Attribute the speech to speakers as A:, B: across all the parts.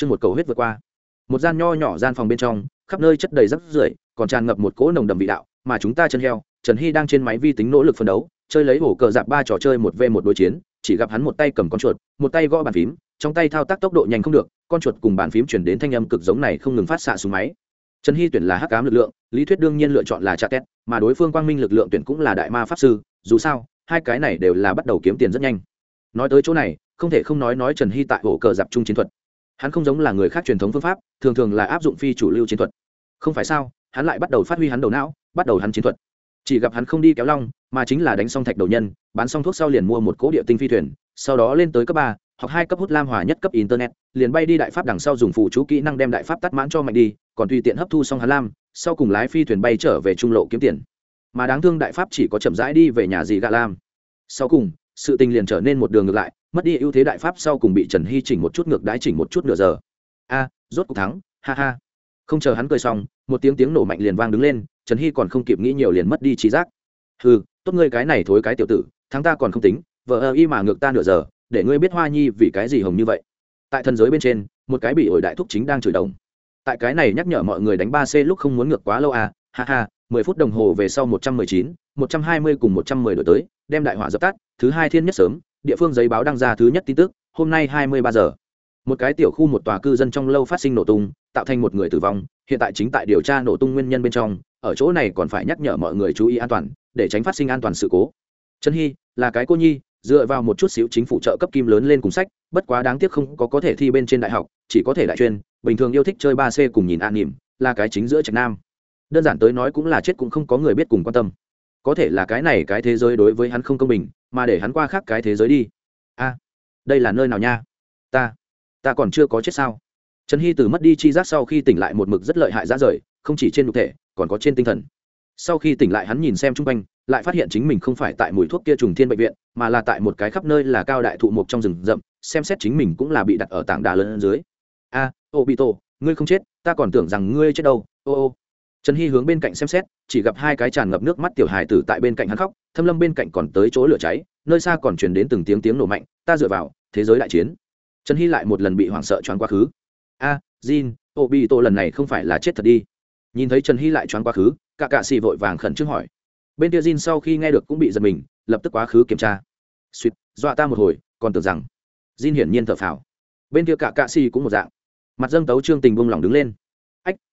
A: chương một cầu huyết vượt qua. Một gian nho nhỏ gian phòng bên trong, khắp nơi chất đầy rắc rưởi, còn tràn ngập một cỗ nồng đậm vị đạo, mà chúng ta chân heo, trần hy đang trên máy vi tính nỗ lực phân đấu, chơi lấy hổ cờ dạp ba trò chơi một v một đối chiến, chỉ gặp hắn một tay cầm con chuột, một tay gõ bàn phím, trong tay thao tác tốc độ nhanh không được, con chuột cùng bàn phím chuyển đến thanh âm cực giống này không ngừng phát xạ xuống máy. Trần hy tuyển là hắc cám lực lượng, lý thuyết đương nhiên lựa chọn là trà tét mà đối phương quang minh lực lượng tuyển cũng là đại ma pháp sư, dù sao, hai cái này đều là bắt đầu kiếm tiền rất nhanh. Nói tới chỗ này, không thể không nói nói trần hy tại ổ cờ dạp chung chiến thuật hắn không giống là người khác truyền thống phương pháp, thường thường là áp dụng phi chủ lưu chiến thuật. Không phải sao, hắn lại bắt đầu phát huy hắn đầu não, bắt đầu hắn chiến thuật. Chỉ gặp hắn không đi kéo long, mà chính là đánh xong thạch đầu nhân, bán xong thuốc sau liền mua một cố địa tinh phi thuyền, sau đó lên tới cấp ba hoặc hai cấp hút lam hòa nhất cấp internet, liền bay đi đại pháp đằng sau dùng phụ chú kỹ năng đem đại pháp tắt mãn cho mạnh đi, còn tùy tiện hấp thu xong hắn lam, sau cùng lái phi thuyền bay trở về trung lộ kiếm tiền. Mà đáng thương đại pháp chỉ có chậm rãi đi về nhà gì gạ lam. Sau cùng, sự tình liền trở nên một đường ngược lại mất đi ưu thế đại pháp sau cùng bị trần hy chỉnh một chút ngược đái chỉnh một chút nửa giờ. A, rốt cuộc thắng, ha ha. Không chờ hắn cười xong, một tiếng tiếng nổ mạnh liền vang đứng lên, trần hy còn không kịp nghĩ nhiều liền mất đi trí giác. Ừ tốt ngươi cái này thối cái tiểu tử, thắng ta còn không tính vợ ơ y mà ngược ta nửa giờ, để ngươi biết hoa nhi vì cái gì hồng như vậy. Tại thần giới bên trên, một cái bị ổi đại thúc chính đang chửi đồng. Tại cái này nhắc nhở mọi người đánh ba c lúc không muốn ngược quá lâu à ha ha, mười phút đồng hồ về sau một trăm mười chín, một trăm hai mươi cùng một trăm mười đổi tới, đem đại hỏa dập tắt, thứ hai thiên nhất sớm địa phương giấy báo đăng ra thứ nhất tin tức, hôm nay hai mươi ba giờ. Một cái tiểu khu một tòa cư dân trong lâu phát sinh nổ tung, tạo thành một người tử vong, hiện tại chính tại điều tra nổ tung nguyên nhân bên trong, ở chỗ này còn phải nhắc nhở mọi người chú ý an toàn, để tránh phát sinh an toàn sự cố. Trần hy là cái cô nhi, dựa vào một chút xíu chính phủ trợ cấp kim lớn lên cùng sách, bất quá đáng tiếc không có có thể thi bên trên đại học, chỉ có thể đại chuyên, bình thường yêu thích chơi ba c cùng nhìn an nỉm, là cái chính giữa trạch nam. Đơn giản tới nói cũng là chết cũng không có người biết cùng quan tâm có thể là cái này cái thế giới đối với hắn không công bình, mà để hắn qua khác cái thế giới đi. A, đây là nơi nào nha? Ta ta còn chưa có chết sao? Trần hy từ mất đi chi giác sau khi tỉnh lại một mực rất lợi hại ra rời, không chỉ trên nhục thể, còn có trên tinh thần. Sau khi tỉnh lại hắn nhìn xem chung quanh, lại phát hiện chính mình không phải tại mùi thuốc kia trùng thiên bệnh viện, mà là tại một cái khắp nơi là cao đại thụ mộc trong rừng rậm, xem xét chính mình cũng là bị đặt ở tảng đá lớn dưới. A ô bị tổ ngươi không chết, ta còn tưởng rằng ngươi chết đâu. Ô ô trần hy hướng bên cạnh xem xét chỉ gặp hai cái tràn ngập nước mắt tiểu hài tử tại bên cạnh hắn khóc thâm lâm bên cạnh còn tới chỗ lửa cháy nơi xa còn chuyển đến từng tiếng tiếng nổ mạnh ta dựa vào thế giới đại chiến. Trần hy lại một lần bị hoảng sợ choáng quá khứ. A à, jin ô bị lần này không phải là chết thật đi. Nhìn thấy trần hy lại choáng quá khứ cả cạ xì vội vàng khẩn trương hỏi. Bên kia jin sau khi nghe được cũng bị giật mình lập tức quá khứ kiểm tra. Suýt dọa ta một hồi còn tưởng rằng. Jin hiển nhiên thở phào. Bên kia cả cạ xì cũng một dạng. Mặt dâng tấu trương tình buông lỏng đứng lên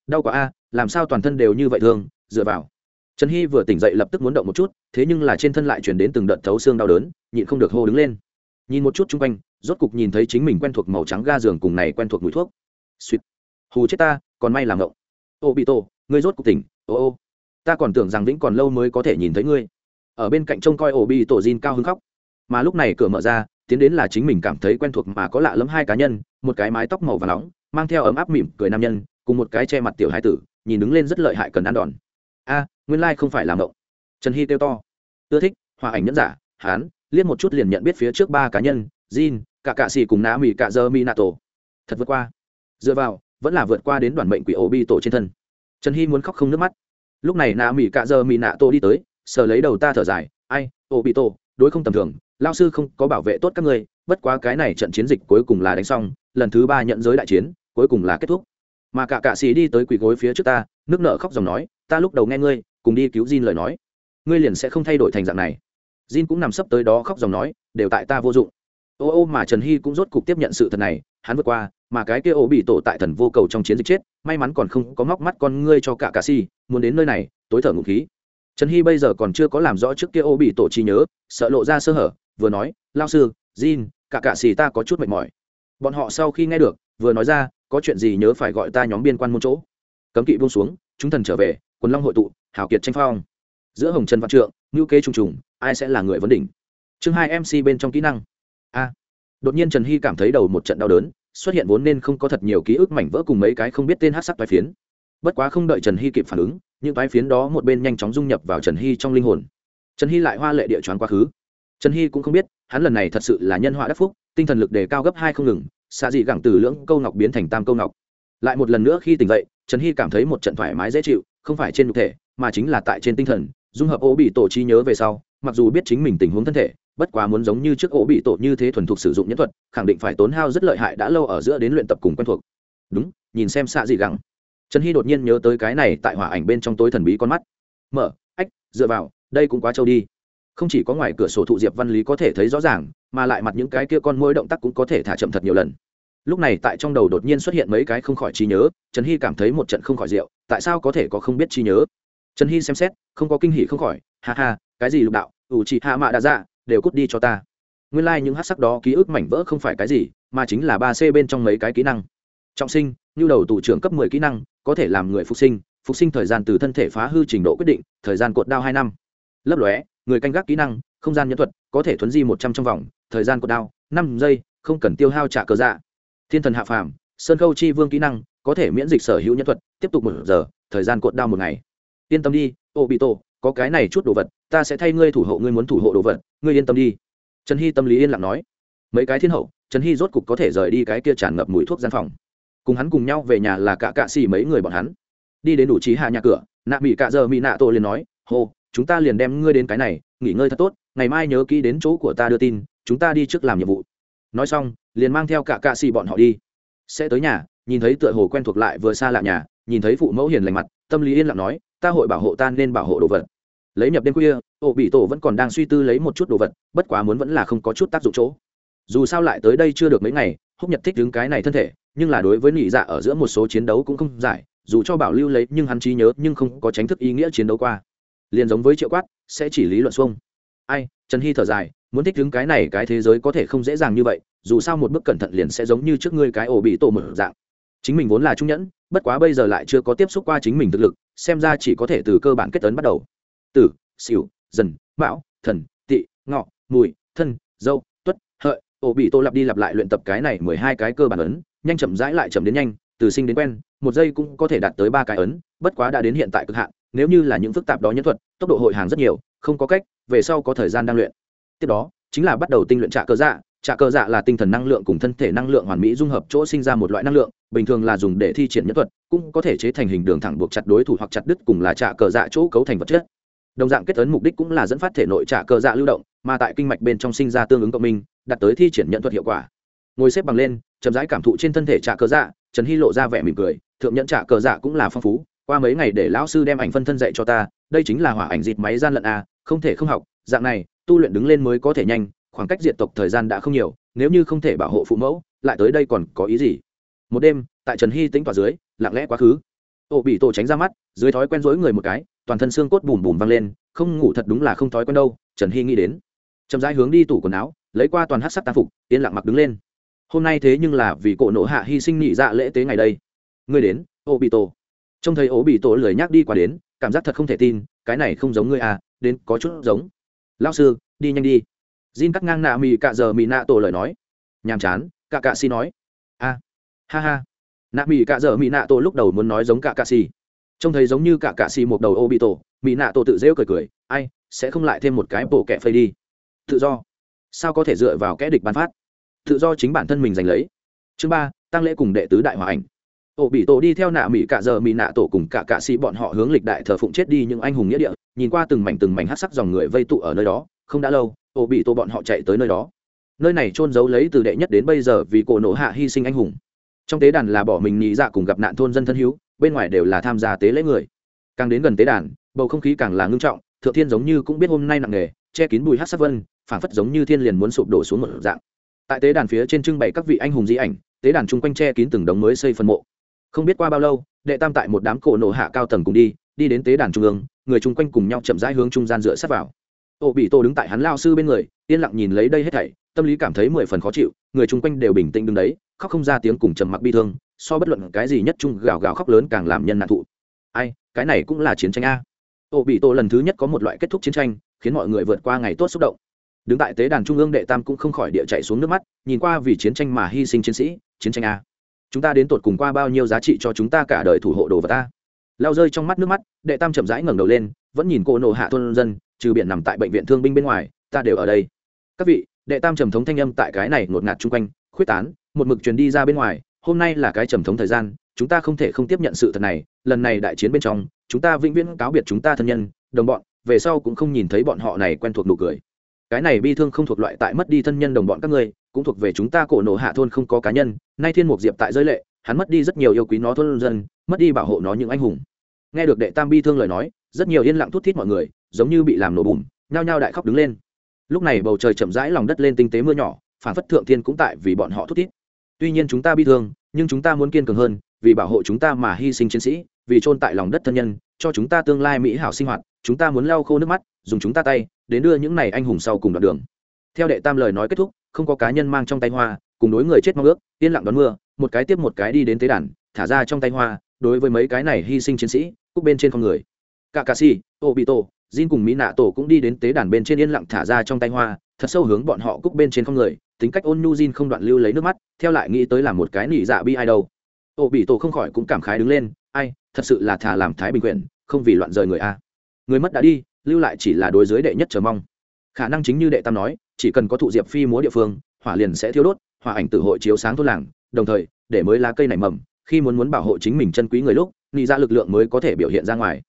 A: đau quá a, làm sao toàn thân đều như vậy thương dựa vào. Trần hy vừa tỉnh dậy lập tức muốn động một chút, thế nhưng là trên thân lại chuyển đến từng đợt thấu xương đau đớn, nhịn không được hô đứng lên. Nhìn một chút chung quanh, rốt cục nhìn thấy chính mình quen thuộc màu trắng ga giường cùng này quen thuộc mùi thuốc. Suýt. Hù chết ta, còn may làm ngộng ô bị tổ, ngươi rốt cục tỉnh, ô ô. Ta còn tưởng rằng vĩnh còn lâu mới có thể nhìn thấy ngươi. Ở bên cạnh trông coi ổ bị tổ Jin cao hứng khóc. Mà lúc này cửa mở ra, tiến đến là chính mình cảm thấy quen thuộc mà có lạ lẫm hai cá nhân, một cái mái tóc màu và nóng, mang theo ấm áp mỉm cười nam nhân cùng một cái che mặt tiểu hai tử nhìn đứng lên rất lợi hại cần ăn đòn. A nguyên lai không phải làm động trần hy kêu to. Ưa thích hòa ảnh nhẫn giả hán liếc một chút liền nhận biết phía trước ba cá nhân Jin, cả cạ xì cùng nã mỹ cả dơ mi nato thật vượt qua. Dựa vào vẫn là vượt qua đến đoàn mệnh quỷ ổ bi tổ trên thân. Trần hy muốn khóc không nước mắt. Lúc này nạ mỹ cạ dơ mỹ nạ tô đi tới sờ lấy đầu ta thở dài ai ổ bị tổ, đối không tầm thường lao sư không có bảo vệ tốt các ngươi bất quá cái này trận chiến dịch cuối cùng là đánh xong lần thứ ba nhận giới đại chiến cuối cùng là kết thúc mà cả cạ sĩ đi tới quỳ gối phía trước ta, nước nợ khóc dòng nói, ta lúc đầu nghe ngươi, cùng đi cứu Jin lời nói. Ngươi liền sẽ không thay đổi thành dạng này. Jin cũng nằm sấp tới đó khóc dòng nói, đều tại ta vô dụng. Ô ô mà trần hy cũng rốt cục tiếp nhận sự thật này, hắn vượt qua, mà cái kia ô bị tổ tại thần vô cầu trong chiến dịch chết, may mắn còn không có ngóc mắt con ngươi cho cả cà si muốn đến nơi này, tối thở ngụ khí. Trần hy bây giờ còn chưa có làm rõ trước kia ô bị tổ trí nhớ, sợ lộ ra sơ hở, vừa nói, lao sư, jin, cả cà si ta có chút mệt mỏi. Bọn họ sau khi nghe được, vừa nói ra có chuyện gì nhớ phải gọi ta nhóm biên quan môn chỗ. Cấm kỵ buông xuống, chúng thần trở về, quần long hội tụ hảo kiệt tranh phong. Giữa hồng trần văn trượng ngữ kế trùng trùng, ai sẽ là người vấn đỉnh? Chương hai mc bên trong kỹ năng. A. Đột nhiên trần hy cảm thấy đầu một trận đau đớn, xuất hiện vốn nên không có thật nhiều ký ức mảnh vỡ cùng mấy cái không biết tên hát sắc toái phiến. Bất quá không đợi trần hy kịp phản ứng, những toái phiến đó một bên nhanh chóng dung nhập vào trần hy trong linh hồn. Trần hy lại hoa lệ địa choáng quá khứ. Trần hy cũng không biết, hắn lần này thật sự là nhân họa đắc phúc, tinh thần lực đề cao gấp hai không ngừng xạ dị gẳng từ lưỡng câu ngọc biến thành tam câu ngọc. Lại một lần nữa khi tỉnh dậy, trần hy cảm thấy một trận thoải mái dễ chịu, không phải trên nhục thể, mà chính là tại trên tinh thần, dung hợp ô bị tổ trí nhớ về sau, mặc dù biết chính mình tình huống thân thể, bất quá muốn giống như trước ổ bị tổ như thế thuần thục sử dụng nhân thuật, khẳng định phải tốn hao rất lợi hại đã lâu ở giữa đến luyện tập cùng quen thuộc. Đúng, nhìn xem xạ dị gẳng. Trần hy đột nhiên nhớ tới cái này tại hỏa ảnh bên trong tối thần bí con mắt. Mở, ách, dựa vào, đây cũng quá trâu đi không chỉ có ngoài cửa sổ thụ diệp văn lý có thể thấy rõ ràng, mà lại mặt những cái kia con môi động tác cũng có thể thả chậm thật nhiều lần. Lúc này tại trong đầu đột nhiên xuất hiện mấy cái không khỏi trí nhớ, trần hy cảm thấy một trận không khỏi rượu, tại sao có thể có không biết trí nhớ? Trần hy xem xét, không có kinh hỉ không khỏi, ha ha, cái gì lục đạo, ủ chị hạ mạ đã ra dạ, đều cút đi cho ta. Nguyên lai、like、những hát sắc đó ký ức mảnh vỡ không phải cái gì, mà chính là ba c bên trong mấy cái kỹ năng. Trọng sinh, nhu đầu tù trưởng cấp mười kỹ năng, có thể làm người phục sinh phục sinh thời gian từ thân thể phá hư trình độ quyết định, thời gian cột đao hai năm. Lấp lóe người canh gác kỹ năng, không gian nhân thuật, có thể thuấn di một trăm trong vòng, thời gian cột đao, năm giây, không cần tiêu hao trả cờ dạ. Thiên thần hạ phàm, sơn khâu chi vương kỹ năng, có thể miễn dịch sở hữu nhân thuật, tiếp tục một giờ, thời gian cột đao một ngày. Yên tâm đi, ô bị tổ, có cái này chút đồ vật, ta sẽ thay ngươi thủ hộ, ngươi muốn thủ hộ đồ vật, ngươi yên tâm đi. Trần hy tâm lý yên lặng nói. Mấy cái thiên hậu, trần hy rốt cục có thể rời đi cái kia tràn ngập mùi thuốc gian phòng. Cùng hắn cùng nhau về nhà là cả cạ xì mấy người bọn hắn. Đi đến đủ trí hạ nhà cửa, nạ bị cạ giờ mỹ nạ tổ liền nói, hô chúng ta liền đem ngươi đến cái này, nghỉ ngơi thật tốt, ngày mai nhớ kỹ đến chỗ của ta đưa tin, chúng ta đi trước làm nhiệm vụ. Nói xong, liền mang theo cả cạ xì bọn họ đi. Sẽ tới nhà, nhìn thấy tựa hồ quen thuộc lại vừa xa lạ nhà, nhìn thấy phụ mẫu hiền lành mặt, tâm lý yên lặng nói, ta hội bảo hộ ta nên bảo hộ đồ vật. Lấy nhập đêm khuya, ổ bị tổ vẫn còn đang suy tư lấy một chút đồ vật, bất quá muốn vẫn là không có chút tác dụng chỗ. Dù sao lại tới đây chưa được mấy ngày, húc nhật thích đứng cái này thân thể, nhưng là đối với nị dạ ở giữa một số chiến đấu cũng không giải, dù cho bảo lưu lấy, nhưng hắn trí nhớ nhưng không có tránh thức ý nghĩa chiến đấu qua liền giống với triệu quát, sẽ chỉ lý luận xuông. Ai, trần hy thở dài, muốn thích đứng cái này cái thế giới có thể không dễ dàng như vậy, dù sao một bước cẩn thận liền sẽ giống như trước ngươi cái ổ bị tổ mở dạng. Chính mình vốn là trung nhẫn, bất quá bây giờ lại chưa có tiếp xúc qua chính mình thực lực, xem ra chỉ có thể từ cơ bản kết tấn bắt đầu. Tử xỉu dần, mão, thần tị ngọ, mùi, thân, dâu, tuất, hợi, ổ bị tô lặp đi lặp lại luyện tập cái này mười hai cái cơ bản ấn, nhanh chậm rãi lại chậm đến nhanh, từ sinh đến quen, một giây cũng có thể đạt tới ba cái ấn, bất quá đã đến hiện tại cực hạn nếu như là những phức tạp đó nhân thuật, tốc độ hội hàng rất nhiều, không có cách, về sau có thời gian đang luyện. Tiếp đó, chính là bắt đầu tinh luyện trạ cơ dạ. Trạ cơ dạ là tinh thần năng lượng cùng thân thể năng lượng hoàn mỹ dung hợp chỗ sinh ra một loại năng lượng, bình thường là dùng để thi triển nhân thuật, cũng có thể chế thành hình đường thẳng buộc chặt đối thủ hoặc chặt đứt cùng là trạ cơ dạ chỗ cấu thành vật chất. Đồng dạng kết ấn mục đích cũng là dẫn phát thể nội trạ cơ dạ lưu động, mà tại kinh mạch bên trong sinh ra tương ứng cộng minh đặt tới thi triển nhận thuật hiệu quả. Ngồi xếp bằng lên, chậm rãi cảm thụ trên thân thể trạ cơ dạ trần hy lộ ra vẻ mỉm cười, thượng nhận trạ cơ dạ cũng là phong phú qua mấy ngày để lão sư đem ảnh phân thân dạy cho ta, đây chính là hỏa ảnh dịt máy gian lận a, không thể không học, dạng này, tu luyện đứng lên mới có thể nhanh, khoảng cách diện tộc thời gian đã không nhiều, nếu như không thể bảo hộ phụ mẫu, lại tới đây còn có ý gì? Một đêm, tại trần hy tính tỏa dưới, lặng lẽ quá khứ. Ô bị tổ tránh ra mắt, dưới thói quen rối người một cái, toàn thân xương cốt bùm bùm văng lên, không ngủ thật đúng là không thói quen đâu, trần hy nghĩ đến. Chậm rãi hướng đi tủ quần áo, lấy qua toàn hát sắc tam phục, yên lặng mặc đứng lên. Hôm nay thế nhưng là vì cổ nộ hạ hy sinh nhị dạ lễ tế ngày đây. Ngươi đến ô bị tổ trông thấy ố bị tổ lười nhác đi qua đến, cảm giác thật không thể tin, cái này không giống ngươi à đến có chút giống. Lao sư, đi nhanh đi. Jin cắt ngang nạ mì cạ giờ mì nạ tổ lời nói. Nhàm chán, cạ cạ si nói. A ha ha. Nạ mì cạ giờ mì nạ tổ lúc đầu muốn nói giống cạ cạ si trông thấy giống như cạ cạ si một đầu ô bị tổ, mì nạ tổ tự rêu cười cười, ai, sẽ không lại thêm một cái bộ kẹ phây đi. Tự do. Sao có thể dựa vào kẽ địch bán phát? Tự do chính bản thân mình giành lấy. Chương ba, tăng lễ cùng đệ tứ đại hòa ảnh ổ bị tổ đi theo nạ mỹ cả giờ mỹ nạ tổ cùng cả cạ sĩ bọn họ hướng lịch đại thờ phụng chết đi những anh hùng nghĩa địa nhìn qua từng mảnh từng mảnh hát sắc dòng người vây tụ ở nơi đó không đã lâu ổ bị tổ bọn họ chạy tới nơi đó. Nơi này trôn giấu lấy từ đệ nhất đến bây giờ vì cổ nổ hạ hy sinh anh hùng. Trong tế đàn là bỏ mình nhị dạ cùng gặp nạn thôn dân thân hữu bên ngoài đều là tham gia tế lễ người. Càng đến gần tế đàn bầu không khí càng là ngưng trọng thượng thiên giống như cũng biết hôm nay nặng nghề, che kín bùi hát sắc vân phảng phất giống như thiên liền muốn sụp đổ xuống một dạng. Tại tế đàn phía trên trưng bày các vị anh hùng di ảnh tế đàn chung quanh che kín từng đống mới xây phân mộ không biết qua bao lâu, đệ tam tại một đám cổ nổ hạ cao tầng cùng đi đi đến tế đàn trung ương, người chung quanh cùng nhau chậm rãi hướng trung gian dựa sát vào. Ô bị tô đứng tại hắn lao sư bên người, yên lặng nhìn lấy đây hết thảy, tâm lý cảm thấy mười phần khó chịu, người chung quanh đều bình tĩnh đứng đấy, khóc không ra tiếng cùng trầm mặc bi thương, so bất luận cái gì nhất chung gào gào khóc lớn càng làm nhân nạn thụ. Ai, cái này cũng là chiến tranh a. Ô bị tô lần thứ nhất có một loại kết thúc chiến tranh, khiến mọi người vượt qua ngày tốt xúc động. Đứng tại tế đàn trung ương đệ tam cũng không khỏi địa chạy xuống nước mắt, nhìn qua vì chiến tranh mà hy sinh chiến sĩ, chiến tranh a chúng ta đến tột cùng qua bao nhiêu giá trị cho chúng ta cả đời thủ hộ đồ vật ta? Lao rơi trong mắt nước mắt, đệ tam chậm rãi ngẩng đầu lên, vẫn nhìn cô nộ hạ thôn dân, trừ biển nằm tại bệnh viện thương binh bên ngoài, ta đều ở đây. Các vị, đệ tam trầm thống thanh âm tại cái này ngột ngạt chung quanh, khuyết tán, một mực truyền đi ra bên ngoài, hôm nay là cái trầm thống thời gian, chúng ta không thể không tiếp nhận sự thật này, lần này đại chiến bên trong, chúng ta vĩnh viễn cáo biệt chúng ta thân nhân, đồng bọn, về sau cũng không nhìn thấy bọn họ này quen thuộc nụ cười. Cái này bi thương không thuộc loại tại mất đi thân nhân đồng bọn các ngươi cũng thuộc về chúng ta cổ nổ hạ thôn không có cá nhân, nay thiên mục diệp tại giới lệ, hắn mất đi rất nhiều yêu quý nó thôn dân, mất đi bảo hộ nó những anh hùng. Nghe được đệ tam bi thương lời nói, rất nhiều yên lặng thút thít mọi người, giống như bị làm nổ bùm, nhao nhao đại khóc đứng lên. Lúc này bầu trời chậm rãi lòng đất lên tinh tế mưa nhỏ, phản phất thượng thiên cũng tại vì bọn họ thút thít. Tuy nhiên chúng ta bi thương, nhưng chúng ta muốn kiên cường hơn, vì bảo hộ chúng ta mà hy sinh chiến sĩ, vì chôn tại lòng đất thân nhân, cho chúng ta tương lai mỹ hảo sinh hoạt, chúng ta muốn lau khô nước mắt, dùng chúng ta tay, đến đưa những này anh hùng sau cùng đoạn đường. Theo đệ tam lời nói kết thúc không có cá nhân mang trong tay hoa, cùng đối người chết mong ước, yên lặng đón mưa, một cái tiếp một cái đi đến tế đàn, thả ra trong tay hoa, đối với mấy cái này hy sinh chiến sĩ, cúc bên trên con người. Cả cà si obito, jin cùng mỹ nạ tổ cũng đi đến tế đàn bên trên yên lặng thả ra trong tay hoa, thật sâu hướng bọn họ cúc bên trên con người, tính cách ôn nhu jin không đoạn lưu lấy nước mắt, theo lại nghĩ tới là một cái nỉ dạ bi ai đâu. Ô bị tổ không khỏi cũng cảm khái đứng lên, ai, thật sự là thả làm thái bình quyền, không vì loạn rời người a. Người mất đã đi, lưu lại chỉ là đối giới đệ nhất chờ mong. Khả năng chính như đệ tam nói chỉ cần có thụ diệp phi múa địa phương, hỏa liền sẽ thiêu đốt, hỏa ảnh tử hội chiếu sáng thôn làng, đồng thời, để mới lá cây nảy mầm, khi muốn muốn bảo hộ chính mình chân quý người lúc nghĩ ra dạ lực lượng mới có thể biểu hiện ra ngoài.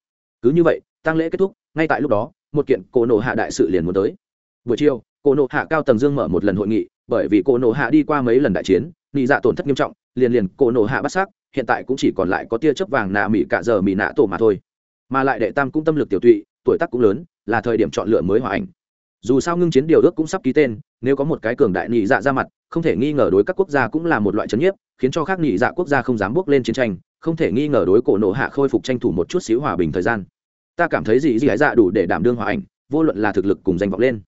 A: Cứ như vậy tăng lễ kết thúc, ngay tại lúc đó, một kiện cổ nộ hạ đại sự liền muốn tới. Buổi chiều, cổ nộ hạ cao tầng dương mở một lần hội nghị, bởi vì cổ nộ hạ đi qua mấy lần đại chiến nghĩ dạ tổn thất nghiêm trọng, liền liền cổ nộ hạ bắt xác, hiện tại cũng chỉ còn lại có tia chớp vàng nạ mỹ cả giờ mỹ nạ tổ mà thôi. Mà lại đệ tam cũng tâm lực tiểu tụy, tuổi tác cũng lớn, là thời điểm chọn lựa mới hòa ảnh dù sao ngưng chiến điều ước cũng sắp ký tên, nếu có một cái cường đại nhị dạ ra mặt, không thể nghi ngờ đối các quốc gia cũng là một loại c nhiếp, khiến cho khác nhị dạ quốc gia không dám bước lên chiến tranh, không thể nghi ngờ đối cổ nộ hạ khôi phục tranh thủ một chút xíu hòa bình thời gian. Ta cảm thấy gì gì gái dạ đủ để đảm đương hòa ảnh, vô luận là thực lực cùng danh vọng lên.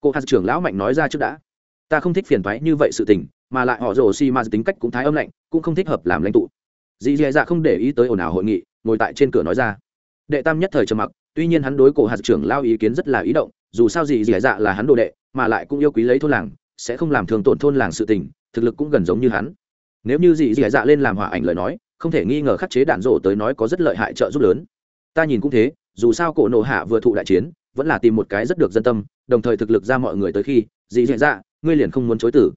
A: Cô hạt trưởng lão mạnh nói ra trước đã. Ta không thích phiền thoái như vậy sự tình, mà lại họ rồ xi ma tính cách cũng thái âm lạnh, cũng không thích hợp làm lãnh tụ. Dì dì dạ không để ý tới ồn ào hội nghị, ngồi tại trên cửa nói ra. Đệ tam nhất thời trầm mặc, tuy nhiên hắn đối cổ hạt trưởng lao ý kiến rất là ý động dù sao gì dì dạ là hắn đồ đệ, mà lại cũng yêu quý lấy thôn làng, sẽ không làm thường tổn thôn làng sự tình, thực lực cũng gần giống như hắn. Nếu như dì dì dạ lên làm hỏa ảnh lời nói, không thể nghi ngờ khắc chế đạn rộ tới nói có rất lợi hại trợ giúp lớn. Ta nhìn cũng thế, dù sao cổ nộ hạ vừa thụ đại chiến, vẫn là tìm một cái rất được dân tâm, đồng thời thực lực ra mọi người tới khi dì dì dạ ngươi liền không muốn chối tử.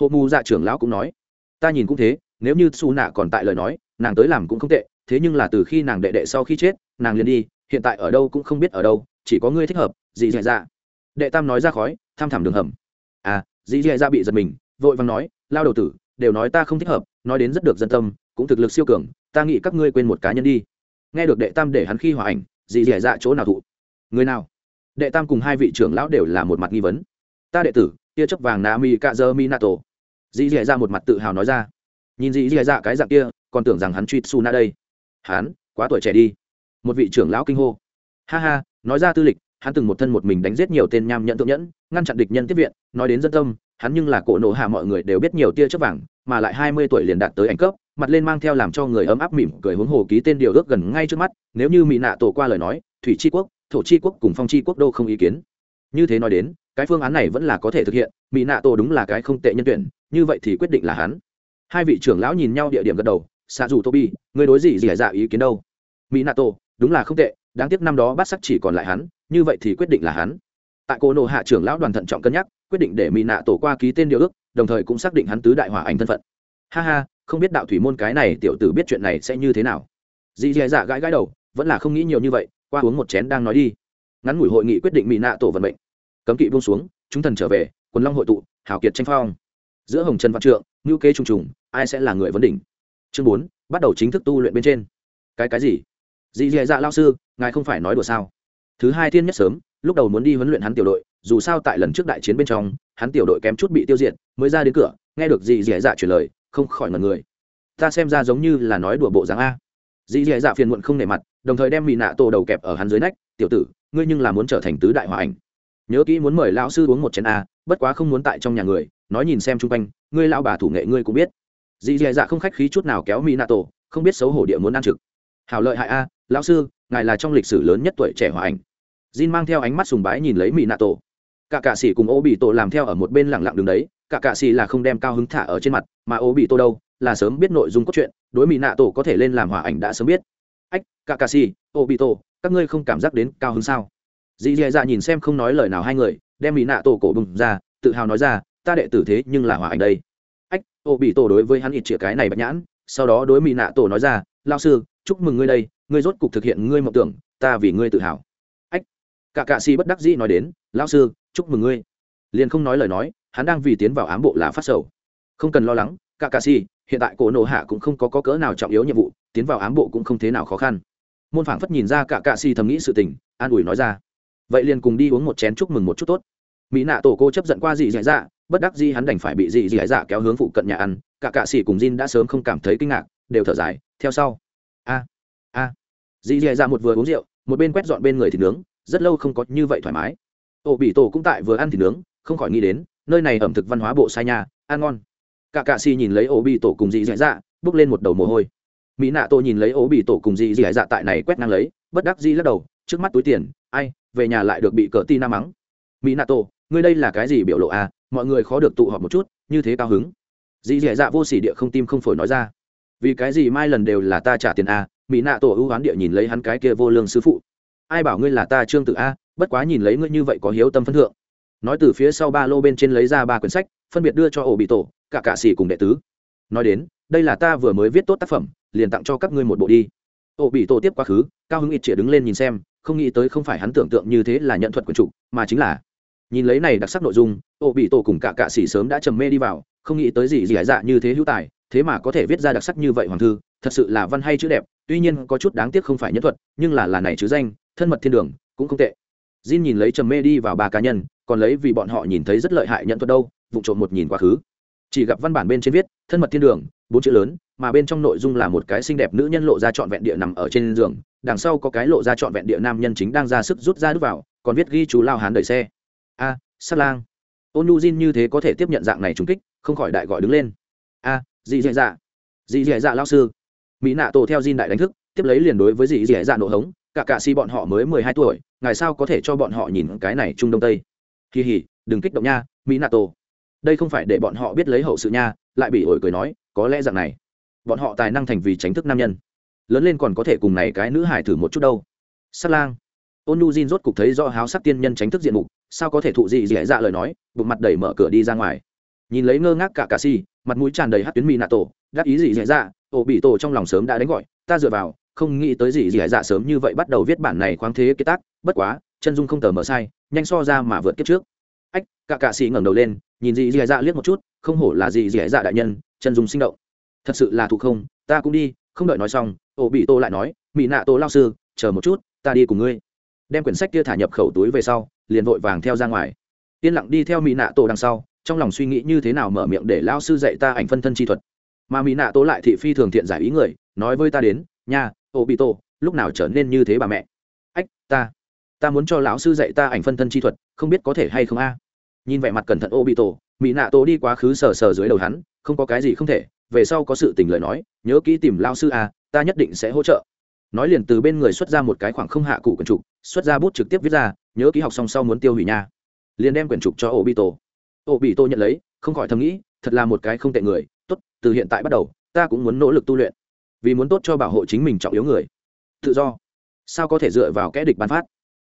A: Hộ mù dạ trưởng lão cũng nói. Ta nhìn cũng thế, nếu như su nạ còn tại lời nói, nàng tới làm cũng không tệ, thế nhưng là từ khi nàng đệ đệ sau khi chết, nàng liền đi, hiện tại ở đâu cũng không biết ở đâu chỉ có ngươi thích hợp, dì dì dạ. Đệ tam nói ra khói, tham thảm đường hầm. À dì dì dạ bị giật mình, vội vàng nói, lao đầu tử, đều nói ta không thích hợp, nói đến rất được dân tâm, cũng thực lực siêu cường, ta nghĩ các ngươi quên một cá nhân đi. Nghe được đệ tam để hắn khi hòa ảnh, dì dì dạ chỗ nào thụ? Người nào? Đệ tam cùng hai vị trưởng lão đều là một mặt nghi vấn. Ta đệ tử, tia chấp vàng na mi ka dơ mi nato dì dì dạ một mặt tự hào nói ra. Nhìn dì dì dạ cái dạng kia, còn tưởng rằng hắn truy su na đây. Hắn, quá tuổi trẻ đi. Một vị trưởng lão kinh hô ha ha, nói ra tư lịch, hắn từng một thân một mình đánh giết nhiều tên nham nhận thượng nhẫn, ngăn chặn địch nhân tiếp viện, nói đến dân tâm, hắn nhưng là cổ nộ hạ mọi người đều biết nhiều tia chớp vàng, mà lại hai mươi tuổi liền đạt tới ảnh cấp, mặt lên mang theo làm cho người ấm áp mỉm cười huống hồ ký tên điều ước gần ngay trước mắt, nếu như mỹ nạ tổ qua lời nói, thủy tri quốc, thổ tri quốc cùng phong tri quốc đô không ý kiến. Như thế nói đến, cái phương án này vẫn là có thể thực hiện, mỹ nạ tổ đúng là cái không tệ nhân tuyển, như vậy thì quyết định là hắn. Hai vị trưởng lão nhìn nhau địa điểm gật đầu xạ dù tobi người đối gì gì dạ ý kiến đâu? Mỹ nạ tổ, đúng là không tệ đáng tiếc năm đó bắt sắc chỉ còn lại hắn, như vậy thì quyết định là hắn. Tại cô nộ hạ trưởng lão đoàn thận trọng cân nhắc, quyết định để mỹ nạ tổ qua ký tên điều ước, đồng thời cũng xác định hắn tứ đại hỏa ảnh thân phận. Ha ha, không biết đạo thủy môn cái này tiểu tử biết chuyện này sẽ như thế nào. Dì dì dạ gãi gãi đầu, vẫn là không nghĩ nhiều như vậy, qua uống một chén đang nói đi. Ngắn ngủi hội nghị quyết định mỹ nạ tổ vận mệnh. Cấm kỵ buông xuống, chúng thần trở về, quần long hội tụ, hào kiệt tranh phong. Giữa hồng trần văn trượng ngữ kế trùng trùng, ai sẽ là người vấn đỉnh? Chương bốn, bắt đầu chính thức tu luyện bên trên. Cái cái gì? Dì dì dạ lao sư ngài không phải nói đùa sao? Thứ hai thiên nhất sớm, lúc đầu muốn đi huấn luyện hắn tiểu đội, dù sao tại lần trước đại chiến bên trong, hắn tiểu đội kém chút bị tiêu diệt, mới ra đến cửa, nghe được dì dì dạ chuyển lời, không khỏi ngần người. Ta xem ra giống như là nói đùa bộ dáng a. Dì dì dạ phiền muộn không nề mặt, đồng thời đem mỹ nạ tổ đầu kẹp ở hắn dưới nách, tiểu tử, ngươi nhưng là muốn trở thành tứ đại hòa ảnh. Nhớ kỹ muốn mời lão sư uống một chén a, bất quá không muốn tại trong nhà người, nói nhìn xem chung quanh, ngươi lão bà thủ nghệ ngươi cũng biết. Dì dì dạ không khách khí chút nào kéo mỹ nạ tổ, không biết xấu hổ địa muốn ăn trực hảo lợi hại a, lão sư, ngài là trong lịch sử lớn nhất tuổi trẻ hòa ảnh. Jin mang theo ánh mắt sùng bái nhìn lấy mỹ nạ tổ cả cạ sĩ cùng ô bị tổ làm theo ở một bên lẳng lặng đứng đấy, cả cạ sĩ là không đem cao hứng thả ở trên mặt, mà ô bị tổ đâu, là sớm biết nội dung cốt truyện, đối mỹ nạ tổ có thể lên làm hòa ảnh đã sớm biết. Ách, cả cạ sĩ ô bị tổ các ngươi không cảm giác đến cao hứng sao? Dì dì dạ nhìn xem không nói lời nào hai người, đem mỹ nạ tổ cổ bùng ra, tự hào nói ra, ta đệ tử thế nhưng là hòa ảnh đây. Ách ô bị tổ đối với hắn ít chĩa cái này bạch nhãn, sau đó đối mỹ nạ tổ nói ra lao sư chúc mừng ngươi đây ngươi rốt cục thực hiện ngươi mộng tưởng ta vì ngươi tự hào. Ách cả cạ si bất đắc dĩ nói đến lão sư chúc mừng ngươi. Liền không nói lời nói hắn đang vì tiến vào ám bộ là phát sầu. Không cần lo lắng cả cạ si hiện tại cổ nộ hạ cũng không có, có cỡ nào trọng yếu nhiệm vụ tiến vào ám bộ cũng không thế nào khó khăn. Môn phảng phất nhìn ra cả cạ xì thầm nghĩ sự tình an ủi nói ra. Vậy liền cùng đi uống một chén chúc mừng một chút tốt. Mỹ nạ tổ cô chấp giận qua dị dạ dạ bất đắc dĩ hắn đành phải bị dị dạ dạ kéo hướng phụ cận nhà ăn. Cả cạ xì cùng Jin đã sớm không cảm thấy kinh ngạc đều thở dài theo sau dị dì dạ một vừa uống rượu một bên quét dọn bên người thịt nướng rất lâu không có như vậy thoải mái. Ổ bị tổ cũng tại vừa ăn thịt nướng không khỏi nghĩ đến nơi này ẩm thực văn hóa bộ sai nhà ăn ngon. Cả cạ xì nhìn lấy ổ bị tổ cùng dị dì dạ bước lên một đầu mồ hôi. Mỹ nạ tô nhìn lấy ổ bị tổ cùng dị dì dạ tại này quét ngang lấy bất đắc dĩ lắc đầu trước mắt túi tiền ai về nhà lại được bị cỡ ti nam mắng. Mỹ nạ tô, ngươi đây là cái gì biểu lộ à mọi người khó được tụ họp một chút như thế cao hứng. Dị dì dạ vô sỉ địa không tim không phổi nói ra. Vì cái gì mai lần đều là ta trả tiền à mỹ nạ tổ ưu oán địa nhìn lấy hắn cái kia vô lương sư phụ. Ai bảo ngươi là ta trương tự a, bất quá nhìn lấy ngươi như vậy có hiếu tâm phân thượng. Nói từ phía sau ba lô bên trên lấy ra ba quyển sách, phân biệt đưa cho ổ bị tổ, cả cạ xỉ cùng đệ tứ. Nói đến, đây là ta vừa mới viết tốt tác phẩm, liền tặng cho các ngươi một bộ đi. Ổ bị tổ tiếp quá khứ, cao hứng ít chĩa đứng lên nhìn xem, không nghĩ tới không phải hắn tưởng tượng như thế là nhận thuật quần chủ, mà chính là nhìn lấy này đặc sắc nội dung, ổ bị tổ cùng cả cạ xỉ sớm đã trầm mê đi vào, không nghĩ tới gì gì hải dạ như thế hữu tài, thế mà có thể viết ra đặc sắc như vậy hoàng thư thật sự là văn hay chữ đẹp tuy nhiên có chút đáng tiếc không phải nhân thuật nhưng là là này chứ danh thân mật thiên đường cũng không tệ. Jin nhìn lấy trầm mê đi vào ba cá nhân còn lấy vì bọn họ nhìn thấy rất lợi hại nhận thuật đâu vụ trộm một nhìn quá khứ. Chỉ gặp văn bản bên trên viết thân mật thiên đường bốn chữ lớn mà bên trong nội dung là một cái xinh đẹp nữ nhân lộ ra trọn vẹn địa nằm ở trên giường đằng sau có cái lộ ra trọn vẹn địa nam nhân chính đang ra sức rút ra đút vào còn viết ghi chú lao hán đẩy xe. A à, sát lang. Ôn nu jin như thế có thể tiếp nhận dạng này trúng kích không khỏi đại gọi đứng lên. A à, dị dạ dạ. Dị dạ dạ lao sư mỹ nạ tổ theo jin đại đánh thức, tiếp lấy liền đối với dì dì dạ nổ hống, cả cạ si bọn họ mới mười hai tuổi ngày sao có thể cho bọn họ nhìn cái này trung đông tây? Kỳ hỉ đừng kích động nha, mỹ nạ tổ. Đây không phải để bọn họ biết lấy hậu sự nha, lại bị ổi cười nói, có lẽ dạng này, bọn họ tài năng thành vì tránh thức nam nhân. Lớn lên còn có thể cùng này cái nữ hải thử một chút đâu. Sát lang. Ôn nu jin rốt cục thấy do háo sắc tiên nhân tránh thức diện mục, sao có thể thụ gì dễ dạ lời nói, bụng mặt đẩy mở cửa đi ra ngoài. Nhìn lấy ngơ ngác cả cà si, mặt mũi tràn đầy hát tuyến Mỹ nạ tổ, đáp ý gì dễ dạ ổ bị tổ trong lòng sớm đã đánh gọi, ta dựa vào, không nghĩ tới gì gì hải dạ sớm như vậy bắt đầu viết bản này khoáng thế kế tác, bất quá, chân dung không tờ mở sai, nhanh so ra mà vượt kiếp trước. Ách, cả cạ sĩ ngẩng đầu lên, nhìn gì gì hải dạ liếc một chút, không hổ là gì gì hải dạ đại nhân, chân dung sinh động. Thật sự là thụ không, ta cũng đi, không đợi nói xong, ổ bị tô lại nói mỹ nạ tô lao sư, chờ một chút, ta đi cùng ngươi. Đem quyển sách kia thả nhập khẩu túi về sau, liền vội vàng theo ra ngoài. Yên lặng đi theo mỹ nạ tổ đằng sau, trong lòng suy nghĩ như thế nào mở miệng để lao sư dạy ta ảnh phân thân chi thuật mà mỹ nạ tố lại thị phi thường thiện giải ý người, nói với ta đến nhà ô bị tổ lúc nào trở nên như thế bà mẹ? Ách, ta ta muốn cho lão sư dạy ta ảnh phân thân chi thuật, không biết có thể hay không a? Nhìn vẻ mặt cẩn thận ô bị tổ mỹ nạ tổ đi quá khứ sờ sờ dưới đầu hắn, không có cái gì không thể, về sau có sự tình lời nói, nhớ kỹ tìm lao sư a, ta nhất định sẽ hỗ trợ. Nói liền từ bên người xuất ra một cái khoảng không hạ cụ quyển trục, xuất ra bút trực tiếp viết ra, nhớ ký học xong sau muốn tiêu hủy nha. Liền đem quyển trục cho ô bị tổ ô bị tổ nhận lấy, không khỏi thầm nghĩ, thật là một cái không tệ người từ hiện tại bắt đầu, ta cũng muốn nỗ lực tu luyện, vì muốn tốt cho bảo hộ chính mình trọng yếu người. Tự do. Sao có thể dựa vào kẽ địch bán phát?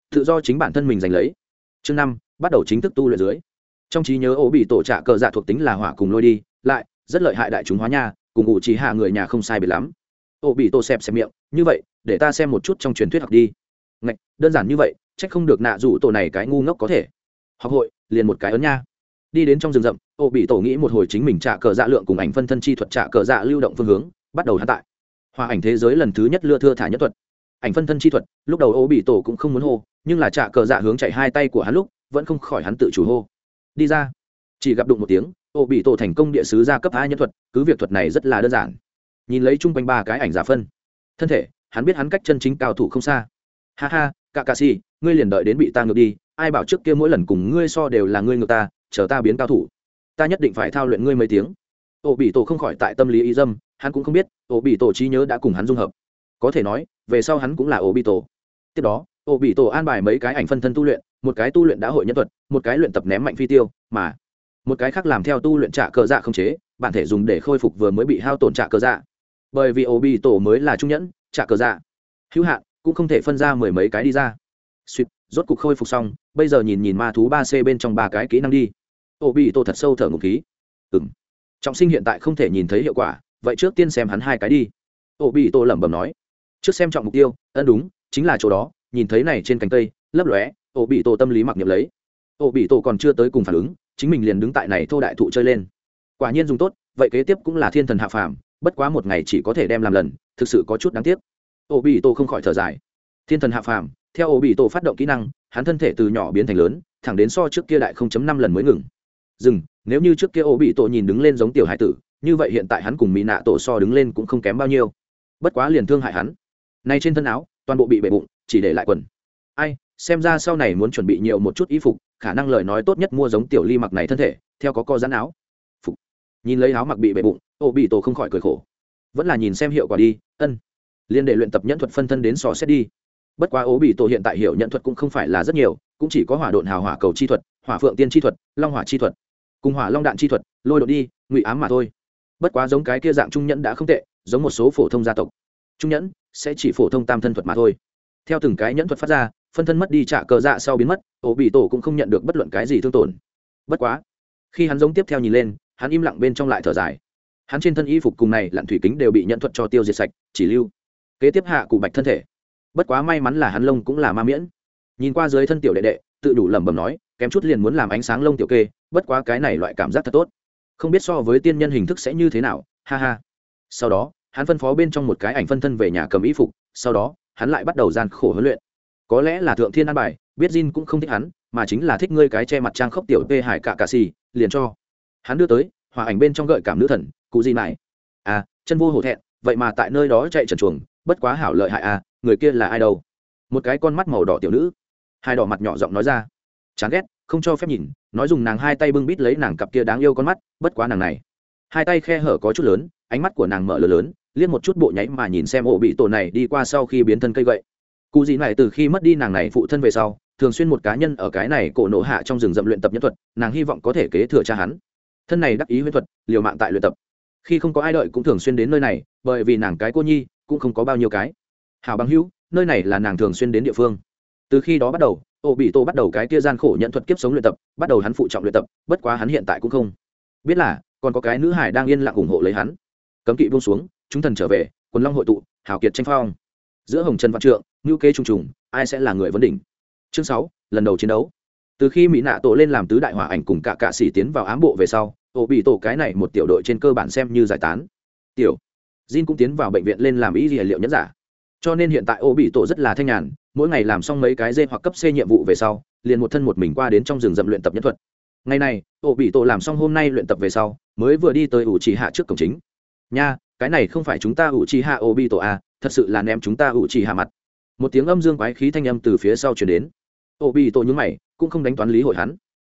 A: Tự do chính bản thân mình giành lấy. Chương năm, bắt đầu chính thức tu luyện dưới. Trong trí nhớ ổ bị tổ trạ cờ dạ thuộc tính là hỏa cùng lôi đi, lại, rất lợi hại đại chúng hóa nha, cùng ủ chỉ hạ người nhà không sai biệt lắm. Ổ bị tổ xẹp xẹp miệng, như vậy, để ta xem một chút trong truyền thuyết học đi. Ngạch, đơn giản như vậy trách không được nạ rủ tổ này cái ngu ngốc có thể. Học hội, liền một cái ấn nha. Đi đến trong rừng rậm Ô bị tổ nghĩ một hồi chính mình trả cờ dạ lượng cùng ảnh phân thân chi thuật trả cờ dạ lưu động phương hướng, bắt đầu hắn tại. Hòa ảnh thế giới lần thứ nhất lưa thưa thả nhất thuật. Ảnh phân thân chi thuật, lúc đầu Ô bị tổ cũng không muốn hô, nhưng là trả cờ dạ hướng chạy hai tay của hắn lúc, vẫn không khỏi hắn tự chủ hô. Đi ra. Chỉ gặp đụng một tiếng, Ô bị tổ thành công địa sứ ra cấp hai nhân thuật, cứ việc thuật này rất là đơn giản. Nhìn lấy chung quanh ba cái ảnh giả phân. Thân thể, hắn biết hắn cách chân chính cao thủ không xa. Ha ha cả cà si ngươi liền đợi đến bị ta ngược đi, ai bảo trước kia mỗi lần cùng ngươi so đều là ngươi ngược ta, chờ ta biến cao thủ ta nhất định phải thao luyện ngươi mấy tiếng. Ổ bị tổ không khỏi tại tâm lý ý dâm, hắn cũng không biết ổ bị tổ trí nhớ đã cùng hắn dung hợp. Có thể nói, về sau hắn cũng là ổ bị tổ. Tiếp đó ổ bị tổ an bài mấy cái ảnh phân thân tu luyện, một cái tu luyện đã hội nhân thuật, một cái luyện tập ném mạnh phi tiêu, mà một cái khác làm theo tu luyện trả cờ dạ không chế, bản thể dùng để khôi phục vừa mới bị hao tổn trả cờ dạ. Bởi vì ổ bị tổ mới là trung nhẫn trả cờ dạ. Hữu hạn, cũng không thể phân ra mười mấy cái đi ra. Suýt, rốt cục khôi phục xong, bây giờ nhìn nhìn ma thú ba c bên trong ba cái kỹ năng đi ô bị tô thật sâu thở ngục khí. Ừ m trọng sinh hiện tại không thể nhìn thấy hiệu quả, vậy trước tiên xem hắn hai cái đi. Ô bị tô lẩm bẩm nói. Trước xem trọng mục tiêu, ân đúng, chính là chỗ đó, nhìn thấy này trên cánh cây, lấp lóe, ô bị tô tâm lý mặc niệm lấy. Ô bị tô còn chưa tới cùng phản ứng, chính mình liền đứng tại này thô đại thụ chơi lên. Quả nhiên dùng tốt, vậy kế tiếp cũng là thiên thần hạ phàm, bất quá một ngày chỉ có thể đem làm lần, thực sự có chút đáng tiếc. Ô bị tô không khỏi thở dài. Thiên thần hạ phàm, theo ô bị tô phát động kỹ năng, hắn thân thể từ nhỏ biến thành lớn, thẳng đến so trước kia đại 0.5 lần mới ngừng dừng, nếu như trước kia ô bị tổ nhìn đứng lên giống tiểu hải tử, như vậy hiện tại hắn cùng mỹ nạ tổ so đứng lên cũng không kém bao nhiêu. Bất quá liền thương hại hắn. Nay trên thân áo, toàn bộ bị bể bụng, chỉ để lại quần. Ai, xem ra sau này muốn chuẩn bị nhiều một chút y phục, khả năng lời nói tốt nhất mua giống tiểu ly mặc này thân thể, theo có co giãn áo. Phục. Nhìn lấy áo mặc bị bể bụng, ô bị tổ không khỏi cười khổ. Vẫn là nhìn xem hiệu quả đi, ân. Liên đệ luyện tập nhẫn thuật phân thân đến sò xét đi. Bất quá ố bị tổ hiện tại hiểu nhẫn thuật cũng không phải là rất nhiều, cũng chỉ có hỏa độn hào hỏa cầu chi thuật, hỏa phượng tiên chi thuật, long hỏa chi thuật cùng hỏa long đạn chi thuật, lôi đột đi, ngụy ám mà thôi. Bất quá giống cái kia dạng trung nhẫn đã không tệ, giống một số phổ thông gia tộc. Trung nhẫn sẽ chỉ phổ thông tam thân thuật mà thôi. Theo từng cái nhẫn thuật phát ra, phân thân mất đi trả cờ dạ sau biến mất, ổ bị tổ cũng không nhận được bất luận cái gì thương tổn. Bất quá, khi hắn giống tiếp theo nhìn lên, hắn im lặng bên trong lại thở dài. Hắn trên thân y phục cùng này lặn thủy kính đều bị nhận thuật cho tiêu diệt sạch, chỉ lưu kế tiếp hạ cụ bạch thân thể. Bất quá may mắn là hắn lông cũng là ma miễn. Nhìn qua dưới thân tiểu đệ đệ, tự đủ lẩm bẩm nói kém chút liền muốn làm ánh sáng lông tiểu kê, bất quá cái này loại cảm giác thật tốt. Không biết so với tiên nhân hình thức sẽ như thế nào, ha ha. Sau đó, hắn phân phó bên trong một cái ảnh phân thân về nhà cầm y phục, sau đó, hắn lại bắt đầu gian khổ huấn luyện. Có lẽ là thượng thiên an bài, biết Jin cũng không thích hắn, mà chính là thích ngươi cái che mặt trang khốc tiểu tê hải cả cà xì, liền cho. Hắn đưa tới, hòa ảnh bên trong gợi cảm nữ thần, cụ gì này? À chân vô hổ thẹn, vậy mà tại nơi đó chạy trần chuồng, bất quá hảo lợi hại à người kia là ai đâu? Một cái con mắt màu đỏ tiểu nữ. Hai đỏ mặt nhỏ giọng nói ra chán ghét, không cho phép nhìn, nói dùng nàng hai tay bưng bít lấy nàng cặp kia đáng yêu con mắt, bất quá nàng này. Hai tay khe hở có chút lớn, ánh mắt của nàng mở lớn lớn, liếc một chút bộ nháy mà nhìn xem ổ bị tổ này đi qua sau khi biến thân cây gậy. Cụ gì này từ khi mất đi nàng này phụ thân về sau, thường xuyên một cá nhân ở cái này cổ nổ hạ trong rừng rậm luyện tập nhân thuật, nàng hy vọng có thể kế thừa cha hắn. Thân này đắc ý huyễn thuật, liều mạng tại luyện tập. Khi không có ai đợi cũng thường xuyên đến nơi này, bởi vì nàng cái cô nhi, cũng không có bao nhiêu cái. Hào bằng hữu, nơi này là nàng thường xuyên đến địa phương. Từ khi đó bắt đầu ô bị tô bắt đầu cái kia gian khổ nhận thuật kiếp sống luyện tập, bắt đầu hắn phụ trọng luyện tập, bất quá hắn hiện tại cũng không biết là, còn có cái nữ hải đang yên lặng ủng hộ lấy hắn. Cấm kỵ buông xuống, chúng thần trở về, quần long hội tụ, hào kiệt tranh phong. Giữa hồng trần văn trượng ngữ kế trùng trùng, ai sẽ là người vấn đỉnh? Chương sáu, lần đầu chiến đấu. Từ khi mỹ nạ tổ lên làm tứ đại hỏa ảnh cùng cả cạ sĩ tiến vào ám bộ về sau ổ bị tổ cái này một tiểu đội trên cơ bản xem như giải tán. Tiểu, jin cũng tiến vào bệnh viện lên làm ý gì liệu nhất giả cho nên hiện tại ô bị tổ rất là thanh nhàn, mỗi ngày làm xong mấy cái dê hoặc cấp c nhiệm vụ về sau, liền một thân một mình qua đến trong rừng rậm luyện tập nhân thuật. Ngày này, ô bị tổ làm xong hôm nay luyện tập về sau, mới vừa đi tới ủ trì hạ trước cổng chính. Nha, cái này không phải chúng ta ủ trì hạ ô bị tổ à thật sự là ném chúng ta ủ trì hạ mặt. Một tiếng âm dương quái khí thanh âm từ phía sau chuyển đến. Ô bị tổ nhúng mày, cũng không đánh toán lý hội hắn.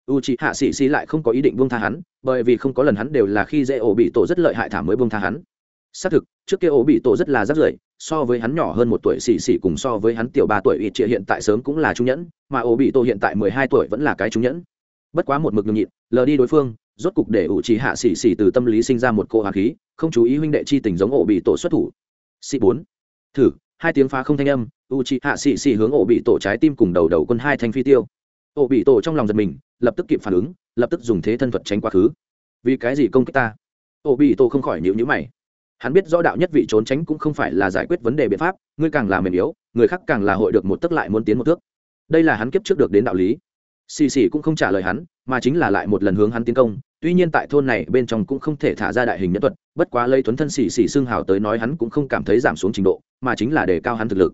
A: U c hạ sĩ sĩ lại không có ý định buông tha hắn, bởi vì không có lần hắn đều là khi dễ ổ bị tổ rất lợi hại thả mới buông tha hắn xác thực, trước kia ổ bị tổ rất là rắc rưởi, so với hắn nhỏ hơn một tuổi xì xì cùng so với hắn tiểu ba tuổi ít trịa hiện tại sớm cũng là trung nhẫn, mà ổ bị tổ hiện tại mười hai tuổi vẫn là cái trung nhẫn. Bất quá một mực nhường nhịn, lờ đi đối phương, rốt cục để ủ trì hạ xì xì từ tâm lý sinh ra một cô hà khí, không chú ý huynh đệ chi tình giống ổ bị tổ xuất thủ. Xì bốn. Thử, hai tiếng phá không thanh âm u trì hạ xì xì hướng ổ bị tổ trái tim cùng đầu đầu quân hai thanh phi tiêu. Ổ bị tổ trong lòng giật mình, lập tức kịp phản ứng, lập tức dùng thế thân thuật tránh quá khứ. Vì cái gì công kích ta? Ổ bị tổ không khỏi nhịu nhữ mày hắn biết rõ đạo nhất vị trốn tránh cũng không phải là giải quyết vấn đề biện pháp, ngươi càng là mềm yếu, người khác càng là hội được một tức lại muốn tiến một thước. Đây là hắn kiếp trước được đến đạo lý. Xì xì cũng không trả lời hắn, mà chính là lại một lần hướng hắn tiến công, tuy nhiên tại thôn này bên trong cũng không thể thả ra đại hình nhân thuật, bất quá lấy tuấn thân xì xì xương hào tới nói hắn cũng không cảm thấy giảm xuống trình độ, mà chính là để cao hắn thực lực.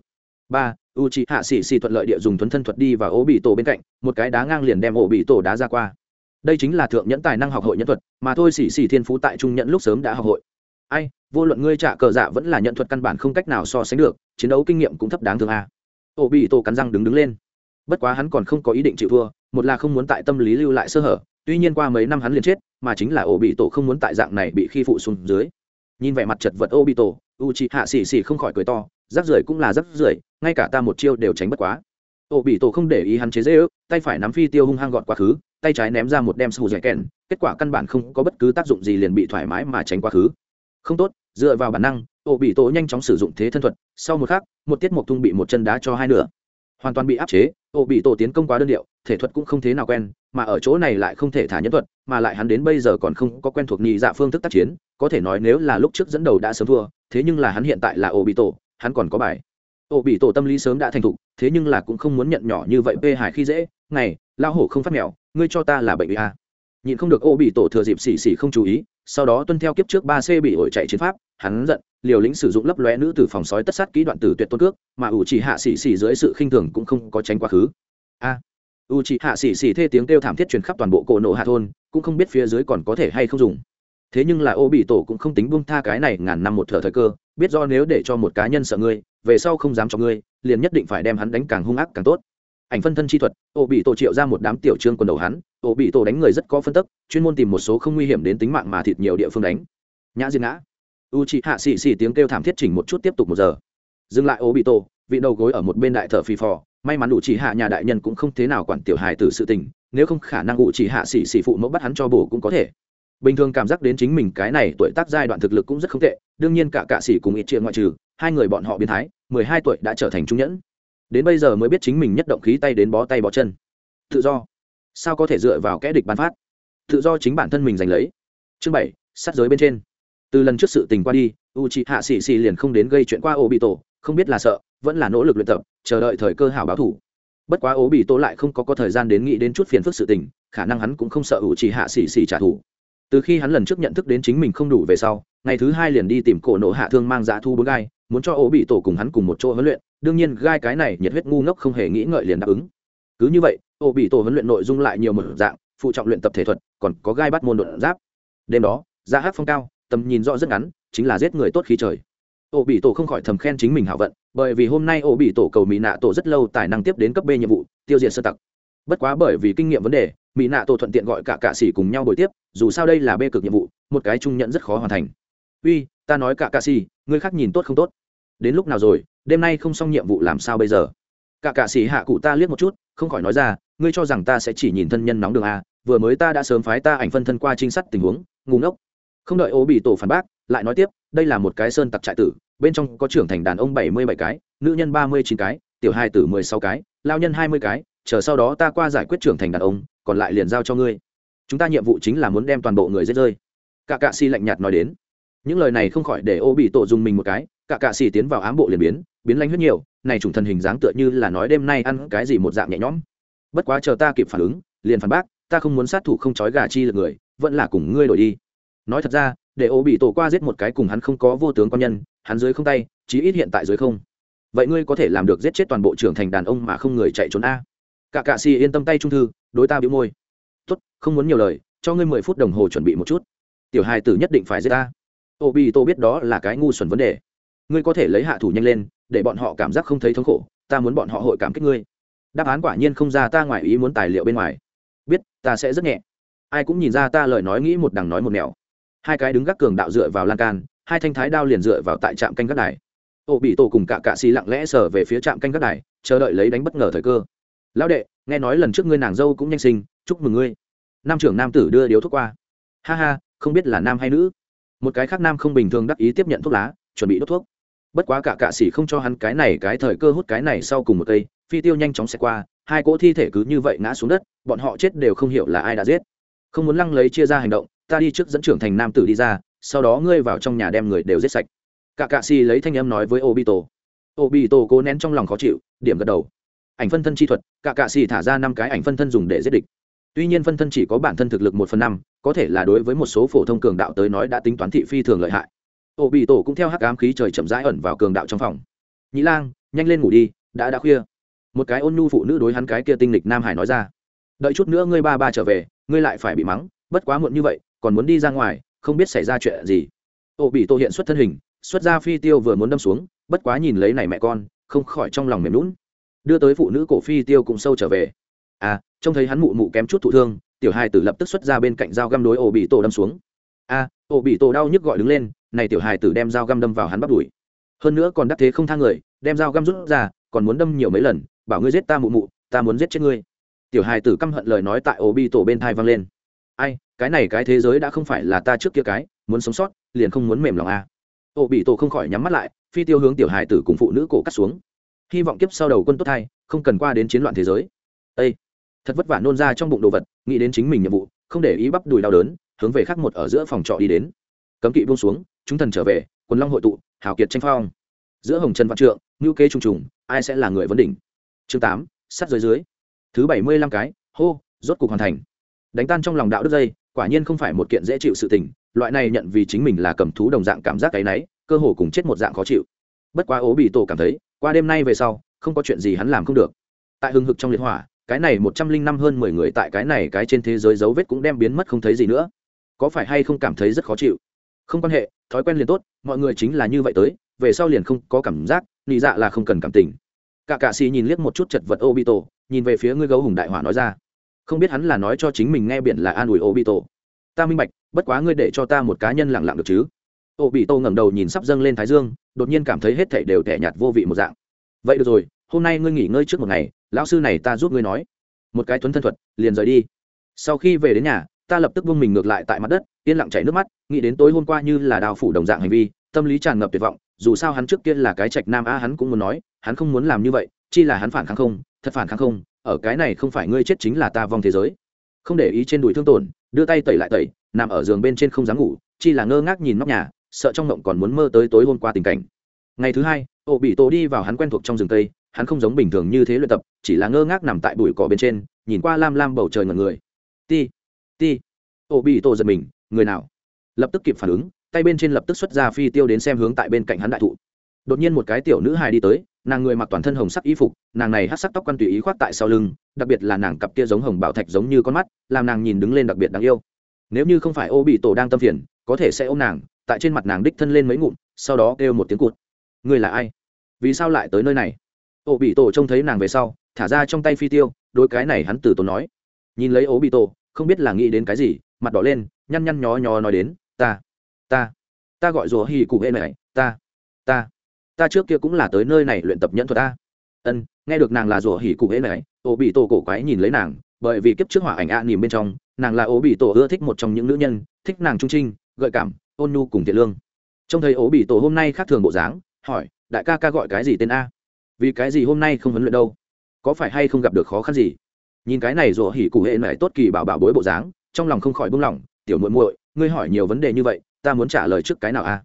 A: Ba u c hạ xì xì thuận lợi địa dùng tuấn thân thuật đi và ố bị tổ bên cạnh, một cái đá ngang liền đem ổ bị tổ đá ra qua. Đây chính là thượng nhẫn tài năng học hội nhân thuật, mà thôi xì xì thiên phú tại trung nhẫn lúc sớm đã học hội ai, vô luận ngươi trả cờ dạ vẫn là nhận thuật căn bản không cách nào so sánh được, chiến đấu kinh nghiệm cũng thấp đáng thương a. Ô bị tổ cắn răng đứng đứng lên. Bất quá hắn còn không có ý định chịu thua, một là không muốn tại tâm lý lưu lại sơ hở, tuy nhiên qua mấy năm hắn liền chết, mà chính là ổ bị tổ không muốn tại dạng này bị khi phụ xuống dưới. Nhìn vẻ mặt chật vật ô bị tổ u chị hạ xì xì không khỏi cười to, rắc rưởi cũng là rắc rưởi, ngay cả ta một chiêu đều tránh bất quá. Ô bị tổ không để ý hắn chế dễ ước tay phải nắm phi tiêu hung hăng gọn quá khứ, tay trái ném ra một đem sù dẻ kèn kết quả căn bản không có bất cứ tác dụng gì liền bị thoải mái mà tránh quá khứ không tốt, dựa vào bản năng ổ bị tổ nhanh chóng sử dụng thế thân thuật, sau một khắc, một tiết mộc thung bị một chân đá cho hai nửa. Hoàn toàn bị áp chế ổ bị tổ tiến công quá đơn điệu, thể thuật cũng không thế nào quen, mà ở chỗ này lại không thể thả nhân thuật, mà lại hắn đến bây giờ còn không có quen thuộc nhị dạ phương thức tác chiến, có thể nói nếu là lúc trước dẫn đầu đã sớm thua, thế nhưng là hắn hiện tại là ổ bị tổ hắn còn có bài. Ổ bị tổ tâm lý sớm đã thành thục, thế nhưng là cũng không muốn nhận nhỏ như vậy bê hải khi dễ ngày lao hổ không phát mèo, ngươi cho ta là bệnh a. Nhịn không được ổ bị tổ thừa dịp xì xì không chú ý sau đó tuân theo kiếp trước ba c bị ổi chạy chiến pháp, hắn giận, liều lĩnh sử dụng lấp lóe nữ tử phòng sói tất sát kỹ đoạn tử tuyệt tôn cước, mà ủ chỉ hạ dưới sự khinh thường cũng không có tránh quá khứ. A Uchiha chỉ hạ xỉ thê tiếng kêu thảm thiết truyền khắp toàn bộ cổ nộ hạ thôn, cũng không biết phía dưới còn có thể hay không dùng. Thế nhưng là ô bị tổ cũng không tính buông tha cái này ngàn năm một thở thời cơ, biết do nếu để cho một cá nhân sợ ngươi, về sau không dám cho ngươi, liền nhất định phải đem hắn đánh càng hung ác càng tốt. Ảnh phân thân chi thuật, ô bị tổ triệu ra một đám tiểu trương quần đầu hắn ô bị tổ đánh người rất có phân tức, chuyên môn tìm một số không nguy hiểm đến tính mạng mà thịt nhiều địa phương đánh. Nhã diệt ngã. U chị hạ xì xì tiếng kêu thảm thiết chỉnh một chút tiếp tục một giờ. Dừng lại ô bị tổ, vị đầu gối ở một bên đại thở phì phò. May mắn u chị hạ nhà đại nhân cũng không thế nào quản tiểu hài từ sự tình, nếu không khả năng u chị hạ xì xì phụ mẫu bắt hắn cho bổ cũng có thể. Bình thường cảm giác đến chính mình cái này tuổi tác giai đoạn thực lực cũng rất không tệ, đương nhiên cả cạ sĩ cùng ít chuyện ngoại trừ, hai người bọn họ biến thái, mười hai tuổi đã trở thành trung nhẫn. Đến bây giờ mới biết chính mình nhất động khí tay đến bó tay bó chân. Tự do sao có thể dựa vào kẽ địch bắn phát? Tự do chính bản thân mình giành lấy. Chương bảy, sát giới bên trên. Từ lần trước sự tình qua đi u c h ị hạ xì xì liền không đến gây chuyện qua ô bị tổ không biết là sợ, vẫn là nỗ lực luyện tập, chờ đợi thời cơ hảo báo thủ. Bất quá ố bị tổ lại không có có thời gian đến nghĩ đến chút phiền phức sự tình, khả năng hắn cũng không sợ u c h ị hạ xì xì trả thù. Từ khi hắn lần trước nhận thức đến chính mình không đủ về sau, ngày thứ hai liền đi tìm cổ nộ hạ thương mang giá thu bốn gai, muốn cho ố bị tổ cùng hắn cùng một chỗ huấn luyện, đương nhiên gai cái này nhiệt huyết ngu ngốc không hề nghĩ ngợi liền đáp ứng. Cứ như vậy Ô bị tổ huấn luyện nội dung lại nhiều một dạng, phụ trọng luyện tập thể thuật, còn có gai bắt môn đột giáp. Đêm đó dạ ra hát phong cao, tầm nhìn rõ rất ngắn, chính là giết người tốt khí trời. Ô bị tổ không khỏi thầm khen chính mình hảo vận, bởi vì hôm nay Ô bị tổ cầu mỹ nạ tổ rất lâu tài năng tiếp đến cấp b nhiệm vụ, tiêu diệt sơ tặc. Bất quá bởi vì kinh nghiệm vấn đề mỹ nạ tổ thuận tiện gọi cả cạ s cùng nhau buổi tiếp, dù sao đây là b cực nhiệm vụ, một cái trung nhận rất khó hoàn thành. Uy, ta nói cả cạ s ngươi khác nhìn tốt không tốt? Đến lúc nào rồi? Đêm nay không xong nhiệm vụ làm sao bây giờ? Cả cạ s hạ cụ ta liếc một chút, không khỏi nói ra ngươi cho rằng ta sẽ chỉ nhìn thân nhân nóng đường à? vừa mới ta đã sớm phái ta ảnh phân thân qua trinh sát tình huống ngủ ngốc. Không đợi ô bị tổ phản bác, lại nói tiếp, đây là một cái sơn tặc trại tử, bên trong có trưởng thành đàn ông bảy mươi bảy cái, nữ nhân ba mươi chín cái, tiểu hai tử mười sáu cái, lao nhân hai mươi cái, chờ sau đó ta qua giải quyết trưởng thành đàn ông, còn lại liền giao cho ngươi. Chúng ta nhiệm vụ chính là muốn đem toàn bộ người giết rơi. Cả cạ si lạnh nhạt nói đến. Những lời này không khỏi để ô bị tổ dùng mình một cái, cả cạ si tiến vào ám bộ liền biến biến lanh huyết nhiều, này chủng thần hình dáng tựa như là nói đêm nay ăn cái gì một dạng nhẹ nhõm bất quá chờ ta kịp phản ứng, liền phản bác, ta không muốn sát thủ không trói gà chi lực người, vẫn là cùng ngươi đổi đi. Nói thật ra, để ô bị tổ qua giết một cái cùng hắn không có vô tướng quan nhân, hắn dưới không tay, chí ít hiện tại dưới không. Vậy ngươi có thể làm được giết chết toàn bộ trưởng thành đàn ông mà không người chạy trốn a. Cả cạ xì yên tâm tay trung thư, đối ta bị môi. Tốt, không muốn nhiều lời, cho ngươi mười phút đồng hồ chuẩn bị một chút. Tiểu hai tử nhất định phải giết ta ô bị tổ biết đó là cái ngu xuẩn vấn đề. Ngươi có thể lấy hạ thủ nhanh lên, để bọn họ cảm giác không thấy thống khổ, ta muốn bọn họ hội cảm kích ngươi đáp án quả nhiên không ra ta ngoài ý muốn tài liệu bên ngoài. Biết, ta sẽ rất nhẹ. Ai cũng nhìn ra ta lời nói nghĩ một đằng nói một nẻo. Hai cái đứng gác cường đạo dựa vào lan can, hai thanh thái đao liền dựa vào tại trạm canh gác đài. Ô, bị tổ cùng cả cạ xì lặng lẽ sờ về phía trạm canh gác đài, chờ đợi lấy đánh bất ngờ thời cơ. Lão đệ, nghe nói lần trước ngươi nàng dâu cũng nhanh sinh, chúc mừng ngươi. Nam trưởng nam tử đưa điếu thuốc qua. Ha ha, không biết là nam hay nữ. Một cái khác nam không bình thường đắc ý tiếp nhận thuốc lá, chuẩn bị đốt thuốc. Bất quá cả cạ xỉ không cho hắn cái này, cái thời cơ hút cái này sau cùng một cây phi tiêu nhanh chóng xẹt qua, hai cỗ thi thể cứ như vậy ngã xuống đất, bọn họ chết đều không hiểu là ai đã giết. Không muốn lăng lấy chia ra hành động, ta đi trước dẫn trưởng thành nam tử đi ra, sau đó ngươi vào trong nhà đem người đều giết sạch. Cả cạ xì lấy thanh âm nói với obito. Obito cố nén trong lòng khó chịu, điểm gật đầu. Ảnh phân thân chi thuật, cả cạ xì thả ra năm cái ảnh phân thân dùng để giết địch. Tuy nhiên phân thân chỉ có bản thân thực lực một phần năm, có thể là đối với một số phổ thông cường đạo tới nói đã tính toán thị phi thường lợi hại. Obito cũng theo hắc ám khí trời chậm rãi ẩn vào cường đạo trong phòng. Nhĩ lang, nhanh lên ngủ đi, đã đã khuya một cái ôn nhu phụ nữ đối hắn cái kia tinh lịch nam hải nói ra. Đợi chút nữa ngươi ba ba trở về, ngươi lại phải bị mắng, bất quá muộn như vậy, còn muốn đi ra ngoài, không biết xảy ra chuyện gì. Ô bị tô hiện xuất thân hình, xuất ra phi tiêu vừa muốn đâm xuống, bất quá nhìn lấy này mẹ con, không khỏi trong lòng mềm lún đưa tới phụ nữ cổ phi tiêu cũng sâu trở về. À trông thấy hắn mụ mụ kém chút thụ thương, tiểu hai tử lập tức xuất ra bên cạnh dao găm đối ổ bị tổ đâm xuống. A ô ổ bị tổ đau nhức gọi đứng lên, này tiểu hài tử đem dao găm đâm vào hắn bắt đùi. Hơn nữa còn đắc thế không thang người, đem dao găm rút ra, còn muốn đâm nhiều mấy lần bảo ngươi giết ta mụ mụ, ta muốn giết chết ngươi. Tiểu hài tử căm hận lời nói tại ổ bi tổ bên thai vang lên. Ai, cái này cái thế giới đã không phải là ta trước kia cái, muốn sống sót, liền không muốn mềm lòng a à. ổ bị tổ không khỏi nhắm mắt lại, phi tiêu hướng tiểu hài tử cùng phụ nữ cổ cắt xuống. Hy vọng kiếp sau đầu quân tốt thay, không cần qua đến chiến loạn thế giới. Ây thật vất vả nôn ra trong bụng đồ vật, nghĩ đến chính mình nhiệm vụ, không để ý bắp đùi đau đớn, hướng về khắc một ở giữa phòng trọ đi đến. Cấm kỵ buông xuống, chúng thần trở về quần long hội tụ, hào kiệt tranh phong. Giữa hồng trần văn trượng ngữ kế trùng trùng, ai sẽ là người vấn đỉnh? Chương tám, sắt dưới dưới. Thứ bảy mươi lăm cái, hô, rốt cục hoàn thành. Đánh tan trong lòng đạo đức dây, quả nhiên không phải một kiện dễ chịu sự tình, loại này nhận vì chính mình là cầm thú đồng dạng cảm giác cái náy cơ hồ cùng chết một dạng khó chịu. Bất quá ố bị tổ cảm thấy, qua đêm nay về sau, không có chuyện gì hắn làm không được. Tại hưng hực trong liệt hỏa, cái này một trăm linh năm hơn mười người tại cái này cái trên thế giới dấu vết cũng đem biến mất không thấy gì nữa. Có phải hay không cảm thấy rất khó chịu? Không quan hệ, thói quen liền tốt, mọi người chính là như vậy tới, về sau liền không có cảm giác, nị dạ là không cần cảm tình cả cạ xì nhìn liếc một chút chật vật obito, nhìn về phía ngươi gấu hùng đại hỏa nói ra. Không biết hắn là nói cho chính mình nghe biển là an ủi obito. Ta minh bạch, bất quá ngươi để cho ta một cá nhân lặng lặng được chứ. Obito ngẩng đầu nhìn sắp dâng lên thái dương, đột nhiên cảm thấy hết thảy đều tẻ nhạt vô vị một dạng. Vậy được rồi, hôm nay ngươi nghỉ ngơi trước một ngày, lão sư này ta giúp ngươi nói. Một cái tuấn thân thuật, liền rời đi. Sau khi về đến nhà, ta lập tức vung mình ngược lại tại mặt đất, yên lặng chảy nước mắt, nghĩ đến tối hôm qua như là đào phủ đồng dạng hành vi, tâm lý tràn ngập tuyệt vọng dù sao hắn trước kia là cái trạch nam a hắn cũng muốn nói, hắn không muốn làm như vậy, chi là hắn phản kháng không, thật phản kháng không, ở cái này không phải ngươi chết chính là ta vong thế giới. Không để ý trên đùi thương tổn, đưa tay tẩy lại tẩy, nằm ở giường bên trên không dám ngủ, chi là ngơ ngác nhìn nóc nhà, sợ trong mộng còn muốn mơ tới tối hôm qua tình cảnh. Ngày thứ hai ổ bị tổ đi vào hắn quen thuộc trong rừng tây, hắn không giống bình thường như thế luyện tập, chỉ là ngơ ngác nằm tại bụi cỏ bên trên, nhìn qua lam lam bầu trời ngần người. Ti ti. Ổ bị tổ giật mình, người nào? Lập tức kịp phản ứng tay bên trên lập tức xuất ra phi tiêu đến xem hướng tại bên cạnh hắn đại thụ. Đột nhiên một cái tiểu nữ hài đi tới, nàng người mặc toàn thân hồng sắc y phục, nàng này hát sắc tóc quan tùy ý khoác tại sau lưng, đặc biệt là nàng cặp kia giống hồng bảo thạch giống như con mắt, làm nàng nhìn đứng lên đặc biệt đáng yêu. Nếu như không phải ô bị tổ đang tâm phiền, có thể sẽ ôm nàng, tại trên mặt nàng đích thân lên mấy ngụm, sau đó kêu một tiếng cụt. Người là ai? Vì sao lại tới nơi này? Ô bị tổ trông thấy nàng về sau, thả ra trong tay phi tiêu đôi cái này hắn từ tổ nói. Nhìn lấy ô bị tổ, không biết là nghĩ đến cái gì, mặt đỏ lên, nhăn nhăn nhó nhó nói đến, ta ta. Ta gọi rùa hì cụ hệ này, ta ta. Ta trước kia cũng là tới nơi này luyện tập nhẫn thuật ta. Ân, nghe được nàng là rùa hỉ cụ hễ này, ô bị tổ cổ quái nhìn lấy nàng, bởi vì kiếp trước hỏa ảnh ạ à nỉm bên trong, nàng là ô bị tổ ưa thích một trong những nữ nhân, thích nàng trung trinh, gợi cảm, ôn nhu cùng thiện lương. Trông thấy ô bị tổ hôm nay khác thường bộ dáng, hỏi, đại ca ca gọi cái gì tên a? Vì cái gì hôm nay không huấn luyện đâu? Có phải hay không gặp được khó khăn gì? Nhìn cái này rủa hỉ cụ hệ này tốt kỳ bảo bảo bối bộ dáng, trong lòng không khỏi buông lỏng tiểu muội muội, ngươi hỏi nhiều vấn đề như vậy ta muốn trả lời trước cái nào a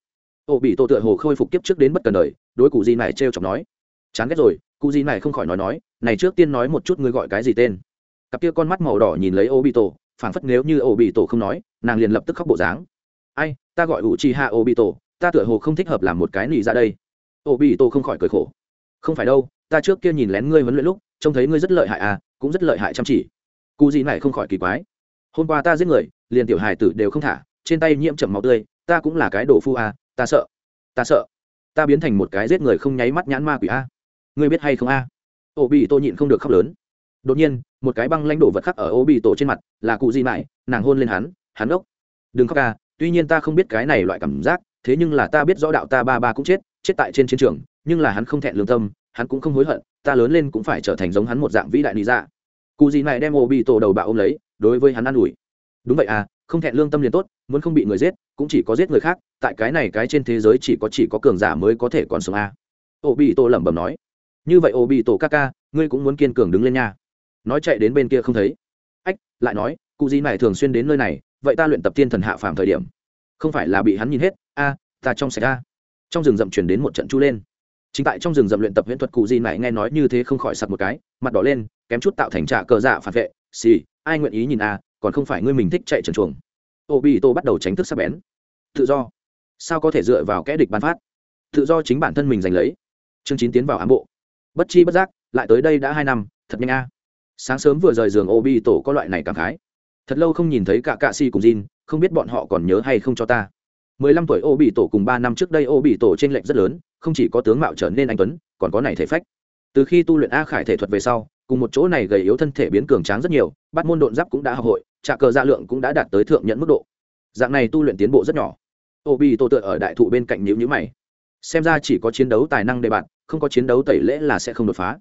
A: ô, bị tổ tựa hồ khôi phục kiếp trước đến bất cần đời, đối cụ gì này t r e o chọc nói. Chán ghét rồi, cụ gì này không khỏi nói nói, này trước tiên nói một chút ngươi gọi cái gì tên. Cặp kia con mắt màu đỏ nhìn lấy ô bị tổ, phảng phất nếu như ô bị tổ không nói, nàng liền lập tức khóc bộ dáng. Ai, ta gọi u chi hạ ô bị tổ, ta tựa hồ không thích hợp làm một cái nỉ ra dạ đây. Ô bị tổ không khỏi cười khổ. Không phải đâu, ta trước kia nhìn lén ngươi huấn luyện lúc, trông thấy ngươi rất lợi hại à cũng rất lợi hại chăm chỉ. Cụ gì này không khỏi kỳ quái. Hôm qua ta giết người, liền tiểu hài tử đều không thả trên tay nhiễm chậm máu tươi, ta cũng là cái đồ phu à ta sợ ta sợ. Ta biến thành một cái giết người không nháy mắt nhãn ma quỷ a. Ngươi biết hay không a? Ô bị tô nhịn không được khóc lớn. Đột nhiên, một cái băng lãnh đổ vật khắc ở ô bị tổ trên mặt, là cụ di mại, nàng hôn lên hắn hắn ốc. Đừng khóc a, tuy nhiên ta không biết cái này loại cảm giác, thế nhưng là ta biết rõ đạo ta ba ba cũng chết chết tại trên chiến trường, nhưng là hắn không thẹn lương tâm, hắn cũng không hối hận, ta lớn lên cũng phải trở thành giống hắn một dạng vĩ đại lý dạ. Cụ gì này đem ô bị tổ đầu bạo ôm lấy, đối với hắn ă n ủi. Đúng vậy à không thẹn lương tâm liền tốt, muốn không bị người giết, cũng chỉ có giết người khác, tại cái này cái trên thế giới chỉ có chỉ có cường giả mới có thể còn sống a. Ô bị tổ lẩm bẩm nói. Như vậy ô bị tổ ca ca, ngươi cũng muốn kiên cường đứng lên nha. Nói chạy đến bên kia không thấy. Ách, lại nói, cụ gì này thường xuyên đến nơi này, vậy ta luyện tập tiên thần hạ phàm thời điểm. Không phải là bị hắn nhìn hết, a, ta trong sạch a. Trong rừng rậm chuyển đến một trận chu lên. Chính tại trong rừng rậm luyện tập huyễn thuật cụ gì này nghe nói như thế không khỏi sặc một cái, mặt đỏ lên, kém chút tạo thành trạ cờ dạ phản vệ. Xì, ai nguyện ý nhìn a còn không phải ngươi mình thích chạy trần chuồng. Ô bị tô bắt đầu tránh thức sắp bén. Tự do. Sao có thể dựa vào kẽ địch ban phát? Tự do chính bản thân mình giành lấy. Chương chín tiến vào ám bộ. Bất chi bất giác lại tới đây đã hai năm thật nhanh a. Sáng sớm vừa rời giường ô bị tổ có loại này cảm khái. Thật lâu không nhìn thấy cả cạ si cùng Jin, không biết bọn họ còn nhớ hay không cho ta. Mười lăm tuổi ô bị tổ cùng ba năm trước đây ô bị tổ t r ê n lệch rất lớn không chỉ có tướng mạo trở nên anh tuấn còn có này thể phách. Từ khi tu luyện a khải thể thuật về sau cùng một chỗ này gầy yếu thân thể biến cường tráng rất nhiều, bắt môn độn giáp cũng đã học hội trà cờ dạ lượng cũng đã đạt tới thượng nhận mức độ. Dạng này tu luyện tiến bộ rất nhỏ. Ô bị tổ tựa ở đại thụ bên cạnh nhữ nhữ mày. Xem ra chỉ có chiến đấu tài năng đề bạn, không có chiến đấu tẩy lễ là sẽ không đột phá.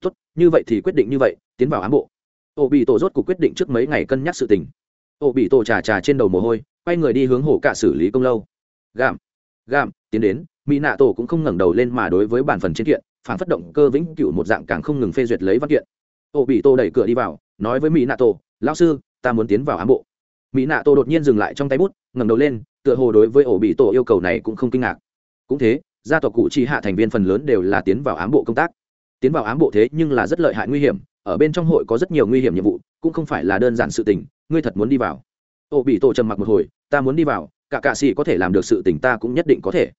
A: Tốt, như vậy thì quyết định như vậy, tiến vào ám bộ. Ô bị tổ rốt cuộc quyết định trước mấy ngày cân nhắc sự tình. Ô bị tổ trà trà trên đầu mồ hôi, quay người đi hướng hồ cả xử lý công lâu. Gạm gạm, tiến đến, mỹ nạ tổ cũng không ngẩng đầu lên mà đối với bản phần trên kiện phản phất động cơ vĩnh cửu một dạng càng không ngừng phê duyệt lấy văn kiện. Ô, bị tô đẩy cửa đi vào, nói với mỹ nạ tổ lão sư, ta muốn tiến vào ám bộ. Mỹ nạ tổ đột nhiên dừng lại trong tay bút, ngẩng đầu lên, tựa hồ đối với ổ bị tổ yêu cầu này cũng không kinh ngạc. Cũng thế, gia tộc cụ chi hạ thành viên phần lớn đều là tiến vào ám bộ công tác. Tiến vào ám bộ thế nhưng là rất lợi hại nguy hiểm, ở bên trong hội có rất nhiều nguy hiểm nhiệm vụ, cũng không phải là đơn giản sự tình, ngươi thật muốn đi vào. Ổ bị tổ trầm mặc một hồi, ta muốn đi vào, cả cạ sĩ có thể làm được sự tình ta cũng nhất định có thể.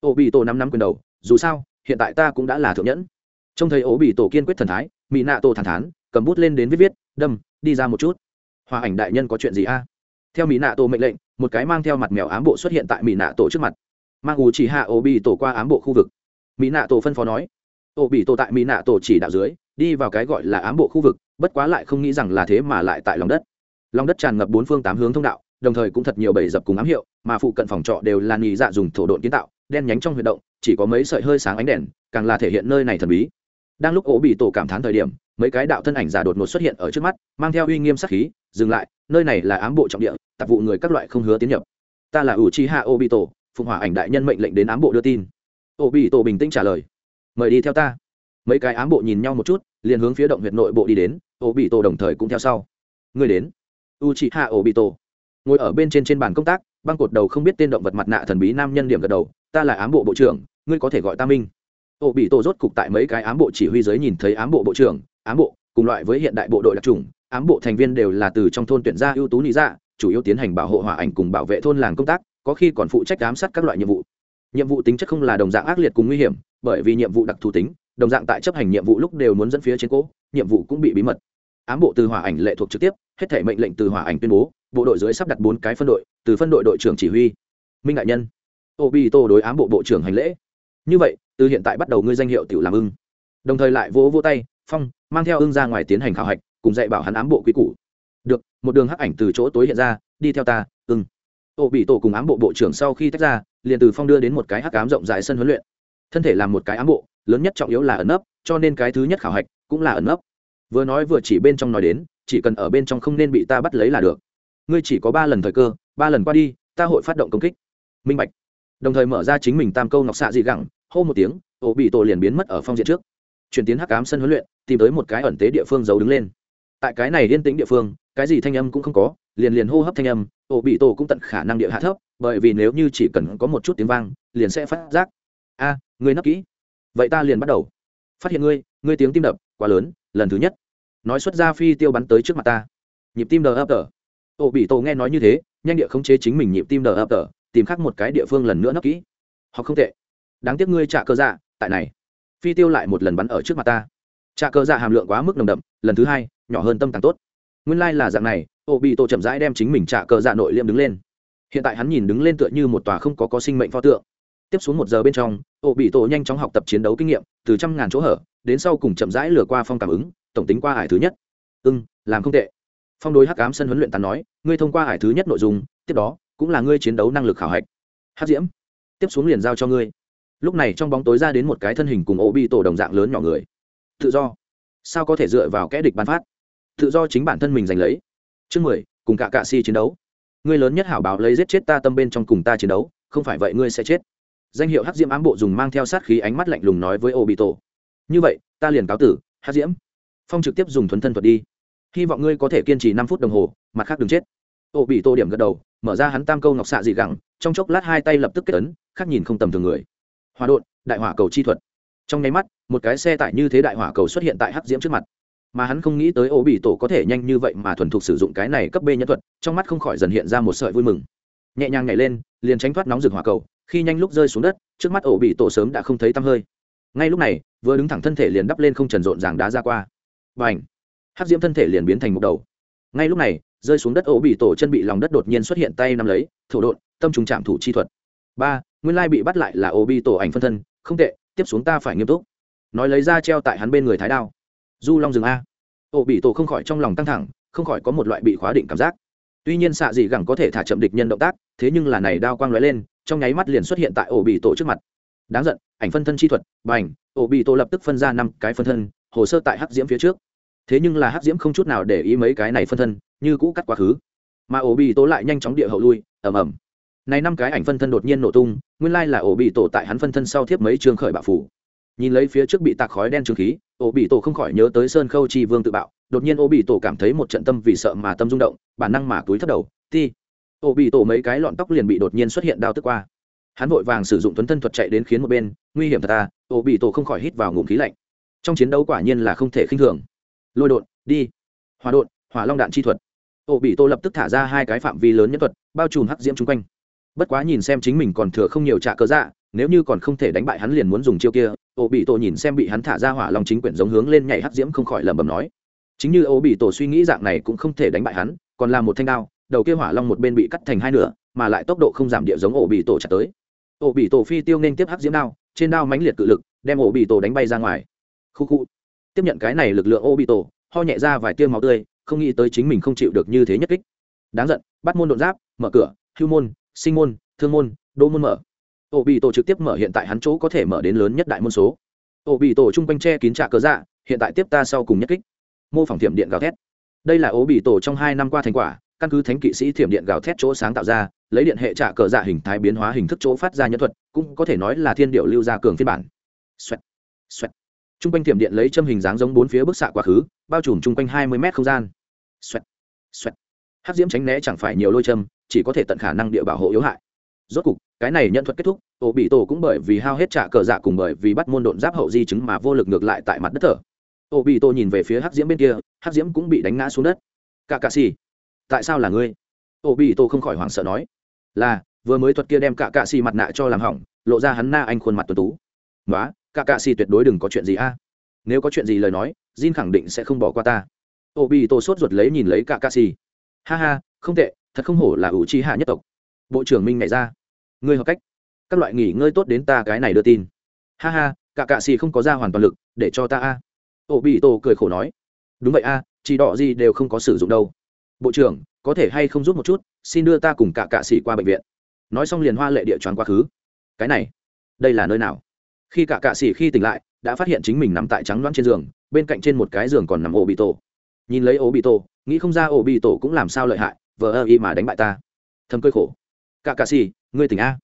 A: Ô bị tổ năm năm quyền đầu, dù sao hiện tại ta cũng đã là thượng nhẫn. Trông thấy ố bị tổ kiên quyết thần thái mỹ nạ tổ thẳng thắn cầm bút lên đến viết viết, đâm, đi ra một chút. Hòa ảnh đại nhân có chuyện gì a? Theo mỹ nạ tổ mệnh lệnh, một cái mang theo mặt mèo ám bộ xuất hiện tại mỹ nạ tổ trước mặt. Mang ủ chỉ hạ ố bị tổ qua ám bộ khu vực. Mỹ nạ tổ phân phó nói, ố bị tổ tại mỹ nạ tổ chỉ đạo dưới, đi vào cái gọi là ám bộ khu vực, bất quá lại không nghĩ rằng là thế mà lại tại lòng đất. Lòng đất tràn ngập bốn phương tám hướng thông đạo, đồng thời cũng thật nhiều bầy dập cùng ám hiệu, mà phụ cận phòng trọ đều là nghỉ dạ dùng thổ độn kiến tạo đen nhánh trong huy động, chỉ có mấy sợi hơi sáng ánh đèn, càng là thể hiện nơi này thần bí. Đang lúc ổ bị tổ cảm thán thời điểm, mấy cái đạo thân ảnh giả đột ngột xuất hiện ở trước mắt, mang theo uy nghiêm sắc khí, dừng lại, nơi này là ám bộ trọng địa, tạp vụ người các loại không hứa tiến nhập. Ta là ủ chi hạ ô bị tổ phụng hỏa ảnh đại nhân mệnh lệnh đến ám bộ đưa tin. Ô bị tổ bình tĩnh trả lời. Mời đi theo ta. Mấy cái ám bộ nhìn nhau một chút, liền hướng phía động huyệt nội bộ đi đến ô bị tổ đồng thời cũng theo sau. Người đến. U chị hạ ô bị tổ ngồi ở bên trên trên bàn công tác, băng cột đầu không biết tên động vật mặt nạ thần bí nam nhân điểm gật đầu ta là ám bộ bộ trưởng, ngươi có thể gọi ta minh. Ô, bị tổ rốt cục tại mấy cái ám bộ chỉ huy giới nhìn thấy ám bộ bộ trưởng, ám bộ, cùng loại với hiện đại bộ đội đặc trùng, ám bộ thành viên đều là từ trong thôn tuyển gia ưu tú lý dạ chủ yếu tiến hành bảo hộ hòa ảnh cùng bảo vệ thôn làng công tác, có khi còn phụ trách giám sát các loại nhiệm vụ. Nhiệm vụ tính chất không là đồng dạng ác liệt cùng nguy hiểm, bởi vì nhiệm vụ đặc thù tính, đồng dạng tại chấp hành nhiệm vụ lúc đều muốn dẫn phía trên cỗ, nhiệm vụ cũng bị bí mật. Ám bộ từ hỏa ảnh lệ thuộc trực tiếp, hết thể mệnh lệnh từ hỏa ảnh tuyên bố, bộ đội dưới sắp đặt bốn cái phân đội, từ phân đội đội trưởng chỉ huy. Minh đại nhân ô bi tô đối ám bộ bộ trưởng hành lễ. Như vậy, từ hiện tại bắt đầu ngươi danh hiệu tiểu làm ưng. Đồng thời lại vỗ vỗ tay, phong, mang theo ưng ra ngoài tiến hành khảo hạch, cùng dạy bảo hắn ám bộ quý củ. Được, một đường hắc ảnh từ chỗ tối hiện ra, đi theo ta, ưng. Ô bị tổ cùng ám bộ bộ trưởng sau khi tách ra, liền từ phong đưa đến một cái hắc ám rộng rãi sân huấn luyện. Thân thể làm một cái ám bộ, lớn nhất trọng yếu là ẩn nấp, cho nên cái thứ nhất khảo hạch cũng là ẩn nấp. Vừa nói vừa chỉ bên trong nói đến, chỉ cần ở bên trong không nên bị ta bắt lấy là được. Ngươi chỉ có ba lần thời cơ, ba lần qua đi, ta hội phát động công kích. Minh bạch đồng thời mở ra chính mình tam câu ngọc xạ dị gẳng hô một tiếng ổ bị tổ liền biến mất ở phong diện trước. Chuyển tiến hắc cám sân huấn luyện tìm tới một cái ẩn tế địa phương giấu đứng lên. Tại cái này yên tĩnh địa phương cái gì thanh âm cũng không có liền liền hô hấp thanh âm ổ bị tổ cũng tận khả năng địa hạ thấp bởi vì nếu như chỉ cần có một chút tiếng vang liền sẽ phát giác. A à, ngươi nấp kỹ. Vậy ta liền bắt đầu. Phát hiện ngươi ngươi tiếng tim đập quá lớn lần thứ nhất. Nói xuất ra phi tiêu bắn tới trước mặt ta. Nhịp tim đờ ấp tờ ổ bị tổ nghe nói như thế nhanh địa khống chế chính mình nhịp tim đờ ập tờ tìm khác một cái địa phương lần nữa nấp kỹ. Họ không tệ. Đáng tiếc ngươi trả cơ dạ tại này. Phi tiêu lại một lần bắn ở trước mặt ta. Trả cơ dạ hàm lượng quá mức nồng đậm, lần thứ hai, nhỏ hơn tâm càng tốt. Nguyên lai、like、là dạng này ô bị tổ chậm rãi đem chính mình trả cơ dạ nội liêm đứng lên. Hiện tại hắn nhìn đứng lên tựa như một tòa không có có sinh mệnh pho tượng. Tiếp xuống một giờ bên trong ô bị tổ nhanh chóng học tập chiến đấu kinh nghiệm, từ trăm ngàn chỗ hở, đến sau cùng chậm rãi lừa qua phong cảm ứng, tổng tính qua ải thứ nhất. Ưng làm không tệ. Phong đối hắc ám sân huấn luyện tàn nói, ngươi thông qua ải thứ nhất nội dung, tiếp đó cũng là ngươi chiến đấu năng lực khảo hạch. Hát diễm, tiếp xuống liền giao cho ngươi. Lúc này trong bóng tối ra đến một cái thân hình cùng ô bị tổ đồng dạng lớn nhỏ người. Tự do. Sao có thể dựa vào kẽ địch bán phát? Tự do chính bản thân mình giành lấy. Chương mười, cùng cả cạ si chiến đấu. Ngươi lớn nhất hảo báo lấy giết chết ta tâm bên trong cùng ta chiến đấu, không phải vậy ngươi sẽ chết. Danh hiệu hắc diễm ám bộ dùng mang theo sát khí ánh mắt lạnh lùng nói với ô bị tổ. Như vậy, ta liền cáo tử hắc diễm. Phong trực tiếp dùng thuấn thân thuật đi. Hy vọng ngươi có thể kiên trì năm phút đồng hồ, mặt khác đừng chết. Ô bị tô điểm gật đầu mở ra hắn tam câu ngọc xạ dị gẳng, trong chốc lát hai tay lập tức kết ấn, khác nhìn không tầm thường người. Hòa đột đại hỏa cầu chi thuật. Trong nháy mắt, một cái xe tải như thế đại hỏa cầu xuất hiện tại hắc diễm trước mặt. Mà hắn không nghĩ tới ô bị tổ có thể nhanh như vậy mà thuần thục sử dụng cái này cấp b nhân thuật, trong mắt không khỏi dần hiện ra một sợi vui mừng. Nhẹ nhàng nhảy lên, liền tránh thoát nóng rực hỏa cầu, khi nhanh lúc rơi xuống đất, trước mắt ổ bị tổ sớm đã không thấy tăm hơi. Ngay lúc này, vừa đứng thẳng thân thể liền đắp lên không trần rộn ràng đá ra qua. B à n h hắc diễm thân thể liền biến thành một đầu ngay lúc này, rơi xuống đất ổ bị tổ chân bị lòng đất đột nhiên xuất hiện tay nắm lấy, thổ đột tâm trùng chạm thủ chi thuật. Ba, nguyên lai bị bắt lại là ổ bị tổ ảnh phân thân, không tệ, tiếp xuống ta phải nghiêm túc. Nói lấy ra treo tại hắn bên người thái đao. Du long rừng a. Ổ bị tổ không khỏi trong lòng căng thẳng, không khỏi có một loại bị khóa định cảm giác. Tuy nhiên xạ dị gẳng có thể thả chậm địch nhân động tác, thế nhưng là này đao quang lóe lên, trong nháy mắt liền xuất hiện tại ổ bị tổ trước mặt. Đáng giận, ảnh phân thân chi thuật, bành à ổ bị tổ lập tức phân ra năm cái phân thân, hồ sơ tại hắc diễm phía trước thế nhưng là hắc diễm không chút nào để ý mấy cái này phân thân, như cũ cắt quá khứ. Mà ổ bị tổ lại nhanh chóng địa hậu lui ẩm ẩm này năm cái ảnh phân thân đột nhiên nổ tung, nguyên lai là ổ bị tổ tại hắn phân thân sau thiếp mấy trường khởi bạo phủ. Nhìn lấy phía trước bị tạc khói đen trường khí, ổ bị tổ không khỏi nhớ tới sơn khâu chi vương tự bạo, đột nhiên ổ bị tổ cảm thấy một trận tâm vì sợ mà tâm rung động, bản năng mà túi thất đầu, ti. Ổ bị tổ mấy cái lọn tóc liền bị đột nhiên xuất hiện đao tức qua. Hắn vội vàng sử dụng tuấn thân thuật chạy đến khiến một bên, nguy hiểm thật ta ổ bị tổ không khỏi hít vào ngụm khí lạnh. Trong chiến đấu quả nhiên là không thể khinh thường lôi đột đi. Hòa đột hỏa long đạn chi thuật. Ổ bị Tô lập tức thả ra hai cái phạm vi lớn nhất thuật, bao trùm hắc diễm chung quanh. Bất quá nhìn xem chính mình còn thừa không nhiều trả cơ dạ nếu như còn không thể đánh bại hắn liền muốn dùng chiêu kia ô bị tổ nhìn xem bị hắn thả ra hỏa lòng chính quyển giống hướng lên nhảy hắc diễm không khỏi lẩm bẩm nói. Chính như ô bị tổ suy nghĩ dạng này cũng không thể đánh bại hắn, còn là một thanh đao, đầu kia hỏa long một bên bị cắt thành hai nửa, mà lại tốc độ không giảm địa giống ổ bị tổ chặt tới. Ổ bị tổ phi tiêu nên tiếp hắc diễm đao, trên đao mãnh liệt cự lực, đem ổ bị tổ đánh bay ra ngoài. Khu khu tiếp nhận cái này lực lượng Obito, bị tổ ho nhẹ ra vài tiêu máu tươi không nghĩ tới chính mình không chịu được như thế nhất kích. Đáng giận bắt môn đột giáp mở cửa hưu môn sinh môn thương môn đô môn mở. Obito bị tổ trực tiếp mở hiện tại hắn chỗ có thể mở đến lớn nhất đại môn số. Obito bị tổ chung quanh che kín trạ cớ dạ hiện tại tiếp ta sau cùng nhất kích. Mô phỏng thiểm điện gào thét. Đây là Obito bị tổ trong hai năm qua thành quả căn cứ thánh kỵ sĩ thiểm điện gào thét chỗ sáng tạo ra lấy điện hệ trả cờ dạ hình thái biến hóa hình thức chỗ phát ra nhân thuật cũng có thể nói là thiên điệu lưu ra cường phiên bản. Xoẹt xoẹt t r u n g quanh thiểm điện lấy châm hình dáng giống bốn phía bức xạ quá khứ, bao trùm chung quanh hai mươi mét không gian. Xoẹt xoẹt. Hát diễm tránh né chẳng phải nhiều lôi châm, chỉ có thể tận khả năng địa bảo hộ yếu hại. Rốt cục, cái này nhận thuật kết thúc ổ bị tổ cũng bởi vì hao hết trả cờ dạ cùng bởi vì bắt môn độn giáp hậu di chứng mà vô lực ngược lại tại mặt đất thở. Ổ bị tổ nhìn về phía hắc diễm bên kia, hắc diễm cũng bị đánh ngã xuống đất. Cả cà xì, tại sao là ngươi? Ổ bị tổ không khỏi hoảng sợ nói. Là, vừa mới thuật kia đem cả cạ xì mặt nạ cho làm hỏng, lộ ra hắn na anh khuôn mặt tuần tú. Nói cả cạ xì tuyệt đối đừng có chuyện gì a. À. Nếu có chuyện gì lời nói, jin khẳng định sẽ không bỏ qua ta. Ổ bị tổ sốt ruột lấy nhìn lấy cả cạ xì. Ha ha, không tệ, thật không hổ là ủ trí hạ nhất tộc. Bộ trưởng minh nhảy ra. Ngươi hợp cách. Các loại nghỉ ngơi tốt đến ta cái này đưa tin. Ha ha, cả cạ xì không có ra hoàn toàn lực, để cho ta a. Ổ bị tổ cười khổ nói. Đúng vậy a, chỉ đỏ gì đều không có sử dụng đâu. Bộ trưởng, có thể hay không giúp một chút, xin đưa ta cùng cả cạ xì qua bệnh viện. Nói xong liền hoa lệ địa choán quá khứ. Cái này, đây là nơi nào? Khi cả cạ xỉ khi tỉnh lại, đã phát hiện chính mình nằm tại trắng loãng trên giường, bên cạnh trên một cái giường còn nằm ổ bị tổ nhìn lấy ổ bị tổ nghĩ không ra ổ bị tổ cũng làm sao lợi hại, vờ ơ y mà đánh bại ta. Thầm cơi khổ. Cả cạ xỉ ngươi tỉnh a?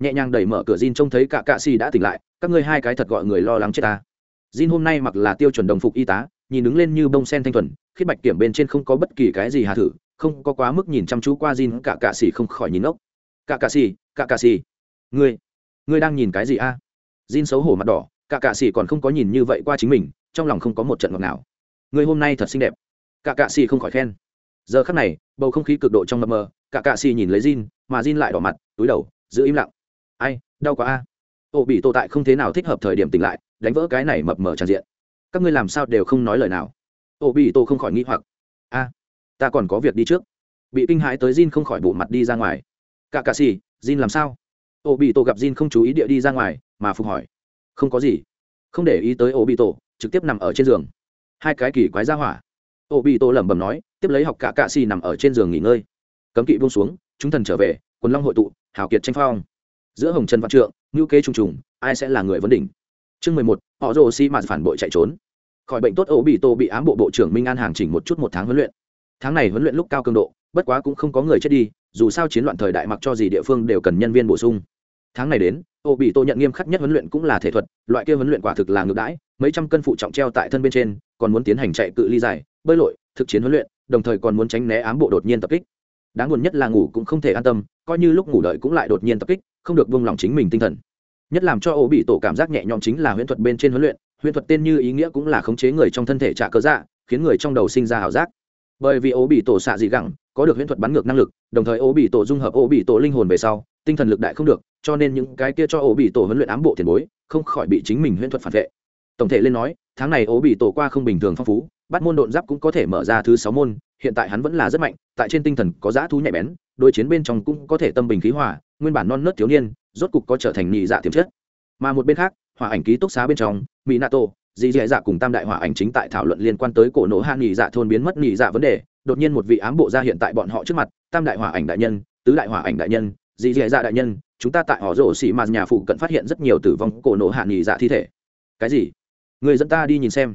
A: Nhẹ nhàng đẩy mở cửa Jin trông thấy cả cạ xỉ đã tỉnh lại, các ngươi hai cái thật gọi người lo lắng chết ta. Jin hôm nay mặc là tiêu chuẩn đồng phục y tá, nhìn đứng lên như bông sen thanh thuần khiết bạch kiểm bên trên không có bất kỳ cái gì hà thử, không có quá mức nhìn chăm chú qua Jin, cả cạ xỉ không khỏi nhìn ốc cả cạ xỉ cả cạ xỉ ngươi ngươi đang nhìn cái gì a? à? Jin xấu hổ mặt đỏ cả cạ sĩ còn không có nhìn như vậy qua chính mình trong lòng không có một trận ngọt nào Người hôm nay thật xinh đẹp. Cả cạ sĩ không khỏi khen. Giờ khắc này bầu không khí cực độ trong mập mờ cả cạ sĩ nhìn lấy Jin mà Jin lại đỏ mặt túi đầu giữ im lặng. Ai đau quá a. Ô bị tổ tại không thế nào thích hợp thời điểm tỉnh lại đánh vỡ cái này mập mờ tràn diện. Các ngươi làm sao đều không nói lời nào. Ô bị tổ không khỏi nghi hoặc. A ta còn có việc đi trước. Bị kinh hãi tới Jin không khỏi bụ mặt đi ra ngoài. Cả cạ sĩ, Jin làm sao? Ô bị tổ gặp Jin không chú ý địa đi ra ngoài, mà phục hỏi, không có gì. Không để ý tới ô bị tổ trực tiếp nằm ở trên giường. Hai cái kỳ quái ra hỏa. Ô bị tổ lẩm bẩm nói, tiếp lấy học cả cạ xì nằm ở trên giường nghỉ ngơi. Cấm kỵ buông xuống, chúng thần trở về, quần long hội tụ, hào kiệt tranh phong. Giữa hồng trần văn trượng ngữ kế trùng trùng, ai sẽ là người vấn đỉnh? Chương mười một, họ rồ xi mạt phản bội chạy trốn. Khỏi bệnh tốt ổ bị tô bị ám bộ bộ trưởng minh an hàng chỉnh một chút một tháng huấn luyện. Tháng này huấn luyện lúc cao cường độ, bất quá cũng không có người chết đi dù sao chiến loạn thời đại mặc cho gì địa phương đều cần nhân viên bổ sung. Tháng này đến, ô bị tô nhận nghiêm khắc nhất huấn luyện cũng là thể thuật, loại kia huấn luyện quả thực là ngược đãi, mấy trăm cân phụ trọng treo tại thân bên trên, còn muốn tiến hành chạy cự ly dài, bơi lội, thực chiến huấn luyện, đồng thời còn muốn tránh né ám bộ đột nhiên tập kích. Đáng buồn nhất là ngủ cũng không thể an tâm, coi như lúc ngủ đợi cũng lại đột nhiên tập kích, không được buông lòng chính mình tinh thần. Nhất làm cho ô bị tổ cảm giác nhẹ nhõm chính là huyễn thuật bên trên huấn luyện, huyễn thuật tên như ý nghĩa cũng là khống chế người trong thân thể trả cơ dạ khiến người trong đầu sinh ra ảo giác bởi vì ố bị tổ xạ dị gẳng, có được huyễn thuật bắn ngược năng lực, đồng thời ố bị tổ dung hợp ố bị tổ linh hồn về sau, tinh thần lực đại không được, cho nên những cái kia cho ố bị tổ huấn luyện ám bộ tiền bối, không khỏi bị chính mình huyễn thuật phản vệ. Tổng thể lên nói, tháng này ố bị tổ qua không bình thường phong phú, bắt môn độn giáp cũng có thể mở ra thứ sáu môn, hiện tại hắn vẫn là rất mạnh, tại trên tinh thần có giá thú nhạy bén, đối chiến bên trong cũng có thể tâm bình khí hòa, nguyên bản non nớt thiếu niên, rốt cục có trở thành nhị dạ tiềm chất. Mà một bên khác hỏa ảnh ký túc xá bên trong mỹ nato dì dì dạ cùng tam đại hỏa ảnh chính tại thảo luận liên quan tới cổ nổ hạ nghỉ dạ thôn biến mất nghỉ dạ vấn đề. Đột nhiên một vị ám bộ ra hiện tại bọn họ trước mặt, tam đại hỏa ảnh đại nhân, tứ đại hỏa ảnh đại nhân, dì dì dạ đại nhân, chúng ta tại họ rổ xỉ mà nhà phụ cận phát hiện rất nhiều tử vong cổ nổ hạ nghỉ dạ thi thể. Cái gì? Người dẫn ta đi nhìn xem.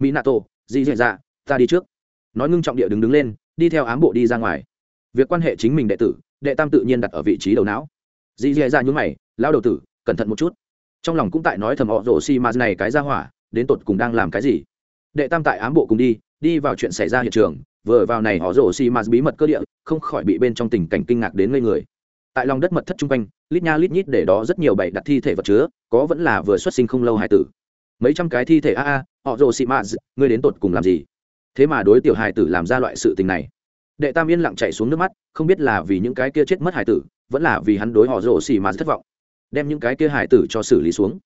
A: Mỹ nato dì dì dạ ta đi trước. Nói ngưng trọng địa đứng đứng lên, đi theo ám bộ đi ra ngoài. Việc quan hệ chính mình đệ tử, đệ tam tự nhiên đặt ở vị trí đầu não. Dì dì dạ nhún mày lao đầu tử, cẩn thận một chút. Trong lòng cũng tại nói thầm họ rổ xi mạt này cái ra hỏa đến tột cùng đang làm cái gì? Đệ tam tại ám bộ cùng đi đi vào chuyện xảy ra hiện trường, vừa vào này họ rổ xi m bí mật cơ địa, không khỏi bị bên trong tình cảnh kinh ngạc đến ngây người. Tại lòng đất mật thất chung quanh, lít nha lít nhít để đó rất nhiều bậy đặt thi thể vật chứa, có vẫn là vừa xuất sinh không lâu hải tử. Mấy trăm cái thi thể a a, họ rồ xị mạt ngươi đến tột cùng làm gì? Thế mà đối tiểu hải tử làm ra loại sự tình này. Đệ tam yên lặng chạy xuống nước mắt, không biết là vì những cái kia chết mất hải tử, vẫn là vì hắn đối họ rổ xì mà thất vọng, đem những cái kia hải tử cho xử lý xuống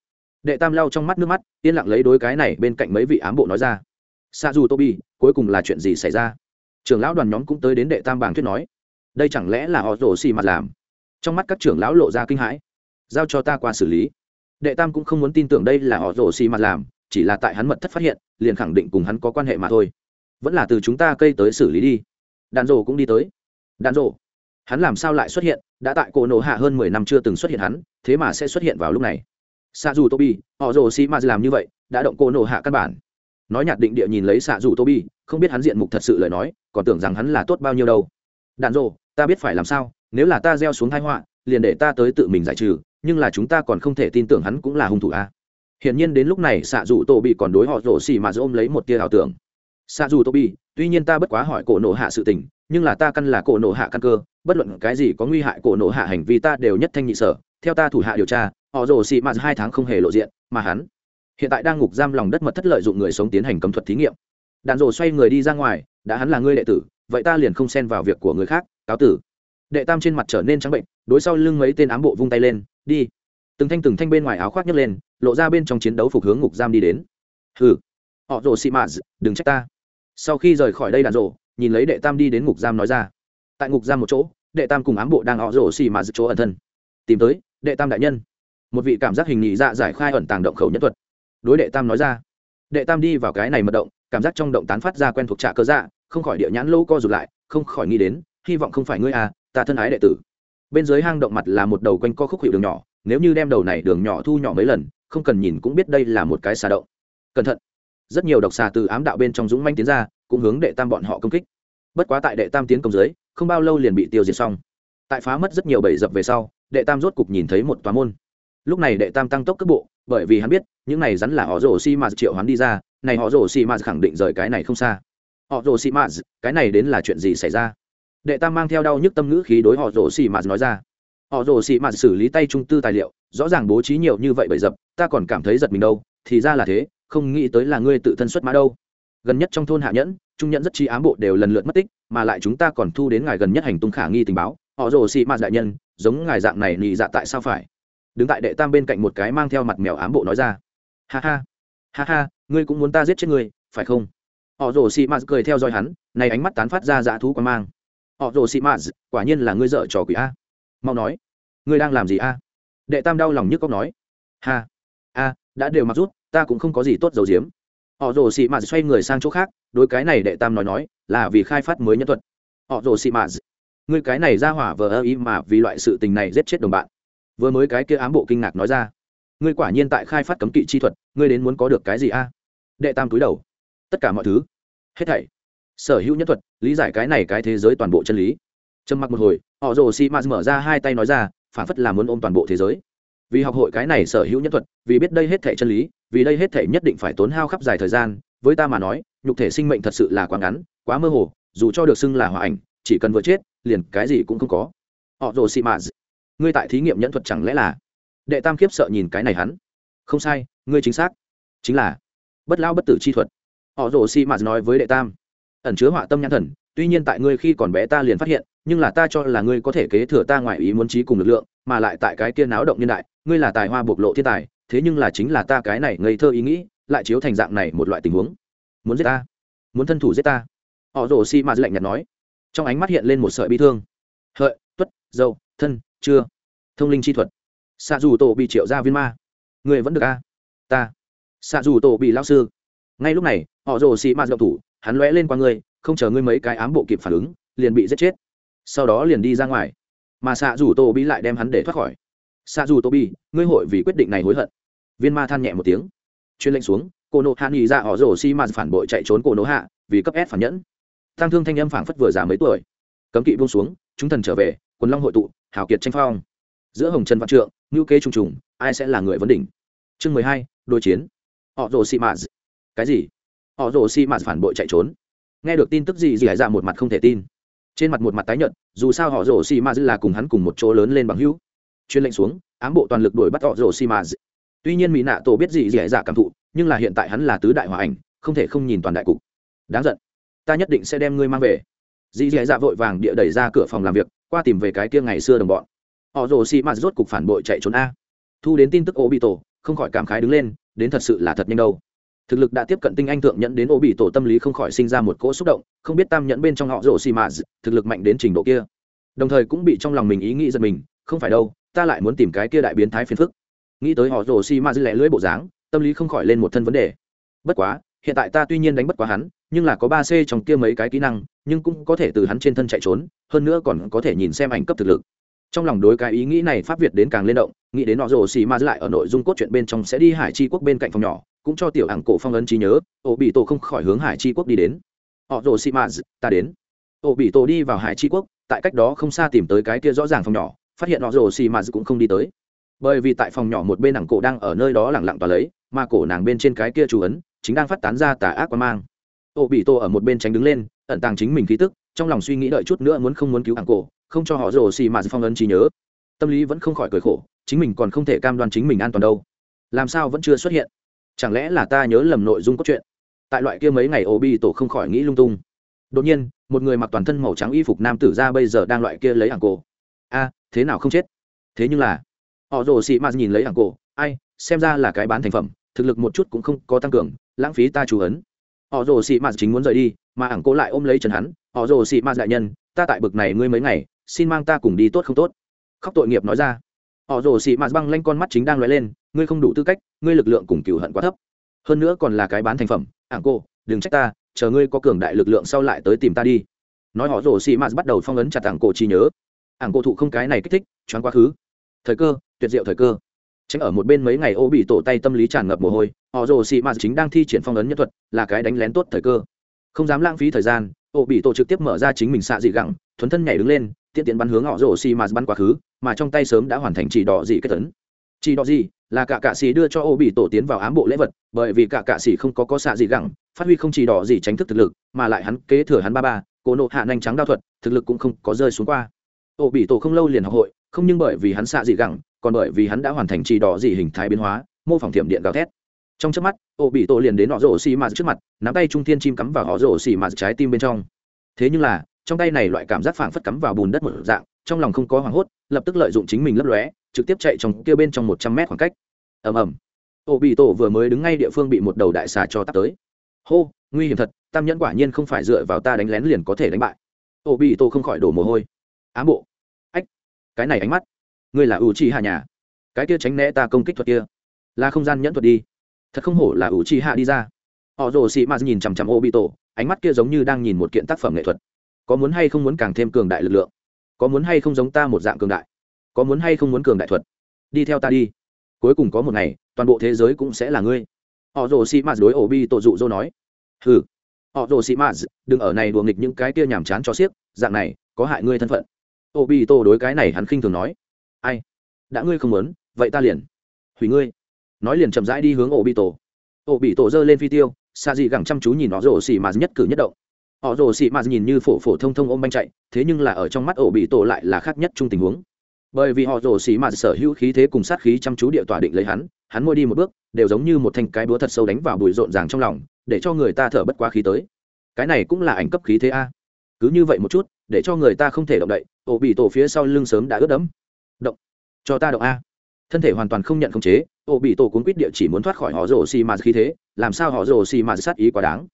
A: đệ tam lau trong mắt nước mắt, yên lặng lấy đối cái này bên cạnh mấy vị ám bộ nói ra. Xa dù tô bi cuối cùng là chuyện gì xảy ra? Trưởng lão đoàn nhóm cũng tới đến đệ tam bảng thuyết nói. Đây chẳng lẽ là họ rổ xì mặt làm? Trong mắt các trưởng lão lộ ra kinh hãi. Giao cho ta qua xử lý. Đệ tam cũng không muốn tin tưởng đây là họ rổ xì mặt làm, chỉ là tại hắn mật thất phát hiện, liền khẳng định cùng hắn có quan hệ mà thôi. Vẫn là từ chúng ta cây tới xử lý đi. Đàn rổ cũng đi tới. Đàn rổ hắn làm sao lại xuất hiện? Đã tại cổ nổ hạ hơn mười năm chưa từng xuất hiện hắn, thế mà sẽ xuất hiện vào lúc này? Xạ dù tobi, họ rồ xi maz làm như vậy, đã động cô nổ hạ căn bản. Nói nhạt định địa nhìn lấy xạ dù tobi, không biết hắn diện mục thật sự lời nói, còn tưởng rằng hắn là tốt bao nhiêu đâu. Đàn rồ, ta biết phải làm sao, nếu là ta gieo xuống thái họa, liền để ta tới tự mình giải trừ, nhưng là chúng ta còn không thể tin tưởng hắn cũng là hung thủ a. À. hiển nhiên đến lúc này xạ dù tô bị còn đối họ rồ xì mà ôm lấy một tia ảo tưởng. Xạ dù tô bị tuy nhiên ta bất quá hỏi cổ nổ hạ sự tình nhưng là ta căn là cổ nổ hạ căn cơ, bất luận cái gì có nguy hại cổ nổ hạ hành vi ta đều nhất thanh nhị sở, theo ta thủ hạ điều tra, họ rồ xị mạt hai tháng không hề lộ diện, mà hắn hiện tại đang ngục giam lòng đất mật thất lợi dụng người sống tiến hành cấm thuật thí nghiệm. Đạn rồ xoay người đi ra ngoài, đã hắn là ngươi đệ tử, vậy ta liền không xen vào việc của người khác, cáo tử. Đệ tam trên mặt trở nên trắng bệnh, đối sau lưng mấy tên ám bộ vung tay lên, đi. Từng thanh từng thanh bên ngoài áo khoác nhấc lên, lộ ra bên trong chiến đấu phục hướng ngục giam đi đến. Hừ. Họ rồ xị mạt đừng trách ta. Sau khi rời khỏi đây đạn rồ nhìn lấy đệ tam đi đến ngục giam nói ra. Tại ngục giam một chỗ, đệ tam cùng ám bộ đang họ rổ xì mà giữ chỗ ẩn thân. Tìm tới, đệ tam đại nhân. Một vị cảm giác hình nhị dạ giải khai ẩn tàng động khẩu nhất thuật. Đối đệ tam nói ra. Đệ tam đi vào cái này mật động, cảm giác trong động tán phát ra quen thuộc trạ cơ dạ không khỏi địa nhãn lỗ co rụt lại, không khỏi nghĩ đến, hy vọng không phải ngươi à ta thân ái đệ tử. Bên dưới hang động mặt là một đầu quanh co khúc hiệu đường nhỏ, nếu như đem đầu này đường nhỏ thu nhỏ mấy lần, không cần nhìn cũng biết đây là một cái xà động. Cẩn thận. Rất nhiều độc xà từ ám đạo bên trong dũng manh tiến ra cũng hướng đệ tam bọn họ công kích. Bất quá tại đệ tam tiến công dưới, không bao lâu liền bị tiêu diệt xong. Tại phá mất rất nhiều bẫy dập về sau, đệ tam rốt cục nhìn thấy một tòa môn. Lúc này đệ tam tăng tốc cấp bộ, bởi vì hắn biết, những này rắn là họ rổ xi mạt triệu hắn đi ra, này họ rổ xi mạt khẳng định rời cái này không xa. Họ rổ xi mạt cái này đến là chuyện gì xảy ra? Đệ tam mang theo đau nhức tâm ngữ khí đối họ rổ xi mạt nói ra. Họ rổ xi mạt xử lý tay trung tư tài liệu, rõ ràng bố trí nhiều như vậy bẫy dập, ta còn cảm thấy giật mình đâu, thì ra là thế, không nghĩ tới là ngươi tự thân xuất mã đâu gần nhất trong thôn hạ nhẫn, trung nhẫn rất chi ám bộ đều lần lượt mất tích, mà lại chúng ta còn thu đến ngài gần nhất hành tung khả nghi tình báo. Họ rồ xị mạt đại nhân, giống ngài dạng này nhị dạ tại sao phải? Đứng tại đệ tam bên cạnh một cái mang theo mặt mèo ám bộ nói ra. Ha ha ha ha, ngươi cũng muốn ta giết chết ngươi, phải không? Họ rồ xị mạt cười theo dõi hắn, này ánh mắt tán phát ra dã thú quan mang. Họ rồ xị mạt, quả nhiên là ngươi dợ trò quỷ a. Mau nói, ngươi đang làm gì a? Đệ tam đau lòng nhức cóc nói. Ha, a, đã đều mặc rút, ta cũng không có gì tốt dầu diếm họ rồ xị mạt xoay người sang chỗ khác, đối cái này đệ tam nói nói, là vì khai phát mới nhân thuật. Họ rồ xị mạt người cái này ra hỏa vờ ơ ý mà vì loại sự tình này giết chết đồng bạn. Vừa mới cái kia ám bộ kinh ngạc nói ra, ngươi quả nhiên tại khai phát cấm kỵ chi thuật, ngươi đến muốn có được cái gì a? Đệ tam túi đầu, tất cả mọi thứ, hết thảy, sở hữu nhân thuật, lý giải cái này cái thế giới toàn bộ chân lý. Trầm mặc một hồi, họ rồ xị mạt mở ra hai tay nói ra, phản phất là muốn ôm toàn bộ thế giới vì học hội cái này sở hữu nhân thuật, vì biết đây hết thể chân lý, vì đây hết thể nhất định phải tốn hao khắp dài thời gian, với ta mà nói, nhục thể sinh mệnh thật sự là quá ngắn, quá mơ hồ, dù cho được xưng là hòa ảnh, chỉ cần vừa chết, liền cái gì cũng không có. Họ rồ xị mạ ngươi tại thí nghiệm nhẫn thuật chẳng lẽ là? Đệ tam khiếp sợ nhìn cái này hắn. Không sai, ngươi chính xác. Chính là bất lao bất tử chi thuật. Họ rồ xị mạ nói với đệ tam. Ẩn chứa họa tâm nhãn thần, tuy nhiên tại ngươi khi còn bé ta liền phát hiện, nhưng là ta cho là ngươi có thể kế thừa ta ngoài ý muốn trí cùng lực lượng, mà lại tại cái kia náo động nhân đại ngươi là tài hoa bộc lộ thiên tài, thế nhưng là chính là ta cái này ngây thơ ý nghĩ, lại chiếu thành dạng này một loại tình huống. Muốn giết ta? Muốn thân thủ giết ta? Họ rồ xi mạt lạnh nhạt nói. Trong ánh mắt hiện lên một sợi bi thương. Hợi, tuất, dâu, thân, chưa. Thông linh chi thuật. Xạ dù tổ bị triệu ra viên ma. Người vẫn được a ta. Xạ dù tổ bị lao sư. Ngay lúc này, họ rồ xì mạt động thủ, hắn lóe lên qua ngươi, không chờ ngươi mấy cái ám bộ kịp phản ứng, liền bị giết chết. Sau đó liền đi ra ngoài. Mà xạ dù tổ bị lại đem hắn để thoát khỏi xạ dù tổ ngươi hội vì quyết định này hối hận. Viên ma than nhẹ một tiếng. Chuyên lệnh xuống, cô nộ hạ nghỉ ra họ rồ xi mạt phản bội chạy trốn cô nộ hạ, vì cấp s phản nhẫn. Tăng thương thanh âm phảng phất vừa già mấy tuổi. Cấm kỵ buông xuống, chúng thần trở về, quần long hội tụ, hào kiệt tranh phong. Giữa hồng trần văn trượng, ngữ kế trùng trùng, ai sẽ là người vấn đỉnh? Chương mười hai đôi chiến. Họ rồ xi mạt cái gì? Họ rồ xi mạt phản bội chạy trốn. Nghe được tin tức gì gì hải ra một mặt không thể tin. Trên mặt một mặt tái nhợt, dù sao họ rồ xi mạt là cùng hắn cùng một chỗ lớn lên bằng hữu chuyên lệnh xuống, ám bộ toàn lực đuổi bắt họ rồ xi mạt tuy nhiên mỹ nạ tổ biết gì dễ dạ cảm thụ, nhưng là hiện tại hắn là tứ đại hòa ảnh, không thể không nhìn toàn đại cục. Đáng giận. Ta nhất định sẽ đem ngươi mang về. Dì dì dạ vội vàng địa đẩy ra cửa phòng làm việc, qua tìm về cái kia ngày xưa đồng bọn. Họ rồ xì mạt rốt cục phản bội chạy trốn a. Thu đến tin tức ô bị tổ không khỏi cảm khái đứng lên, đến thật sự là thật nhanh đâu. Thực lực đã tiếp cận tinh anh thượng nhẫn đến ô bị tổ tâm lý không khỏi sinh ra một cỗ xúc động, không biết tam nhẫn bên trong họ rồ xì mạt thực lực mạnh đến trình độ kia. Đồng thời cũng bị trong lòng mình ý nghĩ giật mình, không phải đâu ta lại muốn tìm cái kia đại biến thái phiền phức. Nghĩ tới họ rồ xi ma dư lẻ lưỡi bộ dáng, tâm lý không khỏi lên một thân vấn đề. Bất quá, hiện tại ta tuy nhiên đánh bất quá hắn, nhưng là có ba c trong kia mấy cái kỹ năng, nhưng cũng có thể từ hắn trên thân chạy trốn, hơn nữa còn có thể nhìn xem ảnh cấp thực lực. Trong lòng đối cái ý nghĩ này pháp việt đến càng lên động, nghĩ đến họ rồ xì ma lại ở nội dung cốt truyện bên trong sẽ đi hải chi quốc bên cạnh phòng nhỏ, cũng cho tiểu ảng cổ phong ấn trí nhớ ô bị tổ không khỏi hướng hải chi quốc đi đến. Họ rồ xì ma ta đến. Ô bị tổ đi vào hải chi quốc, tại cách đó không xa tìm tới cái kia rõ ràng phòng nhỏ phát hiện họ rồ xì mà cũng không đi tới. Bởi vì tại phòng nhỏ một bên nàng cổ đang ở nơi đó lẳng lặng tỏa lấy, mà cổ nàng bên trên cái kia chú ấn, chính đang phát tán ra tà ác quan mang. Ô bị tô ở một bên tránh đứng lên, ẩn tàng chính mình khí tức, trong lòng suy nghĩ đợi chút nữa muốn không muốn cứu ảng cổ, không cho họ rồ xì mà phong ấn trí nhớ. Tâm lý vẫn không khỏi cười khổ, chính mình còn không thể cam đoan chính mình an toàn đâu. Làm sao vẫn chưa xuất hiện? Chẳng lẽ là ta nhớ lầm nội dung cốt truyện? Tại loại kia mấy ngày ô bị tổ không khỏi nghĩ lung tung. Đột nhiên, một người mặc toàn thân màu trắng y phục nam tử ra bây giờ đang loại kia lấy ảng cổ. A thế nào không chết? Thế nhưng là, họ rồ xì mà nhìn lấy ảng cổ, ai, xem ra là cái bán thành phẩm, thực lực một chút cũng không có tăng cường, lãng phí ta chú ấn. Họ rồ xì mà chính muốn rời đi, mà ảng cổ lại ôm lấy trần hắn, họ rồ xì mà đại nhân, ta tại bực này ngươi mấy ngày, xin mang ta cùng đi tốt không tốt? Khóc tội nghiệp nói ra. Họ rồ xì mạt băng lanh con mắt chính đang lóe lên, ngươi không đủ tư cách, ngươi lực lượng cùng cựu hận quá thấp. Hơn nữa còn là cái bán thành phẩm, ảng cô đừng trách ta, chờ ngươi có cường đại lực lượng sau lại tới tìm ta đi. Nói họ rồ xì mạt bắt đầu phong ấn chặt ảng cổ trí nhớ ảng cổ thụ không cái này kích thích, choáng quá khứ. Thời cơ, tuyệt diệu thời cơ. Tránh ở một bên mấy ngày ô bị tổ tay tâm lý tràn ngập mồ hôi, họ rồ xì mạt chính đang thi triển phong ấn nhân thuật, là cái đánh lén tốt thời cơ. Không dám lãng phí thời gian, ô bị tổ trực tiếp mở ra chính mình xạ dị gẳng, thuấn thân nhảy đứng lên, tiện tiện bắn hướng họ rồ xì mạt bắn quá khứ, mà trong tay sớm đã hoàn thành chỉ đỏ dị kết tấn. Chỉ đỏ dị là cả cạ xì đưa cho ô bị tổ tiến vào ám bộ lễ vật, bởi vì cả cạ xì không có có xạ dị gẳng, phát huy không chỉ đỏ dị tránh thức thực lực, mà lại hắn kế thừa hắn ba ba cố nộ hạ nhanh trắng đao thuật, thực lực cũng không có rơi xuống qua ô bị tổ không lâu liền học hội, không nhưng bởi vì hắn xạ gì gẳng, còn bởi vì hắn đã hoàn thành trì đỏ gì hình thái biến hóa, mô phỏng thiểm điện gào thét. Trong chớp mắt ô bị tổ liền đến họ rổ xì mạt trước mặt, nắm tay trung thiên chim cắm vào họ rổ xì mạt trái tim bên trong. Thế nhưng là, trong tay này loại cảm giác phảng phất cắm vào bùn đất một dạng, trong lòng không có hoảng hốt, lập tức lợi dụng chính mình lấp lóe, trực tiếp chạy trong kia bên trong một trăm mét khoảng cách. Ầm ầm. Ô bị tổ vừa mới đứng ngay địa phương bị một đầu đại xà cho tắt tới. Hô, nguy hiểm thật, tam nhẫn quả nhiên không phải dựa vào ta đánh lén liền có thể đánh bại. Ô bị tổ không khỏi đổ mồ hôi ám bộ. Ách, cái này ánh mắt. Ngươi là ủ trì hạ nhà. Cái kia tránh né ta công kích thuật kia. Là không gian nhẫn thuật đi. Thật không hổ là ủ trì hạ đi ra. Họ rồ xị mạt nhìn chằm chằm ô bị tổ, ánh mắt kia giống như đang nhìn một kiện tác phẩm nghệ thuật. Có muốn hay không muốn càng thêm cường đại lực lượng? Có muốn hay không giống ta một dạng cường đại? Có muốn hay không muốn cường đại thuật? Đi theo ta đi. Cuối cùng có một ngày, toàn bộ thế giới cũng sẽ là ngươi. Họ rồ xị mạt đối ô bị tổ dụ dỗ nói. Hừ. Họ rồ xị mạt đừng ở này đùa nghịch những cái kia nhàm chán cho xiếc. Dạng này, có hại ngươi thân phận ổ bi tổ đối cái này hắn khinh thường nói. Ai? Đã ngươi không muốn, vậy ta liền. Hủy ngươi. Nói liền chậm rãi đi hướng ổ bi tổ ổ bị tổ giơ lên phi tiêu xa dị gẳng chăm chú nhìn họ rồ xì mà nhất cử nhất động. Họ rồ xì mà nhìn như phổ phổ thông thông ôm banh chạy, thế nhưng là ở trong mắt ổ bị tổ lại là khác nhất chung tình huống. Bởi vì họ rồ xì mà sở hữu khí thế cùng sát khí chăm chú địa tỏa định lấy hắn hắn môi đi một bước, đều giống như một thanh cái búa thật sâu đánh vào bụi rộn ràng trong lòng, để cho người ta thở bất quá khí tới. Cái này cũng là ảnh cấp khí thế a cứ như vậy một chút, để cho người ta không thể động đậy, ổ bị tổ phía sau lưng sớm đã ướt đẫm. Động. Cho ta động a. Thân thể hoàn toàn không nhận khống chế, ổ bị tổ cuốn quýt địa chỉ muốn thoát khỏi họ rồ xì mạt khí thế, làm sao họ rồ xì mạt sát ý quá đáng.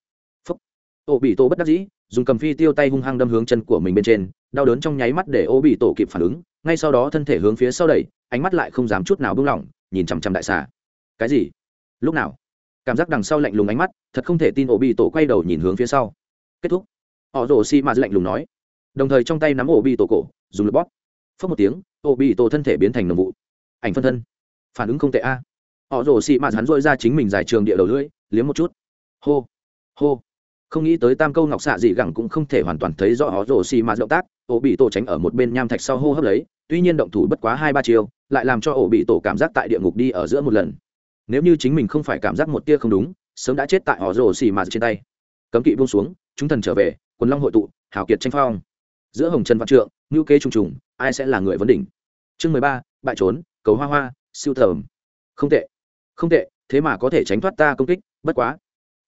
A: Phúc. Ổ bị tổ bất đắc dĩ, dùng cầm phi tiêu tay hung hăng đâm hướng chân của mình bên trên, đau đớn trong nháy mắt để ổ bị tổ kịp phản ứng, ngay sau đó thân thể hướng phía sau đẩy, ánh mắt lại không dám chút nào buông lỏng, nhìn chằm chằm đại xà. Cái gì? Lúc nào? Cảm giác đằng sau lạnh lùng ánh mắt, thật không thể tin ổ bị tổ quay đầu nhìn hướng phía sau. Kết thúc họ rồ xì mạt lạnh lùng nói. Đồng thời trong tay nắm ổ bị tổ cổ dùng lực bóp. Phớt một tiếng ổ bị tổ thân thể biến thành nồng vụ. Ảnh phân thân. Phản ứng không tệ a. Họ rồ xị mạt hắn dội ra chính mình giải trường địa đầu lưỡi liếm một chút. Hô hô. Không nghĩ tới tam câu ngọc xạ dị gẳng cũng không thể hoàn toàn thấy rõ họ rồ xì mạt động tác. Ổ bị tổ tránh ở một bên nham thạch sau hô hấp lấy tuy nhiên động thủ bất quá hai ba chiều, lại làm cho ổ bị tổ cảm giác tại địa ngục đi ở giữa một lần. Nếu như chính mình không phải cảm giác một tia không đúng sớm đã chết tại họ rồ xì mà trên tay. Cấm kỵ buông xuống chúng thần trở về quần long hội tụ, hào kiệt tranh phong. Giữa hồng trần văn trượng ngữ kế trùng trùng, ai sẽ là người vấn đỉnh? Chương mười ba, bại trốn, cầu hoa hoa, siêu thờm không tệ không tệ, thế mà có thể tránh thoát ta công kích, bất quá.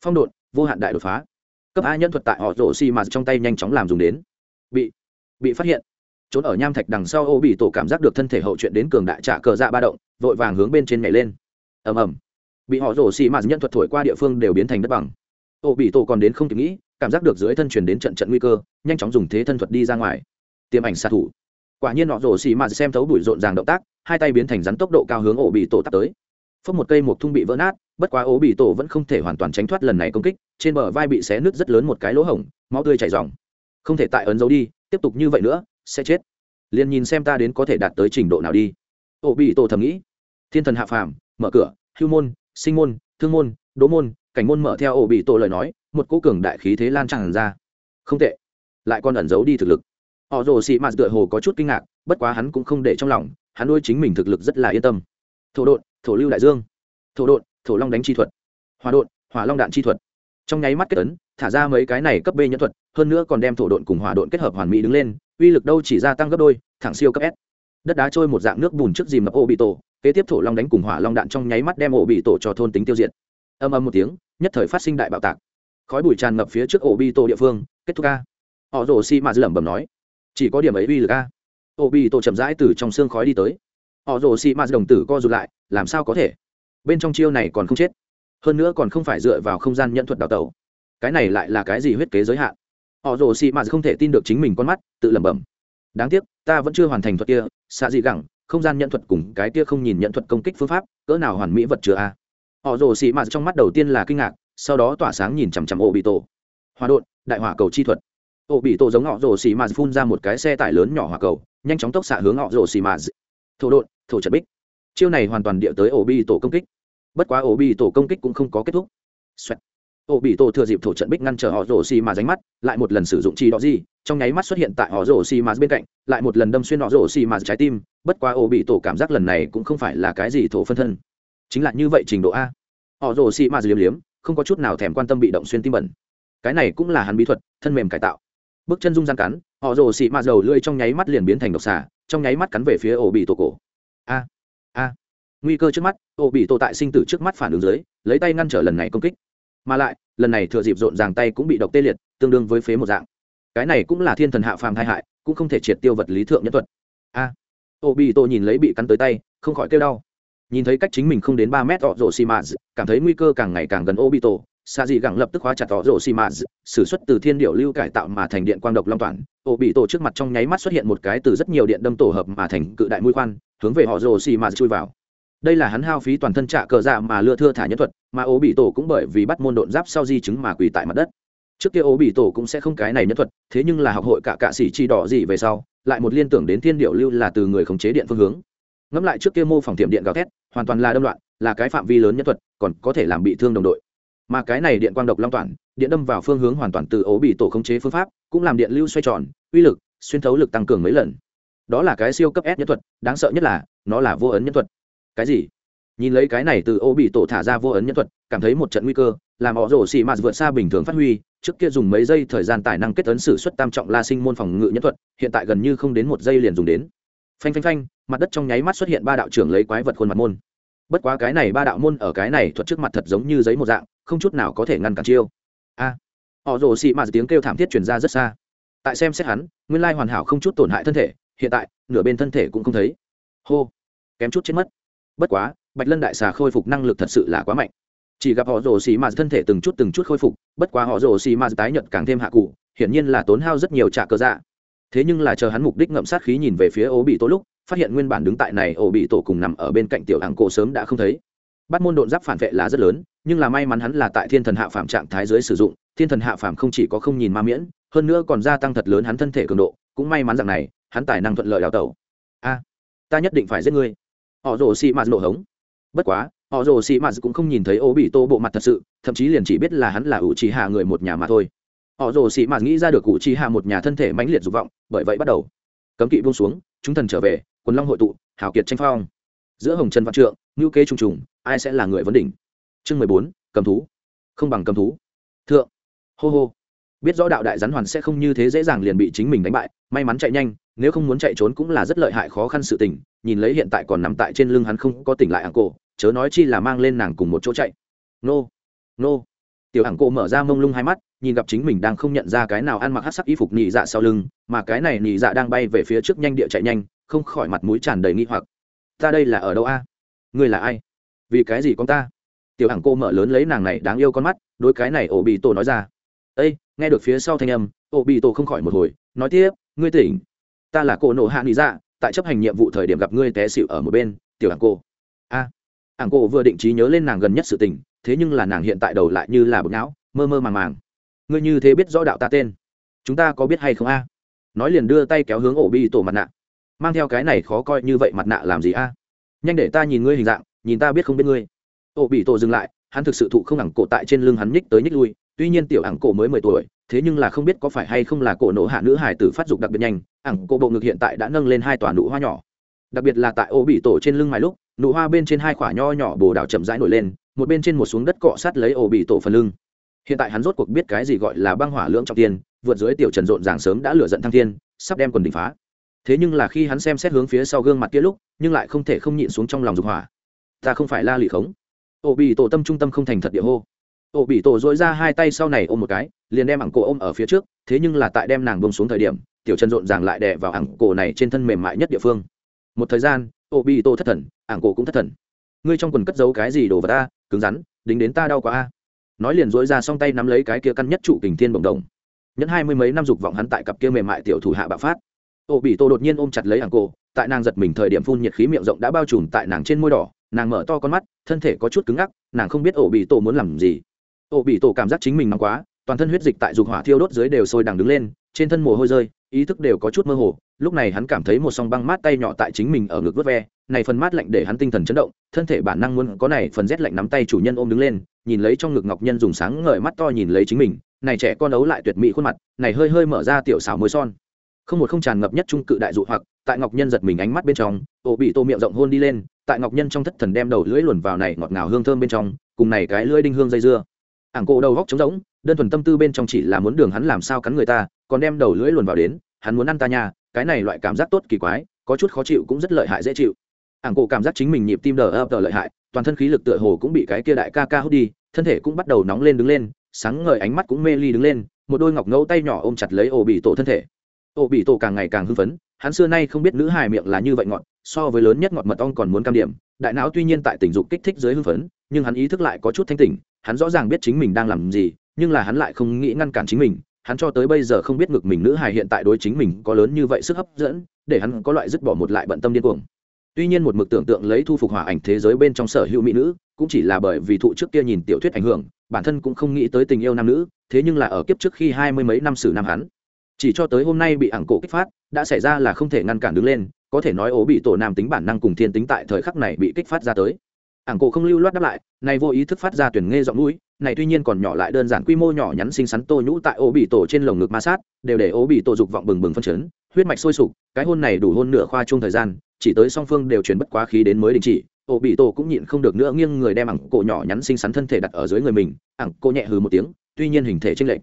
A: Phong độn, vô hạn đại đột phá. Cấp a nhân thuật tại họ rổ xi mà trong tay nhanh chóng làm dùng đến. Bị bị phát hiện. Trốn ở nham thạch đằng sau ô bị tổ cảm giác được thân thể hậu chuyện đến cường đại trả cờ dạ ba động, vội vàng hướng bên trên nhảy lên. Ầm ầm. Bị họ rổ xì mạt nhân thuật thổi qua địa phương đều biến thành đất bằng. Ô bị tổ còn đến không kịp nghĩ cảm giác được dưới thân truyền đến trận trận nguy cơ, nhanh chóng dùng thế thân thuật đi ra ngoài. Tiềm ảnh xạ thủ. Quả nhiên nọ rổ xì mà xem thấu bụi rộn ràng động tác, hai tay biến thành rắn tốc độ cao hướng ổ bị tổ tắt tới. Phốc một cây một thung bị vỡ nát, bất quá ổ bị tổ vẫn không thể hoàn toàn tránh thoát lần này công kích, trên bờ vai bị xé nứt rất lớn một cái lỗ hổng, máu tươi chảy ròng. Không thể tại ấn dấu đi, tiếp tục như vậy nữa, sẽ chết. Liền nhìn xem ta đến có thể đạt tới trình độ nào đi. Ổ bị tổ thầm nghĩ. Thiên thần hạ phàm, mở cửa, hưu môn, sinh môn, thương môn, đỗ môn, cảnh môn mở theo ổ bị tổ lời nói một cô cường đại khí thế lan tràn ra. Không tệ. Lại còn ẩn giấu đi thực lực. Họ rồ xị mạt tựa hồ có chút kinh ngạc, bất quá hắn cũng không để trong lòng, hắn nuôi chính mình thực lực rất là yên tâm. Thổ đột thổ lưu đại dương. Thổ đột thổ long đánh chi thuật. Hòa đột hỏa long đạn chi thuật. Trong nháy mắt kết ấn, thả ra mấy cái này cấp b nhân thuật, hơn nữa còn đem thổ đột cùng hỏa đột kết hợp hoàn mỹ đứng lên, uy lực đâu chỉ gia tăng gấp đôi, thẳng siêu cấp s. Đất đá trôi một dạng nước bùn trước dìm ngập ô bị tổ, kế tiếp thổ long đánh cùng hỏa long đạn trong nháy mắt đem ổ bị tổ cho thôn tính tiêu diệt. Âm âm một tiếng, nhất thời phát sinh đại bạo tạc khói bụi tràn ngập phía trước ổ bi tổ địa phương, kết thúc ca. Họ rồ xi mạ lẩm bẩm nói, chỉ có điểm ấy uy lực a. ổ bị tổ chậm rãi từ trong xương khói đi tới. Họ rồ xi mạ đồng tử co rụt lại, làm sao có thể? Bên trong chiêu này còn không chết. Hơn nữa còn không phải dựa vào không gian nhận thuật đào tẩu. Cái này lại là cái gì huyết kế giới hạn? Họ rồ xi mạt không thể tin được chính mình con mắt, tự lẩm bẩm. Đáng tiếc, ta vẫn chưa hoàn thành thuật kia, xạ dị gẳng, không gian nhận thuật cùng cái kia không nhìn nhận thuật công kích phương pháp, cỡ nào hoàn mỹ vật chứa a. Họ rồ xị mạt trong mắt đầu tiên là kinh ngạc sau đó tỏa sáng nhìn chằm chằm ổ bị tổ hòa đột đại hỏa cầu chi thuật. Ổ bị tổ giống họ rồ xì mạt phun ra một cái xe tải lớn nhỏ hỏa cầu, nhanh chóng tốc xạ hướng họ rồ xì mạt thổ đột thổ trật bích. Chiêu này hoàn toàn địa tới ổ bị tổ công kích. Bất quá ổ bị tổ công kích cũng không có kết thúc. Xoẹt. ổ bị tổ thừa dịp thổ trận bích ngăn trở họ rồ xì mà ránh mắt, lại một lần sử dụng chi đó gì, trong nháy mắt xuất hiện tại họ rồ xì mà bên cạnh, lại một lần đâm xuyên họ rồ xì mà trái tim, bất quá ổ bị tổ cảm giác lần này cũng không phải là cái gì thổ phân thân. Chính là như vậy trình độ a. Họ rồ xì mà liếm liếm không có chút nào thèm quan tâm bị động xuyên tim bẩn. Cái này cũng là hắn bí thuật thân mềm cải tạo. Bước chân dung gian cắn họ rồ xị mà dầu lưỡi trong nháy mắt liền biến thành độc xà trong nháy mắt cắn về phía ổ bị tổ cổ. A a. Nguy cơ trước mắt ổ bị tổ tại sinh tử trước mắt phản ứng dưới lấy tay ngăn trở lần này công kích. Mà lại lần này thừa dịp rộn ràng tay cũng bị độc tê liệt tương đương với phế một dạng. Cái này cũng là thiên thần hạ phàm tai hại cũng không thể triệt tiêu vật lý thượng nhân thuật. A. À, ô bị tổ nhìn lấy bị cắn tới tay không khỏi kêu đau nhìn thấy cách chính mình không đến ba mét họ rổ xì mạt cảm thấy nguy cơ càng ngày càng gần ô bị tổ xạ dị gẳng lập tức hóa chặt họ rổ xì mạt sử xuất từ thiên điệu lưu cải tạo mà thành điện quang độc long toàn. Ô bị tổ trước mặt trong nháy mắt xuất hiện một cái từ rất nhiều điện đâm tổ hợp mà thành cự đại mũi khoan, hướng về họ rổ xì mạt chui vào. Đây là hắn hao phí toàn thân trạ cờ dạ mà lưa thưa thả nhân thuật, mà ô bị tổ cũng bởi vì bắt môn độn giáp sau di chứng mà quỳ tại mặt đất. Trước kia ô bị tổ cũng sẽ không cái này nhân thuật, thế nhưng là học hội cả cạ sĩ chi đỏ gì về sau, lại một liên tưởng đến thiên điệu lưu là từ người khống chế điện phương hướng ngẫm lại trước kia mô phỏng tiệm điện gào thét, hoàn toàn là đâm loạn, là cái phạm vi lớn nhân thuật, còn có thể làm bị thương đồng đội. Mà cái này điện quang độc long toàn, điện đâm vào phương hướng hoàn toàn từ ố bị tổ khống chế phương pháp, cũng làm điện lưu xoay tròn, uy lực, xuyên thấu lực tăng cường mấy lần. Đó là cái siêu cấp s nhân thuật, đáng sợ nhất là, nó là vô ấn nhân thuật. Cái gì? Nhìn lấy cái này từ ô bị tổ thả ra vô ấn nhân thuật, cảm thấy một trận nguy cơ, làm họ rổ xì mạt vượt xa bình thường phát huy, trước kia dùng mấy giây thời gian tài năng kết ấn xử suất tam trọng la sinh môn phòng ngự nhân thuật, hiện tại gần như không đến một giây liền dùng đến. Phanh phanh phanh mặt đất trong nháy mắt xuất hiện ba đạo trưởng lấy quái vật khuôn mặt môn. Bất quá cái này ba đạo môn ở cái này thuật trước mặt thật giống như giấy một dạng, không chút nào có thể ngăn cản chiêu. A. Họ rồ xị mạt tiếng kêu thảm thiết truyền ra rất xa. Tại xem xét hắn, nguyên lai hoàn hảo không chút tổn hại thân thể, hiện tại, nửa bên thân thể cũng không thấy. Hô. Kém chút chết mất. Bất quá, bạch lân đại xà khôi phục năng lực thật sự là quá mạnh. Chỉ gặp họ rồ xì m thân thể từng chút từng chút khôi phục, bất quá họ rồ xì m tái nhận càng thêm hạ cụ, hiển nhiên là tốn hao rất nhiều trả cơ dạ. Thế nhưng là chờ hắn mục đích ngậm sát khí nhìn về phía ố bị tổ lúc phát hiện nguyên bản đứng tại này ổ bị tổ cùng nằm ở bên cạnh tiểu hàng cổ sớm đã không thấy. Bắt môn độn giáp phản vệ là rất lớn, nhưng là may mắn hắn là tại thiên thần hạ phạm trạng thái dưới sử dụng, thiên thần hạ phạm không chỉ có không nhìn ma miễn, hơn nữa còn gia tăng thật lớn hắn thân thể cường độ, cũng may mắn rằng này, hắn tài năng thuận lợi đào tẩu. A, ta nhất định phải giết ngươi. Họ rồ xị mạt nổ hống. Bất quá, họ rồ xị mạt cũng không nhìn thấy ô bị tô bộ mặt thật sự, thậm chí liền chỉ biết là hắn là ủ trì hạ người một nhà mà thôi. Họ rồ xị mạt nghĩ ra được ủ trì hạ một nhà thân thể mãnh liệt dục vọng, bởi vậy bắt đầu. Cấm kỵ buông xuống, chúng thần trở về quần long hội tụ hảo kiệt tranh phong. Giữa hồng trần văn trượng ngữ kế trùng trùng, ai sẽ là người vấn đỉnh? Chương mười bốn, cầm thú. Không bằng cầm thú. Thượng. Hô hô. Biết rõ đạo đại rắn hoàn sẽ không như thế dễ dàng liền bị chính mình đánh bại, may mắn chạy nhanh, nếu không muốn chạy trốn cũng là rất lợi hại khó khăn sự tình, nhìn lấy hiện tại còn nằm tại trên lưng hắn không có tỉnh lại Ảng cổ, chớ nói chi là mang lên nàng cùng một chỗ chạy. Nô. Nô. Tiểu Ảng cổ mở ra mông lung hai mắt, nhìn gặp chính mình đang không nhận ra cái nào ăn mặc hát sắc y phục nhị dạ sau lưng, mà cái này nhị dạ đang bay về phía trước nhanh địa chạy nhanh không khỏi mặt mũi tràn đầy nghi hoặc. Ta đây là ở đâu a? Ngươi là ai? Vì cái gì con ta? Tiểu hằng cô mở lớn lấy nàng này đáng yêu con mắt đôi cái này ổ bị tổ nói ra. Ây nghe được phía sau thanh âm ổ bị tổ không khỏi một hồi nói tiếp ngươi tỉnh. Ta là cô nộ hạ nghĩ dạ tại chấp hành nhiệm vụ thời điểm gặp ngươi té xịu ở một bên tiểu hằng cô. A. À, hằng cô vừa định trí nhớ lên nàng gần nhất sự tình thế nhưng là nàng hiện tại đầu lại như là bực não mơ mơ màng màng. Ngươi như thế biết rõ đạo ta tên. Chúng ta có biết hay không a? Nói liền đưa tay kéo hướng ổ bị tổ mặt nạ mang theo cái này khó coi như vậy mặt nạ làm gì a? Nhanh để ta nhìn ngươi hình dạng, nhìn ta biết không biết ngươi. Ô, bị tổ dừng lại, hắn thực sự thụ không ẳng cổ tại trên lưng hắn nhích tới nhích lui, tuy nhiên tiểu ẳng cổ mới mười tuổi, thế nhưng là không biết có phải hay không là cổ nổ hạ nữ hải tử phát dục đặc biệt nhanh, ẳng cổ bộ ngực hiện tại đã nâng lên hai tòa nụ hoa nhỏ. Đặc biệt là tại ô bị tổ trên lưng mài lúc, nụ hoa bên trên hai khoả nho nhỏ bồ đào chậm rãi nổi lên, một bên trên một xuống đất cọ sát lấy ô bị tổ phần lưng. Hiện tại hắn rốt cuộc biết cái gì gọi là băng hỏa lưỡng trọng tiên, vượt dưới tiểu trần rộn ràng sớm đã lửa giận thăng thiên, sắp đem quần đỉnh phá thế nhưng là khi hắn xem xét hướng phía sau gương mặt kia lúc, nhưng lại không thể không nhịn xuống trong lòng dục hỏa. Ta không phải la lì khống. Ổ bị tổ tâm trung tâm không thành thật địa hô. Ổ bị tổ dội ra hai tay sau này ôm một cái, liền đem ảng cổ ôm ở phía trước, thế nhưng là tại đem nàng bông xuống thời điểm, tiểu chân rộn ràng lại đè vào ảng cổ này trên thân mềm mại nhất địa phương. Một thời gian ổ bị tổ thất thần, ảng cổ cũng thất thần. Ngươi trong quần cất giấu cái gì đồ vào ta cứng rắn, đính đến ta đau quá a. Nói liền dỗi ra song tay nắm lấy cái kia căn nhất trụ kình thiên bồng đồng. Nhẫn hai mươi mấy năm dục vọng hắn tại cặp kia mềm mại tiểu thủ hạ bạo phát. Ô bị tổ đột nhiên ôm chặt lấy hàng cổ, tại nàng giật mình thời điểm phun nhiệt khí miệng rộng đã bao trùm tại nàng trên môi đỏ, nàng mở to con mắt, thân thể có chút cứng ngắc, nàng không biết ổ bị tổ muốn làm gì. Ổ bị tổ cảm giác chính mình nóng quá, toàn thân huyết dịch tại dục hỏa thiêu đốt dưới đều sôi đằng đứng lên, trên thân mồ hôi rơi, ý thức đều có chút mơ hồ. Lúc này hắn cảm thấy một song băng mát tay nhỏ tại chính mình ở ngực vớt ve, này phần mát lạnh để hắn tinh thần chấn động, thân thể bản năng muốn có này phần rét lạnh nắm tay chủ nhân ôm đứng lên, nhìn lấy trong ngực ngọc nhân dùng sáng ngời mắt to nhìn lấy chính mình, này trẻ con ấu lại tuyệt mỹ khuôn mặt, này hơi hơi mở ra tiểu xảo môi son không một không tràn ngập nhất trung cự đại dụ hoặc, tại ngọc nhân giật mình ánh mắt bên trong, ổ bị tô miệng rộng hôn đi lên, tại ngọc nhân trong thất thần đem đầu lưỡi luồn vào này ngọt ngào hương thơm bên trong, cùng này cái lưỡi đinh hương dây dưa. Ảng cổ đầu góc trống rỗng, đơn thuần tâm tư bên trong chỉ là muốn đường hắn làm sao cắn người ta, còn đem đầu lưỡi luồn vào đến, hắn muốn ăn ta nha, cái này loại cảm giác tốt kỳ quái, có chút khó chịu cũng rất lợi hại dễ chịu. Ảng cổ cảm giác chính mình nhịp tim đờ ập đờ lợi hại, toàn thân khí lực tựa hồ cũng bị cái kia đại ca ca hút đi, thân thể cũng bắt đầu nóng lên đứng lên, sáng ngời ánh mắt cũng mê ly đứng lên, một đôi ngọc ngẫu tay nhỏ ôm chặt lấy ổ bị tổ thân thể ô bị tổ càng ngày càng hưng phấn, hắn xưa nay không biết nữ hài miệng là như vậy ngọt, so với lớn nhất ngọt mật ong còn muốn cam điểm. Đại não tuy nhiên tại tình dục kích thích dưới hưng phấn, nhưng hắn ý thức lại có chút thanh tỉnh, hắn rõ ràng biết chính mình đang làm gì, nhưng là hắn lại không nghĩ ngăn cản chính mình. Hắn cho tới bây giờ không biết ngực mình nữ hài hiện tại đối chính mình có lớn như vậy sức hấp dẫn, để hắn có loại dứt bỏ một lại bận tâm điên cuồng. Tuy nhiên một mực tưởng tượng lấy thu phục hỏa ảnh thế giới bên trong sở hữu mỹ nữ, cũng chỉ là bởi vì thụ trước kia nhìn tiểu thuyết ảnh hưởng, bản thân cũng không nghĩ tới tình yêu nam nữ, thế nhưng là ở kiếp trước khi hai mươi mấy năm sử nam hắn chỉ cho tới hôm nay bị ảng cổ kích phát, đã xảy ra là không thể ngăn cản đứng lên, có thể nói ố bị tổ nam tính bản năng cùng thiên tính tại thời khắc này bị kích phát ra tới. Ảng cổ không lưu loát đáp lại, này vô ý thức phát ra tuyển nghe giọng mũi, này tuy nhiên còn nhỏ lại đơn giản quy mô nhỏ nhắn xinh xắn tô nhũ tại ố bị tổ trên lồng ngực ma sát, đều để ố bị tổ dục vọng bừng bừng phân chấn, huyết mạch sôi sục, cái hôn này đủ hôn nửa khoa chung thời gian, chỉ tới song phương đều chuyển bất quá khí đến mới đình chỉ ổ bị tổ cũng nhịn không được nữa nghiêng người đem ảng cổ nhỏ nhắn xinh xắn thân thể đặt ở dưới người mình, ảng cô nhẹ hừ một tiếng, tuy nhiên hình thể chênh lệch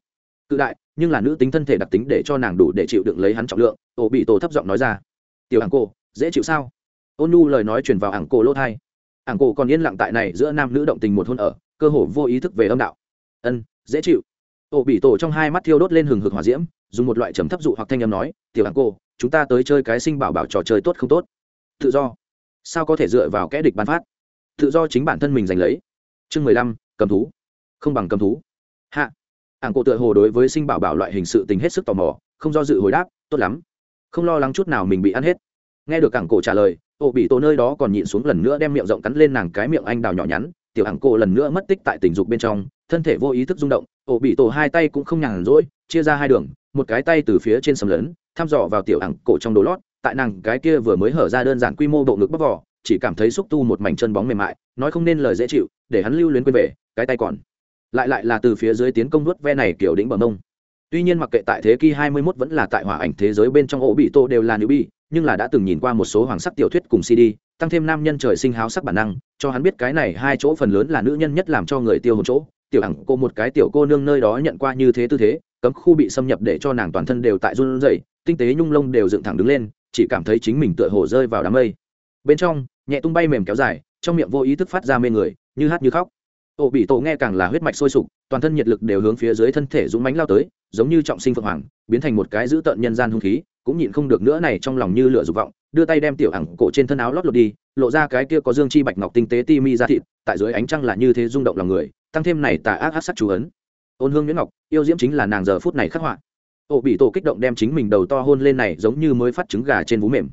A: cự đại, nhưng là nữ tính thân thể đặc tính để cho nàng đủ để chịu đựng lấy hắn trọng lượng ổ bị tổ thấp giọng nói ra. Tiểu ảng cô dễ chịu sao? Ôn nu lời nói truyền vào ảng cô lỗ thai ảng cô còn yên lặng tại này giữa nam nữ động tình một hôn ở, cơ hồ vô ý thức về âm đạo. Ân, dễ chịu. Ổ bị tổ trong hai mắt thiêu đốt lên hừng hực hỏa diễm, dùng một loại trầm thấp dụ hoặc thanh âm nói, tiểu ảng cô chúng ta tới chơi cái sinh bảo bảo trò chơi tốt không tốt? Tự do. Sao có thể dựa vào kẽ địch bán phát? Tự do chính bản thân mình giành lấy. Chương mười lăm, cầm thú. Không bằng cầm thú ảng cổ tựa hồ đối với sinh bảo bảo loại hình sự tình hết sức tò mò, không do dự hồi đáp, tốt lắm. Không lo lắng chút nào mình bị ăn hết. Nghe được ảng cổ trả lời ổ bị tổ nơi đó còn nhịn xuống lần nữa đem miệng rộng cắn lên nàng cái miệng anh đào nhỏ nhắn, tiểu ảng cổ lần nữa mất tích tại tình dục bên trong, thân thể vô ý thức rung động ổ bị tổ hai tay cũng không nhàn rỗi, chia ra hai đường, một cái tay từ phía trên sầm lớn, thăm dò vào tiểu ảng cổ trong đồ lót, tại nàng cái kia vừa mới hở ra đơn giản quy mô bộ ngực bắp vỏ chỉ cảm thấy xúc tu một mảnh chân bóng mềm mại, nói không nên lời dễ chịu, để hắn lưu luyến quên về, cái tay còn lại lại là từ phía dưới tiến công nuốt ve này kiểu đỉnh bờ mông. Tuy nhiên mặc kệ tại thế kỷ 21 vẫn là tại hỏa ảnh thế giới bên trong ổ bị tô đều là nữ bi nhưng là đã từng nhìn qua một số hoàng sắc tiểu thuyết cùng cd tăng thêm nam nhân trời sinh háo sắc bản năng, cho hắn biết cái này hai chỗ phần lớn là nữ nhân nhất làm cho người tiêu hồn chỗ. Tiểu ẳng cô một cái tiểu cô nương nơi đó nhận qua như thế tư thế, cấm khu bị xâm nhập để cho nàng toàn thân đều tại run rẩy, tinh tế nhung lông đều dựng thẳng đứng lên, chỉ cảm thấy chính mình tựa hồ rơi vào đám mây. Bên trong, nhẹ tung bay mềm kéo dài, trong miệng vô ý thức phát ra mê người, như hát như khóc ổ bị tổ nghe càng là huyết mạch sôi sục, toàn thân nhiệt lực đều hướng phía dưới thân thể dũng mánh lao tới, giống như trọng sinh phượng hoàng, biến thành một cái giữ tợn nhân gian hung khí, cũng nhịn không được nữa này trong lòng như lửa dục vọng, đưa tay đem tiểu ẳng cổ trên thân áo lót lột đi, lộ ra cái kia có dương chi bạch ngọc tinh tế ti mi ra thịt, tại dưới ánh trăng là như thế rung động lòng người, tăng thêm này tà ác hát sắc chú ấn. Ôn hương nguyễn ngọc, yêu diễm chính là nàng giờ phút này khắc họa. Ổ bị tổ kích động đem chính mình đầu to hôn lên này giống như mới phát trứng gà trên vú mềm.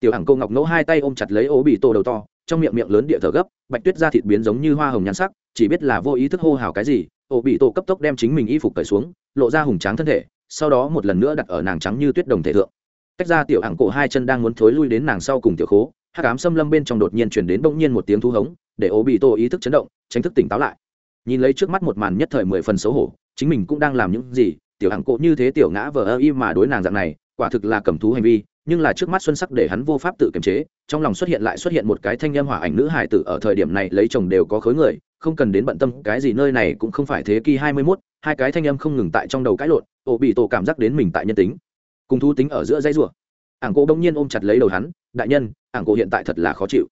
A: Tiểu ẳng cô ngọc nỗ hai tay ôm chặt lấy ổ bị tổ đầu to trong miệng miệng lớn địa thở gấp, bạch tuyết ra thịt biến giống như hoa hồng nhắn sắc, chỉ biết là vô ý thức hô hào cái gì, ổ bị tổ cấp tốc đem chính mình y phục cởi xuống, lộ ra hùng tráng thân thể, sau đó một lần nữa đặt ở nàng trắng như tuyết đồng thể thượng. Tách ra tiểu ảng cổ hai chân đang muốn thối lui đến nàng sau cùng tiểu khố hát cám xâm lâm bên trong đột nhiên chuyển đến bỗng nhiên một tiếng thu hống, để ổ bị tổ ý thức chấn động, tránh thức tỉnh táo lại. Nhìn lấy trước mắt một màn nhất thời mười phần xấu hổ, chính mình cũng đang làm những gì, tiểu ảng cổ như thế tiểu ngã vờ ơ y mà đối nàng dạng này, quả thực là cầm thú hành vi nhưng là trước mắt xuân sắc để hắn vô pháp tự kiềm chế, trong lòng xuất hiện lại xuất hiện một cái thanh âm hỏa ảnh nữ hải tử ở thời điểm này lấy chồng đều có khối người, không cần đến bận tâm, cái gì nơi này cũng không phải thế kỷ hai mươi mốt, hai cái thanh âm không ngừng tại trong đầu cãi lộn, ổ bị tổ cảm giác đến mình tại nhân tính. Cùng thu tính ở giữa dây rùa ảng cổ đông nhiên ôm chặt lấy đầu hắn, đại nhân, ảng cổ hiện tại thật là khó chịu.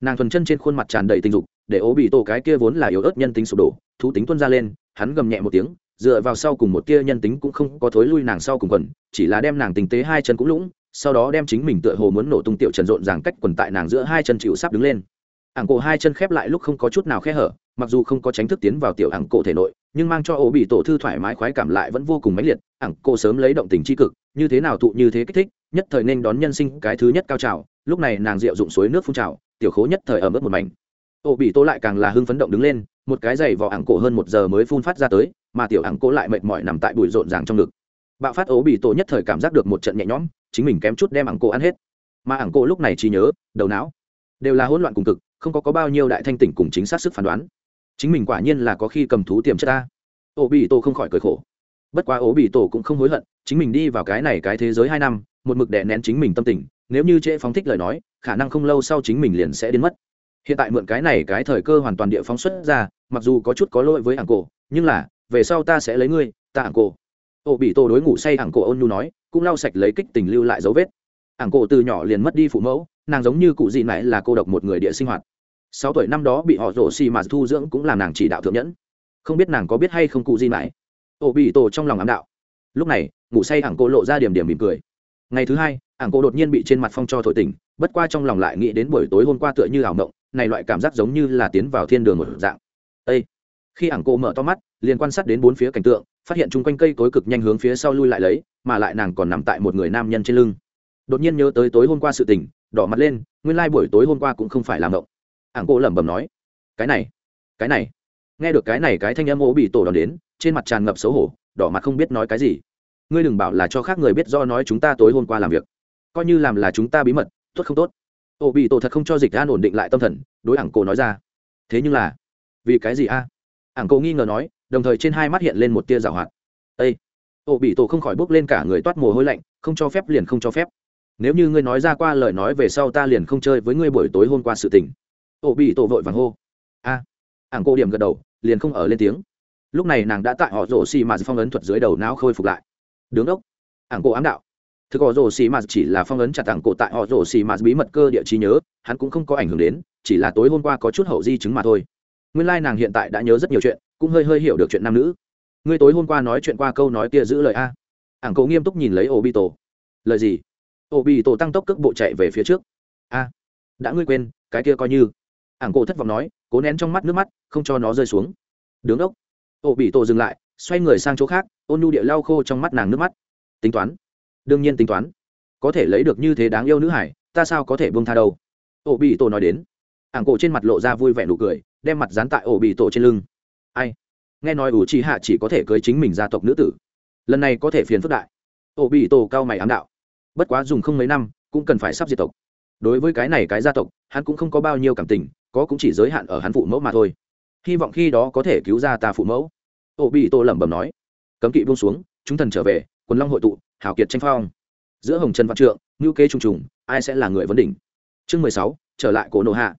A: Nàng thuần chân trên khuôn mặt tràn đầy tình dục, để ố bị tổ cái kia vốn là yếu ớt nhân tính sụp đổ, thú tính tuân ra lên, hắn gầm nhẹ một tiếng, dựa vào sau cùng một tia nhân tính cũng không có thối lui nàng sau cùng quần, chỉ là đem nàng tình tế hai chân cũng lũng sau đó đem chính mình tựa hồ muốn nổ tung tiểu trần rộn ràng cách quần tại nàng giữa hai chân chịu sắp đứng lên. Ảng cổ hai chân khép lại lúc không có chút nào khe hở, mặc dù không có tránh thức tiến vào tiểu ảng cổ thể nội, nhưng mang cho ổ bị tổ thư thoải mái khoái cảm lại vẫn vô cùng mãnh liệt, ảng cổ sớm lấy động tình tri cực, như thế nào tụ như thế kích thích, nhất thời nên đón nhân sinh cái thứ nhất cao trào, lúc này nàng rượu dụng suối nước phun trào, tiểu khố nhất thời ở ướt một mảnh. Ổ bị tổ lại càng là hưng phấn động đứng lên, một cái giày vào ảng cổ hơn một giờ mới phun phát ra tới, mà tiểu ảng cổ lại mệt mỏi nằm tại bụi rộn ràng trong ngực. Bạo phát ổ bị tổ nhất thời cảm giác được một trận nhẹ nhõm chính mình kém chút đem ảng cổ ăn hết. Mà ảng cổ lúc này chỉ nhớ đầu não đều là hỗn loạn cùng cực không có, có bao nhiêu đại thanh tỉnh cùng chính xác sức phán đoán. Chính mình quả nhiên là có khi cầm thú tiềm chất ta. Ô bị tổ không khỏi cười khổ. Bất quá ô bị tổ cũng không hối hận chính mình đi vào cái này cái thế giới hai năm một mực đè nén chính mình tâm tình nếu như trễ phóng thích lời nói khả năng không lâu sau chính mình liền sẽ đến mất. Hiện tại mượn cái này cái thời cơ hoàn toàn địa phóng xuất ra mặc dù có chút có lỗi với ảng cổ nhưng là về sau ta sẽ lấy ngươi ta ảng cổ ổ bị tổ đối ngủ say ảng cổ ôn nhu nói, cũng lau sạch lấy kích tình lưu lại dấu vết. Ảng cổ từ nhỏ liền mất đi phụ mẫu, nàng giống như cụ gì này là cô độc một người địa sinh hoạt. Sáu tuổi năm đó bị họ rổ xì mà thu dưỡng cũng làm nàng chỉ đạo thượng nhẫn. Không biết nàng có biết hay không cụ gì này ổ bị tổ trong lòng ám đạo. Lúc này, ngủ say ảng cô lộ ra điểm điểm mỉm cười. Ngày thứ hai, ảng cô đột nhiên bị trên mặt phong cho thổi tỉnh, bất qua trong lòng lại nghĩ đến buổi tối hôm qua tựa như ảo mộng, này loại cảm giác giống như là tiến vào thiên đường một dạng. Ê! Khi ảng cô mở to mắt, liền quan sát đến bốn phía cảnh tượng, phát hiện chung quanh cây cối cực nhanh hướng phía sau lui lại lấy, mà lại nàng còn nằm tại một người nam nhân trên lưng. Đột nhiên nhớ tới tối hôm qua sự tình, đỏ mặt lên, nguyên lai、like、buổi tối hôm qua cũng không phải làm động ảng cô lẩm bẩm nói, cái này cái này. Nghe được cái này cái thanh âm ố bị tổ đòn đến, trên mặt tràn ngập xấu hổ, đỏ mặt không biết nói cái gì. Ngươi đừng bảo là cho khác người biết do nói chúng ta tối hôm qua làm việc. Coi như làm là chúng ta bí mật, tốt không tốt? Ổ bị tổ thật không cho dịch an ổn định lại tâm thần, đối ảng cổ nói ra, thế nhưng là, vì cái gì a? Ảng cổ nghi ngờ nói đồng thời trên hai mắt hiện lên một tia rào hoạt. Ây ô bị tổ không khỏi bốc lên cả người toát mồ hôi lạnh không cho phép liền không cho phép. Nếu như ngươi nói ra qua lời nói về sau ta liền không chơi với ngươi buổi tối hôm qua sự tình. Ô bị tổ vội vàng hô. A! À, ảng cổ điểm gật đầu liền không ở lên tiếng. Lúc này nàng đã tại họ rổ xì mà phong ấn thuật dưới đầu não khôi phục lại. Đứng đốc ảng cổ ám đạo. Thực họ rổ xì mà chỉ là phong ấn chặt ảng cổ tại họ rổ xì mà bí mật cơ địa trí nhớ hắn cũng không có ảnh hưởng đến chỉ là tối hôm qua có chút hậu di chứng mà thôi nguyên lai nàng hiện tại đã nhớ rất nhiều chuyện, cũng hơi hơi hiểu được chuyện nam nữ. Ngươi tối hôm qua nói chuyện qua câu nói kia giữ lời a? Ảng cậu nghiêm túc nhìn lấy ô bi tổ lời gì? Ô bi tổ tăng tốc cước bộ chạy về phía trước. A, đã ngươi quên, cái kia coi như. Ảng cổ thất vọng nói, cố nén trong mắt nước mắt, không cho nó rơi xuống. Đứng đốc. Ô bị tổ dừng lại, xoay người sang chỗ khác, ôn nhu địa lau khô trong mắt nàng nước mắt. Tính toán. Đương nhiên tính toán. Có thể lấy được như thế đáng yêu nữ hải, ta sao có thể buông tha đâu? Ô bị tổ nói đến. Ảng cổ trên mặt lộ ra vui vẻ nụ cười đem mặt dán tại ổ bị tổ trên lưng. Ai? Nghe nói ủ trì hạ chỉ có thể cưới chính mình gia tộc nữ tử. Lần này có thể phiền phức đại. Ổ bị tổ cao mày ám đạo. Bất quá dùng không mấy năm, cũng cần phải sắp diệt tộc. Đối với cái này cái gia tộc, hắn cũng không có bao nhiêu cảm tình, có cũng chỉ giới hạn ở hắn phụ mẫu mà thôi. Hy vọng khi đó có thể cứu ra ta phụ mẫu. Ổ bị tổ lẩm bẩm nói. Cấm kỵ buông xuống, chúng thần trở về, quần long hội tụ, hào kiệt tranh phong. Giữa hồng trần văn trượng ngữ kế trùng trùng, ai sẽ là người vấn đỉnh? Chương mười sáu, trở lại cổ nổ hạ.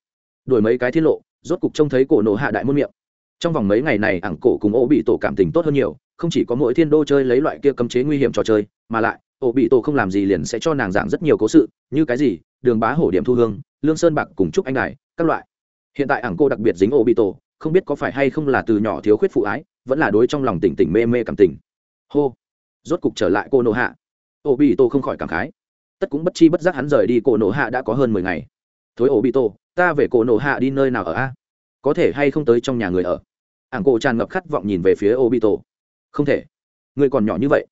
A: Đổi mấy cái tiết lộ rốt cục trông thấy cổ nổ hạ đại môn miệng. Trong vòng mấy ngày này, ảng cổ cùng ô bị tổ cảm tình tốt hơn nhiều, không chỉ có mỗi thiên đô chơi lấy loại kia cấm chế nguy hiểm trò chơi, mà lại ô bị tổ không làm gì liền sẽ cho nàng giảng rất nhiều cố sự, như cái gì, đường bá hổ điểm thu hương, lương sơn bạc cùng trúc anh đài, các loại. Hiện tại ảng cô đặc biệt dính ô bị tổ, không biết có phải hay không là từ nhỏ thiếu khuyết phụ ái, vẫn là đối trong lòng tỉnh tỉnh mê mê cảm tình. Hô. Rốt cục trở lại cô nổ hạ. Ô bị tổ không khỏi cảm khái. Tất cũng bất chi bất giác hắn rời đi cổ nổ hạ đã có hơn mười ngày thối ổ bị tổ, ta về cổ nổ hạ đi nơi nào ở a? Có thể hay không tới trong nhà người ở? Ảng cổ tràn ngập khát vọng nhìn về phía ô bị tổ. Không thể. Người còn nhỏ như vậy.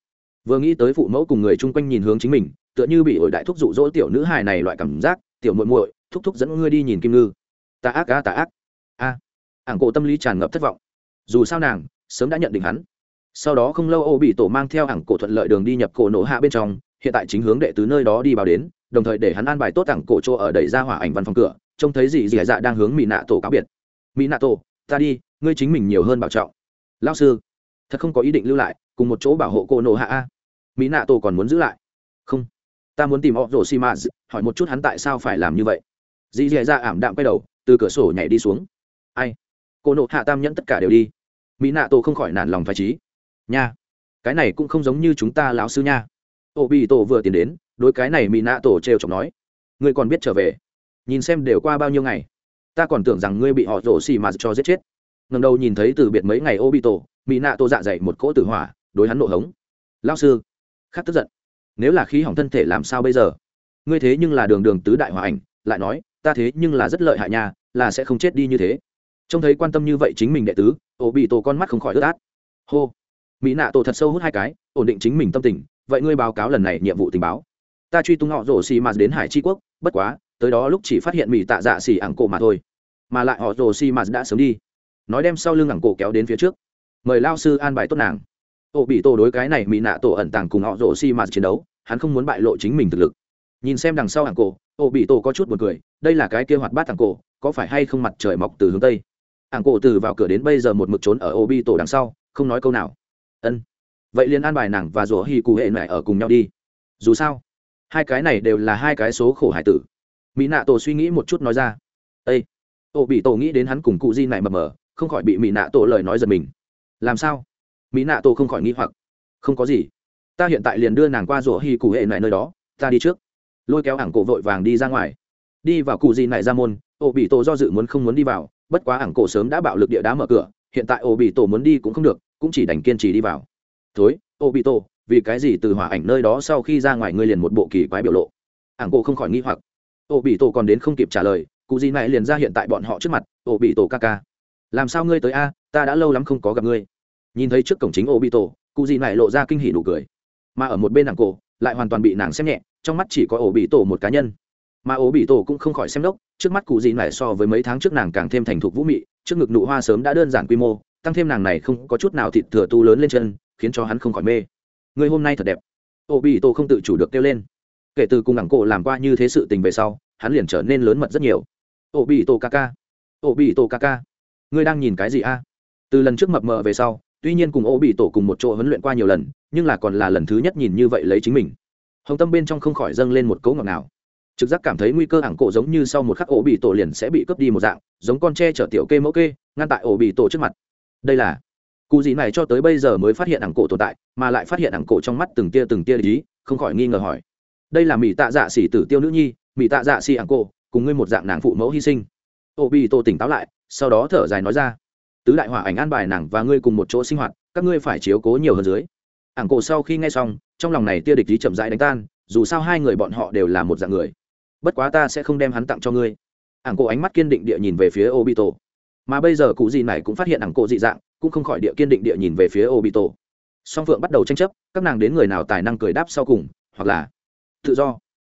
A: Vừa nghĩ tới phụ mẫu cùng người chung quanh nhìn hướng chính mình, tựa như bị ổi đại thúc dụ dỗ tiểu nữ hài này loại cảm giác, tiểu muội muội, thúc thúc dẫn ngươi đi nhìn kim ngư. Ta ác a ta ác. A. Ảng cổ tâm lý tràn ngập thất vọng. Dù sao nàng, sớm đã nhận định hắn. Sau đó không lâu ô bị tổ mang theo ảng cổ thuận lợi đường đi nhập cổ nổ hạ bên trong, hiện tại chính hướng đệ tứ nơi đó đi vào đến đồng thời để hắn an bài tốt tặng cổ chỗ ở đẩy ra hỏa ảnh văn phòng cửa, trông thấy gì dì dạ đang hướng mỹ nạ tổ cáo biệt. Mỹ nạ tổ, ta đi, ngươi chính mình nhiều hơn bảo trọng. Lao sư, thật không có ý định lưu lại, cùng một chỗ bảo hộ cô nộ hạ a. Mỹ nạ tổ còn muốn giữ lại. Không, ta muốn tìm họ rổ xi mã hỏi một chút hắn tại sao phải làm như vậy. Dì dì dạ ảm đạm quay đầu, từ cửa sổ nhảy đi xuống. Ai, cô nộ hạ tam nhẫn tất cả đều đi. Mỹ nạ tổ không khỏi nản lòng phải trí. Nha, cái này cũng không giống như chúng ta lão sư nha ô bị tổ vừa tiến đến, đối cái này mỹ nạ tổ trêu chọc nói, ngươi còn biết trở về? Nhìn xem đều qua bao nhiêu ngày. Ta còn tưởng rằng ngươi bị họ rổ xì mà cho giết chết. Ngần đầu nhìn thấy từ biệt mấy ngày ô bị tổ mỹ nạ tổ dạ dày một cỗ tử hỏa, đối hắn nộ hống. Lao sư. Khắc tức giận. Nếu là khí hỏng thân thể làm sao bây giờ? Ngươi thế nhưng là đường đường tứ đại hòa ảnh, lại nói, ta thế nhưng là rất lợi hại nha, là sẽ không chết đi như thế. Trông thấy quan tâm như vậy chính mình đệ tứ ô bị tổ con mắt không khỏi ướt át. Hô. Mỹ nạ tổ thật sâu hút hai cái, ổn định chính mình tâm tình vậy ngươi báo cáo lần này nhiệm vụ tình báo. Ta truy tung họ rổ xì mạt đến hải tri quốc, bất quá, tới đó lúc chỉ phát hiện mỹ tạ dạ xì ảng cổ mà thôi. Mà lại họ rổ xì mạt đã sớm đi. Nói đem sau lưng ảng cổ kéo đến phía trước. Mời lao sư an bài tốt nàng. Ô bị tổ đối cái này mỹ nạ tổ ẩn tàng cùng họ rổ xì mạt chiến đấu, hắn không muốn bại lộ chính mình thực lực. Nhìn xem đằng sau ảng cổ ô bị tổ có chút b u ồ n cười, đây là cái kia hoạt bát ảng cổ, có phải hay không mặt trời mọc từ hướng tây? Ảng cổ từ vào cửa đến bây giờ một mực trốn ở ô bị tổ đằng sau, không nói câu nào. Ân vậy liền an bài nàng và rủa hi cụ hệ mẹ ở cùng nhau đi. Dù sao, hai cái này đều là hai cái số khổ hải tử. Mỹ nạ tổ suy nghĩ một chút nói ra. Ây ô bị tổ nghĩ đến hắn cùng cụ di này mờ mờ, không khỏi bị mỹ nạ tổ lời nói giật mình. Làm sao? Mỹ nạ tổ không khỏi nghĩ hoặc. Không có gì. Ta hiện tại liền đưa nàng qua rủa hi cụ hệ mẹ nơi đó, ta đi trước. Lôi kéo ảng cổ vội vàng đi ra ngoài. Đi vào cụ di này ra môn ô bị tổ do dự muốn không muốn đi vào, bất quá ảng cổ sớm đã bạo lực địa đá mở cửa, hiện tại ô bị tổ muốn đi cũng không được, cũng chỉ đành kiên trì đi vào thối ô bị tổ vì cái gì từ hỏa ảnh nơi đó sau khi ra ngoài ngươi liền một bộ kỳ quái biểu lộ? Ảng cô không khỏi nghi hoặc. Ô bị tổ còn đến không kịp trả lời, cụ gì này liền ra hiện tại bọn họ trước mặt ô bị tổ ca ca. Làm sao ngươi tới a? Ta đã lâu lắm không có gặp ngươi. Nhìn thấy trước cổng chính ô bị tổ cụ gì này lộ ra kinh hỉ đủ cười. Mà ở một bên nàng cổ, lại hoàn toàn bị nàng xem nhẹ, trong mắt chỉ có ổ bị tổ một cá nhân. Mà ổ bị tổ cũng không khỏi xem đốc, trước mắt cụ gì này so với mấy tháng trước nàng càng thêm thành thục vũ mị, trước ngực nụ hoa sớm đã đơn giản quy mô, tăng thêm nàng này không có chút nào thịt thừa tu lớn lên chân khiến cho hắn không khỏi mê. Người hôm nay thật đẹp. Ô bị tổ không tự chủ được kêu lên. Kể từ cùng ảng cổ làm qua như thế sự tình về sau, hắn liền trở nên lớn mật rất nhiều. Ô bị tổ ca ca ô bị tổ ca ca ngươi đang nhìn cái gì a? Từ lần trước mập mờ về sau, tuy nhiên cùng ô bị tổ cùng một chỗ huấn luyện qua nhiều lần, nhưng là còn là lần thứ nhất nhìn như vậy lấy chính mình. Hồng tâm bên trong không khỏi dâng lên một cấu ngọc nào trực giác cảm thấy nguy cơ ảng cổ giống như sau một khắc ổ bị tổ liền sẽ bị cướp đi một dạng, giống con tre chở tiểu kê mẫu kê, ngăn tại ổ bị tổ trước mặt. Đây là cụ gì này cho tới bây giờ mới phát hiện ảng cổ tồn tại, mà lại phát hiện ảng cổ trong mắt từng tia từng tia lý không khỏi nghi ngờ hỏi. Đây là mỹ tạ dạ xỉ tử tiêu nữ nhi mỹ tạ dạ xỉ ảng cổ, cùng ngươi một dạng nàng phụ mẫu hy sinh. Ô bi tô tỉnh táo lại, sau đó thở dài nói ra. Tứ đại hỏa ảnh an bài nàng và ngươi cùng một chỗ sinh hoạt, các ngươi phải chiếu cố nhiều hơn dưới. Ảng cổ sau khi nghe xong, trong lòng này tia địch lý chậm rãi đánh tan, dù sao hai người bọn họ đều là một dạng người. Bất quá ta sẽ không đem hắn tặng cho ngươi. Ảng cổ ánh mắt kiên định địa nhìn về phía ô bi tô mà bây giờ cụ gì này cũng phát hiện ảng cổ dị dạng cũng không khỏi địa kiên định địa nhìn về phía obito. Song phượng bắt đầu tranh chấp, các nàng đến người nào tài năng cười đáp sau cùng, hoặc là tự do.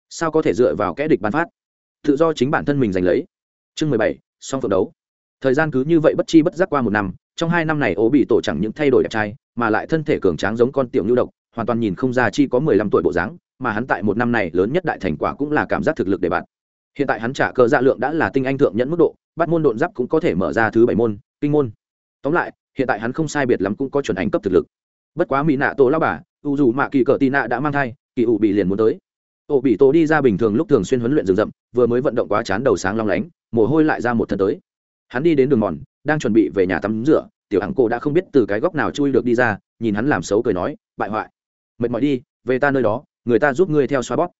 A: Sao có thể dựa vào kẽ địch ban phát? Tự do chính bản thân mình giành lấy. Chương mười bảy, song phượng đấu. Thời gian cứ như vậy bất chi bất giác qua một năm, trong hai năm này Obito bị tổ chẳng những thay đổi đẹp trai, mà lại thân thể cường tráng giống con tiểu nhu độc, hoàn toàn nhìn không ra chi có mười lăm tuổi bộ dáng, mà hắn tại một năm này lớn nhất đại thành quả cũng là cảm giác thực lực để bạn. Hiện tại hắn trả cờ dạ lượng đã là tinh anh thượng nhẫn mức độ, bắt môn độn giáp cũng có thể mở ra thứ bảy môn, kinh môn tóm lại, hiện tại hắn không sai biệt lắm cũng có chuẩn ảnh cấp thực lực. Bất quá mỹ nạ tổ lao bà, u dù mạ kỳ cờ tị nạ đã mang thai, kỳ ủ bị liền muốn tới. Ổ bị tổ đi ra bình thường lúc thường xuyên huấn luyện rừng rậm, vừa mới vận động quá chán đầu sáng long lánh, mồ hôi lại ra một thân tới. Hắn đi đến đường mòn, đang chuẩn bị về nhà tắm rửa, tiểu hằng cô đã không biết từ cái góc nào chui được đi ra, nhìn hắn làm xấu cười nói, bại hoại. Mệt mỏi đi, về ta nơi đó, người ta giúp ngươi theo xoa bóp.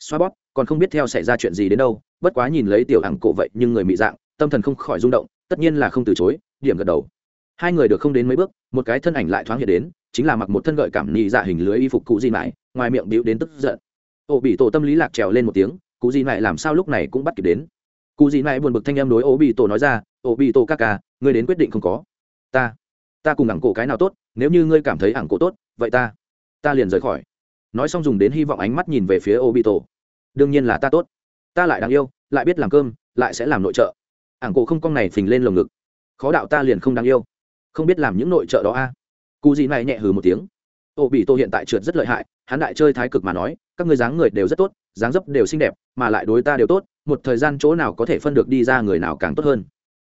A: Xoa bóp, còn không biết theo xảy ra chuyện gì đến đâu, bất quá nhìn lấy tiểu hằng cổ vậy nhưng người mị dạng, tâm thần không khỏi rung động, tất nhiên là không từ chối, điểm gật đầu hai người được không đến mấy bước, một cái thân ảnh lại thoáng hiện đến, chính là mặc một thân gợi cảm nhị dạ hình lưới y phục cụ di mãi, ngoài miệng bịu đến tức giận. Ô bị tổ tâm lý lạc trèo lên một tiếng, cụ di mãi làm sao lúc này cũng bắt kịp đến. Cụ di mãi buồn bực thanh em đối ô bị tổ nói ra, ô bị tổ ca ca, ngươi đến quyết định không có. Ta ta cùng ảng cổ cái nào tốt, nếu như ngươi cảm thấy ảng cổ tốt, vậy ta ta liền rời khỏi. Nói xong dùng đến hy vọng ánh mắt nhìn về phía ô bị tổ. Đương nhiên là ta tốt. Ta lại đáng yêu, lại biết làm cơm, lại sẽ làm nội trợ. Ảng cổ không con này phình lên lồng ngực. Khó đạo ta liền không đáng yêu không biết làm những nội trợ đó a. À? cụ gì này nhẹ hừ một tiếng. Ô bị tô hiện tại trượt rất lợi hại, hắn đại chơi thái cực mà nói, các ngươi dáng người đều rất tốt, dáng dấp đều xinh đẹp, mà lại đối ta đều tốt, một thời gian chỗ nào có thể phân được đi ra người nào càng tốt hơn.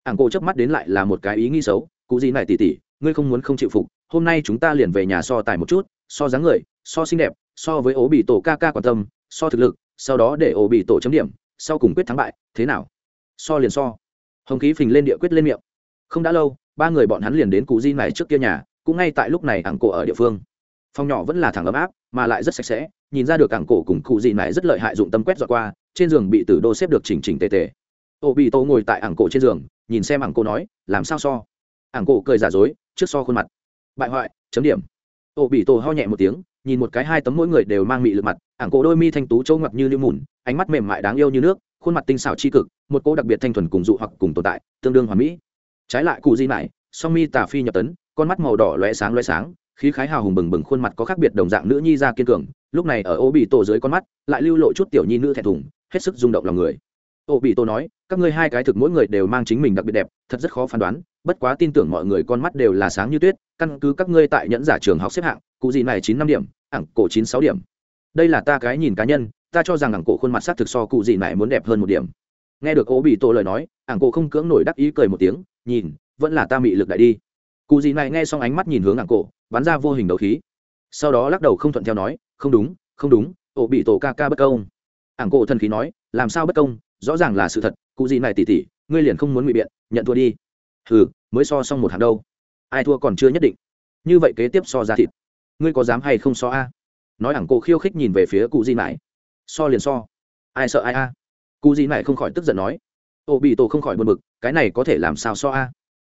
A: Ảng cổ chớp mắt đến lại là một cái ý nghĩ xấu cụ gì này tỉ tỉ ngươi không muốn không chịu phục, hôm nay chúng ta liền về nhà so tài một chút, so dáng người, so xinh đẹp, so với ố bị tổ ca ca quan tâm, so thực lực, sau đó để ố bị tổ chấm điểm, sau cùng quyết thắng bại, thế nào? So liền so. Hồng khí phình lên địa quyết lên miệng. Không đã lâu ba người bọn hắn liền đến cụ di này trước kia nhà, cũng ngay tại lúc này ảng cổ ở địa phương. Phòng nhỏ vẫn là thẳng ấm áp, mà lại rất sạch sẽ, nhìn ra được ảng cổ cùng cụ di này rất lợi hại dụng tâm quét dọn qua, trên giường bị tử đô xếp được chỉnh chỉnh tề tề. Ô bị tô ngồi tại ảng cổ trên giường, nhìn xem ảng cổ nói, làm sao so? Ảng cổ cười giả dối, trước so khuôn mặt. Bại hoại, chấm điểm. Ô bị tô ho nhẹ một tiếng, nhìn một cái hai tấm mỗi người đều mang mị lực mặt, ảng cổ đôi mi thanh tú trâu ngập như lưu mùn, ánh mắt mềm mại đáng yêu như nước, khuôn mặt tinh xảo c cực, một cô đặc biệt thanh thuần cùng dụ hoặc cùng tồn tại, tương đương hòa mỹ trái lại cụ di mại song mi tà phi nhập tấn, con mắt màu đỏ loé sáng loé sáng, khí khái hào hùng bừng bừng khuôn mặt có khác biệt đồng dạng nữ nhi ra kiên cường, lúc này ở ô bị tổ dưới con mắt, lại lưu lộ chút tiểu nhi nữ thẹn thùng, hết sức rung động lòng người. Ô bị tổ nói, các ngươi hai cái thực mỗi người đều mang chính mình đặc biệt đẹp, thật rất khó phán đoán, bất quá tin tưởng mọi người con mắt đều là sáng như tuyết, căn cứ các ngươi tại nhẫn giả trường học xếp hạng, cụ gì này chín năm điểm, ảng cổ chín sáu điểm. Đây là ta cái nhìn cá nhân, ta cho rằng ảng cổ khuôn mặt s thực so cụ gì này muốn đẹp hơn một điểm. Nghe được ô bị tổ lời nói, ảng cổ không cưỡng nổi đắc ý cười một tiếng nhìn, vẫn là ta mị lực đại đi. Cụ gì này nghe xong ánh mắt nhìn hướng ngạn cổ, bắn ra vô hình đầu khí. Sau đó lắc đầu không thuận theo nói, không đúng không đúng, ổ bị tổ ca ca bất công. Ảng cổ thần khí nói, làm sao bất công? Rõ ràng là sự thật, cụ gì này tỉ tỉ ngươi liền không muốn ngụy biện, nhận thua đi. Hừ, mới so xong một hàng đâu. Ai thua còn chưa nhất định. Như vậy kế tiếp so ra thịt. Ngươi có dám hay không so a? Nói ảng cổ khiêu khích nhìn về phía cụ gì này so liền so. Ai sợ ai a? Cụ gì này không khỏi tức giận nói Ô bị tổ không khỏi buồn bực, cái này có thể làm sao so a?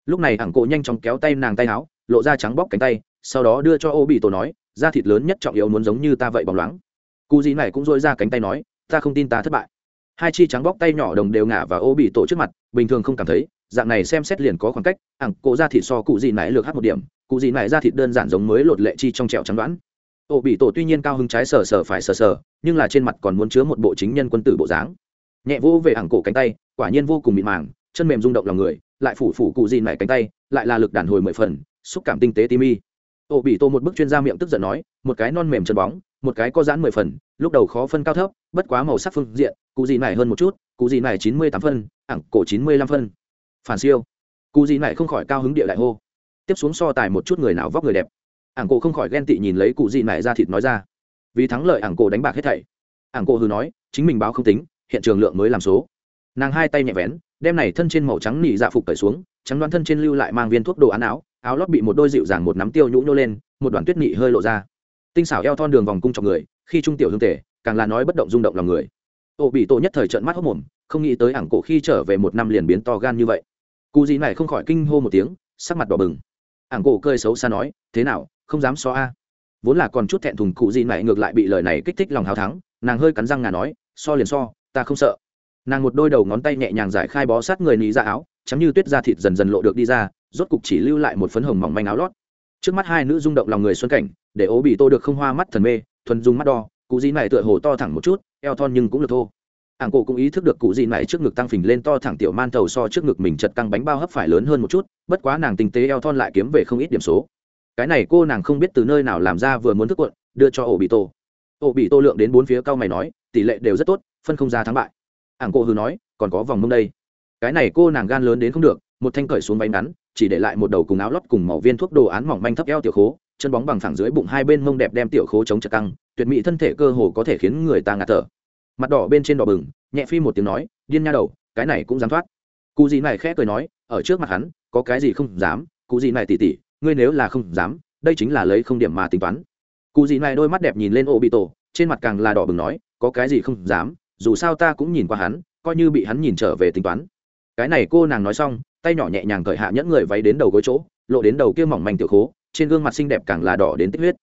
A: Lúc này ảng cổ nhanh chóng kéo tay nàng tay áo, lộ ra trắng bóc cánh tay, sau đó đưa cho ô bị tổ nói, da thịt lớn nhất trọng yếu muốn giống như ta vậy bóng loáng. Cụ gì này cũng dội ra cánh tay nói, ta không tin ta thất bại. Hai chi trắng bóc tay nhỏ đồng đều ngả và ô bị tổ trước mặt, bình thường không cảm thấy, dạng này xem xét liền có khoảng cách, ảng cổ da thịt so cụ gì này lược hát một điểm, cụ gì này da thịt đơn giản giống mới lột lệ chi trong trẹo trắng đoán. Ô bị tổ tuy nhiên cao hứng trái sờ sờ phải sờ sờ, nhưng là trên mặt còn muốn chứa một bộ chính nhân quân tử bộ dáng nhẹ vô về ảng cổ cánh tay, quả nhiên vô cùng mịn màng, chân mềm rung động lòng người, lại phủ phủ cụ gì này cánh tay, lại là lực đàn hồi mười phần, xúc cảm tinh tế tim mi. Ô bị tô một bức chuyên gia miệng tức giận nói, một cái non mềm chân bóng, một cái có giãn mười phần, lúc đầu khó phân cao thấp, bất quá màu sắc phương diện, cụ gì này hơn một chút, cụ gì này chín mươi tám phân, ảng cổ chín mươi lăm phân. Phản siêu. Cụ gì này không khỏi cao hứng địa đại hô. Tiếp xuống so tài một chút người nào vóc người đẹp. Ảng cổ không khỏi ghen tị nhìn lấy cụ gì này ra thịt nói ra. Vì thắng lợi ảng cổ đánh bạc hết thảy. Ảng cổ hừ nói, chính mình báo không tính hiện trường lượng mới làm số. Nàng hai tay nhẹ vén, đem này thân trên màu trắng nỉ dạ phục cởi xuống, trắng đoán thân trên lưu lại mang viên thuốc đồ án áo áo lót bị một đôi dịu dàng một nắm tiêu nhũ nhô lên, một đoàn tuyết nị hơi lộ ra. Tinh xảo eo thon đường vòng cung trong người, khi trung tiểu hương tể càng là nói bất động rung động lòng người. Ô bị tổ nhất thời trận mắt hốc mồm, không nghĩ tới ảng cổ khi trở về một năm liền biến to gan như vậy. Cụ gì này không khỏi kinh hô một tiếng, sắc mặt đỏ bừng. Ảng cổ cơi xấu xa nói, thế nào, không dám so a? Vốn là còn chút thẹn thùng cụ gì này ngược lại bị lời này kích thích lòng hào thắng, nàng hơi cắn răng ngà nói, so liền so ta không sợ. Nàng một đôi đầu ngón tay nhẹ nhàng giải khai bó sát người ní ra dạ áo chắm như tuyết da thịt dần dần lộ được đi ra, rốt cục chỉ lưu lại một phấn hồng mỏng manh áo lót. Trước mắt hai nữ rung động lòng người xuân cảnh, để ố bị tô được không hoa mắt thần mê, thuần dung mắt đo, cụ dì này tựa hồ to thẳng một chút, eo thon nhưng cũng được thô. Ảng cổ cũng ý thức được cụ dì này trước ngực tăng phình lên to thẳng tiểu man thầu so trước ngực mình chật căng bánh bao hấp phải lớn hơn một chút, bất quá nàng tinh tế eo thon lại kiếm về không ít điểm số. Cái này cô nàng không biết từ nơi nào làm ra vừa muốn thức cuộn đưa cho ổ bị tô. Ổ bị tô lượng đến bốn phía cao mày nói, tỷ lệ đều rất tốt phân không ra thắng bại. Ảng cô hư nói, còn có vòng mông đây. Cái này cô nàng gan lớn đến không được, một thanh cởi xuống bánh ngắn, chỉ để lại một đầu cùng áo lót cùng màu viên thuốc đồ án mỏng manh thấp eo tiểu khố, chân bóng bằng thẳng dưới bụng hai bên mông đẹp đem tiểu khố chống chật căng, tuyệt mỹ thân thể cơ hồ có thể khiến người ta ngạt thở. Mặt đỏ bên trên đỏ bừng, nhẹ phi một tiếng nói, điên nha đầu, cái này cũng dám thoát. Cụ gì này khẽ cười nói, ở trước mặt hắn, có cái gì không dám? Cụ gì này tỉ tỉ, ngươi nếu là không dám, đây chính là lấy không điểm mà tính toán. Cụ gì này đôi mắt đẹp nhìn lên ô bị tổ, trên mặt càng là đỏ bừng nói, có cái gì không dám? Dù sao ta cũng nhìn qua hắn, coi như bị hắn nhìn trở về tính toán. Cái này cô nàng nói xong, tay nhỏ nhẹ nhàng cởi hạ nhẫn người váy đến đầu gối chỗ, lộ đến đầu kia mỏng manh tiểu khố, trên gương mặt xinh đẹp càng là đỏ đến tích huyết.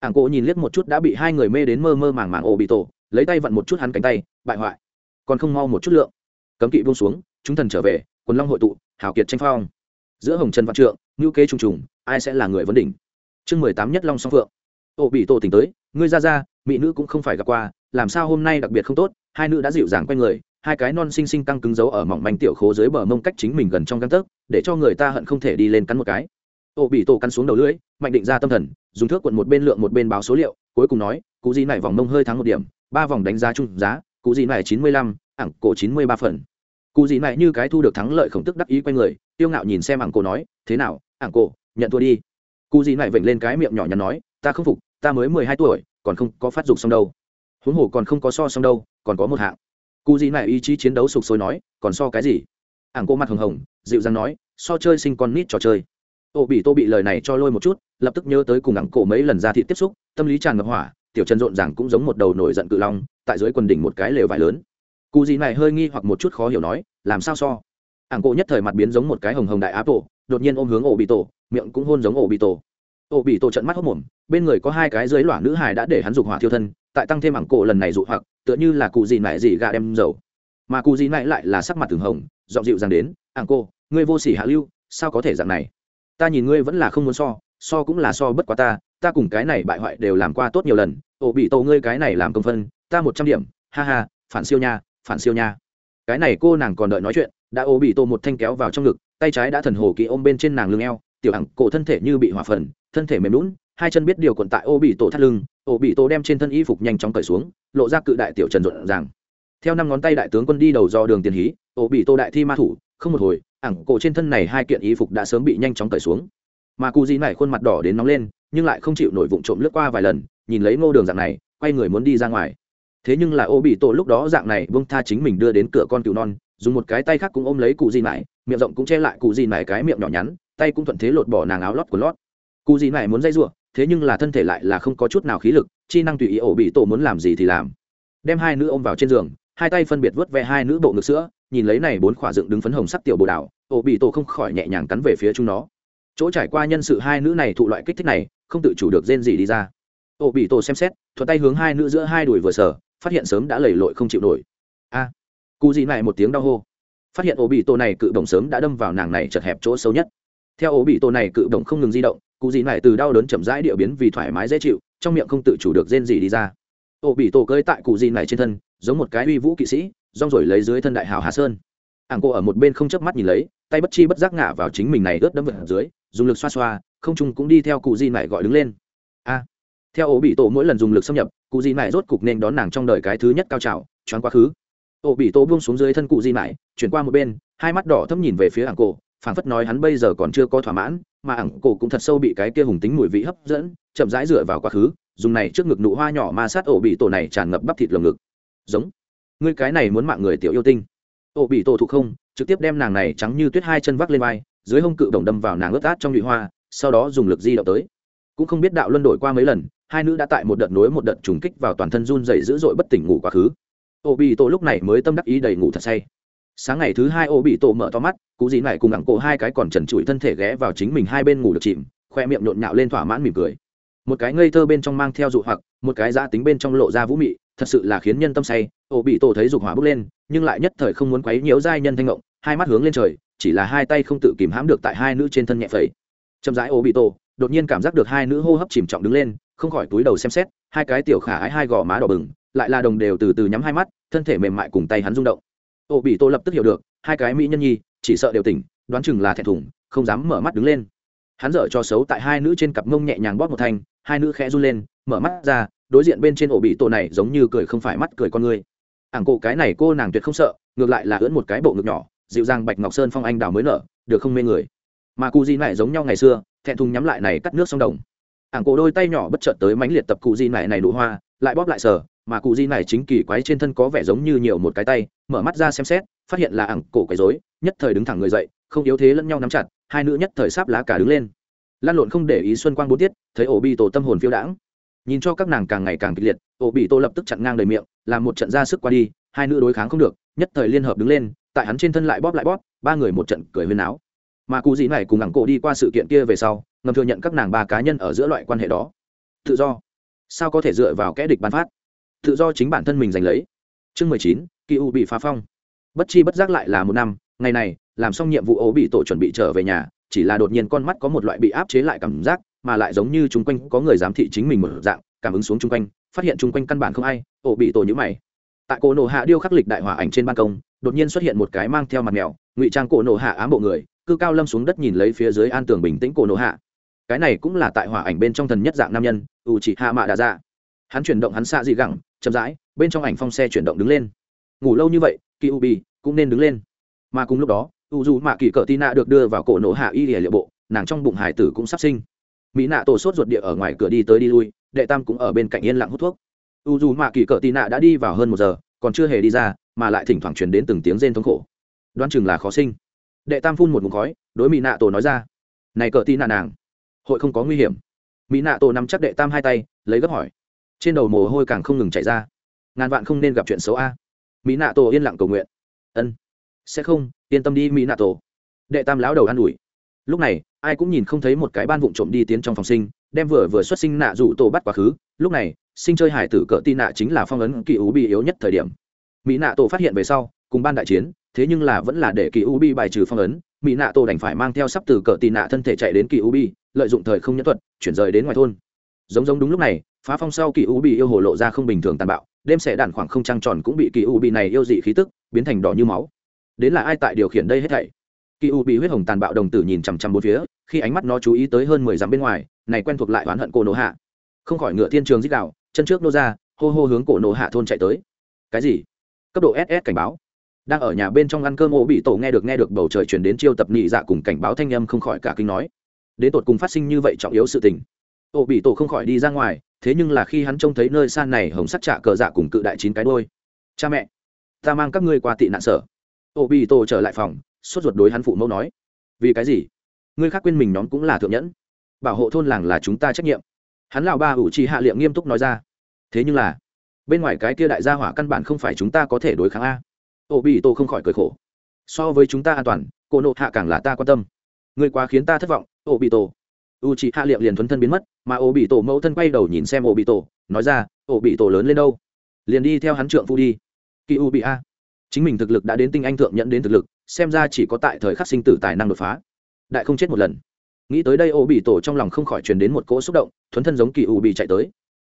A: Ảng cổ nhìn liếc một chút đã bị hai người mê đến mơ mơ màng màng ổ bị tổ, lấy tay vặn một chút hắn cánh tay, bại hoại. Còn không mau một chút lượng. Cấm kỵ buông xuống, chúng thần trở về, quần long hội tụ, hào kiệt tranh phong. Giữa hồng trần văn trượng ngữ kế trùng trùng, ai sẽ là người vấn đỉnh? Chương mười tám nhất long song phượng. Ổ bị tổ tỉnh tới, ngươi ra ra, mỹ nữ cũng không phải gặp qua làm sao hôm nay đặc biệt không tốt, hai nữ đã dịu dàng quay người, hai cái non xinh xinh căng cứng dấu ở mỏng manh tiểu khố dưới bờ mông cách chính mình gần trong găng tấc, để cho người ta hận không thể đi lên cắn một cái. Ô bị tổ cắn xuống đầu lưỡi, mạnh định ra tâm thần, dùng thước quận một bên lượng một bên báo số liệu, cuối cùng nói cụ gì này vòng mông hơi thắng một điểm, ba vòng đánh giá chung giá cụ gì này chín mươi lăm, ảng cổ chín mươi ba phần. Cụ gì này như cái thu được thắng lợi khổng tức đắc ý quay người, tiêu ngạo nhìn xem ảng cổ nói, thế nào, ảng cổ, nhận thua đi. Cụ gì này vểnh lên cái miệng nhỏ nhắn nói, ta không phục, ta mới mười hai tuổi, còn không có phát dục xong đâu huống hồ còn không có so xong đâu, còn có một hạng. Cụ gì này ý chí chiến đấu sục sôi nói, còn so cái gì? Ảng cô mặt hồng hồng, dịu dàng nói, so chơi sinh con nít trò chơi. Ô bị tô bị lời này cho lôi một chút, lập tức nhớ tới cùng ảng cổ mấy lần ra thị tiếp xúc, tâm lý tràn ngập hỏa, tiểu chân rộn ràng cũng giống một đầu nổi giận cự long, tại dưới quần đỉnh một cái lều vải lớn. Cụ gì này hơi nghi hoặc một chút khó hiểu nói, làm sao so? Ảng cổ nhất thời mặt biến giống một cái hồng hồng đại áp tổ, đột nhiên ôm hướng ổ bị tổ, miệng cũng hôn giống ổ bị tổ. Ổ bị tổ trận mắt hốc mồm, bên người có hai cái dưới lỏa nữ hài đã để hắn dục hỏa thiêu thân tại tăng thêm ảng cổ lần này dụ hoặc, tựa như là cụ gì nại gì gà đem dầu. Mà cụ gì nại lại là sắc mặt từng hồng dọn dịu dàng đến, ảng cô, ngươi vô sỉ hạ lưu, sao có thể dạng này? Ta nhìn ngươi vẫn là không muốn so so cũng là so bất quá ta ta cùng cái này bại hoại đều làm qua tốt nhiều lần, ổ bị tổ ngươi cái này làm công phân, ta một trăm điểm, ha ha, phản siêu nha, phản siêu nha. Cái này cô nàng còn đợi nói chuyện, đã ổ bị tổ một thanh kéo vào trong ngực, tay trái đã thần hồ kỳ ôm bên trên nàng lưng eo, tiểu ảng cổ thân thể như bị hỏa phần, thân thể mềm lún hai chân biết điều quận tại ô bị tổ thắt lưng, ô bị tổ đem trên thân y phục nhanh chóng cởi xuống, lộ ra cự đại tiểu trần rộn ràng. Theo năm ngón tay đại tướng quân đi đầu do đường tiền hí, ô bị tô đại thi ma thủ, không một hồi, ảng cổ trên thân này hai kiện y phục đã sớm bị nhanh chóng cởi xuống. Mà cụ dĩ này khuôn mặt đỏ đến nóng lên, nhưng lại không chịu nổi vụng trộm lướt qua vài lần, nhìn lấy ngô đường dạng này, quay người muốn đi ra ngoài. Thế nhưng là ô bị tổ lúc đó dạng này bông tha chính mình đưa đến cửa con cừu non, dùng một cái tay khác cũng ôm lấy cụ dĩ này miệng rộng cũng che lại cụ dĩ này cái miệng nhỏ nhắn, tay cũng thuận thế lột bỏ nàng áo lót của lót. Cụ dĩ này muốn dây giụa thế nhưng là thân thể lại là không có chút nào khí lực, chi năng tùy ý ổ bị tổ muốn làm gì thì làm. Đem hai nữ ôm vào trên giường, hai tay phân biệt vớt ve hai nữ bộ ngực sữa, nhìn lấy này bốn khỏa dựng đứng phấn hồng sắc tiểu bồ đảo ổ bị tổ không khỏi nhẹ nhàng cắn về phía chúng nó. Chỗ trải qua nhân sự hai nữ này thụ loại kích thích này, không tự chủ được rên gì đi ra. Ổ bị tổ xem xét thuật tay hướng hai nữ giữa hai đùi vừa sở phát hiện sớm đã lầy lội không chịu nổi. A! Cụ gì này một tiếng đau hô. Phát hiện ổ bị tổ này cự động sớm đã đâm vào nàng này chật hẹp chỗ sâu nhất. Theo ổ bị tổ này cự động không ngừng di động cụ dị này từ đau đớn chậm rãi địa biến vì thoải mái dễ chịu, trong miệng không tự chủ được rên gì đi ra. Ổ bị tổ cơi tại cụ dị này trên thân, giống một cái uy vũ kỵ sĩ, rong rồi lấy dưới thân đại hào hà sơn. Ảng cô ở một bên không chớp mắt nhìn lấy, tay bất chi bất giác ngả vào chính mình này ướt đẫm vật dưới, dùng lực xoa xoa, không trung cũng đi theo cụ dị này gọi đứng lên. A! Theo ổ bị tổ mỗi lần dùng lực xâm nhập, cụ dị này rốt cục nên đón nàng trong đời cái thứ nhất cao trào, choáng quá khứ. Ổ bị tổ buông xuống dưới thân cụ dị này, chuyển qua một bên, hai mắt đỏ thâm nhìn về phía ảng cô, phảng phất nói hắn bây giờ còn chưa có thỏa mãn mà ẳng cổ cũng thật sâu bị cái kia hùng tính mùi vị hấp dẫn, chậm rãi dựa vào quá khứ, dùng này trước ngực nụ hoa nhỏ ma sát ổ bị tổ này tràn ngập bắp thịt lồng ngực. Giống. Ngươi cái này muốn mạng người tiểu yêu tinh. Ổ bị tổ thụ không, trực tiếp đem nàng này trắng như tuyết hai chân vác lên vai, dưới hông cự đồng đâm vào nàng ướt át trong nhụy hoa, sau đó dùng lực di động tới. Cũng không biết đạo luân đổi qua mấy lần, hai nữ đã tại một đợt nối một đợt trùng kích vào toàn thân run dày dữ dội bất tỉnh ngủ quá khứ. Ổ bị tổ lúc này mới tâm đắc ý đầy ngủ thật say sáng ngày thứ hai ô bị tổ mở to mắt cụ dị này cùng ẳng cổ hai cái còn trần trụi thân thể ghé vào chính mình hai bên ngủ được chìm, khoe miệng nhộn nhạo lên thỏa mãn mỉm cười. Một cái ngây thơ bên trong mang theo dụ hoặc, một cái giã tính bên trong lộ ra vũ mị, thật sự là khiến nhân tâm say. Ô bị tổ thấy dục hỏa bước lên, nhưng lại nhất thời không muốn quấy nhiễu giai nhân thanh ngộng, hai mắt hướng lên trời, chỉ là hai tay không tự kìm hãm được tại hai nữ trên thân nhẹ phẩy. Chậm rãi ô bị tổ đột nhiên cảm giác được hai nữ hô hấp chìm trọng đứng lên, không khỏi túi đầu xem xét, hai cái tiểu khả ái hai gò má đỏ bừng, lại là đồng đều từ từ nhắm hai mắt, thân thể mềm mại cùng tay hắn rung động ô bị tô lập tức hiểu được, hai cái mỹ nhân nhi, chỉ sợ đều tỉnh, đoán chừng là thẹn thùng, không dám mở mắt đứng lên. Hắn dở cho xấu tại hai nữ trên cặp mông nhẹ nhàng bóp một thanh, hai nữ khẽ run lên, mở mắt ra, đối diện bên trên ổ bị tổ này giống như cười không phải mắt cười con người. Ảng cổ cái này cô nàng tuyệt không sợ, ngược lại là ưỡn một cái bộ ngực nhỏ, dịu dàng bạch ngọc sơn phong anh đào mới nở, được không mê người. Mà cụ di này giống nhau ngày xưa, thẹn thùng nhắm lại này cắt nước sông đồng. Ảng cổ đôi tay nhỏ bất chợt tới mánh liệt tập cụ di này này nụ hoa, lại bóp lại sờ mà cụ di này chính kỳ quái trên thân có vẻ giống như nhiều một cái tay, mở mắt ra xem xét, phát hiện là ẳng cổ quấy rối, nhất thời đứng thẳng người dậy, không yếu thế lẫn nhau nắm chặt, hai nữ nhất thời sáp lá cả đứng lên. Lan lộn không để ý xuân quang bốn tiết, thấy ổ bị tổ tâm hồn phiêu đãng. Nhìn cho các nàng càng ngày càng kịch liệt, ổ bị tổ lập tức chặn ngang đầy miệng, làm một trận ra sức qua đi, hai nữ đối kháng không được, nhất thời liên hợp đứng lên, tại hắn trên thân lại bóp lại bóp, ba người một trận cười huyên áo mà cụ dĩ này cùng ẳng cổ đi qua sự kiện kia về sau, ngầm thừa nhận các nàng ba cá nhân ở giữa loại quan hệ đó. Tự do. Sao có thể dựa vào kẽ địch bán phát? Tự do chính bản thân mình giành lấy. Chương mười chín, kỳ u bị phá phong. Bất chi bất giác lại là một năm, ngày này, làm xong nhiệm vụ ố bị tổ chuẩn bị trở về nhà, chỉ là đột nhiên con mắt có một loại bị áp chế lại cảm giác, mà lại giống như chung quanh có người giám thị chính mình một dạng, cảm ứng xuống chung quanh, phát hiện chung quanh căn bản không ai ổ bị tổ nhữ mày. Tại cổ nổ hạ điêu khắc lịch đại hỏa ảnh trên ban công, đột nhiên xuất hiện một cái mang theo mặt mèo, ngụy trang cổ nổ hạ ám bộ người cư cao lâm xuống đất nhìn lấy phía dưới an tường bình tĩnh cổ nổ hạ. Cái này cũng là tại hỏa ảnh bên trong thần nhất dạng nam nhân ủ chỉ hạ mạ đà ra hắn chuyển động hắn xạ dị gẳng chậm rãi, bên trong ảnh phong xe chuyển động đứng lên. Ngủ lâu như vậy kỳ u bi cũng nên đứng lên. Mà cùng lúc đó u dù mạ kỳ cỡ tina được đưa vào cổ nổ hạ y lìa liệu bộ, nàng trong bụng hải tử cũng sắp sinh. Mỹ nạ tổ sốt ruột địa ở ngoài cửa đi tới đi lui, đệ tam cũng ở bên cạnh yên lặng hút thuốc. U dù mạ kỳ cỡ tina đã đi vào hơn một giờ, còn chưa hề đi ra, mà lại thỉnh thoảng truyền đến từng tiếng rên thống khổ. Đoán chừng là khó sinh. Đệ tam phun một mục khói, đối mỹ nạ tổ nói ra, này cỡ tina nàng, hội không có nguy hiểm. Mỹ nạ tổ nắm chắc đệ tam hai tay, lấy gấp hỏi trên đầu mồ hôi càng không ngừng chảy ra. Ngàn vạn không nên gặp chuyện xấu a. Mỹ nạ tổ yên lặng cầu nguyện. Ân. Sẽ không, yên tâm đi mỹ nạ tổ đệ tam lão đầu an ủi. Lúc này, ai cũng nhìn không thấy một cái ban vụn trộm đi tiến trong phòng sinh, đem vừa vừa xuất sinh nạ rủ tổ bắt quá khứ. Lúc này, sinh chơi hải tử cỡ tin nạ chính là phong ấn kỳ ú bị yếu nhất thời điểm. Mỹ nạ tổ phát hiện về sau, cùng ban đại chiến, thế nhưng là vẫn là để kỳ u bi bài trừ phong ấn. Mỹ nạ tổ đành phải mang theo sắp từ cỡ tì nạ thân thể chạy đến kỳ u bi, lợi dụng thời không nhân thuật, chuyển rời đến ngoài thôn. Giống giống đúng lúc này phá phong sau kỳ u bị yêu hồ lộ ra không bình thường tàn bạo, đêm sẽ đạn khoảng không trăng tròn cũng bị kỳ u bị này yêu dị khí tức biến thành đỏ như máu. Đến là ai tại điều khiển đây hết thảy? Kỳ u bị huyết hồng tàn bạo đồng tử nhìn chằm chằm bốn phía, khi ánh mắt nó chú ý tới hơn mười dặm bên ngoài, này quen thuộc lại oán hận cổ nổ hạ. Không khỏi ngựa thiên trường dích đạo, chân trước nô ra, hô hô hướng cổ nổ hạ thôn chạy tới. Cái gì? Cấp độ ss cảnh báo. Đang ở nhà bên trong ăn cơm, ô bị tổ nghe được nghe được bầu trời chuyển đến chiêu tập nhị dạ cùng cảnh báo thanh âm không khỏi cả kinh nói. Đến tột cùng phát sinh như vậy trọng yếu sự tình. Ô bị tổ không khỏi đi ra ngoài thế nhưng là khi hắn trông thấy nơi san này hồng sắc trạ cờ dạ cùng cự đại chín cái đôi. Cha mẹ, ta mang các ngươi qua tị nạn sở. Ô bị tổ trở lại phòng, sốt ruột đối hắn phụ mẫu nói. Vì cái gì? Ngươi khác quên mình nhóm cũng là thượng nhẫn. Bảo hộ thôn làng là chúng ta trách nhiệm. Hắn lào ba ủ trì hạ liệm nghiêm túc nói ra. Thế nhưng là, bên ngoài cái kia đại gia hỏa căn bản không phải chúng ta có thể đối kháng a. Ô bị tổ không khỏi cười khổ. So với chúng ta an toàn, cô nộ hạ càng là ta quan tâm. Ngươi quá khiến ta thất vọng ô bị tổ u trì hạ liệm liền thuấn thân biến mất mà ô bị tổ mẫu thân quay đầu nhìn xem ô bị tổ, nói ra ô bị tổ lớn lên đâu? Liền đi theo hắn trượng phu đi. Kỳ u bị a. Chính mình thực lực đã đến tinh anh thượng nhận đến thực lực, xem ra chỉ có tại thời khắc sinh tử tài năng đột phá. Đại không chết một lần. Nghĩ tới đây ô bị tổ trong lòng không khỏi truyền đến một cỗ xúc động, thuấn thân giống kỳ u bị chạy tới.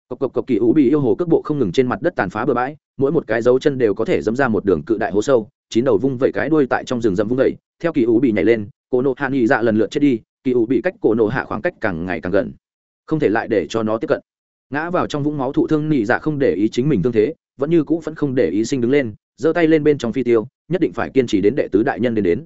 A: Cộc cộc cộc kỳ u bị yêu hồ cước bộ không ngừng trên mặt đất tàn phá bừa bãi, mỗi một cái dấu chân đều có thể dẫm ra một đường cự đại hố sâu, chín đầu vung vẩy cái đuôi tại trong rừng rậm vung vẩy, theo kỳ u bị nhảy lên, cổ nộ hạ nghị dạ lần lượt chết đi, kỳ u bị cách cổ nộ hạ khoảng cách càng ngày càng gần không thể lại để cho nó tiếp cận. Ngã vào trong vũng máu thụ thương nị dạ không để ý chính mình thương thế, vẫn như cũ vẫn không để ý sinh đứng lên, giơ tay lên bên trong phi tiêu, nhất định phải kiên trì đến đệ tứ đại nhân đến đến.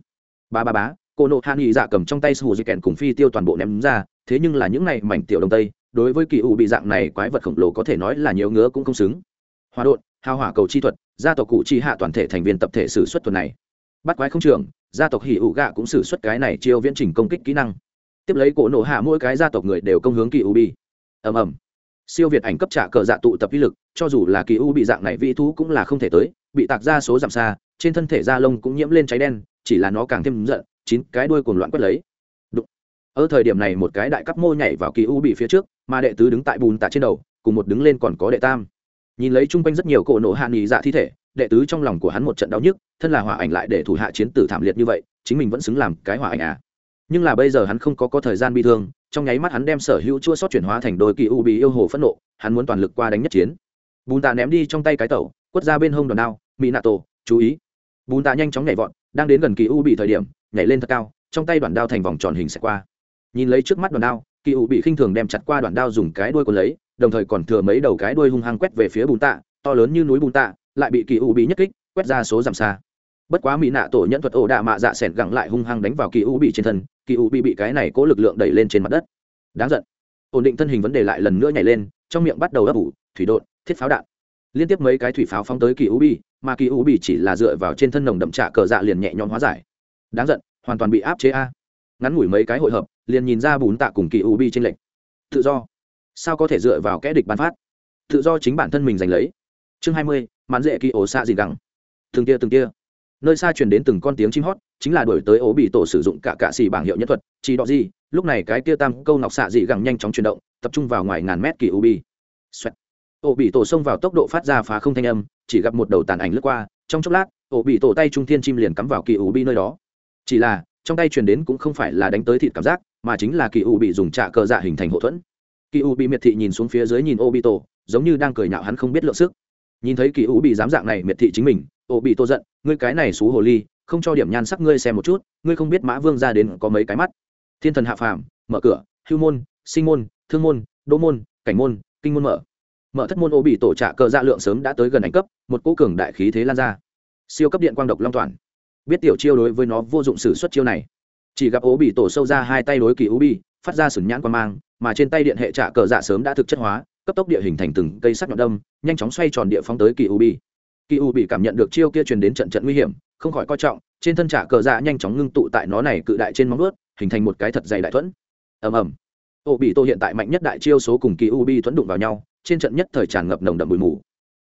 A: Ba ba bá cô nộ hạ nị dạ cầm trong tay sù di kèn cùng phi tiêu toàn bộ ném ra, thế nhưng là những này mảnh tiểu đông tây, đối với kỳ u bị dạng này quái vật khổng lồ có thể nói là nhiều ngứa cũng không xứng. Hòa đột hào hỏa cầu chi thuật, gia tộc cụ chi hạ toàn thể thành viên tập thể sử xuất thuật này. Bắt quái không trường gia tộc hỉ ủ gạ cũng sử xuất cái này chiêu viễn trình công kích kỹ năng tiếp lấy cổ nổ hạ mỗi cái gia tộc người đều công hướng kỳ u bi. Ầm ầm. Siêu việt ảnh cấp trả cờ dạ tụ tập uy lực, cho dù là kỳ u bị dạng này vị thú cũng là không thể tới, bị tạc ra số giảm xa, trên thân thể da lông cũng nhiễm lên cháy đen, chỉ là nó càng thêm giận, chín cái đuôi cuồng loạn quất lấy. Đụng. ở thời điểm này một cái đại cấp mô nhảy vào kỳ u bị phía trước, mà đệ tứ đứng tại bùn tạ trên đầu, cùng một đứng lên còn có đệ tam. Nhìn lấy chung quanh rất nhiều cổ nổ hạ nghỉ dạ thi thể, đệ tứ trong lòng của hắn một trận đau nhức, thân là hỏa ảnh lại để thủ hạ chiến tử thảm liệt như vậy, chính mình vẫn xứng làm cái hỏa ảnh à nhưng là bây giờ hắn không có có thời gian bi thương, trong nháy mắt hắn đem sở hữu chua sót chuyển hóa thành đôi kỳ u bị yêu hồ phẫn nộ, hắn muốn toàn lực qua đánh nhất chiến. Bùn tạ ném đi trong tay cái tẩu, quất ra bên hông đòn đao mỹ nạ tổ, chú ý. Bùn tạ nhanh chóng nhảy vọt, đang đến gần kỳ u bị thời điểm, nhảy lên thật cao, trong tay đoạn đao thành vòng tròn hình sẽ qua. Nhìn lấy trước mắt đoạn đao, kỳ u bị khinh thường đem chặt qua đoạn đao dùng cái đuôi còn lấy, đồng thời còn thừa mấy đầu cái đuôi hung hăng quét về phía bùn tạ, to lớn như núi bùn tạ, lại bị kỳ u bị nhất kích, quét ra số giảm xa bất quá mỹ nạ tổ nhẫn thuật ổ đạ mạ dạ s ẻ gẳng lại hung hăng đánh vào kỳ u bị trên thân, kỳ u bị bị cái này cố lực lượng đẩy lên trên mặt đất. Đáng giận. Ổn định thân hình vấn đề lại lần nữa nhảy lên, trong miệng bắt đầu ấp ủ, thủy đột thiết pháo đạn. Liên tiếp mấy cái thủy pháo phóng tới kỳ u bị, mà kỳ u bị chỉ là dựa vào trên thân nồng đậm trạ cờ dạ liền nhẹ nhõm hóa giải. Đáng giận, hoàn toàn bị áp chế a. Ngắn ngủi mấy cái hội hợp, liền nhìn ra bùn tạ cùng kỳ u bị trên lệnh tự do. Sao có thể dựa vào kẽ địch bán phát? Tự do chính bản thân mình giành lấy. Chương hai mươi, mãn dễ kỳ ổ xạ gì gẳng. Từng tia từng tia nơi xa truyền đến từng con tiếng chim hót, chính là đổi tới ố bị tổ sử dụng cả cạ xì bảng hiệu nhân thuật, chỉ đọ gì, lúc này cái kia tam câu nọc xạ dị gẳng nhanh chóng chuyển động, tập trung vào ngoài ngàn mét kỳ ubi ổ bị tổ xông vào tốc độ phát ra phá không thanh âm, chỉ gặp một đầu tàn ảnh lướt qua, trong chốc lát ổ bị tổ tay trung thiên chim liền cắm vào kỳ ubi nơi đó. Chỉ là, trong tay truyền đến cũng không phải là đánh tới thịt cảm giác, mà chính là kỳ u bị dùng trạ cờ dạ hình thành hậu thuẫn. Kỳ u bị miệt thị nhìn xuống phía dưới nhìn ô bị tổ, giống như đang cười nhạo hắn không biết lượng sức. Nhìn thấy kỳ u bị dám dạng này miệt thị chính mình ô bị tô giận, ngươi cái này xú hồ ly, không cho điểm nhan sắc ngươi xem một chút, ngươi không biết mã vương ra đến có mấy cái mắt. Thiên thần hạ phàm, mở cửa, hưu môn, sinh môn, thương môn đỗ môn, cảnh môn, kinh môn mở. Mở thất môn ô bị tổ trả cờ dạ lượng sớm đã tới gần ảnh cấp, một cỗ cường đại khí thế lan ra. Siêu cấp điện quang độc long toàn. Biết tiểu chiêu đối với nó vô dụng sử xuất chiêu này. Chỉ gặp ố bị tổ sâu ra hai tay đối kỳ ố bị phát ra sừng nhãn quan mang, mà trên tay điện hệ trả cờ dạ sớm đã thực chất hóa, cấp tốc địa hình thành từng cây sắt nhọn đâm, nhanh chóng xoay tròn địa phóng tới kỳ ố bị kỳ u bị cảm nhận được chiêu kia truyền đến trận trận nguy hiểm, không khỏi coi trọng, trên thân trả cờ dạ nhanh chóng ngưng tụ tại nó này cự đại trên móng ướt hình thành một cái thật dày đại thuẫn. Ầm ầm. Ô bị tô hiện tại mạnh nhất đại chiêu số cùng kỳ u bi thuẫn đụng vào nhau, trên trận nhất thời tràn ngập nồng đậm bụi mù.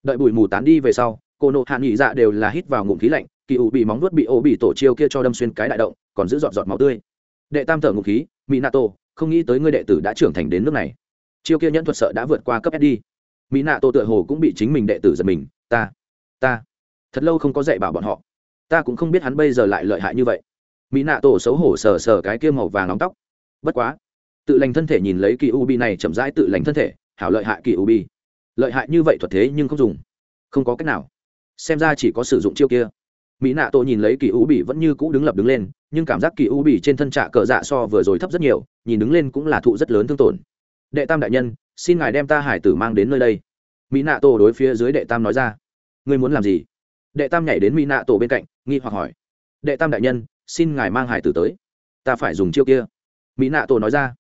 A: Đợi bụi mù tán đi về sau, cô nộ hạ nghỉ dạ đều là hít vào ngụm khí lạnh, kỳ u bị móng nuốt bị ô bị tổ chiêu kia cho đâm xuyên cái đại động, còn giữ giọt giọt máu tươi. Đệ tam thở ngụm khí mỹ nato không nghĩ tới ngươi đệ tử đã trưởng thành đến nước này. Chiêu kia nhẫn thuật sợ đã vượt qua cấp sd mỹ nato tựa hồ cũng bị chính mình đệ tử giật mình, ta ta thật lâu không có dạy bảo bọn họ ta cũng không biết hắn bây giờ lại lợi hại như vậy mỹ nạ tổ xấu hổ sờ sờ cái kia màu vàng nóng tóc bất quá tự lành thân thể nhìn lấy kỳ u bi này chậm rãi tự lành thân thể hảo lợi hại kỳ u bi lợi hại như vậy thuật thế nhưng không dùng không có cách nào xem ra chỉ có sử dụng chiêu kia mỹ nạ tổ nhìn lấy kỳ u bi vẫn như cũ đứng lập đứng lên nhưng cảm giác kỳ u bi trên thân trạ cờ dạ so vừa rồi thấp rất nhiều nhìn đứng lên cũng là thụ rất lớn thương tổn đệ tam đại nhân xin ngài đem ta hải tử mang đến nơi đây mỹ nạ tổ đối phía dưới đệ tam nói ra ngươi muốn làm gì? Đệ tam nhảy đến mỹ nạ tổ bên cạnh, nghi hoặc hỏi. Đệ tam đại nhân, xin ngài mang hải tử tới. Ta phải dùng chiêu kia. Mỹ nạ tổ nói ra.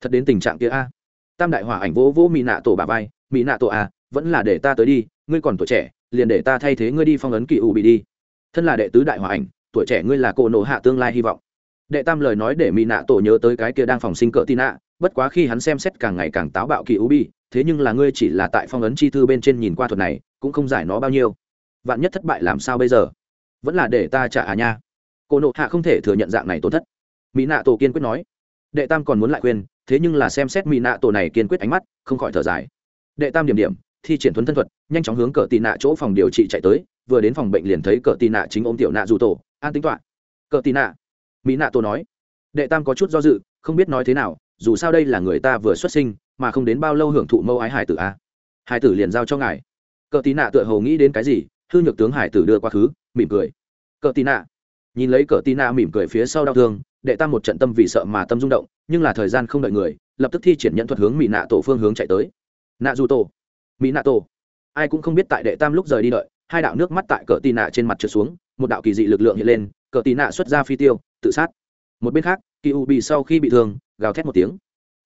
A: Thật đến tình trạng kia a. Tam đại hỏa ảnh vỗ vỗ mỹ nạ tổ bà vai. Mỹ nạ tổ a vẫn là để ta tới đi, ngươi còn tuổi trẻ, liền để ta thay thế ngươi đi phong ấn kỳ u bị đi. Thân là đệ tứ đại hòa ảnh, tuổi trẻ ngươi là cổ nổ hạ tương lai hy vọng. Đệ tam lời nói để mỹ nạ tổ nhớ tới cái kia đang phòng sinh cỡ tin ạ bất quá khi hắn xem xét càng ngày càng táo bạo kỳ u bi thế nhưng là ngươi chỉ là tại phong ấn chi thư bên trên nhìn qua thuật này, cũng không giải nó bao nhiêu. Vạn nhất thất bại làm sao bây giờ? Vẫn là để ta trả à nha. Cô nộ hạ không thể thừa nhận dạng này tổn thất. Mỹ nạ tổ kiên quyết nói. Đệ tam còn muốn lại khuyên, thế nhưng là xem xét mỹ nạ tổ này kiên quyết ánh mắt, không khỏi thở dài. Đệ tam điểm điểm, thi triển thuấn thân thuật, nhanh chóng hướng cỡ tị nạ chỗ phòng điều trị chạy tới, vừa đến phòng bệnh liền thấy cỡ tị nạ chính ôm tiểu nạ dù tổ, an tính toạ cỡ tị nạ, mỹ nạ tổ nói. Đệ tam có chút do dự, không biết nói thế nào, dù sao đây là người ta vừa xuất sinh mà không đến bao lâu hưởng thụ mâu ái hải tử a. Hải tử liền giao cho ngài. Cờ tí nạ tựa hồ nghĩ đến cái gì, hư nhược tướng hải tử đưa qua khứ mỉm cười. Cờ tí nạ. Nhìn lấy cờ tí nạ mỉm cười phía sau đau thương, đệ tam một trận tâm vì sợ mà tâm rung động, nhưng là thời gian không đợi người, lập tức thi triển nhận thuật hướng mỹ nạ tổ phương hướng chạy tới. Nạ dù tổ. Mỹ nạ tổ. Ai cũng không biết tại đệ tam lúc rời đi đợi, hai đạo nước mắt tại cờ tì nạ trên mặt trượt xuống, một đạo kỳ dị lực lượng hiện lên, cờ tì nạ xuất ra phi tiêu, tự sát. Một bên khác kỳ u bị sau khi bị thương, gào thét một tiếng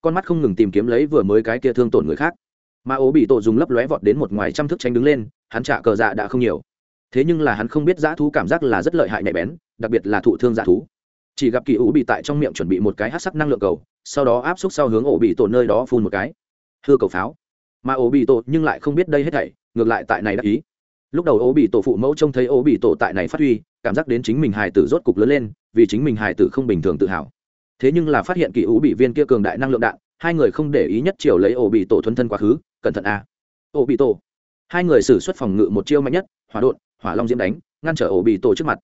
A: con mắt không ngừng tìm kiếm lấy vừa mới cái kia thương tổn người khác. Mà ố bị tổ dùng lấp lóe vọt đến một ngoài trăm thước tranh đứng lên, hắn trả cờ dạ đã không nhiều. Thế nhưng là hắn không biết dã thú cảm giác là rất lợi hại nhạy bén, đặc biệt là thụ thương dã thú. Chỉ gặp kỳ u bị tại trong miệng chuẩn bị một cái hát sắc năng lượng cầu, sau đó áp xúc sau hướng ổ bị tổ nơi đó phun một cái. Hư cầu pháo. Mà ổ bị tổ nhưng lại không biết đây hết thảy, ngược lại tại này đắc ý. Lúc đầu ố bị tổ phụ mẫu trông thấy ố bị tổ tại này phát huy, cảm giác đến chính mình hài tử rốt cục lớn lên, vì chính mình hài tử không bình thường tự hào thế nhưng là phát hiện kỳ ủ bị viên kia cường đại năng lượng đạn, hai người không để ý nhất chiều lấy ổ bị tổ thuần thân quá khứ, cẩn thận a. À. ổ bị tổ. Hai người xử xuất phòng ngự một chiêu mạnh nhất, hỏa đột hỏa long diễm đánh, ngăn trở ổ bị tổ trước mặt.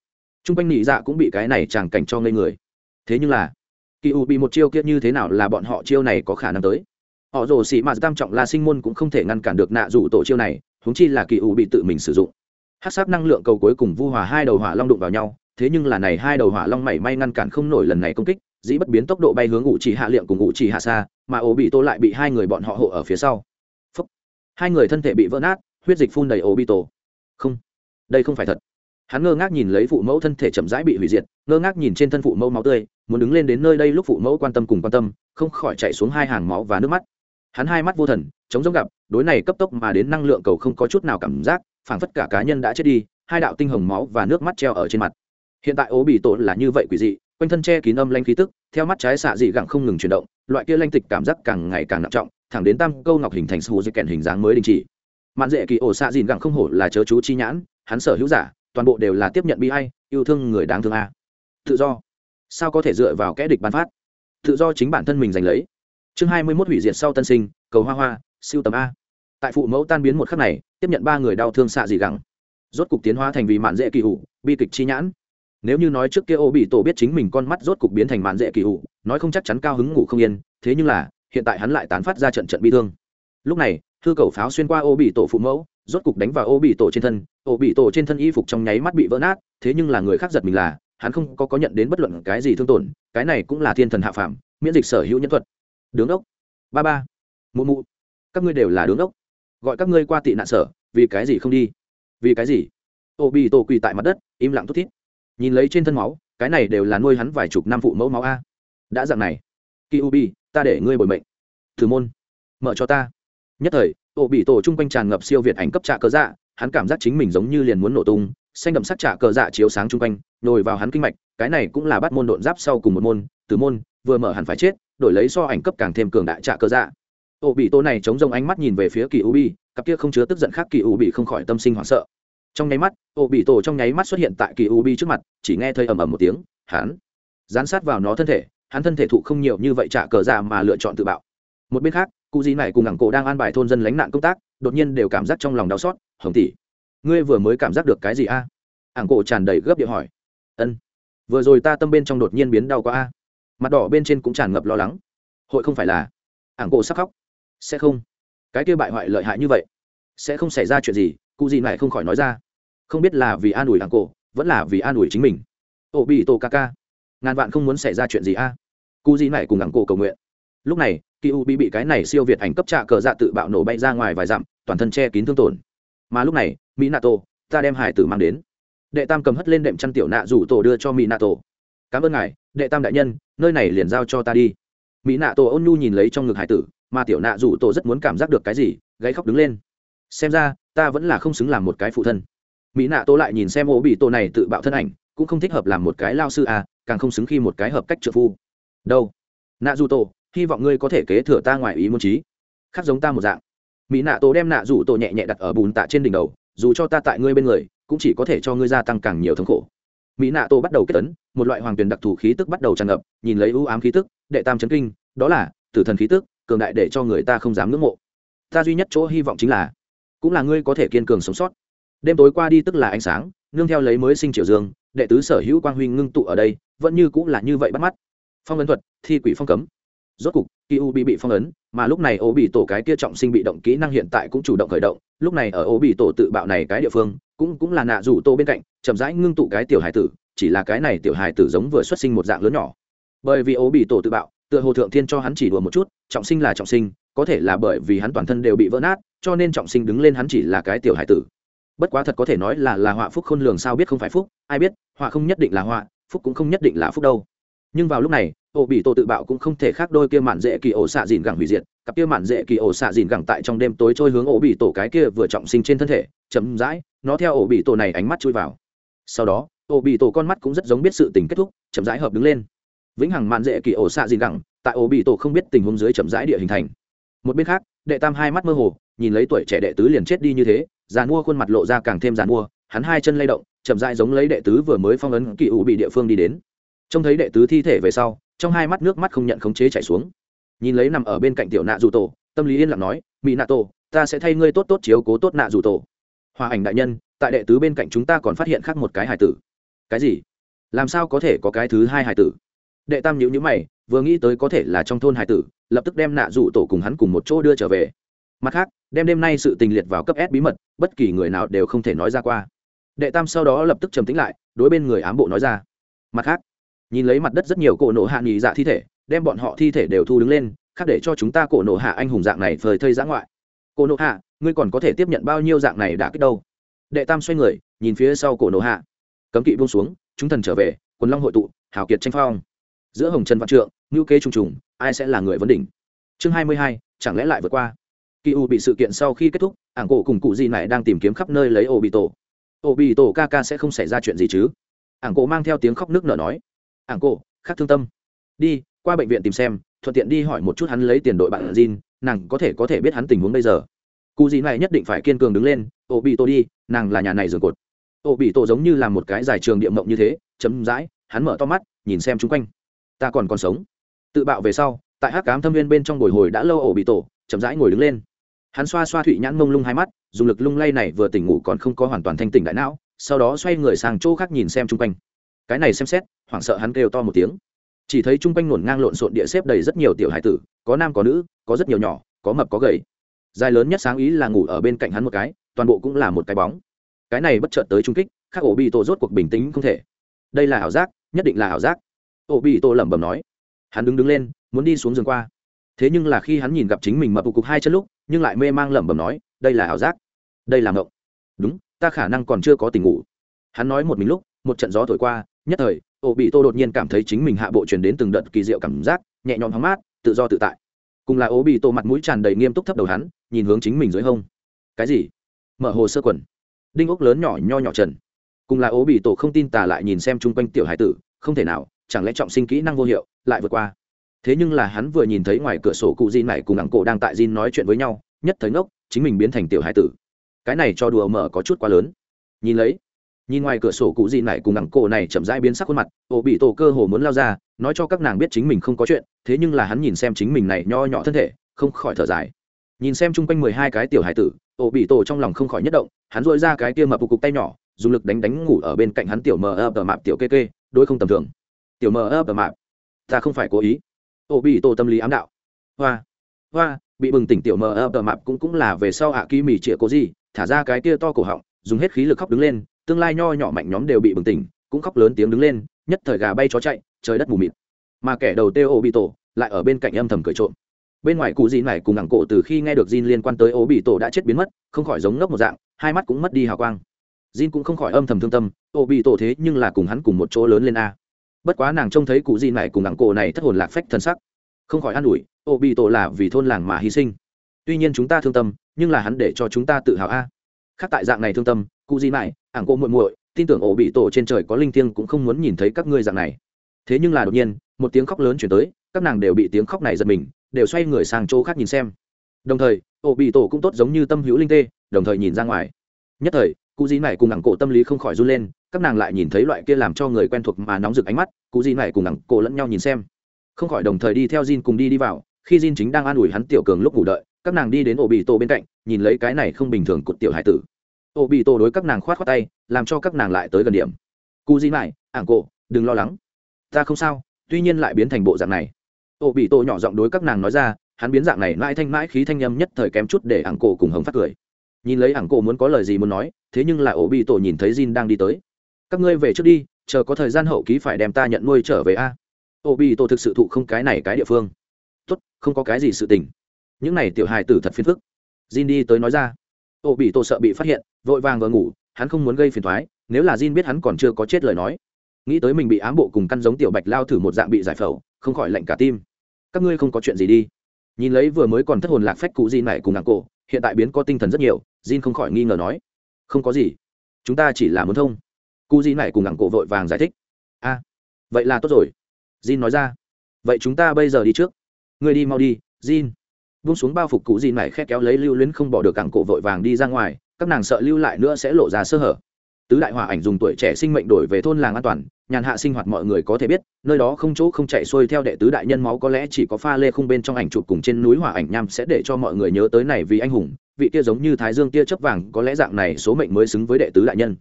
A: T r u n g quanh nị dạ cũng bị cái này tràng cảnh cho ngây người. Thế nhưng là, kỳ ủ bị một chiêu kia như thế nào là bọn họ chiêu này có khả năng tới? Họ rồ xị mạt tam trọng là sinh môn cũng không thể ngăn cản được nạ rủ tổ chiêu này húng chi là kỳ ủ bị tự mình sử dụng. Hát sắc năng lượng cầu cuối cùng vu hòa hai đầu hỏa long đụng vào nhau, thế nhưng là này hai đầu hỏa long mảy may ngăn cản không nổi lần này công kích dĩ bất biến tốc độ bay hướng ủ chỉ hạ liệm cùng ủ chỉ hạ xa, mà ổ bị tổ lại bị hai người bọn họ hộ ở phía sau. Phúc. hai người thân thể bị vỡ nát, huyết dịch phun đầy ổ bị tổ không. Đây không phải thật. Hắn ngơ ngác nhìn lấy phụ mẫu thân thể chậm rãi bị hủy diệt, ngơ ngác nhìn trên thân phụ mẫu máu tươi, muốn đứng lên đến nơi đây lúc phụ mẫu quan tâm cùng quan tâm, không khỏi chạy xuống hai hàng máu và nước mắt. Hắn hai mắt vô thần chống giống gặp, đối này cấp tốc mà đến năng lượng cầu không có chút nào cảm giác, phảng phất cả cá nhân đã chết đi, hai đạo tinh hồng máu và nước mắt treo ở trên mặt. Hiện tại ố bị tổ là như vậy quỷ dị quanh thân che kín âm lanh khí tức theo mắt trái xạ dị gẳng không ngừng chuyển động loại kia lanh tịch cảm giác càng ngày càng nặng trọng thẳng đến tam câu ngọc hình thành sù dị kèn hình dáng mới đình chỉ. Mạn dễ kỳ ổ xạ dị gẳng không hổ là chớ chú chi nhãn hắn sở hữu giả toàn bộ đều là tiếp nhận bi hay yêu thương người đáng thương a. Tự do. Sao có thể dựa vào kẽ địch bán phát? Tự do chính bản thân mình giành lấy. Chương hai mươi mốt hủy diệt sau tân sinh cầu hoa hoa siêu tầm a. Tại phụ mẫu tan biến một khắc này tiếp nhận ba người đau thương xạ dị gẳng, rốt cục tiến hóa thành vì mạn dễ kỳ hủ bi kịch chi nhãn nếu như nói trước kia ô bị tổ biết chính mình con mắt rốt cục biến thành màn dễ kỳ ủ, nói không chắc chắn cao hứng ngủ không yên, thế nhưng là, hiện tại hắn lại tán phát ra trận trận bi thương. Lúc này, thư cầu pháo xuyên qua ô bị tổ phụ mẫu, rốt cục đánh vào ô bị tổ trên thân, ô bị tổ trên thân y phục trong nháy mắt bị vỡ nát, thế nhưng là người khác giật mình là, hắn không có có nhận đến bất luận cái gì thương tổn, cái này cũng là thiên thần hạ phàm, miễn dịch sở hữu nhân thuật. Đứng ốc. Ba ba. Mụ mụ. Các ngươi đều là đứng ốc. Gọi các ngươi qua tị nạn sở, vì cái gì không đi? Vì cái gì? Ô bị tổ quỳ tại mặt đất, im lặng thút thít nhìn lấy trên thân máu, cái này đều là nuôi hắn vài chục năm phụ mẫu máu a. Đã dạng này. Kỳ u bi ta để ngươi bồi mệnh. Thử môn. Mở cho ta. Nhất thời ổ bị tổ chung quanh tràn ngập siêu việt ảnh cấp trạ cờ dạ hắn cảm giác chính mình giống như liền muốn nổ tung, xanh đậm sắc trạ cờ dạ chiếu sáng chung quanh, nhồi vào hắn kinh mạch, cái này cũng là bắt môn độn giáp sau cùng một môn, từ môn, vừa mở hẳn phải chết, đổi lấy so ảnh cấp càng thêm cường đại trạ cờ dạ. Ổ bị tổ này chống rông ánh mắt nhìn về phía kỳ u bi cặp kia không chứa tức giận khác kỳ u bị không khỏi tâm sinh hoảng sợ trong nháy mắt, ô bị tổ trong nháy mắt xuất hiện tại kỳ u bi trước mặt, chỉ nghe thấy ầm ầm một tiếng, hắn dán sát vào nó thân thể, hắn thân thể thụ không nhiều như vậy trả cờ dạ mà lựa chọn tự bạo. Một bên khác, cụ gì này cùng ngẳng cổ đang an bài thôn dân lánh nạn công tác, đột nhiên đều cảm giác trong lòng đau xót, hồng tỷ, ngươi vừa mới cảm giác được cái gì a? À? ảng cổ tràn đầy gấp điệu hỏi. Ân, vừa rồi ta tâm bên trong đột nhiên biến đau quá a. Mặt đỏ bên trên cũng tràn ngập lo lắng. Hội không phải là ảng cổ sắp khóc? Sẽ không? Cái kia bại hoại lợi hại như vậy, sẽ không xảy ra chuyện gì? Cụ gì này không khỏi nói ra không biết là vì an ủi hàng cổ, vẫn là vì an ủi chính mình. Ô bị tổ ca ca, ngàn vạn không muốn xảy ra chuyện gì a. Cụ gì này cùng hàng cổ cầu nguyện. Lúc này, kỳ u bị bị cái này siêu việt ảnh cấp trạ cờ dạ tự bạo nổ bay ra ngoài vài dặm, toàn thân che kín thương tổn. Mà lúc này mỹ nato ta đem hải tử mang đến. Đệ tam cầm hất lên đệm chăn tiểu nạ rủ tổ đưa cho mỹ nato cảm ơn ngài, đệ tam đại nhân, nơi này liền giao cho ta đi. Mỹ nạ tổ ôn nhu nhìn lấy trong ngực hải tử, mà tiểu nạ rủ tổ rất muốn cảm giác được cái gì, gáy khóc đứng lên. Xem ra, ta vẫn là không xứng làm một cái phụ thân mỹ nạ tô lại nhìn xem ô bị tô này tự bạo thân ảnh, cũng không thích hợp làm một cái lao sư à càng không xứng khi một cái hợp cách trợ phu. Đâu? Nạ dù tô, hy vọng ngươi có thể kế thừa ta ngoài ý môn trí khác giống ta một dạng. Mỹ nạ tô đem nạ dù tô nhẹ nhẹ đặt ở bùn tạ trên đỉnh đầu, dù cho ta tại ngươi bên người, cũng chỉ có thể cho ngươi gia tăng càng nhiều thống khổ. Mỹ nạ tô bắt đầu kết tấn một loại hoàng tuyền đặc thù khí tức bắt đầu tràn ngập, nhìn lấy ưu ám khí tức, đệ tam chấn kinh, đó là tử thần khí tức, cường đại để cho người ta không dám ngưỡng mộ. Ta duy nhất chỗ hy vọng chính là, cũng là ngươi có thể kiên cường sống sót đêm tối qua đi tức là ánh sáng, nương theo lấy mới sinh triều dương, đệ tứ sở hữu quang huy ngưng tụ ở đây, vẫn như cũng là như vậy bắt mắt. Phong ấn thuật, thi quỷ phong cấm. Rốt cục kỳ u bị bị phong ấn, mà lúc này ô bị tổ cái kia trọng sinh bị động kỹ năng hiện tại cũng chủ động khởi động, lúc này ở ô bị tổ tự bạo này cái địa phương, cũng cũng là nạ rủ tô bên cạnh, chậm rãi ngưng tụ cái tiểu hài tử, chỉ là cái này tiểu hài tử giống vừa xuất sinh một dạng lớn nhỏ. Bởi vì ô bị tổ tự bạo, tựa hồ thượng thiên cho hắn chỉ đùa một chút, trọng sinh là trọng sinh, có thể là bởi vì hắn toàn thân đều bị vỡ nát, cho nên trọng sinh đứng lên hắn chỉ là cái tiểu hài tử bất quá thật có thể nói là là họa phúc khôn lường sao biết không phải phúc, ai biết, họa không nhất định là họa, phúc cũng không nhất định là phúc đâu. Nhưng vào lúc này ổ bị tổ tự bạo cũng không thể khác đôi kia mạn dễ kỳ ổ xạ dìn gẳng hủy diệt, cặp kia mạn dễ kỳ ổ xạ dìn gẳng tại trong đêm tối trôi hướng ổ bị tổ cái kia vừa trọng sinh trên thân thể, chậm rãi, nó theo ổ bị tổ này ánh mắt chui vào. Sau đó, ổ bị tổ con mắt cũng rất giống biết sự tình kết thúc, chậm rãi hợp đứng lên. Vĩnh hằng mạn dễ kỳ ổ xạ dìn gẳng, tại ổ bị tổ không biết tình huống dưới chậm rãi địa hình thành. Một bên khác, đệ tam hai mắt mơ hồ nhìn lấy tuổi trẻ đệ tứ liền chết đi như thế giàn mua khuôn mặt lộ ra càng thêm giàn mua hắn hai chân lay động, chậm rãi giống lấy đệ tứ vừa mới phong ấn kỳ ủ bị địa phương đi đến. Trông thấy đệ tứ thi thể về sau, trong hai mắt nước mắt không nhận khống chế chảy xuống. Nhìn lấy nằm ở bên cạnh tiểu nạ dù tổ, tâm lý yên lặng nói mỹ nạ tổ, ta sẽ thay ngươi tốt tốt chiếu cố tốt nạ dù tổ. Hòa ảnh đại nhân, tại đệ tứ bên cạnh chúng ta còn phát hiện khác một cái hài tử. Cái gì? Làm sao có thể có cái thứ hai hài tử? Đệ tam nhữ nhữ mày, vừa nghĩ tới có thể là trong thôn hài tử, lập tức đem nạ dù tổ cùng hắn cùng một chỗ đưa trở về mặt khác, đem đêm nay sự tình liệt vào cấp s bí mật, bất kỳ người nào đều không thể nói ra qua. Đệ tam sau đó lập tức trầm tính lại, đối bên người ám bộ nói ra. Mặt khác, nhìn lấy mặt đất rất nhiều cổ nổ hạ nghỉ dạ thi thể, đem bọn họ thi thể đều thu đứng lên, khác để cho chúng ta cổ nổ hạ anh hùng dạng này phơi thây giã ngoại. Cổ nổ hạ, ngươi còn có thể tiếp nhận bao nhiêu dạng này đã kích đâu? Đệ tam xoay người, nhìn phía sau cổ nổ hạ. Cấm kỵ buông xuống, chúng thần trở về, quần long hội tụ, hào kiệt tranh phong. Giữa hồng trần văn trượng ngữ kế trùng trùng, ai sẽ là người vấn đỉnh? Chương hai mươi hai, chẳng lẽ lại vượt qua? Kỳ u bị sự kiện sau khi kết thúc ảng cổ cùng cụ gì này đang tìm kiếm khắp nơi lấy ô bị tổ ô bị tổ ca ca sẽ không xảy ra chuyện gì chứ? Ảng cổ mang theo tiếng khóc nước nở nói. Ảng cổ khắc thương tâm. Đi qua bệnh viện tìm xem thuận tiện đi hỏi một chút hắn lấy tiền đội bạn Jin, nàng có thể có thể biết hắn tình huống bây giờ. Cụ gì này nhất định phải kiên cường đứng lên ô bị tô đi nàng là nhà này giường cột. Ô bị tổ giống như là một cái giải trường địa mộng như thế chấm dãi hắn mở to mắt nhìn xem chung quanh. Ta còn còn sống. Tự bạo về sau tại hát cám thâm viên bên trong bồi hồi đã lâu ổ bị tổ chậm rãi ngồi đứng lên hắn xoa xoa thụy nhãn mông lung hai mắt, dùng lực lung lay này vừa tỉnh ngủ còn không có hoàn toàn thanh tỉnh đại não, sau đó xoay người sang chỗ khác nhìn xem chung quanh. Cái này xem xét, hoảng sợ hắn kêu to một tiếng. Chỉ thấy chung quanh nổn ngang lộn xộn địa xếp đầy rất nhiều tiểu hải tử, có nam có nữ, có rất nhiều nhỏ, có mập có gầy. Dài lớn nhất sáng ý là ngủ ở bên cạnh hắn một cái, toàn bộ cũng là một cái bóng. Cái này bất chợt tới trung kích khác ổ bị tổ rốt cuộc bình tĩnh không thể. Đây là ảo giác, nhất định là ảo giác. Ổ bị tổ lẩm bẩm nói. Hắn đứng đứng lên, muốn đi xuống giường qua. Thế nhưng là khi hắn nhìn gặp chính mình mập cục hai chân lúc nhưng lại mê mang lẩm bẩm nói, đây là ảo giác, đây là ngộng. Đúng, ta khả năng còn chưa có tình ngủ. Hắn nói một mình lúc, một trận gió thổi qua, nhất thời, ổ bị tô đột nhiên cảm thấy chính mình hạ bộ truyền đến từng đợt kỳ diệu cảm giác, nhẹ nhõm hóng mát, tự do tự tại. Cùng là ố bị tô mặt mũi tràn đầy nghiêm túc thấp đầu hắn, nhìn hướng chính mình dưới hông. Cái gì? Mở hồ sơ quần. Đinh ốc lớn nhỏ nho nhỏ trần. Cùng là ố bị tổ không tin tà lại nhìn xem chung quanh tiểu hải tử, không thể nào, chẳng lẽ trọng sinh kỹ năng vô hiệu, lại vượt qua? Thế nhưng là hắn vừa nhìn thấy ngoài cửa sổ cụ di này cùng ẳng cổ đang tại di nói chuyện với nhau, nhất thời ngốc, chính mình biến thành tiểu hải tử. Cái này cho đùa mở có chút quá lớn. Nhìn lấy, nhìn ngoài cửa sổ cụ di này cùng ẳng cổ này chậm rãi biến sắc khuôn mặt ổ bị tổ cơ hồ muốn lao ra, nói cho các nàng biết chính mình không có chuyện, thế nhưng là hắn nhìn xem chính mình này nho nhỏ thân thể, không khỏi thở dài. Nhìn xem chung quanh mười hai cái tiểu hải tử ổ bị tổ trong lòng không khỏi nhất động, hắn dội ra cái kia mập cục tay nhỏ, dùng lực đánh đánh ngủ ở bên cạnh hắn tiểu mờ ập mạp tiểu kê kê đôi không tầm thường. Tiểu mờ ập mạp, ta không phải cố ý ô bị tổ tâm lý ám đạo. Hoa. Hoa, bị bừng tỉnh tiểu mờ ập mạp cũng cũng là về sau hạ kỳ mì chĩa cố gì, thả ra cái kia to cổ họng, dùng hết khí lực khóc đứng lên, tương lai nho nhỏ mạnh nhóm đều bị bừng tỉnh, cũng khóc lớn tiếng đứng lên, nhất thời gà bay chó chạy, trời đất mù mịt. Mà kẻ đầu têu ô bị tổ lại ở bên cạnh âm thầm cười trộm. Bên ngoài cụ gì này cùng ngẳng cổ từ khi nghe được Jin liên quan tới ô bị tổ đã chết biến mất, không khỏi giống ngốc một dạng, hai mắt cũng mất đi hào quang. Jin cũng không khỏi âm thầm thương tâm, ô bị tổ thế nhưng là cùng hắn cùng một chỗ lớn lên a bất quá nàng trông thấy cụ di này cùng ẳng cổ này thất hồn lạc phách thân sắc. Không khỏi an ủi, ô, bị tổ là vì thôn làng mà hy sinh. Tuy nhiên chúng ta thương tâm, nhưng là hắn để cho chúng ta tự hào a. Khác tại dạng này thương tâm, cụ di này, ảng cổ muội muội, tin tưởng ổ bị tổ trên trời có linh thiêng cũng không muốn nhìn thấy các ngươi dạng này. Thế nhưng là đột nhiên, một tiếng khóc lớn chuyển tới, các nàng đều bị tiếng khóc này giật mình, đều xoay người sang chỗ khác nhìn xem. Đồng thời ổ bị tổ cũng tốt giống như tâm hữu linh tê, đồng thời nhìn ra ngoài. Nhất thời, cụ di này cùng ảng cổ tâm lý không khỏi run lên các nàng lại nhìn thấy loại kia làm cho người quen thuộc mà nóng rực ánh mắt cụ di này cùng ngẳng cổ lẫn nhau nhìn xem. Không khỏi đồng thời đi theo Jin cùng đi đi vào, khi Jin chính đang an ủi hắn tiểu cường lúc ngủ đợi, các nàng đi đến ổ bị tổ bên cạnh, nhìn lấy cái này không bình thường của tiểu hải tử. Ổ bị tổ đối các nàng khoát khoát tay, làm cho các nàng lại tới gần điểm. Cụ di này ảng cổ đừng lo lắng. Ta không sao, tuy nhiên lại biến thành bộ dạng này. Ổ bị tổ nhỏ giọng đối các nàng nói ra, hắn biến dạng này mãi thanh mãi khí thanh nhâm nhất thời kém chút để ảng cổ cùng hồng phát cười. Nhìn lấy ảng cổ muốn có lời gì muốn nói, thế nhưng là ổ bị tổ nhìn thấy Jin đang đi tới các ngươi về trước đi, chờ có thời gian hậu ký phải đem ta nhận nuôi trở về a. Ô bị tổ thực sự thụ không cái này cái địa phương. Tốt, không có cái gì sự tình. Những này tiểu hài tử thật phiền phức. Jin đi tới nói ra. Ô bị tổ sợ bị phát hiện, vội vàng vừa ngủ, hắn không muốn gây phiền thoái, nếu là Jin biết hắn còn chưa có chết lời nói. Nghĩ tới mình bị ám bộ cùng căn giống tiểu bạch lao thử một dạng bị giải phẫu, không khỏi lạnh cả tim. Các ngươi không có chuyện gì đi. Nhìn lấy vừa mới còn thất hồn lạc phách cụ Jin này cùng nàng cổ, hiện tại biến có tinh thần rất nhiều, Jin không khỏi nghi ngờ nói. Không có gì. Chúng ta chỉ là muốn thông cụ Jin này cùng ngẳng cổ vội vàng giải thích. A, vậy là tốt rồi. Jin nói ra. Vậy chúng ta bây giờ đi trước. Ngươi đi mau đi, Jin. Buông xuống bao phục cụ Jin này khét kéo lấy lưu luyến không bỏ được cẳng cổ vội vàng đi ra ngoài, các nàng sợ lưu lại nữa sẽ lộ ra sơ hở. Tứ đại hỏa ảnh dùng tuổi trẻ sinh mệnh đổi về thôn làng an toàn, nhàn hạ sinh hoạt mọi người có thể biết, nơi đó không chỗ không chạy xuôi theo đệ tứ đại nhân máu có lẽ chỉ có pha lê khung bên trong ảnh chụp cùng trên núi hỏa ảnh nham sẽ để cho mọi người nhớ tới này vì anh hùng, vị tia giống như thái dương tia chấp vàng, có lẽ dạng này số mệnh mới xứng với đệ tứ đại nhân.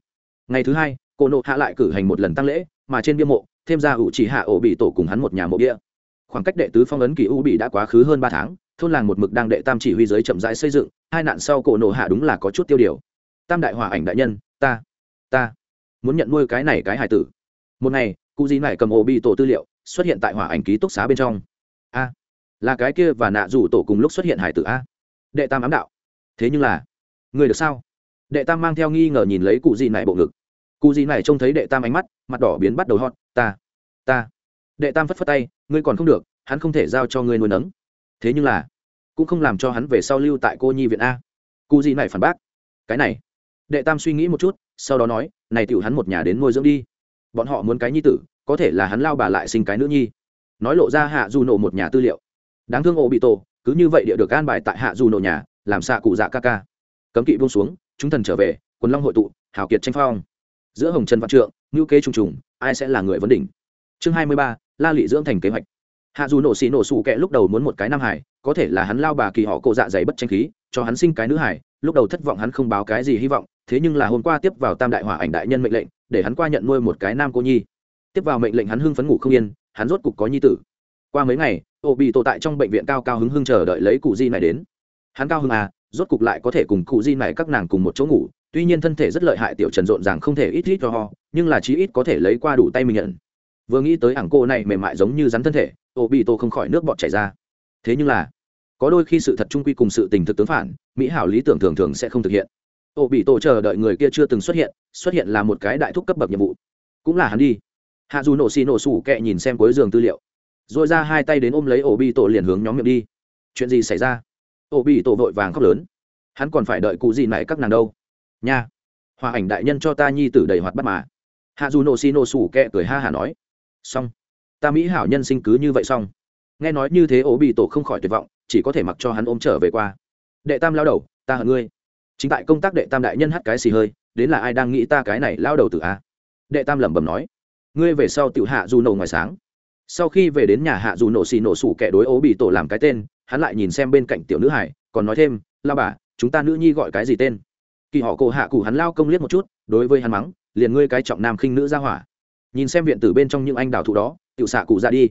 A: Ngày thứ hai cô nộ hạ lại cử hành một lần tăng lễ, mà trên bia mộ, thêm ra ủ chỉ hạ ổ bị tổ cùng hắn một nhà mộ bia. Khoảng cách đệ tứ phong ấn kỳ u bị đã quá khứ hơn ba tháng, thôn làng một mực đang đệ tam chỉ huy giới chậm rãi xây dựng, hai nạn sau cổ nộ hạ đúng là có chút tiêu điều. Tam đại hỏa ảnh đại nhân, ta ta muốn nhận nuôi cái này cái hải tử. Một ngày, cụ dĩ này cầm ổ bị tổ tư liệu, xuất hiện tại hỏa ảnh ký túc xá bên trong. A, là cái kia và nạ rủ tổ cùng lúc xuất hiện hải tử a. Đệ tam ám đạo. Thế nhưng là, người được sao? Đệ tam mang theo nghi ngờ nhìn lấy cụ dĩ này bộ ngực cụ gì này trông thấy đệ tam ánh mắt, mặt đỏ biến bắt đầu hót ta ta. Đệ tam phất phất tay, ngươi còn không được, hắn không thể giao cho ngươi nuôi nấng. Thế nhưng là, cũng không làm cho hắn về sau lưu tại cô nhi viện a. Cụ gì này phản bác, cái này. Đệ tam suy nghĩ một chút, sau đó nói, này tiểu hắn một nhà đến nuôi dưỡng đi. Bọn họ muốn cái nhi tử, có thể là hắn lao bà lại sinh cái nữ nhi. Nói lộ ra hạ du nổ một nhà tư liệu. Đáng thương ổ bị tổ, cứ như vậy địa được an bài tại hạ du nổ nhà, làm xạ cụ dạ ca ca. Cấm kỵ buông xuống, chúng thần trở về, quần long hội tụ, hào kiệt tranh phong giữa hồng trần văn trượng ngữ kế trùng trùng, ai sẽ là người vấn đỉnh? Chương hai mươi ba, la lị dưỡng thành kế hoạch. Hạ dù nổ xì nổ xù kẹ lúc đầu muốn một cái nam hải, có thể là hắn lao bà kỳ họ cổ dạ dày bất tranh khí, cho hắn sinh cái nữ hải, lúc đầu thất vọng hắn không báo cái gì hy vọng, thế nhưng là hôm qua tiếp vào tam đại hỏa ảnh đại nhân mệnh lệnh, để hắn qua nhận nuôi một cái nam cô nhi. Tiếp vào mệnh lệnh hắn hưng phấn ngủ không yên, hắn rốt cục có nhi tử. Qua mấy ngày, ô bị tổ tại trong bệnh viện cao cao hứng hưng chờ đợi lấy cụ di này đến. Hắn cao hưng à rốt cục lại có thể cùng cụ di này các nàng cùng một chỗ ngủ tuy nhiên thân thể rất lợi hại tiểu trần rộn ràng không thể ít ít cho ho, nhưng là chí ít có thể lấy qua đủ tay mình nhận. Vừa nghĩ tới ảng cô này mềm mại giống như rắn thân thể ô bị tô không khỏi nước bọt chảy ra. Thế nhưng là, có đôi khi sự thật trung quy cùng sự tình thực tướng phản, mỹ hảo lý tưởng thường thường sẽ không thực hiện. Ô bị tổ chờ đợi người kia chưa từng xuất hiện xuất hiện là một cái đại thúc cấp bậc nhiệm vụ. Cũng là hắn đi. Hạ dù nổ xì nổ xù kệ nhìn xem cuối giường tư liệu. Rồi ra hai tay đến ôm lấy ổ bị tổ liền hướng nhóm miệng đi. Chuyện gì xảy ra? Ổ bị tổ vội vàng khóc lớn. Hắn còn phải đợi cụ gì này các nàng đâu? Nha. Hòa ảnh đại nhân cho ta nhi tử đầy hoạt bắt mà. Hạ dù nổ xì nổ sủ kẹ cười ha hả nói. Xong. Ta mỹ hảo nhân sinh cứ như vậy xong. Nghe nói như thế ố bị tổ không khỏi tuyệt vọng, chỉ có thể mặc cho hắn ôm trở về qua. Đệ tam lao đầu, ta hận ngươi. Chính tại công tác đệ tam đại nhân hắt cái xì hơi, đến là ai đang nghĩ ta cái này lao đầu từ a? Đệ tam lẩm bẩm nói. Ngươi về sau tiểu hạ dù nổ ngoài sáng. Sau khi về đến nhà hạ dù nổ xì nổ sủ kẻ đối ố bị tổ làm cái tên, hắn lại nhìn xem bên cạnh tiểu nữ hải còn nói thêm, lao bà, chúng ta nữ nhi gọi cái gì tên? Kỳ họ cổ hạ cụ hắn lao công liếc một chút, đối với hắn mắng, liền ngươi cái trọng nam khinh nữ ra hỏa. Nhìn xem viện tử bên trong những anh đào thụ đó tự xạ cụ ra đi.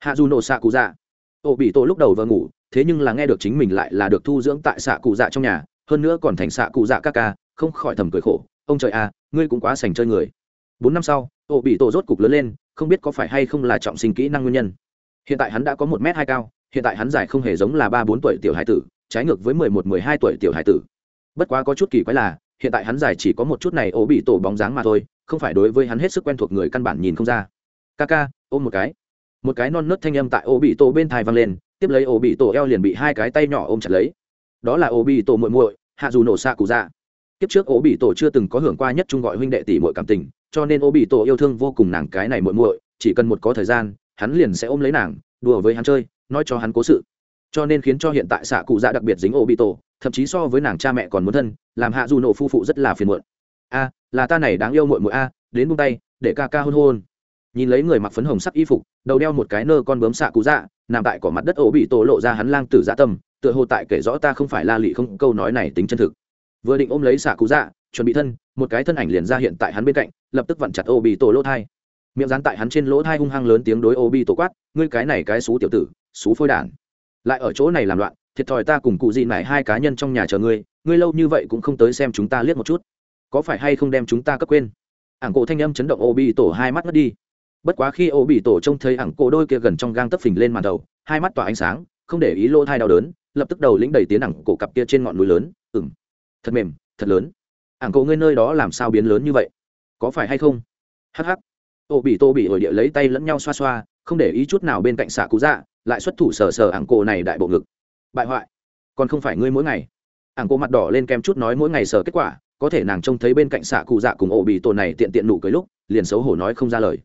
A: Hạ dù nổ xạ cụ ra ô bị tổ lúc đầu vừa ngủ, thế nhưng là nghe được chính mình lại là được thu dưỡng tại xạ cụ dạ trong nhà, hơn nữa còn thành xạ cụ dạ các ca, không khỏi thầm cười khổ. Ông trời à ngươi cũng quá sành chơi người. Bốn năm sau, ô bị tổ rốt cục lớn lên, không biết có phải hay không là trọng sinh kỹ năng nguyên nhân. Hiện tại hắn đã có một m hai cao, hiện tại hắn dài không hề giống là ba bốn tuổi tiểu hải tử, trái ngược với mười một, mười hai tuổi tiểu hải tử bất quá có chút kỳ quái là, hiện tại hắn giải chỉ có một chút này ố bị tổ bóng dáng mà thôi, không phải đối với hắn hết sức quen thuộc người căn bản nhìn không ra. Ca ca, ôm một cái. Một cái non nớt thanh âm tại ố bị tổ bên thai văng lên, tiếp lấy ố bị tổ eo liền bị hai cái tay nhỏ ôm chặt lấy. Đó là ố bị tổ muội muội, hạ dù nổ xạ cụ dạ. Kiếp trước ố bị tổ chưa từng có hưởng qua nhất trung gọi huynh đệ tỷ muội cảm tình, cho nên ố bị tổ yêu thương vô cùng nàng cái này muội muội, chỉ cần một có thời gian, hắn liền sẽ ôm lấy nàng, đùa với hắn chơi, nói cho hắn cố sự. Cho nên khiến cho hiện tại xạ cụ dạ đặc biệt dính ố bị tổ thậm chí so với nàng cha mẹ còn muốn thân, làm hạ dù nổ phu phụ rất là phiền muộn. A, là ta này đáng yêu muội muội a, đến buông tay, để ca ca hôn hôn. Nhìn lấy người mặc phấn hồng sắc y phục, đầu đeo một cái nơ con bướm xạ cú dạ nằm tại cỏ mặt đất ổ bị tổ lộ ra hắn lang tử dạ tâm, tựa hồ tại kể rõ ta không phải la lị không, câu nói này tính chân thực. Vừa định ôm lấy xạ cú dạ chuẩn bị thân, một cái thân ảnh liền ra hiện tại hắn bên cạnh, lập tức vặn chặt ô bị tổ lỗ thai. Miệng dán tại hắn trên lỗ thai hung hăng lớn tiếng đối ô bị tổ quát, ngươi cái này cái xú tiểu tử, xú phôi đản. Lại ở chỗ này làm loạn thiệt thòi ta cùng cụ gì này hai cá nhân trong nhà chờ ngươi ngươi lâu như vậy cũng không tới xem chúng ta liếc một chút. Có phải hay không đem chúng ta cấp quên? Ảng cổ thanh âm chấn động ô bị tổ hai mắt mất đi. Bất quá khi ô bị tổ trông thấy ảng cổ đôi kia gần trong gang tấp phình lên màn đầu, hai mắt tỏa ánh sáng, không để ý lỗ thai đau đớn, lập tức đầu lĩnh đầy tiến ảng cổ cặp kia trên ngọn núi lớn ừng thật mềm, thật lớn. Ảng cổ ngươi nơi đó làm sao biến lớn như vậy? Có phải hay không? Hh ô bị tô bị ổi địa lấy tay lẫn nhau xoa xoa, không để ý chút nào bên cạnh xạ cú dạ lại xuất thủ sờ sờ ảng cổ này đại bộ ngực bại hoại. Còn không phải ngươi mỗi ngày. Ảng cô mặt đỏ lên kem chút nói mỗi ngày sờ kết quả, có thể nàng trông thấy bên cạnh xạ cụ dạ cùng ổ bị tổ này tiện tiện nụ cười lúc, liền xấu hổ nói không ra lời.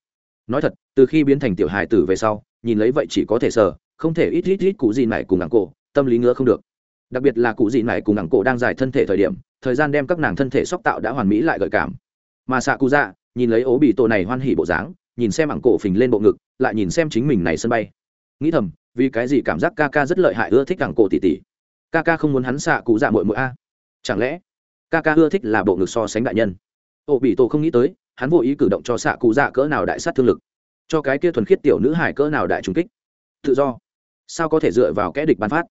A: Nói thật, từ khi biến thành tiểu hài tử về sau, nhìn lấy vậy chỉ có thể sờ, không thể ít ít ít cụ gì này cùng ảng cổ, tâm lý ngứa không được. Đặc biệt là cụ gì này cùng ảng cổ đang giải thân thể thời điểm, thời gian đem các nàng thân thể sóc tạo đã hoàn mỹ lại gợi cảm. Mà xạ cụ dạ nhìn lấy ố bị tổ này hoan hỉ bộ dáng, nhìn xem ảng cổ phình lên bộ ngực, lại nhìn xem chính mình này sân bay. Nghĩ thầm vì cái gì cảm giác ca ca rất lợi hại ưa thích cẳng cổ tỉ tỉ? Ca ca không muốn hắn xạ cụ dạ mội mội a. Chẳng lẽ ca ca ưa thích là bộ ngực so sánh đại nhân? Ô bị tổ không nghĩ tới hắn vô ý cử động cho xạ cụ dạ cỡ nào đại sát thương lực. Cho cái kia thuần khiết tiểu nữ hải cỡ nào đại trùng kích. Tự do. Sao có thể dựa vào kẽ địch ban phát?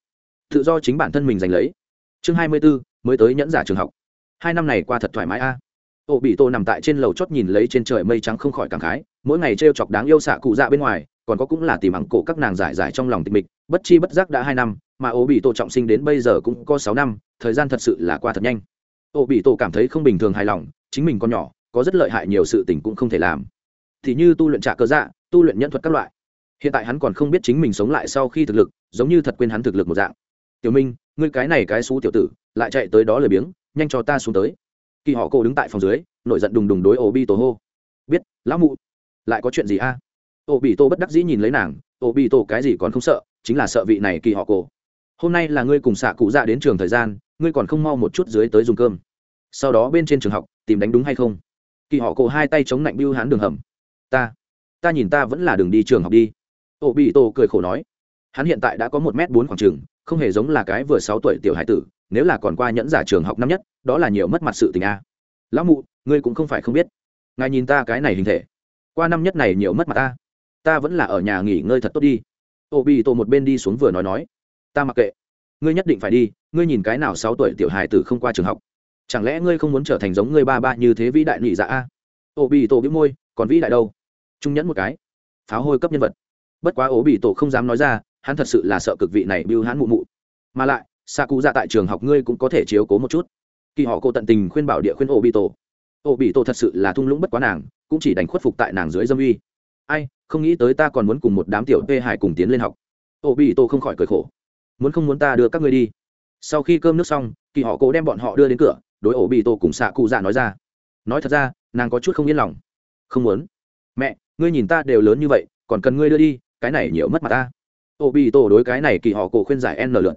A: Tự do chính bản thân mình giành lấy. Chương hai mươi 24, mới tới nhẫn giả trường học. Hai năm này qua thật thoải mái a. À. ổ bị tổ nằm tại trên lầu chót nhìn lấy trên trời mây trắng không khỏi cảm khái mỗi ngày t chọc đáng yêu xạ cụ dạ bên ngoài còn có cũng là tìm ẳng cổ các nàng giải giải trong lòng tịch mịch, bất chi bất giác đã hai năm, mà ô bị tổ trọng sinh đến bây giờ cũng có sáu năm, thời gian thật sự là qua thật nhanh. Ô bị tổ cảm thấy không bình thường hài lòng, chính mình còn nhỏ, có rất lợi hại nhiều sự tình cũng không thể làm. Thì như tu luyện trả cơ dạ tu luyện nhân thuật các loại. Hiện tại hắn còn không biết chính mình sống lại sau khi thực lực, giống như thật quên hắn thực lực một dạng. Tiểu minh, ngươi cái này cái xú tiểu tử, lại chạy tới đó lười biếng, nhanh cho ta xuống tới. Kỳ họ cô đứng tại phòng dưới, nổi giận đùng đùng đối ô bi tổ hô. Biết, lão mụ, lại có chuyện gì a? à? Ô bị tổ bất đắc dĩ nhìn lấy nàng ô bị tổ cái gì còn không sợ, chính là sợ vị này kỳ họ cổ. hôm nay là ngươi cùng xạ cụ dạ đến trường thời gian, ngươi còn không mau một chút dưới tới dùng cơm. Sau đó bên trên trường học, tìm đánh đúng hay không? Kỳ họ cổ hai tay chống lạnh bưu hắn đường hầm. Ta ta nhìn ta vẫn là đường đi trường học đi. Ô bị tổ cười khổ nói. Hắn hiện tại đã có một m bốn khoảng trường, không hề giống là cái vừa sáu tuổi tiểu hải tử, nếu là còn qua nhẫn giả trường học năm nhất, đó là nhiều mất mặt sự tình a. Lão mụ, ngươi cũng không phải không biết. Ngài nhìn ta cái này hình thể. Qua năm nhất này nhiều mất mặt ta ta vẫn là ở nhà nghỉ ngơi thật tốt đi. Ô bị tổ một bên đi xuống vừa nói nói. Ta mặc kệ. Ngươi nhất định phải đi, ngươi nhìn cái nào sáu tuổi tiểu hài tử không qua trường học. Chẳng lẽ ngươi không muốn trở thành giống ngươi ba ba như thế vĩ đại nhị dạ a? Ô bị tổ bị môi, còn vĩ đại đâu? Trung nhẫn một cái. Pháo hôi cấp nhân vật. Bất quá ố bị tổ không dám nói ra, hắn thật sự là sợ cực vị này bưu hắn mụ mụ. Mà lại xa cụ ra tại trường học ngươi cũng có thể chiếu cố một chút. Kỳ họ cô tận tình khuyên bảo địa khuyên ổ bị tổ ổ bị tổ thật sự là thung lũng bất quá nàng, cũng chỉ đánh khuất phục tại nàng dưới dâm uy ai, không nghĩ tới ta còn muốn cùng một đám tiểu tê hải cùng tiến lên học. Ô bị tô không khỏi cười khổ. Muốn không muốn ta đưa các ngươi đi? Sau khi cơm nước xong, kỳ họ cố đem bọn họ đưa đến cửa, đối ổ bị tổ cùng xạ cụ dạ nói ra. Nói thật ra, nàng có chút không yên lòng. Không muốn. Mẹ, ngươi nhìn ta đều lớn như vậy, còn cần ngươi đưa đi, cái này nhiều mất mặt ta. Ổ bị tổ đối cái này kỳ họ cổ khuyên giải n lượn.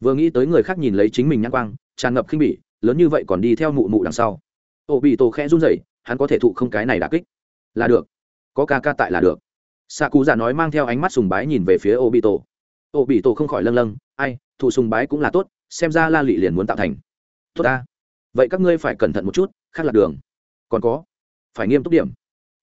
A: Vừa nghĩ tới người khác nhìn lấy chính mình nhãn quang, tràn ngập khinh bỉ, lớn như vậy còn đi theo mụ mụ đằng sau. Ổ bị tổ khẽ run rẩy, hắn có thể thụ không cái này đà kích. Là được có ca ca tại là được. Xạ cụ già nói mang theo ánh mắt sùng bái nhìn về phía ô bị tổ ô bị tổ không khỏi lâng lâng, ai, thụ sùng bái cũng là tốt, xem ra la lị liền muốn tạo thành. Tốt ta. Vậy các ngươi phải cẩn thận một chút, khác lạc đường. Còn có, phải nghiêm túc điểm.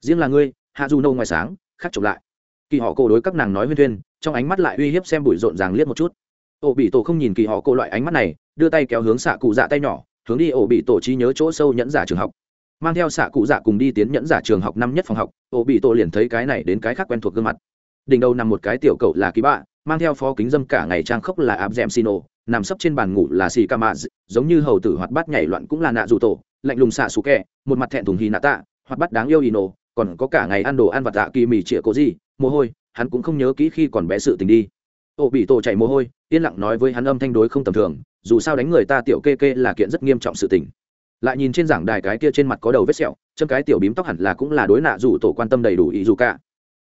A: Riêng là ngươi, hạ du nâu ngoài sáng, khác chụp lại. Kỳ họ cổ đối các nàng nói huyên thuyên, trong ánh mắt lại uy hiếp xem bụi rộn ràng liếc một chút. Ổ bị tổ không nhìn kỳ họ cổ loại ánh mắt này, đưa tay kéo hướng xạ cụ dạ tay nhỏ, hướng đi ổ bị tổ trí nhớ chỗ sâu nhẫn giả trường học mang theo xạ cụ dạ cùng đi tiến nhẫn giả trường học năm nhất phòng học, ô bị tổ liền thấy cái này đến cái khác quen thuộc gương mặt. Đỉnh đầu nằm một cái tiểu cậu là ký bạ, mang theo phó kính dâm cả ngày trang khốc là áp dẹm ô nằm sấp trên bàn ngủ là xì ca mạ giống như hầu tử hoạt bát nhảy loạn cũng là nạ dù tổ, lạnh lùng xạ xù kẹ, một mặt thẹn thùng hì nạ tạ, hoạt bát đáng yêu ino, còn có cả ngày ăn đồ ăn vặt tạ kỳ mì chĩa cố gì mồ hôi, hắn cũng không nhớ kỹ khi còn bé sự tình đi. Ô bị tổ chạy mồ hôi, yên lặng nói với hắn âm thanh đối không tầm thường, dù sao đánh người ta tiểu kê kê là kiện rất nghiêm trọng sự tình lại nhìn trên giảng đài cái kia trên mặt có đầu vết sẹo, châm cái tiểu bím tóc hẳn là cũng là đối nạ dù tổ quan tâm đầy đủ ý dù cả.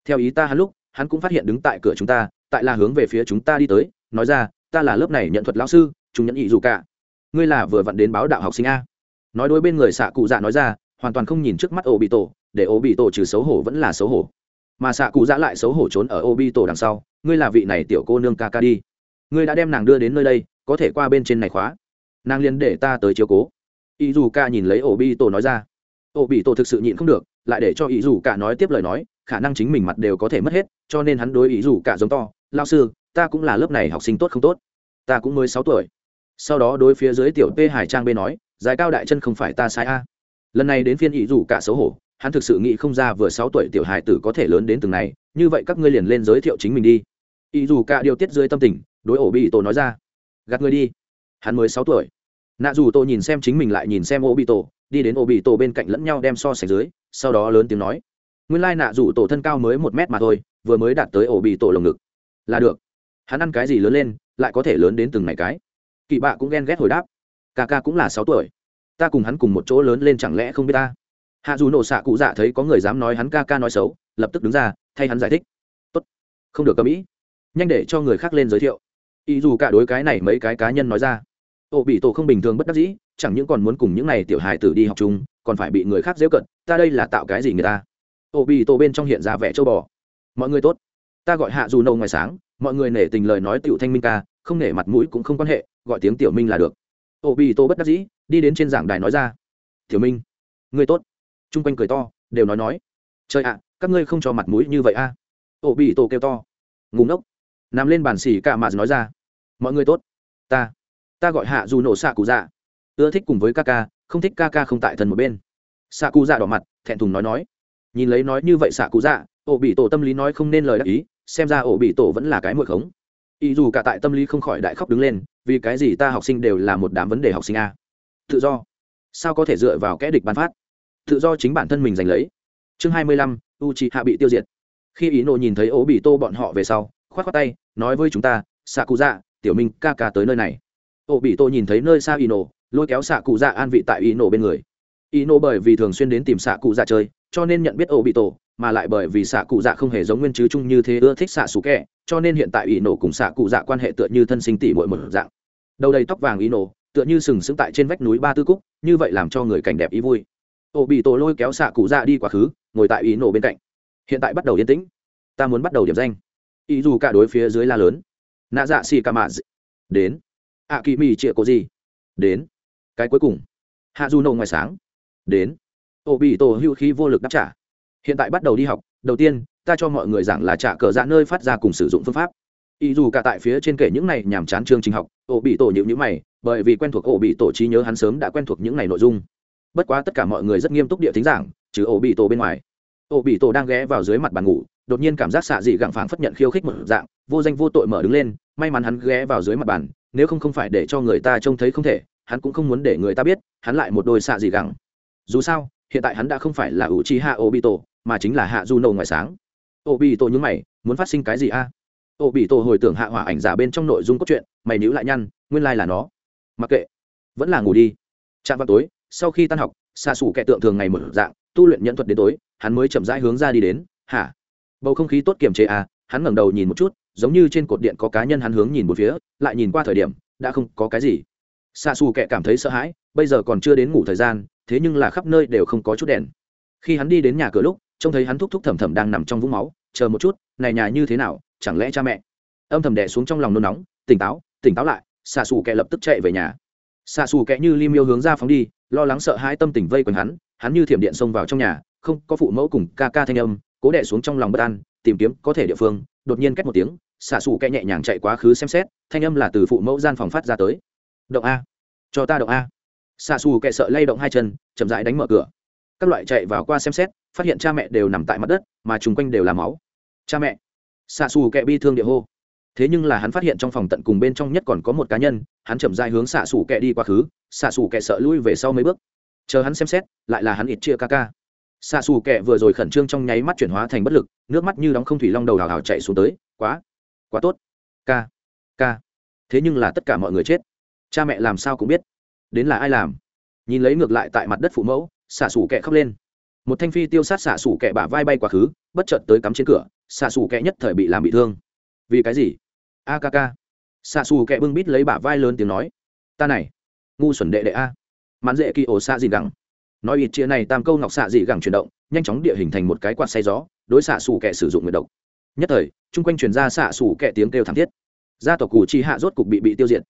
A: Theo ý ta hắn lúc, hắn cũng phát hiện đứng tại cửa chúng ta, tại là hướng về phía chúng ta đi tới, nói ra, ta là lớp này nhận thuật lão sư, chúng nhận ý dù cả. Ngươi là vừa vặn đến báo đạo học sinh a. Nói đối bên người xạ cụ dạ nói ra, hoàn toàn không nhìn trước mắt ổ bị tổ để ổ bị tổ trừ xấu hổ vẫn là xấu hổ. Mà xạ cụ dạ lại xấu hổ trốn ở ô bị tổ đằng sau, ngươi là vị này tiểu cô nương ca ca đi. Ngươi đã đem nàng đưa đến nơi đây, có thể qua bên trên này khóa. Nàng liền để ta tới chiếu cố ý dù ca nhìn lấy ổ bi tổ nói ra. Ổ bị tổ thực sự nhịn không được, lại để cho ý dù cả nói tiếp lời nói, khả năng chính mình mặt đều có thể mất hết, cho nên hắn đối ý dù cả giống to lao sư, ta cũng là lớp này học sinh tốt không tốt? Ta cũng mới sáu tuổi. Sau đó đối phía dưới tiểu p hải trang b nói dài cao đại chân không phải ta sai a. Lần này đến phiên ý dù cả xấu hổ, hắn thực sự nghĩ không ra vừa sáu tuổi tiểu Hải tử có thể lớn đến từng này, như vậy các ngươi liền lên giới thiệu chính mình đi. Ý dù cả điều tiết dưới tâm tình, đối ổ bị tổ nói ra, gạt ngươi đi, hắn mới sáu tuổi nạ dù Tô nhìn xem chính mình lại nhìn xem ổ bị tổ đi đến ổ bị tổ bên cạnh lẫn nhau đem so sánh dưới, sau đó lớn tiếng nói, nguyên lai nạ dù tổ thân cao mới một mét mà thôi, vừa mới đạt tới ổ bị tổ lồng ngực. Là được. Hắn ăn cái gì lớn lên, lại có thể lớn đến từng ngày cái? Kỳ bạ cũng ghen ghét hồi đáp, ca ca cũng là sáu tuổi, ta cùng hắn cùng một chỗ lớn lên chẳng lẽ không biết ta? Hạ dù nổ xạ cụ dạ thấy có người dám nói hắn ca ca nói xấu, lập tức đứng ra, thay hắn giải thích, tốt, không được cầm ý, nhanh để cho người khác lên giới thiệu. Ý dù cả đối cái này mấy cái cá nhân nói ra ô bị tổ không bình thường bất đắc dĩ, chẳng những còn muốn cùng những n à y tiểu hài tử đi học chung, còn phải bị người khác dễ cận, ta đây là tạo cái gì người ta? Ô bị tổ bên trong hiện ra vẻ châu bò. Mọi người tốt. Ta gọi hạ dù nâu ngoài sáng, mọi người nể tình lời nói tiểu thanh minh ca, không nể mặt mũi cũng không quan hệ, gọi tiếng tiểu minh là được. Ô bị tổ bất đắc dĩ, đi đến trên giảng đài nói ra. Tiểu minh, người tốt. Chung quanh cười to, đều nói nói. Trời ạ, các ngươi không cho mặt mũi như vậy a. À? bị tổ kêu to. Ngùng ngốc. Nằm lên bàn xỉ cả mà nói ra. Mọi người tốt. Ta ta gọi hạ dù nổ xạ cụ dạ. Ưa thích cùng với ca ca, không thích ca ca không tại thần một bên. Xạ cụ dạ đỏ mặt, thẹn thùng nói nói. Nhìn lấy nói như vậy xạ cụ dạ ổ bị tổ tâm lý nói không nên lời đắc ý, xem ra ổ bị tổ vẫn là cái mượn khống. Ý dù cả tại tâm lý không khỏi đại khóc đứng lên, vì cái gì ta học sinh đều là một đám vấn đề học sinh a. Tự do. Sao có thể dựa vào kẽ địch bán phát? Tự do chính bản thân mình giành lấy. Chương hai mươi lăm u chị hạ bị tiêu diệt. Khi ý nộ nhìn thấy ố bị tô bọn họ về sau k h o á t k tay, nói với chúng ta, xạ cụ dạ tiểu minh ca ca tới nơi này. Ô bị tôi nhìn thấy nơi xa y nổ lôi kéo xạ cụ dạ an vị tại y nổ bên người. Y nổ bởi vì thường xuyên đến tìm xạ cụ dạ chơi, cho nên nhận biết Ô bị tổ mà lại bởi vì xạ cụ dạ không hề giống nguyên chứ chung như thế ưa thích xạ xù kẹ, cho nên hiện tại y nổ cùng xạ cụ dạ quan hệ tựa như thân sinh tỷ mỗi một dạng. Đầu đầy tóc vàng y nổ tựa như sừng sững tại trên vách núi ba tư cúc, như vậy làm cho người cảnh đẹp ý vui. Ô bị tổ lôi kéo xạ cụ dạ đi quá khứ, ngồi tại y nổ bên cạnh. Hiện tại bắt đầu yên tĩnh. Ta muốn bắt đầu điểm danh. Ý dù cả đối phía dưới la lớn. Nạ dạ xì ca mạ đến ạ kỳ mì chịa cổ gì? Đến. Cái cuối cùng. Hạ du nổ ngoài sáng. Đến. Ô bị tổ hữu khí vô lực đáp trả. Hiện tại bắt đầu đi học. Đầu tiên, ta cho mọi người giảng là trả cờ dạ nơi phát ra cùng sử dụng phương pháp. Ý dù cả tại phía trên kể những này nhàm chán chương trình học ổ bị tổ nhịu nhữ mày, bởi vì quen thuộc ổ bị tổ trí nhớ hắn sớm đã quen thuộc những này nội dung. Bất quá tất cả mọi người rất nghiêm túc địa thính giảng, trừ ổ bị tổ bên ngoài. Ổ bị tổ đang ghé vào dưới mặt bàn ngủ, đột nhiên cảm giác xạ dị gặng phảng phất nhận khiêu khích một dạng, vô danh vô tội mở đứng lên, may mắn hắn ghé vào dưới mặt bàn nếu không không phải để cho người ta trông thấy không thể, hắn cũng không muốn để người ta biết, hắn lại một đôi xạ gì gẳng. dù sao, hiện tại hắn đã không phải là ủ chi hạ ổ bị tổ mà chính là hạ du nổ ngoài sáng. Ổ bị tổ nhúng mày, muốn phát sinh cái gì a? Ổ bị tổ hồi tưởng hạ hỏa ảnh giả bên trong nội dung cốt truyện, mày níu lại nhăn, nguyên lai là nó. Mặc kệ, vẫn là ngủ đi. Chạm vào tối, sau khi tan học xa xù kẻ tượng thường ngày một dạng, tu luyện nhận thuật đến tối, hắn mới chậm rãi hướng ra đi đến. Hả? Bầu không khí tốt kiềm chế à? Hắn ngẩng đầu nhìn một chút giống như trên cột điện có cá nhân hắn hướng nhìn một phía, lại nhìn qua thời điểm, đã không có cái gì. Xa xù kệ cảm thấy sợ hãi, bây giờ còn chưa đến ngủ thời gian, thế nhưng là khắp nơi đều không có chút đèn. Khi hắn đi đến nhà cửa lúc, trông thấy hắn thúc thúc thầm thầm đang nằm trong vũng máu, chờ một chút, này nhà như thế nào, chẳng lẽ cha mẹ? Âm thầm đẻ xuống trong lòng nôn nóng, tỉnh táo tỉnh táo lại. Xa xù kệ lập tức chạy về nhà. Xa xù kệ như lim miêu hướng ra phóng đi, lo lắng sợ hãi tâm tình vây quanh hắn hắn như thiểm điện xông vào trong nhà, không có phụ mẫu cùng ca ca thanh âm, cố đẻ xuống trong lòng bất an, tìm kiếm có thể địa phương, đột nhiên cách một tiếng xạ xù kẹ nhẹ nhàng chạy quá khứ xem xét, thanh âm là từ phụ mẫu gian phòng phát ra tới. Động a. Cho ta động a. Xạ xù kẹ sợ lay động hai chân, chậm rãi đánh mở cửa. Các loại chạy vào qua xem xét, phát hiện cha mẹ đều nằm tại mặt đất, mà chung quanh đều là máu. Cha mẹ. Xạ xù kẹ bi thương địa hô. Thế nhưng là hắn phát hiện trong phòng tận cùng bên trong nhất còn có một cá nhân, hắn chậm dai hướng xạ xù kẹ đi quá khứ xạ xù kẹ sợ lui về sau mấy bước. Chờ hắn xem xét, lại là hắn ít chia ca ca. Xạ xù kẹ vừa rồi khẩn trương trong nháy mắt chuyển hóa thành bất lực, nước mắt như đóng không thủy long đầu hào hào chạy xuống tới, quá quá tốt. Ca. Ca. Thế nhưng là tất cả mọi người chết. Cha mẹ làm sao cũng biết. Đến là ai làm? Nhìn lấy ngược lại tại mặt đất phụ mẫu, xạ xủ kẹ khóc lên. Một thanh phi tiêu sát xạ xủ kẹ bả vai bay quá khứ, bất chợt tới cắm trên cửa, xạ xù kẹ nhất thời bị làm bị thương. Vì cái gì? A ca ca. Xạ xù kẹ bưng bít lấy bả vai lớn tiếng nói. Ta này, ngu xuẩn đệ đệ a. Mãn dễ kỳ ổ xạ gì gẳng. Nói ít chia này tam câu ngọc xạ dị gẳng chuyển động, nhanh chóng địa hình thành một cái quạt say gió, đối xạ xù kẹ sử dụng nguyệt độc. Nhất thời chung quanh truyền ra xạ xù kẹ tiếng kêu thảm thiết. Gia tộc cụ chi hạ rốt cục bị bị tiêu diệt.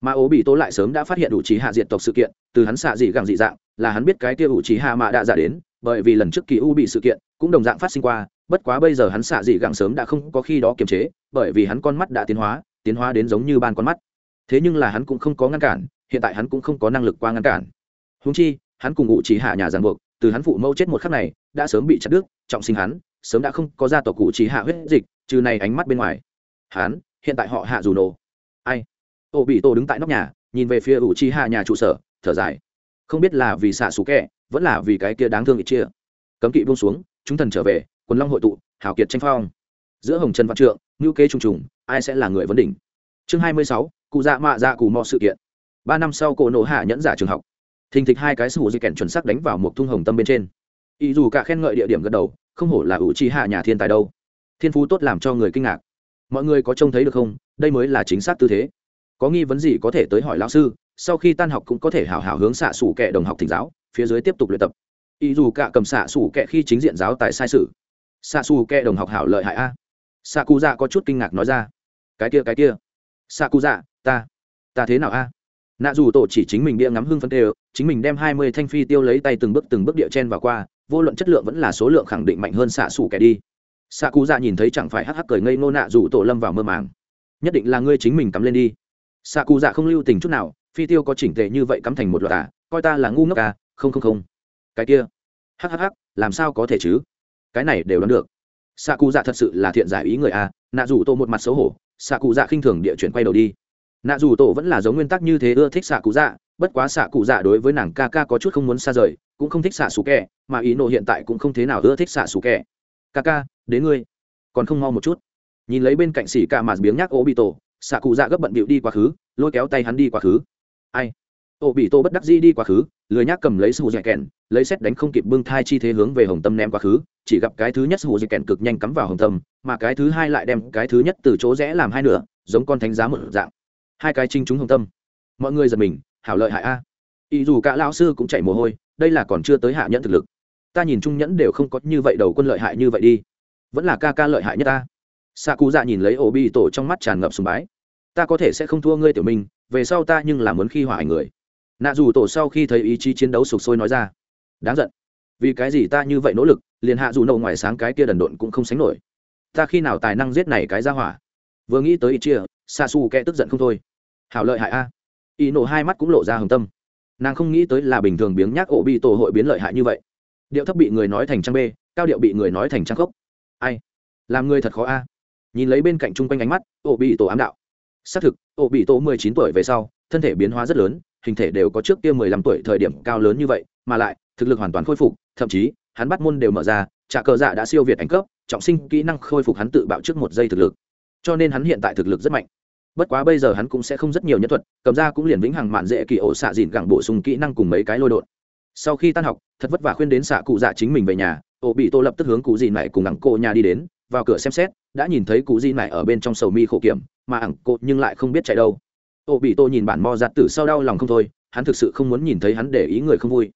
A: Mà ố bị tố lại sớm đã phát hiện đủ trí hạ diệt tộc sự kiện, từ hắn xạ dị gẳng dị dạng, là hắn biết cái kia ủ trí hạ mạ đã giả đến, bởi vì lần trước kỳ u bị sự kiện, cũng đồng dạng phát sinh qua, bất quá bây giờ hắn xạ dị gẳng sớm đã không có khi đó kiềm chế, bởi vì hắn con mắt đã tiến hóa tiến hóa đến giống như ban con mắt. Thế nhưng là hắn cũng không có ngăn cản, hiện tại hắn cũng không có năng lực qua ngăn cản. Húng chi, hắn cùng ngụ trí hạ nhà giàn buộc, từ hắn phụ mẫu chết một khắc này, đã sớm bị chặt đứt, trọng sinh hắn, sớm đã không có gia tộc cụ trí hạ huyết dịch trừ này ánh mắt bên ngoài. Hắn hiện tại họ hạ dù nổ. Ai? Ô bị tổ đứng tại nóc nhà, nhìn về phía ủ chi hạ nhà trụ sở, thở dài. Không biết là vì xạ xú kẹ vẫn là vì cái kia đáng thương ít chia. Cấm kỵ buông xuống, chúng thần trở về, quần long hội tụ, hào kiệt tranh phong. Giữa hồng trần văn trượng ngữ kế trùng trùng, ai sẽ là người vấn đỉnh? Chương hai mươi sáu, cụ dạ mạ dạ cù mò sự kiện. Ba năm sau cổ nổ hạ nhẫn giả trường học. Thình thịch hai cái sủ di kèn chuẩn sắc đánh vào một thung hồng tâm bên trên. Ý dù cả khen ngợi địa điểm gật đầu, không hổ là ủ chi hạ nhà thiên tài đâu thiên phú tốt làm cho người kinh ngạc. Mọi người có trông thấy được không? Đây mới là chính xác tư thế. Có nghi vấn gì có thể tới hỏi lão sư, sau khi tan học cũng có thể hào hào hướng xạ xủ kệ đồng học thỉnh giáo, phía dưới tiếp tục luyện tập. Ý dù cả cầm xạ xủ kệ khi chính diện giáo tại sai sự. Xạ xù kệ đồng học hảo lợi hại a. Xạ cụ dạ có chút kinh ngạc nói ra. Cái kia cái kia. Xạ cụ dạ ta. Ta thế nào a? Nạ dù tổ chỉ chính mình địa ngắm hưng phân tê chính mình đem hai mươi thanh phi tiêu lấy tay từng bước từng bước địa chen và qua, vô luận chất lượng vẫn là số lượng khẳng định mạnh hơn xạ xù kẻ đi xạ cụ dạ nhìn thấy chẳng phải hắc hắc cười ngây ngô nạ dù tổ lâm vào mơ màng. Nhất định là ngươi chính mình cắm lên đi. Xạ cụ dạ không lưu tình chút nào, phi tiêu có chỉnh tệ như vậy cắm thành một loạt à coi ta là ngu ngốc à không không không. Cái kia. Hhh làm sao có thể chứ? Cái này đều đoán được. Xạ cụ dạ thật sự là thiện giải ý người à nạ dù tô một mặt xấu hổ, xạ cụ dạ khinh thường địa chuyển quay đầu đi. Nạ dù tổ vẫn là giống nguyên tắc như thế ưa thích xạ cụ dạ bất quá xạ cụ dạ đối với nàng ca ca có chút không muốn xa rời, cũng không thích xạ xù kẹ mà ý nộ hiện tại cũng không thế nào ưa thích xạ xù kẹ ca ca, đến ngươi. Còn không mau một chút. Nhìn lấy bên cạnh xỉ ca mà biếng nhác ô bị tổ xạ cụ dạ gấp bận bịu đi quá khứ, lôi kéo tay hắn đi quá khứ. Ai? Ô bị tổ bất đắc di đi quá khứ, lười nhác cầm lấy sù dạy kèn lấy xét đánh không kịp bưng thai chi thế hướng về hồng tâm ném quá khứ, chỉ gặp cái thứ nhất sù dạy kèn cực nhanh cắm vào hồng tâm, mà cái thứ hai lại đem cái thứ nhất từ chỗ rẽ làm hai nửa, giống con thánh giá một dạng. Hai cái trinh chúng hồng tâm. Mọi người giật mình, hảo lợi hại a. Ý dù cả lão sư cũng chạy mồ hôi, đây là còn chưa tới hạ nhẫn thực lực ta nhìn trung nhẫn đều không có như vậy đầu quân lợi hại như vậy đi. Vẫn là ca ca lợi hại nhất ta. Xạ cụ dạ nhìn lấy ổ bị tổ trong mắt tràn ngập sùng bái. Ta có thể sẽ không thua ngươi tiểu minh, về sau ta nhưng là muốn khi hỏa ảnh người. Nạ dù tổ sau khi thấy ý chí chiến đấu sục sôi nói ra. Đáng giận. Vì cái gì ta như vậy nỗ lực, liền hạ dù nậu ngoài sáng cái kia đần độn cũng không sánh nổi. Ta khi nào tài năng giết này cái ra hỏa? Vừa nghĩ tới ý chia xa xù kẽ tức giận không thôi. Hảo lợi hại a. Y nổ hai mắt cũng lộ ra hồng tâm. Nàng không nghĩ tới là bình thường biếng nhác ổ bị tổ hội biến lợi hại như vậy điệu thấp bị người nói thành trang bê, cao điệu bị người nói thành trang khốc. Ai? Làm người thật khó a. Nhìn lấy bên cạnh chung quanh ánh mắt ổ bị tổ ám đạo. Xác thực ổ bị tổ mười chín tuổi về sau thân thể biến hóa rất lớn hình thể đều có trước kia mười lăm tuổi thời điểm cao lớn như vậy mà lại thực lực hoàn toàn khôi phục thậm chí hắn bắt môn đều mở ra trả cờ dạ đã siêu việt ảnh cấp trọng sinh kỹ năng khôi phục hắn tự bạo trước một giây thực lực. Cho nên hắn hiện tại thực lực rất mạnh. Bất quá bây giờ hắn cũng sẽ không rất nhiều nhân thuật cầm ra cũng liền vĩnh hằng mạn dễ kỳ ổ xạ dìn gẳng bổ sung kỹ năng cùng mấy cái lôi đột sau khi tan học, thật vất vả khuyên đến xạ cụ dạ chính mình về nhà, ổ bị tô lập tức hướng cụ dị này cùng ẳng cô nhà đi đến, vào cửa xem xét, đã nhìn thấy cụ dị này ở bên trong sầu mi khổ kiểm, mà ẳng cô nhưng lại không biết chạy đâu. Ổ bị tô nhìn bản mò giặt tử sau đau lòng không thôi, hắn thực sự không muốn nhìn thấy hắn để ý người không vui.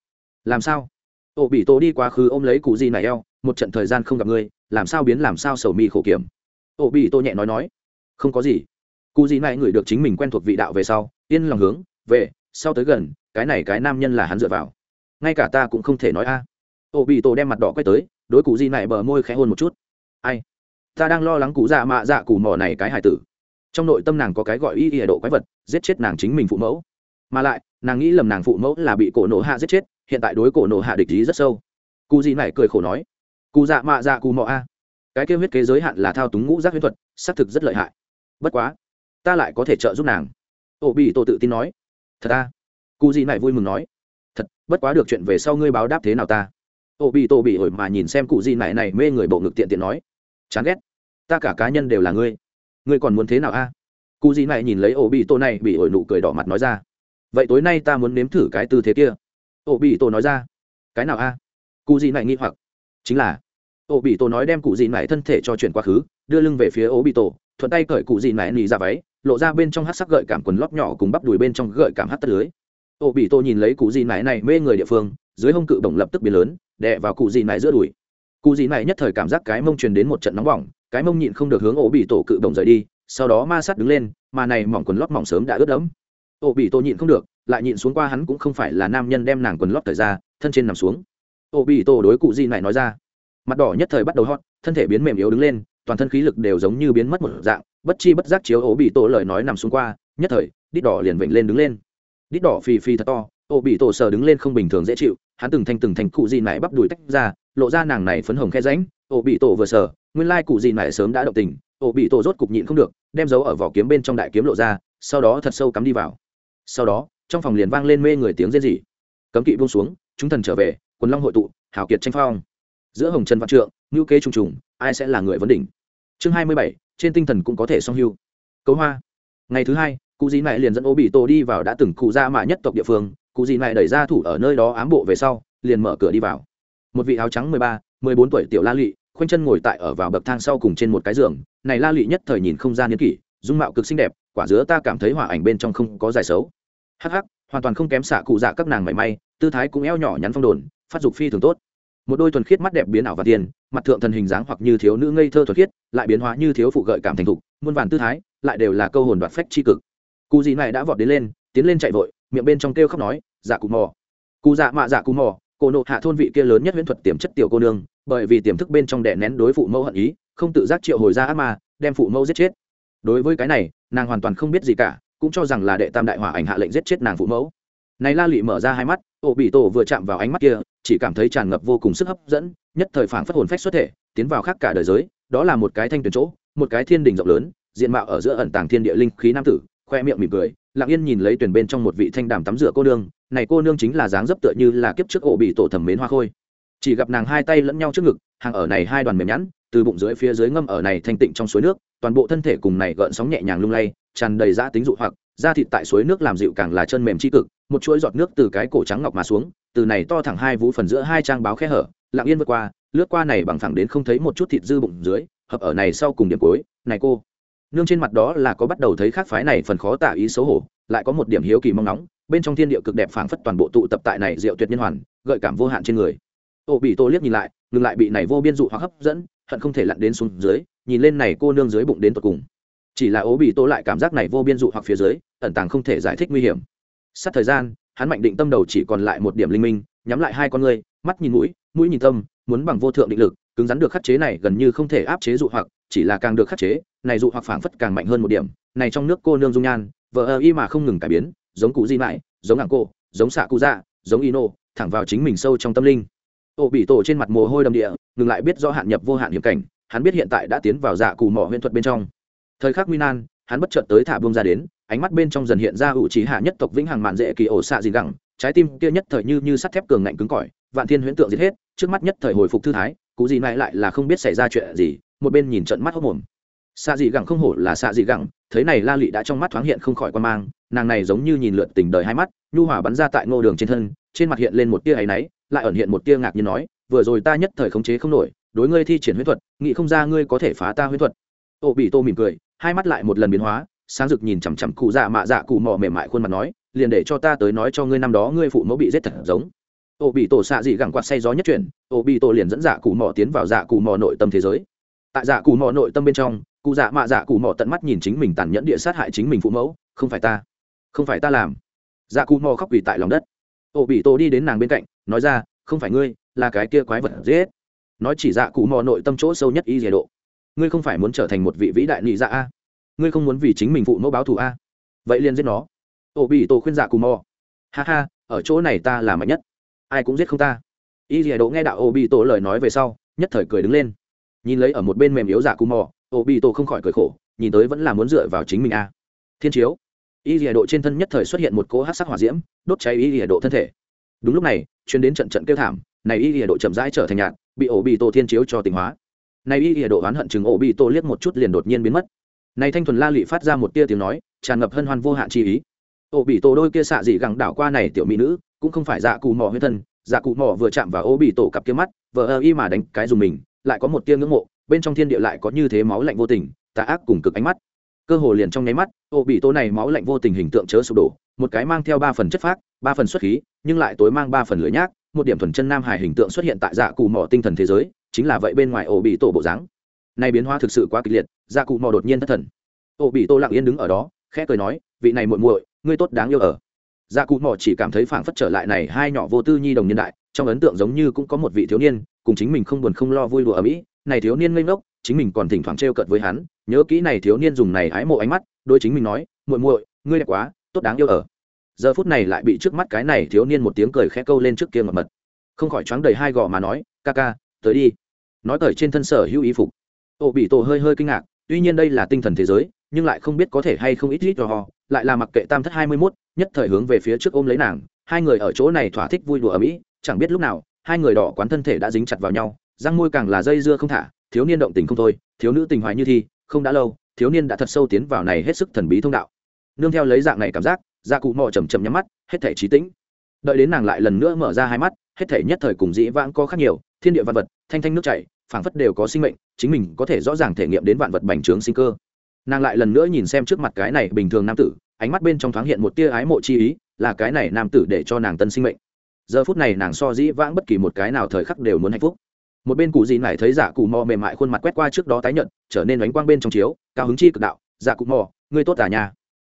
A: Làm sao? Ổ bị tô đi quá khứ ôm lấy cụ dị này eo, một trận thời gian không gặp ngươi làm sao biến làm sao sầu mi khổ kiểm. Ổ bị tô nhẹ nói nói. Không có gì. Cụ dị này ngửi được chính mình quen thuộc vị đạo về sau, yên lòng hướng, về, sau tới gần, cái này cái nam nhân là hắn dựa vào ngay cả ta cũng không thể nói a. À. ô bị tổ đem mặt đỏ quay tới, đối cụ di nại bờ môi khẽ hôn một chút. Ai? Ta đang lo lắng cụ dạ mạ dạ cụ mỏ này cái hải tử. Trong nội tâm nàng có cái gọi y y độ quái vật, giết chết nàng chính mình phụ mẫu. Mà lại, nàng nghĩ lầm nàng phụ mẫu là bị cổ nổ hạ giết chết, hiện tại đối cổ nổ hạ địch ý rất sâu. Cụ di này cười khổ nói, cụ dạ mạ dạ cụ mỏ a. Cái kêu huyết kế giới hạn là thao túng ngũ giác huyết thuật, xác thực rất lợi hại. Bất quá, ta lại có thể trợ giúp nàng. Ô bị tổ tự tin nói, thật ta cụ di này vui mừng nói bất quá được chuyện về sau ngươi báo đáp thế nào ta? Ô bị tổ bị ổi mà nhìn xem cụ gì này này mê người bộ ngực tiện tiện nói. Chán ghét. Ta cả cá nhân đều là ngươi. Ngươi còn muốn thế nào a? Cụ gì này nhìn lấy ô bị tổ này bị ổi nụ cười đỏ mặt nói ra. Vậy tối nay ta muốn nếm thử cái tư thế kia. Ô bị tổ nói ra. Cái nào a? Cụ gì này nghi hoặc. Chính là. Ô bị tổ nói đem cụ gì này thân thể cho chuyển quá khứ, đưa lưng về phía ô bị tổ, thuận tay cởi cụ gì này nỉ ra váy, lộ ra bên trong hát sắc gợi cảm quần lót nhỏ cùng bắp đùi bên trong gợi cảm hát tất lưới ô bị tô nhìn lấy cụ gì này này mê người địa phương, dưới hông cự bổng lập tức biến lớn, đè vào cụ gì này giữa đùi. Cụ gì này nhất thời cảm giác cái mông truyền đến một trận nóng bỏng, cái mông nhịn không được hướng ổ bị tổ cự bổng rời đi, sau đó ma sát đứng lên, mà này mỏng quần lót mỏng sớm đã ướt đẫm. Ổ bị tổ nhịn không được, lại nhịn xuống qua hắn cũng không phải là nam nhân đem nàng quần lót thời ra, thân trên nằm xuống. Ổ bị tổ đối cụ gì này nói ra. Mặt đỏ nhất thời bắt đầu hót thân thể biến mềm yếu đứng lên, toàn thân khí lực đều giống như biến mất một dạng, bất chi bất giác chiếu ổ bị tổ lời nói nằm xuống qua, nhất thời, đít đỏ liền vểnh lên đứng lên đít đỏ phì phì thật to, ô bị tổ sờ đứng lên không bình thường dễ chịu, hắn từng thành từng thành cụ gì nại bắp đùi tách ra, lộ ra nàng này phấn hồng khe ránh, ô bị tổ vừa sờ nguyên lai cụ gì nại sớm đã động tình, ô bị tổ rốt cục nhịn không được, đem dấu ở vỏ kiếm bên trong đại kiếm lộ ra, sau đó thật sâu cắm đi vào. Sau đó, trong phòng liền vang lên mê người tiếng rên rỉ. Cấm kỵ buông xuống, chúng thần trở về, quần long hội tụ, hào kiệt tranh phong. Giữa hồng trần văn trượng ngữ kế trùng trùng, ai sẽ là người vấn đỉnh? Chương hai mươi bảy, trên tinh thần cũng có thể song hưu. Cấu hoa. Ngày thứ hai cụ dì này liền dẫn ô bị tổ đi vào đã từng cụ ra mạ nhất tộc địa phương, cụ dì này đẩy ra thủ ở nơi đó ám bộ về sau, liền mở cửa đi vào. Một vị áo trắng mười ba, mười bốn tuổi tiểu la lụy khoanh chân ngồi tại ở vào bậc thang sau cùng trên một cái giường. Này la lụy nhất thời nhìn không gian niên kỷ, dung mạo cực xinh đẹp, quả dứa ta cảm thấy hỏa ảnh bên trong không có giải xấu. Hắc hắc, hoàn toàn không kém xạ cụ dạ các nàng mảy may, tư thái cũng eo nhỏ nhắn phong đồn, phát dục phi thường tốt. Một đôi thuần khiết mắt đẹp biến ảo và tiền, mặt thượng thần hình dáng hoặc như thiếu nữ ngây thơ thuần khiết, lại biến hóa như thiếu phụ gợi cảm thành thục, muôn vàn tư thái, lại đều là câu hồn đoạt phách tri cực cụ gì này đã vọt đến lên, tiến lên chạy vội, miệng bên trong kêu khóc nói dạ cụ mò. Cụ dạ mạ dạ cụ mò, cô nộ hạ thôn vị kia lớn nhất huyễn thuật tiềm chất tiểu cô nương, bởi vì tiềm thức bên trong đè nén đối phụ mẫu hận ý, không tự giác triệu hồi ra ác ma, đem phụ mẫu giết chết. Đối với cái này, nàng hoàn toàn không biết gì cả, cũng cho rằng là đệ tam đại hỏa ảnh hạ lệnh giết chết nàng phụ mẫu. Này la lụy mở ra hai mắt ổ bị tổ vừa chạm vào ánh mắt kia, chỉ cảm thấy tràn ngập vô cùng sức hấp dẫn, nhất thời phảng phất hồn phách xuất thể, tiến vào khác cả đời giới, đó là một cái thanh tuyển chỗ, một cái thiên đình rộng lớn, diện mạo ở giữa ẩn tàng thiên địa linh khí nam tử khoe miệng mỉm cười, lặng yên nhìn lấy tuyển bên trong một vị thanh đàm tắm rửa cô nương, này cô nương chính là dáng dấp tựa như là kiếp trước ổ bị tổ thẩm mến hoa khôi. Chỉ gặp nàng hai tay lẫn nhau trước ngực, hàng ở này hai đoàn mềm nhẵn, từ bụng dưới phía dưới ngâm ở này thanh tịnh trong suối nước, toàn bộ thân thể cùng này gợn sóng nhẹ nhàng lung lay, tràn đầy da tính dụ hoặc, da thịt tại suối nước làm dịu càng là chân mềm tri cực, một chuỗi giọt nước từ cái cổ trắng ngọc mà xuống, từ này to thẳng hai vú phần giữa hai trang báo khe hở, lặng yên vượt qua, lướt qua này bằng thẳng đến không thấy một chút thịt dư bụng dưới, hợp ở này sau cùng điểm cuối, này cô nương trên mặt đó là có bắt đầu thấy khác phái này phần khó tả ý xấu hổ, lại có một điểm hiếu kỳ mong nóng, bên trong thiên địa cực đẹp phảng phất toàn bộ tụ tập tại này diệu tuyệt nhân hoàn, gợi cảm vô hạn trên người. Ô bị tô liếc nhìn lại, ngừng lại bị này vô biên dụ hoặc hấp dẫn, hận không thể lặn đến xuống dưới, nhìn lên này cô nương dưới bụng đến tột cùng. Chỉ là ố bị tô lại cảm giác này vô biên dụ hoặc phía dưới, ẩn tàng không thể giải thích nguy hiểm. Sát thời gian, hắn mạnh định tâm đầu chỉ còn lại một điểm linh minh, nhắm lại hai con ngươi, mắt nhìn mũi mũi nhìn tâm, muốn bằng vô thượng định lực, cứng rắn được khắc chế này gần như không thể áp chế dụ hoặc chỉ là càng được khắc chế này dụ hoặc phảng phất càng mạnh hơn một điểm này trong nước cô nương dung nhan vợ ơ y mà không ngừng cải biến giống cụ di mãi giống ngảng cô giống xạ cụ dạ giống y nô, thẳng vào chính mình sâu trong tâm linh. Ô bị tổ trên mặt mồ hôi đầm địa ngừng lại biết do hạn nhập vô hạn hiểm cảnh hắn biết hiện tại đã tiến vào dạ cù mỏ huyễn thuật bên trong. Thời khắc nguy nan hắn bất chợt tới thả bông ra đến ánh mắt bên trong dần hiện ra ủ trí hạ nhất tộc vĩnh hằng mạn dễ kỳ ổ xạ gì gẳng trái tim kia nhất thời như như sắt thép cường ngạnh cứng cỏi vạn thiên huyễn tượng giết hết trước mắt nhất thời hồi phục thư thái cú gì này lại là không biết xảy ra chuyện gì một bên nhìn trận mắt hốc mồm. Xạ dị gẳng không hổ là xạ dị gẳng, thấy này la lị đã trong mắt thoáng hiện không khỏi quan mang, nàng này giống như nhìn lượn tình đời hai mắt, nhu hòa bắn ra tại ngô đường trên thân, trên mặt hiện lên một tia áy náy, lại ẩn hiện một tia ngạc như nói, vừa rồi ta nhất thời khống chế không nổi, đối ngươi thi triển huyết thuật, nghĩ không ra ngươi có thể phá ta huyết thuật. Ô bị tô mỉm cười, hai mắt lại một lần biến hóa, sáng rực nhìn chằm chằm cụ dạ mạ dạ cụ mò mềm mại khuôn mặt nói, liền để cho ta tới nói cho ngươi năm đó ngươi phụ mẫu bị giết thật giống. Ô bị tổ xạ dị gẳng quạt say gió nhất chuyển, ô bị tổ liền dẫn dạ cụ mò tiến vào dạ cụ mò nội tâm thế giới tại dạ cù mò nội tâm bên trong, cụ dạ mạ dạ cù mò tận mắt nhìn chính mình tàn nhẫn địa sát hại chính mình phụ mẫu, không phải ta, không phải ta làm. Dạ cù mò khóc quỳ tại lòng đất. Ô bị tổ đi đến nàng bên cạnh, nói ra, không phải ngươi, là cái kia quái vật giết. Nói chỉ dạ cụ mò nội tâm chỗ sâu nhất y dè độ. Ngươi không phải muốn trở thành một vị vĩ đại nị dạ a? Ngươi không muốn vì chính mình phụ mẫu báo thù a? Vậy liền giết nó. Ô bị tổ khuyên dạ cụ mò. Ha ha, ở chỗ này ta là mạnh nhất, ai cũng giết không ta. Y dè độ nghe đạo ô bị tổ lời nói về sau, nhất thời cười đứng lên nhìn lấy ở một bên mềm yếu giả cù mò ô bị tổ không khỏi cười khổ, nhìn tới vẫn là muốn dựa vào chính mình a. Thiên chiếu. Y rìa độ trên thân nhất thời xuất hiện một cỗ hát sắc hỏa diễm, đốt cháy y rìa độ thân thể. Đúng lúc này, chuyến đến trận trận kêu thảm, này y rìa độ chậm rãi trở thành nhạt, bị ổ bị tổ thiên chiếu cho tình hóa. Này y rìa độ oán hận chừng ổ bị tổ liếc một chút liền đột nhiên biến mất. Này thanh thuần la lị phát ra một tia tiếng nói, tràn ngập hân hoan vô hạn chi ý. Ổ bị tổ đôi kia xạ dị gẳng đảo qua này tiểu mỹ nữ, cũng không phải dạ cù mò huyết thân dạ cụ mò vừa chạm vào ổ bị tổ cặp kia mắt, vờ ơ y mà đánh cái dùng mình lại có một tia ngưỡng mộ, bên trong thiên địa lại có như thế máu lạnh vô tình, tà ác cùng cực ánh mắt. Cơ hồ liền trong nháy mắt, ô bị tổ này máu lạnh vô tình hình tượng chớ sụp đổ, một cái mang theo ba phần chất phác, ba phần xuất khí, nhưng lại tối mang ba phần lưỡi nhác, một điểm thuần chân nam hải hình tượng xuất hiện tại dạ cụ mò tinh thần thế giới, chính là vậy bên ngoài ổ bị tổ bộ dáng. Này biến hóa thực sự quá kịch liệt dạ cụ mò đột nhiên thất thần. Ổ bị tổ lặng yên đứng ở đó, khẽ cười nói, vị này muội muội, ngươi tốt đáng yêu ở. Dạ cụ mò chỉ cảm thấy phảng phất trở lại này hai nhỏ vô tư nhi đồng nhân đại trong ấn tượng giống như cũng có một vị thiếu niên, cùng chính mình không buồn không lo vui đùa ở mỹ. Này thiếu niên ngây ngốc, chính mình còn thỉnh thoảng trêu cợt với hắn. Nhớ kỹ này thiếu niên dùng này ái mộ ánh mắt đôi chính mình nói, muội muội, ngươi đẹp quá, tốt đáng yêu ở. Giờ phút này lại bị trước mắt cái này thiếu niên một tiếng cười khẽ câu lên trước kia ngọt mật. Không khỏi choáng đầy hai gò mà nói, ca ca, tới đi. Nói cởi trên thân sở hữu ý phục. Ô bị tổ hơi hơi kinh ngạc, tuy nhiên đây là tinh thần thế giới, nhưng lại không biết có thể hay không ít ít cho họ lại là mặc kệ tam thất hai mươi mốt, nhất thời hướng về phía trước ôm lấy nàng. Hai người ở chỗ này thỏa thích vui đùa ở mỹ chẳng biết lúc nào, hai người đỏ quán thân thể đã dính chặt vào nhau, răng môi càng là dây dưa không thả, thiếu niên động tình không thôi, thiếu nữ tình hoài như thi, không đã lâu, thiếu niên đã thật sâu tiến vào này hết sức thần bí thông đạo. Nương theo lấy dạng này cảm giác gia cụ mò chầm chầm nhắm mắt, hết thể trí tĩnh. Đợi đến nàng lại lần nữa mở ra hai mắt, hết thể nhất thời cùng dĩ vãng có khác nhiều, thiên địa vạn vật, thanh thanh nước chảy, phảng phất đều có sinh mệnh, chính mình có thể rõ ràng thể nghiệm đến vạn vật bành trướng sinh cơ. Nàng lại lần nữa nhìn xem trước mặt cái này bình thường nam tử, ánh mắt bên trong thoáng hiện một tia ái mộ chi ý, là cái này nam tử để cho nàng tân sinh mệnh giờ phút này nàng so dĩ vãng bất kỳ một cái nào thời khắc đều muốn hạnh phúc. Một bên cụ gì này thấy giả cụ mò mềm mại khuôn mặt quét qua trước đó tái nhận trở nên đánh quang bên trong chiếu, cao hứng chi cực đạo, giả cụ mò, ngươi tốt cả nhà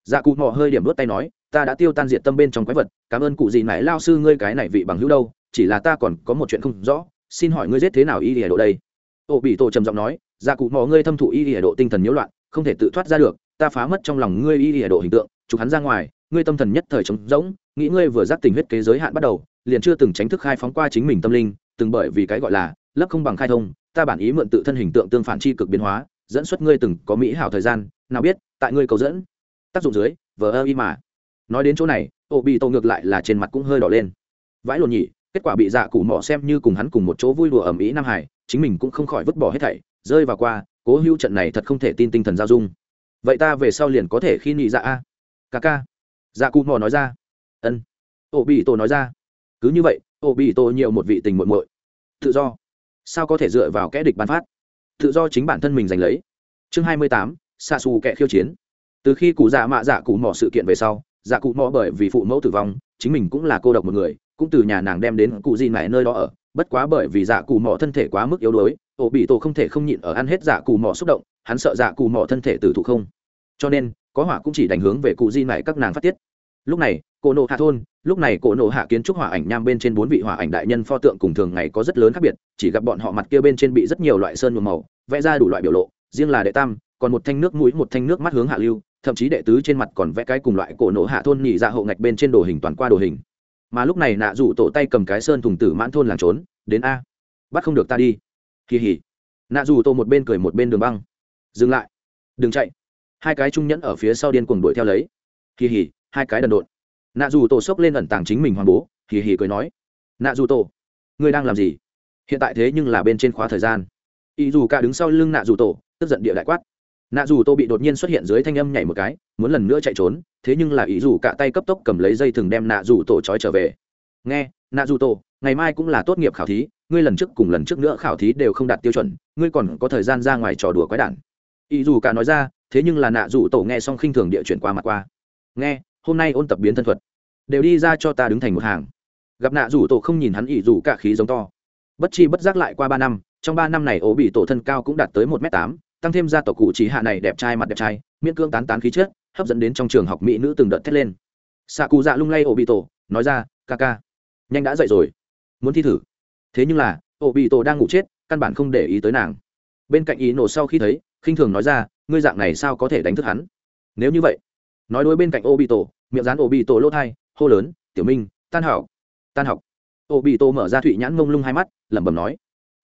A: dạ cụ mò hơi điểm đốt tay nói, ta đã tiêu tan diệt tâm bên trong quái vật, cảm ơn cụ gì này lao sư ngươi cái này vị bằng hữu đâu, chỉ là ta còn có một chuyện không rõ, xin hỏi ngươi giết thế nào y lìa độ đây? Ô bị tổ trầm giọng nói dạ cụ mò ngươi thâm thụ y lìa độ tinh thần nhiễu loạn, không thể tự thoát ra được, ta phá mất trong lòng ngươi y lìa độ hình tượng, chụp hắn ra ngoài, ngươi tâm thần nhất thời trống rỗng, nghĩ ngươi vừa giác tình huyết kế giới hạn bắt đầu liền chưa từng tránh thức khai phóng qua chính mình tâm linh, từng bởi vì cái gọi là lấp không bằng khai thông, ta bản ý mượn tự thân hình tượng tương phản chi cực biến hóa, dẫn xuất ngươi từng có mỹ hảo thời gian, nào biết, tại ngươi cầu dẫn. Tác dụng dưới, vờ ơ y mà. Nói đến chỗ này, ô bị tô ngược lại là trên mặt cũng hơi đỏ lên. Vãi lồn nhỉ, kết quả bị dạ cụ mỏ xem như cùng hắn cùng một chỗ vui đùa ẩm ý nam hải, chính mình cũng không khỏi vứt bỏ hết thảy, rơi vào qua, cố hữu trận này thật không thể tin tinh thần giao dung. Vậy ta về sau liền có thể khi nhị dạ a. Ca ca. Dạ cụ mò nói ra. Ân. Ô bị tổ nói ra cứ như vậy ô bị tổ nhiều một vị tình muộn muội. Tự do. Sao có thể dựa vào kẽ địch bán phát? Tự do chính bản thân mình giành lấy. Chương hai mươi tám xa xù kẻ khiêu chiến. Từ khi cụ dạ mạ dạ cụ mỏ sự kiện về sau dạ cụ mò bởi vì phụ mẫu tử vong, chính mình cũng là cô độc một người, cũng từ nhà nàng đem đến cụ di mẹ nơi đó ở. Bất quá bởi vì dạ cụ mò thân thể quá mức yếu đuối ổ bị tổ không thể không nhịn ở ăn hết dạ cụ mò xúc động, hắn sợ dạ cụ mò thân thể tử thụ không. Cho nên, có hỏa cũng chỉ đành hướng về cụ di mẹ các nàng phát tiết. Lúc này cổ nộ hạ thôn, lúc này cổ nộ hạ kiến trúc hỏa ảnh nham bên trên bốn vị hỏa ảnh đại nhân pho tượng cùng thường ngày có rất lớn khác biệt, chỉ gặp bọn họ mặt kia bên trên bị rất nhiều loại sơn nhuộm màu, vẽ ra đủ loại biểu lộ, riêng là đệ tam, còn một thanh nước mũi, một thanh nước mắt hướng hạ lưu, thậm chí đệ tứ trên mặt còn vẽ cái cùng loại cổ nộ hạ thôn nhị dạ ra hậu ngạch bên trên đồ hình toàn qua đồ hình. Mà lúc này nạ dụ tổ tay cầm cái sơn thùng tử mãn thôn làng trốn, đến a. Bắt không được ta đi. Kỳ hỉ nạ dù tổ một bên cười một bên đường băng. Dừng lại. Đừng chạy. Hai cái trung nhẫn ở phía sau điên cuồng đuổi theo lấy. Kỳ hỉ hai cái đần độn nạ dù tổ xốc lên ẩn tàng chính mình hoàng bố, hì hì cười nói. Nạ dù tổ, ngươi đang làm gì? Hiện tại thế nhưng là bên trên khóa thời gian. Ý dù cả đứng sau lưng nạ dù tổ, tức giận địa đại quát. Nạ dù tô bị đột nhiên xuất hiện dưới thanh âm nhảy một cái, muốn lần nữa chạy trốn, thế nhưng là ý dù cả tay cấp tốc cầm lấy dây thừng đem nạ dù tổ trói trở về. Nghe, nạ dù tổ, ngày mai cũng là tốt nghiệp khảo thí, ngươi lần trước cùng lần trước nữa khảo thí đều không đạt tiêu chuẩn, ngươi còn có thời gian ra ngoài trò đùa quái đản. Ý dù cả nói ra, thế nhưng là nạ dù tổ nghe xong khinh thường địa chuyển qua mặt qua. Nghe, hôm nay ôn tập biến thân thuật đều đi ra cho ta đứng thành một hàng. Gặp nạ rủ tổ không nhìn hắn ỉ rủ cả khí giống to. Bất chi bất giác lại qua ba năm trong ba năm này ố bị tổ thân cao cũng đạt tới một m tám tăng thêm gia tộc cụ trí hạ này đẹp trai mặt đẹp trai miễn cưỡng tán tán khí chết, hấp dẫn đến trong trường học mỹ nữ từng đợt thét lên. Xạ cụ dạ lung lay ổ bị tổ nói ra ca ca nhanh đã dậy rồi muốn thi thử. Thế nhưng là ổ bị tổ đang ngủ chết căn bản không để ý tới nàng. Bên cạnh ý nổ sau khi thấy khinh thường nói ra ngươi dạng này sao có thể đánh thức hắn? Nếu như vậy nói đối bên cạnh ô bị tổ miệng dán ô bị tổ lỗ thai hô lớn, tiểu minh, tan hảo tan học. Ô bị tô mở ra thụy nhãn mông lung hai mắt, lẩm bẩm nói,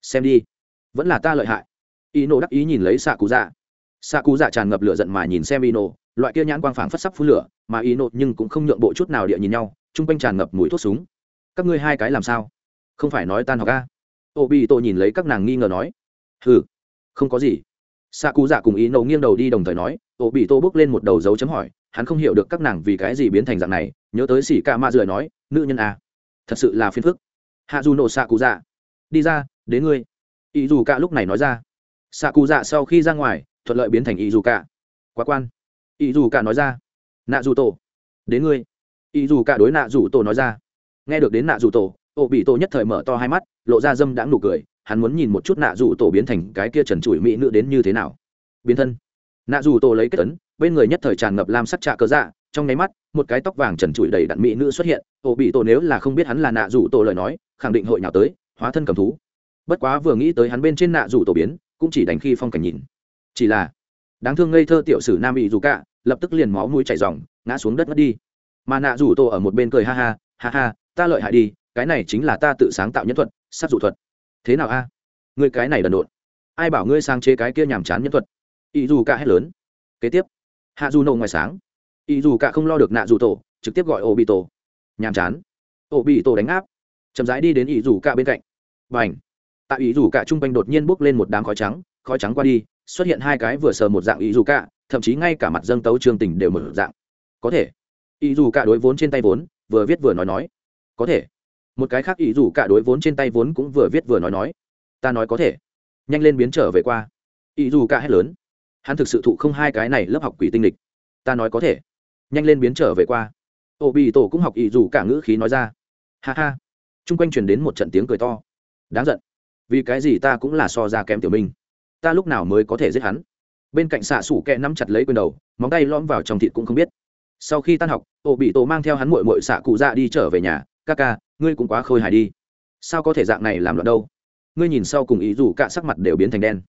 A: xem đi, vẫn là ta lợi hại. Y nổ đắc ý nhìn lấy xạ cụ dạ xạ cụ dạ tràn ngập lửa giận mà nhìn xem y nổ loại kia nhãn quang phảng phất sắc phun lửa, mà y nổ nhưng cũng không nhượng bộ chút nào địa nhìn nhau, chung quanh tràn ngập mùi thuốc súng. Các ngươi hai cái làm sao? Không phải nói tan học ca ô bị tô nhìn lấy các nàng nghi ngờ nói, hừ, không có gì. Xạ cụ dạ cùng y nổ nghiêng đầu đi đồng thời nói ô bị tô bước lên một đầu dấu chấm hỏi, hắn không hiểu được các nàng vì cái gì biến thành dạng này nhớ tới xỉ ca ma rửa nói, nữ nhân à thật sự là phiền phức. Hạ dù nổ xạ cụ dạ đi ra, đến ngươi. Ý dù cả lúc này nói ra. Xạ cụ dạ sau khi ra ngoài, thuận lợi biến thành ý dù cả quá quan. Ý dù cả nói ra. Nạ dù tổ đến ngươi. Ý dù cả đối nạ dù tổ nói ra. Nghe được đến nạ dù tổ ổ bị tổ nhất thời mở to hai mắt, lộ ra dâm đãng nụ cười, hắn muốn nhìn một chút nạ dù tổ biến thành cái kia trần trụi mỹ nữ đến như thế nào. Biến thân. Nạ dù tổ lấy kết tấn bên người nhất thời tràn ngập lam sắc trạ cớ dạ trong nháy mắt, một cái tóc vàng trần trụi đầy đặn mỹ nữ xuất hiện ổ bị tổ nếu là không biết hắn là nạ rủ tổ lời nói, khẳng định hội nào tới, hóa thân cầm thú. Bất quá vừa nghĩ tới hắn bên trên nạ rủ tổ biến, cũng chỉ đánh khi phong cảnh nhìn. Chỉ là, đáng thương ngây thơ tiểu sử nam bị dù cả lập tức liền máu mũi chảy ròng, ngã xuống đất mất đi. Mà nạ rủ tổ ở một bên cười ha ha ha ha, ta lợi hại đi, cái này chính là ta tự sáng tạo nhân thuật, sát dụ thuật. Thế nào a? À? ngươi cái này đần độn, ai bảo ngươi sang chế cái kia nhàm chán nhân thuật? Ý dù cả hết lớn. Kế tiếp. Hạ dù nổ ngoài sáng ý dù cả không lo được nạ dù tổ, trực tiếp gọi ô bị tổ. Nhàm chán. Ô bị tổ đánh áp. Chậm rãi đi đến ý dù cả bên cạnh. Và ảnh tại ý dù cả chung quanh đột nhiên bốc lên một đám khói trắng khói trắng qua đi, xuất hiện hai cái vừa sờ một dạng ý dù cả, thậm chí ngay cả mặt dâng tấu trường tình đều mở dạng. Có thể. Ý dù cả đối vốn trên tay vốn, vừa viết vừa nói nói. Có thể. Một cái khác ý dù cả đối vốn trên tay vốn cũng vừa viết vừa nói nói. Ta nói có thể. Nhanh lên biến trở về qua. Ý dù cả hét lớn. Hắn thực sự thụ không hai cái này lớp học quỷ tinh lịch. Ta nói có thể nhanh lên biến trở về qua. Ô bị tổ cũng học ý dù cả ngữ khí nói ra. Ha ha. Chung quanh truyền đến một trận tiếng cười to. Đáng giận. Vì cái gì ta cũng là so ra kém tiểu minh. Ta lúc nào mới có thể giết hắn? Bên cạnh xạ sủ kẹ nắm chặt lấy quyền đầu, móng tay lõm vào trong thịt cũng không biết. Sau khi tan học ô bị tổ mang theo hắn mội mội xạ cụ ra đi trở về nhà. Ca ca ngươi cũng quá khôi hài đi. Sao có thể dạng này làm loạn đâu? Ngươi nhìn sau cùng ý dù cả sắc mặt đều biến thành đen.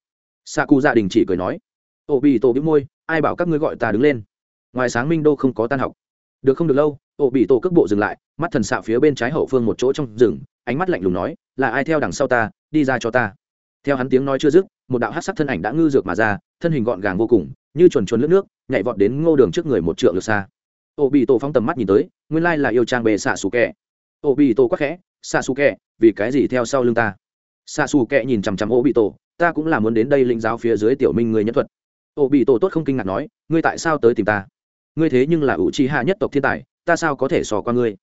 A: Xạ cụ gia đình chỉ cười nói. Ô bị tổ bĩu môi, ai bảo các ngươi gọi ta đứng lên? Ngoài sáng minh đô không có tan học. Được không được lâu, ổ bị tổ cước bộ dừng lại, mắt thần xạ phía bên trái hậu phương một chỗ trong rừng, ánh mắt lạnh lùng nói, là ai theo đằng sau ta, đi ra cho ta. Theo hắn tiếng nói chưa dứt, một đạo hát sắc thân ảnh đã ngư dược mà ra, thân hình gọn gàng vô cùng, như chuồn chuồn lướt nước, nhảy vọt đến ngô đường trước người một trượng lượt xa. Ô bị tổ phóng tầm mắt nhìn tới, nguyên lai là yêu trang bề xạ xù kẹ. Ô bị tổ quắc khẽ, xạ xù kẹ, vì cái gì theo sau lưng ta? Xạ xù kẹ nhìn chằm chằm ô bị tổ, ta cũng là muốn đến đây linh giáo phía dưới tiểu minh người nhân thuật. Ô bị tổ tốt không kinh ngạc nói, ngươi tại sao tới tìm ta? Ngươi thế nhưng là ủ trì hạ nhất tộc thiên tài, ta sao có thể sò qua ngươi?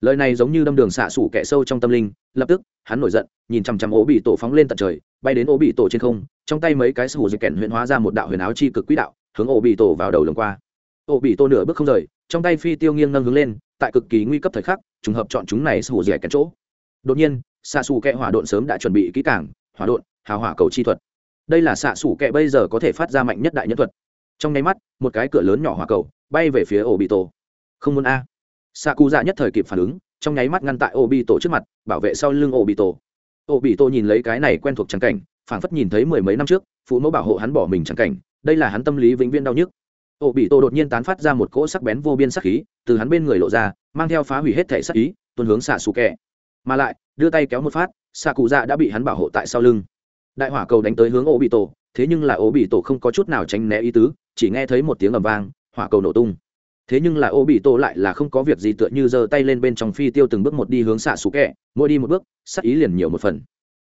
A: Lời này giống như đâm đường xạ sủ kẻ sâu trong tâm linh, lập tức, hắn nổi giận, nhìn chằm chằm ố bị tổ phóng lên tận trời, bay đến ố bị tổ trên không, trong tay mấy cái sủ dịch kèn huyện hóa ra một đạo huyền áo chi cực quỹ đạo, hướng ố bị tổ vào đầu lồng qua. Ố bị tổ nửa bước không rời, trong tay phi tiêu nghiêng nâng hướng lên, tại cực kỳ nguy cấp thời khắc, trùng hợp chọn chúng này sủ dịch kẹn chỗ. Đột nhiên, xạ sủ kẹ hỏa độn sớm đã chuẩn bị kỹ cảng hỏa độn, hào hỏa cầu chi thuật. Đây là xạ sủ kẹ bây giờ có thể phát ra mạnh nhất đại nhân thuật. Trong nháy mắt, một cái cửa lớn nhỏ hỏa cầu bay về phía ổ bị tổ không muốn a. Xạ cụ dạ nhất thời kịp phản ứng, trong nháy mắt ngăn tại ổ bị tổ trước mặt, bảo vệ sau lưng ổ bị tổ ổ bị tổ nhìn lấy cái này quen thuộc trắng cảnh, phảng phất nhìn thấy mười mấy năm trước, phụ mẫu bảo hộ hắn bỏ mình trắng cảnh, đây là hắn tâm lý vĩnh viễn đau nhức. Ổ bị tổ đột nhiên tán phát ra một cỗ sắc bén vô biên sắc khí, từ hắn bên người lộ ra, mang theo phá hủy hết thể sắc ý tuôn hướng xạ xù kẹ mà lại, đưa tay kéo một phát xạ cụ dạ đã bị hắn bảo hộ tại sau lưng. Đại hỏa cầu đánh tới hướng ổ bị tổ thế nhưng là ổ bị tổ không có chút nào tránh né ý tứ, chỉ nghe thấy một tiếng ầm vang hỏa cầu nổ tung. Thế nhưng là ô bị tổ lại là không có việc gì tựa như giơ tay lên bên trong phi tiêu từng bước một đi hướng xạ xù kẹ mỗi đi một bước, sát ý liền nhiều một phần.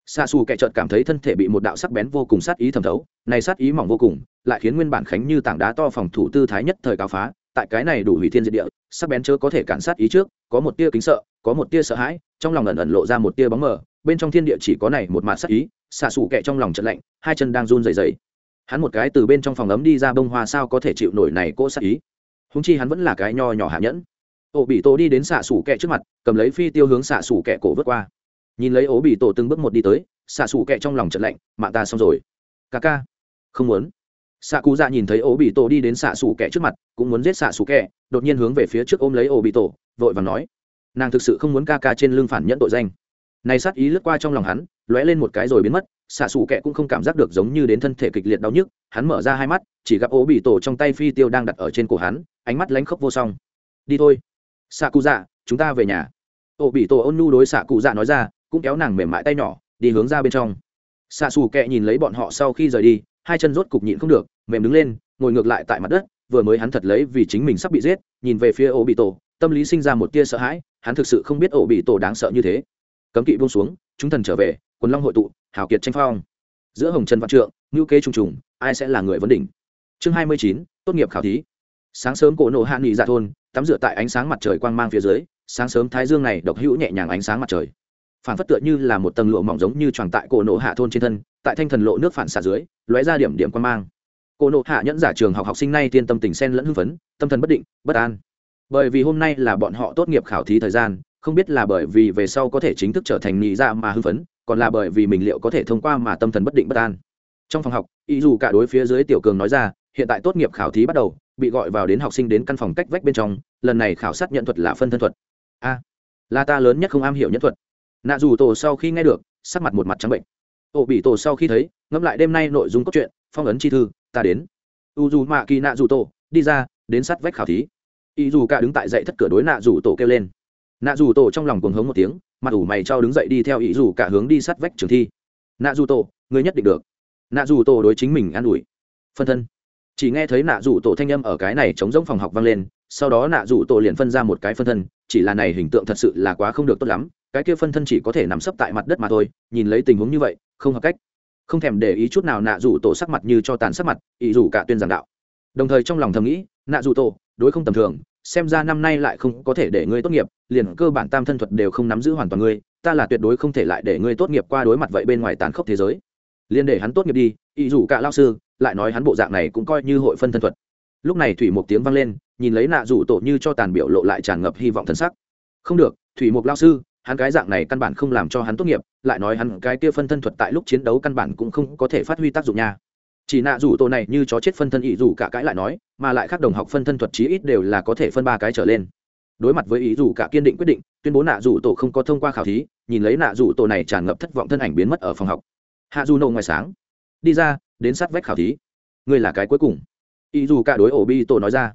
A: Xạ xù kẹ chợt cảm thấy thân thể bị một đạo sắc bén vô cùng sát ý thẩm thấu, này sát ý mỏng vô cùng, lại khiến nguyên bản khánh như tảng đá to phòng thủ tư thái nhất thời cao phá, tại cái này đủ hủy thiên diệt địa, sắc bén chớ có thể cản sát ý trước, có một tia kính sợ, có một tia sợ hãi, trong lòng ẩn ẩn lộ ra một tia bóng mờ, bên trong thiên địa chỉ có này một mạt sát ý xạ xù kẹ trong lòng trận lạnh, hai chân đang run rẩy rẩy hắn một cái từ bên trong phòng ấm đi ra bông hoa sao có thể chịu nổi này cỗ sát ý. Húng chi hắn vẫn là cái nho nhỏ hạ nhẫn. Ổ bị tổ đi đến xạ xủ kẹ trước mặt, cầm lấy phi tiêu hướng xạ xủ kẹ cổ vớt qua. Nhìn lấy ổ bị tổ từng bước một đi tới, xạ xủ kẹ trong lòng trận lạnh mạng ta xong rồi. Ca ca. Không muốn. Xạ cụ dạ nhìn thấy ổ bị tổ đi đến xạ xủ kẹ trước mặt, cũng muốn giết xạ xủ kẹ, đột nhiên hướng về phía trước ôm lấy ổ bị tổ, vội và nói, nàng thực sự không muốn ca ca trên lưng phản nhẫn tội danh. Này sát ý lướt qua trong lòng hắn, lóe lên một cái rồi biến mất xạ xù kẹ cũng không cảm giác được giống như đến thân thể kịch liệt đau nhức, hắn mở ra hai mắt, chỉ gặp ố bị tổ trong tay phi tiêu đang đặt ở trên cổ hắn, ánh mắt lánh khóc vô song. Đi thôi. Xạ cụ dạ chúng ta về nhà. Ố bị tổ ôn nhu đối xạ cụ dạ nói ra, cũng kéo nàng mềm mại tay nhỏ, đi hướng ra bên trong. Xạ xù kẹ nhìn lấy bọn họ sau khi rời đi, hai chân rốt cục nhịn không được, mềm đứng lên, ngồi ngược lại tại mặt đất, vừa mới hắn thật lấy vì chính mình sắp bị giết, nhìn về phía ố bị tổ, tâm lý sinh ra một tia sợ hãi, hắn thực sự không biết ổ bị tổ đáng sợ như thế. Cấm kỵ buông xuống, chúng thần trở về, quần long hội tụ hào kiệt tranh phong. Giữa hồng trần văn trượng ngữ kế trùng trùng, ai sẽ là người vấn đỉnh? Chương hai mươi chín, tốt nghiệp khảo thí. Sáng sớm cổ nộ hạ nghị dạ thôn, tắm rửa tại ánh sáng mặt trời quang mang phía dưới, sáng sớm thái dương này độc hữu nhẹ nhàng ánh sáng mặt trời. Phản phất tựa như là một tầng lụa mỏng giống như tròn tại cổ nộ hạ thôn trên thân, tại thanh thần lộ nước phản xạ dưới, lóe ra điểm điểm quang mang. Cổ nộ hạ nhẫn giả trường học học sinh nay tiên tâm tình sen lẫn hưng phấn, tâm thần bất định, bất an. Bởi vì hôm nay là bọn họ tốt nghiệp khảo thí thời gian, không biết là bởi vì về sau có thể chính thức trở thành nghị dạ mà hưng phấn còn là bởi vì mình liệu có thể thông qua mà tâm thần bất định bất an. Trong phòng học ý dù cả đối phía dưới tiểu cường nói ra, hiện tại tốt nghiệp khảo thí bắt đầu, bị gọi vào đến học sinh đến căn phòng cách vách bên trong, lần này khảo sát nhận thuật là phân thân thuật. A, là ta lớn nhất không am hiểu nhân thuật. Nạ dù tổ sau khi nghe được, sắc mặt một mặt trắng bệnh. Ổ bị tổ sau khi thấy, ngẫm lại đêm nay nội dung cốt truyện, phong ấn chi thư, ta đến. U dù mạ kỳ nạ dù tổ, đi ra, đến sát vách khảo thí. Ý dù cả đứng tại dậy thất cửa đối nạ dù tổ kêu lên. Nạ dù tổ trong lòng cuồng hống một tiếng mặt ủ mày trao đứng dậy đi theo ý dù cả hướng đi sát vách trường thi. Nạ dù tổ người nhất định được. Nạ dù tổ đối chính mình an ủi. Phân thân. Chỉ nghe thấy nạ dù tổ thanh â m ở cái này chống giống phòng học vang lên, sau đó nạ dù tổ liền phân ra một cái phân thân, chỉ là này hình tượng thật sự là quá không được tốt lắm, cái kia phân thân chỉ có thể nằm sấp tại mặt đất mà thôi, nhìn lấy tình huống như vậy, không hợp cách. Không thèm để ý chút nào nạ dù tổ sắc mặt như cho tàn sắc mặt, ý dù cả tuyên giảng đạo. Đồng thời trong lòng thầm nghĩ nạ dù tổ đối không tầm thường xem ra năm nay lại không có thể để ngươi tốt nghiệp, liền cơ bản tam thân thuật đều không nắm giữ hoàn toàn ngươi, ta là tuyệt đối không thể lại để ngươi tốt nghiệp qua đối mặt vậy bên ngoài tàn khốc thế giới. Liền để hắn tốt nghiệp đi ý dù cả lao sư, lại nói hắn bộ dạng này cũng coi như hội phân thân thuật. Lúc này thủy một tiếng vang lên, nhìn lấy nạ rủ tổ như cho tàn biểu lộ lại tràn ngập hy vọng thân sắc. Không được, thủy mục lao sư, hắn cái dạng này căn bản không làm cho hắn tốt nghiệp, lại nói hắn cái kia phân thân thuật tại lúc chiến đấu căn bản cũng không có thể phát huy tác dụng nha chỉ nạ rủ tổ này như chó chết phân thân ý rủ cả cãi lại nói, mà lại khác đồng học phân thân thuật chí ít đều là có thể phân ba cái trở lên. Đối mặt với ý rủ cả kiên định quyết định, tuyên bố nạ rủ tổ không có thông qua khảo thí, nhìn lấy nạ rủ tổ này tràn ngập thất vọng thân ảnh biến mất ở phòng học. Hạ du nổ ngoài sáng, đi ra, đến sát vách khảo thí. Ngươi là cái cuối cùng. Ý dù cả đối ổ bi tổ nói ra.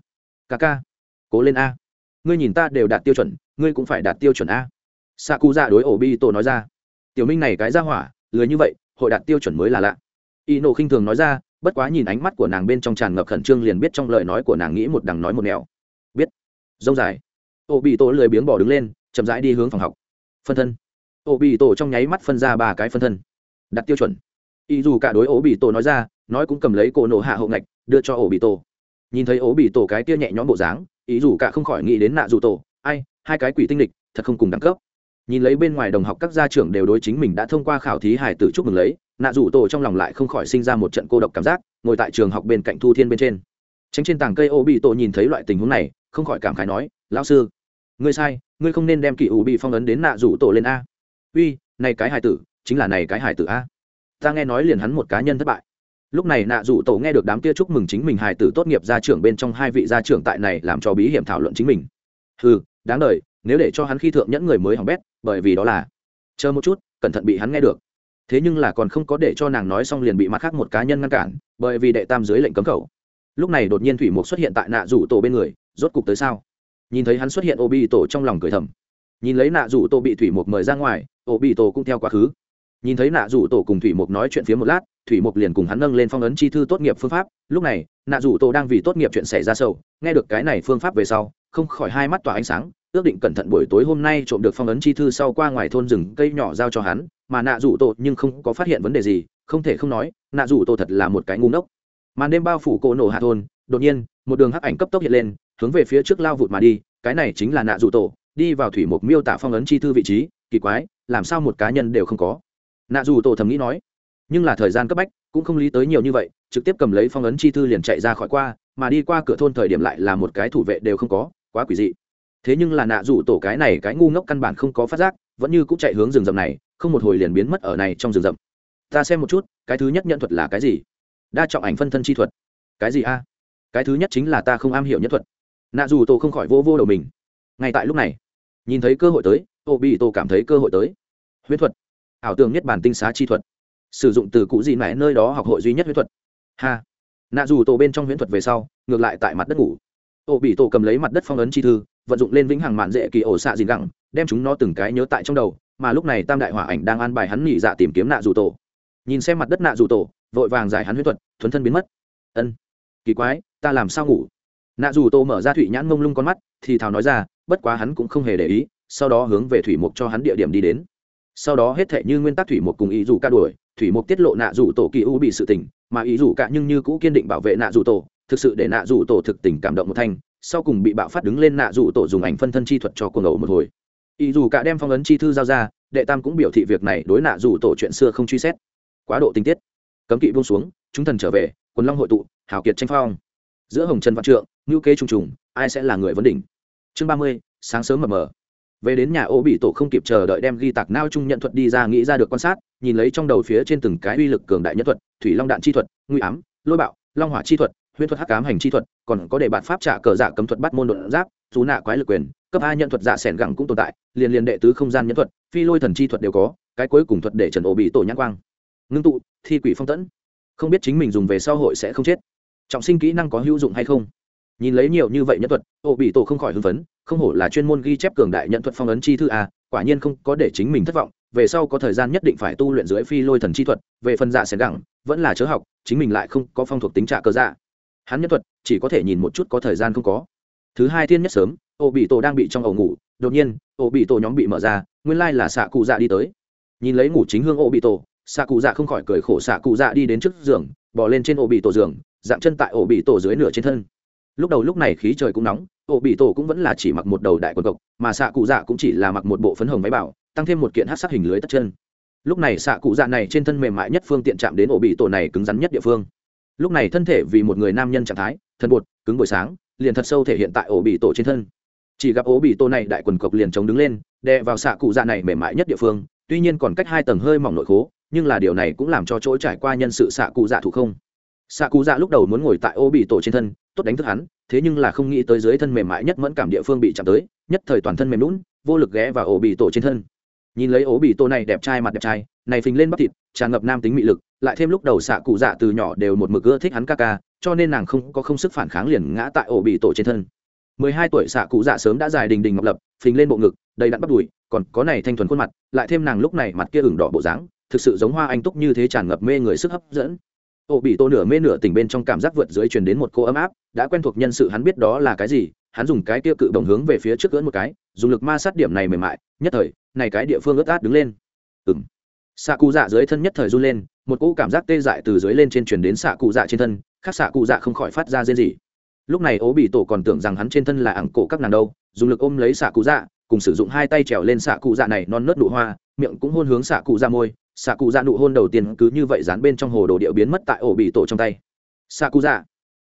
A: Ca ca, cố lên a. Ngươi nhìn ta đều đạt tiêu chuẩn, ngươi cũng phải đạt tiêu chuẩn a. Sa cu ra đối ổ bi tổ nói ra. Tiểu minh này cái ra hỏa, lười như vậy, hội đạt tiêu chuẩn mới là lạ. Y nổ khinh thường nói ra bất quá nhìn ánh mắt của nàng bên trong tràn ngập khẩn trương liền biết trong lời nói của nàng nghĩ một đằng nói một nẻo. Biết. Dông dài. Ô bị tổ lười biếng bỏ đứng lên, chậm rãi đi hướng phòng học. Phân thân. Ô bị tổ trong nháy mắt phân ra ba cái phân thân. Đặt tiêu chuẩn. Y dù cả đối ổ bị tổ nói ra, nói cũng cầm lấy cổ nổ hạ hậu ngạch, đưa cho ổ bị tổ. Nhìn thấy ổ bị tổ cái kia nhẹ nhõm bộ dáng ý dù cả không khỏi nghĩ đến nạ dù tổ. Ai, hai cái quỷ tinh địch thật không cùng đẳng cấp nhìn lấy bên ngoài đồng học các gia trưởng đều đối chính mình đã thông qua khảo thí hải tử chúc mừng lấy, nạ rủ tổ trong lòng lại không khỏi sinh ra một trận cô độc cảm giác, ngồi tại trường học bên cạnh thu thiên bên trên. Tránh trên tảng cây ô bị tổ nhìn thấy loại tình huống này, không khỏi cảm khái nói, lão sư, ngươi sai, ngươi không nên đem kỳ ủ bị phong ấn đến nạ rủ tổ lên a. Uy, này cái hải tử, chính là này cái hải tử a. Ta nghe nói liền hắn một cá nhân thất bại. Lúc này nạ rủ tổ nghe được đám kia chúc mừng chính mình hải tử tốt nghiệp gia trưởng bên trong hai vị gia trưởng tại này làm cho bí hiểm thảo luận chính mình. Ừ đáng đời nếu để cho hắn khi thượng nhẫn người mới hỏng bét, bởi vì đó là, chờ một chút, cẩn thận bị hắn nghe được. Thế nhưng là còn không có để cho nàng nói xong liền bị mặt khác một cá nhân ngăn cản, bởi vì đệ tam dưới lệnh cấm khẩu. Lúc này đột nhiên thủy mục xuất hiện tại nạ rủ tổ bên người, rốt cục tới sao? Nhìn thấy hắn xuất hiện ô bị tổ trong lòng cười thầm. Nhìn lấy nạ rủ tổ bị thủy mục mời ra ngoài ô bị tổ cũng theo quá khứ. Nhìn thấy nạ rủ tổ cùng thủy mục nói chuyện phía một lát, thủy mục liền cùng hắn nâng lên phong ấn chi thư tốt nghiệp phương pháp. Lúc này, nạ rủ tổ đang vì tốt nghiệp chuyện xảy ra sâu nghe được cái này phương pháp về sau, không khỏi hai mắt tỏa ánh sáng ước định cẩn thận buổi tối hôm nay trộm được phong ấn chi thư sau qua ngoài thôn rừng cây nhỏ giao cho hắn, mà nạ rủ tổ nhưng không có phát hiện vấn đề gì, không thể không nói, nạ rủ tổ thật là một cái ngu ngốc. Màn đêm bao phủ cổ nổ hạ thôn, đột nhiên, một đường hắc ảnh cấp tốc hiện lên, hướng về phía trước lao vụt mà đi, cái này chính là nạ rủ tổ, đi vào thủy mục miêu tả phong ấn chi thư vị trí, kỳ quái, làm sao một cá nhân đều không có? Nạ rủ tổ thầm nghĩ nói, nhưng là thời gian cấp bách, cũng không lý tới nhiều như vậy, trực tiếp cầm lấy phong ấn chi thư liền chạy ra khỏi qua, mà đi qua cửa thôn thời điểm lại là một cái thủ vệ đều không có, quá quỷ dị thế nhưng là nạ rủ tổ cái này cái ngu ngốc căn bản không có phát giác, vẫn như cũng chạy hướng rừng rậm này, không một hồi liền biến mất ở này trong rừng rậm. Ta xem một chút, cái thứ nhất nhận thuật là cái gì? Đa trọng ảnh phân thân chi thuật. Cái gì a? Cái thứ nhất chính là ta không am hiểu nhất thuật. Nạ dù tổ không khỏi vô vô đầu mình. Ngay tại lúc này, nhìn thấy cơ hội tới ô bị tổ cảm thấy cơ hội tới. Huyễn thuật. Ảo tưởng nhất bản tinh xá chi thuật. Sử dụng từ cụ gì mãi nơi đó học hội duy nhất huyễn thuật. Ha. Nạ dù tổ bên trong huyễn thuật về sau, ngược lại tại mặt đất ngủ. Ô bị tổ cầm lấy mặt đất phong ấn chi thư vận dụng lên vĩnh hằng mạn dễ kỳ ổ xạ dìn gẳng, đem chúng nó từng cái nhớ tại trong đầu, mà lúc này tam đại hỏa ảnh đang an bài hắn nghỉ dạ tìm kiếm nạ dù tổ. Nhìn xem mặt đất nạ dù tổ, vội vàng giải hắn huyết thuật, thuấn thân biến mất. Ân, kỳ quái, ta làm sao ngủ? Nạ dù tổ mở ra thủy nhãn mông lung con mắt, thì thào nói ra, bất quá hắn cũng không hề để ý, sau đó hướng về thủy mục cho hắn địa điểm đi đến. Sau đó hết thệ như nguyên tắc thủy mục cùng ý dù ca đuổi, thủy mục tiết lộ nạ dù tổ kỳ u bị sự tình, mà ý dù cả nhưng như cũ kiên định bảo vệ nạ dù tổ, thực sự để nạ dù tổ thực tình cảm động một thanh sau cùng bị bạo phát đứng lên nạ dụ tổ dùng ảnh phân thân chi thuật cho cuồng ẩu một hồi. Ý dù cả đem phong ấn chi thư giao ra, đệ tam cũng biểu thị việc này đối nạ dù tổ chuyện xưa không truy xét. Quá độ tình tiết. Cấm kỵ buông xuống, chúng thần trở về, quần long hội tụ, hào kiệt tranh phong. Giữa hồng trần văn trượng ngữ kế trùng trùng, ai sẽ là người vấn đỉnh? Chương ba mươi, sáng sớm mờ mờ. Về đến nhà ô bị tổ không kịp chờ đợi đem ghi tạc nao trung nhận thuật đi ra nghĩ ra được quan sát, nhìn lấy trong đầu phía trên từng cái uy lực cường đại nhân thuật, thủy long đạn chi thuật nguy ám, lôi bạo, long hỏa chi thuật huyễn thuật hắc cám hành chi thuật, còn có để bạn pháp trả cờ giả cấm thuật bắt môn đột giáp, dù nạ quái lực quyền, cấp hai nhận thuật giả sẻn gẳng cũng tồn tại, liền liền đệ tứ không gian nhân thuật, phi lôi thần chi thuật đều có, cái cuối cùng thuật để trần ô bị tổ nhãn quang. Ngưng tụ, thi quỷ phong tẫn. Không biết chính mình dùng về sau hội sẽ không chết. Trọng sinh kỹ năng có hữu dụng hay không? Nhìn lấy nhiều như vậy nhân thuật ô bị tổ không khỏi hưng phấn, không hổ là chuyên môn ghi chép cường đại nhận thuật phong ấn chi thư a quả nhiên không có để chính mình thất vọng, về sau có thời gian nhất định phải tu luyện dưới phi lôi thần chi thuật, về phần dạ xẻn gẳng, vẫn là chớ học, chính mình lại không có phong thuộc tính trả cơ dạ hắn nhân thuật chỉ có thể nhìn một chút có thời gian không có. Thứ hai thiên nhất sớm ô bị tổ đang bị trong ổ ngủ, đột nhiên ô bị tổ nhóm bị mở ra, nguyên lai là xạ cụ dạ đi tới. Nhìn lấy ngủ chính hương ô bị tổ, xạ cụ dạ không khỏi cười khổ, xạ cụ dạ đi đến trước giường bỏ lên trên ổ bị tổ giường, dạng chân tại ổ bị tổ dưới nửa trên thân. Lúc đầu lúc này khí trời cũng nóng, ổ bị tổ cũng vẫn là chỉ mặc một đầu đại quần cộc, mà xạ cụ dạ cũng chỉ là mặc một bộ phấn hồng váy bảo, tăng thêm một kiện hát sắc hình lưới tất chân. Lúc này xạ cụ dạ này trên thân mềm mại nhất phương tiện chạm đến ổ bị tổ này cứng rắn nhất địa phương lúc này thân thể vì một người nam nhân trạng thái, thân bột, cứng buổi sáng, liền thật sâu thể hiện tại ổ bị tổ trên thân. Chỉ gặp ổ bị tổ này đại quần cộc liền chống đứng lên, đè vào xạ cụ dạ này mềm mại nhất địa phương, tuy nhiên còn cách hai tầng hơi mỏng nội khố, nhưng là điều này cũng làm cho chỗ trải qua nhân sự xạ cụ dạ thủ không. Xạ cụ dạ lúc đầu muốn ngồi tại ô bị tổ trên thân, tốt đánh thức hắn, thế nhưng là không nghĩ tới dưới thân mềm mại nhất mẫn cảm địa phương bị chạm tới, nhất thời toàn thân mềm lún vô lực ghé vào ổ bị tổ trên thân nhìn lấy ố bị tô này đẹp trai mặt đẹp trai, này phình lên bắp thịt, tràn ngập nam tính mị lực, lại thêm lúc đầu xạ cụ dạ từ nhỏ đều một mực ưa thích hắn ca ca, cho nên nàng không có không sức phản kháng liền ngã tại ổ bị tổ trên thân. Mười hai tuổi xạ cụ dạ sớm đã dài đình đình ngọc lập, phình lên bộ ngực, đầy đặn bắp đùi, còn có này thanh thuần khuôn mặt, lại thêm nàng lúc này mặt kia ửng đỏ bộ dáng, thực sự giống hoa anh túc như thế tràn ngập mê người sức hấp dẫn ổ bị tô nửa mê nửa tỉnh bên trong cảm giác vượt dưới truyền đến một cô ấm áp, đã quen thuộc nhân sự hắn biết đó là cái gì, hắn dùng cái kia cự đồng hướng về phía trước cưỡn một cái, dùng lực ma sát điểm này mềm mại, nhất thời, này cái địa phương ướt át đứng lên. Ừng xạ cụ dạ dưới thân nhất thời run lên, một cỗ cảm giác tê dại từ dưới lên trên truyền đến xạ cụ dạ trên thân, khác xạ cụ dạ không khỏi phát ra rên gì lúc này ố bị tổ còn tưởng rằng hắn trên thân là ẳng cổ các nàng đâu, dùng lực ôm lấy xạ cụ dạ cùng sử dụng hai tay trèo lên xạ cụ dạ này non nớt nụ hoa, miệng cũng hôn hướng xạ cụ dạ môi xạ cụ dạ nụ hôn đầu tiên cứ như vậy dán bên trong hồ đồ điệu biến mất tại ổ bị tổ trong tay. Xạ cụ dạ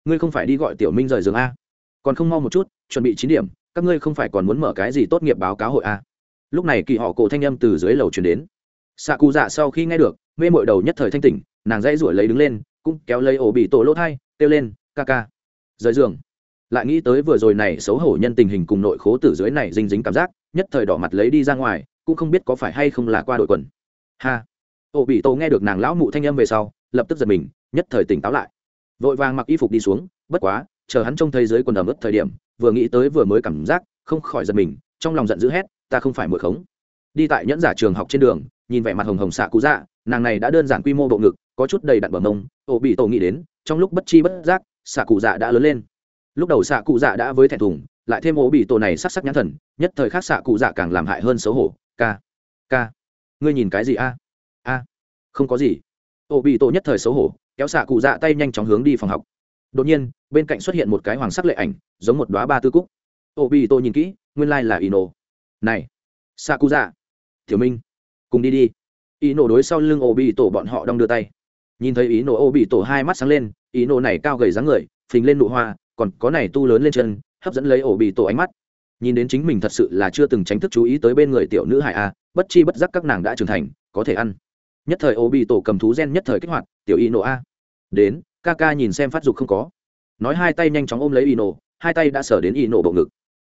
A: ngươi không phải đi gọi tiểu minh rời giường a. Còn không mau một chút, chuẩn bị chín điểm, các ngươi không phải còn muốn mở cái gì tốt nghiệp báo cáo hội à? lúc này kỳ họ cổ thanh âm từ dưới lầu chuyển đến. Xạ cụ dạ sau khi nghe được, mê mội đầu nhất thời thanh tỉnh, nàng dãy ruổi lấy đứng lên, cũng kéo lấy ổ bị tổ lỗ thai, kêu lên, ca ca, rời giường. Lại nghĩ tới vừa rồi này xấu hổ nhân tình hình cùng nội khố tử dưới này dinh dính cảm giác, nhất thời đỏ mặt lấy đi ra ngoài, cũng không biết có phải hay không là qua đội quần. Ha! Ổ bị tổ nghe được nàng lão mụ thanh âm về sau, lập tức giật mình, nhất thời tỉnh táo lại. Vội vàng mặc y phục đi xuống, bất quá, chờ hắn trông thấy dưới quần ẩm ướt thời điểm, vừa nghĩ tới vừa mới cảm giác, không khỏi giật mình, trong lòng giận dữ hét, ta không phải mượn khống. Đi tại nhẫn giả trường học trên đường, nhìn vẻ mặt hồng hồng xạ cụ dạ nàng này đã đơn giản quy mô bộ ngực, có chút đầy đặn bờ mông. Ổ bị tổ nghĩ đến, trong lúc bất chi bất giác, xạ cụ dạ đã lớn lên. Lúc đầu xạ cụ dạ đã với thẹn thùng, lại thêm ổ bị tổ này sắc sắc nhãn thần, nhất thời khác xạ cụ dạ càng làm hại hơn xấu hổ. Ca ca, ngươi nhìn cái gì a? A, không có gì. Ô bị tổ nhất thời xấu hổ, kéo xạ cụ dạ tay nhanh chóng hướng đi phòng học. Đột nhiên, bên cạnh xuất hiện một cái hoàng sắc lệ ảnh, giống một đoá ba tư cúc. Ô bị tổ nhìn kỹ, nguyên lai là ino. Này, xạ cụ dạ. Thiếu minh, cùng đi đi. Ý nổ đối sau lưng ô bị tổ bọn họ đong đưa tay. Nhìn thấy ý nổ ô bị tổ hai mắt sáng lên ý nổ này cao gầy dáng người, phình lên nụ hoa, còn có này tu lớn lên chân, hấp dẫn lấy ổ bị tổ ánh mắt. Nhìn đến chính mình thật sự là chưa từng tránh thức chú ý tới bên người tiểu nữ hải a, bất chi bất giác các nàng đã trưởng thành, có thể ăn nhất thời ô bị tổ cầm thú gen nhất thời kích hoạt, tiểu Y nổ a, đến, ca ca nhìn xem phát dục không có. Nói hai tay nhanh chóng ôm lấy Y nổ hai tay đã sở đến Y nổ bộ ngực.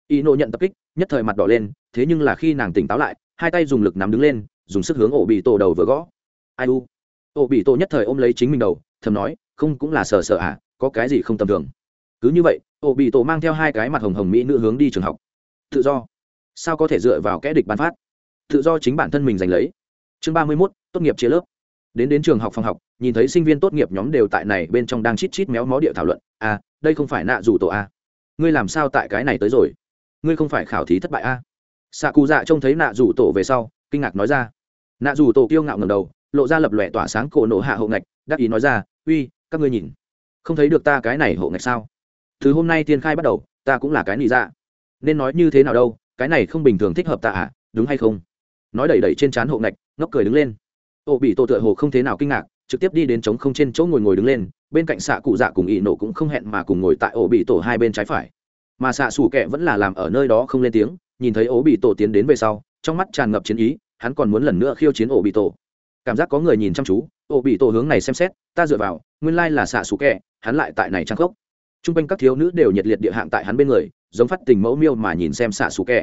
A: Y nổ nhận tập kích, nhất thời mặt đỏ lên, thế nhưng là khi nàng tỉnh táo lại, hai tay dùng lực nắm đứng lên, dùng sức hướng ổ bị tổ đầu vừa gõ. Ai u? Ổ bị tổ nhất thời ôm lấy chính mình đầu, thầm nói, không cũng là sờ sờ à có cái gì không tầm thường. Cứ như vậy ổ bị tổ mang theo hai cái mặt hồng hồng mỹ nữ hướng đi trường học. Tự do. Sao có thể dựa vào kẽ địch bán phát? Tự do chính bản thân mình giành lấy chương ba mươi mốt, tốt nghiệp chia lớp. Đến đến trường học phòng học, nhìn thấy sinh viên tốt nghiệp nhóm đều tại này bên trong đang chít chít méo mó địa thảo luận. À đây không phải nạ rủ tổ à. ngươi làm sao tại cái này tới rồi? Ngươi không phải khảo thí thất bại à. xạ cụ dạ trông thấy nạ rủ tổ về sau, kinh ngạc nói ra. Nạ rủ tổ kiêu ngạo ngầm đầu, lộ ra lập lòe tỏa sáng cổ nổ hạ hộ ngạch, đắc ý nói ra, uy, các ngươi nhìn, không thấy được ta cái này hộ ngạch sao? Thứ hôm nay tiên khai bắt đầu, ta cũng là cái nị dạ. Nên nói như thế nào đâu, cái này không bình thường thích hợp ta à đúng hay không? Nói đẩy đẩy trên trán hộ ngạch ngốc cười đứng lên. Ô bị tổ tựa hồ không thế nào kinh ngạc, trực tiếp đi đến trống không trên chỗ ngồi ngồi đứng lên, bên cạnh xạ cụ dạ cùng ỵ nổ cũng không hẹn mà cùng ngồi tại ổ bị tổ hai bên trái phải. Mà xạ xù kẹ vẫn là làm ở nơi đó không lên tiếng, nhìn thấy ổ bị tổ tiến đến về sau, trong mắt tràn ngập chiến ý, hắn còn muốn lần nữa khiêu chiến ổ bị tổ. Cảm giác có người nhìn chăm chú ổ bị tổ hướng này xem xét, ta dựa vào, nguyên lai là xạ xù kẹ hắn lại tại này trang khốc. T r u n g quanh các thiếu nữ đều nhiệt liệt địa hạng tại hắn bên người, giống phát tình mẫu miêu mà nhìn xem xạ xù kẹ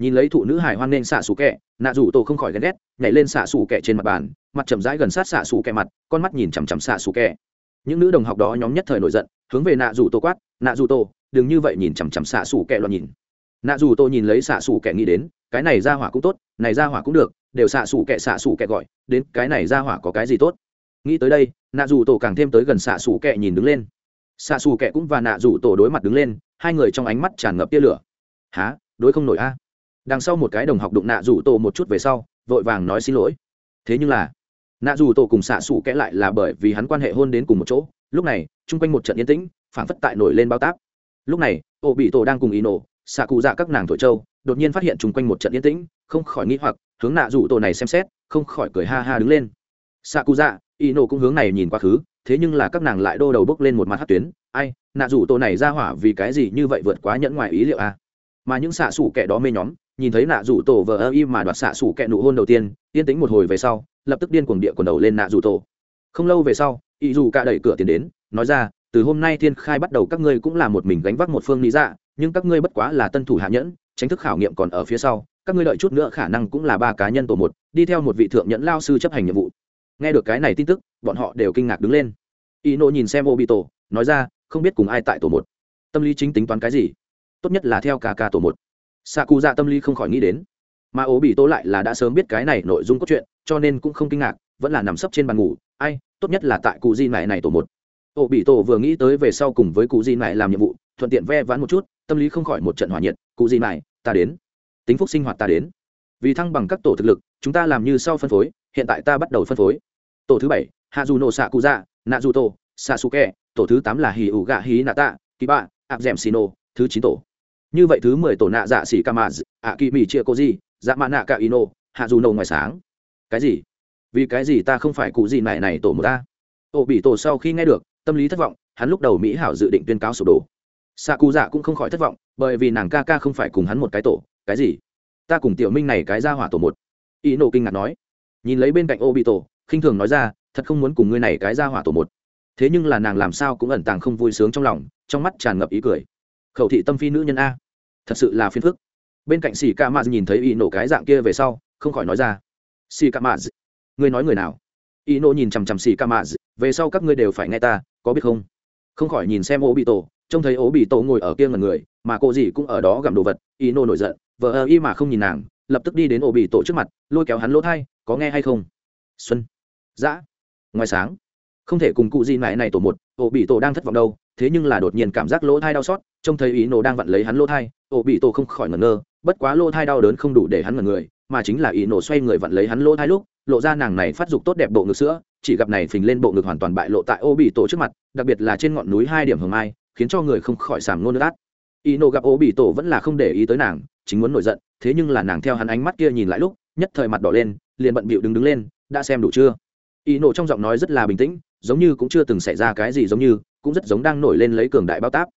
A: nhìn lấy thụ nữ hải hoan nên xạ xù kẹ, nạ rủ tổ không khỏi ghen ghét, nhảy lên xạ xù kẹ trên mặt bàn, mặt chậm rãi gần sát xạ xù kẹ mặt, con mắt nhìn chằm chằm xạ xù kẹ. Những nữ đồng học đó nhóm nhất thời nổi giận, hướng về nạ rủ tổ quát, nạ rủ tổ, đừng như vậy nhìn chằm chằm xạ xù kẹ loạn nhìn. Nạ rủ tổ nhìn lấy xạ xù kẹ nghĩ đến, cái này ra hỏa cũng tốt, này ra hỏa cũng được, đều xạ xù kẹ, xạ xù kẹ gọi, đến cái này ra hỏa có cái gì tốt? Nghĩ tới đây, nạ dù tổ càng thêm tới gần xạ xù kẹ nhìn đứng lên. Xạ xù kẹ cũng và nạ dù tổ đối mặt đứng lên, hai người trong ánh mắt tràn ngập tia lửa. Há đối không nổi a? Đằng sau một cái đồng học đụng nạ rủ tổ một chút về sau, vội vàng nói xin lỗi. Thế nhưng là, nạ rủ tổ cùng xạ xủ kẽ lại là bởi vì hắn quan hệ hôn đến cùng một chỗ, lúc này, chung quanh một trận yên tĩnh, phảng phất tại nổi lên bao tác lúc này ô bị tổ đang cùng ý nổ, xạ cụ dạ các nàng thổi châu đột nhiên phát hiện chung quanh một trận yên tĩnh, không khỏi nghĩ hoặc, hướng nạ rủ tổ này xem xét, không khỏi cười ha ha đứng lên. Xạ cụ dạ ý nổ cũng hướng này nhìn quá khứ, thế nhưng là các nàng lại đô đầu bốc lên một mặt hát tuyến, ai, nạ rủ tổ này ra hỏa vì cái gì như vậy vượt quá nhẫn ngoài ý liệu à? Mà những xạ xủ kẻ đó mê nhóm nhìn thấy nạ rủ tổ vờ ơ y mà đoạt xạ xủ kẹ nụ hôn đầu tiên, yên tĩnh một hồi về sau, lập tức điên cuồng địa quần đầu lên nạ rủ tổ. Không lâu về sau ý dù cả đẩy cửa tiến đến, nói ra, từ hôm nay thiên khai bắt đầu các ngươi cũng là một mình gánh vác một phương lý dạ nhưng các ngươi bất quá là tân thủ hạ nhẫn, tránh thức khảo nghiệm còn ở phía sau, các ngươi đợi chút nữa khả năng cũng là ba cá nhân tổ một, đi theo một vị thượng nhẫn lao sư chấp hành nhiệm vụ. Nghe được cái này tin tức, bọn họ đều kinh ngạc đứng lên. Y nộ nhìn xem ô bị tổ nói ra, không biết cùng ai tại tổ một. Tâm lý chính tính toán cái gì? Tốt nhất là theo cả ca tổ một xạ cụ dạ tâm lý không khỏi nghĩ đến. Mà ố bị tổ lại là đã sớm biết cái này nội dung cốt truyện, cho nên cũng không kinh ngạc, vẫn là nằm sấp trên bàn ngủ. Ai, tốt nhất là tại cụ di này này tổ một. Ổ bị tổ vừa nghĩ tới về sau cùng với cụ di này làm nhiệm vụ, thuận tiện ve vãn một chút, tâm lý không khỏi một trận hỏa nhiệt. Cụ di này ta đến. Tính phúc sinh hoạt ta đến. Vì thăng bằng các tổ thực lực, chúng ta làm như sau phân phối, hiện tại ta bắt đầu phân phối. Tổ thứ bảy hạ dù nổ xạ cụ dạ nạ dù tổ xạ su kè tổ thứ tám là hì ủ gạ hí nạ tạ kỳ bạ áp dẻm xì nổ thứ chín tổ như vậy thứ mười tổ nạ dạ xỉ ca mạ ạ kỳ mỹ chia cô gì, dạ mạ nạ ca ino hạ dù nổ ngoài sáng. Cái gì? Vì cái gì ta không phải cụ gì này này tổ một ta? Tổ bị tổ sau khi nghe được tâm lý thất vọng hắn lúc đầu mỹ hảo dự định tuyên cáo sụp đổ. Xạ cụ dạ cũng không khỏi thất vọng bởi vì nàng ca ca không phải cùng hắn một cái tổ. Cái gì? Ta cùng tiểu minh này cái ra hỏa tổ một. Ý nổ kinh ngạc nói. Nhìn lấy bên cạnh ô bị tổ khinh thường nói ra thật không muốn cùng ngươi này cái ra hỏa tổ một. Thế nhưng là nàng làm sao cũng ẩn tàng không vui sướng trong lòng trong mắt tràn ngập ý cười khẩu thị tâm phi nữ nhân a. Thật sự là phiền phức. Bên cạnh xì ca maz nhìn thấy y nổ cái dạng kia về sau, không khỏi nói ra. Xì ca maz ngươi nói người nào? Y nổ nhìn chằm chằm xì ca maz về sau các ngươi đều phải nghe ta, có biết không? Không khỏi nhìn xem ố bị tổ trông thấy ố bị tổ ngồi ở kia ngần người, mà cô gì cũng ở đó gặm đồ vật, y nổ nổi giận vợ ơ y mà không nhìn nàng, lập tức đi đến ố bị tổ trước mặt, lôi kéo hắn lỗ thai, có nghe hay không? Xuân. Dã ngoài sáng. Không thể cùng cụ gì mãi này tổ một ố bị tổ đang thất vọng đâu thế nhưng là đột nhiên cảm giác lỗ thai đau xót, trông thấy ý nổ đang vặn lấy hắn lỗ thai, ổ bị tổ không khỏi ngẩn ngơ, bất quá lỗ thai đau đớn không đủ để hắn ngẩn người, mà chính là ý nổ xoay người vặn lấy hắn lỗ thai lúc, lộ ra nàng này phát dục tốt đẹp bộ ngực sữa, chỉ gặp này phình lên bộ ngực hoàn toàn bại lộ tại ô bị tổ trước mặt, đặc biệt là trên ngọn núi hai điểm hồng mai, khiến cho người không khỏi sàm nôn nước át y nổ gặp ô bị tổ vẫn là không để ý tới nàng, chính muốn nổi giận, thế nhưng là nàng theo hắn ánh mắt kia nhìn lại lúc, nhất thời mặt đỏ lên, liền bận bịu đứng đứng lên, đã xem đủ chưa? Y nổ trong giọng nói rất là bình tĩnh, giống như cũng chưa từng xảy ra cái gì giống như cũng rất giống đang nổi lên lấy cường đại bao táp.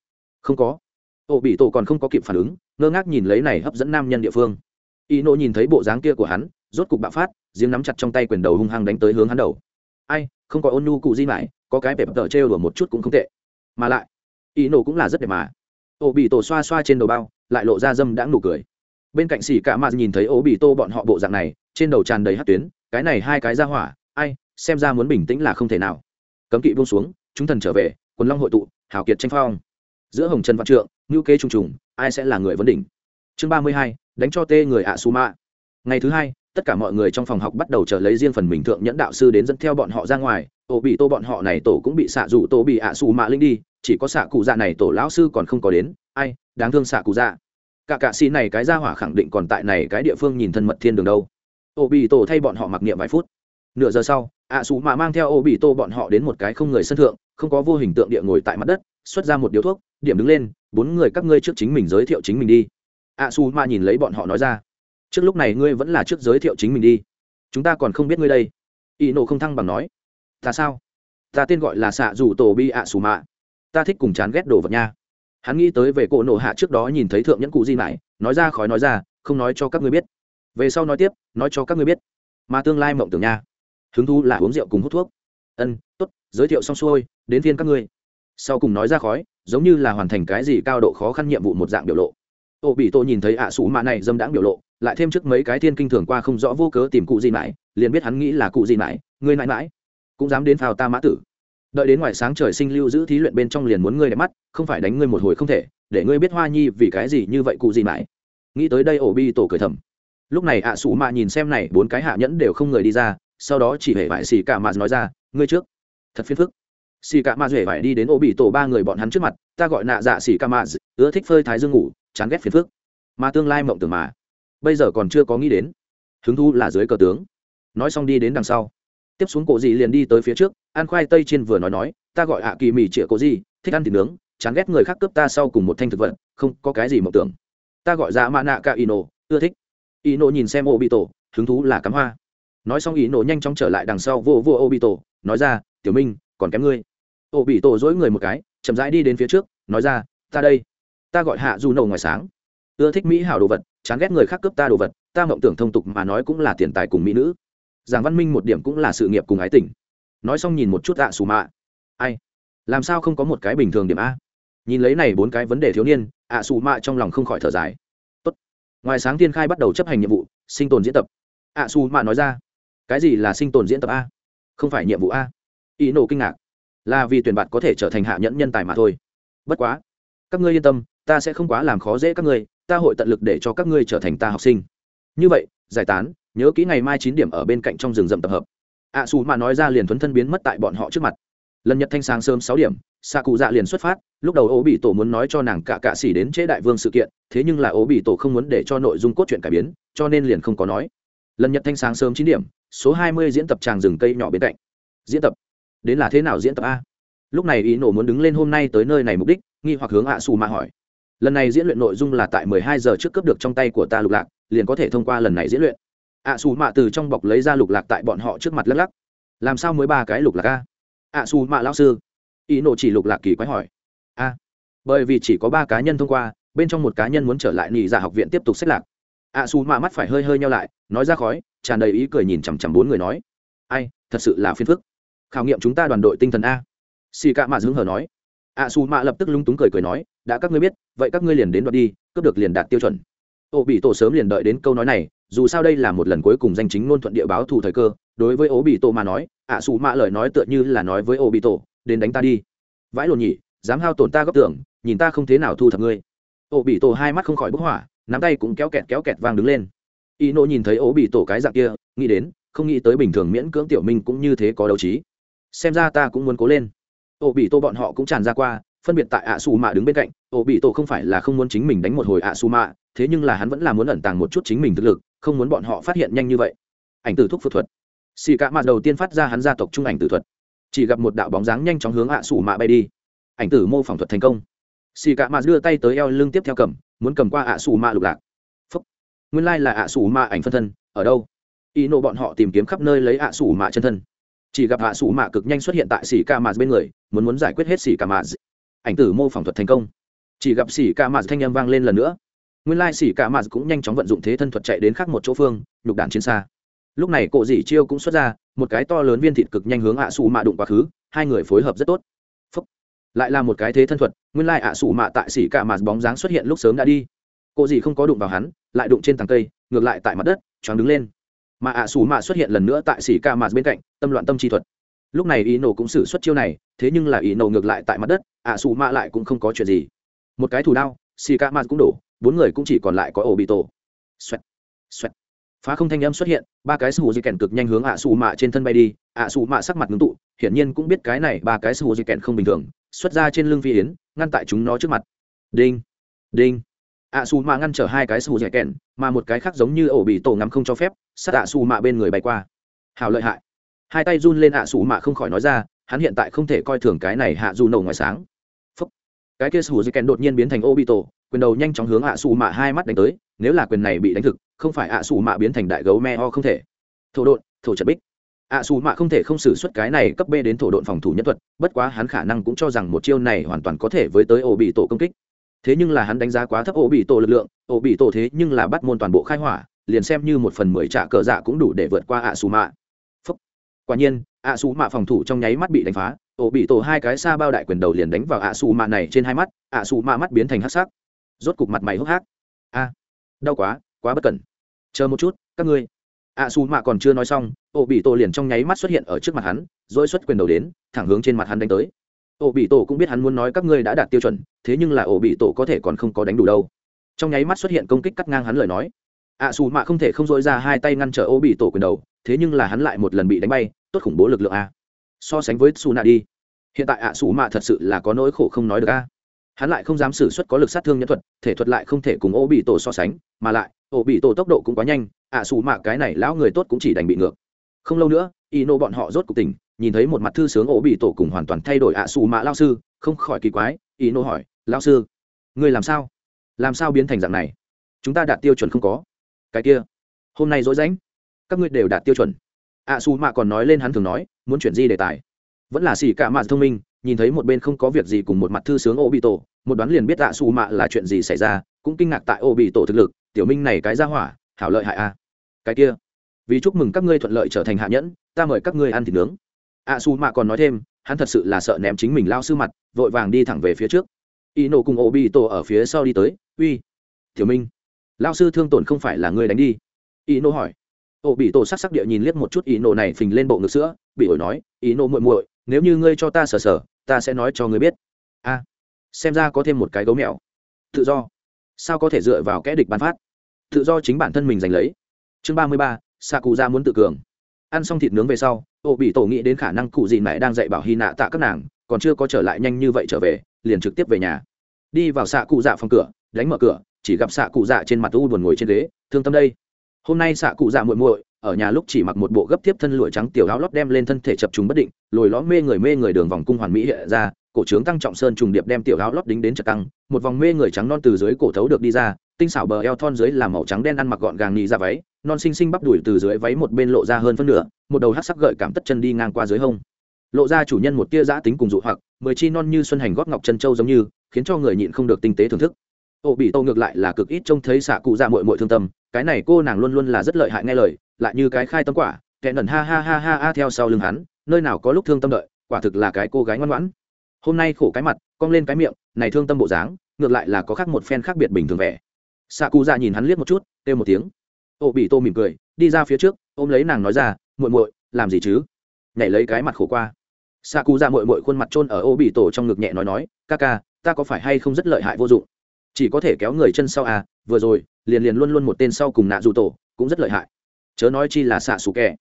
A: Không có. Ô, bị tổ còn không có kịp phản ứng, ngơ ngác nhìn lấy này hấp dẫn nam nhân địa phương. Y nộ nhìn thấy bộ dáng kia của hắn, rốt cục bạo phát, giếng nắm chặt trong tay quyền đầu hung hăng đánh tới hướng hắn đầu. Ai, không có ôn nhu cụ di mãi, có cái bẹp tờ trêu đùa một chút cũng không tệ. Mà lại y nộ cũng là rất đẹp mà. Ô, bị tổ xoa xoa trên đầu bao, lại lộ ra dâm đã nụ cười. Bên cạnh xỉ cả mà nhìn thấy ô, bị tô bọn họ bộ dạng này, trên đầu tràn đầy hát tuyến, cái này hai cái ra hỏa, ai, xem ra muốn bình tĩnh là không thể nào. Cấm kỵ buông xuống, chúng thần trở về quần long hội tụ, hào kiệt tranh phong. Giữa hồng trần văn trượng ngữ kế trùng trùng, ai sẽ là người vấn đỉnh? Chương ba mươi hai, đánh cho tê người ạ su mạ. Ngày thứ hai, tất cả mọi người trong phòng học bắt đầu trở lấy riêng phần mình thượng nhẫn đạo sư đến dẫn theo bọn họ ra ngoài. Tổ bị tô bọn họ này tổ cũng bị xạ rủ tổ bị ạ su mạ linh đi, chỉ có xạ cụ dạ này tổ lão sư còn không có đến. Ai, đáng thương xạ cụ dạ. Cả cạ xì này cái ra hỏa khẳng định còn tại này cái địa phương nhìn thân mật thiên đường đâu. Ô bị tổ thay bọn họ mặc niệm vài phút. Nửa giờ sau, ạ à xù mạ mang theo ô bị tô bọn họ đến một cái không người sân thượng không có vô hình tượng địa ngồi tại mặt đất, xuất ra một điếu thuốc, điểm đứng lên, bốn người các ngươi trước chính mình giới thiệu chính mình đi. Ạ à ma nhìn lấy bọn họ nói ra. Trước lúc này ngươi vẫn là trước giới thiệu chính mình đi. Chúng ta còn không biết ngươi đây. Y nộ không thăng bằng nói. Ta sao? Ta tên gọi là xạ dù tổ bi ạ xù mạ ta thích cùng chán ghét đồ vật nha. Hắn nghĩ tới về cỗ nổ hạ trước đó nhìn thấy thượng nhẫn cụ di mãi nói ra khói nói ra, không nói cho các ngươi biết. Về sau nói tiếp, nói cho các ngươi biết. Mà tương lai mộng tưởng nha. Hứng thú là uống rượu cùng hút thuốc. Ân t ố t giới thiệu xong xuôi đến phiên các ngươi. Sau cùng nói ra khói, giống như là hoàn thành cái gì cao độ khó khăn nhiệm vụ một dạng biểu lộ. Ô bị tô nhìn thấy ạ à sủ mạ này dâm đãng biểu lộ, lại thêm trước mấy cái thiên kinh thường qua không rõ vô cớ tìm cụ gì mãi, liền biết hắn nghĩ là cụ gì mãi, ngươi mãi mãi, cũng dám đến phào ta mã tử. Đợi đến ngoài sáng trời sinh lưu giữ thí luyện bên trong liền muốn ngươi đẹp mắt, không phải đánh ngươi một hồi không thể, để ngươi biết hoa nhi vì cái gì như vậy cụ gì mãi. Nghĩ tới đây ổ bi tổ cười thầm. Lúc này ạ à sủ mạ nhìn xem này, bốn cái hạ nhẫn đều không người đi ra, sau đó chỉ hề vải xì cả mạ nói ra, ngươi trước. Thật phiền phức xì cả ma duệ phải đi đến ô bị tổ ba người bọn hắn trước mặt, ta gọi nạ dạ xì cả mạ ưa thích phơi thái dương ngủ, chán ghét phiền phức. Mà tương lai mộng tưởng mà. Bây giờ còn chưa có nghĩ đến. Hứng thu là dưới cờ tướng. Nói xong đi đến đằng sau. Tiếp xuống cổ gì liền đi tới phía trước, ăn khoai tây trên vừa nói nói, ta gọi hạ kỳ mì chĩa cổ gì thích ăn thịt nướng, chán ghét người khác cướp ta sau cùng một thanh thực vật, không có cái gì mộng tưởng. Ta gọi ra mạ nạ cả ino, ưa thích. Ino nhìn xem ô bị tổ hứng thú là cắm hoa. Nói xong Ino nhanh chóng trở lại đằng sau vô vô ô bị tổ nói ra, tiểu minh, còn kém ngươi ổ bị tổ dối người một cái, chậm rãi đi đến phía trước, nói ra, ta đây. Ta gọi hạ du nầu ngoài sáng. Ưa thích mỹ hảo đồ vật, chán ghét người khác cướp ta đồ vật, ta mộng tưởng thông tục mà nói cũng là tiền tài cùng mỹ nữ. Giảng văn minh một điểm cũng là sự nghiệp cùng ái tình. Nói xong nhìn một chút ạ à xù mạ. Ai? Làm sao không có một cái bình thường điểm a? Nhìn lấy này bốn cái vấn đề thiếu niên, ạ à xù mạ trong lòng không khỏi thở dài. Tốt. ngoài sáng tiên khai bắt đầu chấp hành nhiệm vụ, sinh tồn diễn tập. ạ à xù mạ nói ra, cái gì là sinh tồn diễn tập a? Không phải nhiệm vụ a? Ý nổ kinh ngạc là vì tuyển bạn có thể trở thành hạ nhẫn nhân tài mà thôi. Bất quá các ngươi yên tâm ta sẽ không quá làm khó dễ các ngươi ta hội tận lực để cho các ngươi trở thành ta học sinh. Như vậy giải tán nhớ kỹ ngày mai chín điểm ở bên cạnh trong rừng rậm tập hợp. Ạ à, xù mà nói ra liền thuấn thân biến mất tại bọn họ trước mặt. Lần nhật thanh sáng sớm sáu điểm xạ cụ dạ liền xuất phát lúc đầu ố bị tổ muốn nói cho nàng cả cạ xỉ đến chế đại vương sự kiện thế nhưng là ố bị tổ không muốn để cho nội dung cốt truyện cải biến cho nên liền không có nói. Lần nhật thanh sáng sớm chín điểm số hai mươi diễn tập tràng rừng cây nhỏ bên cạnh. Diễn tập đến là thế nào diễn tập a? Lúc này ý nổ muốn đứng lên hôm nay tới nơi này mục đích, nghi hoặc hướng ạ xù mạ hỏi. Lần này diễn luyện nội dung là tại mười hai giờ trước cướp được trong tay của ta lục lạc, liền có thể thông qua lần này diễn luyện. Ạ xù mạ từ trong bọc lấy ra lục lạc tại bọn họ trước mặt lắc lắc. Làm sao mới ba cái lục lạc a? Ạ xù mạ lão sư. Ý nổ chỉ lục lạc kỳ quái hỏi. A, bởi vì chỉ có ba cá nhân thông qua, bên trong một cá nhân muốn trở lại nghỉ giả học viện tiếp tục xét lạc. Ạ xù mạ mắt phải hơi hơi nhau lại, nói ra khói, tràn đầy ý cười nhìn chằm chằm bốn người nói. Ai, thật sự là phiền phức khảo nghiệm chúng ta đoàn đội tinh thần a. Xì cạ mạ dưỡng hờ nói. Ạ xù mạ lập tức lúng túng cười cười nói, đã các ngươi biết, vậy các ngươi liền đến đoạt đi, cướp được liền đạt tiêu chuẩn. Ô bị tổ sớm liền đợi đến câu nói này, dù sao đây là một lần cuối cùng danh chính ngôn thuận địa báo thù thời cơ, đối với ô bị tổ mà nói ạ xù mạ lời nói tựa như là nói với ô bị tổ, đến đánh ta đi. Vãi lồn nhỉ, dám hao tổn ta góc tưởng nhìn ta không thế nào thu thập ngươi. Ô bị tổ hai mắt không khỏi bức hỏa, nắm tay cũng kéo kẹt kéo kẹt vang đứng lên. Y nộ nhìn thấy ố bị tổ cái dạng kia, nghĩ đến, không nghĩ tới bình thường miễn cưỡng tiểu minh cũng như thế có đấu trí xem ra ta cũng muốn cố lên. Ổ bị tổ bọn họ cũng tràn ra qua, phân biệt tại ạ xù mạ đứng bên cạnh. Ổ bị tổ không phải là không muốn chính mình đánh một hồi ạ xù mạ thế nhưng là hắn vẫn là muốn ẩn tàng một chút chính mình thực lực, không muốn bọn họ phát hiện nhanh như vậy. Ảnh tử thuốc phẫu thuật. Xì cả mặt đầu tiên phát ra hắn gia tộc trung ảnh tử thuật. Chỉ gặp một đạo bóng dáng nhanh chóng hướng ạ xù mạ bay đi. Ảnh tử mô phỏng thuật thành công. Xì cả mặt đưa tay tới eo lưng tiếp theo cầm, muốn cầm qua ạ xù mạ lục lạc. Phúc. nguyên lai là ạ xù mạ ảnh phân thân, ở đâu? Y nộ bọn họ tìm kiếm khắp nơi lấy ạ xù mạ chân thân chỉ gặp hạ sủ mạ cực nhanh xuất hiện tại sỉ ca mạ bên người, muốn muốn giải quyết hết sỉ ca mạ ảnh tử mô phỏng thuật thành công. Chỉ gặp sỉ ca mạ thanh â m vang lên lần nữa. Nguyên lai sỉ ca mạ cũng nhanh chóng vận dụng thế thân thuật chạy đến khác một chỗ phương, nhục đạn chiến xa. Lúc này cộ dị chiêu cũng xuất ra, một cái to lớn viên thịt cực nhanh hướng hạ sủ mạ đụng quá khứ, hai người phối hợp rất tốt. Phúc. lại là một cái thế thân thuật, nguyên lai hạ sủ mạ tại sỉ ca mạ bóng dáng xuất hiện lúc sớm đã đi. Cộ dị không có đụng vào hắn, lại đụng trên tàng cây, ngược lại tại mặt đất, choáng đứng lên mà ạ xù mạ xuất hiện lần nữa tại xỉ ca mạt bên cạnh, tâm loạn tâm chi thuật. Lúc này ý nổ cũng xử xuất chiêu này, thế nhưng là ý nổ ngược lại tại mặt đất, ạ xù mạ lại cũng không có chuyện gì. Một cái thủ đao, xỉ ca mạt cũng đổ, bốn người cũng chỉ còn lại có ổ bị tổ. Xoẹt xoẹt. Phá không thanh âm xuất hiện, ba cái sù di kèn cực nhanh hướng ạ xù mạ trên thân bay đi, ạ xù mạ sắc mặt ngưng tụ, hiển nhiên cũng biết cái này ba cái sù di kèn không bình thường, xuất ra trên lưng phi yến, ngăn tại chúng nó trước mặt. Đinh đinh ạ xù mạ ngăn trở hai cái sù dẻ kèn mà một cái khác giống như ổ bị tổ ngắm không cho phép, sát ạ xù mạ bên người bay qua. Hào lợi hại. Hai tay run lên ạ xù mạ không khỏi nói ra, hắn hiện tại không thể coi thường cái này hạ dù nổ ngoài sáng. Phúc. cái kia sù dẻ kèn đột nhiên biến thành ô bị tổ, quyền đầu nhanh chóng hướng ạ xù mạ hai mắt đánh tới, nếu là quyền này bị đánh thực, không phải ạ xù mạ biến thành đại gấu me ho không thể. Thổ độn, thổ trật bích. Ạ xù mạ không thể không xử suất cái này cấp b đến thổ độn phòng thủ nhân thuật, bất quá hắn khả năng cũng cho rằng một chiêu này hoàn toàn có thể với tới ổ bị tổ công kích thế nhưng là hắn đánh giá quá thấp ổ bị tổ lực lượng, ổ bị tổ thế nhưng là bắt môn toàn bộ khai hỏa, liền xem như một phần mười trả cờ dạ cũng đủ để vượt qua ạ xù mạ. Quả nhiên, ạ xù mạ phòng thủ trong nháy mắt bị đánh phá, ổ bị tổ hai cái xa bao đại quyền đầu liền đánh vào ạ xù mạ này trên hai mắt, ạ xù mạ mắt biến thành hắc sắc. Rốt cục mặt mày hốc hác. A, đau quá quá bất cẩn. Chờ một chút, các ngươi. Ạ xù mạ còn chưa nói xong, ổ bị tổ liền trong nháy mắt xuất hiện ở trước mặt hắn, rồi xuất quyền đầu đến, thẳng hướng trên mặt hắn đánh tới ổ bị tổ cũng biết hắn muốn nói các ngươi đã đạt tiêu chuẩn, thế nhưng là ổ bị tổ có thể còn không có đánh đủ đâu. Trong nháy mắt xuất hiện công kích cắt ngang hắn lời nói. Ạ xù mạ không thể không dội ra hai tay ngăn trở ổ bị tổ quyền đầu, thế nhưng là hắn lại một lần bị đánh bay, tốt khủng bố lực lượng a. So sánh với xù nạ đi. Hiện tại ạ xù mạ thật sự là có nỗi khổ không nói được a. Hắn lại không dám xử suất có lực sát thương nhân thuật, thể thuật lại không thể cùng ổ bị tổ so sánh, mà lại, ổ bị tổ tốc độ cũng quá nhanh, ạ xù mạ cái này lão người tốt cũng chỉ đành bị ngược. Không lâu nữa y nô bọn họ rốt cuộc tỉnh nhìn thấy một mặt thư sướng ổ bị tổ cùng hoàn toàn thay đổi ạ xù mạ lao sư, không khỏi kỳ quái y nô hỏi, lao sư người làm sao? Làm sao biến thành dạng này? Chúng ta đạt tiêu chuẩn không có. Cái kia, hôm nay dối rãnh, các ngươi đều đạt tiêu chuẩn. ạ xù mạ còn nói lên hắn thường nói, muốn chuyển di đề tài. Vẫn là xì cả mạ thông minh, nhìn thấy một bên không có việc gì cùng một mặt thư sướng ô bị tổ, một đoán liền biết ạ xù mạ là chuyện gì xảy ra, cũng kinh ngạc tại ô bị tổ thực lực, tiểu minh này cái ra hỏa, hảo lợi hại a cái kia, vì chúc mừng các ngươi thuận lợi trở thành hạ nhẫn, ta mời các ngươi ăn thịt nướng a su mạ còn nói thêm, hắn thật sự là sợ ném chính mình lao sư mặt, vội vàng đi thẳng về phía trước. Y nổ cùng ô bị tổ ở phía sau đi tới, uy, tiểu minh, lao sư thương tổn không phải là ngươi đánh đi. Y nổ hỏi. Ô bị tổ sắc sắc địa nhìn liếc một chút y nổ này phình lên bộ ngực sữa, bị ổi nói y nổ muội muội, nếu như ngươi cho ta sờ sờ, ta sẽ nói cho ngươi biết. A, xem ra có thêm một cái gấu mèo. Tự do. Sao có thể dựa vào kẽ địch bán phát? Tự do chính bản thân mình giành lấy. Chương ba mươi ba xạ cụ ra muốn tự cường. Ăn xong thịt nướng về sau ô bị tổ nghĩ đến khả năng cụ gì mẹ đang dạy bảo hy nạ tạ các nàng, còn chưa có trở lại nhanh như vậy trở về, liền trực tiếp về nhà. Đi vào xạ cụ dạ phòng cửa, đánh mở cửa, chỉ gặp xạ cụ dạ trên mặt u buồn ngồi trên ghế, thương tâm đây. Hôm nay xạ cụ dạ muội muội, ở nhà lúc chỉ mặc một bộ gấp tiếp thân lụa trắng tiểu áo lót đem lên thân thể chập trùng bất định, lồi lõm mê người mê người đường vòng cung hoàn mỹ hiện ra, cổ trướng tăng trọng sơn trùng điệp đem tiểu áo lót đính đến chật căng, một vòng mê người trắng non từ dưới cổ thấu được đi ra, tinh xảo bờ eo thon dưới là màu trắng đen ăn mặc gọn gàng nhì ra dạ váy, non xinh xinh bắp đùi từ dưới váy một bên lộ ra hơn phân nửa một đầu hát sắc gợi cảm tất chân đi ngang qua dưới hông. Lộ ra chủ nhân một tia giã tính cùng dụ hoặc, mười chi non như xuân hành gót ngọc chân châu giống như, khiến cho người nhịn không được tinh tế thưởng thức. Ô bị tô ngược lại là cực ít trông thấy xạ cụ dạ mội mội thương tâm, cái này cô nàng luôn luôn là rất lợi hại nghe lời, lại như cái khai tâm quả, kẻ nần ha ha ha ha ha theo sau lưng hắn, nơi nào có lúc thương tâm đợi, quả thực là cái cô gái ngoan ngoãn. Hôm nay khổ cái mặt, cong lên cái miệng, này thương tâm bộ dáng, ngược lại là có khác một phen khác biệt bình thường vẻ. Xạ cụ dạ nhìn hắn liếc một chút, kêu một tiếng. Ô bị tô mỉm cười, đi ra phía trước ôm lấy nàng nói ra muội muội làm gì chứ? Nhảy lấy cái mặt khổ qua. Xạ cụ dạ muội muội khuôn mặt trôn ở ô bị tổ trong ngực nhẹ nói nói ca ca ta có phải hay không rất lợi hại vô dụng? Chỉ có thể kéo người chân sau à vừa rồi liền liền luôn luôn một tên sau cùng nạ dù tổ cũng rất lợi hại. Chớ nói chi là xạ xù kẻ.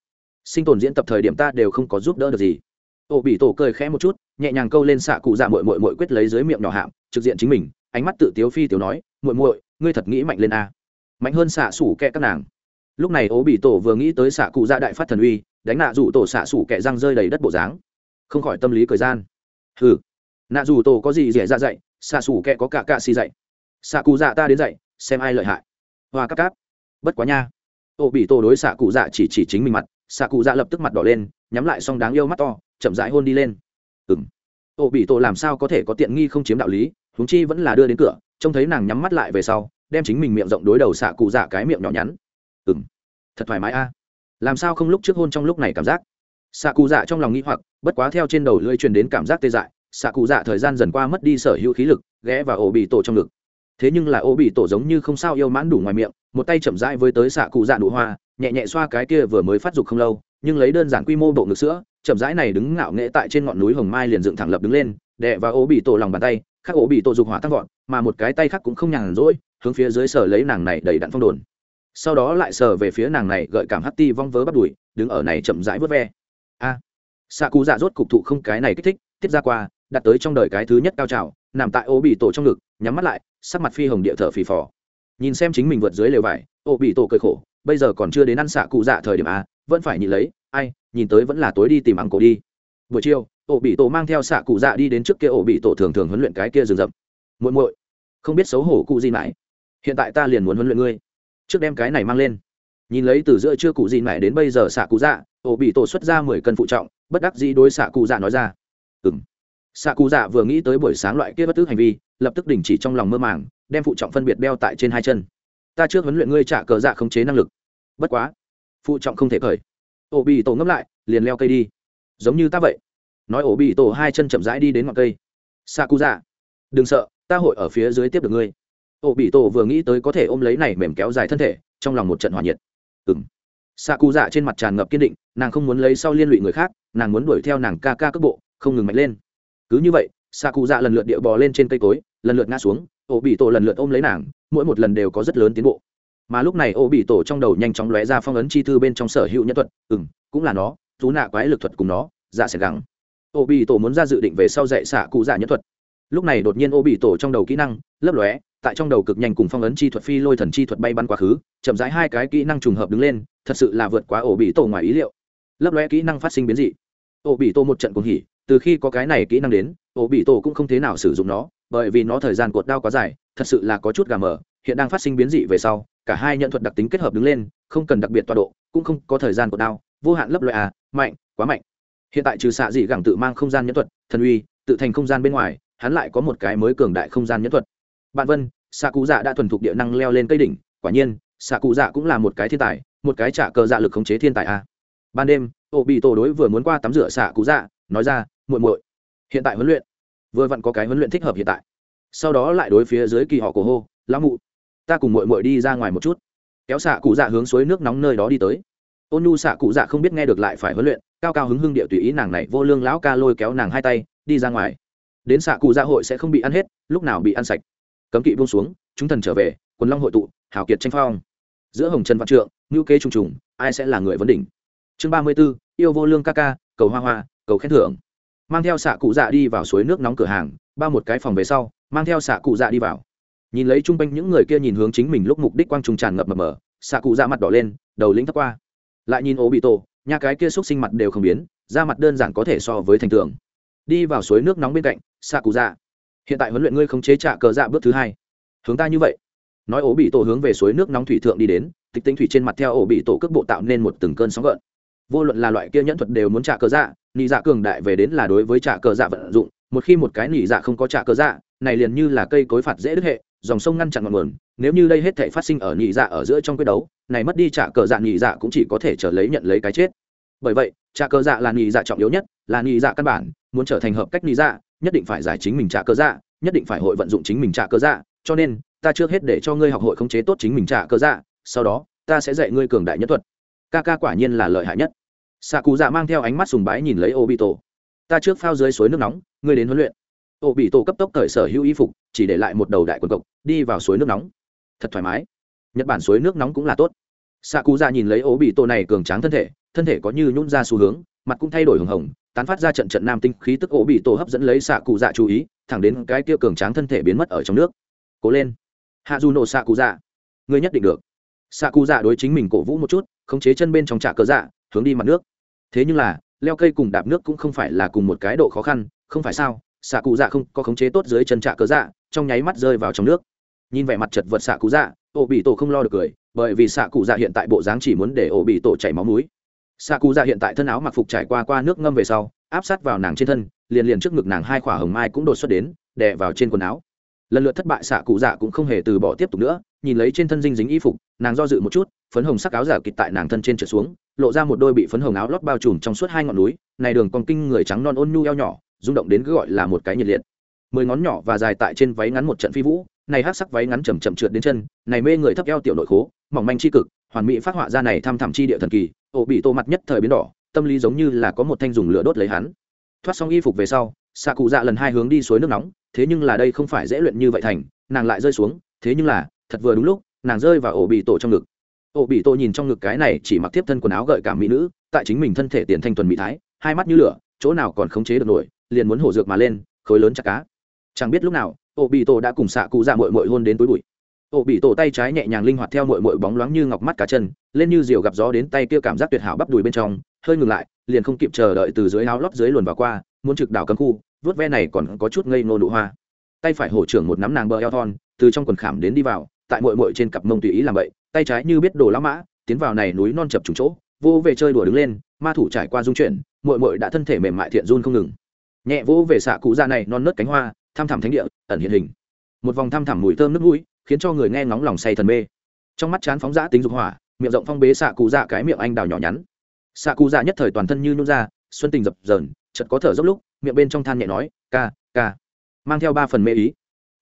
A: Sinh tồn diễn tập thời điểm ta đều không có giúp đỡ được gì. Ô bị tổ cười khẽ một chút nhẹ nhàng câu lên xạ cụ dạ muội muội muội quyết lấy dưới miệng nhỏ hạm trực diện chính mình ánh mắt tự tiếu phi tiểu nói muội muội, ngươi thật nghĩ mạnh lên a à. mạnh hơn xạ xủ kẻ các nàng lúc này ố bị tổ vừa nghĩ tới xạ cụ dạ đại phát thần uy, đánh nạ dù tổ xạ xủ kẹ răng rơi đầy đất bộ dáng. Không khỏi tâm lý thời gian. Hừ. Nạ dù tổ có gì dễ ra dạy, xạ xủ kẹ có cả cạ xì dạy. Xạ cụ dạ ta đến dạy, xem ai lợi hại. Hoa cắp cáp. Bất quá nha. Ô bị tổ đối xạ cụ dạ chỉ chỉ chính mình mặt, xạ cụ dạ lập tức mặt đỏ lên, nhắm lại xong đáng yêu mắt to, chậm rãi hôn đi lên. Ừ m ô bị tổ làm sao có thể có tiện nghi không chiếm đạo lý, huống chi vẫn là đưa đến cửa, trông thấy nàng nhắm mắt lại về sau, đem chính mình miệng rộng đối đầu xạ cụ dạ cái miệng nhỏ nhắn ừ m thật thoải mái a. Làm sao không lúc trước hôn trong lúc này cảm giác? Xạ cụ dạ trong lòng nghĩ hoặc, bất quá theo trên đầu lưỡi truyền đến cảm giác tê dại xạ cụ dạ thời gian dần qua mất đi sở hữu khí lực, ghé và ổ bị tổ trong ngực. Thế nhưng là ổ bị tổ giống như không sao yêu mãn đủ ngoài miệng, một tay chậm rãi với tới xạ cụ dạ đủ hoa, nhẹ nhẹ xoa cái kia vừa mới phát dục không lâu, nhưng lấy đơn giản quy mô bộ ngực sữa, chậm rãi này đứng ngạo nghễ tại trên ngọn núi hồng mai liền dựng thẳng lập đứng lên, đè và ổ bị tổ lòng bàn tay khác ổ bị tổ dục hỏa tăng vọt, mà một cái tay khác cũng không nhàn rỗi, hướng phía dưới sở lấy nàng này đầy đặn phong đồn sau đó lại sờ về phía nàng này gợi cảm hắt ti vong vớ bắt đùi đứng ở này chậm rãi vớt ve. A. À, xạ cụ dạ rốt cục thụ không cái này kích thích tiết ra qua đặt tới trong đời cái thứ nhất cao trào nằm tại ô bị tổ trong ngực nhắm mắt lại sắc mặt phi hồng địa thở phì phò. Nhìn xem chính mình vượt dưới lều vải ô bị tổ cười khổ bây giờ còn chưa đến ăn xạ cụ dạ thời điểm a vẫn phải nhìn lấy ai nhìn tới vẫn là tối đi tìm ăn cổ đi. Buổi chiều ổ bị tổ mang theo xạ cụ dạ đi đến trước kia ổ bị tổ thường thường huấn luyện cái kia rừng rậm. Muội muội không biết xấu hổ cụ gì mãi. Hiện tại ta liền muốn huấn luyện ngươi trước đem cái này mang lên. Nhìn lấy từ giữa chưa cụ gì mẹ đến bây giờ xạ cụ dạ ổ bị tổ xuất ra mười cân phụ trọng, bất đắc dĩ đối xạ cụ dạ nói ra. Ừng xạ cụ dạ vừa nghĩ tới buổi sáng loại kia bất tức hành vi, lập tức đình chỉ trong lòng mơ màng, đem phụ trọng phân biệt đeo tại trên hai chân. Ta trước huấn luyện ngươi trả cờ dạ khống chế năng lực. Bất quá. Phụ trọng không thể khởi. Ổ bị tổ ngấp lại, liền leo cây đi. Giống như ta vậy. Nói ổ bị tổ hai chân chậm rãi đi đến ngọn cây. Xạ cụ dạ. Đừng sợ, ta hội ở phía dưới tiếp được ngươi. Ô bị tổ vừa nghĩ tới có thể ôm lấy này mềm kéo dài thân thể, trong lòng một trận hòa nhiệt. Ừng xạ cụ dạ trên mặt tràn ngập kiên định, nàng không muốn lấy sau liên lụy người khác, nàng muốn đuổi theo nàng ca ca cước bộ, không ngừng mạnh lên. Cứ như vậy xạ cụ dạ lần lượt điệu bò lên trên cây cối, lần lượt ngã xuống, Ô bị tổ lần lượt ôm lấy nàng, mỗi một lần đều có rất lớn tiến bộ. Mà lúc này Ô bị tổ trong đầu nhanh chóng lóe ra phong ấn chi thư bên trong sở hữu nhân thuật ừ m cũng là nó thú nạ quái lực thuật cùng nó dạ sẽ gắng. Ô bị tổ muốn ra dự định về sau dạy xạ cụ dạ nhân thuật. Lúc này đột nhiên ô bị tổ trong đầu kỹ năng, lấp lóe tại trong đầu cực nhanh cùng phong ấn chi thuật phi lôi thần chi thuật bay bắn quá khứ, chậm rãi hai cái kỹ năng trùng hợp đứng lên, thật sự là vượt quá ổ bị tổ ngoài ý liệu. Lấp lóe kỹ năng phát sinh biến dị. Ổ bị tổ một trận cuồng hỉ, từ khi có cái này kỹ năng đến, ổ bị tổ cũng không thế nào sử dụng nó, bởi vì nó thời gian cột đao quá dài, thật sự là có chút gà mờ, hiện đang phát sinh biến dị về sau, cả hai nhận thuật đặc tính kết hợp đứng lên, không cần đặc biệt tọa độ, cũng không có thời gian cột đao, vô hạn lấp loại à mạnh, quá mạnh. Hiện tại trừ xạ dị gẳng tự mang không gian nhẫn thuật, thần uy, tự thành không gian bên ngoài, hắn lại có một cái mới cường đại không gian nhẫn thuật bạn vân xạ cụ dạ đã thuần thục địa năng leo lên cây đỉnh, quả nhiên xạ cụ dạ cũng là một cái thiên tài, một cái trả cờ dạ lực khống chế thiên tài a. À. ban đêm ô bị tổ đối vừa muốn qua tắm rửa xạ cụ dạ nói ra, muội muội, hiện tại huấn luyện. Vừa vặn có cái huấn luyện thích hợp hiện tại. Sau đó lại đối phía dưới kỳ họ cổ hô, lão mụ, ta cùng muội muội đi ra ngoài một chút. Kéo xạ cụ dạ hướng suối nước nóng nơi đó đi tới. Ôn nhu xạ cụ dạ không biết nghe được lại phải huấn luyện, cao cao hứng hưng địa tùy ý nàng này vô lương lão ca lôi kéo nàng hai tay, đi ra ngoài. Đến xạ cụ dạ hội sẽ không bị ăn hết, lúc nào bị ăn sạch cấm kỵ buông xuống, chúng thần trở về, quần long hội tụ, hào kiệt tranh phong. Giữa hồng trần văn trượng ngữ kế trùng trùng, ai sẽ là người vấn đỉnh? Chương ba mươi b ố yêu vô lương ca ca, cầu hoa hoa, cầu khen thưởng. Mang theo xạ cụ dạ đi vào suối nước nóng cửa hàng, bao một cái phòng về sau, mang theo xạ cụ dạ đi vào. Nhìn lấy chung quanh những người kia nhìn hướng chính mình lúc mục đích quang trùng tràn ngập mờ mờ, xạ cụ dạ mặt đỏ lên, đầu lĩnh thấp qua. Lại nhìn ố bị tổ nhà cái kia xúc sinh mặt đều không biến, da mặt đơn giản có thể so với thành tường. Đi vào suối nước nóng bên cạnh, xạ cụ dạ hiện tại huấn luyện ngươi không chế trả cờ dạ bước thứ hai. Hướng ta như vậy. Nói ổ bị tổ hướng về suối nước nóng thủy thượng đi đến, tịch tinh thủy trên mặt theo ổ bị tổ cước bộ tạo nên một từng cơn sóng gợn. Vô luận là loại kia nhẫn thuật đều muốn trả cờ dạ nị dạ cường đại về đến là đối với trả cờ dạ vận dụng, một khi một cái nị dạ không có trả cờ dạ này liền như là cây cối phạt dễ đứt hệ, dòng sông ngăn chặn ngọn nguồn, nếu như đây hết thể phát sinh ở nhị dạ ở giữa trong quyết đấu, này mất đi trả cờ dạ nhị dạ cũng chỉ có thể trở lấy nhận lấy cái chết. Bởi vậy trả cờ dạ là nhị dạ trọng yếu nhất, là nhị dạ căn bản, muốn trở thành hợp cách nhị dạ nhất định phải giải chính mình trả cơ dạ nhất định phải hội vận dụng chính mình trả cơ dạ cho nên, ta trước hết để cho ngươi học hội khống chế tốt chính mình trả cơ dạ sau đó, ta sẽ dạy ngươi cường đại nhất thuật. Ca ca quả nhiên là lợi hại nhất. Xạ cụ dạ mang theo ánh mắt sùng bái nhìn lấy ô bị tổ ta trước phao dưới suối nước nóng, ngươi đến huấn luyện. Ô bị tổ cấp tốc cởi sở hữu y phục, chỉ để lại một đầu đại quần cộc, đi vào suối nước nóng. Thật thoải mái. Nhật bản suối nước nóng cũng là tốt. Xạ cụ dạ nhìn lấy ô bị tổ này cường tráng thân thể thân thể có như nhún ra xu hướng, mặt cũng thay đổi hồng hồng tán phát ra trận trận nam tinh khí tức ổ bị tổ hấp dẫn lấy xạ cụ dạ chú ý, thẳng đến cái kia cường tráng thân thể biến mất ở trong nước. Cố lên. Hạ dù nổ xạ cụ dạ. Ngươi nhất định được. Xạ cụ dạ đối chính mình cổ vũ một chút, khống chế chân bên trong trạ cớ dạ hướng đi mặt nước. Thế nhưng là, leo cây cùng đạp nước cũng không phải là cùng một cái độ khó khăn, không phải sao? Xạ cụ dạ không có khống chế tốt dưới chân trạ cớ dạ trong nháy mắt rơi vào trong nước. Nhìn vẻ mặt chật vật xạ cụ dạ ổ bị tổ không lo được cười, bởi vì xạ cụ dạ hiện tại bộ dáng chỉ muốn để ổ bị tổ chảy máu mũi xạ cụ dạ hiện tại thân áo mặc phục trải qua qua nước ngâm về sau, áp sát vào nàng trên thân, liền liền trước ngực nàng hai khỏa hồng mai cũng đột xuất đến, đè vào trên quần áo. Lần lượt thất bại xạ cụ dạ cũng không hề từ bỏ tiếp tục nữa, nhìn lấy trên thân dinh dính y phục, nàng do dự một chút, phấn hồng sắc áo giả kịt tại nàng thân trên trở xuống, lộ ra một đôi bị phấn hồng áo lót bao trùm trong suốt hai ngọn núi, này đường còn kinh người trắng non ôn nhu eo nhỏ, rung động đến cứ gọi là một cái nhiệt liệt. Mười ngón nhỏ và dài tại trên váy ngắn một trận phi vũ, này hát sắc váy ngắn chầm chậm trượt đến chân, này mê người thấp eo tiểu nội khố, mỏng manh c cực hoàn mỹ phát họa ra này tham thẳm chi địa thần kỳ, ổ bị tô mặt nhất thời biến đỏ, tâm lý giống như là có một thanh dùng lửa đốt lấy hắn. Thoát xong y phục về sau xạ cụ dạ lần hai hướng đi suối nước nóng, thế nhưng là đây không phải dễ luyện như vậy thành, nàng lại rơi xuống, thế nhưng là, thật vừa đúng lúc, nàng rơi vào ổ bị tổ trong ngực. Ổ bị tổ nhìn trong ngực cái này chỉ mặc tiếp thân quần áo gợi cảm mỹ nữ, tại chính mình thân thể tiền thanh thuần mỹ thái, hai mắt như lửa, chỗ nào còn khống chế được nổi, liền muốn hổ dược mà lên, khối lớn chặt cá. Chẳng biết lúc nào, ổ bị tổ đã cùng xạ cụ dạ mội mội hôn đến túi bụi ổ bị tổ tay trái nhẹ nhàng linh hoạt theo mội mội bóng loáng như ngọc mắt cá chân, lên như diều gặp gió đến tay kia cảm giác tuyệt hảo bắp đùi bên trong, hơi ngừng lại, liền không kịp chờ đợi từ dưới áo lót dưới luồn vào qua, muốn trực đảo cấm khu vớt ve này còn có chút ngây nô nụ hoa. Tay phải hổ trưởng một nắm nàng bờ eo thon, từ trong quần khảm đến đi vào, tại mội mội trên cặp mông tùy ý làm vậy, tay trái như biết đồ lão mã, tiến vào này núi non chập trùng chỗ, vô về chơi đùa đứng lên, ma thủ trải qua dung chuyển, mội mội đã thân thể mềm mại thiện run không ngừng. Nhẹ vỗ về xạ cụ ra này non nớt cánh hoa, tham thẳm thánh địa, ẩn hiện hình. Một vòng tham thẳm mùi thơm nước mũi khiến cho người nghe ngóng lòng say thần mê. Trong mắt chán phóng dã tính dục hỏa, miệng rộng phong bế xạ cụ dạ cái miệng anh đào nhỏ nhắn. Xạ cụ dạ nhất thời toàn thân như nhún ra, xuân tình dập dờn chật có thở dốc lúc, miệng bên trong than nhẹ nói, ca ca. Mang theo ba phần mê ý.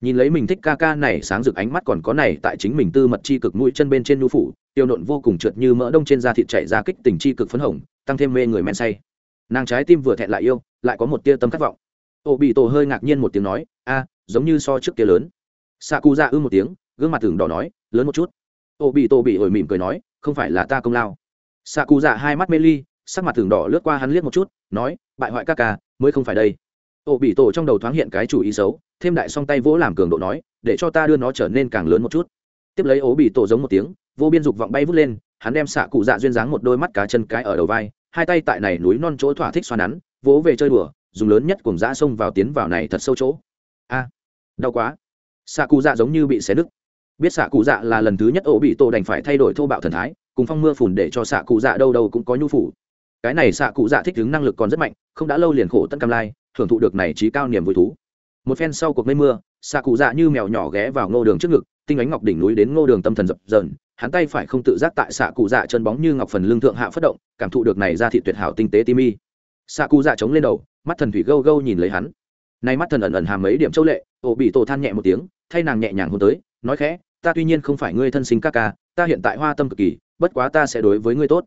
A: Nhìn lấy mình thích ca ca này, sáng rực ánh mắt còn có này tại chính mình tư mật chi cực mũi chân bên trên nhu phủ, tiêu nộn vô cùng trượt như mỡ đông trên da thịt chảy ra kích tình chi cực phấn hồng, tăng thêm mê người men say. Nàng trái tim vừa thẹn lại yêu, lại có một tia tâm khát vọng. Ô bị tổ hơi ngạc nhiên một tiếng nói, a, giống như so trước kia lớn xạ cụ ra ư một tiếng, gương mặt thường đỏ nói, lớn một chút. Ô bị tổ bị ổi mỉm cười nói, không phải là ta công lao. Xạ cụ dạ hai mắt mê ly, sắc mặt thường đỏ lướt qua hắn liếc một chút, nói, bại hoại các ca, mới không phải đây. Ô bị tổ trong đầu thoáng hiện cái chủ ý xấu, thêm đại song tay vỗ làm cường độ nói, để cho ta đưa nó trở nên càng lớn một chút. Tiếp lấy ố bị tổ giống một tiếng, vô biên dục vọng bay vút lên, hắn đem xạ cụ dạ duyên dáng một đôi mắt cá chân cái ở đầu vai, hai tay tại này núi non chỗ thỏa thích xoa nắn, vỗ về chơi đùa, dùng lớn nhất cùng dã xông vào tiến vào này thật sâu chỗ. A, đau quá xạ cụ dạ giống như bị xé nứt. Biết xạ cụ dạ là lần thứ nhất ổ bị tổ đành phải thay đổi thô bạo thần thái, cùng phong mưa phùn để cho xạ cụ dạ đâu đâu cũng có nhu phủ cái này xạ cụ dạ thích ứng năng lực còn rất mạnh, không đã lâu liền khổ tân cam lai, hưởng thụ được này trí cao niềm vui thú. Một phen sau cuộc mây mưa, xạ cụ dạ như mèo nhỏ ghé vào ngô đường trước ngực, tinh ánh ngọc đỉnh núi đến ngô đường tâm thần dập dờn, hắn tay phải không tự giác tại xạ cụ dạ chân bóng như ngọc phần lương thượng hạ phất động, cảm thụ được này ra thị tuyệt hảo tinh tế tim y xạ cụ dạ chống lên đầu, mắt thần thủy gâu gâu nhìn lấy hắn nay mắt thần ẩn ẩn hàm mấy điểm châu lệ, ổ bị tổ than nhẹ một tiếng, thay nàng nhẹ nhàng hôn tới, nói khẽ, ta tuy nhiên không phải ngươi thân sinh ca ca, ta hiện tại hoa tâm cực kỳ, bất quá ta sẽ đối với ngươi tốt.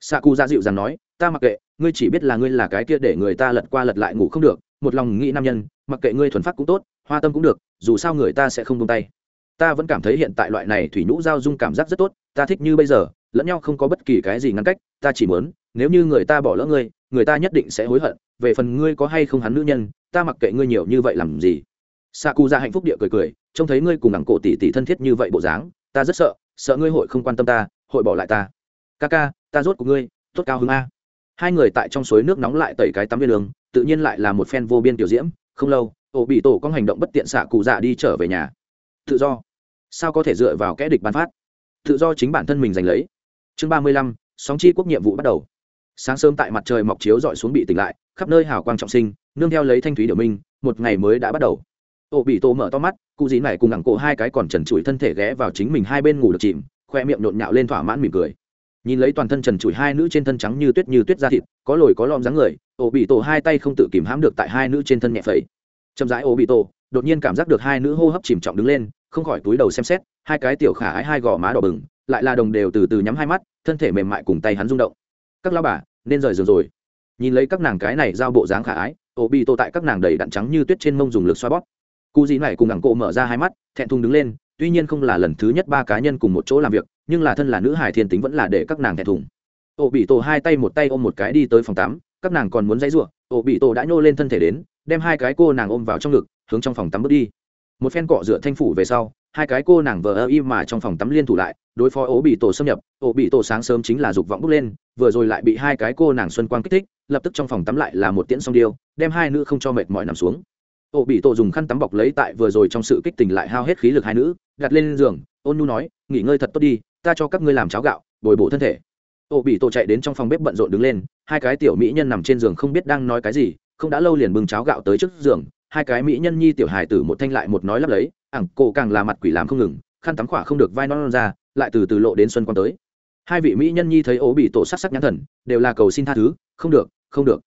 A: Xạ cụ ra dịu rằng nói, ta mặc kệ, ngươi chỉ biết là ngươi là cái kia để người ta lật qua lật lại ngủ không được, một lòng nghĩ nam nhân, mặc kệ ngươi thuần phát cũng tốt, hoa tâm cũng được, dù sao người ta sẽ không tung tay. Ta vẫn cảm thấy hiện tại loại này thủy nhũ giao dung cảm giác rất tốt, ta thích như bây giờ, lẫn nhau không có bất kỳ cái gì ngăn cách, ta chỉ muốn, nếu như người ta bỏ lỡ ngươi, người ta nhất định sẽ hối hận, về phần ngươi có hay không hắn nữ nhân ta mặc kệ ngươi nhiều như vậy làm gì. Xạ cụ ra hạnh phúc địa cười cười, trông thấy ngươi cùng đẳng cổ tỷ tỷ thân thiết như vậy bộ dáng, ta rất sợ sợ ngươi hội không quan tâm ta, hội bỏ lại ta. Ca ca ta rốt của ngươi, tốt cao hứng a. Hai người tại trong suối nước nóng lại tẩy cái tắm viên đường tự nhiên lại là một phen vô biên tiểu diễm, không lâu, ổ bị tổ có hành động bất tiện xạ cụ dạ đi trở về nhà. Tự do. Sao có thể dựa vào kẽ địch bán phát? Tự do chính bản thân mình giành lấy. Chương ba mươi lăm, sóng chi quốc nhiệm vụ bắt đầu. Sáng sớm tại mặt trời mọc chiếu dọi xuống bị tỉnh lại khắp nơi hào quang trọng sinh, nương theo lấy thanh thúy điệu minh, một ngày mới đã bắt đầu. Ô bị tô mở to mắt, cụ dĩ này cùng ngẳng cổ hai cái còn trần trụi thân thể ghé vào chính mình hai bên ngủ được chìm, khoe miệng nhộn nhạo lên thỏa mãn mỉm cười. Nhìn lấy toàn thân trần trụi hai nữ trên thân trắng như tuyết như tuyết da thịt, có lồi có lom dáng người, ô bị tổ hai tay không tự kìm hãm được tại hai nữ trên thân nhẹ phẩy. Chậm rãi ô bị tổ đột nhiên cảm giác được hai nữ hô hấp chìm trọng đứng lên, không khỏi túi đầu xem xét, hai cái tiểu khả ái hai gò má đỏ bừng, lại là đồng đều từ từ nhắm hai mắt, thân thể mềm mại cùng tay hắn rung động. Các lao bà, nên rời giường rồi nhìn lấy các nàng cái này giao bộ dáng khả ái ô bị tổ tại các nàng đầy đặn trắng như tuyết trên mông dùng lực xoa bóp. Cụ dị này cùng ngẳng cổ mở ra hai mắt, thẹn thùng đứng lên, tuy nhiên không là lần thứ nhất ba cá nhân cùng một chỗ làm việc, nhưng là thân là nữ hải thiên tính vẫn là để các nàng thẹn thùng. Ô bị tổ hai tay một tay ôm một cái đi tới phòng tắm, các nàng còn muốn dãy ruộng ô bị tổ đã nhô lên thân thể đến, đem hai cái cô nàng ôm vào trong ngực, hướng trong phòng tắm bước đi. Một phen cọ dựa thanh phủ về sau, hai cái cô nàng vờ ơ y mà trong phòng tắm liên thủ lại, đối phó ô bị tổ xâm nhập. Ô bị tổ sáng sớm chính là dục vọng bước lên, vừa rồi lại bị hai cái cô nàng xuân quang kích thích lập tức trong phòng tắm lại là một tiễn song điêu đem hai nữ không cho mệt mỏi nằm xuống. Ô bị tổ dùng khăn tắm bọc lấy tại vừa rồi trong sự kích tình lại hao hết khí lực hai nữ đặt lên giường ôn nu nói nghỉ ngơi thật tốt đi ta cho các ngươi làm cháo gạo bồi bổ thân thể. Ô bị tổ chạy đến trong phòng bếp bận rộn đứng lên hai cái tiểu mỹ nhân nằm trên giường không biết đang nói cái gì không đã lâu liền bưng cháo gạo tới trước giường hai cái mỹ nhân nhi tiểu hài tử một thanh lại một nói lắp lấy ẳng cổ càng là mặt quỷ làm không ngừng khăn tắm khỏa không được vai non, non ra lại từ từ lộ đến xuân quan tới. Hai vị mỹ nhân nhi thấy ố bị tổ sắc sắc nhãn thần đều là cầu xin tha thứ không được không được.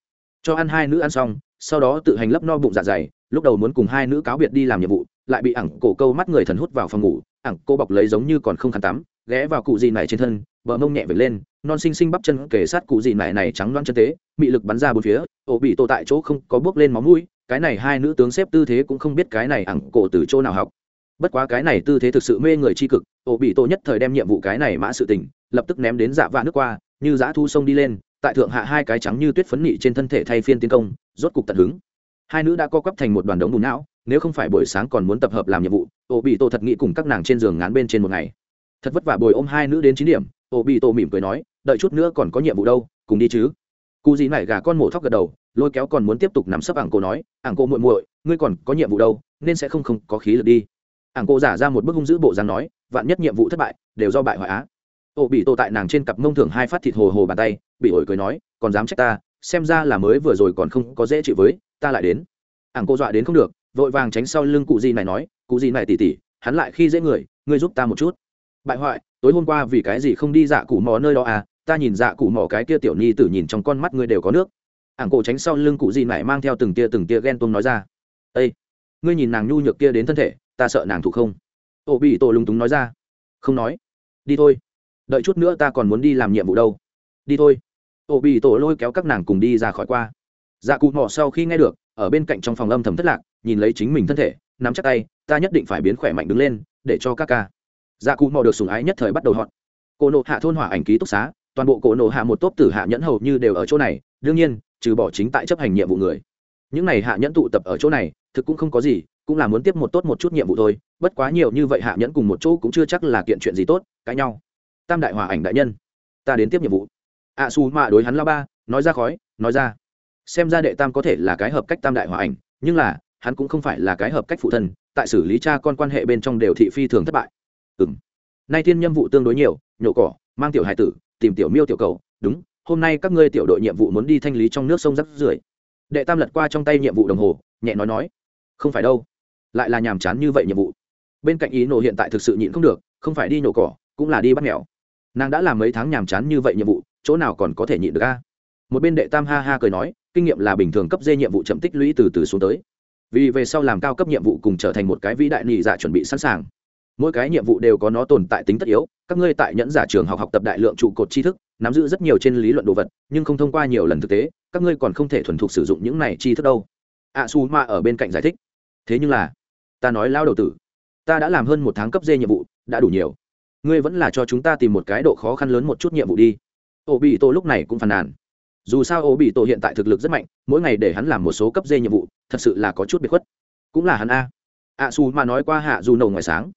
A: Cho ăn hai nữ ăn xong, sau đó tự hành lấp no bụng dạ dày, lúc đầu muốn cùng hai nữ cáo biệt đi làm nhiệm vụ, lại bị ẳng cổ câu mắt người thần hút vào phòng ngủ ẳng cô bọc lấy giống như còn không khăn tắm, ghé vào cụ gì này trên thân, bờ mông nhẹ vệt lên, non xinh xinh bắp chân kề sát cụ gì này này trắng loan chân tế bị lực bắn ra bốn phía, ổ bị tổ tại chỗ không có bước lên máu mũi, cái này hai nữ tướng xếp tư thế cũng không biết cái này ẳng cổ từ chỗ nào học. Bất quá cái này tư thế thực sự mê người c cực, ổ bị tổ nhất thời đem nhiệm vụ cái này mã sự tình, lập tức ném đến dạ vạ nước qua, như dã thu sông đi lên tại thượng hạ hai cái trắng như tuyết phấn nị trên thân thể thay phiên tiến công, rốt cục tận hứng. Hai nữ đã co quắp thành một đoàn đống bùn não, nếu không phải buổi sáng còn muốn tập hợp làm nhiệm vụ Ô bị tổ thật nghĩ cùng các nàng trên giường ngán bên trên một ngày. Thật vất vả bồi ôm hai nữ đến chín điểm Ô bị tổ mỉm cười nói, đợi chút nữa còn có nhiệm vụ đâu, cùng đi chứ. Cụ gì này gà con mổ thóc gật đầu, lôi kéo còn muốn tiếp tục nắm sấp ảng cô nói, ảng cô muội muội, ngươi còn có nhiệm vụ đâu, nên sẽ không không có khí lực đi. Ảng cô giả ra một bức hung dữ bộ dáng nói, vạn nhất nhiệm vụ thất bại, đều do bại hoại á ổ bị tổ tại nàng trên cặp mông thường hai phát thịt hồ hồ bàn tay, bị ổi cười nói, còn dám trách ta, xem ra là mới vừa rồi còn không có dễ chịu với, ta lại đến. Ảng cô dọa đến không được, vội vàng tránh sau lưng cụ gì này nói, cụ gì này tỉ tỉ, hắn lại khi dễ người, ngươi giúp ta một chút. Bại hoại, tối hôm qua vì cái gì không đi dạ cụ mò nơi đó à ta nhìn dạ cụ mò cái kia tiểu ni tử nhìn trong con mắt ngươi đều có nước. Ảng cổ tránh sau lưng cụ gì này mang theo từng tia từng tia ghen tuông nói ra ây ngươi nhìn nàng nhu nhược kia đến thân thể, ta sợ nàng thủ không? Ô bị tổ lúng túng nói ra, không nói, đi thôi đợi chút nữa ta còn muốn đi làm nhiệm vụ đâu. Đi thôi. Ô bị tổ lôi kéo các nàng cùng đi ra khỏi qua. Dạ cụ mò sau khi nghe được, ở bên cạnh trong phòng âm thầm thất lạc, nhìn lấy chính mình thân thể, nắm chắc tay, ta nhất định phải biến khỏe mạnh đứng lên, để cho các ca. Dạ cụ mò được sùng ái nhất thời bắt đầu họn cổ nộ hạ thôn hỏa ảnh ký túc xá, toàn bộ cổ nộ hạ một tốp tử hạ nhẫn hầu như đều ở chỗ này, đương nhiên, trừ bỏ chính tại chấp hành nhiệm vụ người. Những n à y hạ nhẫn tụ tập ở chỗ này, thực cũng không có gì, cũng là muốn tiếp một tốt một chút nhiệm vụ thôi, bất quá nhiều như vậy hạ nhẫn cùng một chỗ cũng chưa chắc là kiện chuyện gì tốt, cãi nhau tam đại hòa ảnh đại nhân. Ta đến tiếp nhiệm vụ. Ạ à, su mạ đối hắn lao ba nói ra khói nói ra. Xem ra đệ tam có thể là cái hợp cách tam đại hòa ảnh nhưng là hắn cũng không phải là cái hợp cách phụ thân tại xử lý cha con quan hệ bên trong đều thị phi thường thất bại. Ừ m nay thiên nhiệm vụ tương đối nhiều nhổ cỏ mang tiểu hải tử tìm tiểu miêu tiểu cầu đúng hôm nay các ngươi tiểu đội nhiệm vụ muốn đi thanh lý trong nước sông rắc rưởi. Đệ tam lật qua trong tay nhiệm vụ đồng hồ nhẹ nói nói. Không phải đâu. Lại là nhàm chán như vậy nhiệm vụ. Bên cạnh ý nổ hiện tại thực sự nhịn không được không phải đi nhổ cỏ cũng là đi bắt mèo nàng đã làm mấy tháng nhàm chán như vậy nhiệm vụ, chỗ nào còn có thể nhịn được a? Một bên đệ tam ha ha cười nói, kinh nghiệm là bình thường cấp dê nhiệm vụ chậm tích lũy từ từ xuống tới. Vì về sau làm cao cấp nhiệm vụ cùng trở thành một cái vĩ đại nhị dạ chuẩn bị sẵn sàng. Mỗi cái nhiệm vụ đều có nó tồn tại tính tất yếu, các ngươi tại nhẫn giả trường học học tập đại lượng trụ cột tri thức, nắm giữ rất nhiều trên lý luận đồ vật, nhưng không thông qua nhiều lần thực tế, các ngươi còn không thể thuần thục sử dụng những này tri thức đâu. A su ma ở bên cạnh giải thích. Thế nhưng là, ta nói lao đầu tử, ta đã làm hơn một tháng cấp dê nhiệm vụ, đã đủ nhiều ngươi vẫn là cho chúng ta tìm một cái độ khó khăn lớn một chút nhiệm vụ đi. Ô bị tổ lúc này cũng phàn nàn. Dù sao ô bị tổ hiện tại thực lực rất mạnh, mỗi ngày để hắn làm một số cấp dê nhiệm vụ, thật sự là có chút biệt khuất. Cũng là hắn a. A su mà nói qua hạ dù nầu ngoài sáng.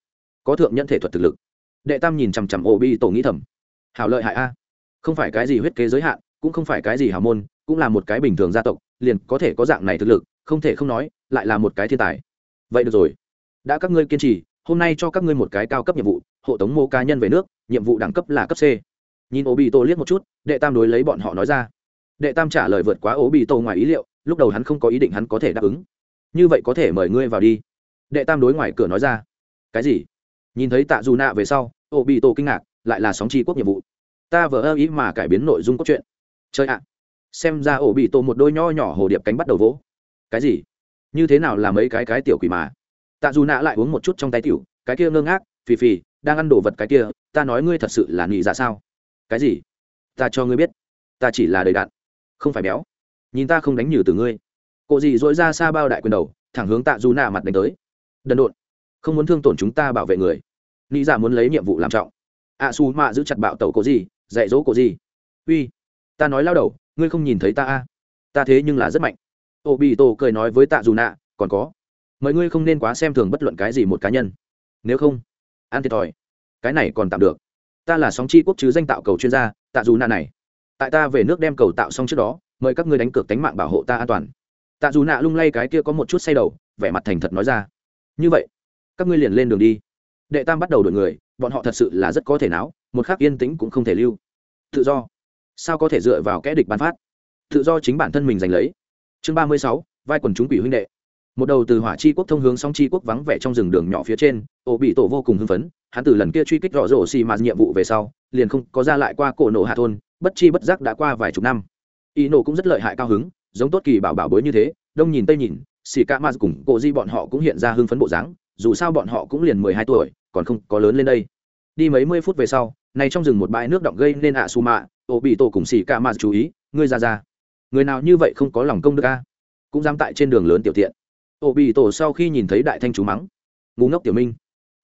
A: Có thượng nhân thể thuật thực lực. Đệ tam nhìn chằm chằm ô bị tổ nghĩ thầm. Hảo lợi hại a. Không phải cái gì huyết kế giới hạn, cũng không phải cái gì hào môn, cũng là một cái bình thường gia tộc, liền có thể có dạng này thực lực, không thể không nói, lại là một cái thiên tài. Vậy được rồi. Đã các ngươi kiên trì, hôm nay cho các ngươi một cái cao cấp nhiệm vụ hộ tống mô cá nhân về nước, nhiệm vụ đẳng cấp là cấp c. Nhìn ô bị tô liếc một chút, đệ tam đối lấy bọn họ nói ra. Đệ tam trả lời vượt quá ô bị tô ngoài ý liệu, lúc đầu hắn không có ý định hắn có thể đáp ứng. Như vậy có thể mời ngươi vào đi. Đệ tam đối ngoài cửa nói ra. Cái gì? Nhìn thấy tạ dù nạ về sau ô bị tô kinh ngạc, lại là sóng chi quốc nhiệm vụ. Ta vờ ơ ý mà cải biến nội dung cốt truyện. Chơi ạ. Xem ra ổ bị tổ một đôi nho nhỏ hồ điệp cánh bắt đầu vỗ. Cái gì? Như thế nào là mấy cái cái tiểu quỷ mà? Tạ dù nạ lại uống một chút trong tay tiểu, cái kia ngơ ngác, phì phì đang ăn đồ vật cái kia ta nói ngươi thật sự là nghỉ dạ sao? Cái gì? Ta cho ngươi biết. Ta chỉ là đầy đạn không phải béo. Nhìn ta không đánh nhử từ ngươi. Cộ gì dỗi ra xa bao đại quyền đầu thẳng hướng tạ dù nạ mặt đánh tới. Đần độn không muốn thương tổn chúng ta bảo vệ người. Nghĩ dạ muốn lấy nhiệm vụ làm trọng. A à, su mạ giữ chặt bạo tàu cộ gì dạy dỗ cộ gì uy ta nói lao đầu ngươi không nhìn thấy ta a? Ta thế nhưng là rất mạnh. Ô bị tổ cười nói với tạ dù nạ còn có. Mọi ngươi không nên quá xem thường bất luận cái gì một cá nhân. Nếu không An thiệt thòi. Cái này còn tạm được. Ta là sóng chi quốc chứ danh tạo cầu chuyên gia, tạ dù nạ này. Tại ta về nước đem cầu tạo xong trước đó, mời các ngươi đánh cược đánh mạng bảo hộ ta an toàn. Tạ dù nạ lung lay cái kia có một chút say đầu, vẻ mặt thành thật nói ra. Như vậy, các ngươi liền lên đường đi. Đệ tam bắt đầu đổi người, bọn họ thật sự là rất có thể não một khắc yên tĩnh cũng không thể lưu. Tự do. Sao có thể dựa vào kẽ địch bán phát? Tự do chính bản thân mình giành lấy. Chương ba mươi sáu, vai quần chúng quỷ huynh đệ một đầu từ hỏa chi quốc thông hướng song chi quốc vắng vẻ trong rừng đường nhỏ phía trên, ổ bị tổ vô cùng hưng phấn, hắn từ lần kia truy kích rõ rổ xì mạt nhiệm vụ về sau, liền không có ra lại qua cổ nổ hạ thôn, bất chi bất giác đã qua vài chục năm. Y nổ cũng rất lợi hại cao hứng, giống tốt kỳ bảo bảo bối như thế, đông nhìn tây nhìn, xì ca ma cùng cổ di bọn họ cũng hiện ra hưng phấn bộ dáng, dù sao bọn họ cũng liền mười hai tuổi, còn không có lớn lên đây. Đi mấy mươi phút về sau, này trong rừng một bãi nước động gây nên ạ su mạ, ổ bị tổ cùng xì ca ma chú ý, ngươi ra ra người nào như vậy không có lòng công đức a? Cũng dám tại trên đường lớn tiểu tiện ổ bị tổ sau khi nhìn thấy đại thanh chú mắng, ngu ngốc tiểu minh,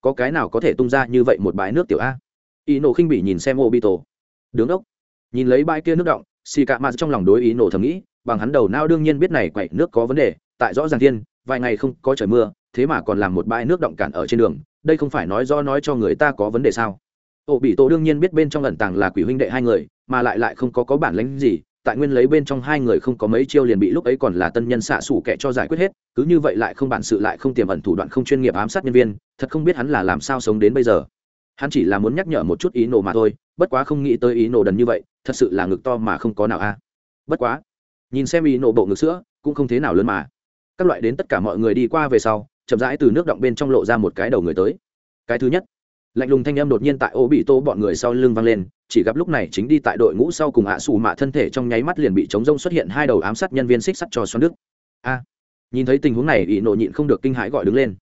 A: có cái nào có thể tung ra như vậy một bãi nước tiểu a? Y nổ khinh bị nhìn xem ổ bị tổ. Đứng ốc nhìn lấy bãi kia nước động, xì cạ mạt trong lòng đối ý nổ thầm nghĩ, bằng hắn đầu nao đương nhiên biết này quậy nước có vấn đề, tại rõ ràng thiên, vài ngày không có trời mưa, thế mà còn làm một bãi nước động cản ở trên đường, đây không phải nói do nói cho người ta có vấn đề sao? Ổ bị tổ đương nhiên biết bên trong ẩn tàng là quỷ huynh đệ hai người, mà lại lại không có có bản lánh gì tại nguyên lấy bên trong hai người không có mấy chiêu liền bị lúc ấy còn là tân nhân xạ xủ kẻ cho giải quyết hết, cứ như vậy lại không bản sự lại không tiềm ẩn thủ đoạn không chuyên nghiệp ám sát nhân viên, thật không biết hắn là làm sao sống đến bây giờ. Hắn chỉ là muốn nhắc nhở một chút ý nổ mà thôi, bất quá không nghĩ tới ý nổ đần như vậy, thật sự là ngực to mà không có nào a. Bất quá, nhìn xem ý nổ bộ ngực sữa, cũng không thế nào lớn mà. Các loại đến tất cả mọi người đi qua về sau, chậm rãi từ nước động bên trong lộ ra một cái đầu người tới. Cái thứ nhất, lạnh lùng thanh âm đột nhiên tại ô bị tô bọn người sau lưng vang lên chỉ gặp lúc này chính đi tại đội ngũ sau cùng ạ xù mạ thân thể trong nháy mắt liền bị chống rông xuất hiện hai đầu ám sát nhân viên xích sắt cho xoắn đức a, nhìn thấy tình huống này, ỷ nộ nhịn không được kinh hãi gọi đứng lên.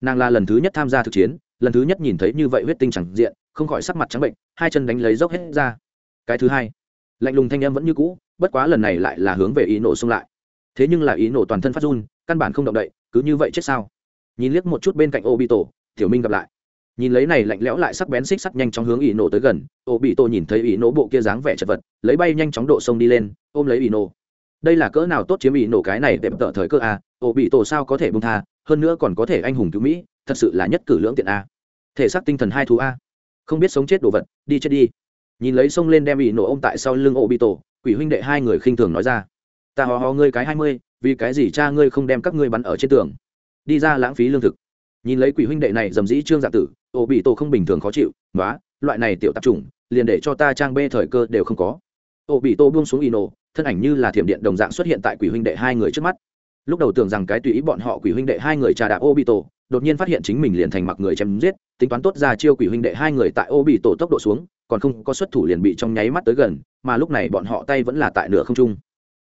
A: Nàng là lần thứ nhất tham gia thực chiến, lần thứ nhất nhìn thấy như vậy huyết tinh chẳng diện, không khỏi sắc mặt trắng bệnh, hai chân đánh lấy dốc hết ra. Cái thứ hai, lạnh lùng thanh âm vẫn như cũ, bất quá lần này lại là hướng về ý nổ xung lại. Thế nhưng là ý nổ toàn thân phát run, căn bản không động đậy, cứ như vậy chết sao? Nhìn liếc một chút bên cạnh ô bị tổ tiểu minh gặp lại nhìn lấy này lạnh lẽo lại sắc bén xích sắt nhanh chóng hướng ỷ nổ tới gần ô bị Tô nhìn thấy ỷ nổ bộ kia dáng vẻ chật vật, lấy bay nhanh chóng độ sông đi lên, ôm lấy ỷ nổ. Đây là cỡ nào tốt chiếm ỷ nổ cái này đẹp tợ thời cơ à? a ô bị tổ sao có thể bung tha, hơn nữa còn có thể anh hùng cứu mỹ, thật sự là nhất cử lưỡng tiện a thể xác tinh thần hai thú a. Không biết sống chết đồ vật, đi chết đi. Nhìn lấy sông lên đem ỷ nổ ôm tại sau lưng ô bị tổ, quỷ huynh đệ hai người khinh thường nói ra. Ta hò hò ngươi cái hai mươi, vì cái gì cha ngươi không đem các ngươi bắn ở trên tường? Đi ra lãng phí lương thực nhìn lấy quỷ huynh đệ này dầm dĩ trương dạ tử, ô bị tổ không bình thường khó chịu nói loại này tiểu tạp chủng, liền để cho ta trang bê thời cơ đều không có. Ô bị tổ buông xuống y nổ thân ảnh như là thiểm điện đồng dạng xuất hiện tại quỷ huynh đệ hai người trước mắt. Lúc đầu tưởng rằng cái tùy ý bọn họ quỷ huynh đệ hai người trà đạp ô bị tổ, đột nhiên phát hiện chính mình liền thành mặc người chém giết, tính toán tốt ra chiêu quỷ huynh đệ hai người tại ô bị tổ tốc độ xuống, còn không có xuất thủ liền bị trong nháy mắt tới gần, mà lúc này bọn họ tay vẫn là tại nửa không trung.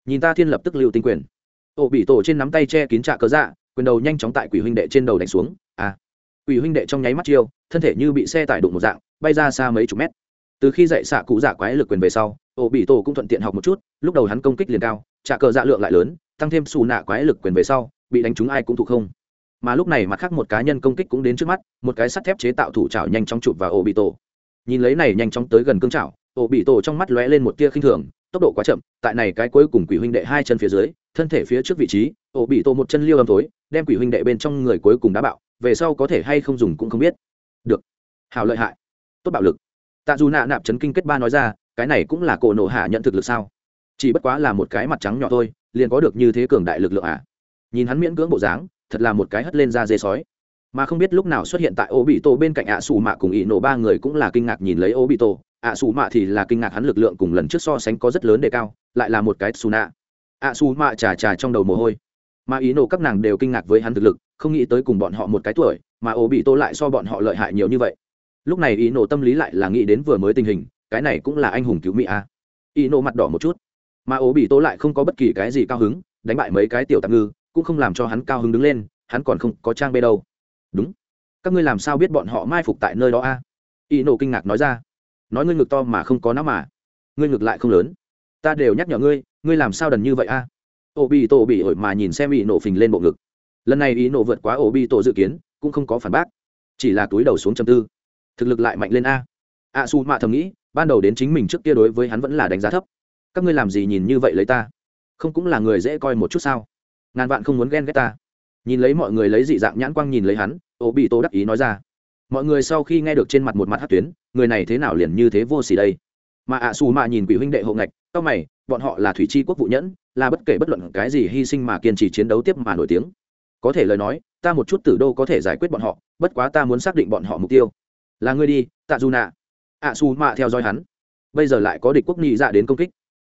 A: Nhìn ta thiên lập tức lưu tinh quyền. Ô bị tổ trên nắm tay che kín trạ cớ dạ quyền đầu nhanh chóng tại quỷ huynh đệ trên đầu đánh xuống quỷ huynh đệ trong nháy mắt chiêu thân thể như bị xe tải đụng một dạng bay ra xa mấy chục mét. Từ khi dạy xạ cụ dạ quái lực quyền về sau Obito bị tổ cũng thuận tiện học một chút lúc đầu hắn công kích liền cao trả cờ dạ lượng lại lớn tăng thêm xù nạ quái lực quyền về sau bị đánh trúng ai cũng thụ không. Mà lúc này mặt khác một cá nhân công kích cũng đến trước mắt một cái sắt thép chế tạo thủ chảo nhanh chóng chụp vào ổ bị tổ. Nhìn lấy này nhanh chóng tới gần cương chảo, ổ bị tổ trong mắt lóe lên một tia khinh thường tốc độ quá chậm tại này cái cuối cùng quỷ huynh đệ hai chân phía dưới thân thể phía trước vị trí ổ bị tổ một chân liêu âm tối đem quỷ huynh đệ bên trong người cuối cùng đá bạo về sau có thể hay không dùng cũng không biết. Được. Hào lợi hại. Tốt bạo lực. Tạ dù nạ nạp chấn kinh kết ba nói ra, cái này cũng là cổ nộ hạ nhận thực lực sao? Chỉ bất quá là một cái mặt trắng nhỏ thôi, liền có được như thế cường đại lực lượng à? Nhìn hắn miễn cưỡng bộ dáng, thật là một cái hất lên ra dê sói. Mà không biết lúc nào xuất hiện tại ô bị tổ bên cạnh ạ xù mạ cùng ỷ nổ ba người cũng là kinh ngạc nhìn lấy ô bị tổ ạ xù mạ thì là kinh ngạc hắn lực lượng cùng lần trước so sánh có rất lớn đề cao, lại là một cái xù nạ ạ xù mạ trà trà trong đầu mồ hôi. Mà ý nổ các nàng đều kinh ngạc với hắn thực lực không nghĩ tới cùng bọn họ một cái tuổi, mà ổ bị tô lại so bọn họ lợi hại nhiều như vậy. Lúc này ý nổ tâm lý lại là nghĩ đến vừa mới tình hình, cái này cũng là anh hùng cứu mỹ a. Ý nổ mặt đỏ một chút, mà ổ bị tô lại không có bất kỳ cái gì cao hứng, đánh bại mấy cái tiểu tạm ngư, cũng không làm cho hắn cao hứng đứng lên, hắn còn không có trang bê đâu. Đúng. Các ngươi làm sao biết bọn họ mai phục tại nơi đó a? Ý nổ kinh ngạc nói ra. Nói ngươi ngực to mà không có não mà. Ngươi ngực lại không lớn. Ta đều nhắc nhở ngươi ngươi làm sao đần như vậy a? Ô bị tổ bị ổi mà nhìn xem ý nổ phình lên bộ ngực lần này ý nổ vượt quá ổ bi tổ dự kiến, cũng không có phản bác. Chỉ là túi đầu xuống chầm tư. Thực lực lại mạnh lên a. A su mạ thầm nghĩ, ban đầu đến chính mình trước kia đối với hắn vẫn là đánh giá thấp. Các ngươi làm gì nhìn như vậy lấy ta? Không cũng là người dễ coi một chút sao? Ngàn vạn không muốn ghen ghét ta. Nhìn lấy mọi người lấy dị dạng nhãn quang nhìn lấy hắn ổ bị tổ đắc ý nói ra. Mọi người sau khi nghe được trên mặt một mặt hát tuyến, người này thế nào liền như thế vô xỉ đây? Mà ạ xù mạ nhìn quỷ huynh đệ hộ ngạch, tao mày, bọn họ là thủy chi quốc vụ nhẫn, là bất kể bất luận cái gì hy sinh mà kiên trì chiến đấu tiếp mà nổi tiếng có thể lời nói, ta một chút tử đô có thể giải quyết bọn họ, bất quá ta muốn xác định bọn họ mục tiêu. Là ngươi đi, tạ dù nạ. Ạ xù mạ theo dõi hắn. Bây giờ lại có địch quốc nghị dạ đến công kích.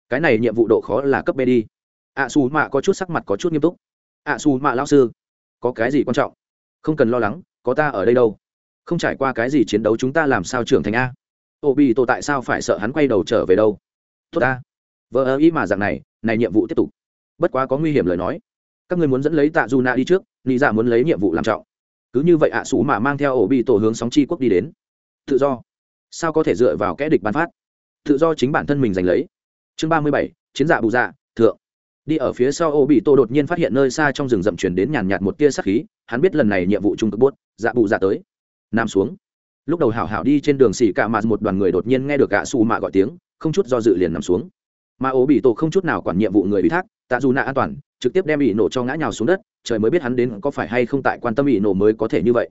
A: Cái này nhiệm vụ độ khó là cấp b đi. Ạ xù mạ có chút sắc mặt có chút nghiêm túc. Ạ xù mạ lao sư, có cái gì quan trọng? Không cần lo lắng, có ta ở đây đâu. Không trải qua cái gì chiến đấu chúng ta làm sao trưởng thành a? Ô bị tổ tại sao phải sợ hắn quay đầu trở về đâu? Tốt ta. Vợ ơ ý mà dạng này này nhiệm vụ tiếp tục. Bất quá có nguy hiểm lời nói các ngươi muốn dẫn lấy tạ du na đi trước nghĩ ra dạ muốn lấy nhiệm vụ làm trọng. Cứ như vậy ạ à sủ mà mang theo ổ bị tổ hướng sóng chi quốc đi đến. Tự do. Sao có thể dựa vào kẽ địch bán phát? Tự do chính bản thân mình giành lấy. Chương ba mươi bảy, chiến giả bù dạ thượng. Đi ở phía sau ô bị tổ đột nhiên phát hiện nơi xa trong rừng rậm chuyển đến nhàn nhạt một tia sắc khí, hắn biết lần này nhiệm vụ trung cực bốt dạ bù dạ tới. Nam xuống. Lúc đầu hảo hảo đi trên đường xỉ cả mạt một đoàn người đột nhiên nghe được ạ xù mạ gọi tiếng, không chút do dự liền nằm xuống. Mà ố bị tổ không chút nào quản nhiệm vụ người ủy thác, tạ dù nạ an toàn trực tiếp đem ỷ nổ cho ngã nhào xuống đất, trời mới biết hắn đến có phải hay không tại quan tâm ỷ nổ mới có thể như vậy.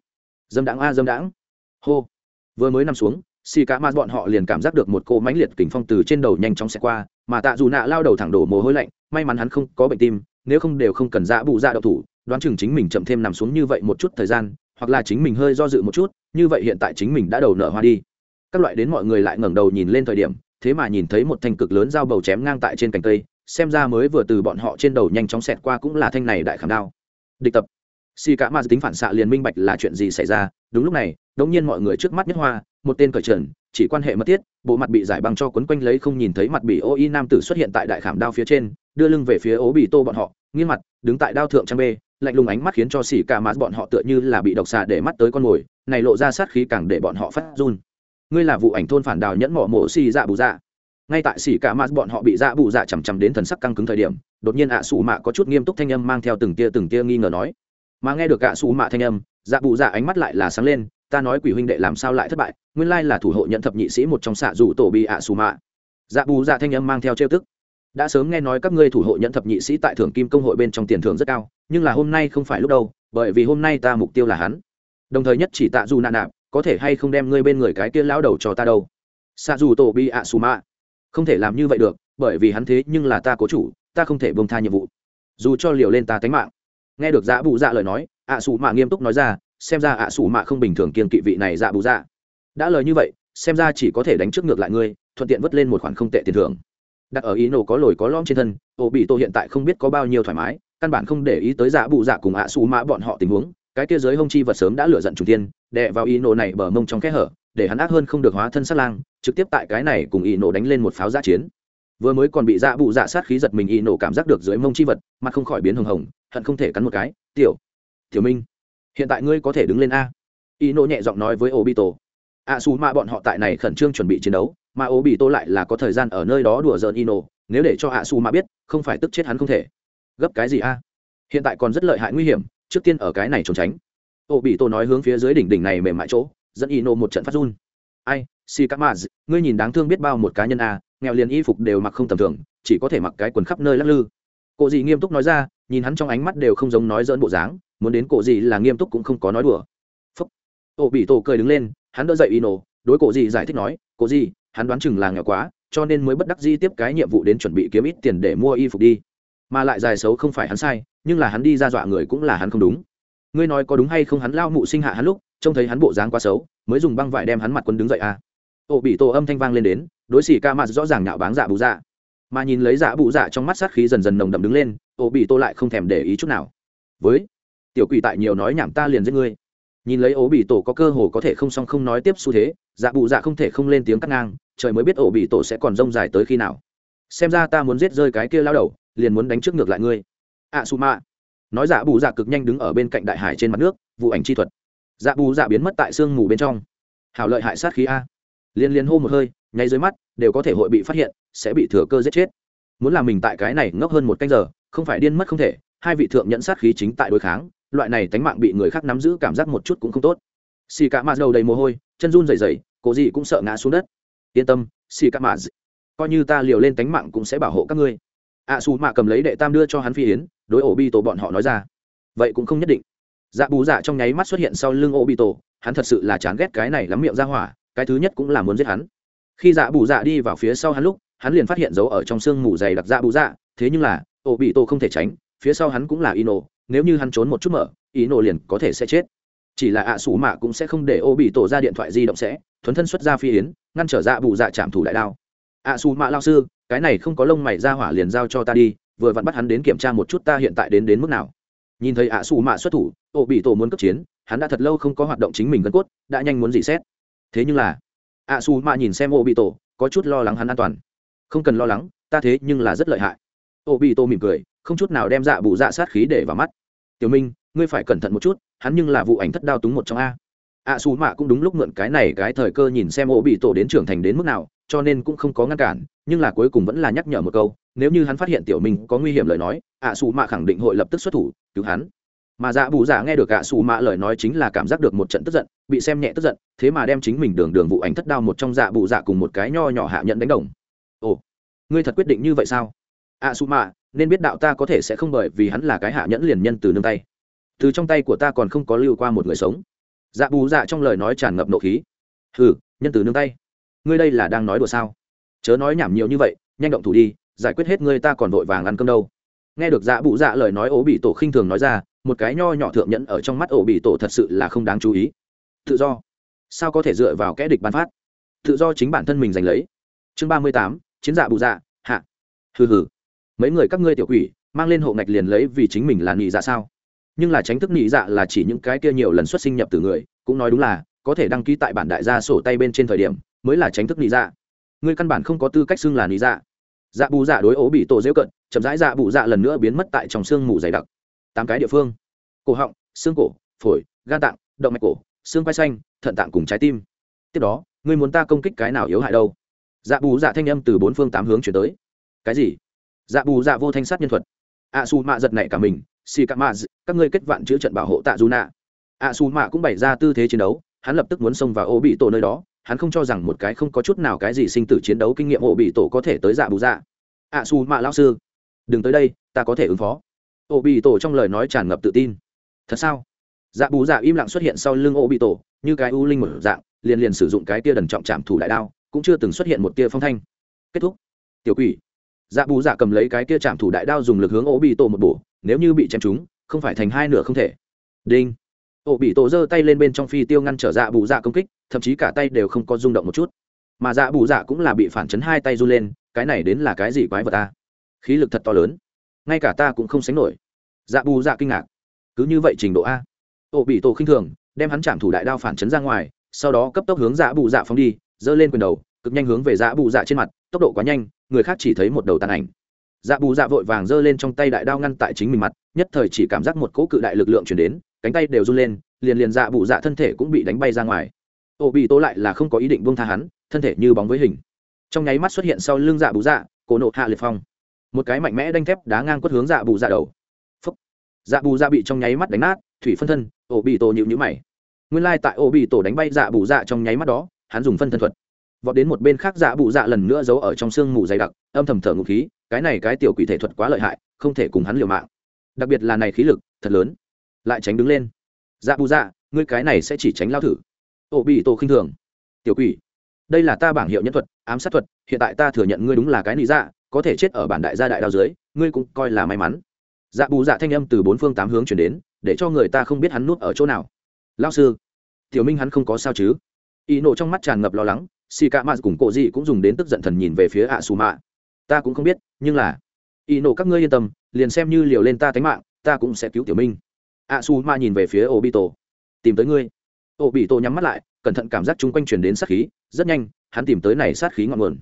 A: Dâm đãng a, dâm đãng. Hô. Vừa mới nằm xuống, xì cả ma bọn họ liền cảm giác được một cô mãnh liệt kình phong từ trên đầu nhanh chóng xẹt qua, mà tạ dù nạ lao đầu thẳng đổ mồ hôi lạnh, may mắn hắn không có bệnh tim, nếu không đều không cần dạ bụ ra đậu thủ, đoán chừng chính mình chậm thêm nằm xuống như vậy một chút thời gian, hoặc là chính mình hơi do dự một chút, như vậy hiện tại chính mình đã đầu nở hoa đi. Các loại đến mọi người lại ngẩng đầu nhìn lên thời điểm, thế mà nhìn thấy một thanh cực lớn dao bầu chém ngang tại trên cành cây xem ra mới vừa từ bọn họ trên đầu nhanh chóng xẹt qua cũng là thanh này đại khảm đao. Địch tập. Xì cả ma tính phản xạ liền minh bạch là chuyện gì xảy ra, đúng lúc này, đống nhiên mọi người trước mắt nhất hoa, một tên cởi trần, chỉ quan hệ mất thiết, bộ mặt bị giải băng cho quấn quanh lấy không nhìn thấy mặt bị ô y nam tử xuất hiện tại đại khảm đao phía trên, đưa lưng về phía ố bị tô bọn họ, nghiêng mặt, đứng tại đao thượng trang bê, lạnh lùng ánh mắt khiến cho xỉ cả mát bọn họ tựa như là bị độc xạ để mắt tới con mồi, này lộ ra sát khí càng để bọn họ phát run. Ngươi là vụ ảnh thôn phản đào nhẫn mỏ mổ xì dạ bù dạ ngay tại xỉ cả mát bọn họ bị dạ bù dạ chằm chằm đến thần sắc căng cứng thời điểm, đột nhiên ạ à sủ mạ có chút nghiêm túc thanh âm mang theo từng tia từng tia nghi ngờ nói. Mà nghe được ạ à sủ mạ thanh âm dạ bù dạ ánh mắt lại là sáng lên, ta nói quỷ huynh đệ làm sao lại thất bại? Nguyên lai là thủ hộ nhận thập nhị sĩ một trong xạ dù tổ bị ạ à sủ mạ. Dạ bù dạ thanh âm mang theo trêu tức. Đã sớm nghe nói các ngươi thủ hộ nhận thập nhị sĩ tại thưởng kim công hội bên trong tiền thưởng rất cao, nhưng là hôm nay không phải lúc đâu, bởi vì hôm nay ta mục tiêu là hắn. Đồng thời nhất chỉ tạ dù nạn nạp, có thể hay không đem ngươi bên người cái kia lão đầu cho ta đâu? Xạ dù tổ bi ạ xù mạ không thể làm như vậy được, bởi vì hắn thế nhưng là ta cố chủ, ta không thể bông tha nhiệm vụ. Dù cho liều lên ta tánh mạng. Nghe được dạ bụ dạ lời nói, ạ xù mạ nghiêm túc nói ra, xem ra ạ xù mạ không bình thường kiên kỵ vị này dạ bụ dạ. Đã lời như vậy, xem ra chỉ có thể đánh trước ngược lại ngươi, thuận tiện vất lên một khoản không tệ tiền thưởng. Đặt ở ý nổ có lồi có lõm trên thân ô bị tô hiện tại không biết có bao nhiêu thoải mái, căn bản không để ý tới dạ bụ dạ cùng ạ xù mạ bọn họ tình huống. Cái kia giới hông chi vật sớm đã lựa giận chủ tiên đè vào ý nổ này bờ mông trong kẽ hở để hắn ác hơn không được hóa thân sát lang, trực tiếp tại cái này cùng Y nổ đánh lên một pháo giã chiến. Vừa mới còn bị dạ bụ dạ sát khí giật mình Y nổ cảm giác được dưới mông chi vật, mặt không khỏi biến hồng hồng, hận không thể cắn một cái. Tiểu tiểu minh, hiện tại ngươi có thể đứng lên a. Y nổ nhẹ giọng nói với ô bị tổ a su ma bọn họ tại này khẩn trương chuẩn bị chiến đấu, mà ô bị tổ lại là có thời gian ở nơi đó đùa giỡn Y nổ nếu để cho a su ma biết, không phải tức chết hắn không thể. Gấp cái gì a? Hiện tại còn rất lợi hại nguy hiểm, trước tiên ở cái này trốn tránh. Ô bị tổ nói hướng phía dưới đỉnh đỉnh này mềm mại chỗ dẫn y nộ một trận phát run. Ai si các maz ngươi nhìn đáng thương biết bao một cá nhân à? nghèo liền y phục đều mặc không tầm thường chỉ có thể mặc cái quần khắp nơi lắc lư. Cô Dị nghiêm túc nói ra nhìn hắn trong ánh mắt đều không giống nói dỡn bộ dáng muốn đến cổ Dị là nghiêm túc cũng không có nói đùa. Phúc. Ô bị tổ cười đứng lên hắn đỡ dậy y nộ đối cổ Dị giải thích nói cổ Dị, hắn đoán chừng là nghèo quá cho nên mới bất đắc di tiếp cái nhiệm vụ đến chuẩn bị kiếm ít tiền để mua y phục đi. Mà lại dài xấu không phải hắn sai nhưng là hắn đi ra dọa người cũng là hắn không đúng ngươi nói có đúng hay không hắn lao mụ sinh hạ hắn lúc, trông thấy hắn bộ dáng quá xấu, mới dùng băng vải đem hắn mặt quân đứng dậy à? Ổ bị tổ âm thanh vang lên đến, đối xỉ ca mặt rõ ràng nạo báng dạ bụ dạ. Mà nhìn lấy dạ bụ dạ trong mắt sát khí dần dần nồng đậm đứng lên ổ bị tổ lại không thèm để ý chút nào. Với, tiểu quỷ tại nhiều nói nhảm ta liền giết ngươi. Nhìn lấy ổ bị tổ có cơ hồ có thể không song không nói tiếp xu thế dạ bụ dạ không thể không lên tiếng cắt ngang, trời mới biết ổ bị tổ sẽ còn rông dài tới khi nào. Xem ra ta muốn giết rơi cái kia lao đầu, liền muốn đánh trước ngược lại ngươi. Ạ su mạ nói dạ bù dạ cực nhanh đứng ở bên cạnh đại hải trên mặt nước, vụ ảnh chi thuật. Dạ bù dạ biến mất tại sương mù bên trong. Hảo lợi hại sát khí a. Liên liên hô một hơi, nháy dưới mắt, đều có thể hội bị phát hiện, sẽ bị thừa cơ giết chết. Muốn làm mình tại cái này ngốc hơn một canh giờ, không phải điên mất không thể, hai vị thượng nhẫn sát khí chính tại đối kháng, loại này tánh mạng bị người khác nắm giữ cảm giác một chút cũng không tốt. Xì cả mạt đầu đầy mồ hôi, chân run rẩy rẩy, cố gì cũng sợ ngã xuống đất. Yên tâm, xì cả mạt, coi như ta liều lên tánh mạng cũng sẽ bảo hộ các ngươi. Ạ xù mạ cầm lấy đệ tam đưa cho hắn phi yến đối ổ bi tổ bọn họ nói ra. Vậy cũng không nhất định. Dạ bù dạ trong nháy mắt xuất hiện sau lưng ổ bi tổ hắn thật sự là chán ghét cái này lắm miệng ra hỏa, cái thứ nhất cũng là muốn giết hắn. Khi dạ bù dạ đi vào phía sau hắn lúc, hắn liền phát hiện dấu ở trong sương mù dày đặc dạ bù dạ thế nhưng là ổ bị tổ không thể tránh, phía sau hắn cũng là y nổ nếu như hắn trốn một chút mở y nổ liền có thể sẽ chết. Chỉ là ạ à sủ mạ cũng sẽ không để ô bị tổ ra điện thoại di động sẽ, thuấn thân xuất ra phi yến, ngăn trở dạ bù dạ chạm thủ đại đao. Ạ à sủ mạ lao sư, cái này không có lông mày ra hỏa liền giao cho ta đi vừa vặn bắt hắn đến kiểm tra một chút ta hiện tại đến đến mức nào. Nhìn thấy ạ xù mạ xuất thủ ô bị tổ muốn cấp chiến, hắn đã thật lâu không có hoạt động chính mình gân cốt, đã nhanh muốn dị xét. Thế nhưng là, ạ xù mạ nhìn xem ô bị tổ, có chút lo lắng hắn an toàn. Không cần lo lắng, ta thế nhưng là rất lợi hại. Ô bị tổ mỉm cười, không chút nào đem dạ bụ dạ sát khí để vào mắt. Tiểu minh, ngươi phải cẩn thận một chút, hắn nhưng là vụ ảnh thất đao túng một trong a ạ xù mạ cũng đúng lúc mượn cái này cái thời cơ nhìn xem ô bị tổ đến trưởng thành đến mức nào, cho nên cũng không có ngăn cản, nhưng là cuối cùng vẫn là nhắc nhở một câu, nếu như hắn phát hiện tiểu minh có nguy hiểm lời nói, ạ xù mạ khẳng định hội lập tức xuất thủ, cứu hắn. Mà dạ bù dạ nghe được ạ xù mạ lời nói chính là cảm giác được một trận tức giận, bị xem nhẹ tức giận, thế mà đem chính mình đường đường vụ ảnh thất đao một trong dạ bù dạ cùng một cái nho nhỏ hạ nhận đánh đồng. Ồ, ngươi thật quyết định như vậy sao? Ạ xù mạ, nên biết đạo ta có thể sẽ không bởi vì hắn là cái hạ nhẫn liền nhân từ nương tay. Từ trong tay của ta còn không có lưu qua một người sống dạ bù dạ trong lời nói tràn ngập nộ khí. Hừ, nhân từ nương tay. Ngươi đây là đang nói đùa sao? Chớ nói nhảm nhiều như vậy, nhanh động thủ đi, giải quyết hết ngươi ta còn vội vàng ăn cơm đâu. Nghe được dạ bụ dạ lời nói, ố bị tổ khinh thường nói ra, một cái nho nhỏ thượng nhẫn ở trong mắt ổ bị tổ thật sự là không đáng chú ý. Tự do. Sao có thể dựa vào kẽ địch bán phát? Tự do chính bản thân mình giành lấy. Chương ba mươi tám, chiến dạ bù dạ hạ. Hừ hừ. Mấy người các ngươi tiểu quỷ, mang lên hộ ngạch liền lấy vì chính mình là nghị dạ sao? Nhưng là tránh thức nhị dạ là chỉ những cái kia nhiều lần xuất sinh nhập từ người cũng nói đúng là có thể đăng ký tại bản đại gia sổ tay bên trên thời điểm mới là tránh thức nhị dạ. Ngươi căn bản không có tư cách xưng là nhị dạ. Dạ bù dạ đối ố bị tổ dễ cận chậm rãi dạ bù dạ lần nữa biến mất tại trong xương mù dày đặc. Tám cái địa phương. Cổ họng xương cổ phổi gan tạng động mạch cổ xương quai xanh thận tạng cùng trái tim. Tiếp đó ngươi muốn ta công kích cái nào yếu hại đâu? Dạ bù dạ thanh âm từ bốn phương tám hướng chuyển tới. Cái gì? Dạ bù dạ vô thanh sát nhân thuật. A à, su mạ giật này cả mình xì cả mạ các ngươi kết vạn chữa trận bảo hộ tạ dù nạ a à, su mạ cũng bày ra tư thế chiến đấu hắn lập tức muốn xông vào ô bị tổ nơi đó hắn không cho rằng một cái không có chút nào cái gì sinh tử chiến đấu kinh nghiệm ô bị tổ có thể tới dạ bù dạ. A à, su mạ lao sư đừng tới đây ta có thể ứng phó. Ô bị tổ trong lời nói tràn ngập tự tin. Thật sao? Dạ bù dạ im lặng xuất hiện sau lưng ô bị tổ như cái u linh một dạng liền liền sử dụng cái tia đần trọng chạm thủ đại đao cũng chưa từng xuất hiện một tia phong thanh. Kết thúc. Tiểu quỷ. Dạ bù dạ cầm lấy cái tia chạm thủ đại đao dùng lực hướng ô bị tổ một bổ nếu như bị chém chúng, không phải thành hai nửa không thể. Đinh. Ổ bị tổ giơ tay lên bên trong phi tiêu ngăn trở dạ bù dạ công kích thậm chí cả tay đều không có rung động một chút. Mà dạ bù dạ cũng là bị phản chấn hai tay run lên cái này đến là cái gì quái vật ta? Khí lực thật to lớn. Ngay cả ta cũng không sánh nổi. Dạ bù dạ kinh ngạc. Cứ như vậy trình độ a. Ổ bị tổ khinh thường đem hắn chạm thủ đại đao phản chấn ra ngoài sau đó cấp tốc hướng dạ bù dạ phóng đi giơ lên quyền đầu cực nhanh hướng về dạ bù dạ trên mặt tốc độ quá nhanh người khác chỉ thấy một đầu tàn ảnh dạ bù dạ vội vàng giơ lên trong tay đại đao ngăn tại chính mình mặt, nhất thời chỉ cảm giác một cỗ cự đại lực lượng chuyển đến, cánh tay đều run lên, liền liền dạ bù dạ thân thể cũng bị đánh bay ra ngoài. Ô bị tố lại là không có ý định buông tha hắn, thân thể như bóng với hình. Trong nháy mắt xuất hiện sau lưng dạ bù dạ cổ nộ hạ liệt phong. Một cái mạnh mẽ đanh thép đá ngang quất hướng dạ bù dạ đầu. Dạ bù dạ bị trong nháy mắt đánh nát, thủy phân thân, Ô bị tổ nhịu nhữ mày. Nguyên lai tại Ô bị tổ đánh bay dạ bù dạ trong nháy mắt đó, hắn dùng phân thân thuật. Vọt đến một bên khác dạ bù dạ lần nữa giấu ở trong sương mù dày đặc, âm thầm thở ngụ khí cái này cái tiểu quỷ thể thuật quá lợi hại, không thể cùng hắn liều mạng. Đặc biệt là này khí lực, thật lớn. Lại tránh đứng lên. Dạ bù dạ ngươi cái này sẽ chỉ tránh lao thử. Ô bị tổ khinh thường. Tiểu quỷ, đây là ta bảng hiệu nhân thuật, ám sát thuật, hiện tại ta thừa nhận ngươi đúng là cái lý dạ có thể chết ở bản đại gia đại đao dưới, ngươi cũng coi là may mắn. Dạ bù dạ thanh âm từ bốn phương tám hướng chuyển đến, để cho người ta không biết hắn nuốt ở chỗ nào. Lao sư, tiểu minh hắn không có sao chứ? Y nộ trong mắt tràn ngập lo lắng xì ca mạt cùng cổ dị cũng dùng đến tức giận thần nhìn về phía ạ xù mạ ta cũng không biết, nhưng là y nổ các ngươi yên tâm, liền xem như liều lên ta tánh mạng, ta cũng sẽ cứu tiểu minh. A su ma nhìn về phía ổ bị tổ tìm tới ngươi. Ổ bị tổ nhắm mắt lại, cẩn thận cảm giác chung quanh truyền đến sát khí, rất nhanh, hắn tìm tới này sát khí ngọn nguồn.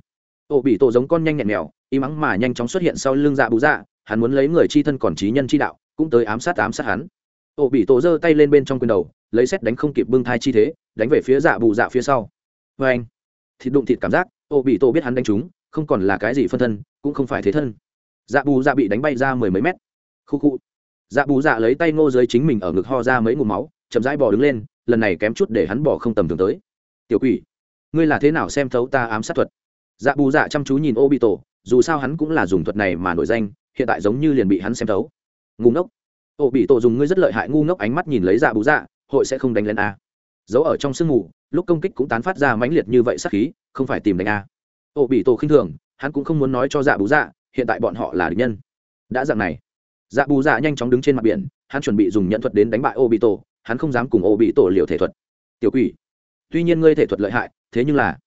A: Ổ bị tổ giống con nhanh nhẹn mèo, im ắng mà nhanh chóng xuất hiện sau lưng dạ bú dạ hắn muốn lấy người chi thân còn trí nhân chi đạo, cũng tới ám sát ám sát hắn. Ổ bị tổ giơ tay lên bên trong quyền đầu, lấy xét đánh không kịp bưng thai chi thế, đánh về phía dạ bù dạ phía sau. Vê anh thịt đụng thịt cảm giác ổ bị tổ biết hắn đánh trúng không còn là cái gì phân thân, cũng không phải thế thân. Dạ bù dạ bị đánh bay ra mười mấy mét. Khu khu. Dạ bù dạ lấy tay ngô dưới chính mình ở ngực ho ra mấy ngụm máu, chậm rãi bỏ đứng lên, lần này kém chút để hắn bỏ không tầm thường tới. Tiểu quỷ, ngươi là thế nào xem thấu ta ám sát thuật? Dạ bù dạ chăm chú nhìn ô bị tổ dù sao hắn cũng là dùng thuật này mà nổi danh, hiện tại giống như liền bị hắn xem thấu. Ngu ngốc. Ô bị tổ dùng ngươi rất lợi hại ngu ngốc ánh mắt nhìn lấy dạ bù dạ hội sẽ không đánh lên a. Giấu ở trong sương mù, lúc công kích cũng tán phát ra mãnh liệt như vậy sắc khí, không phải tìm đánh a ô bị tổ khinh thường hắn cũng không muốn nói cho dạ bù dạ hiện tại bọn họ là địch nhân. Đã dạng này dạ bù dạ nhanh chóng đứng trên mặt biển hắn chuẩn bị dùng nhận thuật đến đánh bại ô bị tổ hắn không dám cùng ô bị tổ liều thể thuật. Tiểu quỷ tuy nhiên ngươi thể thuật lợi hại thế nhưng là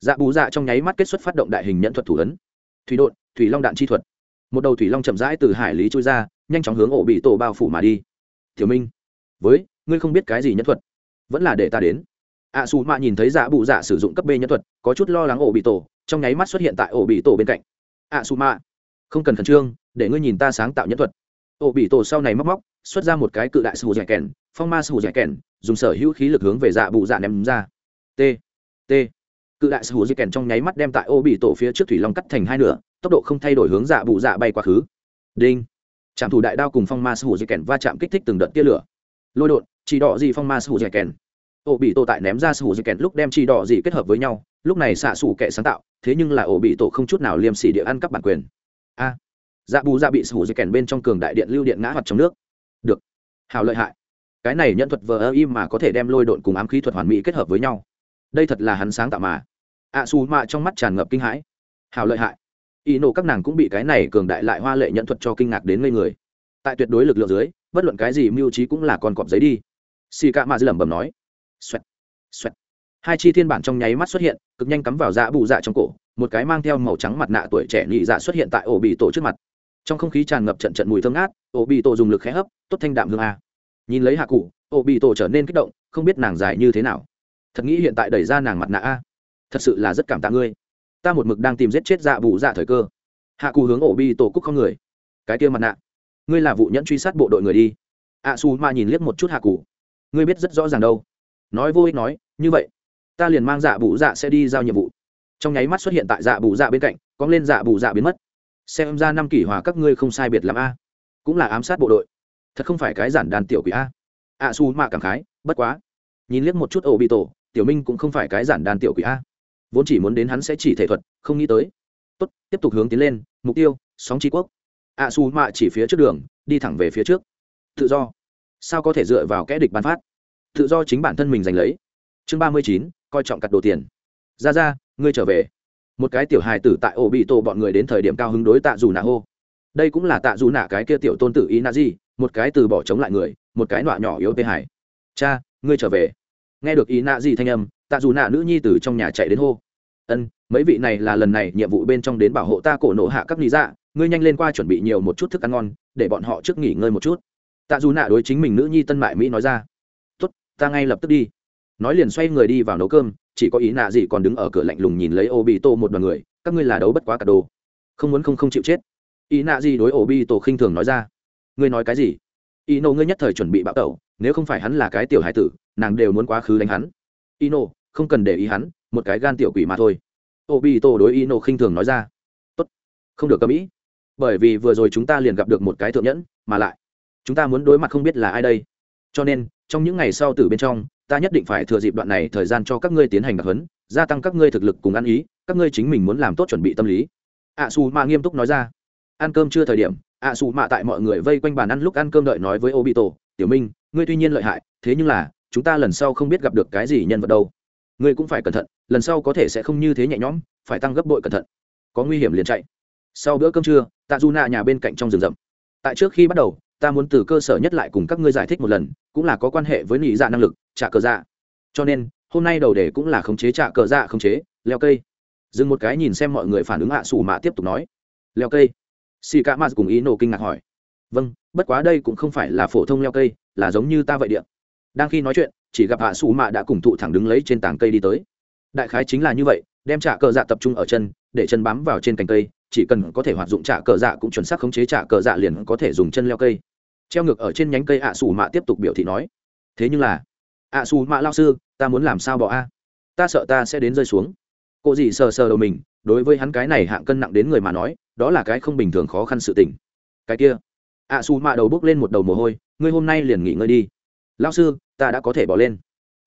A: dạ bù dạ trong nháy mắt kết xuất phát động đại hình nhận thuật thủ ấn. Thủy đột thủy long đạn chi thuật. Một đầu thủy long chậm rãi từ hải lý trôi ra nhanh chóng hướng ổ bị tổ bao phủ mà đi. Tiểu minh với ngươi không biết cái gì nhân thuật? Vẫn là để ta đến. Ạ à, xù mạ nhìn thấy dạ bụ dạ sử dụng cấp b nhân thuật có chút lo lắng ổ bị tổ trong nháy mắt xuất hiện tại ổ bị tổ bên cạnh. Ạ su ma, không cần khẩn trương, để ngươi nhìn ta sáng tạo nhân thuật. Ổ bị tổ sau này móc móc, xuất ra một cái cự đại sù dẻ kèn, phong ma sù dẻ kèn, dùng sở hữu khí lực hướng về dạ bụ dạ ném ra. T t. Cự đại sù dẻ kèn trong nháy mắt đem tại ổ bị tổ phía trước thủy long cắt thành hai nửa, tốc độ không thay đổi hướng dạ bụ dạ bay quá khứ. Đinh. Trạm thủ đại đao cùng phong ma sù dẻ kèn va chạm kích thích từng đợt tia lửa. Lôi đột chỉ đỏ gì phong ma sù dẻ kèn. Ổ bị tổ tại ném ra sù dẻ kèn lúc đem chỉ đỏ gì kết hợp với nhau lúc này xạ sù kệ sáng tạo thế nhưng là ổ bị tổ không chút nào liêm sỉ địa ăn cắp bản quyền. A dạ bù dạ bị sủ dây kèn bên trong cường đại điện lưu điện ngã hoặc trong nước. Được. Hào lợi hại. Cái này nhân thuật vờ ơ im mà có thể đem lôi độn cùng ám khí thuật hoàn mỹ kết hợp với nhau. Đây thật là hắn sáng tạo mà. Ạ xù mạ trong mắt tràn ngập kinh hãi. Hào lợi hại. Ý nổ các nàng cũng bị cái này cường đại lại hoa lệ nhận thuật cho kinh ngạc đến ngây người. Tại tuyệt đối lực lượng dưới bất luận cái gì mưu trí cũng là con cọp giấy đi. Xì cạ mạ dư lẩm bẩm nói. Xoẹt, xoẹt. hai chi thiên bản trong nháy mắt xuất hiện cực nhanh cắm vào dạ bù dạ trong cổ, một cái mang theo màu trắng mặt nạ tuổi trẻ nhị dạ xuất hiện tại ổ bị tổ trước mặt. Trong không khí tràn ngập trận trận mùi thơm ngát, ổ bị tổ dùng lực khẽ hấp, tốt thanh đạm hương a. Nhìn lấy hạ cụ, ổ bị tổ trở nên kích động, không biết nàng dài như thế nào. Thật nghĩ hiện tại đẩy ra nàng mặt nạ a. Thật sự là rất cảm tạ ngươi. Ta một mực đang tìm giết chết dạ bù dạ thời cơ. Hạ cụ hướng ổ bị tổ cúc không người. Cái kia mặt nạ. Ngươi là vụ nhẫn truy sát bộ đội người đi. A su ma nhìn liếc một chút hạ cụ. Ngươi biết rất rõ ràng đâu. Nói vô ích nói, như vậy ta liền mang dạ bù dạ sẽ đi giao nhiệm vụ. Trong nháy mắt xuất hiện tại dạ bù dạ bên cạnh, cóng lên dạ bù dạ biến mất. Xem ra năm kỷ hòa các ngươi không sai biệt l a. Cũng là ám sát bộ đội. Thật không phải cái giản đàn tiểu quỷ a. A su mạ cảm khái, bất quá. Nhìn liếc một chút ổ bị tổ, tiểu minh cũng không phải cái giản đàn tiểu quỷ a. Vốn chỉ muốn đến hắn sẽ chỉ thể thuật, không nghĩ tới. Tốt, tiếp tục hướng tiến lên, mục tiêu, sóng tri quốc. A su mạ chỉ phía trước đường, đi thẳng về phía trước. Tự do. Sao có thể dựa vào kẽ địch ban phát? Tự do chính bản thân mình giành lấy. Chương ba mươi chín coi trọng cặt đồ tiền. Ra ra, ngươi trở về. Một cái tiểu hài tử tại ổ bị tổ bọn người đến thời điểm cao hứng đối tạ dù nạ hô. Đây cũng là tạ dù nạ cái kia tiểu tôn tử ý nạ gì, một cái từ bỏ chống lại người, một cái nọa nhỏ yếu tê hải cha, ngươi trở về. Nghe được ý nạ gì thanh âm, tạ dù nạ nữ nhi từ trong nhà chạy đến hô. Ân, mấy vị này là lần này nhiệm vụ bên trong đến bảo hộ ta cổ nổ hạ các lý dạ ngươi nhanh lên qua chuẩn bị nhiều một chút thức ăn ngon, để bọn họ trước nghỉ ngơi một chút. Tạ dù nạ đối chính mình nữ nhi tân mại mỹ nói ra. Tốt, ta ngay lập tức đi nói liền xoay người đi vào nấu cơm, chỉ có ý nạ gì còn đứng ở cửa lạnh lùng nhìn lấy ô bị tô một đoàn người, các ngươi là đấu bất quá cả đồ. Không muốn không không chịu chết. Ý nạ gì đối ô bị tổ khinh thường nói ra. Ngươi nói cái gì? Ý nô ngươi nhất thời chuẩn bị bạo tẩu, nếu không phải hắn là cái tiểu hải tử, nàng đều muốn quá khứ đánh hắn. Ý nô không cần để ý hắn, một cái gan tiểu quỷ mà thôi. Ô bị tổ đối ý nô khinh thường nói ra. Tốt. Không được cầm ý. Bởi vì vừa rồi chúng ta liền gặp được một cái thượng nhẫn, mà lại, chúng ta muốn đối mặt không biết là ai đây. Cho nên, trong những ngày sau từ bên trong ta nhất định phải thừa dịp đoạn này thời gian cho các ngươi tiến hành đặc huấn gia tăng các ngươi thực lực cùng ăn ý các ngươi chính mình muốn làm tốt chuẩn bị tâm lý. Ạ à, xù mạ nghiêm túc nói ra. Ăn cơm chưa thời điểm ạ à, xù mạ tại mọi người vây quanh bàn ăn lúc ăn cơm đợi nói với obito tiểu minh ngươi tuy nhiên lợi hại thế nhưng là chúng ta lần sau không biết gặp được cái gì nhân vật đâu. Ngươi cũng phải cẩn thận lần sau có thể sẽ không như thế nhẹ nhõm phải tăng gấp bội cẩn thận. Có nguy hiểm liền chạy. Sau bữa cơm trưa tạ du nạ nhà bên cạnh trong rừng rậm. Tại trước khi bắt đầu ta muốn từ cơ sở nhất lại cùng các ngươi giải thích một lần, cũng là có quan hệ với nị dạ năng lực, trả cờ dạ. Cho nên, hôm nay đầu đề cũng là khống chế trả cờ dạ khống chế, leo cây. Dừng một cái nhìn xem mọi người phản ứng hạ xù mạ tiếp tục nói. Leo cây. Xì ca mạt cùng ý nổ kinh ngạc hỏi. Vâng bất quá đây cũng không phải là phổ thông leo cây, là giống như ta vậy điện đang khi nói chuyện, chỉ gặp hạ xù mạ đã cùng thụ thẳng đứng lấy trên tảng cây đi tới. Đại khái chính là như vậy, đem trả cờ dạ tập trung ở chân, để chân bám vào trên cành cây chỉ cần có thể hoạt dụng trả cờ dạ cũng chuẩn xác khống chế trả cờ dạ liền có thể dùng chân leo cây. Treo ngược ở trên nhánh cây ạ xù mạ tiếp tục biểu thị nói, thế nhưng là, ạ xù mạ lao sư, ta muốn làm sao bỏ a? Ta sợ ta sẽ đến rơi xuống. Cô gì sờ sờ đầu mình, đối với hắn cái này hạng cân nặng đến người mà nói, đó là cái không bình thường khó khăn sự tình. Cái kia. Ạ xù mạ đầu bước lên một đầu mồ hôi, ngươi hôm nay liền nghỉ ngơi đi. Lao sư, ta đã có thể bỏ lên.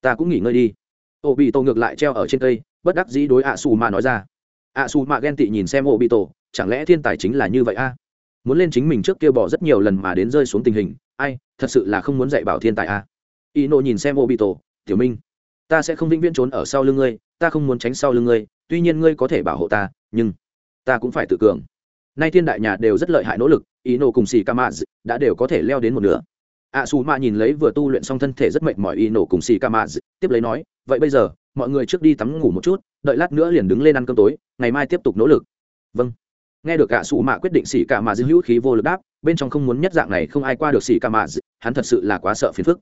A: Ta cũng nghỉ ngơi đi. Ô bị tô ngược lại treo ở trên cây, bất đắc dĩ đối ạ xù mạ nói ra. À, ạ xù mạ ghen tị nhìn xem ô bị tổ chẳng lẽ thiên tài chính là như vậy a? Muốn lên chính mình trước kia bỏ rất nhiều lần mà đến rơi xuống tình hình, ai, thật sự là không muốn dạy bảo thiên tài a? Y nộ nhìn xem ô bị tổ tiểu minh, ta sẽ không vĩnh viễn trốn ở sau lưng ngươi, ta không muốn tránh sau lưng ngươi, tuy nhiên ngươi có thể bảo hộ ta, nhưng ta cũng phải tự cường. Nay thiên đại nhà đều rất lợi hại nỗ lực ý nộ cùng xì ca mã đã đều có thể leo đến một nửa. À, a xù mạ nhìn lấy vừa tu luyện xong thân thể rất mệt mỏi ý nộ cùng xì ca mã tiếp lấy nói, vậy bây giờ mọi người trước đi tắm ngủ một chút, đợi lát nữa liền đứng lên ăn cơm tối, ngày mai tiếp tục nỗ lực. Vâng. Nghe được cả sụ mạ quyết định xỉ cả mà dư hữu khí vô lực đáp, bên trong không muốn nhất dạng này không ai qua được xỉ cả mà hắn thật sự là quá sợ phiền phức.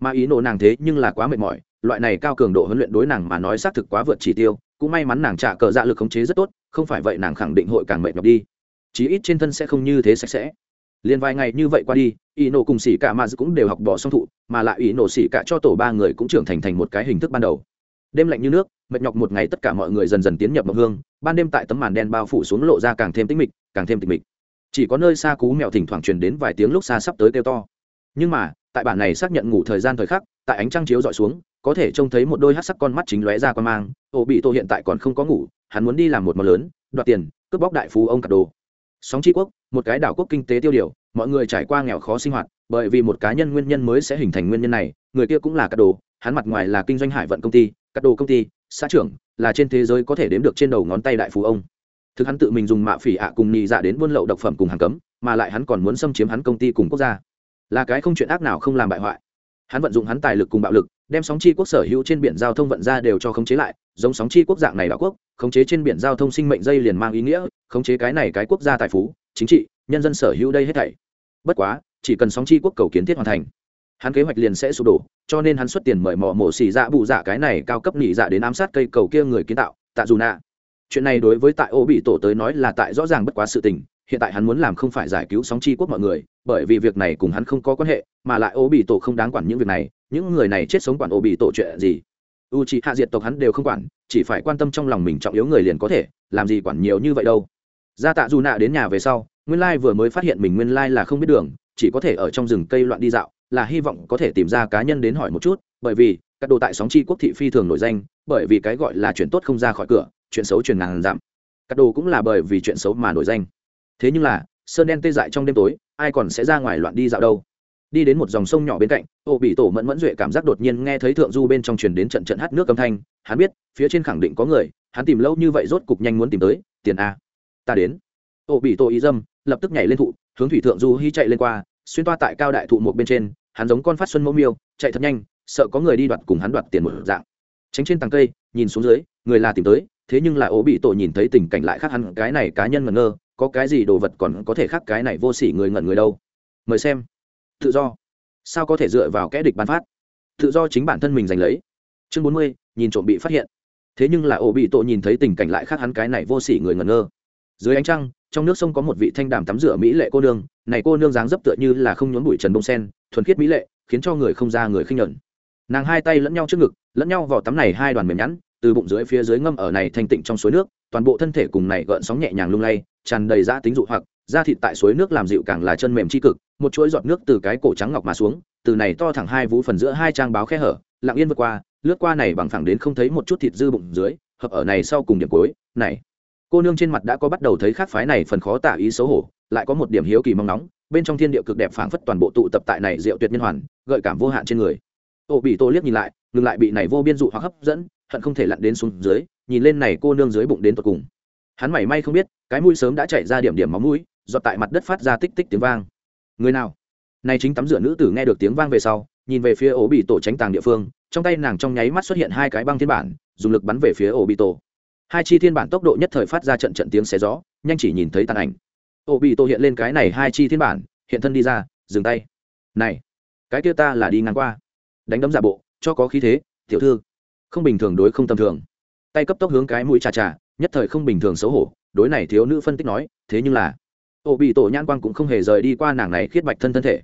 A: Mà ý nộ nàng thế nhưng là quá mệt mỏi, loại này cao cường độ huấn luyện đối nàng mà nói xác thực quá vượt chỉ tiêu, cũng may mắn nàng trả cờ dạ lực khống chế rất tốt, không phải vậy nàng khẳng định hội càng mệt nhọc đi. Chí ít trên thân sẽ không như thế sạch sẽ. Liền vài ngày như vậy qua đi, ý nộ cùng xỉ cả mà cũng đều học bỏ song thụ, mà lại ý nộ xỉ cả cho tổ ba người cũng trưởng thành thành một cái hình thức ban đầu đêm lạnh như nước, mệt nhọc một ngày tất cả mọi người dần dần tiến nhập mộng hương, ban đêm tại tấm màn đen bao phủ xuống lộ ra càng thêm tĩnh mịch, càng thêm tịch mịch. Chỉ có nơi xa cú mèo thỉnh thoảng truyền đến vài tiếng lúc xa sắp tới kêu to. Nhưng mà, tại bản này xác nhận ngủ thời gian thời khắc, tại ánh trăng chiếu dọi xuống, có thể trông thấy một đôi hát sắc con mắt chính lóe ra qua mang. Ổ bị tô hiện tại còn không có ngủ, hắn muốn đi làm một món lớn, đoạt tiền, cướp bóc đại phú ông cả đồ. Sóng tri quốc, một cái đảo quốc kinh tế tiêu điều, mọi người trải qua nghèo khó sinh hoạt, bởi vì một cá nhân nguyên nhân mới sẽ hình thành nguyên nhân này, người kia cũng là cả đồ, hắn mặt ngoài là kinh doanh hải vận công ty cắt đồ công ty, xã trưởng, là trên thế giới có thể đếm được trên đầu ngón tay đại phú ông. Thực hắn tự mình dùng mạ phỉ ạ cùng nhị dạ đến buôn lậu độc phẩm cùng hàng cấm, mà lại hắn còn muốn xâm chiếm hắn công ty cùng quốc gia. Là cái không chuyện ác nào không làm bại hoại. Hắn vận dụng hắn tài lực cùng bạo lực, đem sóng chi quốc sở hữu trên biển giao thông vận ra đều cho khống chế lại, giống sóng chi quốc dạng này đảo quốc, khống chế trên biển giao thông sinh mệnh dây liền mang ý nghĩa, khống chế cái này cái quốc gia tài phú, chính trị, nhân dân sở hữu đây hết thảy. Bất quá, chỉ cần sóng chi quốc cầu kiến thiết hoàn thành hắn kế hoạch liền sẽ sụp đổ, cho nên hắn xuất tiền mời mỏ mổ xì dạ bù dạ cái này cao cấp nhị dạ đến ám sát cây cầu kia người kiến tạo, tạ dù nạ. Chuyện này đối với tại ô bị tổ tới nói là tại rõ ràng bất quá sự tình, hiện tại hắn muốn làm không phải giải cứu sóng chi quốc mọi người, bởi vì việc này cùng hắn không có quan hệ, mà lại ô bị tổ không đáng quản những việc này, những người này chết sống quản ô bị tổ chuyện gì. U c hạ diệt tộc hắn đều không quản, chỉ phải quan tâm trong lòng mình trọng yếu người liền có thể, làm gì quản nhiều như vậy đâu. Ra tạ dù nạ đến nhà về sau, nguyên lai vừa mới phát hiện mình nguyên lai là không biết đường, chỉ có thể ở trong rừng cây loạn đi dạo là hy vọng có thể tìm ra cá nhân đến hỏi một chút, bởi vì, các đồ tại sóng chi quốc thị phi thường nổi danh, bởi vì cái gọi là chuyện tốt không ra khỏi cửa, chuyện xấu truyền ngàn giảm các đồ cũng là bởi vì chuyện xấu mà nổi danh. Thế nhưng là, sơn đen tê dại trong đêm tối, ai còn sẽ ra ngoài loạn đi dạo đâu? Đi đến một dòng sông nhỏ bên cạnh, ô bị tổ mẫn mẫn duệ cảm giác đột nhiên nghe thấy thượng du bên trong truyền đến trận trận hát nước âm thanh, hắn biết, phía trên khẳng định có người, hắn tìm lâu như vậy rốt cục nhanh muốn tìm tới, tiền a, ta đến. Ô bị tổ ý dâm, lập tức nhảy lên thụ, hướng thủy thượng du hy chạy lên qua, xuyên toa tại cao đại thụ một bên trên hắn giống con phát xuân mẫu miêu, chạy thật nhanh, sợ có người đi đoạt cùng hắn đoạt tiền một dạng. Tránh trên tầng cây, nhìn xuống dưới, người là tìm tới, thế nhưng là ố bị tổ nhìn thấy tình cảnh lại khác hắn, cái này cá nhân ngẩn ngơ, có cái gì đồ vật còn có thể khác cái này vô sỉ người ngẩn người đâu. Mời xem. Tự do. Sao có thể dựa vào kẽ địch bán phát? Tự do chính bản thân mình giành lấy. Chương bốn mươi, nhìn trộm bị phát hiện. Thế nhưng là ổ bị tổ nhìn thấy tình cảnh lại khác hắn, cái này vô sỉ người ngẩn ngơ. Dưới ánh trăng, trong nước sông có một vị thanh đàm tắm rửa mỹ lệ cô nương, này cô nương dáng dấp tựa như là không nhốn bụi trần bông sen thuần khiết mỹ lệ, khiến cho người không ra người khinh nhẫn. Nàng hai tay lẫn nhau trước ngực, lẫn nhau vào tắm này hai đoàn mềm nhẵn, từ bụng dưới phía dưới ngâm ở này thanh tịnh trong suối nước, toàn bộ thân thể cùng này gợn sóng nhẹ nhàng lung lay, tràn đầy giã tính dụ hoặc, da thịt tại suối nước làm dịu càng là chân mềm chi cực, một chuỗi giọt nước từ cái cổ trắng ngọc mà xuống, từ này to thẳng hai vú phần giữa hai trang báo khe hở, lặng yên vượt qua, lướt qua này bằng phẳng đến không thấy một chút thịt dư bụng dưới, hợp ở này sau cùng điểm cuối, này. Cô nương trên mặt đã có bắt đầu thấy khác phái này phần khó tả ý xấu hổ, lại có một điểm hiếu kỳ mong nóng bên trong thiên địa cực đẹp phảng phất toàn bộ tụ tập tại này diệu tuyệt nhân hoàn, gợi cảm vô hạn trên người. Ô bị tô liếc nhìn lại, ngừng lại bị này vô biên dụ hoặc hấp dẫn, hận không thể lặn đến xuống dưới, nhìn lên này cô nương dưới bụng đến tột cùng. Hắn mảy may không biết, cái mũi sớm đã chảy ra điểm điểm máu mũi, giọt tại mặt đất phát ra tích tích tiếng vang. Người nào? Này chính tắm rửa nữ tử nghe được tiếng vang về sau, nhìn về phía ổ bị tổ tránh tàng địa phương, trong tay nàng trong nháy mắt xuất hiện hai cái băng thiên bản, dùng lực bắn về phía ổ bị tổ. Hai chi thiên bản tốc độ nhất thời phát ra trận trận tiếng xé gió, nhanh chỉ nhìn thấy tàn ảnh ô bị tổ hiện lên cái này hai chi thiên bản, hiện thân đi ra, dừng tay. Này, cái kia ta là đi ngang qua. Đánh đấm giả bộ, cho có khí thế, tiểu thư. Không bình thường đối không tầm thường. Tay cấp tốc hướng cái mũi trà trà nhất thời không bình thường xấu hổ, đối này thiếu nữ phân tích nói, thế nhưng là ô bị tổ nhãn quang cũng không hề rời đi qua nàng này khiết bạch thân thân thể.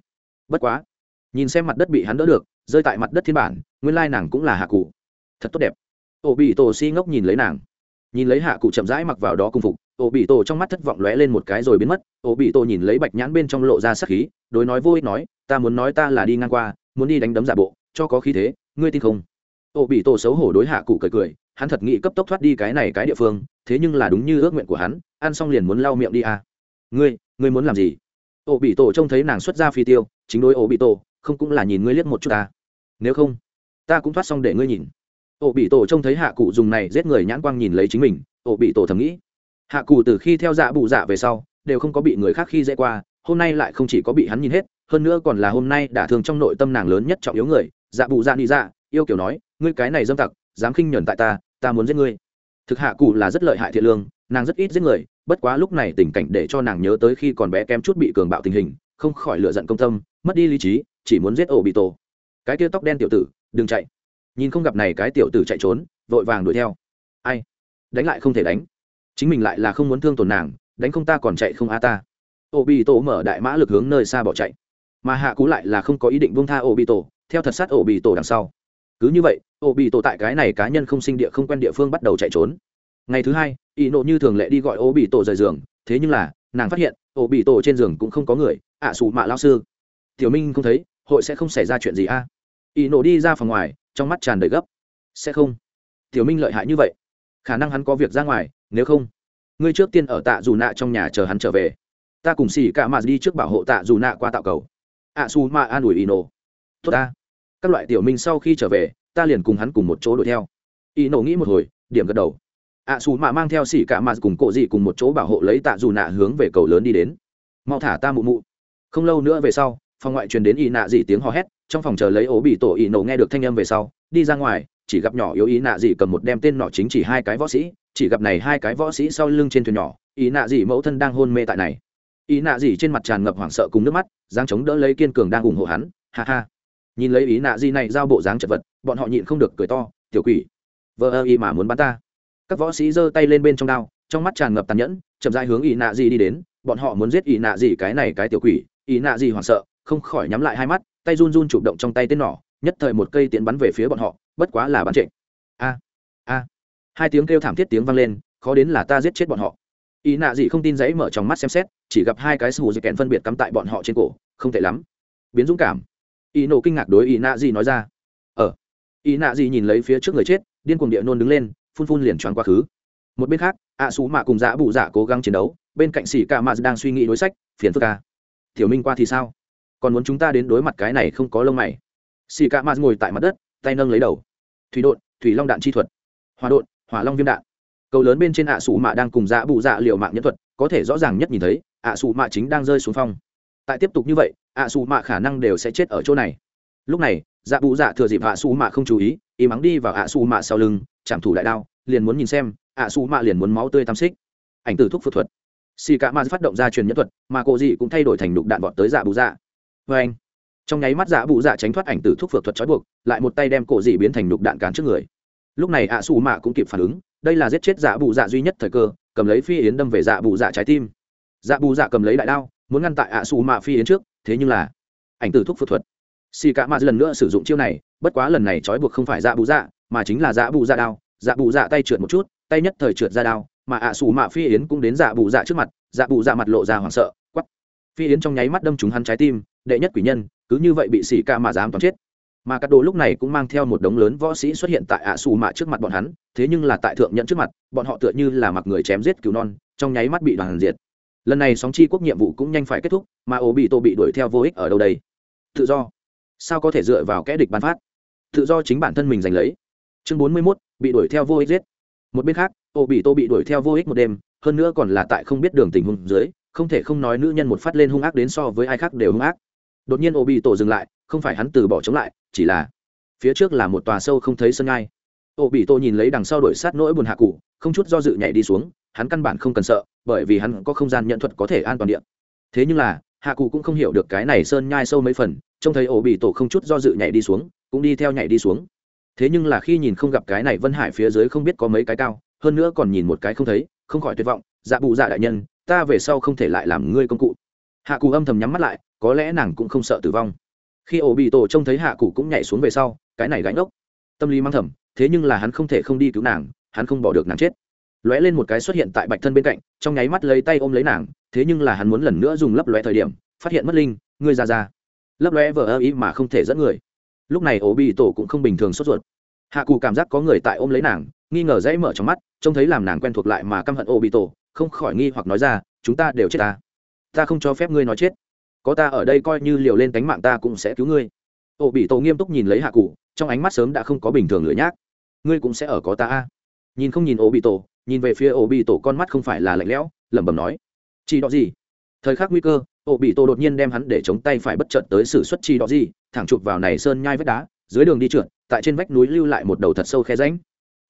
A: Bất quá, nhìn xem mặt đất bị hắn đỡ được, rơi tại mặt đất thiên bản, nguyên lai nàng cũng là hạ cụ. Thật tốt đẹp. Ô bị tổ si ngốc nhìn lấy nàng. Nhìn lấy hạ cụ chậm rãi mặc vào đó cung phục ô bị tổ trong mắt thất vọng lóe lên một cái rồi biến mất. Ô bị tổ nhìn lấy bạch nhãn bên trong lộ ra sắc khí, đối nói vô ích nói, ta muốn nói ta là đi ngang qua, muốn đi đánh đấm giả bộ, cho có khí thế, ngươi tin không? Ô bị tổ xấu hổ đối hạ cụ cười cười, hắn thật nghĩ cấp tốc thoát đi cái này cái địa phương, thế nhưng là đúng như ước nguyện của hắn, ăn xong liền muốn lau miệng đi à. ngươi ngươi muốn làm gì? Ô bị tổ trông thấy nàng xuất ra phi tiêu, chính đối ô bị tổ, không cũng là nhìn ngươi liếc một chút ta. Nếu không, ta cũng thoát xong để ngươi nhìn. Ô bị tổ trông thấy hạ cụ dùng này giết người nhãn quang nhìn lấy chính mình, ô bị tổ thầm nghĩ hạ cù từ khi theo dạ bụ dạ về sau, đều không có bị người khác khi dễ qua, hôm nay lại không chỉ có bị hắn nhìn hết, hơn nữa còn là hôm nay đả thương trong nội tâm nàng lớn nhất trọng yếu người dạ bụ dạ đi dạ yêu kiểu nói, ngươi cái này dâm tặc, dám khinh nhẫn tại ta ta muốn giết ngươi. Thực hạ cụ là rất lợi hại thiện lương, nàng rất ít giết người, bất quá lúc này tình cảnh để cho nàng nhớ tới khi còn bé kém chút bị cường bạo tình hình, không khỏi lựa giận công tâm, mất đi lý trí, chỉ muốn giết ổ bị tổ. Cái kia tóc đen tiểu tử, đừng chạy. Nhìn không gặp này cái tiểu tử chạy trốn, vội vàng đuổi theo. Ai? Đánh lại không thể đánh chính mình lại là không muốn thương tổn nàng đánh không ta còn chạy không a ta. Ô bị tổ mở đại mã lực hướng nơi xa bỏ chạy. Mà hạ cú lại là không có ý định buông tha ô bị tổ theo thật sát ô bị tổ đằng sau. Cứ như vậy ô bị tổ tại cái này cá nhân không sinh địa không quen địa phương bắt đầu chạy trốn. Ngày thứ hai y nộ như thường lệ đi gọi ô bị tổ rời giường thế nhưng là nàng phát hiện ô bị tổ trên giường cũng không có người ạ à, mạ lao sư. Tiểu minh không thấy hội sẽ không xảy ra chuyện gì a? À? y nộ đi ra phòng ngoài trong mắt tràn đầy gấp. Sẽ không. Tiểu minh lợi hại như vậy. Khả năng hắn có việc ra ngoài nếu không, ngươi trước tiên ở tạ dù nạ trong nhà chờ hắn trở về. Ta cùng xì cả mà đi trước bảo hộ tạ dù nạ qua tạo cầu. Ạ su ma an ủi ino. Tốt ta. Các loại tiểu minh sau khi trở về, ta liền cùng hắn cùng một chỗ đuổi theo. Ino nổ nghĩ một hồi, điểm gật đầu. Ạ su xù mang theo xỉ cả mà cùng cộ dị cùng một chỗ bảo hộ lấy tạ dù nạ hướng về cầu lớn đi đến. Mau thả ta mụ mụ. Không lâu nữa về sau, phòng ngoại truyền đến y nạ dị tiếng hò hét, trong phòng chờ lấy ố bị tổ y nổ nghe được thanh âm về sau, đi ra ngoài, chỉ gặp nhỏ yếu ý nạ dị cầm một đem tên nọ chính chỉ hai cái võ sĩ chỉ gặp này hai cái võ sĩ sau lưng trên thuyền nhỏ, ý nạ dị mẫu thân đang hôn mê tại này. Ý nạ dị trên mặt tràn ngập hoảng sợ cùng nước mắt giang chống đỡ lấy kiên cường đang ủng hộ hắn, ha ha. Nhìn lấy ý nạ dị này giao bộ dáng chật vật, bọn họ nhịn không được cười to, tiểu quỷ vợ ơ y mà muốn bắn ta. Các võ sĩ giơ tay lên bên trong đao, trong mắt tràn ngập tàn nhẫn, chậm dai hướng ý nạ dị đi đến, bọn họ muốn giết ý nạ dị cái này cái tiểu quỷ. Ý nạ dị hoảng sợ, không khỏi nhắm lại hai mắt, tay run run chủ động trong tay tên nỏ, nhất thời một cây tiện bắn về phía bọn họ, bất quá là bắn trệ. A a hai tiếng kêu thảm thiết tiếng vang lên, khó đến là ta giết chết bọn họ. Ý nạ dị không tin giấy mở trong mắt xem xét, chỉ gặp hai cái sù dây kèn phân biệt cắm tại bọn họ trên cổ, không tệ lắm. Biến dũng cảm. Ý nộ kinh ngạc đối ý nạ dị nói ra. Ờ. Ý nạ dị nhìn lấy phía trước người chết, điên cuồng địa nôn đứng lên, phun phun liền choáng quá khứ. Một bên khác, ạ à xú mạ cùng dã bụ dạ cố gắng chiến đấu, bên cạnh xỉ ca mạ đang suy nghĩ đối sách, phiền phức ca tiểu minh qua thì sao? Còn muốn chúng ta đến đối mặt cái này không có lông mày. Xỉ ca mạ ngồi tại mặt đất, tay nâng lấy đầu. Thủy đột thủy long đạn chi thuật. Hòa đột hỏa long viêm đạn. Cầu lớn bên trên ạ sủ mạ đang cùng Dạ bụ dạ liệu mạng nhân thuật, có thể rõ ràng nhất nhìn thấy, ạ sủ mạ chính đang rơi xuống phong. Tại tiếp tục như vậy, ạ sủ mạ khả năng đều sẽ chết ở chỗ này. Lúc này dạ bụ dạ thừa dịp ạ sủ mạ không chú ý, y mắng đi vào ạ sủ mạ sau lưng, chạm thủ đại đao, liền muốn nhìn xem, ạ sủ mạ liền muốn máu tươi tam xích. Ảnh tử thuốc phẫu thuật. Xì cả ma phát động ra truyền nhân thuật, mà cô dị cũng thay đổi thành đục đạn vọt tới dạ bụ dạ. Vê anh, trong nháy mắt dạ bụ dạ tránh thoát ảnh tử thuốc phẫu thuật trói buộc, lại một tay đem cổ dị biến thành đục đạn cán trước người lúc này ạ xù mạ cũng kịp phản ứng, đây là giết chết dạ bụ dạ duy nhất thời cơ, cầm lấy phi yến đâm về dạ bụ dạ trái tim. Dạ bù dạ cầm lấy đại đao, muốn ngăn tại ạ xù mạ phi yến trước, thế nhưng là ảnh tử thuốc phẫu thuật. Xì cả mạ lần nữa sử dụng chiêu này, bất quá lần này trói buộc không phải dạ bù dạ mà chính là dạ bù dạ đao. Dạ bù dạ tay trượt một chút, tay nhất thời trượt ra đao, mà ạ xù mạ phi yến cũng đến dạ bù dạ trước mặt dạ bù dạ mặt lộ ra hoảng sợ quắp phi yến trong nháy mắt đâm trúng hắn trái tim, đệ nhất quỷ nhân, cứ như vậy bị xì cả mạ dám toàn chết mà các đồ lúc này cũng mang theo một đống lớn võ sĩ xuất hiện tại ạ xù mạ trước mặt bọn hắn, thế nhưng là tại thượng nhận trước mặt, bọn họ tựa như là mặc người chém giết cứu non, trong nháy mắt bị đoàn diệt. Lần này sóng chi quốc nhiệm vụ cũng nhanh phải kết thúc, mà ổ bị tổ bị đuổi theo vô ích ở đâu đây? Tự do. Sao có thể dựa vào kẽ địch bán phát? Tự do chính bản thân mình giành lấy. Chương bốn mươi mốt, bị đuổi theo vô ích giết. Một bên khác ổ bị tô bị đuổi theo vô ích một đêm, hơn nữa còn là tại không biết đường tình huống dưới, không thể không nói nữ nhân một phát lên hung ác đến so với ai khác đều hung ác. Đột nhiên ổ bị tổ dừng lại không phải hắn từ bỏ chống lại, chỉ là phía trước là một tòa sâu không thấy sân ngai. Ô bị tô nhìn lấy đằng sau đổi sát nỗi buồn hạ cụ, không chút do dự nhảy đi xuống, hắn căn bản không cần sợ, bởi vì hắn có không gian nhận thuật có thể an toàn điện thế nhưng là, hạ cụ cũng không hiểu được cái này sơn nhai sâu mấy phần, trông thấy ổ bị tổ không chút do dự nhảy đi xuống, cũng đi theo nhảy đi xuống. Thế nhưng là khi nhìn không gặp cái này vân hải phía dưới không biết có mấy cái cao, hơn nữa còn nhìn một cái không thấy, không khỏi tuyệt vọng dạ bụ dạ đại nhân, ta về sau không thể lại làm ngươi công cụ. Hạ cụ âm thầm nhắm mắt lại, có lẽ nàng cũng không sợ tử vong khi ổ bị tổ trông thấy hạ cụ cũng nhảy xuống về sau, cái này gánh ốc. Tâm lý mang thầm, thế nhưng là hắn không thể không đi cứu nàng, hắn không bỏ được nàng chết. Lóe lên một cái xuất hiện tại bạch thân bên cạnh, trong nháy mắt lấy tay ôm lấy nàng, thế nhưng là hắn muốn lần nữa dùng lấp lóe thời điểm, phát hiện mất linh, ngươi ra ra. Lấp lóe vờ ơ ý mà không thể dẫn người. Lúc này ổ bị tổ cũng không bình thường sốt ruột. Hạ cụ cảm giác có người tại ôm lấy nàng, nghi ngờ dãy mở trong mắt, trông thấy làm nàng quen thuộc lại mà căm hận ổ bị tổ, không khỏi nghi hoặc nói ra, chúng ta đều chết ta ta không cho phép ngươi nói chết có ta ở đây coi như liều lên cánh mạng ta cũng sẽ cứu ngươi. Ô bị tổ nghiêm túc nhìn lấy hạ cụ, trong ánh mắt sớm đã không có bình thường lửa nhác. Ngươi cũng sẽ ở có ta a. Nhìn không nhìn Ô bị tổ, nhìn về phía Ô bị tổ con mắt không phải là lạnh lẽo, lẩm bẩm nói. Chỉ đó gì? Thời khắc nguy cơ, Ô bị tổ đột nhiên đem hắn để chống tay phải bất chợt tới xử suất chi đó gì, thẳng chụp vào này sơn nhai vách đá, dưới đường đi trượt, tại trên vách núi lưu lại một đầu thật sâu khe ránh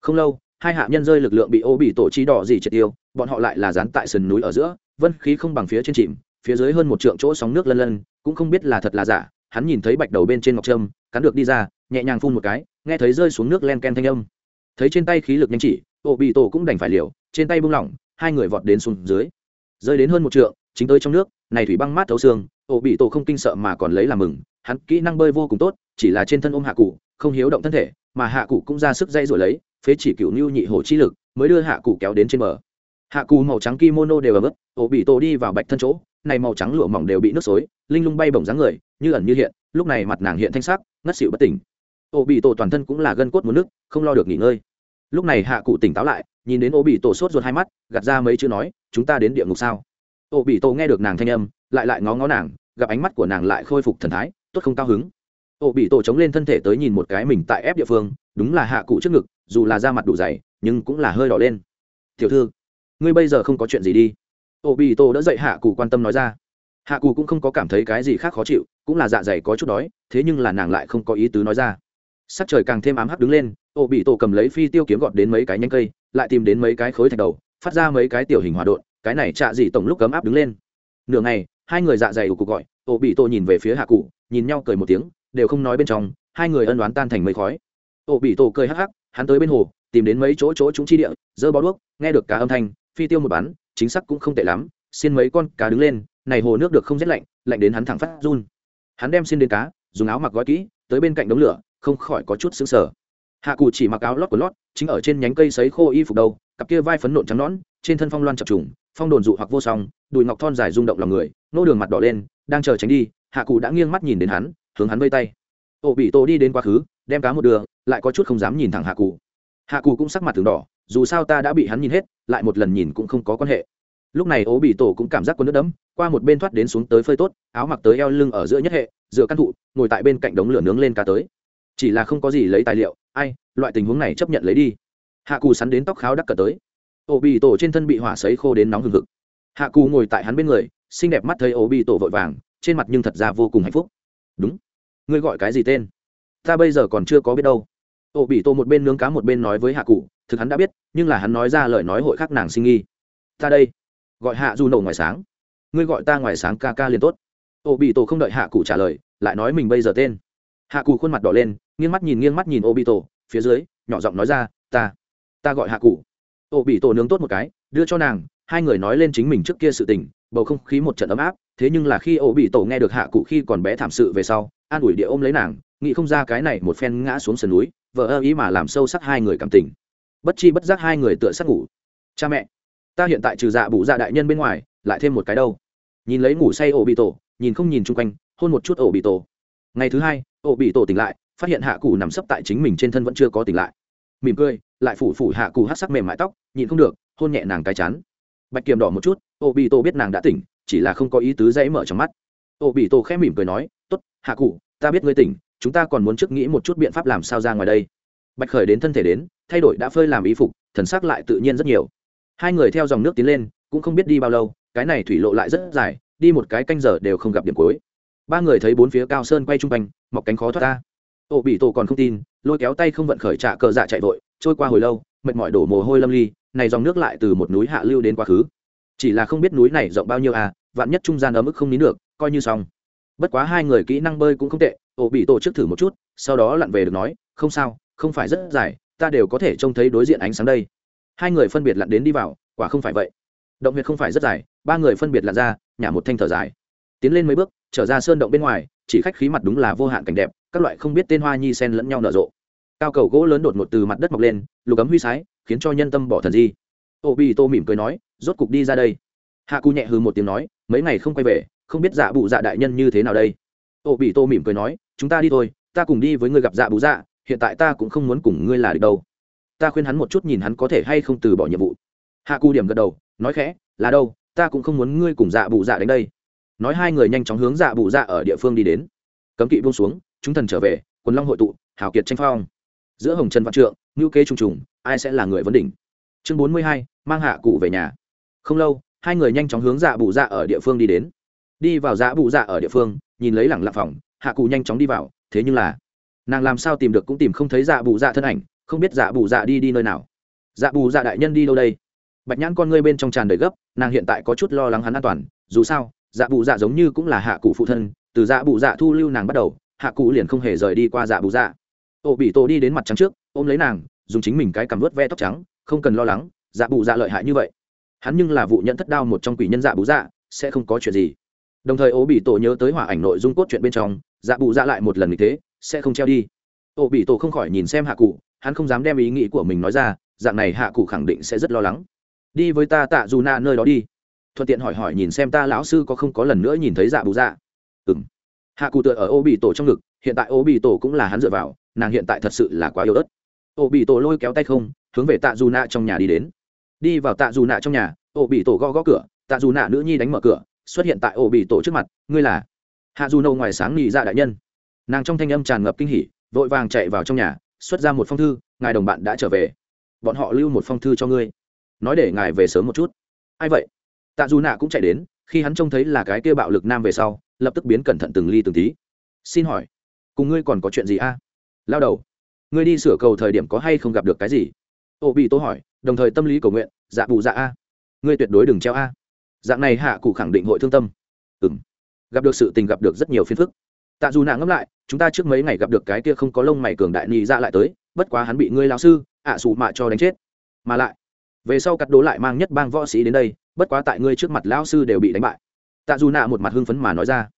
A: không lâu, hai hạ nhân rơi lực lượng bị ô bị tổ chi đỏ gì triệt tiêu, bọn họ lại là dán tại sườn núi ở giữa, vân khí không bằng phía trên chìm phía dưới hơn một trượng chỗ sóng nước lân lân, cũng không biết là thật là giả, hắn nhìn thấy bạch đầu bên trên ngọc trâm, cắn được đi ra, nhẹ nhàng phun một cái, nghe thấy rơi xuống nước len ken thanh âm. Thấy trên tay khí lực nhanh chỉ ô bị tổ cũng đành phải liều, trên tay bung lỏng, hai người vọt đến xuống dưới. Rơi đến hơn một trượng, chính tới trong nước, này thủy băng mát thấu xương ô bị tổ không kinh sợ mà còn lấy làm mừng, hắn kỹ năng bơi vô cùng tốt, chỉ là trên thân ôm hạ cụ, không hiếu động thân thể, mà hạ cụ cũng ra sức dây rồi lấy, phế chỉ cựu nhu nhị hổ chi lực, mới đưa hạ cụ kéo đến trên bờ. Hạ cụ màu trắng kimono đều ở mức ổ bị tổ đi vào bạch thân chỗ này màu trắng lụa mỏng đều bị nước xối, linh lung bay bổng dáng người, như ẩn như hiện, lúc này mặt nàng hiện thanh sắc, ngất xỉu bất tỉnh. Ô bị tổ toàn thân cũng là gân cốt muốn nước, không lo được nghỉ ngơi. Lúc này hạ cụ tỉnh táo lại, nhìn đến Ô bị tổ sốt ruột hai mắt, gạt ra mấy chữ nói, chúng ta đến địa ngục sao? Ô bị tổ nghe được nàng thanh âm, lại lại ngó ngó nàng, gặp ánh mắt của nàng lại khôi phục thần thái, tốt không cao hứng. Ô bị tổ chống lên thân thể tới nhìn một cái mình tại ép địa phương, đúng là hạ cụ trước ngực, dù là da mặt đủ dày, nhưng cũng là hơi đỏ lên. Tiểu thư, ngươi bây giờ không có chuyện gì đi ô bị tổ đã dậy hạ cụ quan tâm nói ra. Hạ cụ cũng không có cảm thấy cái gì khác khó chịu, cũng là dạ dày có chút đói, thế nhưng là nàng lại không có ý tứ nói ra. Sắc trời càng thêm ám hắc đứng lên ô bị tổ cầm lấy phi tiêu kiếm gọt đến mấy cái nhánh cây, lại tìm đến mấy cái khối thạch đầu, phát ra mấy cái tiểu hình hòa đột cái này chạ gì tổng lúc cấm áp đứng lên. Nửa ngày, hai người dạ dày ủ cuộc gọi ô bị tổ nhìn về phía hạ cụ nhìn nhau cười một tiếng, đều không nói bên trong, hai người ân đoán tan thành mấy khói. Ô bị tổ cười hắc hắc, hắn tới bên hồ, tìm đến mấy chỗ chỗ chúng chi địa dơ bó đuốc, nghe được cả âm thanh, phi tiêu một bắn chính xác cũng không tệ lắm xin mấy con cá đứng lên, này hồ nước được không rét lạnh lạnh đến hắn thẳng phát run. Hắn đem xin đến cá, dùng áo mặc gói kỹ, tới bên cạnh đống lửa, không khỏi có chút xứng sở hạ cụ chỉ mặc áo lót của lót, chính ở trên nhánh cây sấy khô y phục đầu, cặp kia vai phấn nộn trắng nõn, trên thân phong loan chập trùng, phong đồn dụ hoặc vô song, đùi ngọc thon dài rung động lòng người, nô đường mặt đỏ lên, đang chờ tránh đi, hạ cụ đã nghiêng mắt nhìn đến hắn, hướng hắn vây tay. Ô bị tô đi đến quá khứ, đem cá một đường, lại có chút không dám nhìn thẳng hạ cụ. Hạ cụ cũng sắc mặt từng đỏ dù sao ta đã bị hắn nhìn hết, lại một lần nhìn cũng không có quan hệ. Lúc này ố bị tổ cũng cảm giác có nước đấm qua một bên thoát đến xuống tới phơi tốt, áo mặc tới eo lưng ở giữa nhất hệ, dựa căn thụ, ngồi tại bên cạnh đống lửa nướng lên cá tới. Chỉ là không có gì lấy tài liệu, ai, loại tình huống này chấp nhận lấy đi. Hạ cù sắn đến tóc kháo đắc cờ tới. Ổ bị tổ trên thân bị hỏa sấy khô đến nóng hừng hực. Hạ cù ngồi tại hắn bên người, xinh đẹp mắt thấy ổ bị tổ vội vàng, trên mặt nhưng thật ra vô cùng hạnh phúc. Đúng. Ngươi gọi cái gì tên? Ta bây giờ còn chưa có biết đâu. Ổ bị tổ một bên nướng cá một bên nói với hạ cụ thực hắn đã biết, nhưng là hắn nói ra lời nói hội khác nàng sinh nghi. Ta đây. Gọi hạ du nổ ngoài sáng. Ngươi gọi ta ngoài sáng ca ca liền tốt. Ô bị tổ không đợi hạ cụ trả lời, lại nói mình bây giờ tên. Hạ cụ khuôn mặt đỏ lên, nghiêng mắt nhìn, nghiêng mắt nhìn ô bị tổ, phía dưới, nhỏ giọng nói ra, ta ta gọi hạ cụ. Ô bị tổ nướng tốt một cái, đưa cho nàng, hai người nói lên chính mình trước kia sự tình, bầu không khí một trận ấm áp, thế nhưng là khi ô bị tổ nghe được hạ cụ khi còn bé thảm sự về sau, an ủi địa ôm lấy nàng, nghĩ không ra cái này một phen ngã xuống sườn núi vợ ơ ý mà làm sâu sắc hai người cảm tình bất chi bất giác hai người tựa sát ngủ. Cha mẹ, ta hiện tại trừ dạ bụ dạ đại nhân bên ngoài, lại thêm một cái đâu? Nhìn lấy ngủ say ổ bị tổ nhìn không nhìn chung quanh, hôn một chút ổ bị tổ ngày thứ hai ổ bị tổ tỉnh lại, phát hiện hạ cụ nằm sấp tại chính mình trên thân vẫn chưa có tỉnh lại. Mỉm cười, lại phủ phủ hạ cụ hát sắc mềm mại tóc nhìn không được, hôn nhẹ nàng cái chán. Bạch kiềm đỏ một chút ổ bị tổ biết nàng đã tỉnh, chỉ là không có ý tứ dãy mở trong mắt. Ổ bị tổ khẽ mỉm cười nói t ố t hạ cụ, ta biết ngươi tỉnh, chúng ta còn muốn trước nghĩ một chút biện pháp làm sao ra ngoài đây bạch khởi đến thân thể đến, thay đổi đã phơi làm ý phục, thần sắc lại tự nhiên rất nhiều. Hai người theo dòng nước tiến lên, cũng không biết đi bao lâu, cái này thủy lộ lại rất dài, đi một cái canh giờ đều không gặp điểm cuối. Ba người thấy bốn phía cao sơn quay chung quanh, mọc cánh khó thoát ta ổ bị tổ còn không tin, lôi kéo tay không vận khởi trả cờ dạ chạy vội, trôi qua hồi lâu, mệt mỏi đổ mồ hôi lâm ly, này dòng nước lại từ một núi hạ lưu đến quá khứ. Chỉ là không biết núi này rộng bao nhiêu à vạn nhất trung gian ở mức không nín được, coi như xong. Bất quá hai người kỹ năng bơi cũng không tệ ổ bị tổ trước thử một chút, sau đó lặn về được nói, không sao không phải rất dài, ta đều có thể trông thấy đối diện ánh sáng đây. Hai người phân biệt lặn đến đi vào, quả không phải vậy. Động huyệt không phải rất dài, ba người phân biệt lặn ra, nhả một thanh thở dài. Tiến lên mấy bước, trở ra sơn động bên ngoài, chỉ khách khí mặt đúng là vô hạn cảnh đẹp, các loại không biết tên hoa nhi sen lẫn nhau nở rộ. Cao cầu gỗ lớn đột ngột từ mặt đất mọc lên, lục ấm huy sái, khiến cho nhân tâm bỏ thần di. Ô bi tô mỉm cười nói, rốt cục đi ra đây. Hạ cụ nhẹ hư một tiếng nói, mấy ngày không quay về, không biết dạ bụ dạ đại nhân như thế nào đây. Ô bị tô mỉm cười nói, chúng ta đi thôi, ta cùng đi với người gặp dạ bụ dạ hiện tại ta cũng không muốn cùng ngươi là được đâu. Ta khuyên hắn một chút nhìn hắn có thể hay không từ bỏ nhiệm vụ. Hạ cù điểm gật đầu, nói khẽ, là đâu, ta cũng không muốn ngươi cùng dạ bụ dạ đến đây. Nói hai người nhanh chóng hướng dạ bụ dạ ở địa phương đi đến. Cấm kỵ buông xuống, chúng thần trở về, quần long hội tụ, hào kiệt tranh phong. Giữa hồng trần văn trượng ngữ kế trùng trùng, ai sẽ là người vấn đỉnh? Chương bốn mươi hai, mang hạ cụ về nhà. Không lâu, hai người nhanh chóng hướng dạ bụ dạ ở địa phương đi đến. Đi vào dạ bụ dạ ở địa phương, nhìn lấy lẳng lặng phòng, hạ cụ nhanh chóng đi vào, thế nhưng là nàng làm sao tìm được cũng tìm không thấy dạ bù dạ thân ảnh, không biết dạ bù dạ đi đi nơi nào. Dạ bù dạ đại nhân đi đâu đây? Bạch nhãn con ngươi bên trong tràn đầy gấp, nàng hiện tại có chút lo lắng hắn an toàn, dù sao dạ bù dạ giống như cũng là hạ cụ phụ thân, từ dạ bù dạ thu lưu nàng bắt đầu, hạ cụ liền không hề rời đi qua dạ bù dạ. Ô bị tổ đi đến mặt trắng trước, ôm lấy nàng, dùng chính mình cái cằm vớt ve tóc trắng, không cần lo lắng dạ bù dạ lợi hại như vậy. Hắn nhưng là vụ nhận thất đao một trong quỷ nhân dạ bù dạ sẽ không có chuyện gì. Đồng thời ô bị tổ nhớ tới hỏa ảnh nội dung cốt chuyện bên trong dạ bù dạ lại một lần như thế sẽ không treo đi. Ô bị tổ không khỏi nhìn xem hạ cụ, hắn không dám đem ý nghĩ của mình nói ra, dạng này hạ cụ khẳng định sẽ rất lo lắng. Đi với ta tạ dù na nơi đó đi. Thuận tiện hỏi hỏi nhìn xem ta lão sư có không có lần nữa nhìn thấy dạ bù dạ. Ừ m hạ cụ tựa ở ô bị tổ trong ngực, hiện tại ô bị tổ cũng là hắn dựa vào, nàng hiện tại thật sự là quá yếu ớt. Ô bị tổ lôi kéo tay không, hướng về tạ dù nạ trong nhà đi đến. Đi vào tạ dù nạ trong nhà, ô bị tổ gõ gõ cửa, tạ dù nạ nữ nhi đánh mở cửa, xuất hiện tại ô bị tổ trước mặt, ngươi là? Hạ dù nâu ngoài sáng nghỉ ra dạ đại nhân nàng trong thanh âm tràn ngập kinh hỉ, vội vàng chạy vào trong nhà, xuất ra một phong thư, ngài đồng bạn đã trở về. Bọn họ lưu một phong thư cho ngươi. Nói để ngài về sớm một chút. Ai vậy? Tạ dù nạ cũng chạy đến, khi hắn trông thấy là cái kia bạo lực nam về sau, lập tức biến cẩn thận từng ly từng tí. Xin hỏi, cùng ngươi còn có chuyện gì a? Lao đầu, ngươi đi sửa cầu thời điểm có hay không gặp được cái gì? Ô bị tố hỏi, đồng thời tâm lý cầu nguyện dạ bù dạ a. Ngươi tuyệt đối đừng treo a. Dạng này hạ cụ khẳng định hội thương tâm. Ừ m gặp được sự tình gặp được rất nhiều phiền phức tạ dù nạ ngẫm lại, chúng ta trước mấy ngày gặp được cái kia không có lông mày cường đại nhị ra dạ lại tới, bất quá hắn bị ngươi lao sư, ạ à xù mạ cho đánh chết. Mà lại, về sau cắt đố lại mang nhất bang võ sĩ đến đây, bất quá tại ngươi trước mặt lao sư đều bị đánh bại. Tạ dù nạ một mặt hưng phấn mà nói ra.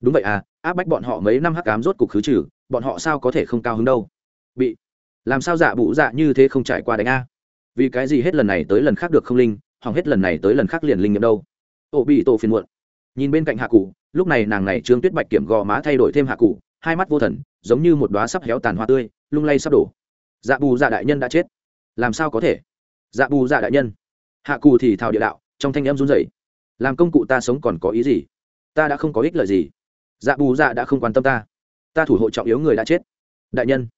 A: Đúng vậy à áp bách bọn họ mấy năm hắc cám rốt cục khứ trừ, bọn họ sao có thể không cao hứng đâu? Bị, làm sao dạ bụ dạ như thế không trải qua đánh a? Vì cái gì hết lần này tới lần khác được không linh, hỏng hết lần này tới lần khác liền linh nghiệm đâu? Ổ bị tổ phiền muộn. Nhìn bên cạnh hạ cụ lúc này nàng này trương tuyết bạch kiểm gò má thay đổi thêm hạ cụ, hai mắt vô thần, giống như một đoá sắp héo tàn hoa tươi, lung lay sắp đổ. Dạ bù dạ đại nhân đã chết. Làm sao có thể? Dạ bù dạ đại nhân. Hạ cụ thì thào địa đạo, trong thanh em run rẩy. Làm công cụ ta sống còn có ý gì? Ta đã không có ích lợi gì. Dạ bù dạ đã không quan tâm ta. Ta thủ hộ trọng yếu người đã chết. Đại nhân.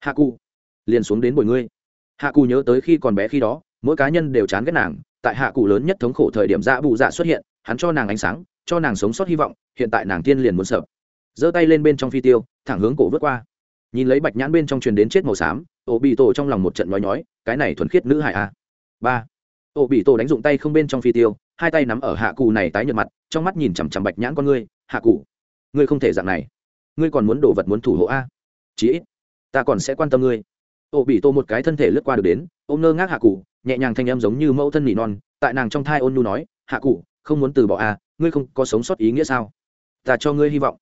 A: Hạ cụ. Liền xuống đến bồi ngươi. Hạ cụ nhớ tới khi còn bé khi đó, mỗi cá nhân đều chán ghét nàng. Tại hạ cụ lớn nhất thống khổ thời điểm dạ bù dạ xuất hiện, hắn cho nàng ánh sáng cho nàng sống sót hy vọng, hiện tại nàng tiên liền muốn sợ. Giơ tay lên bên trong phi tiêu, thẳng hướng cổ vớt qua. Nhìn lấy bạch nhãn bên trong truyền đến chết màu xám ổ bị tổ trong lòng một trận nói nhói, cái này thuần khiết nữ hại a. Ba. Ổ bị tổ đánh dụng tay không bên trong phi tiêu, hai tay nắm ở hạ cụ này tái nhợt mặt, trong mắt nhìn chằm chằm bạch nhãn con ngươi, hạ cụ ngươi không thể dạng này. Ngươi còn muốn đổ vật muốn thủ hộ a? Chí ít, ta còn sẽ quan tâm ngươi. Ổ bị tổ một cái thân thể lướt qua được đến, ôm ngơ ngác hạ cụ nhẹ nhàng thanh em giống như mẫu thân nỉ non, tại nàng trong thai ôn nu nói, hạ cụ không muốn từ bỏ a ngươi không có sống sót ý nghĩa sao? Ta cho ngươi hy vọng.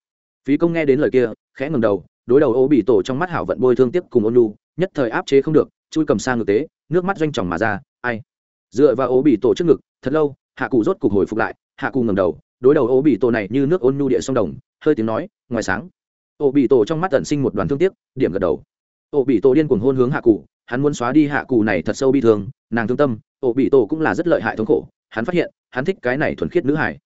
A: Phí công nghe đến lời kia, khẽ ngầm đầu, đối đầu ô bị tổ trong mắt hảo vận bôi thương tiếp cùng ôn nu nhất thời áp chế không được, chui cầm sang ngược tế, nước mắt doanh tròng mà ra, ai? Dựa vào ô bị tổ trước ngực, thật lâu, hạ cụ rốt cục hồi phục lại, hạ cụ ngầm đầu, đối đầu ô bị tổ này như nước ôn nhu địa sông đồng, hơi tiếng nói, ngoài sáng. Ô bị tổ trong mắt tận sinh một đoàn thương tiếc, điểm gật đầu. Ô bị tổ điên cuồng hôn hướng hạ cụ, hắn muốn xóa đi hạ cụ này thật sâu bi thương, nàng thương tâm, ô bị tổ cũng là rất lợi hại thống khổ, hắn phát hiện, hắn thích cái này thuần khiết nữ hải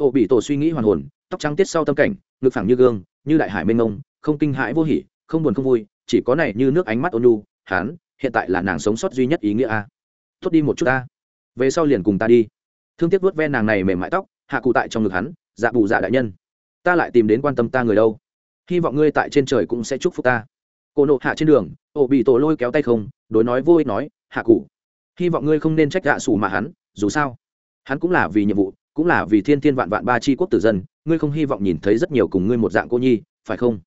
A: Ô bị tổ suy nghĩ hoàn hồn, tóc trắng tiết sau tâm cảnh, ngực phẳng như gương, như đại hải mênh mông, không kinh hãi vô hỉ, không buồn không vui, chỉ có này như nước ánh mắt ôn nhu hắn hiện tại là nàng sống sót duy nhất ý nghĩa a. Tốt đi một chút ta. Về sau liền cùng ta đi. Thương tiếc vuốt ve nàng này mềm mại tóc, hạ cụ tại trong ngực hắn dạ bù dạ đại nhân. Ta lại tìm đến quan tâm ta người đâu. Hy vọng ngươi tại trên trời cũng sẽ chúc phúc ta. Cô nộ hạ trên đường ổ bị tổ lôi kéo tay không, đối nói vô ích nói, hạ cụ, hy vọng ngươi không nên trách gạ sủ mà hắn, dù sao, hắn cũng là vì nhiệm vụ cũng là vì thiên thiên vạn vạn ba chi quốc tử dân, ngươi không hy vọng nhìn thấy rất nhiều cùng ngươi một dạng cô nhi, phải không?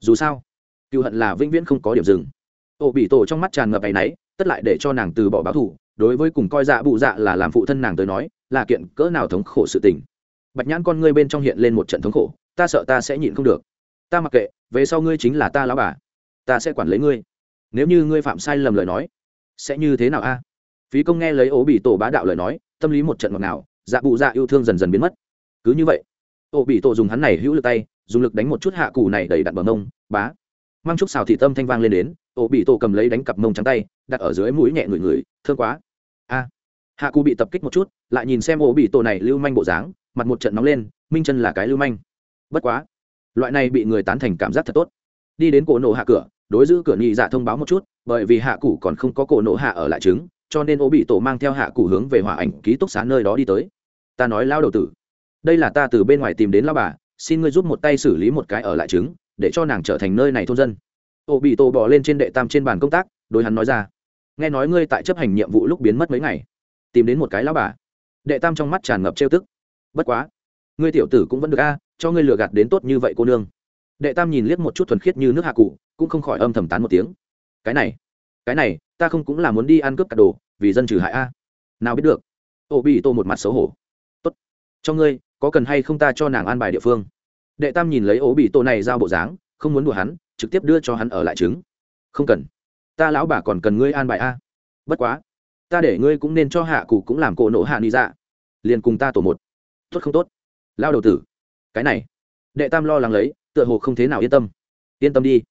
A: Dù sao, cựu hận là vĩnh viễn không có điểm dừng. Ổ bị tổ trong mắt tràn ngập áy náy, tất lại để cho nàng từ bỏ báo thù, đối với cùng coi dạ bụ dạ là làm phụ thân nàng tới nói, là kiện cỡ nào thống khổ sự tình. Bạch nhãn con ngươi bên trong hiện lên một trận thống khổ, ta sợ ta sẽ nhịn không được. Ta mặc kệ, về sau ngươi chính là ta lão bà, ta sẽ quản lấy ngươi. Nếu như ngươi phạm sai lầm lời nói, sẽ như thế nào a? Phí công nghe lấy ố bị tổ bá đạo lời nói, tâm lý một trận ngọt nào dạ bụ dạ yêu thương dần dần biến mất. Cứ như vậy ô bị tổ dùng hắn này hữu lực tay, dùng lực đánh một chút hạ cù này đầy đặn bờ mông, bá. Mang chút xào thị tâm thanh vang lên đến ô bị tổ cầm lấy đánh cặp mông trắng tay, đặt ở dưới mũi nhẹ người người, thương quá. A. Hạ cù bị tập kích một chút, lại nhìn xem ô bị tổ này lưu manh bộ dáng, mặt một trận nóng lên, minh chân là cái lưu manh. Bất quá, loại này bị người tán thành cảm giác thật tốt. Đi đến cổ nổ hạ cửa, đối giữ cửa nhị dạ thông báo một chút, bởi vì hạ cụ còn không có cổ nổ hạ ở lại trứng cho nên ô bị tổ mang theo hạ cụ hướng về hỏa ảnh ký túc xá nơi đó đi tới ta nói lao đầu tử. Đây là ta từ bên ngoài tìm đến lao bà, xin ngươi giúp một tay xử lý một cái ở lại trứng, để cho nàng trở thành nơi này thôn dân. Ô bị tổ bỏ lên trên đệ tam trên bàn công tác, đối hắn nói ra. Nghe nói ngươi tại chấp hành nhiệm vụ lúc biến mất mấy ngày. Tìm đến một cái lao bà. Đệ tam trong mắt tràn ngập trêu tức. Bất quá, ngươi tiểu tử cũng vẫn được a, cho ngươi lừa gạt đến tốt như vậy cô nương. Đệ tam nhìn liếc một chút thuần khiết như nước hạ cụ, cũng không khỏi âm thầm tán một tiếng. Cái này cái này, ta không cũng là muốn đi ăn cướp cả đồ, vì dân trừ hại a. Nào biết được. Ô bị tô một mặt xấu hổ cho ngươi, có cần hay không ta cho nàng an bài địa phương? Đệ tam nhìn lấy ố bị tô này giao bộ dáng, không muốn đùa hắn, trực tiếp đưa cho hắn ở lại trứng. Không cần. Ta lão bà còn cần ngươi an bài a. Bất quá. Ta để ngươi cũng nên cho hạ cụ cũng làm cổ nộ hạ đi dạ. Liền cùng ta tổ một. Tốt không tốt? Lao đầu tử. Cái này. Đệ tam lo lắng lấy, tựa hồ không thế nào yên tâm. Yên tâm đi.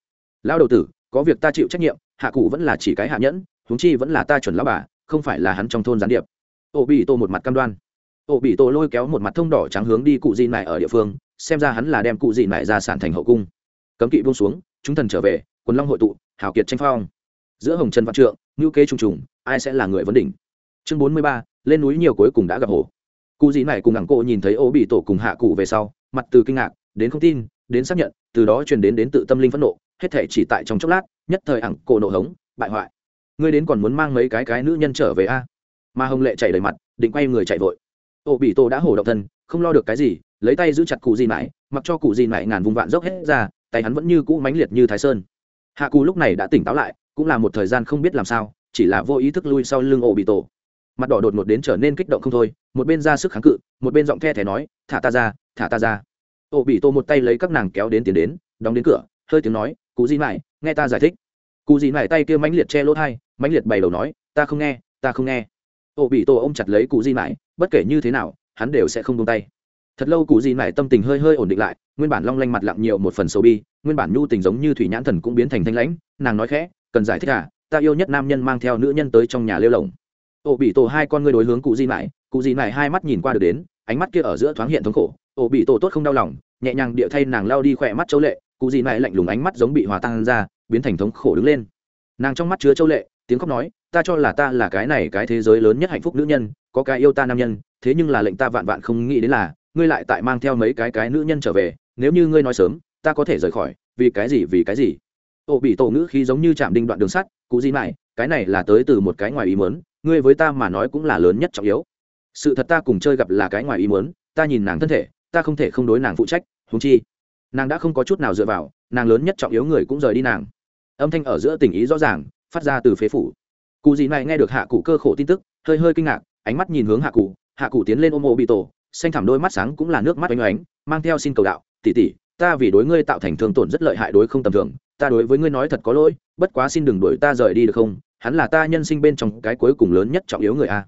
A: Lao đầu tử, có việc ta chịu trách nhiệm, hạ cụ vẫn là chỉ cái hạ nhẫn, huống chi vẫn là ta chuẩn lão bà, không phải là hắn trong thôn gián điệp. Ô bị tô một mặt cam đoan ô bị tô lôi kéo một mặt thông đỏ trắng hướng đi cụ Dị mại ở địa phương, xem ra hắn là đem cụ Dị mại ra sản thành hậu cung. Cấm kỵ buông xuống, chúng thần trở về, quần long hội tụ, hào kiệt tranh phong. Giữa hồng trần văn trượng ngữ kế trùng trùng, ai sẽ là người vấn đỉnh? Chương bốn mươi ba, lên núi nhiều cuối cùng đã gặp hồ cụ Dị này cùng ngẳng cộ nhìn thấy ô bị tổ cùng hạ cụ về sau, mặt từ kinh ngạc, đến không tin, đến xác nhận, từ đó truyền đến đến tự tâm linh phẫn nộ, hết thể chỉ tại trong chốc lát, nhất thời ẳng cổ nộ hống, bại hoại. Ngươi đến còn muốn mang mấy cái cái nữ nhân trở về a? À? mà hồng lệ chạy đầy mặt, định quay người chạy vội ô bị tổ đã hổ động thân, không lo được cái gì, lấy tay giữ chặt cụ gì mãi, mặc cho cụ gì mãi ngàn vùng vạn dốc hết ra, tay hắn vẫn như cũ mãnh liệt như thái sơn. Hạ cù lúc này đã tỉnh táo lại, cũng là một thời gian không biết làm sao, chỉ là vô ý thức lui sau lưng ổ bị tổ mặt đỏ đột ngột đến trở nên kích động không thôi, một bên ra sức kháng cự, một bên giọng the thẻ nói, thả ta ra, thả ta ra. Ổ bị tổ một tay lấy các nàng kéo đến tiền đến, đóng đến cửa, hơi tiếng nói, cụ gì mãi, nghe ta giải thích. Cụ gì mãi tay kia mãnh liệt che lỗ thai mãnh liệt bày đầu nói, ta không nghe, ta không nghe. Ô bị tổ ôm chặt lấy cụ Di mãi, bất kể như thế nào, hắn đều sẽ không buông tay. Thật lâu cụ Di mãi tâm tình hơi hơi ổn định lại, nguyên bản long lanh mặt lặng nhiều một phần sầu bi, nguyên bản nhu tình giống như thủy nhãn thần cũng biến thành thanh lãnh, nàng nói khẽ, cần giải thích à ta yêu nhất nam nhân mang theo nữ nhân tới trong nhà lêu lồng. Ô bị tổ hai con ngươi đối hướng cụ di mãi cụ di mãi hai mắt nhìn qua được đến, ánh mắt kia ở giữa thoáng hiện thống khổ. Ô bị tổ tốt không đau lòng, nhẹ nhàng địa thay nàng lao đi khỏe mắt châu lệ cụ di mãi lạnh lùng ánh mắt giống bị hòa tan ra, biến thành thống khổ đứng lên. Nàng trong mắt chứa châu lệ tiếng khóc nói, ta cho là ta là cái này cái thế giới lớn nhất hạnh phúc nữ nhân, có cái yêu ta nam nhân, thế nhưng là lệnh ta vạn vạn không nghĩ đến là, ngươi lại tại mang theo mấy cái cái nữ nhân trở về, nếu như ngươi nói sớm, ta có thể rời khỏi, vì cái gì, vì cái gì? Ô bị tổ ngữ khí giống như chạm đinh đoạn đường sắt, cụ gì mãi cái này là tới từ một cái ngoài ý muốn, ngươi với ta mà nói cũng là lớn nhất trọng yếu. Sự thật ta cùng chơi gặp là cái ngoài ý muốn, ta nhìn nàng thân thể, ta không thể không đối nàng phụ trách húng chi, nàng đã không có chút nào dựa vào, nàng lớn nhất trọng yếu người cũng rời đi nàng. Âm thanh ở giữa tình ý rõ ràng phát ra từ phế phủ. Cụ gì này nghe được hạ cụ cơ khổ tin tức, hơi hơi kinh ngạc, ánh mắt nhìn hướng hạ cụ hạ cụ tiến lên ôm ô bị tổ, xanh thẳm đôi mắt sáng cũng là nước mắt oanh oánh, mang theo xin cầu đạo tỉ tỉ ta vì đối ngươi tạo thành thương tổn rất lợi hại đối không tầm thường, ta đối với ngươi nói thật có lỗi, bất quá xin đừng đuổi ta rời đi được không? Hắn là ta nhân sinh bên trong cái cuối cùng lớn nhất trọng yếu người a.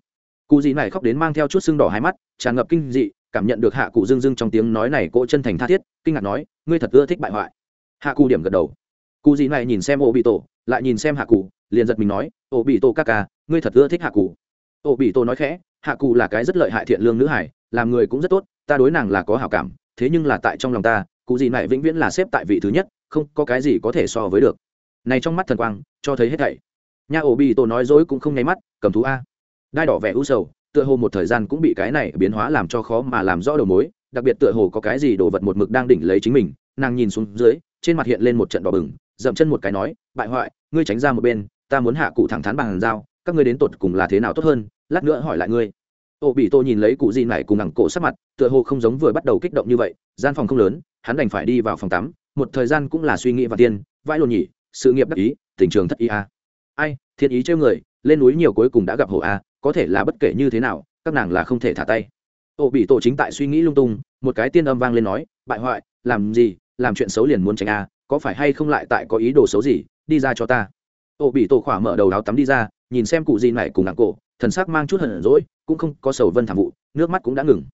A: Cụ gì này khóc đến mang theo chút sưng đỏ hai mắt, tràn ngập kinh dị, cảm nhận được hạ cụ dưng dưng trong tiếng nói này cỗ chân thành tha thiết, kinh ngạc nói, ngươi thật ưa thích bại hoại. Hạ cụ điểm gật đầu. Cụ gì này nhìn xem ô bị tổ lại nhìn xem hạ cụ liền giật mình nói, ô bị tổ ca ca, ngươi thật ưa thích hạ cụ ô bị tổ nói khẽ, hạ cụ là cái rất lợi hại thiện lương nữ hải, làm người cũng rất tốt, ta đối nàng là có hảo cảm, thế nhưng là tại trong lòng ta, cụ gì này vĩnh viễn là xếp tại vị thứ nhất, không có cái gì có thể so với được. Này trong mắt thần quang, cho thấy hết thảy. Nha ổ bị tổ nói dối cũng không nháy mắt, cầm thú a. Đai đỏ vẻ u sầu, tựa hồ một thời gian cũng bị cái này biến hóa làm cho khó mà làm rõ đầu mối, đặc biệt tựa hồ có cái gì đồ vật một mực đang đỉnh lấy chính mình, nàng nhìn xuống dưới, trên mặt hiện lên một trận đỏ bừng, dậm chân một cái nói bại hoại, ngươi tránh ra một bên, ta muốn hạ cụ thẳng thắn bằng dao các ngươi đến tột cùng là thế nào tốt hơn, lát nữa hỏi lại ngươi. Ô bị tô nhìn lấy cụ gì này cùng ngẳng cổ sắc mặt, tựa hồ không giống vừa bắt đầu kích động như vậy, gian phòng không lớn, hắn đành phải đi vào phòng tắm, một thời gian cũng là suy nghĩ và tiên, vãi lồn nhỉ, sự nghiệp đắc ý, tình trường thất ý a. Ai, thiên ý trêu người, lên núi nhiều cuối cùng đã gặp hồ a, có thể là bất kể như thế nào, các nàng là không thể thả tay. Ô bị tổ chính tại suy nghĩ lung tung, một cái tiên âm vang lên nói, bại hoại, làm gì, làm chuyện xấu liền muốn tránh a, có phải hay không lại tại có ý đồ xấu gì đi ra cho ta. Ô bị tổ khỏa mở đầu áo tắm đi ra, nhìn xem cụ gì này cùng nặng cổ, thần sắc mang chút hận rỗi cũng không có sầu vân thảm vụ, nước mắt cũng đã ngừng.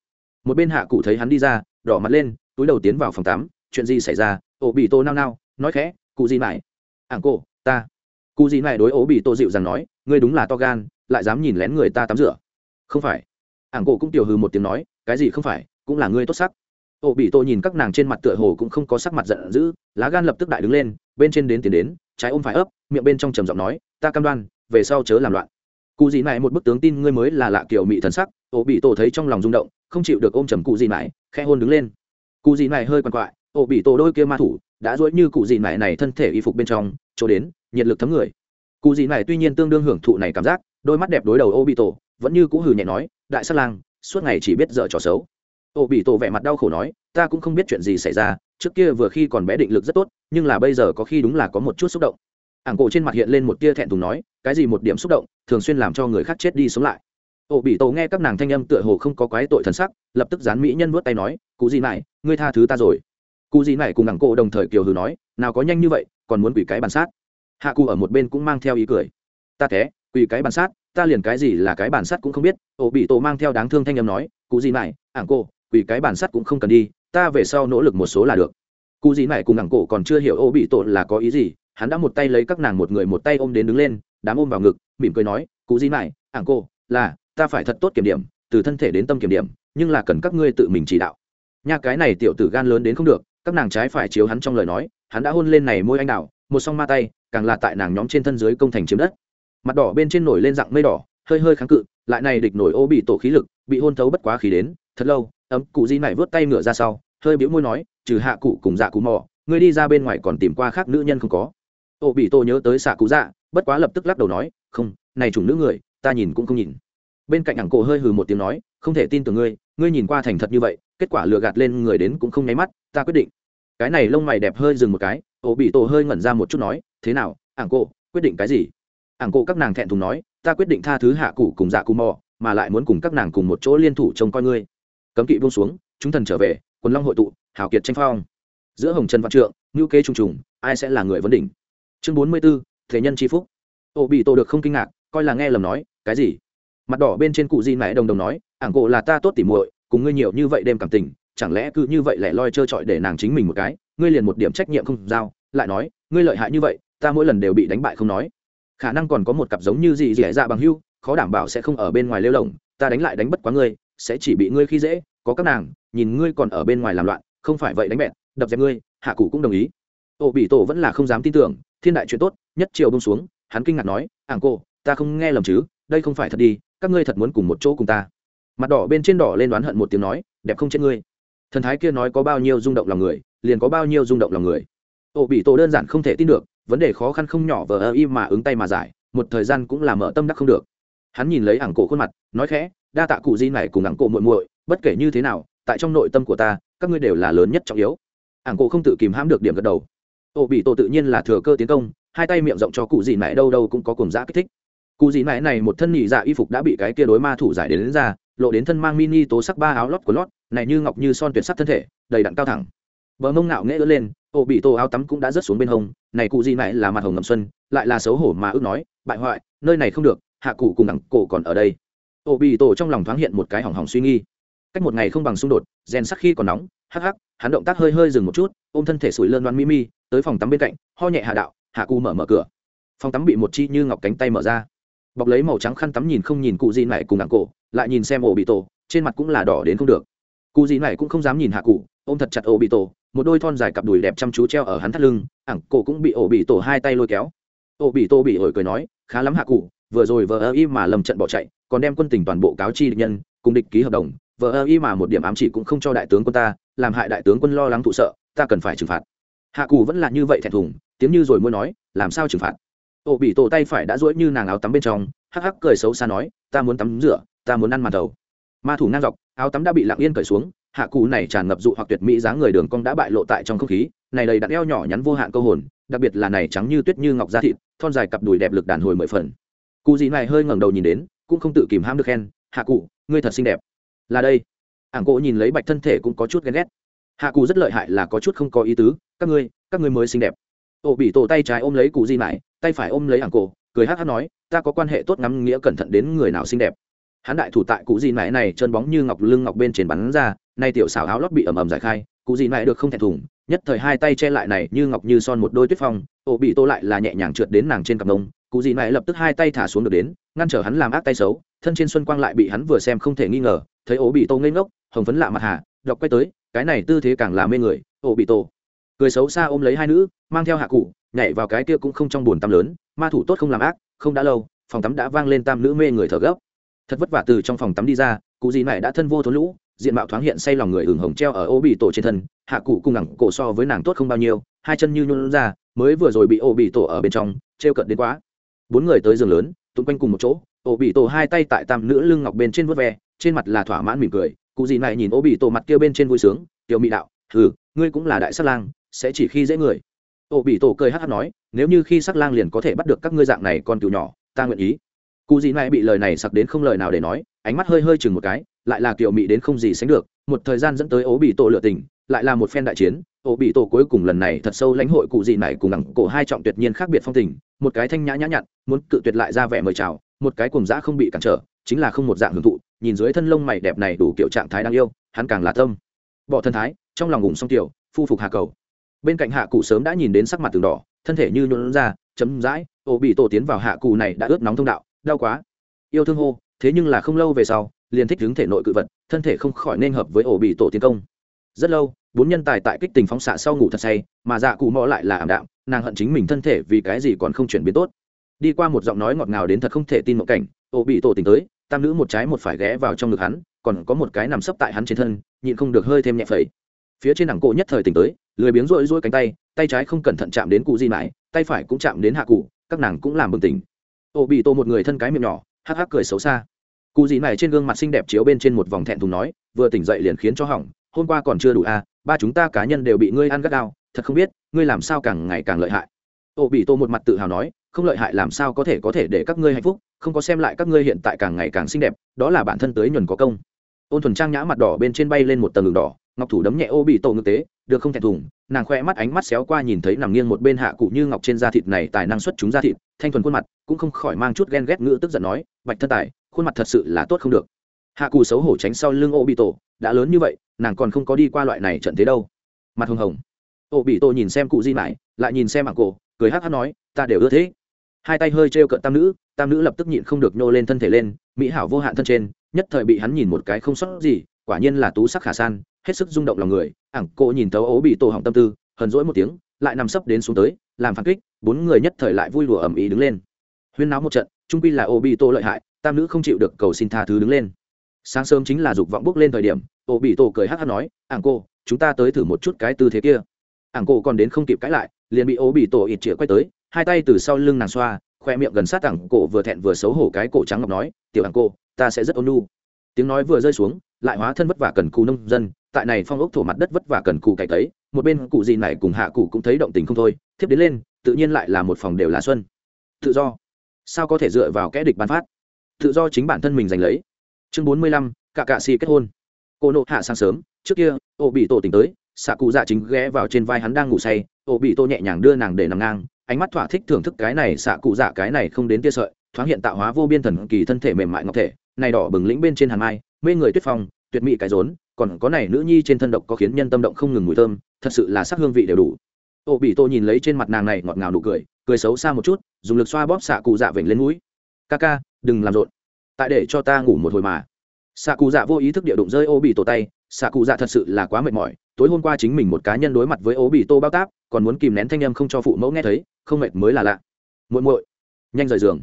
A: Một bên hạ cụ thấy hắn đi ra, đỏ mặt lên, túi đầu tiến vào phòng tắm, chuyện gì xảy ra? Ô bị tổ nao nao, nói khẽ, cụ gì này? Ảng cổ, ta. Cụ gì này đối Ô bị tổ dịu dàng nói, ngươi đúng là to gan, lại dám nhìn lén người ta tắm rửa. Không phải. Ảng cổ cũng tiểu hư một tiếng nói, cái gì không phải, cũng là ngươi tốt sắc. Ô bị tổ nhìn các nàng trên mặt tựa hồ cũng không có sắc mặt giận dữ, lá gan lập tức đại đứng lên, bên trên đến tiến đến trái ôm phải ấp, miệng bên trong trầm giọng nói, ta cam đoan, về sau chớ làm loạn. Cụ gì này một bức tướng tin ngươi mới là lạ kiểu mị thần sắc ổ bị tổ thấy trong lòng rung động, không chịu được ôm chầm cụ gì này khe hôn đứng lên. Cụ gì này hơi quằn quại ổ bị tổ đôi kia ma thủ đã dỗi như cụ gì này này thân thể y phục bên trong, chỗ đến, nhiệt lực thấm người. Cụ gì này tuy nhiên tương đương hưởng thụ này cảm giác, đôi mắt đẹp đối đầu ô bị tổ vẫn như cũ hừ nhẹ nói, đại sát lang, suốt ngày chỉ biết dở trò xấu. Ô bị tổ vẻ mặt đau khổ nói, ta cũng không biết chuyện gì xảy ra trước kia vừa khi còn bé định lực rất tốt, nhưng là bây giờ có khi đúng là có một chút xúc động. Ảng cổ trên mặt hiện lên một tia thẹn thùng nói, cái gì một điểm xúc động, thường xuyên làm cho người khác chết đi sống lại. Ổ bị tổ nghe các nàng thanh âm tựa hồ không có quái tội thần sắc, lập tức dán mỹ nhân vuốt tay nói cụ gì này, ngươi tha thứ ta rồi. Cụ gì này cùng ảng cổ đồng thời kiều hừ nói, nào có nhanh như vậy, còn muốn quỷ cái bàn sát. Hạ cụ ở một bên cũng mang theo ý cười. Ta té quỷ cái bàn sát, ta liền cái gì là cái bàn sát cũng không biết. Ổ bị tổ mang theo đáng thương thanh âm nói cụ gì này, ảng cổ, quỷ cái bàn sát cũng không cần đi ta về sau nỗ lực một số là được. Cụ gì này cùng ngẳng cổ còn chưa hiểu ô bị tổ là có ý gì hắn đã một tay lấy các nàng một người một tay ôm đến đứng lên đám ôm vào ngực mỉm cười nói cụ gì này ảng cô là ta phải thật tốt kiểm điểm từ thân thể đến tâm kiểm điểm nhưng là cần các ngươi tự mình chỉ đạo. Nha cái này tiểu tử gan lớn đến không được các nàng trái phải chiếu hắn trong lời nói hắn đã hôn lên này môi anh đào, một song ma tay càng là tại nàng nhóm trên thân dưới công thành chiếm đất. Mặt đỏ bên trên nổi lên dạng mây đỏ hơi hơi kháng cự lại này địch nổi ô bị tổ khí lực bị hôn thấu bất quá khí đến thật lâu ấm cụ di này vớt tay ngửa ra sau hơi bĩu môi nói, trừ hạ cụ cùng dạ cụ mò, ngươi đi ra bên ngoài còn tìm qua khác nữ nhân không có? Ô bị tô nhớ tới xạ cụ dạ bất quá lập tức lắc đầu nói, không, này chủng nữ người, ta nhìn cũng không nhìn. Bên cạnh ảng cổ hơi hừ một tiếng nói, không thể tin tưởng ngươi ngươi nhìn qua thành thật như vậy, kết quả lừa gạt lên người đến cũng không nháy mắt, ta quyết định. Cái này lông mày đẹp hơi dừng một cái, ô bị tô hơi ngẩn ra một chút nói, thế nào, ảng cổ, quyết định cái gì? Ảng cổ các nàng thẹn thùng nói, ta quyết định tha thứ hạ cụ cùng dạ cụ mò, mà lại muốn cùng các nàng cùng một chỗ liên thủ trông coi ngươi. Cấm kỵ buông xuống, chúng thần trở về quần long hội tụ, hào kiệt tranh phong. Giữa hồng trần văn trượng ngữ kế trùng trùng, ai sẽ là người vấn đỉnh? Chương bốn mươi b ố thế nhân tri phúc. Ô bị tổ được không kinh ngạc, coi là nghe lầm nói, cái gì? Mặt đỏ bên trên cụ di mẹ đồng đồng nói, ảng cổ là ta tốt tỉ muội, cùng ngươi nhiều như vậy đêm cảm tình, chẳng lẽ cứ như vậy lẻ loi trơ trọi để nàng chính mình một cái? Ngươi liền một điểm trách nhiệm không giao. Lại nói, ngươi lợi hại như vậy, ta mỗi lần đều bị đánh bại không nói. Khả năng còn có một cặp giống như gì dẻ dạ bằng hưu, khó đảm bảo sẽ không ở bên ngoài lêu lồng ta đánh lại đánh bất quá ngươi, sẽ chỉ bị ngươi khi dễ, có các nàng nhìn ngươi còn ở bên ngoài làm loạn, không phải vậy đánh bẹn, đập dẹp ngươi, hạ cụ cũng đồng ý. Ô bị tổ vẫn là không dám tin tưởng, thiên đại chuyện tốt, nhất triều bông xuống, hắn kinh ngạc nói, ảng cô, ta không nghe lầm chứ, đây không phải thật đi, các ngươi thật muốn cùng một chỗ cùng ta. Mặt đỏ bên trên đỏ lên đoán hận một tiếng nói, đẹp không chết ngươi. Thần thái kia nói có bao nhiêu rung động lòng người, liền có bao nhiêu rung động lòng người. Ô bị tổ đơn giản không thể tin được, vấn đề khó khăn không nhỏ vờ ơ y mà ứng tay mà giải, một thời gian cũng làm mở tâm đắc không được. Hắn nhìn lấy ảng cổ khuôn mặt, nói khẽ, đa tạ cụ di này cùng ảng cổ muội muội, bất kể như thế nào tại trong nội tâm của ta các ngươi đều là lớn nhất trọng yếu. Ảng cổ không tự kìm hãm được điểm gật đầu. Ô bị tổ tự nhiên là thừa cơ tiến công hai tay miệng rộng cho cụ gì mẹ đâu đâu cũng có cùng giã kích thích. Cụ gì mẹ này một thân nhị dạ y phục đã bị cái kia đối ma thủ giải đến, đến ra lộ đến thân mang mini tố sắc ba áo lót của lót này như ngọc như son tuyệt sắc thân thể đầy đặn cao thẳng. Bờ mông ngạo nghễ ớt lên ô bị tổ áo tắm cũng đã rớt xuống bên hông này cụ gì mẹ là mặt hồng ngầm xuân lại là xấu hổ mà ước nói bại hoại nơi này không được hạ cụ cùng đẳng cổ còn ở đây. Ô bị tổ trong lòng thoáng hiện một cái hỏng hỏng suy nghi cách một ngày không bằng xung đột, rèn sắc khi còn nóng, hắc hắc, hắn động tác hơi hơi dừng một chút, ôm thân thể sủi lơn đoán mimi tới phòng tắm bên cạnh, ho nhẹ hạ đạo, hạ cu mở mở cửa. Phòng tắm bị một chi như ngọc cánh tay mở ra. Bọc lấy màu trắng khăn tắm nhìn không nhìn cụ gì này cùng ảng cổ, lại nhìn xem ổ bị tổ, trên mặt cũng là đỏ đến không được. Cụ gì này cũng không dám nhìn hạ cụ, ôm thật chặt ổ bị tổ, một đôi thon dài cặp đùi đẹp chăm chú treo ở hắn thắt lưng, ảng cổ cũng bị ổ bị tổ hai tay lôi kéo. Ổ bị tổ bị ổi cười nói, khá lắm hạ cụ, vừa rồi vờ ơ y mà lầm trận bỏ chạy, còn đem quân tình toàn bộ cáo chi địch nhân, cùng địch ký hợp đồng vờ ơ y mà một điểm ám chỉ cũng không cho đại tướng quân ta, làm hại đại tướng quân lo lắng thụ sợ, ta cần phải trừng phạt. Hạ cù vẫn là như vậy thẹn thùng, tiếng như rồi muốn nói, làm sao trừng phạt? Ổ bị tổ tay phải đã rỗi như nàng áo tắm bên trong, hắc hắc cười xấu xa nói, ta muốn tắm rửa, ta muốn ăn màn đầu. Ma thủ ngang dọc, áo tắm đã bị lặng yên cởi xuống, hạ cụ này tràn ngập dụ hoặc tuyệt mỹ dáng người đường cong đã bại lộ tại trong không khí, này đầy đặn eo nhỏ nhắn vô hạn câu hồn, đặc biệt là này trắng như tuyết như ngọc da thịt, thon dài cặp đùi đẹp lực đàn hồi mười phần. Cụ gì này hơi ngẩng đầu nhìn đến, cũng không tự kìm ham được khen, hạ cụ ngươi thật xinh đẹp là đây. Ảng cộ nhìn lấy bạch thân thể cũng có chút ghen ghét. Hạ cù rất lợi hại là có chút không có ý tứ, các ngươi các ngươi mới xinh đẹp. Ổ bị tổ tay trái ôm lấy cụ di mãi tay phải ôm lấy ảng cổ, cười hát hát nói, ta có quan hệ tốt ngắm nghĩa cẩn thận đến người nào xinh đẹp. Hắn đại thủ tại cụ di mãi này chân bóng như ngọc lưng ngọc bên trên bắn ra, nay tiểu xảo áo lót bị ầm ầm giải khai cụ di mãi được không thẹn thùng, nhất thời hai tay che lại này như ngọc như son một đôi tuyết phong ổ bị tô lại là nhẹ nhàng trượt đến nàng trên cặp mông cụ di mãi lập tức hai tay thả xuống được đến ngăn trở hắn làm ác tay xấu, thân trên xuân quang lại bị hắn vừa xem không thể nghi ngờ, thấy ố bị tô ngây ngốc, hồng phấn lạ mặt hà, đọc quay tới, cái này tư thế càng là mê người, ố bị tô. Cười xấu xa ôm lấy hai nữ, mang theo hạ cụ, nhảy vào cái kia cũng không trong buồn tắm lớn, ma thủ tốt không làm ác, không đã lâu, phòng tắm đã vang lên tam nữ mê người thở gấp. Thật vất vả từ trong phòng tắm đi ra, cụ gì này đã thân vô thốn lũ, diện mạo thoáng hiện say lòng người hưởng hồng treo ở ô bị tổ trên thân, hạ cụ cùng ngẳng cổ so với nàng tốt không bao nhiêu, hai chân như nhún ra, mới vừa rồi bị ô bị tổ ở bên trong treo cận đến quá. Bốn người tới giường lớn tụng quanh cùng một chỗ ô bị tổ hai tay tại tam nữ lưng ngọc bên trên vớt ve, trên mặt là thỏa mãn mỉm cười, cụ gì này nhìn ô bị tổ mặt kia bên trên vui sướng, tiểu mỹ đạo ừ ngươi cũng là đại sát lang, sẽ chỉ khi dễ người. Ô bị tổ cười hát hát nói, nếu như khi sắc lang liền có thể bắt được các ngươi dạng này con cừu nhỏ, ta nguyện ý. Cụ gì này bị lời này sặc đến không lời nào để nói, ánh mắt hơi hơi chừng một cái, lại là kiểu mị đến không gì sánh được, một thời gian dẫn tới ố bị tổ lựa tình, lại là một phen đại chiến ố bị tổ cuối cùng lần này thật sâu lãnh hội cụ gì này cùng đẳng cổ hai trọng tuyệt nhiên khác biệt phong tình một cái thanh nhã nhã nhặn, muốn cự tuyệt lại ra vẻ mời chào, một cái cùng dã không bị cản trở, chính là không một dạng hưởng thụ, nhìn dưới thân lông mày đẹp này đủ kiểu trạng thái đáng yêu, hắn càng là tâm. Bỏ thân thái, trong lòng ngủng song tiểu, phu phục hạ cầu. Bên cạnh hạ cụ sớm đã nhìn đến sắc mặt từng đỏ, thân thể như nhuận ra, chấm dãi, ổ bị tổ tiến vào hạ cụ này đã ướt nóng thông đạo, đau quá. Yêu thương hô, thế nhưng là không lâu về sau, liền thích hướng thể nội cự vật, thân thể không khỏi nên hợp với ổ bị tổ tiến công. Rất lâu, bốn nhân tài tại kích tình phóng xạ sau ngủ thật say, mà dạ cụ mò lại là ảm đạm nàng hận chính mình thân thể vì cái gì còn không chuyển biến tốt. Đi qua một giọng nói ngọt ngào đến thật không thể tin một cảnh, ô bị tổ tỉnh tới, tam nữ một trái một phải ghé vào trong ngực hắn, còn có một cái nằm sấp tại hắn trên thân, nhịn không được hơi thêm nhẹ phẩy. Phía trên đẳng cổ nhất thời tỉnh tới, lười biếng rỗi rỗi cánh tay tay trái không cẩn thận chạm đến cụ di mãi, tay phải cũng chạm đến hạ cụ, các nàng cũng làm bừng tỉnh. Ô bị tô một người thân cái miệng nhỏ, hắc hắc cười xấu xa. Cụ gì này trên gương mặt xinh đẹp chiếu bên trên một vòng thẹn thùng nói, vừa tỉnh dậy liền khiến cho hỏng, hôm qua còn chưa đủ à ba chúng ta cá nhân đều bị ngươi ăn gắt gao, thật không biết ngươi làm sao càng ngày càng lợi hại? Ô bị tô một mặt tự hào nói, không lợi hại làm sao có thể có thể để các ngươi hạnh phúc, không có xem lại các ngươi hiện tại càng ngày càng xinh đẹp, đó là bản thân tới nhuần có công. Ôn thuần trang nhã mặt đỏ bên trên bay lên một tầng đường đỏ, ngọc thủ đấm nhẹ ô bị tổ ngực tế, được không thẹn thùng, nàng khoe mắt ánh mắt xéo qua nhìn thấy nằm nghiêng một bên hạ cụ như ngọc trên da thịt này tài năng xuất chúng da thịt, thanh thuần khuôn mặt, cũng không khỏi mang chút ghen ghét ngữ tức giận nói, bạch thân tài, khuôn mặt thật sự là tốt không được. Hạ cụ xấu hổ tránh sau lưng ô bị tổ đã lớn như vậy, nàng còn không có đi qua loại này trận thế đâu. Mặt hồng hồng ô, bị tôi nhìn xem cụ di mãi lại nhìn xem mạng cổ, cười hát hát nói, ta đều ưa thế. Hai tay hơi trêu cận tam nữ tam nữ lập tức nhịn không được nhô lên thân thể lên, mỹ hảo vô hạn thân trên, nhất thời bị hắn nhìn một cái không sót gì, quả nhiên là tú sắc khả san, hết sức rung động lòng người, ảng cô nhìn tấu ố bị tổ hỏng tâm tư, hờn rỗi một tiếng, lại nằm sấp đến xuống tới, làm phản kích, bốn người nhất thời lại vui lùa ầm ĩ đứng lên. Huyên náo một trận, trung pi là ô bị tổ lợi hại, tam nữ không chịu được cầu xin tha thứ đứng lên. Sáng sớm chính là dục vọng bước lên thời điểm ô bị tổ cười hắc hắc nói, ảng cô, chúng ta tới thử một chút cái tư thế kia ảng cô còn đến không kịp cãi lại, liền bị ố bị tổ ít chĩa quay tới, hai tay từ sau lưng nàng xoa, khoe miệng gần sát ảng cổ vừa thẹn vừa xấu hổ cái cổ trắng ngọc nói, tiểu ảng cô ta sẽ rất ôn nhu. Tiếng nói vừa rơi xuống, lại hóa thân vất vả cần cù nông dân, tại này phong ốc thổ mặt đất vất vả cần cù cày tấy, một bên cụ gì này cùng hạ cụ cũng thấy động tình không thôi, thiếp đến lên, tự nhiên lại là một phòng đều là xuân. Tự do. Sao có thể dựa vào kẽ địch bán phát? Tự do chính bản thân mình giành lấy. Chương bốn mươi lăm cả cạ xì kết hôn. Cô nộ hạ sáng sớm, trước kia ô bị tổ tỉnh tới xạ cụ dạ chính ghé vào trên vai hắn đang ngủ say ô bị tô nhẹ nhàng đưa nàng để nằm ngang, ánh mắt thỏa thích thưởng thức cái này, xạ cụ dạ cái này không đến tia sợi, thoáng hiện tạo hóa vô biên thần kỳ thân thể mềm mại ngọc thể, này đỏ bừng lĩnh bên trên hàn mai, mê người tuyết phong, tuyệt mỹ cái rốn, còn có này nữ nhi trên thân độc có khiến nhân tâm động không ngừng mùi thơm, thật sự là sắc hương vị đều đủ. Ô bị tô nhìn lấy trên mặt nàng này ngọt ngào nụ cười cười xấu xa một chút, dùng lực xoa bóp xạ cụ dạ vểnh lên mũi. Ca ca, đừng làm rộn, tại để cho ta ngủ một hồi mà. Xạ cụ dạ vô ý thức địa đụng rơi ô bị tổ tay, xạ cụ dạ thật sự là quá mệt mỏi tối hôm qua chính mình một cá nhân đối mặt với ố bị tô bao táp, còn muốn kìm nén thanh âm không cho phụ mẫu nghe thấy, không mệt mới là lạ. Muội muội, nhanh rời giường.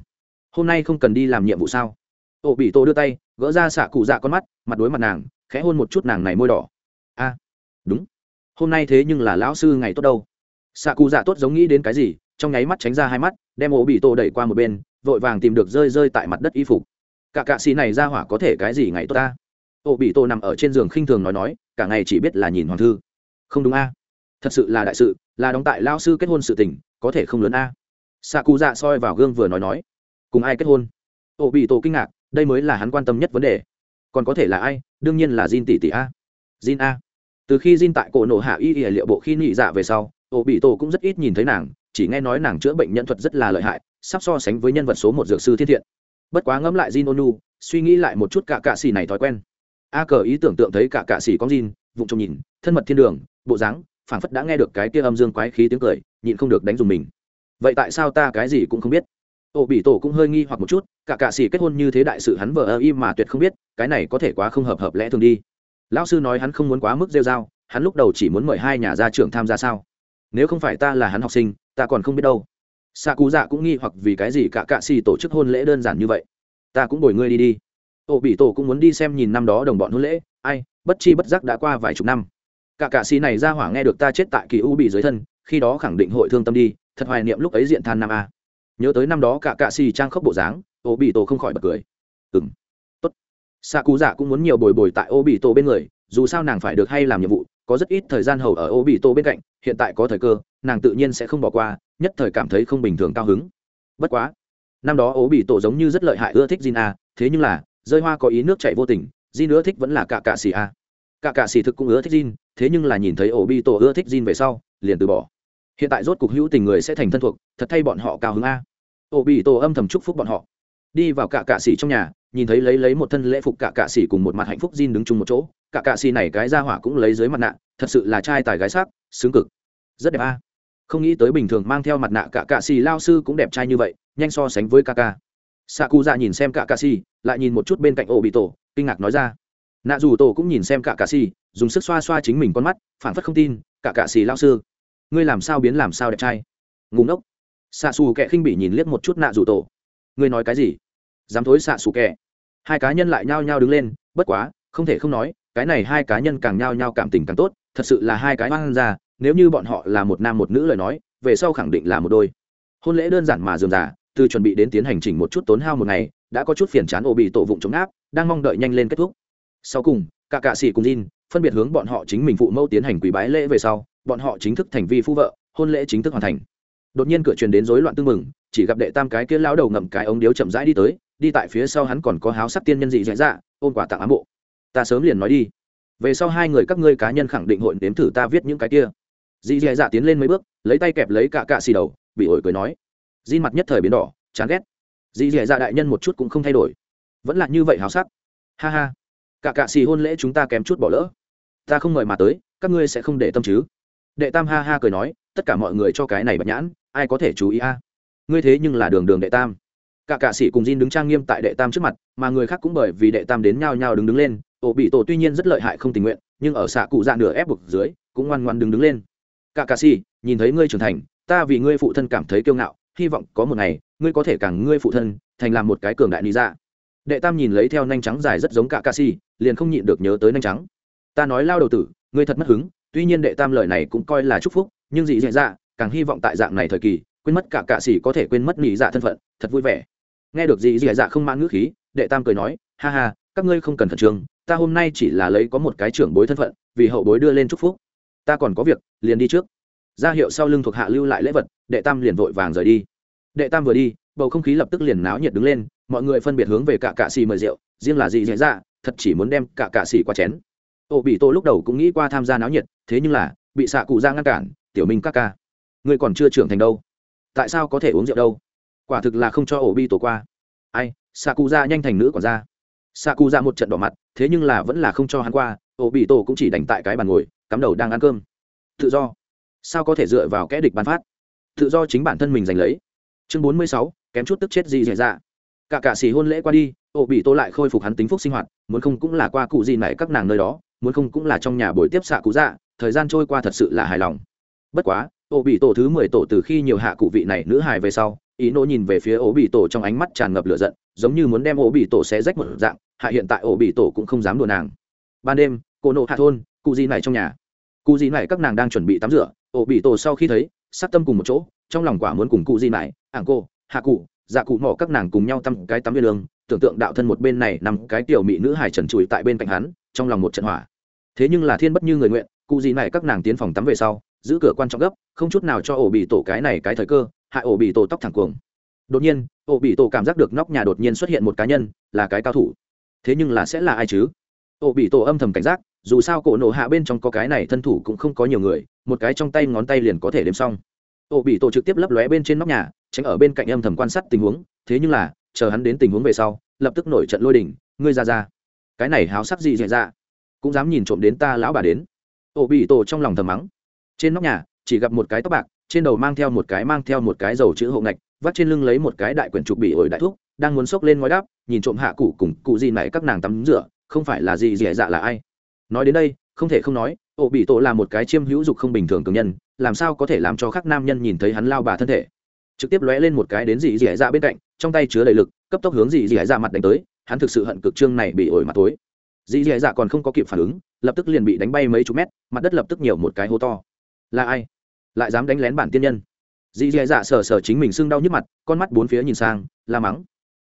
A: Hôm nay không cần đi làm nhiệm vụ sao? Ô bị tô đưa tay, gỡ ra xạ cụ dạ con mắt, mặt đối mặt nàng, khẽ hôn một chút nàng này môi đỏ. A, đúng. Hôm nay thế nhưng là lão sư ngày tốt đâu. Xạ cụ dạ tốt giống nghĩ đến cái gì, trong nháy mắt tránh ra hai mắt, đem ổ bị tô đẩy qua một bên, vội vàng tìm được rơi rơi tại mặt đất y phục. Cả cạ xì này ra hỏa có thể cái gì ngày tốt ta? Ô bị Tô nằm ở trên giường khinh thường nói nói, cả ngày chỉ biết là nhìn hoàng thư. Không đúng a. Thật sự là đại sự, là đóng tại lao sư kết hôn sự tình, có thể không lớn a. Xạ cụ dạ soi vào gương vừa nói nói. Cùng ai kết hôn? Ô bị Tô kinh ngạc, đây mới là hắn quan tâm nhất vấn đề. Còn có thể là ai? Đương nhiên là Jin tỷ tỷ a. Jin a. Từ khi Jin tại cổ nổ hạ y y liệu bộ khi nhị dạ về sau Ô bị Tô cũng rất ít nhìn thấy nàng, chỉ nghe nói nàng chữa bệnh nhân thuật rất là lợi hại, sắp so sánh với nhân vật số một dược sư thiên thiện. Bất quá ngẫm lại Jin onu, suy nghĩ lại một chút cả cạ xì này thói quen a cờ ý tưởng tượng thấy cả cạ xì con Jin vụng trông nhìn, thân mật thiên đường, bộ dáng, phảng phất đã nghe được cái kia âm dương quái khí tiếng cười, nhịn không được đánh dùng mình. Vậy tại sao ta cái gì cũng không biết? Ổ bị tổ cũng hơi nghi hoặc một chút, cả cạ xỉ kết hôn như thế đại sự hắn vờ ơ im mà tuyệt không biết, cái này có thể quá không hợp hợp lẽ thường đi. Lão sư nói hắn không muốn quá mức rêu r a o hắn lúc đầu chỉ muốn mời hai nhà gia trưởng tham gia sao? Nếu không phải ta là hắn học sinh, ta còn không biết đâu. Xạ cú dạ cũng nghi hoặc vì cái gì cả cạ xỉ tổ chức hôn lễ đơn giản như vậy. Ta cũng bồi ngươi đi đi ổ bị tổ cũng muốn đi xem nhìn năm đó đồng bọn hôn lễ. Ai bất chi bất giác đã qua vài chục năm. Cả cạ xì này ra hỏa nghe được ta chết tại kỳ u bị dưới thân khi đó khẳng định hội thương tâm đi thật hoài niệm lúc ấy diện than nam a. Nhớ tới năm đó cả cạ xì trang khốc bộ dáng ô bị tổ không khỏi bật cười. Ừng tốt. Xạ cú dạ cũng muốn nhiều bồi bồi tại ô bị tổ bên người dù sao nàng phải được hay làm nhiệm vụ có rất ít thời gian hầu ở ô bị tổ bên cạnh hiện tại có thời cơ nàng tự nhiên sẽ không bỏ qua nhất thời cảm thấy không bình thường cao hứng. Bất quá năm đó Ô bị tổ giống như rất lợi hại ưa thích Jin A, thế nhưng là rơi hoa có ý nước chảy vô tình di nữa thích vẫn là cả cạ xì A. Cả cạ xì thực cũng ưa thích Jin, thế nhưng là nhìn thấy ổ bi tổ ưa thích Jin về sau, liền từ bỏ. Hiện tại rốt cục hữu tình người sẽ thành thân thuộc thật thay bọn họ cao hứng a. Ổ bi tổ âm thầm chúc phúc bọn họ. Đi vào cả cạ xì trong nhà nhìn thấy lấy lấy một thân lễ phục cả cạ xì cùng một mặt hạnh phúc Jin đứng chung một chỗ cả cạ xì này cái ra hỏa cũng lấy dưới mặt nạ thật sự là trai tài gái sắc xứng cực. Rất đẹp a. Không nghĩ tới bình thường mang theo mặt nạ cả cạ xì lao sư cũng đẹp trai như vậy nhanh so sánh với ca ca xạ cụ dạ nhìn xem cả cạ xì lại nhìn một chút bên cạnh ô bị tổ, kinh ngạc nói ra. Nạ dù tổ cũng nhìn xem cả cạ xì, dùng sức xoa xoa chính mình con mắt phản phất không tin, cả cạ xì lao sư, ngươi làm sao biến làm sao đẹp trai. Ngủ ngốc. Xạ xù kẹ khinh bị nhìn liếc một chút nạ dù tổ. Ngươi nói cái gì? Dám thối xạ xù kẹ hai cá nhân lại nhao nhao đứng lên, bất quá, không thể không nói, cái này hai cá nhân càng nhao nhao cảm tình càng tốt, thật sự là hai cái hoang ra nếu như bọn họ là một nam một nữ lời nói, về sau khẳng định là một đôi. Hôn lễ đơn giản mà dườm già từ chuẩn bị đến tiến hành chỉnh một chút tốn hao một ngày, đã có chút phiền chán ổ bị tổ vụng chống áp đang mong đợi nhanh lên kết thúc. Sau cùng, cả cạ sĩ cùng Jin phân biệt hướng bọn họ chính mình phụ mẫu tiến hành quỳ bái lễ về sau, bọn họ chính thức thành vi phu vợ, hôn lễ chính thức hoàn thành. Đột nhiên cửa truyền đến rối loạn tương mừng chỉ gặp đệ tam cái kia lão đầu ngậm cái ống điếu chậm rãi đi tới, đi tại phía sau hắn còn có háo sắc tiên nhân dị dạy dạ ôn quả tặng ám bộ. Ta sớm liền nói đi. Về sau hai người các ngươi cá nhân khẳng định hội nếm thử ta viết những cái kia. Dị dạy dạ tiến lên mấy bước, lấy tay kẹp lấy cả cạ xì đầu, bị ổi cười nói di mặt nhất thời biến đỏ, chán ghét. Dị dạy dạ đại nhân một chút cũng không thay đổi. Vẫn là như vậy háo sắc. Ha ha. Cả cạ xì hôn lễ chúng ta kém chút bỏ lỡ. Ta không mời mà tới, các ngươi sẽ không để tâm chứ. Đệ tam ha ha cười nói, tất cả mọi người cho cái này bận nhãn, ai có thể chú ý a? Ngươi thế nhưng là đường đường đệ tam. Cả cạ sĩ cùng Jin đứng trang nghiêm tại đệ tam trước mặt, mà người khác cũng bởi vì đệ tam đến nhao nhao đứng đứng lên. Tổ bị tổ tuy nhiên rất lợi hại không tình nguyện, nhưng ở xạ cụ dạ nửa ép buộc dưới, cũng ngoan ngoan đứng đứng lên. Cả cạ sĩ nhìn thấy ngươi trưởng thành, ta vì ngươi phụ thân cảm thấy kiêu ngạo hy vọng có một ngày, ngươi có thể càng ngươi phụ thân, thành làm một cái cường đại lý dạ. Đệ tam nhìn lấy theo nhanh trắng dài rất giống cả ca si, liền không nhịn được nhớ tới nhanh trắng. Ta nói lao đầu tử, ngươi thật mất hứng, tuy nhiên đệ tam lời này cũng coi là chúc phúc, nhưng dị dạ dạ càng hy vọng tại dạng này thời kỳ, quên mất cả cạ sĩ có thể quên mất nhị dạ thân phận, thật vui vẻ. Nghe được dị dạ dạ không mang ngữ khí, đệ tam cười nói, ha ha, các ngươi không cần khẩn trương, ta hôm nay chỉ là lấy có một cái trưởng bối thân phận, vì hậu bối đưa lên chúc phúc. Ta còn có việc, liền đi trước ra hiệu sau lưng thuộc hạ lưu lại lễ vật, đệ tam liền vội vàng rời đi. Đệ tam vừa đi, bầu không khí lập tức liền náo nhiệt đứng lên, mọi người phân biệt hướng về cả cạ xì mời rượu, riêng là gì dễ dạ thật chỉ muốn đem cả cạ xì qua chén. Ô bị tô lúc đầu cũng nghĩ qua tham gia náo nhiệt, thế nhưng là, bị xạ cụ ra ngăn cản, tiểu minh các ca người còn chưa trưởng thành đâu. Tại sao có thể uống rượu đâu? Quả thực là không cho ổ bi tổ qua. Ai, xạ cụ ra nhanh thành nữ còn ra. Xạ cụ ra một trận đỏ mặt, thế nhưng là vẫn là không cho hắn qua ổ bị tổ cũng chỉ đành tại cái bàn ngồi, cắm đầu đang ăn cơm. Tự do sao có thể dựa vào kẽ địch bán phát? Tự do chính bản thân mình giành lấy. Chương bốn mươi sáu, kém chút tức chết gì xảy ra dạ. cả cả xì hôn lễ qua đi, ổ bị tô lại khôi phục hắn tính phúc sinh hoạt, muốn không cũng là qua cụ gì này các nàng nơi đó, muốn không cũng là trong nhà buổi tiếp xạ cụ dạ thời gian trôi qua thật sự là hài lòng. Bất quá, ổ bị tổ thứ mười tổ từ khi nhiều hạ cụ vị này nữ hài về sau, ý nỗ nhìn về phía ổ bị tổ trong ánh mắt tràn ngập lửa giận, giống như muốn đem ổ bị tổ xé rách một dạng, hạ hiện tại ổ bị tổ cũng không dám đùa nàng. Ban đêm, cô nộ hạ thôn, cụ gì này trong nhà. Cụ gì này các nàng đang chuẩn bị tắm rửa ổ bị tổ sau khi thấy, sát tâm cùng một chỗ, trong lòng quả muốn cùng cụ gì mãi ảng cô hạ cụ dạ cụ mỏ các nàng cùng nhau tăm cái tắm viên lương, tưởng tượng đạo thân một bên này nằm cái tiểu mỹ nữ hài trần trụi tại bên cạnh hắn, trong lòng một trận hỏa. Thế nhưng là thiên bất như người nguyện, cụ gì này các nàng tiến phòng tắm về sau, giữ cửa quan trọng gấp, không chút nào cho ổ bị tổ cái này cái thời cơ, hại ổ bị tổ tóc thẳng cuồng. Đột nhiên, ổ bị tổ cảm giác được nóc nhà đột nhiên xuất hiện một cá nhân, là cái cao thủ. Thế nhưng là sẽ là ai chứ? Ổ bị tổ âm thầm cảnh giác dù sao cổ nổ hạ bên trong có cái này thân thủ cũng không có nhiều người, một cái trong tay ngón tay liền có thể đếm xong. Ô bị tổ trực tiếp lấp lóe bên trên nóc nhà, tránh ở bên cạnh âm thầm quan sát tình huống, thế nhưng là, chờ hắn đến tình huống về sau, lập tức nổi trận lôi đỉnh ngươi ra ra. Cái này háo sắc gì dạy ra cũng dám nhìn trộm đến ta lão bà đến. Ô bị tổ trong lòng thầm mắng. Trên nóc nhà, chỉ gặp một cái tóc bạc, trên đầu mang theo một cái mang theo một cái dầu chữ hộ ngạch, vắt trên lưng lấy một cái đại quyển trục bị ổi đại thuốc đang muốn xốc lên ngói đáp, nhìn trộm hạ cụ cùng cụ gì này các nàng tắm rửa, không phải là gì dẻ dạ là ai? Nói đến đây, không thể không nói, ổ bị tổ là một cái chiêm hữu dục không bình thường cường nhân, làm sao có thể làm cho khắc nam nhân nhìn thấy hắn lao bà thân thể? Trực tiếp lóe lên một cái đến dị dì dạ bên cạnh, trong tay chứa đầy lực, cấp tốc hướng dị dì dạ mặt đánh tới, hắn thực sự hận cực trương này bị ổi mặt tối dị dì dạ còn không có kịp phản ứng, lập tức liền bị đánh bay mấy chục mét, mặt đất lập tức nhiều một cái hố to. Là ai? Lại dám đánh lén bản tiên nhân? Dì dì dạ sờ sờ chính mình sưng đau nhức mặt, con mắt bốn phía nhìn sang, la mắng.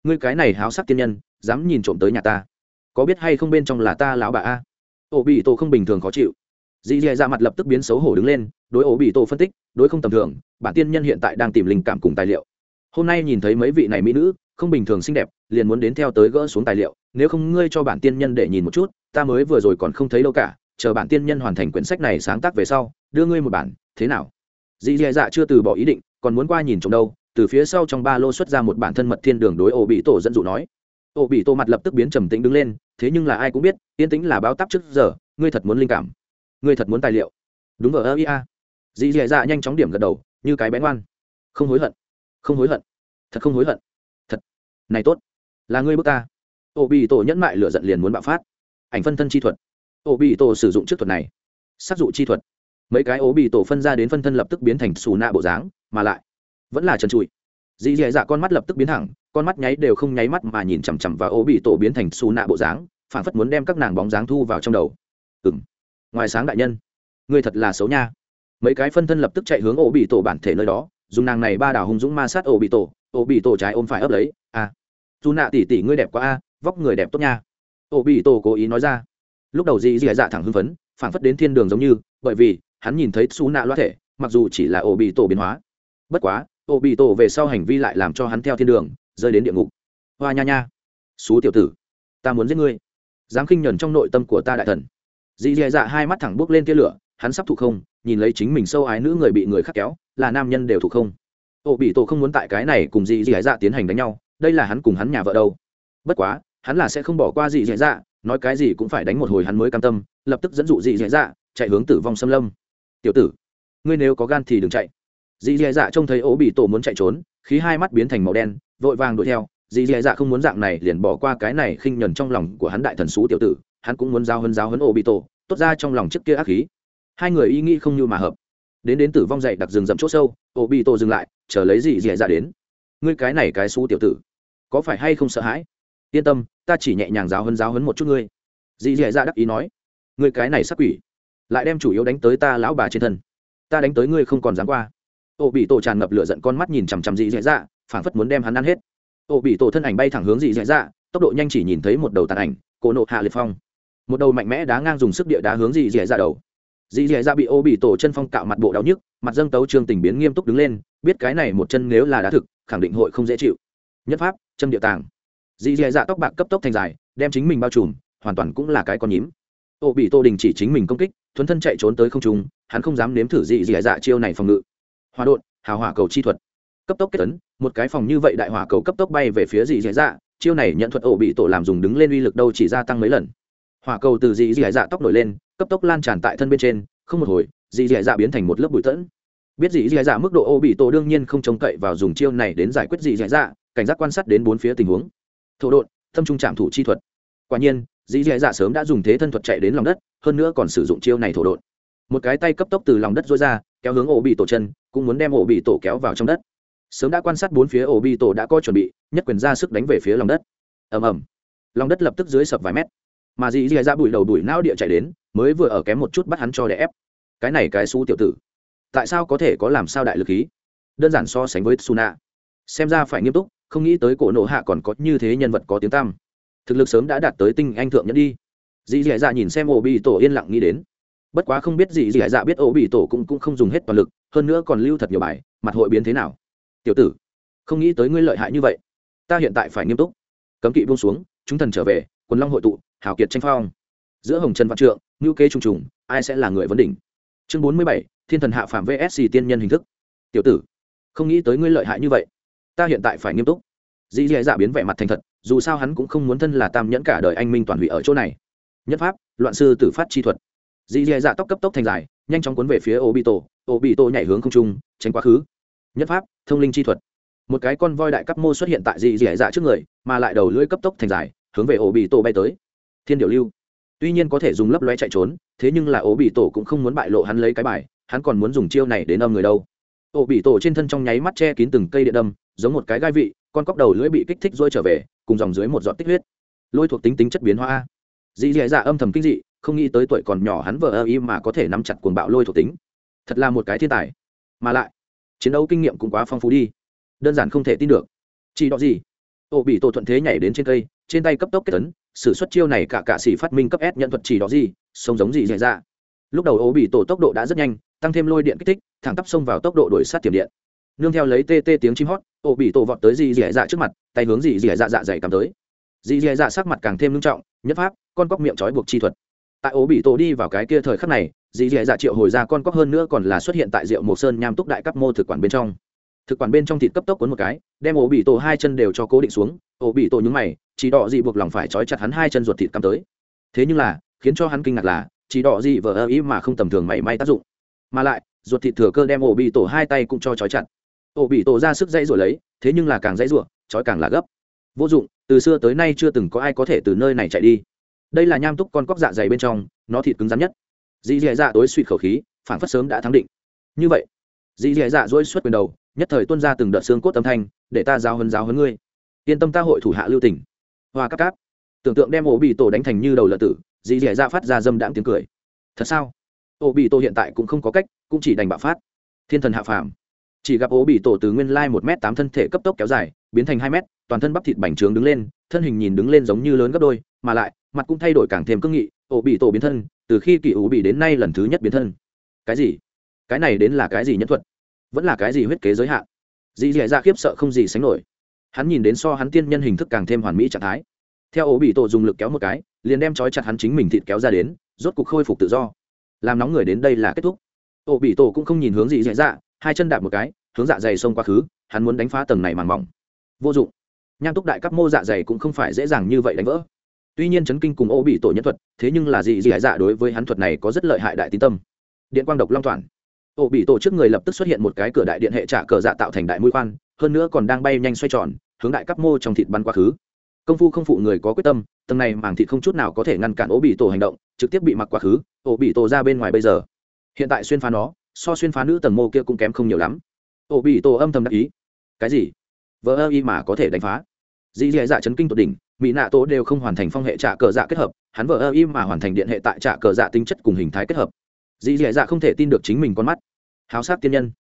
A: Ngươi cái này háo sắc tiên nhân, dám nhìn trộm tới nhà ta. Có biết hay không bên trong là ta lão bà a? Ổ bị tổ không bình thường khó chịu. Dì dì ra mặt lập tức biến xấu hổ đứng lên, đối ổ bị tổ phân tích, đối không tầm thường, bản tiên nhân hiện tại đang tìm linh cảm cùng tài liệu. Hôm nay nhìn thấy mấy vị này mỹ nữ, không bình thường xinh đẹp, liền muốn đến theo tới gỡ xuống tài liệu, nếu không ngươi cho bản tiên nhân để nhìn một chút, ta mới vừa rồi còn không thấy đâu cả, chờ bản tiên nhân hoàn thành quyển sách này sáng tác về sau, đưa ngươi một bản, thế nào? Dì dì dạ chưa từ bỏ ý định, còn muốn qua nhìn trộm đâu, từ phía sau trong ba lô xuất ra một bản thân mật thiên đường đối ổ bị tổ dẫn dụ nói ổ bị Tô mặt lập tức biến trầm tĩnh đứng lên, thế nhưng là ai cũng biết, yên tĩnh là báo tắp trước giờ, ngươi thật muốn linh cảm. Ngươi thật muốn tài liệu. Đúng ở ơ, ia. Dì dì dạ nhanh chóng điểm gật đầu, như cái bén ngoan. Không hối hận. Không hối hận. Thật không hối hận. Thật. Này tốt. Là ngươi bước ta. Ổ bị tổ nhẫn mại lửa giận liền muốn bạo phát. Ảnh phân thân chi thuật. Ổ bị tổ sử dụng trước thuật này. Sát dụ chi thuật. Mấy cái Ô bị tổ phân ra đến phân thân lập tức biến thành xù nạ bộ dáng, mà lại vẫn là trần trụi. Dì dì dạ con mắt lập tức biến thẳng con mắt nháy đều không nháy mắt mà nhìn chằm chằm vào ố bị tổ biến thành xù nạ bộ dáng phản phất muốn đem các nàng bóng dáng thu vào trong đầu. Ừng ngoài sáng đại nhân, người thật là xấu nha. Mấy cái phân thân lập tức chạy hướng ô bị tổ bản thể nơi đó, dùng nàng này ba đảo hung dũng ma sát ô bị tổ, ô bị tổ trái ôm phải ấp lấy a à. dù nạ tỉ tỉ ngươi đẹp quá a, vóc người đẹp tốt nha. Ô bị tổ cố ý nói ra. Lúc đầu dì dì dạ thẳng hưng phấn phản phất đến thiên đường giống như, bởi vì hắn nhìn thấy xú nạ loa thể, mặc dù chỉ là ô bị tổ biến hóa. Bất quá, ô bị tổ về sau hành vi lại làm cho hắn theo thiên đường rơi đến địa ngục. Hoa nha nha. Xú tiểu tử, ta muốn giết ngươi. Dám khinh nhuần trong nội tâm của ta đại thần. Dì dì dạ hai mắt thẳng bước lên tia lửa, hắn sắp thụ không, nhìn lấy chính mình sâu ái nữ người bị người khắc kéo, là nam nhân đều thụ không. Ô, bị tổ không muốn tại cái này cùng dì dì dạ tiến hành đánh nhau, đây là hắn cùng hắn nhà vợ đâu. Bất quá, hắn là sẽ không bỏ qua dì dì dạ nói cái gì cũng phải đánh một hồi hắn mới cam tâm, lập tức dẫn dụ dì dì dạ chạy hướng tử vong xâm lâm. Tiểu tử, ngươi nếu có gan thì đừng chạy. Dì dì dạ trông thấy ô, bị tổ muốn chạy trốn, khí hai mắt biến thành màu đen vội vàng đuổi theo, dì dì dạ không muốn dạng này liền bỏ qua cái này khinh nhuần trong lòng của hắn đại thần xú tiểu tử, hắn cũng muốn giao hân giao hân ô bị tổ tốt ra trong lòng trước kia ác khí. Hai người ý nghĩ không như mà hợp. Đến đến tử vong dậy đặc rừng rậm chỗ sâu Ô bị tổ dừng lại, chờ lấy dì dì dạ đến. Ngươi cái này cái xú tiểu tử, có phải hay không sợ hãi? Yên tâm, ta chỉ nhẹ nhàng giáo hân giáo hơn một chút ngươi. Dì dì dạ đắc ý nói. Ngươi cái này sắc quỷ, lại đem chủ yếu đánh tới ta lão bà trên thân. Ta đánh tới ngươi không còn dám qua. Ô bị tổ tràn ngập lửa giận con mắt nhìn chằm chằm dị dạy dạ phảng phất muốn đem hắn ăn hết. Ô, bị tổ thân ảnh bay thẳng hướng dị dạy dạ tốc độ nhanh chỉ nhìn thấy một đầu tàn ảnh, cổ nộ hạ liệt phong. Một đầu mạnh mẽ đá ngang dùng sức địa đá hướng dị dạy dạ đầu. Dị dạy dạ bị ô, bị tổ chân phong cạo mặt bộ đau nhức, mặt dâng tấu trương tình biến nghiêm túc đứng lên, biết cái này một chân nếu là đá thực, khẳng định hội không dễ chịu. Nhất pháp, châm địa tàng. Dị dạy dạ tóc bạc cấp tốc thành dài, đem chính mình bao trùm, hoàn toàn cũng là cái con nhím. Ô, bị tô đình chỉ chính mình công kích, thuấn thân chạy trốn tới không trung, hắn không dám nếm thử dị dị dạ chiêu này phòng ngự. Hòa đột, hào hỏa cầu chi thuật cấp tốc kết tấn, một cái phòng như vậy đại hỏa cầu cấp tốc bay về phía dị dì dạ chiêu này nhận thuật ổ bị tổ làm dùng đứng lên uy lực đâu chỉ gia tăng mấy lần. Hỏa cầu từ dị dì dạ tốc nổi lên, cấp tốc lan tràn tại thân bên trên, không một hồi, dị dì dạ biến thành một lớp bụi tẫn. Biết dị dì dạ mức độ ổ bị tổ đương nhiên không trông cậy vào dùng chiêu này đến giải quyết dị dì dạ cảnh giác quan sát đến bốn phía tình huống. Thổ đột thâm trung trạm thủ chi thuật. Quả nhiên dì dì dạ sớm đã dùng thế thân thuật chạy đến lòng đất, hơn nữa còn sử dụng chiêu này thổ đột một cái tay cấp tốc từ lòng đất dối ra, kéo hướng ổ bị tổ chân, cũng muốn đem ổ bị tổ kéo vào trong đất sớm đã quan sát bốn phía ổ bi tổ đã có chuẩn bị nhất quyền ra sức đánh về phía lòng đất. Ầm ầm. Lòng đất lập tức dưới sập vài mét. Mà dì dì ra bụi đầu bụi não địa chạy đến mới vừa ở kém một chút bắt hắn cho đè ép. Cái này cái xú tiểu tử. Tại sao có thể có làm sao đại lực khí? Đơn giản so sánh với suna. Xem ra phải nghiêm túc không nghĩ tới cổ nộ hạ còn có như thế nhân vật có tiếng tăm. Thực lực sớm đã đạt tới tinh anh thượng nhẫn đi. Dì dì dạ nhìn xem ổ bị tổ yên lặng nghĩ đến. Bất quá không biết dì dì dạ biết ổ bị tổ cũng, cũng không dùng hết toàn lực hơn nữa còn lưu thật nhiều bài mặt hội biến thế nào? Tiểu tử, không nghĩ tới ngươi lợi hại như vậy. Ta hiện tại phải nghiêm túc. Cấm kỵ buông xuống, chúng thần trở về, quần long hội tụ, hào kiệt tranh phong. Giữa hồng trần văn trượng ngữ kế trùng trùng, ai sẽ là người vấn đỉnh? Chương bốn mươi bảy, thiên thần hạ phạm vsc tiên nhân hình thức. Tiểu tử, không nghĩ tới ngươi lợi hại như vậy. Ta hiện tại phải nghiêm túc. Dĩ dì dạ biến vẻ mặt thành thật, dù sao hắn cũng không muốn thân là tam nhẫn cả đời anh minh toàn hủy ở chỗ này. Nhất pháp, loạn sư tử phát chi thuật. Dì dì dạ tóc cấp tốc thành dài, nhanh chóng cuốn về phía ô bị tổ ô bị tổ nhảy hướng không trung, tránh quá khứ nhất pháp, thông linh chi thuật. Một cái con voi đại cấp mô xuất hiện tại dị dị dạ trước người, mà lại đầu lưỡi cấp tốc thành dài, hướng về ổ bị tổ bay tới. Thiên điệu lưu. Tuy nhiên có thể dùng lấp loe chạy trốn, thế nhưng là ổ bị tổ cũng không muốn bại lộ hắn lấy cái bài, hắn còn muốn dùng chiêu này đến âm người đâu. Ổ bị tổ trên thân trong nháy mắt che kín từng cây điện đâm, giống một cái gai vị, con cóc đầu lưỡi bị kích thích rôi trở về, cùng dòng dưới một giọt tích huyết. Lôi thuộc tính tính chất biến hóa. Dị dị dạ âm thầm kinh dị, không nghĩ tới tuổi còn nhỏ hắn vờ ơ y mà có thể nắm chặt cuồng bạo lôi thuộc tính. Thật là một cái thiên tài. Mà lại chiến đấu kinh nghiệm cũng quá phong phú đi. Đơn giản không thể tin được. Chỉ đó gì? Ô, bị tổ thuận thế nhảy đến trên cây, trên tay cấp tốc kết tấn s ử suất chiêu này cả cạ sĩ phát minh cấp s nhận thuật chỉ đó gì sông giống gì dạy ra lúc đầu ô, bị tổ tốc độ đã rất nhanh, tăng thêm lôi điện kích thích, thẳng tắp xông vào tốc độ đổi sát tiềm điện. Nương theo lấy tê tê tiếng chim hót, ô, bị tổ vọt tới dì dì dạ trước mặt, tay hướng dì dì dạ dạ dày cắm tới. Dì dì dạ sắc mặt càng thêm nghiêm trọng, nhất pháp, con cóc miệng trói buộc chi thuật. Tại ô, bị tổ đi vào cái kia thời khắc này dì dì dạ triệu hồi ra con cóc hơn nữa còn là xuất hiện tại rượu mộc sơn nham túc đại cấp mô thực quản bên trong. Thực quản bên trong thịt cấp tốc cuốn một cái, đem ổ bị tổ hai chân đều cho cố định xuống, ổ bị tổ nhúng mày, chỉ đỏ dị buộc lòng phải trói chặt hắn hai chân ruột thịt cắm tới. Thế nhưng là, khiến cho hắn kinh ngạc là, chỉ đỏ dị vờ ơ ý mà không tầm thường mảy may tác dụng. Mà lại, ruột thịt thừa cơ đem ổ bị tổ hai tay cũng cho trói chặt. Ổ bị tổ ra sức dãy rồi lấy, thế nhưng là càng dãy ruột trói càng là gấp. Vô dụng, từ xưa tới nay chưa từng có ai có thể từ nơi này chạy đi. Đây là nham túc con cóc dạ dày bên trong, nó thịt cứng rắn nhất dì dì dạ tối suy khẩu khí phản phất sớm đã thắng định. Như vậy dì dì dạ dối suốt quyền đầu, nhất thời tuân ra từng đợt xương cốt âm thanh, để ta giao hấn giáo hấn ngươi. Yên tâm ta hội thủ hạ lưu tỉnh hoa cắp cáp. Tưởng tượng đem ổ bị tổ đánh thành như đầu lợn tử dì dì dạ phát ra dâm đạm tiếng cười. Thật sao? Ổ bị tổ hiện tại cũng không có cách, cũng chỉ đành bạo phát. Thiên thần hạ phàm. Chỉ gặp ổ bị tổ từ nguyên lai một m tám thân thể cấp tốc kéo dài, biến thành hai m toàn thân bắp thịt bành trướng đứng lên, thân hình nhìn đứng lên giống như lớn gấp đôi, mà lại, mặt cũng thay đổi càng thêm cương nghị ổ bị tổ biến thân từ khi kỳ ủ bị đến nay lần thứ nhất biến thân. Cái gì? Cái này đến là cái gì nhân thuật? Vẫn là cái gì huyết kế giới hạn? Dì dì dạ khiếp sợ không gì sánh nổi. Hắn nhìn đến so hắn tiên nhân hình thức càng thêm hoàn mỹ trạng thái. Theo ổ bị tổ dùng lực kéo một cái, liền đem trói chặt hắn chính mình thịt kéo ra đến, rốt cục khôi phục tự do. Làm nóng người đến đây là kết thúc. Ổ bị tổ cũng không nhìn hướng gì dễ dạ hai chân đạp một cái, hướng dạ dày xông quá khứ, hắn muốn đánh phá tầng này màng mỏng. Vô dụng. Nham túc đại các mô dạ dày cũng không phải dễ dàng như vậy đánh vỡ tuy nhiên chấn kinh cùng ô bị tổ nhân thuật, thế nhưng là gì dị hải dạ đối với hắn thuật này có rất lợi hại đại tín tâm. Điện quang độc long toàn. Ô bị tổ trước người lập tức xuất hiện một cái cửa đại điện hệ trả cờ dạ tạo thành đại mũi khoan, hơn nữa còn đang bay nhanh xoay tròn, hướng đại cấp mô trong thịt bắn quá khứ. Công phu không phụ người có quyết tâm, tầng này màng thịt không chút nào có thể ngăn cản ô bị tổ hành động, trực tiếp bị mặc quá khứ, ô bị tổ ra bên ngoài bây giờ. Hiện tại xuyên phá nó, so xuyên phá nữ tầng mô kia cũng kém không nhiều lắm. Ô bị tổ âm thầm đắc ý. Cái gì? Vỡ ơ y mà có thể đánh phá. Dị dì dạ chấn kinh tột đỉnh mỹ nạ tổ đều không hoàn thành phong hệ trả cờ dạ kết hợp, hắn vỡ ơ im mà hoàn thành điện hệ tại trả cờ dạ tính chất cùng hình thái kết hợp. Dì dì dạ không thể tin được chính mình con mắt. Háo sát tiên nhân.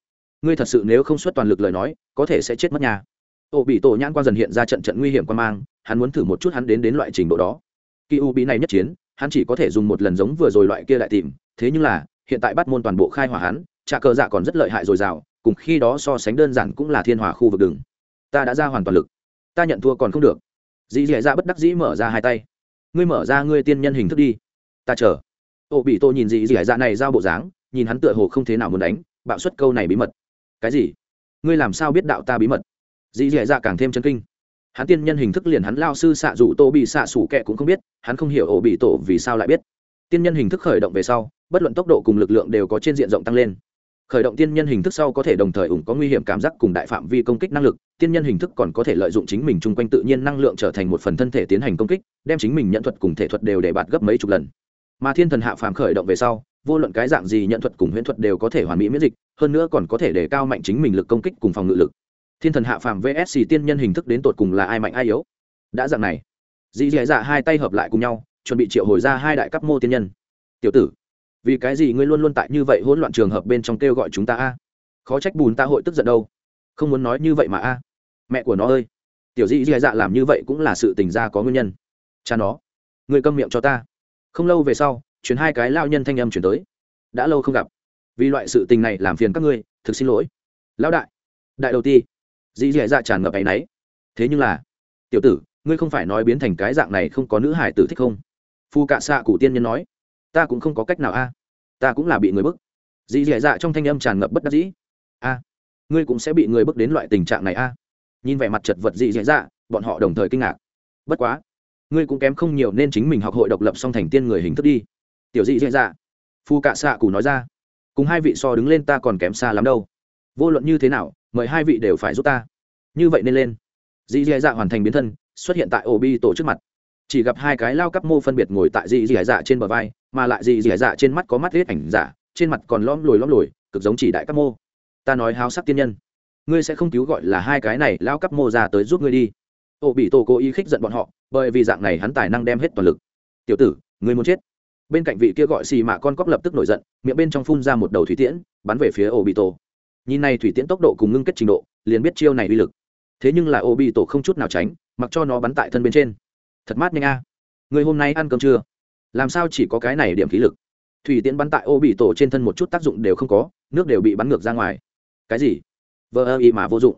A: Ngươi thật sự nếu không xuất toàn lực lời nói, có thể sẽ chết mất nhà. Ô bị tổ nhãn quan dần hiện ra trận trận nguy hiểm quan mang, hắn muốn thử một chút hắn đến đến loại trình độ đó. Kỳ u bị này nhất chiến, hắn chỉ có thể dùng một lần giống vừa rồi loại kia lại tìm, thế nhưng là, hiện tại bắt môn toàn bộ khai hỏa hắn, trả cờ dạ còn rất lợi hại dồi dào cùng khi đó so sánh đơn giản cũng là thiên hòa khu vực đường. Ta đã ra hoàn toàn lực. Ta nhận thua còn không được dì dì dạ, dạ bất đắc dĩ mở ra hai tay. Ngươi mở ra ngươi tiên nhân hình thức đi. Ta chờ. Ô bị tô nhìn dì dì dạ, dạ này giao bộ dáng, nhìn hắn tựa hồ không thế nào muốn đánh, bạo xuất câu này bí mật. Cái gì? Ngươi làm sao biết đạo ta bí mật? Dì dì dạ, dạ càng thêm chân kinh. Hắn tiên nhân hình thức liền hắn lao sư xạ dụ tô bị xạ sủ kệ cũng không biết, hắn không hiểu ổ bị tổ vì sao lại biết. Tiên nhân hình thức khởi động về sau, bất luận tốc độ cùng lực lượng đều có trên diện rộng tăng lên khởi động tiên nhân hình thức sau có thể đồng thời ủng có nguy hiểm cảm giác cùng đại phạm vi công kích năng lực, tiên nhân hình thức còn có thể lợi dụng chính mình chung quanh tự nhiên năng lượng trở thành một phần thân thể tiến hành công kích, đem chính mình nhận thuật cùng thể thuật đều để bạt gấp mấy chục lần. Mà thiên thần hạ phàm khởi động về sau, vô luận cái dạng gì nhận thuật cùng huyễn thuật đều có thể hoàn mỹ miễn dịch, hơn nữa còn có thể để cao mạnh chính mình lực công kích cùng phòng ngự lực. Thiên thần hạ phàm vsc tiên nhân hình thức đến tột cùng là ai mạnh ai yếu? Đã dạng này dì dì dạ hai tay hợp lại cùng nhau, chuẩn bị triệu hồi ra hai đại cấp mô tiên nhân. Tiểu tử vì cái gì ngươi luôn luôn tại như vậy hỗn loạn trường hợp bên trong kêu gọi chúng ta a? Khó trách bùn ta hội tức giận đâu. Không muốn nói như vậy mà a. Mẹ của nó ơi. Tiểu dĩ dị dạ làm như vậy cũng là sự tình ra có nguyên nhân. Cha nó người câm miệng cho ta. Không lâu về sau chuyển hai cái lao nhân thanh âm chuyển tới. Đã lâu không gặp. Vì loại sự tình này làm phiền các ngươi, thực xin lỗi. Lão đại đại đầu ti. Dĩ dì dạ tràn ngập áy náy. Thế nhưng là, tiểu tử, ngươi không phải nói biến thành cái dạng này không có nữ hải tử thích không? Phu cạ xạ cụ tiên nhân nói ta cũng không có cách nào a. Ta cũng là bị người bức. Dì dẻ dạ trong thanh âm tràn ngập bất đắc dĩ. A, ngươi cũng sẽ bị người bức đến loại tình trạng này a. Nhìn vẻ mặt chật vật dị dẻ dạ bọn họ đồng thời kinh ngạc. Bất quá, ngươi cũng kém không nhiều nên chính mình học hội độc lập song thành tiên người hình thức đi. Tiểu dị dì dạ phu cạ xạ cụ nói ra, cùng hai vị so đứng lên ta còn kém xa lắm đâu. Vô luận như thế nào, mời hai vị đều phải giúp ta. Như vậy nên lên. Dì dì dạ hoàn thành biến thân, xuất hiện tại ổ bi tổ trước mặt chỉ gặp hai cái lao cắp mô phân biệt ngồi tại dì dì dạ trên bờ vai, mà lại dì dì dạ trên mắt có mắt hết ảnh giả, trên mặt còn lõm lồi lõm lồi, cực giống chỉ đại cắp mô. Ta nói háo sắc tiên nhân. Ngươi sẽ không cứu gọi là hai cái này, lao cắp mô ra tới giúp ngươi đi. Ô bị tổ cố ý khích giận bọn họ, bởi vì dạng này hắn tài năng đem hết toàn lực. Tiểu tử, ngươi muốn chết. Bên cạnh vị kia gọi xì mạ con cóc lập tức nổi giận, miệng bên trong phun ra một đầu thủy tiễn, bắn về phía ô bị tổ. Nhìn này thủy tiễn tốc độ cùng ngưng kết trình độ, liền biết chiêu này uy lực. Thế nhưng là ô bị tổ không chút nào tránh, mặc cho nó bắn tại thân bên trên thật mát nhanh a. Người hôm nay ăn cơm chưa? Làm sao chỉ có cái này điểm khí lực? Thủy tiễn bắn tại ô bị tổ trên thân một chút tác dụng đều không có, nước đều bị bắn ngược ra ngoài. Cái gì? Vờ ơ y mà vô dụng.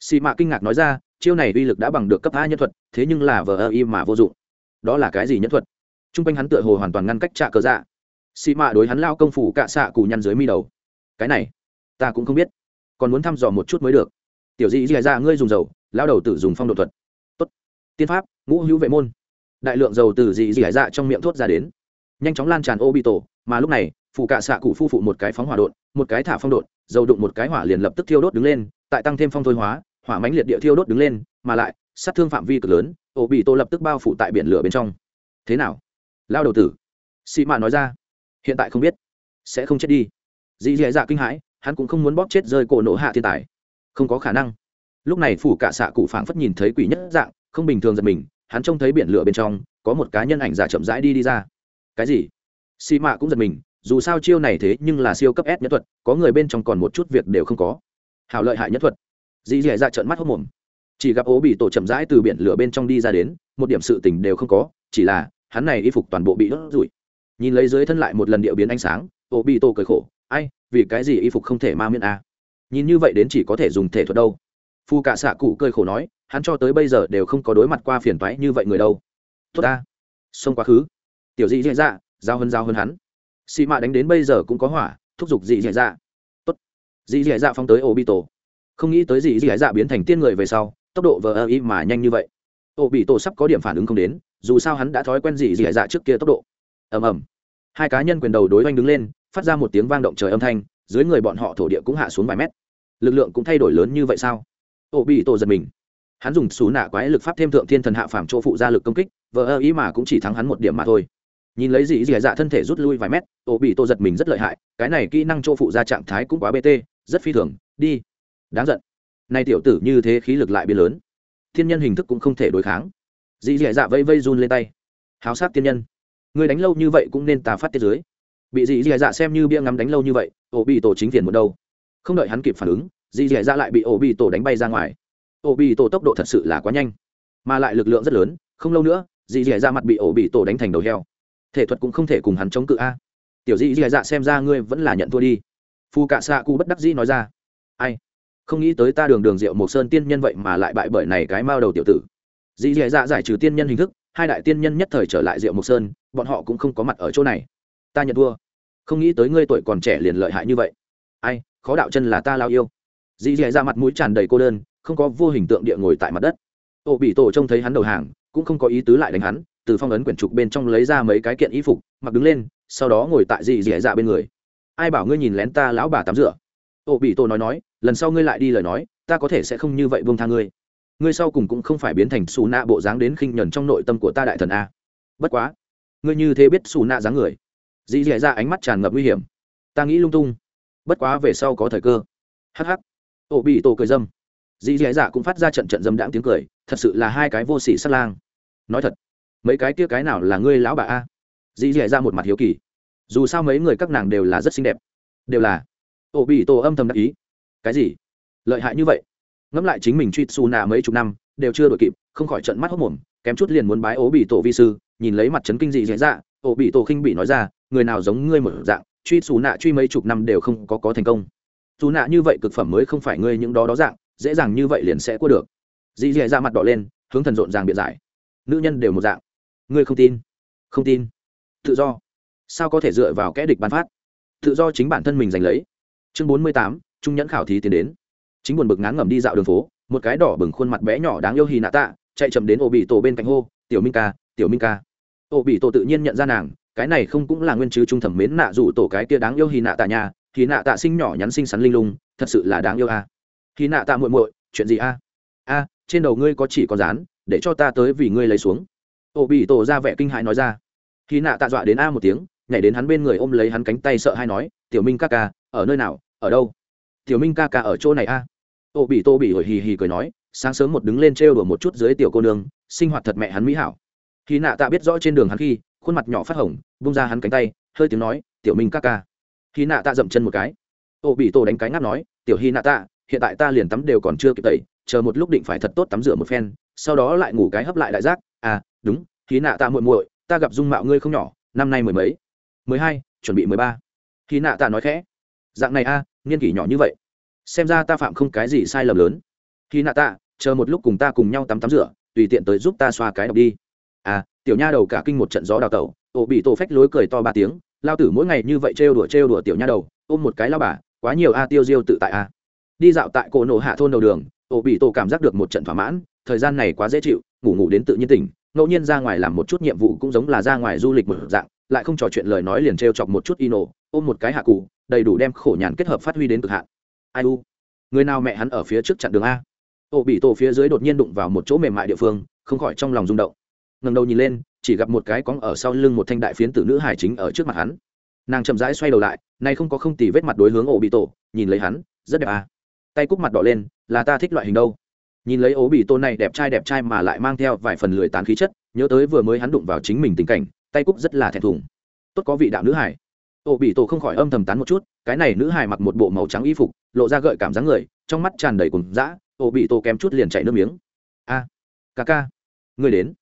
A: Xì mạ kinh ngạc nói ra, chiêu này uy lực đã bằng được cấp a nhân thuật, thế nhưng là vờ ơ y mà vô dụng. Đó là cái gì nhân thuật? T r u n g quanh hắn tựa hồ hoàn toàn ngăn cách trạ cờ dạ. Xì mạ đối hắn lao công phủ cạ xạ cù nhăn dưới mi đầu. Cái này, ta cũng không biết. Còn muốn thăm dò một chút mới được. Tiểu dị dì ra ngươi dùng dầu, lao đầu tử dùng phong độ thuật tiên pháp, ngũ hữu vệ môn. Đại lượng dầu từ dị dị hải dạ trong miệng thốt ra đến. Nhanh chóng lan tràn ô bị tổ mà lúc này phụ cạ xạ cụ phu phụ một cái phóng hỏa đột một cái thả phong đột dầu đụng một cái hỏa liền lập tức thiêu đốt đứng lên, tại tăng thêm phong thôi hóa, hỏa mãnh liệt địa thiêu đốt đứng lên, mà lại, sát thương phạm vi cực lớn ô bị tổ lập tức bao phủ tại biển lửa bên trong. Thế nào? Lao đầu tử. Sĩ mạ nói ra. Hiện tại không biết. Sẽ không chết đi. Dị dị dạ kinh hãi, hắn cũng không muốn bóp chết rơi cổ nổ hạ thiên tài. Không có khả năng. Lúc này phủ cả xạ cụ phảng phất nhìn thấy quỷ nhất dạng không bình thường giật mình, hắn trông thấy biển lửa bên trong, có một cá nhân ảnh giả chậm rãi đi đi ra. Cái gì? Xì mạ cũng giật mình, dù sao chiêu này thế nhưng là siêu cấp s nhất thuật, có người bên trong còn một chút việc đều không có. Hào lợi hại nhất thuật. Dì dì dạ trợn mắt hốc mồm. Chỉ gặp ố bị tổ chậm rãi từ biển lửa bên trong đi ra đến, một điểm sự tình đều không có, chỉ là, hắn này y phục toàn bộ bị đốt rủi nhìn lấy dưới thân lại một lần điệu biến ánh sáng, ố bị tổ cười khổ, ai, vì cái gì y phục không thể ma miễn a à? nhìn như vậy đến chỉ có thể dùng thể thuật đâu. Phu cả xạ cụ cười khổ nói hắn cho tới bây giờ đều không có đối mặt qua phiền toái như vậy người đâu. Tốt ta. Xông quá khứ. Tiểu dị dạ dạ giao hơn giao hơn hắn. Xì mạ đánh đến bây giờ cũng có hỏa, thúc giục dị dạ dạ. Tốt. Dị dạ dạ phóng tới ô bị tổ không nghĩ tới dị dị dạ biến thành tiên người về sau, tốc độ vờ ơ ý mà nhanh như vậy. Ô bị tổ sắp có điểm phản ứng không đến, dù sao hắn đã thói quen dị dị dạ trước kia tốc độ. Ầm ầm. Hai cá nhân quyền đầu đối oanh đứng lên, phát ra một tiếng vang động trời âm thanh, dưới người bọn họ thổ địa cũng hạ xuống vài mét. Lực lượng cũng thay đổi lớn như vậy sao? Ô bị tổ giật mình hắn dùng xú nạ quái lực pháp thêm thượng thiên thần hạ phàm chỗ phụ ra lực công kích, vờ ơ ý mà cũng chỉ thắng hắn một điểm mà thôi. Nhìn lấy dị dị dạ thân thể rút lui vài mét ô bị tô giật mình rất lợi hại, cái này kỹ năng chỗ phụ ra trạng thái cũng quá bt rất phi thường, đi. Đáng giận. Nay tiểu tử như thế khí lực lại biến lớn. Thiên nhân hình thức cũng không thể đối kháng. Dị dị dạ vây vây run lên tay. Háo sát tiên nhân. Người đánh lâu như vậy cũng nên tà phát tiết dưới. Bị dị dị dạ xem như bia ngắm đánh lâu như vậy ô bị tổ chính phiền một đâu không đợi hắn kịp phản ứng dị dị dạ lại bị ô bị tổ đánh bay ra ngoài ổ bị tổ tốc độ thật sự là quá nhanh, mà lại lực lượng rất lớn, không lâu nữa dị dị dạ mặt bị ổ bị tổ đánh thành đầu heo. Thể thuật cũng không thể cùng hắn chống cự a. Tiểu dị dị dạ xem ra ngươi vẫn là nhận thua đi. Phu cạ xạ cụ bất đắc dĩ nói ra. Ai? Không nghĩ tới ta đường đường diệu mộc sơn tiên nhân vậy mà lại bại bởi này cái mao đầu tiểu tử. Dị dị dạ giải trừ tiên nhân hình thức, hai đại tiên nhân nhất thời trở lại diệu mộc sơn, bọn họ cũng không có mặt ở chỗ này. Ta nhận thua. Không nghĩ tới ngươi tuổi còn trẻ liền lợi hại như vậy. Ai? Khó đạo chân là ta lao yêu. Dị dì dạ mặt mũi tràn đầy cô đơn không có vô hình tượng địa ngồi tại mặt đất. Ô bị tổ trông thấy hắn đầu hàng, cũng không có ý tứ lại đánh hắn, từ phong ấn quyển trục bên trong lấy ra mấy cái kiện y phục, mặc đứng lên, sau đó ngồi tại dị dì dạ bên người. Ai bảo ngươi nhìn lén ta lão bà tắm rửa? Ô bị tổ nói nói, lần sau ngươi lại đi lời nói, ta có thể sẽ không như vậy buông tha ngươi. Ngươi sau cùng cũng không phải biến thành xù nạ bộ dáng đến khinh nhuần trong nội tâm của ta đại thần a. Bất quá, ngươi như thế biết xù nạ dáng người. Dì dì ra ánh mắt tràn ngập nguy hiểm. Ta nghĩ lung tung. Bất quá về sau có thời cơ. Hh ô bị tổ cười dâm dì dì dạ cũng phát ra trận trận dâm đãng tiếng cười, thật sự là hai cái vô sỉ sắt lang. Nói thật, mấy cái kia cái nào là ngươi lão bà a? Dì dì ra một mặt hiếu kỳ. Dù sao mấy người các nàng đều là rất xinh đẹp. Đều là. Ổ bị tổ âm thầm đắc ý. Cái gì? Lợi hại như vậy? Ngẫm lại chính mình truy xù nạ mấy chục năm, đều chưa đội kịp, không khỏi trận mắt hốc mồm, kém chút liền muốn bái ố bị tổ vi sư, nhìn lấy mặt trấn kinh dị dễ dạ ổ bị tổ khinh bị nói ra, người nào giống ngươi một dạng truy xù nạ truy mấy chục năm đều không có có thành công. Dù nạ như vậy cực phẩm mới không phải ngươi những đó đó dạng dễ dàng như vậy liền sẽ qua được. Dị dì ra mặt đỏ lên, hướng thần rộn ràng biện giải. Nữ nhân đều một dạng. Ngươi không tin? Không tin. Tự do. Sao có thể dựa vào kẽ địch bán phát? Tự do chính bản thân mình giành lấy. Chương bốn mươi tám, trung nhẫn khảo thí tiến đến. Chính buồn bực ngán ngẩm đi dạo đường phố, một cái đỏ bừng khuôn mặt bé nhỏ đáng yêu hì nạ tạ chạy chậm đến ổ bị tổ bên cạnh hô, tiểu minh ca, tiểu minh ca. Ổ bị tổ tự nhiên nhận ra nàng, cái này không cũng là nguyên chứ trung thẩm mến nạ rủ tổ cái kia đáng yêu hì nạ tạ nhà hì nạ tạ sinh nhỏ nhắn xinh xắn linh lung, thật sự là đáng yêu à khi nạ tạ muội muội, chuyện gì a? A, trên đầu ngươi có chỉ có dán, để cho ta tới vì ngươi lấy xuống. Ô bị tổ ra vẻ kinh hãi nói ra. Khi nạ tạ dọa đến a một tiếng, nhảy đến hắn bên người ôm lấy hắn cánh tay sợ hay nói, tiểu minh ca ca, ở nơi nào? Ở đâu? Tiểu minh ca ca ở chỗ này a. Ô bị tô bị hồi hì hì cười nói, sáng sớm một đứng lên trêu đùa một chút dưới tiểu cô nương, sinh hoạt thật mẹ hắn mỹ hảo. Khi nạ tạ biết rõ trên đường hắn khi, khuôn mặt nhỏ phát hồng bung ra hắn cánh tay, hơi tiếng nói, tiểu minh ca ca. Khi nạ tạ dậm chân một cái, ô bị tô đánh cái ngáp nói, tiểu hy nạ tạ hiện tại ta liền tắm đều còn chưa kịp tẩy chờ một lúc định phải thật tốt tắm rửa một phen sau đó lại ngủ cái hấp lại đại giác. À đúng khí nạ tạ muội muội ta gặp dung mạo ngươi không nhỏ năm nay mười mấy? Mười hai chuẩn bị mười ba. Khí nạ tạ nói khẽ. Dạng này a à, niên kỷ nhỏ như vậy. Xem ra ta phạm không cái gì sai lầm lớn. Khí nạ tạ chờ một lúc cùng ta cùng nhau tắm tắm rửa tùy tiện tới giúp ta xoa cái độc đi. À tiểu nha đầu cả kinh một trận gió đào tẩu ổ bị tổ phách lối cười to ba tiếng lao tử mỗi ngày như vậy trêu đùa trêu đùa tiểu nha đầu ôm một cái lao bà quá nhiều a tiêu diêu tự tại a đi dạo tại cổ nổ hạ thôn đầu đường, ổ bị tổ cảm giác được một trận thỏa mãn, thời gian này quá dễ chịu, ngủ ngủ đến tự nhiên tỉnh, ngẫu nhiên ra ngoài làm một chút nhiệm vụ cũng giống là ra ngoài du lịch một dạng, lại không trò chuyện lời nói liền t chọc một chút ino, ôm một cái hạ cụ, đầy đủ đem khổ nhàn kết hợp phát huy đến cực hạn. Ai u? Người nào mẹ hắn ở phía trước chặn đường a? Ổ bị tổ phía dưới đột nhiên đụng vào một chỗ mềm mại địa phương, không khỏi trong lòng rung động. Ngần đầu nhìn lên, chỉ gặp một cái cóng ở sau lưng một thanh đại phiến tử nữ hải chính ở trước mặt hắn. Nàng chậm rãi xoay đầu lại, nay không có không tì vết mặt đối hướng ổ bị tổ, nhìn lấy hắn, rất đẹp à? Tay cúc mặt đỏ lên, là ta thích loại hình đâu. Nhìn lấy ố bị tổ này đẹp trai đẹp trai mà lại mang theo vài phần lười tán khí chất, nhớ tới vừa mới hắn đụng vào chính mình tình cảnh, tay cúc rất là thẹn thùng. Tốt có vị đạo nữ hải ổ bị tổ không khỏi âm thầm tán một chút, cái này nữ hải mặc một bộ màu trắng y phục, lộ ra gợi cảm dáng người, trong mắt tràn đầy cùng dã ổ bị tổ kém chút liền chảy nước miếng. A, ca ca người đến.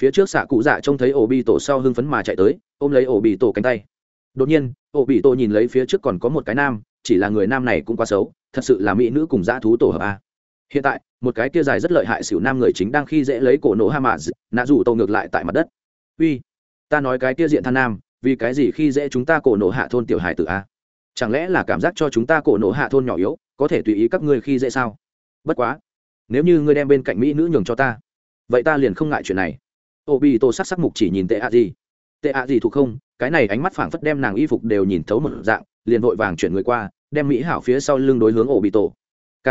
A: Phía trước xạ cụ dạ trông thấy ổ bị tổ sau hưng phấn mà chạy tới, ôm lấy ổ bị tổ cánh tay. Đột nhiên ổ bị tổ nhìn lấy phía trước còn có một cái nam, chỉ là người nam này cũng quá xấu thật sự là mỹ nữ cùng dã thú tổ hợp a. Hiện tại, một cái kia dài rất lợi hại xỉu nam người chính đang khi dễ lấy cổ nổ ha mạ nạ rủ tổ ngược lại tại mặt đất. Uy, ta nói cái kia diện than nam, vì cái gì khi dễ chúng ta cổ nổ hạ thôn tiểu hải tử a? Chẳng lẽ là cảm giác cho chúng ta cổ nổ hạ thôn nhỏ yếu, có thể tùy ý các ngươi khi dễ sao? Bất quá, nếu như ngươi đem bên cạnh mỹ nữ nhường cho ta, vậy ta liền không ngại chuyện này. Ô bi tô sắc sắc mục chỉ nhìn tệ ạ gì tệ ạ gì thuộc không, cái này ánh mắt phảng phất đem nàng y phục đều nhìn thấu một dạng, liền vội vàng chuyển người qua đem mỹ hảo phía sau lưng đối hướng ổ bị tổ k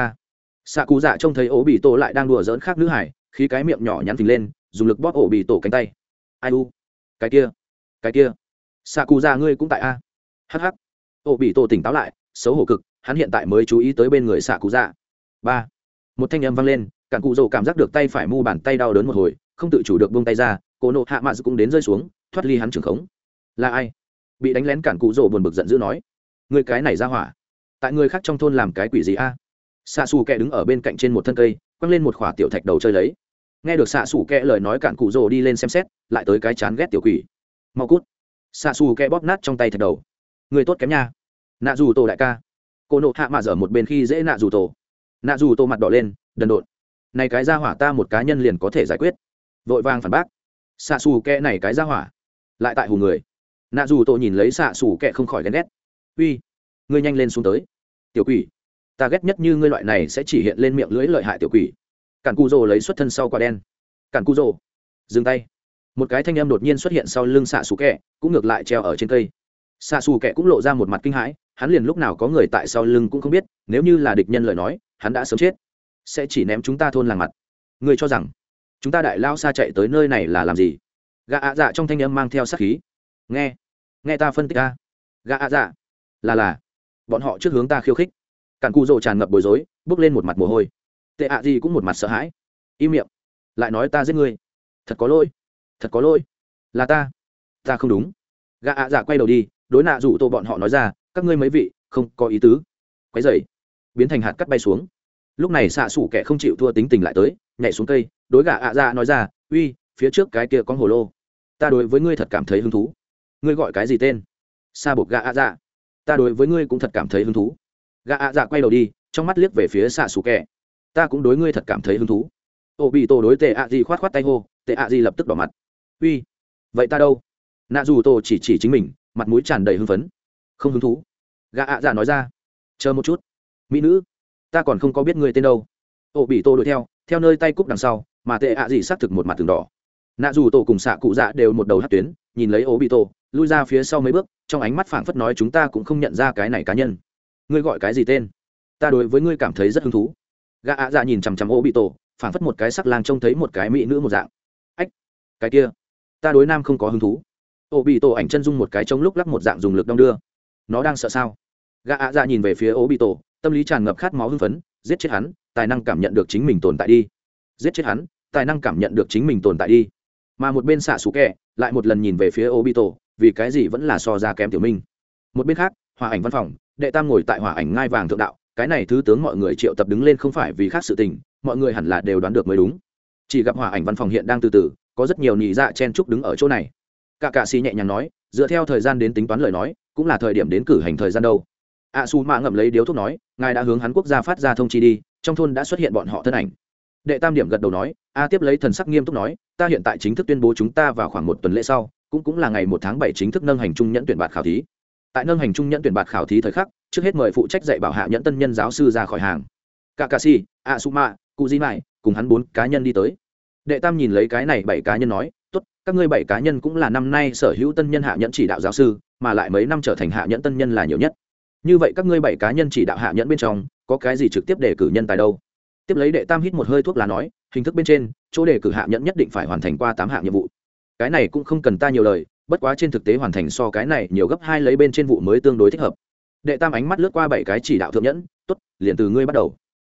A: xạ cụ dạ trông thấy ổ bị tổ lại đang đùa dỡn khác nữ hải khi cái miệng nhỏ nhắn phình lên, dùng lực bóp ổ bị tổ cánh tay. Ai u? Cái kia. Cái kia. Xạ cụ dạ ngươi cũng tại a. Hh ổ bị tổ tỉnh táo lại, xấu hổ cực, hắn hiện tại mới chú ý tới bên người xạ cụ dạ ba. Một thanh âm vang lên, cản cụ rồ cảm giác được tay phải mu bàn tay đau đớn một hồi, không tự chủ được buông tay ra, cô nộ hạ mạ cũng đến rơi xuống, thoát ly hắn trường khống. Là ai? Bị đánh lén cản cụ rồ buồn bực giận dữ nói. Người cái này ra hỏa tại người khác trong thôn làm cái quỷ gì a? Xạ xù kẹ đứng ở bên cạnh trên một thân cây, quăng lên một khỏa tiểu thạch đầu chơi lấy. Nghe được xạ xù kẹ lời nói cạn cụ rồ đi lên xem xét, lại tới cái chán ghét tiểu quỷ. Mau cút. Xạ xù kẹ bóp nát trong tay thạch đầu. Người tốt kém nha. Nạ dù tổ đại ca. Cô nộ hạ mạ dở một bên khi dễ nạ dù tổ. Nạ dù tổ mặt đỏ lên, đần độn. Này cái ra hỏa ta một cá nhân liền có thể giải quyết. Vội vàng phản bác. Xạ xù kẹ này cái ra hỏa. Lại tại hù người. Nạ dù tổ nhìn lấy xạ xù kẹ không khỏi ghen ghét. Uy ngươi nhanh lên xuống tới. Tiểu quỷ, ta ghét nhất như ngươi loại này sẽ chỉ hiện lên miệng lưỡi lợi hại tiểu quỷ. Cản cu rồ lấy xuất thân sau quả đen. Cản cu rồ dừng tay. Một cái thanh em đột nhiên xuất hiện sau lưng xạ xù kẹ, cũng ngược lại treo ở trên cây. Xạ xù kẹ cũng lộ ra một mặt kinh hãi, hắn liền lúc nào có người tại sau lưng cũng không biết, nếu như là địch nhân lời nói, hắn đã sớm chết. Sẽ chỉ ném chúng ta thôn làng mặt. Ngươi cho rằng, chúng ta đại lao xa chạy tới nơi này là làm gì? Gà ạ dạ trong thanh âm mang theo sát khí. Nghe nghe ta phân tích ta gà ạ dạ là là bọn họ trước hướng ta khiêu khích. Cản cụ rồ tràn ngập bối rối, bước lên một mặt mồ hôi. Tệ ạ gì cũng một mặt sợ hãi. Im miệng. Lại nói ta giết ngươi. Thật có lỗi. Thật có lỗi. Là ta. Ta không đúng. Gã ạ dạ quay đầu đi, đối nạ rủ tổ bọn họ nói ra, các ngươi mấy vị, không có ý tứ. Quấy dày biến thành hạt cắt bay xuống. Lúc này xạ xủ kẻ không chịu thua tính tình lại tới, nhảy xuống cây, đối gà ạ ra nói ra, uy, phía trước cái kia con hồ lô. Ta đối với ngươi thật cảm thấy hứng thú. Ngươi gọi cái gì tên? Sa bột gà ạ dạ ta đối với ngươi cũng thật cảm thấy hứng thú. Gà ạ dạ quay đầu đi, trong mắt liếc về phía xạ xù kẹ ta cũng đối ngươi thật cảm thấy hứng thú. Ô bị tổ đối tệ ạ gì khoát khoát tay hô, tệ ạ gì lập tức đỏ mặt. Uy, vậy ta đâu? Nạ dù tổ chỉ chỉ chính mình, mặt mũi tràn đầy hưng phấn. Không hứng thú. Gà ạ dạ nói ra. Chờ một chút. Mỹ nữ, ta còn không có biết người tên đâu. Ô bị tổ đuổi theo theo nơi tay cúc đằng sau, mà tệ ạ gì xác thực một mặt tường đỏ. Nạ dù tổ cùng xạ cụ dạ đều một đầu hát tuyến, nhìn lấy ô bị tổ lui ra phía sau mấy bước, trong ánh mắt phảng phất nói chúng ta cũng không nhận ra cái này cá nhân. Ngươi gọi cái gì tên? Ta đối với ngươi cảm thấy rất hứng thú. Gã ạ dạ nhìn chằm chằm ô bị tổ, phảng phất một cái sắc lang trông thấy một cái mỹ nữ một dạng. Ách, cái kia, ta đối nam không có hứng thú. Ô bị tổ ảnh chân dung một cái trong lúc lắc một dạng dùng lực đong đưa. Nó đang sợ sao? Gã ạ dạ nhìn về phía ô bị tổ, tâm lý tràn ngập khát máu hưng phấn, giết chết hắn, tài năng cảm nhận được chính mình tồn tại đi. Giết chết hắn, tài năng cảm nhận được chính mình tồn tại đi. Mà một bên xạ xù kẹ, lại một lần nhìn về phía obito vì cái gì vẫn là so ra kém tiểu minh. Một bên khác, hòa ảnh văn phòng, đệ tam ngồi tại hòa ảnh ngai vàng thượng đạo, cái này thứ tướng mọi người triệu tập đứng lên không phải vì khác sự tình, mọi người hẳn là đều đoán được mới đúng. Chỉ gặp hòa ảnh văn phòng hiện đang từ từ, có rất nhiều nhị dạ chen trúc đứng ở chỗ này. Cả cạ xì nhẹ nhàng nói, dựa theo thời gian đến tính toán lời nói, cũng là thời điểm đến cử hành thời gian đâu. A su mạ ngậm lấy điếu thuốc nói, ngài đã hướng hắn quốc gia phát ra thông chi đi, trong thôn đã xuất hiện bọn họ thân ảnh. Đệ tam điểm gật đầu nói, a tiếp lấy thần sắc nghiêm túc nói, ta hiện tại chính thức tuyên bố chúng ta vào khoảng một tuần lễ sau cũng cũng là ngày một tháng bảy chính thức nâng hành trung nhẫn tuyển bạt khảo thí. Tại nâng hành trung nhẫn tuyển bạt khảo thí thời khắc, trước hết mời phụ trách dạy bảo hạ nhẫn tân nhân giáo sư ra khỏi hàng. Kakashi cà si a su ma cụ di mại cùng hắn bốn cá nhân đi tới. Đệ tam nhìn lấy cái này bảy cá nhân nói, tốt, các ngươi bảy cá nhân cũng là năm nay sở hữu tân nhân hạ nhẫn chỉ đạo giáo sư, mà lại mấy năm trở thành hạ nhẫn tân nhân là nhiều nhất. Như vậy các ngươi bảy cá nhân chỉ đạo hạ nhẫn bên trong, có cái gì trực tiếp để cử nhân tài đâu? Tiếp lấy đệ tam hít một hơi thuốc lá nói, hình thức bên trên, chỗ đề cử hạ nhẫn nhất định phải hoàn thành qua tám hạng nhiệm vụ cái này cũng không cần ta nhiều lời, bất quá trên thực tế hoàn thành so cái này nhiều gấp hai lấy bên trên vụ mới tương đối thích hợp. Đệ tam ánh mắt lướt qua bảy cái chỉ đạo thượng nhẫn t ố t liền từ ngươi bắt đầu.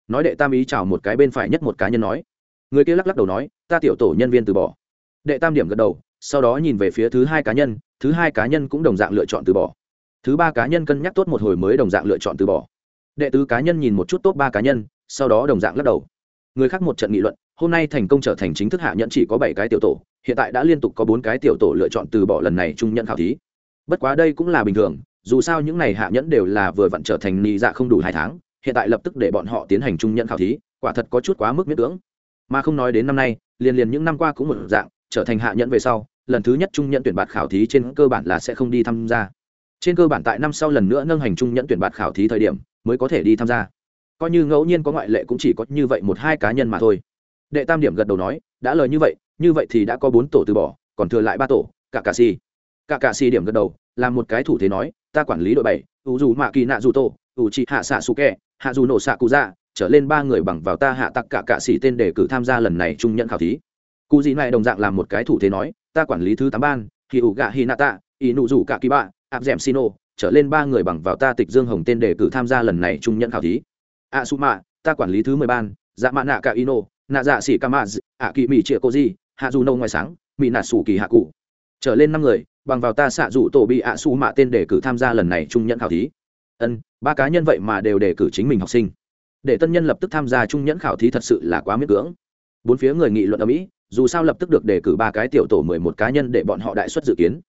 A: Nói đệ tam ý chào một cái bên phải nhất một cá nhân nói. Người kia lắc lắc đầu nói, ta tiểu tổ nhân viên từ bỏ. Đệ tam điểm gật đầu, sau đó nhìn về phía thứ hai cá nhân, thứ hai cá nhân cũng đồng dạng lựa chọn từ bỏ. Thứ ba cá nhân cân nhắc tốt một hồi mới đồng dạng lựa chọn từ bỏ. Đệ tứ cá nhân nhìn một chút tốt ba cá nhân, sau đó đồng dạng lắc đầu người khác một trận nghị luận, hôm nay thành công trở thành chính thức hạ nhẫn chỉ có bảy cái tiểu tổ, hiện tại đã liên tục có bốn cái tiểu tổ lựa chọn từ bỏ lần này trung nhận khảo thí. Bất quá đây cũng là bình thường, dù sao những n à y hạ nhẫn đều là vừa vặn trở thành ni dạ không đủ hai tháng, hiện tại lập tức để bọn họ tiến hành trung nhận khảo thí, quả thật có chút quá mức miễn cưỡng. Mà không nói đến năm nay, liền liền những năm qua cũng một dạng, trở thành hạ nhẫn về sau, lần thứ nhất trung nhận tuyển bạt khảo thí trên cơ bản là sẽ không đi tham gia. Trên cơ bản tại năm sau lần nữa nâng hành trung nhận tuyển bạt khảo thí thời điểm, mới có thể đi tham gia coi như ngẫu nhiên có ngoại lệ cũng chỉ có như vậy một hai cá nhân mà thôi. Đệ tam điểm gật đầu nói, đã lời như vậy như vậy thì đã có bốn tổ từ bỏ, còn thừa lại ba tổ cả cà si cả cà si điểm gật đầu, làm một cái thủ thế nói, ta quản lý đội bảy, ủ dù mạ kỳ nạ dù tổ ủ trị hạ xạ su kẹ hạ dù nổ xạ cụ dạ trở lên ba người bằng vào ta hạ tặc cả cạ xỉ tên để cử tham gia lần này trung nhận khảo thí. Cụ gì này đồng dạng làm một cái thủ thế nói, ta quản lý thứ tám ban thì ủ gạ hi nạ tạ ý nụ rủ cả kỳ bạ áp dẻm xino trở lên ba người bằng vào ta tịch dương hồng tên để cử tham gia lần này trung nhận khảo thí a su mạ ta quản lý thứ mười ban dạ mạ nạ cả ino, nạ dạ xỉ ca mạ ạ kỳ mỹ chĩa cô di, hạ dù nâu ngoài sáng mỹ nạ sủ kỳ hạ cụ. Trở lên năm người, bằng vào ta xạ dù tổ bị ạ su mạ tên để cử tham gia lần này trung nhận khảo thí. Ân, ba cá nhân vậy mà đều đề cử chính mình học sinh. Để tân nhân lập tức tham gia trung nhẫn khảo thí thật sự là quá miễn cưỡng. Bốn phía người nghị luận ở mỹ, dù sao lập tức được đề cử ba cái tiểu tổ mười một cá nhân để bọn họ đại xuất dự kiến.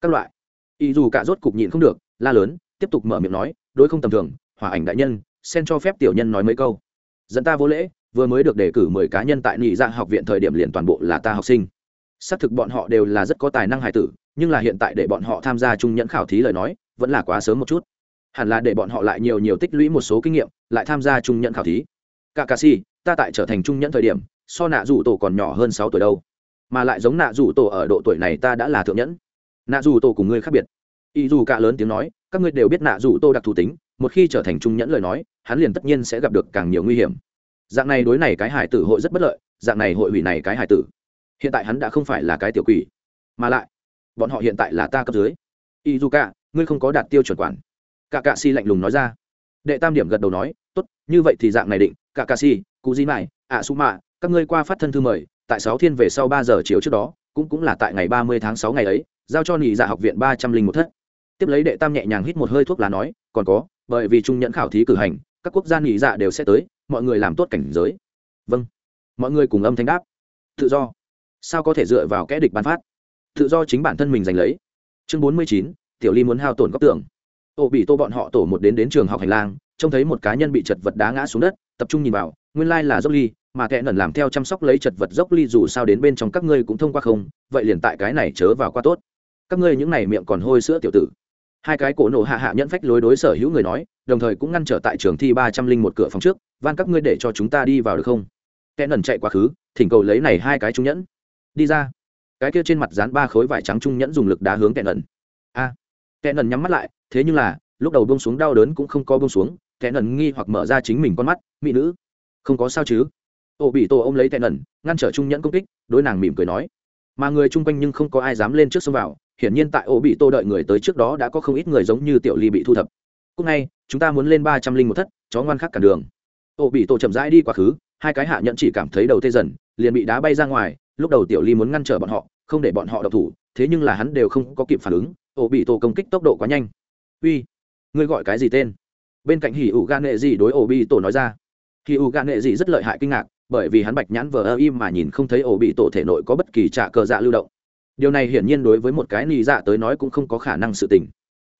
A: Các loại. Y dù cả rốt cục nhịn không được, la lớn, tiếp tục mở miệng nói, đối không tầm thường, hòa ảnh đại nhân sen cho phép tiểu nhân nói mấy câu. Dẫn ta vô lễ, vừa mới được đề cử mười cá nhân tại nhị dạ học viện thời điểm liền toàn bộ là ta học sinh. Xác thực bọn họ đều là rất có tài năng hài tử, nhưng là hiện tại để bọn họ tham gia trung nhẫn khảo thí lời nói, vẫn là quá sớm một chút. Hẳn là để bọn họ lại nhiều nhiều tích lũy một số kinh nghiệm, lại tham gia trung nhẫn khảo thí. Cả cà si, ta tại trở thành trung nhẫn thời điểm, so nạ rủ tổ còn nhỏ hơn sáu tuổi đâu. Mà lại giống nạ rủ tổ ở độ tuổi này ta đã là thượng nhẫn. Nạ rủ tổ cùng ngươi khác biệt. Ý dù cả lớn tiếng nói, các ngươi đều biết nạ rủ tô đặc thù tính một khi trở thành trung nhẫn lời nói, hắn liền tất nhiên sẽ gặp được càng nhiều nguy hiểm. Dạng này đối này cái hải tử hội rất bất lợi, dạng này hội hủy này cái hải tử. Hiện tại hắn đã không phải là cái tiểu quỷ, mà lại, bọn họ hiện tại là ta cấp dưới. Y dù cả ngươi không có đạt tiêu chuẩn quản. Cả cạ si lạnh lùng nói ra. Đệ tam điểm gật đầu nói, tốt, như vậy thì dạng này định cả cạ si cụ di mại ạ su mạ các ngươi qua phát thân thư mời, tại sáu thiên về sau ba giờ chiều trước đó, cũng cũng là tại ngày ba mươi tháng sáu ngày ấy, giao cho nghỉ dạ học viện ba trăm linh một thất. Tiếp lấy đệ tam nhẹ nhàng hít một hơi thuốc lá nói, còn có bởi vì trung nhẫn khảo thí cử hành, các quốc gia nghỉ dạ đều sẽ tới, mọi người làm tốt cảnh giới. Vâng. Mọi người cùng âm thanh đáp. Tự do. Sao có thể dựa vào kẽ địch bán phát? Tự do chính bản thân mình giành lấy. Chương bốn mươi chín, tiểu ly muốn hao tổn góc tường. Ô bị tô bọn họ tổ một đến đến trường học hành lang, trông thấy một cá nhân bị chật vật đá ngã xuống đất, tập trung nhìn vào, nguyên lai là dốc ly, mà kẻ nần làm theo chăm sóc lấy chật vật dốc ly dù sao đến bên trong các ngươi cũng thông qua không, vậy liền tại cái này chớ vào qua tốt. Các ngươi những này miệng còn hôi sữa tiểu tử hai cái cổ nổ hạ hạ nhẫn phách lối đối sở hữu người nói đồng thời cũng ngăn trở tại trường thi ba trăm linh một cửa phòng trước van các ngươi để cho chúng ta đi vào được không? Kẻ nần chạy quá khứ thỉnh cầu lấy này hai cái trung nhẫn. Đi ra. Cái kia trên mặt dán ba khối vải trắng trung nhẫn dùng lực đá hướng kẻ nần. A. À, kẻ nhắm mắt lại thế nhưng là lúc đầu bông xuống đau đớn cũng không có bông xuống kẻ nần nghi hoặc mở ra chính mình con mắt mỹ nữ không có sao chứ? Ô bị tổ ôm lấy kẻ nần ngăn trở trung nhẫn công kích đối nàng mỉm cười nói. Mà người chung quanh nhưng không có ai dám lên trước xông vào hiển nhiên tại ô bị tô đợi người tới trước đó đã có không ít người giống như tiểu ly bị thu thập. Cúc ngay, chúng ta muốn lên ba trăm linh một thất, chó ngoan khắc cả đường. Ô bị tô chậm rãi đi quá khứ, hai cái hạ nhận chỉ cảm thấy đầu tê dần, liền bị đá bay ra ngoài, lúc đầu tiểu ly muốn ngăn trở bọn họ, không để bọn họ độc thủ, thế nhưng là hắn đều không có kịp phản ứng, ô bị tô công kích tốc độ quá nhanh. Uy, ngươi gọi cái gì tên? Bên cạnh hỉ ủ gan nghệ gì đối ổ bị tổ nói ra. Hỉ ủ gan nghệ gì rất lợi hại kinh ngạc, bởi vì hắn bạch nhãn vờ ơ im mà nhìn không thấy ổ bị tổ thể nội có bất kỳ trả cờ dạ lưu động điều này hiển nhiên đối với một cái nị dạ tới nói cũng không có khả năng sự tình.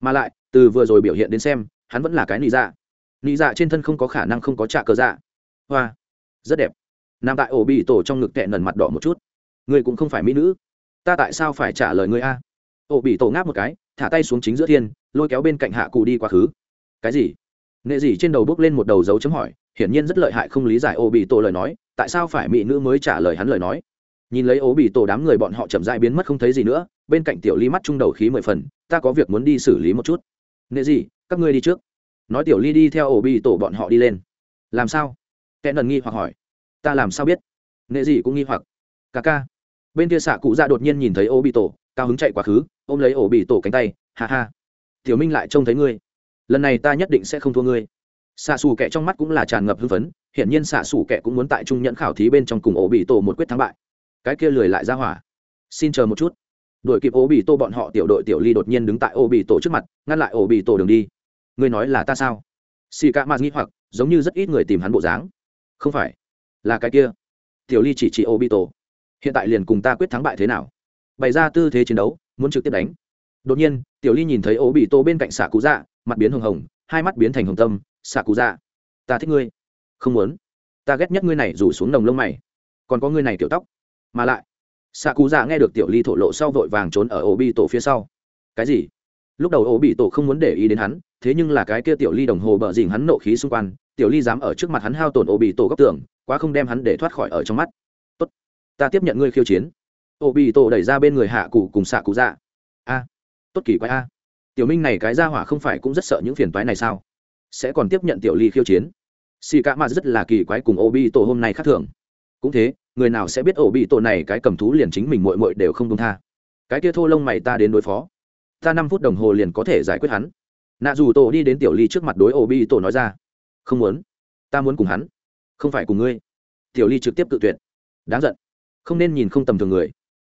A: Mà lại, từ vừa rồi biểu hiện đến xem, hắn vẫn là cái nị dạ. Nị dạ trên thân không có khả năng không có trả cờ dạ. Hoa, rất đẹp. Nam tại ổ bị tổ trong ngực tẹ nần mặt đỏ một chút. Ngươi cũng không phải mỹ nữ. Ta tại sao phải trả lời ngươi a? Ổ bị tổ ngáp một cái, thả tay xuống chính giữa thiên, lôi kéo bên cạnh hạ cụ đi quá khứ. Cái gì? Nghệ gì trên đầu bước lên một đầu dấu chấm hỏi, hiển nhiên rất lợi hại không lý giải ổ bị tổ lời nói, tại sao phải mỹ nữ mới trả lời hắn lời nói? Nhìn lấy ố bị tổ đám người bọn họ chậm dại biến mất không thấy gì nữa, bên cạnh tiểu ly mắt trung đầu khí mười phần, ta có việc muốn đi xử lý một chút. Nghệ gì, các ngươi đi trước. Nói tiểu ly đi theo ổ bị tổ bọn họ đi lên. Làm sao? Kẻ nần nghi hoặc hỏi. Ta làm sao biết? Nghệ gì cũng nghi hoặc. Ca ca. Bên kia xạ cụ ra đột nhiên nhìn thấy ổ bị tổ, cao hứng chạy quá khứ, ôm lấy ổ bị tổ cánh tay, ha ha, tiểu minh lại trông thấy ngươi. Lần này ta nhất định sẽ không thua ngươi. Xạ xù kẻ trong mắt cũng là tràn ngập hưng phấn, hiển nhiên xạ xù kẻ cũng muốn tại trung nhận khảo thí bên trong cùng ổ bị tổ một quyết thắng bại cái kia lười lại ra hỏa. Xin chờ một chút. Đội kịp ô bị tô bọn họ tiểu đội tiểu ly đột nhiên đứng tại ô bị tổ trước mặt, ngăn lại ô bị tổ đường đi. Ngươi nói là ta sao? Xì ca mạt nghĩ hoặc, giống như rất ít người tìm hắn bộ dáng. Không phải. Là cái kia. Tiểu ly chỉ chỉ ô bị tổ hiện tại liền cùng ta quyết thắng bại thế nào? Bày ra tư thế chiến đấu, muốn trực tiếp đánh. Đột nhiên, tiểu ly nhìn thấy ô bị tổ bên cạnh xạ cú dạ mặt biến hồng hồng, hai mắt biến thành hồng tâm. Xạ cú dạ ta thích ngươi. Không muốn. Ta ghét nhất ngươi này rủ xuống nồng lông mày. Còn có ngươi này tiểu tóc mà lại xạ cụ dạ nghe được tiểu ly thổ lộ sau vội vàng trốn ở ổ bị tổ phía sau. Cái gì? Lúc đầu ổ bị tổ không muốn để ý đến hắn, thế nhưng là cái kia tiểu ly đồng hồ bờ dình hắn nộ khí xung quanh, tiểu ly dám ở trước mặt hắn hao tổn ổ bị tổ góc tường, quá không đem hắn để thoát khỏi ở trong mắt. Tốt, ta tiếp nhận ngươi khiêu chiến. Ổ bị tổ đẩy ra bên người hạ cụ cùng xạ cụ dạ. A, tốt kỳ quái a. Tiểu minh này cái ra hỏa không phải cũng rất sợ những phiền toái này sao? Sẽ còn tiếp nhận tiểu ly khiêu chiến. Xì cả mà rất là kỳ quái cùng ổ bị tổ hôm nay khác thường. Cũng thế người nào sẽ biết ổ bị tổ này cái cầm thú liền chính mình mội mội đều không công tha. Cái kia thô lông mày ta đến đối phó. Ta năm phút đồng hồ liền có thể giải quyết hắn. Nạ dù tổ đi đến tiểu ly trước mặt đối ổ bị tổ nói ra. Không muốn. Ta muốn cùng hắn. Không phải cùng ngươi. Tiểu ly trực tiếp tự tuyệt. Đáng giận. Không nên nhìn không tầm thường người.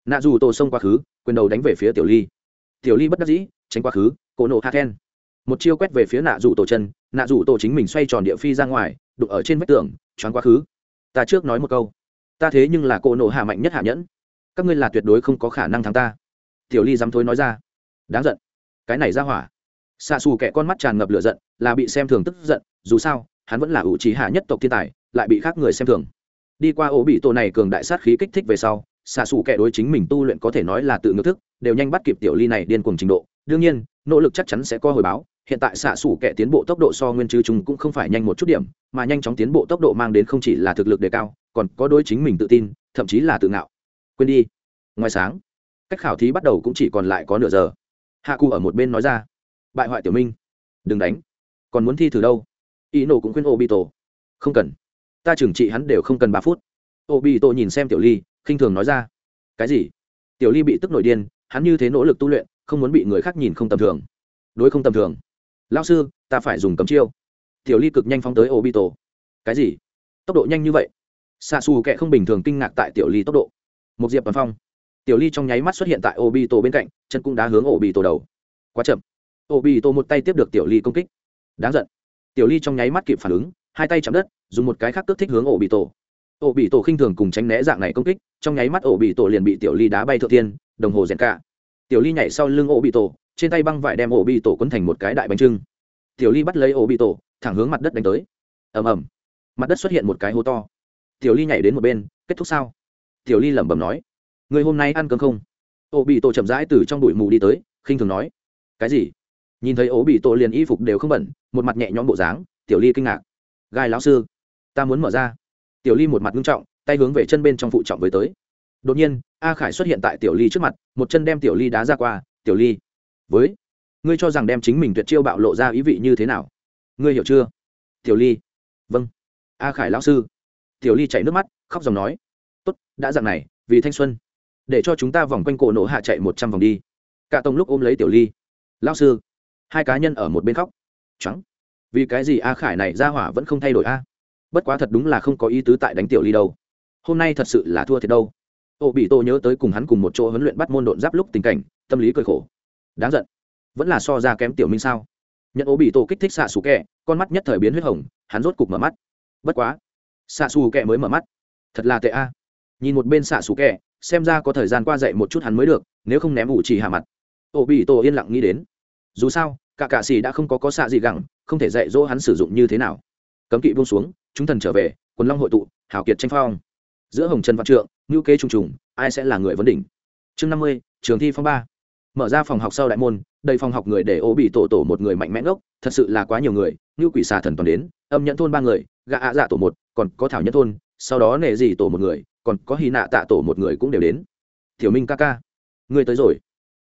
A: Nạ dù tổ xông quá khứ, quyền đầu đánh về phía tiểu ly. Tiểu ly bất đắc dĩ, tránh quá khứ, cổ nộ hạ khen một chiêu quét về phía nạ dù tổ chân, nạ dù tổ chính mình xoay tròn địa phi ra ngoài đục ở trên vách tường, choáng quá khứ. Ta trước nói một câu ta thế nhưng là cổ nộ hạ mạnh nhất hạ nhẫn. Các ngươi là tuyệt đối không có khả năng thắng ta. Tiểu ly dám thối nói ra. Đáng giận. Cái này ra hỏa. Xạ xù kẻ con mắt tràn ngập lửa giận, là bị xem thường tức giận, dù sao, hắn vẫn là ủ trí hạ nhất tộc thiên tài, lại bị khác người xem thường. Đi qua ổ bị tổ này cường đại sát khí kích thích về sau xạ xù kẻ đối chính mình tu luyện có thể nói là tự ngược thức, đều nhanh bắt kịp tiểu ly này điên cuồng trình độ. Đương nhiên, nỗ lực chắc chắn sẽ có hồi báo, hiện tại xạ xủ kẻ tiến bộ tốc độ so nguyên chứ chúng cũng không phải nhanh một chút điểm, mà nhanh chóng tiến bộ tốc độ mang đến không chỉ là thực lực đề cao còn có đôi chính mình tự tin, thậm chí là tự ngạo. Quên đi. Ngoài sáng, cách khảo thí bắt đầu cũng chỉ còn lại có nửa giờ. Hạ cụ ở một bên nói ra, bại hoại tiểu minh, đừng đánh. Còn muốn thi thử đâu? Ý nổ cũng khuyên ô bị tổ không cần. Ta trừng trị hắn đều không cần ba phút. Ô bị tổ nhìn xem tiểu ly, khinh thường nói ra, cái gì? Tiểu ly bị tức nổi điên, hắn như thế nỗ lực tu luyện, không muốn bị người khác nhìn không tầm thường. Đối không tầm thường. Lao sư, ta phải dùng cấm chiêu. Tiểu ly cực nhanh phóng tới ô bị tổ cái gì? Tốc độ nhanh như vậy? Xạ xù kệ không bình thường kinh ngạc tại tiểu ly tốc độ. Một diệp toàn phong. Tiểu ly trong nháy mắt xuất hiện tại ô bị tổ bên cạnh, chân cũng đã hướng ổ bị tổ đầu. Quá chậm. Ô bị tổ một tay tiếp được tiểu ly công kích. Đáng giận. Tiểu ly trong nháy mắt kịp phản ứng, hai tay chạm đất, dùng một cái khác cước thích hướng ổ bị tổ ổ bị tổ khinh thường cùng tránh né dạng này công kích, trong nháy mắt ổ bị tổ liền bị tiểu ly đá bay thượng tiên đồng hồ rèn cả. Tiểu ly nhảy sau lưng ổ bị tổ trên tay băng vải đem ổ bị tổ quấn thành một cái đại bánh trưng. Tiểu ly bắt lấy ổ bị tổ thẳng hướng mặt đất đánh tới. Ầm ầm. Mặt đất xuất hiện một cái hố to tiểu ly nhảy đến một bên, kết thúc sao? Tiểu ly lẩm bẩm nói. Người hôm nay ăn cơm không? Ô bị tổ chậm rãi từ trong bụi mù đi tới, khinh thường nói. Cái gì? Nhìn thấy Ố bị tổ liền y phục đều không bẩn, một mặt nhẹ nhõm bộ dáng, tiểu ly kinh ngạc. Gai lão sư, ta muốn mở ra. Tiểu ly một mặt nghiêm trọng, tay hướng về chân bên trong phụ trọng với tới. Đột nhiên, a khải xuất hiện tại tiểu ly trước mặt, một chân đem tiểu ly đá ra qua, tiểu ly, với, ngươi cho rằng đem chính mình tuyệt chiêu bạo lộ ra ý vị như thế nào? Ngươi hiểu chưa? Tiểu ly. Vâng. A khải lão sư tiểu ly chảy nước mắt, khóc dòng nói, tốt, đã dặn này, vì thanh xuân, để cho chúng ta vòng quanh cổ nổ hạ chạy một trăm vòng đi. Cả tông lúc ôm lấy tiểu ly, lão sư, hai cá nhân ở một bên khóc. Trắng vì cái gì a khải này ra hỏa vẫn không thay đổi a? Bất quá thật đúng là không có ý tứ tại đánh tiểu ly đâu. Hôm nay thật sự là thua thiệt đâu. Ô bị tô nhớ tới cùng hắn cùng một chỗ huấn luyện bắt môn độn giáp lúc tình cảnh, tâm lý cười khổ. Đáng giận, vẫn là so ra kém tiểu minh sao? Nhận ô bị tô kích thích xạ xù kẹ, con mắt nhất thời biến huyết hồng, hắn rốt cục mở mắt. Bất quá xạ xù kẹ mới mở mắt. Thật là tệ a. Nhìn một bên xạ xù kẹ, xem ra có thời gian qua dậy một chút hắn mới được, nếu không ném ủ chỉ hạ mặt. Ô bị Tổ yên lặng nghĩ đến. Dù sao, cả cạ xì đã không có có xạ gì gẳng, không thể dạy dỗ hắn sử dụng như thế nào. Cấm kỵ buông xuống, chúng thần trở về, quần long hội tụ, hảo kiệt tranh phong. Giữa hồng trần văn trượng ngữ kế trùng trùng, ai sẽ là người vấn đỉnh? Chương năm mươi, trường thi phong ba. Mở ra phòng học sau đại môn, đầy phòng học người để ô bị tổ tổ một người mạnh mẽ ngốc, thật sự là quá nhiều người như quỷ xà thần toàn đến, âm nhận thôn ba người gạ ạ dạ tổ một còn có thảo nhất thôn, sau đó nệ gì tổ một người, còn có hy nạ tạ tổ một người cũng đều đến. Thiểu minh ca ca người tới rồi.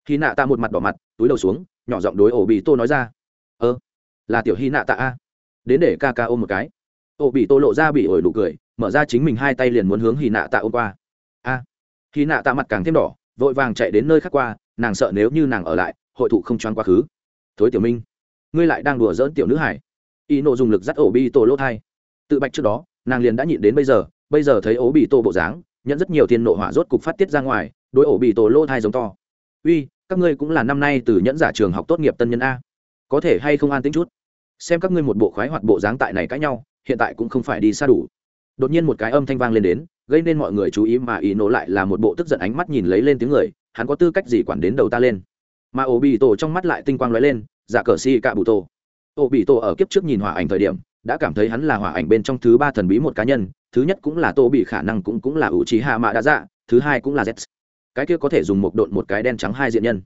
A: Hy nạ tạ một mặt đỏ mặt, túi đầu xuống, nhỏ giọng đối ổ bị tô nói ra. Ơ, là tiểu hy nạ tạ a. Đến để ca ca ôm một cái. Ổ bị tô lộ ra bị ổi nụ cười, mở ra chính mình hai tay liền muốn hướng hy nạ tạ ôm qua. A à. hy nạ tạ mặt càng thêm đỏ, vội vàng chạy đến nơi khác qua, nàng sợ nếu như nàng ở lại, hội thụ không choáng quá khứ. Thối tiểu minh, ngươi lại đang đùa dỡn tiểu nữ hải. Y nộ dùng lực dắt ổ bị tổ lỗ thai. Tự bạch trước đó nàng liền đã nhịn đến bây giờ bây giờ thấy ố bị tổ bộ dáng, nhận rất nhiều tiền nộ hỏa rốt cục phát tiết ra ngoài, đối ổ bị tổ lô thai giống to. Uy, các ngươi cũng là năm nay từ nhẫn giả trường học tốt nghiệp tân nhân a. Có thể hay không an tính chút? Xem các ngươi một bộ khoái hoạt bộ dáng tại này cãi nhau, hiện tại cũng không phải đi xa đủ. Đột nhiên một cái âm thanh vang lên đến, gây nên mọi người chú ý mà ý nổ lại là một bộ tức giận ánh mắt nhìn lấy lên tiếng người, hắn có tư cách gì quản đến đầu ta lên? Mà ổ bị tổ trong mắt lại tinh quang lóe lên giả cờ si cạ bụ tổ. Ổ bị tổ ở kiếp trước nhìn hỏa ảnh thời điểm đã cảm thấy hắn là hỏa ảnh bên trong thứ ba thần bí một cá nhân, thứ nhất cũng là tô bị, khả năng cũng cũng là ủ trí hạ mạ đã dạ thứ hai cũng là z cái kia có thể dùng một độn một cái đen trắng hai diện nhân.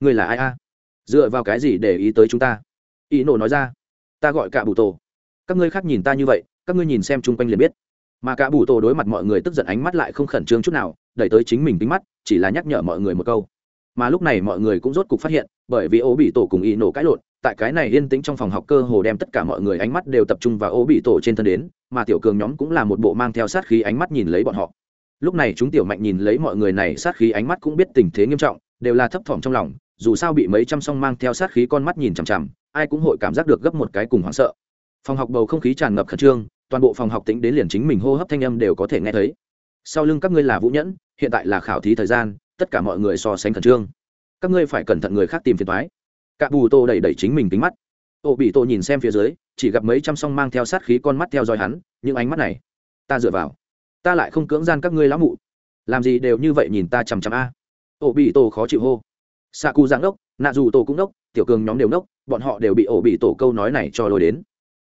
A: Người là ai a? Dựa vào cái gì để ý tới chúng ta? Ý nổ nói ra. Ta gọi cả bụ tổ. Các ngươi khác nhìn ta như vậy, các ngươi nhìn xem chung quanh liền biết. Mà cả bụ tổ đối mặt mọi người tức giận ánh mắt lại không khẩn trương chút nào, đẩy tới chính mình tính mắt, chỉ là nhắc nhở mọi người một câu. Mà lúc này mọi người cũng rốt cục phát hiện, bởi vì ô bị tổ cùng ý nổ cãi lộn tại cái này yên tĩnh trong phòng học cơ hồ đem tất cả mọi người ánh mắt đều tập trung vào ô bị tổ trên thân đến, mà tiểu cường nhóm cũng là một bộ mang theo sát khí ánh mắt nhìn lấy bọn họ. Lúc này chúng tiểu mạnh nhìn lấy mọi người này sát khí ánh mắt cũng biết tình thế nghiêm trọng, đều là thấp thỏm trong lòng, dù sao bị mấy trăm song mang theo sát khí con mắt nhìn chằm chằm, ai cũng hội cảm giác được gấp một cái cùng hoảng sợ. Phòng học bầu không khí tràn ngập khẩn trương, toàn bộ phòng học tính đến liền chính mình hô hấp thanh âm đều có thể nghe thấy. Sau lưng các ngươi là vũ nhẫn, hiện tại là khảo thí thời gian, tất cả mọi người so sánh khẩn trương. Các ngươi phải cẩn thận người khác tìm phiền thoái cả bù tô đẩy đẩy chính mình tính mắt. Ô bị tô nhìn xem phía dưới, chỉ gặp mấy trăm song mang theo sát khí con mắt theo dõi hắn, những ánh mắt này, ta dựa vào. Ta lại không cưỡng gian các ngươi lão mụ. Làm gì đều như vậy nhìn ta chằm chằm a. Ô bị tô khó chịu hô. Xạ cụ giáng đốc, nạ dù tô cũng đốc, tiểu cường nhóm đều đốc, bọn họ đều bị ổ bị tổ câu nói này cho lôi đến.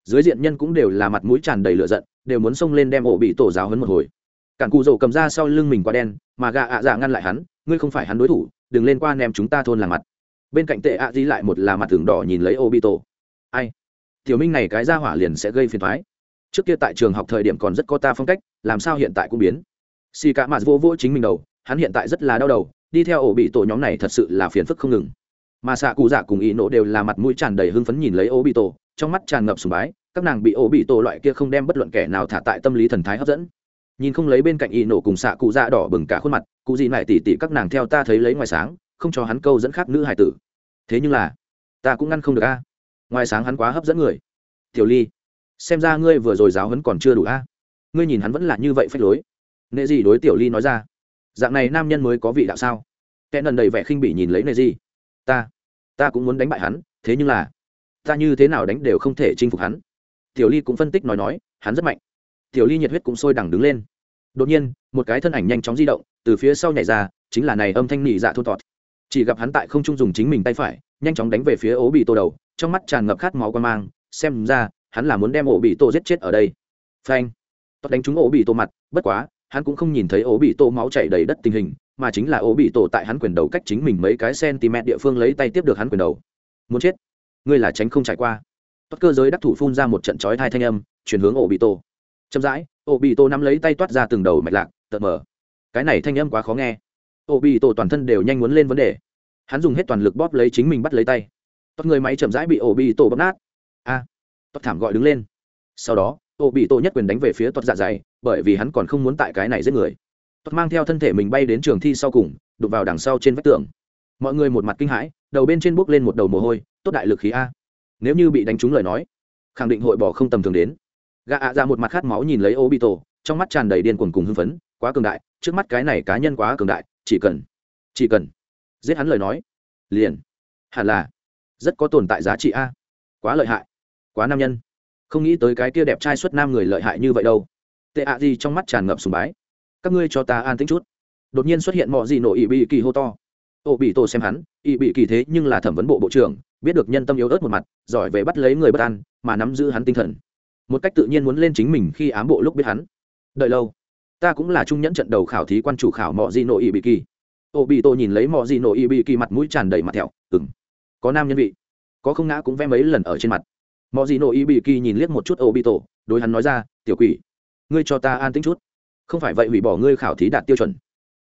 A: Dưới diện nhân cũng đều là mặt mũi tràn đầy lửa giận, đều muốn xông lên đem ổ bị tổ giáo hấn một hồi. Cản cụ rổ cầm ra sau lưng mình qua đen, mà gà ạ dạ ngăn lại hắn, ngươi không phải hắn đối thủ, đừng lên qua ném chúng ta thôn làm mặt bên cạnh tệ ạ di lại một là mặt tường đỏ nhìn lấy obito. Bị tổ ai? Tiểu minh này cái ra hỏa liền sẽ gây phiền thoái trước kia tại trường học thời điểm còn rất có ta phong cách, làm sao hiện tại cũng biến. Xì cả mặt vô vô chính mình đầu, hắn hiện tại rất là đau đầu, đi theo ổ bị tổ nhóm này thật sự là phiền phức không ngừng. Mà xạ cụ dạ cùng ý nổ đều là mặt mũi tràn đầy hưng phấn nhìn lấy ổ bị tổ trong mắt tràn ngập sùng bái, các nàng bị ổ bị tổ loại kia không đem bất luận kẻ nào thả tại tâm lý thần thái hấp dẫn. Nhìn không lấy bên cạnh ý nổ cùng xạ cụ dạ đỏ bừng cả khuôn mặt, cụ gì lại tỉ tỉ các nàng theo ta thấy lấy ngoài sáng không cho hắn câu dẫn khác nữ hải tử. Thế nhưng là, ta cũng ngăn không được a. Ngoài sáng hắn quá hấp dẫn người. Tiểu ly, xem ra ngươi vừa rồi giáo hấn còn chưa đủ a. Ngươi nhìn hắn vẫn là như vậy phách lối. Nệ gì đối tiểu ly nói ra, dạng này nam nhân mới có vị đạo sao? Kẻ nần đầy vẻ khinh bỉ nhìn lấy nệ gì ta ta cũng muốn đánh bại hắn, thế nhưng là, ta như thế nào đánh đều không thể chinh phục hắn. Tiểu ly cũng phân tích nói nói, hắn rất mạnh. Tiểu ly nhiệt huyết cũng sôi đẳng đứng lên. Đột nhiên, một cái thân ảnh nhanh chóng di động, từ phía sau nhảy ra, chính là này âm thanh nỉ dạ thôn tọt chỉ gặp hắn tại không trung dùng chính mình tay phải, nhanh chóng đánh về phía ố bị tô đầu, trong mắt tràn ngập khát máu quan mang, xem ra, hắn là muốn đem ổ bị tô giết chết ở đây. Phanh. Tốt đánh trúng ổ bị tô mặt, bất quá, hắn cũng không nhìn thấy ổ bị tô máu chảy đầy đất tình hình, mà chính là ổ bị tổ tại hắn quyền đầu cách chính mình mấy cái cm địa phương lấy tay tiếp được hắn quyền đầu. Muốn chết? Ngươi là tránh không trải qua. Tốt cơ giới đắc thủ phun ra một trận chói thai thanh âm, chuyển hướng ổ bị tổ chậm rãi ổ bị tổ nắm lấy tay toát ra từng đầu mạch lạc tợt mở. Cái này thanh âm quá khó nghe ô bị tổ toàn thân đều nhanh muốn lên vấn đề. Hắn dùng hết toàn lực bóp lấy chính mình bắt lấy tay. Tốt người máy chậm rãi bị ô bị tổ bóp nát. A! À, tốt thảm gọi đứng lên. Sau đó ô bị tổ nhất quyền đánh về phía tốt dạ dày bởi vì hắn còn không muốn tại cái này giết người. Tốt mang theo thân thể mình bay đến trường thi sau cùng đục vào đằng sau trên vách tường. Mọi người một mặt kinh hãi đầu bên trên bước lên một đầu mồ hôi tốt đại lực khí a. Nếu như bị đánh trúng lời nói khẳng định hội bỏ không tầm thường đến. Gã ạ ra một mặt khát máu nhìn lấy ô bị tổ trong mắt tràn đầy điên cuồng cùng hưng phấn quá cường đại, trước mắt cái này cá nhân quá cường đại, chỉ cần chỉ cần giết hắn lời nói, liền, hẳn là rất có tồn tại giá trị a. Quá lợi hại, quá nam nhân. Không nghĩ tới cái kia đẹp trai xuất nam người lợi hại như vậy đâu. Tệ ạ gì trong mắt tràn ngập sùng bái. Các ngươi cho ta an tính chút. Đột nhiên xuất hiện mọi gì nổ ỵ bị kỳ hô to. Ô bị tổ xem hắn ỵ bị kỳ thế nhưng là thẩm vấn bộ bộ trưởng, biết được nhân tâm yếu ớt một mặt, giỏi về bắt lấy người bất an, mà nắm giữ hắn tinh thần. Một cách tự nhiên muốn lên chính mình khi ám bộ lúc biết hắn. Đợi lâu ta cũng là trung nhẫn trận đầu khảo thí quan chủ khảo mọi gì nội y bị kỳ. Ô bị tôi nhìn lấy mọi gì nội y bị kỳ mặt mũi tràn đầy mặt thẹo ừng có nam nhân vị, có không ngã cũng vẽ mấy lần ở trên mặt. Mọi gì nội y bị kỳ nhìn liếc một chút ô bị tổ đối hắn nói ra, tiểu quỷ, ngươi cho ta an tính chút, không phải vậy hủy bỏ ngươi khảo thí đạt tiêu chuẩn.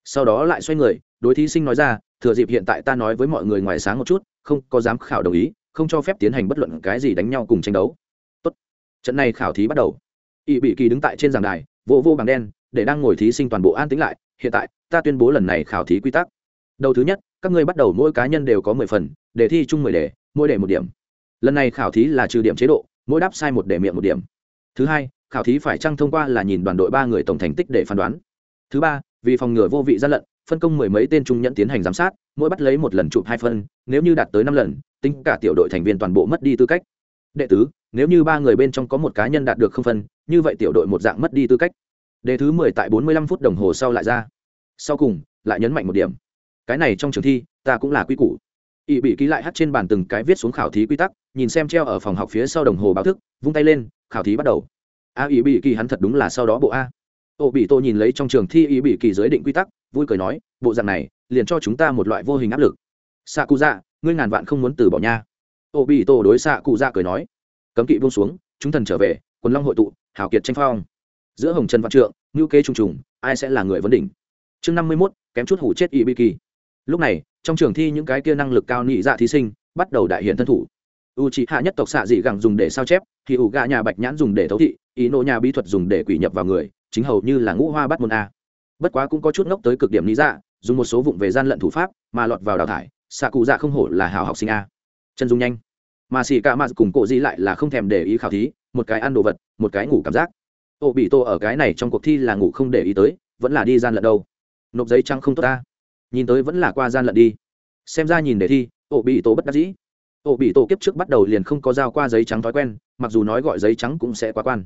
A: Sau đó lại xoay người, đối thí sinh nói ra, thừa dịp hiện tại ta nói với mọi người ngoài sáng một chút, không có dám khảo đồng ý, không cho phép tiến hành bất luận cái gì đánh nhau cùng tranh đấu. Tốt, trận này khảo thí bắt đầu. Ỵ bị kỳ đứng tại trên giảng đài vô vô bằng đen để đang ngồi thí sinh toàn bộ an tĩnh lại, hiện tại, ta tuyên bố lần này khảo thí quy tắc. Đầu thứ nhất, các ngươi bắt đầu mỗi cá nhân đều có mười phần, đề thi chung mười đề, mỗi đề một điểm. Lần này khảo thí là trừ điểm chế độ, mỗi đáp sai một đề miệng một điểm. Thứ hai, khảo thí phải chăng thông qua là nhìn đoàn đội ba người tổng thành tích để phán đoán. Thứ ba, vì phòng ngừa vô vị gian lận, phân công mười mấy tên trung nhận tiến hành giám sát, mỗi bắt lấy một lần chụp hai phân, nếu như đạt tới năm lần, tính cả tiểu đội thành viên toàn bộ mất đi tư cách. Đệ tứ, nếu như ba người bên trong có một cá nhân đạt được không phân, như vậy tiểu đội một dạng mất đi tư cách đề thứ mười tại bốn mươi lăm phút đồng hồ sau lại ra. Sau cùng, lại nhấn mạnh một điểm. Cái này trong trường thi, ta cũng là quy củ. Ỵ bị ký lại hát trên bàn từng cái viết xuống khảo thí quy tắc, nhìn xem treo ở phòng học phía sau đồng hồ báo thức, vung tay lên, khảo thí bắt đầu. A ỵ bị kỳ hắn thật đúng là sau đó bộ a. Ô bị tô nhìn lấy trong trường thi ỵ bị kỳ giới định quy tắc, vui cười nói, bộ dạng này, liền cho chúng ta một loại vô hình áp lực. Xạ cụ dạ ngươi ngàn vạn không muốn từ bỏ nha. Ô bị tô đối xạ cụ dạ cười nói, cấm kỵ buông xuống, chúng thần trở về, quần long hội tụ, hào kiệt tranh phong giữa hồng trần văn trượng ngữ kế trùng trùng, ai sẽ là người vấn đỉnh? Chương năm mươi mốt, kém chút hủ chết ỵ bị kỳ lúc này, trong trường thi những cái kia năng lực cao nhị dạ thí sinh bắt đầu đại hiện thân thủ. U c hạ nhất tộc xạ dị gẳng dùng để sao chép thì ủ gà nhà bạch nhãn dùng để thấu thị ý nộ nhà bí thuật dùng để quỷ nhập vào người, chính hầu như là ngũ hoa bắt môn a. Bất quá cũng có chút ngốc tới cực điểm lý dạ dùng một số vụng về gian lận thủ pháp mà lọt vào đào thải xạ cụ dạ không hổ là hào học sinh a. Chân dung nhanh. Mà xì cả mà cùng cộ di lại là không thèm để ý khảo thí, một cái ăn đồ vật, một cái ngủ cảm giác ô, bị tô ở cái này trong cuộc thi là ngủ không để ý tới, vẫn là đi gian lận đâu. Nộp giấy trắng không tốt ta. Nhìn tới vẫn là qua gian lận đi. Xem ra nhìn đề thi, ô, bị tô bất đắc dĩ. Ô, bị tô kiếp trước bắt đầu liền không có giao qua giấy trắng thói quen, mặc dù nói gọi giấy trắng cũng sẽ quá quan.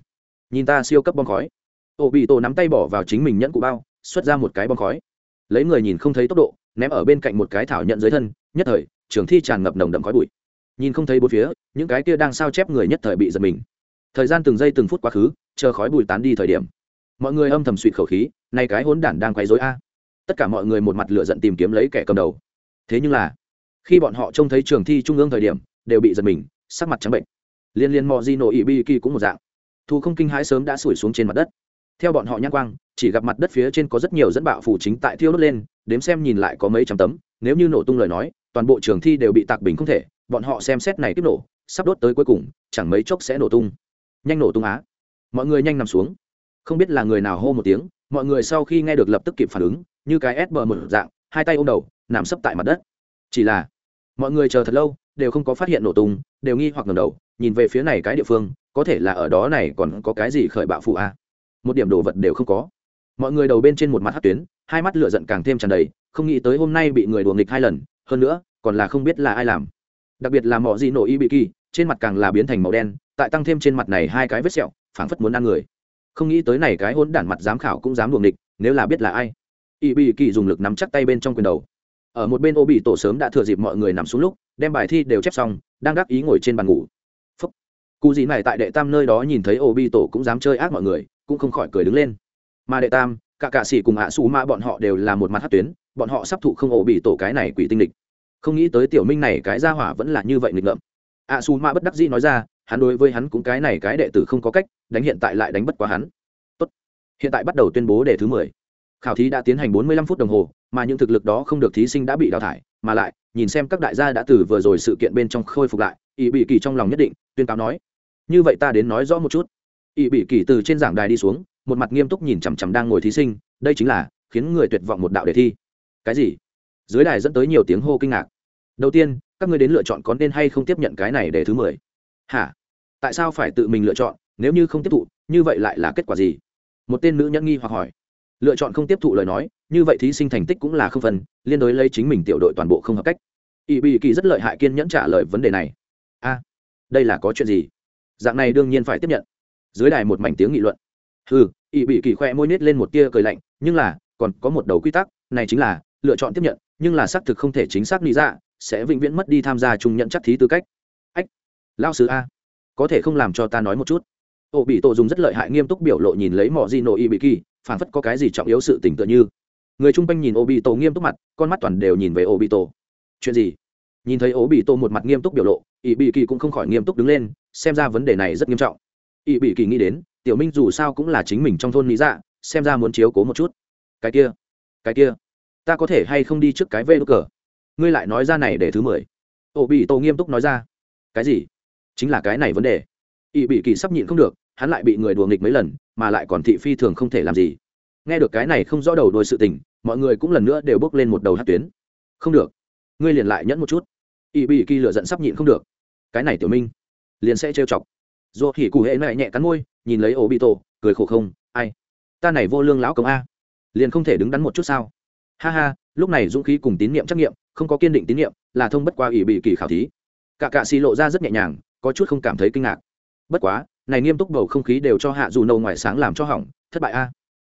A: Nhìn ta siêu cấp bom khói. Ô, bị tô nắm tay bỏ vào chính mình nhẫn cụ bao, xuất ra một cái bom khói. Lấy người nhìn không thấy tốc độ, ném ở bên cạnh một cái thảo nhận dưới thân, nhất thời, trường thi tràn ngập nồng đậm khói bụi. Nhìn không thấy bốn phía, những cái kia đang sao chép người nhất thời bị giật mình. Thời gian từng giây từng phút quá khứ chờ khói bụi tán đi thời điểm. Mọi người âm thầm suỵt khẩu khí, nay cái hỗn đản đang quấy rối a. Tất cả mọi người một mặt lửa giận tìm kiếm lấy kẻ cầm đầu. Thế nhưng là, khi bọn họ trông thấy trường thi trung ương thời điểm, đều bị giật mình, sắc mặt trắng bệnh. Liên liên mò di nổ ỵ bi kỳ cũng một dạng. Thu không kinh hãi sớm đã sủi xuống trên mặt đất. Theo bọn họ nhắc quang, chỉ gặp mặt đất phía trên có rất nhiều dẫn bạo phủ chính tại thiêu đốt lên, đếm xem nhìn lại có mấy trăm tấm. Nếu như nổ tung lời nói, toàn bộ trường thi đều bị tạc bình không thể, bọn họ xem xét này tiếp nổ, sắp đốt tới cuối cùng, chẳng mấy chốc sẽ nổ tung. Nhanh nổ tung á mọi người nhanh nằm xuống. Không biết là người nào hô một tiếng, mọi người sau khi nghe được lập tức kịp phản ứng, như cái ép bờ một dạng, hai tay ôm đầu, nằm sấp tại mặt đất. Chỉ là, mọi người chờ thật lâu, đều không có phát hiện nổ tung, đều nghi hoặc ngầm đầu, nhìn về phía này cái địa phương, có thể là ở đó này còn có cái gì khởi bạo phụ à? một điểm đồ vật đều không có. Mọi người đầu bên trên một mặt hát tuyến, hai mắt lửa giận càng thêm tràn đầy, không nghĩ tới hôm nay bị người đùa nghịch hai lần, hơn nữa, còn là không biết là ai làm. Đặc biệt là mỏ gì nổ y bị kỳ, trên mặt càng là biến thành màu đen, tại tăng thêm trên mặt này hai cái vết sẹo phảng phất muốn ăn người. Không nghĩ tới này cái hôn đản mặt giám khảo cũng dám luồng địch nếu là biết là ai. Y bị kỳ dùng lực nắm chắc tay bên trong quyền đầu. Ở một bên ô bị tổ sớm đã thừa dịp mọi người nằm xuống lúc, đem bài thi đều chép xong, đang đắc ý ngồi trên bàn ngủ. Phúc. Cụ gì này tại đệ tam nơi đó nhìn thấy ô bị tổ cũng dám chơi ác mọi người, cũng không khỏi cười đứng lên. Mà đệ tam, cả cạ sĩ cùng ạ xù ma bọn họ đều là một mặt hát tuyến, bọn họ sắp thụ không ổ bị tổ cái này quỷ tinh địch không nghĩ tới tiểu minh này cái ra hỏa vẫn là như vậy nghịch ngợm. ạ xù ma bất đắc dĩ nói ra hắn đối với hắn cũng cái này cái đệ tử không có cách, đánh hiện tại lại đánh bất quá hắn. Tốt. hiện tại bắt đầu tuyên bố đề thứ mười. Khảo thí đã tiến hành bốn mươi lăm phút đồng hồ, mà những thực lực đó không được thí sinh đã bị đào thải, mà lại, nhìn xem các đại gia đã từ vừa rồi sự kiện bên trong khôi phục lại ỵ bị kỳ trong lòng nhất định, tuyên cáo nói. Như vậy ta đến nói rõ một chút. Ỵ bị kỳ từ trên giảng đài đi xuống, một mặt nghiêm túc nhìn chằm chằm đang ngồi thí sinh, đây chính là, khiến người tuyệt vọng một đạo đề thi. Cái gì? Dưới đài dẫn tới nhiều tiếng hô kinh ngạc. Đầu tiên, các ngươi đến lựa chọn có nên hay không tiếp nhận cái này để thứ mười. Hả? Tại sao phải tự mình lựa chọn, nếu như không tiếp thụ, như vậy lại là kết quả gì? Một tên nữ nhẫn nghi hoặc hỏi. Lựa chọn không tiếp thụ lời nói, như vậy thí sinh thành tích cũng là không phần, liên đối lấy chính mình tiểu đội toàn bộ không hợp cách. Ỵ bị kỳ rất lợi hại kiên nhẫn trả lời vấn đề này. A, đây là có chuyện gì? Dạng này đương nhiên phải tiếp nhận. Dưới đài một mảnh tiếng nghị luận. Ừ ỵ bị kỳ khoe môi nết lên một tia cười lạnh, nhưng là, còn có một đầu quy tắc, này chính là, lựa chọn tiếp nhận, nhưng là xác thực không thể chính xác lý ra, sẽ vĩnh viễn mất đi tham gia chung nhận chắc thí tư cách. Ách lao sứ a có thể không làm cho ta nói một chút. Ô bị tổ dùng rất lợi hại nghiêm túc biểu lộ nhìn lấy mỏ di nổ y bị kỳ phản phất có cái gì trọng yếu sự tình tựa như. Người chung quanh nhìn ô bị tổ nghiêm túc mặt, con mắt toàn đều nhìn về ô bị tổ. Chuyện gì? Nhìn thấy ô bị tổ một mặt nghiêm túc biểu lộ, y bị kỳ cũng không khỏi nghiêm túc đứng lên, xem ra vấn đề này rất nghiêm trọng. Y bị kỳ nghĩ đến, tiểu minh dù sao cũng là chính mình trong thôn lý dạ xem ra muốn chiếu cố một chút. Cái kia cái kia, ta có thể hay không đi trước cái vê đ cờ? Ngươi lại nói ra này để thứ mười. Ô bị tổ nghiêm túc nói ra. Cái gì? Chính là cái này vấn đề. Ỵ bị kỳ sắp nhịn không được, hắn lại bị người đùa nghịch mấy lần, mà lại còn thị phi thường không thể làm gì. Nghe được cái này không rõ đầu đôi sự tình, mọi người cũng lần nữa đều bước lên một đầu hát tuyến. Không được. Ngươi liền lại nhẫn một chút. Ỵ bị kỳ lựa giận sắp nhịn không được. Cái này tiểu minh, liền sẽ trêu chọc. Dù thì cụ hệ mẹ nhẹ cắn môi, nhìn lấy ổ bị tổ cười khổ không, ai? Ta này vô lương lão công a. Liền không thể đứng đắn một chút sao? Ha ha, lúc này dũng khí cùng tín nhiệm trắc nghiệm, không có kiên định tín nhiệm là thông bất qua ủy bị kỳ khảo thí. Cả cạ xì lộ ra rất nhẹ nhàng có chút không cảm thấy kinh ngạc. Bất quá, này nghiêm túc bầu không khí đều cho hạ dù nâu ngoài sáng làm cho hỏng, thất bại a.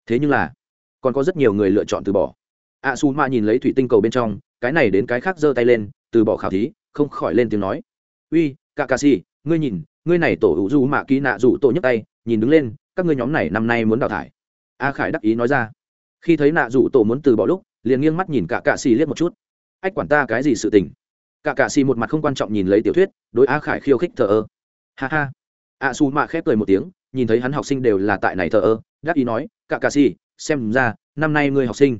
A: Thế nhưng là, còn có rất nhiều người lựa chọn từ bỏ. A su ma nhìn lấy thủy tinh cầu bên trong, cái này đến cái khác giơ tay lên, từ bỏ khảo thí, không khỏi lên tiếng nói. Uy cả cạ si ngươi nhìn, ngươi này tổ hữu du mạ ký nạ dù tổ nhấc tay, nhìn đứng lên, các ngươi nhóm này năm nay muốn đào thải. A khải đắc ý nói ra. Khi thấy nạ dù tổ muốn từ bỏ lúc, liền nghiêng mắt nhìn cả cạ xì liếc một chút. Ách quản ta cái gì sự tình? Cả cạ xì một mặt không quan trọng nhìn lấy tiểu thuyết, đối a khải khiêu khích thờ ơ. Ha ha. A su mạ khép cười một tiếng, nhìn thấy hắn học sinh đều là tại này thờ ơ, đắc ý nói, cả cạ xì, xem ra, năm nay ngươi học sinh.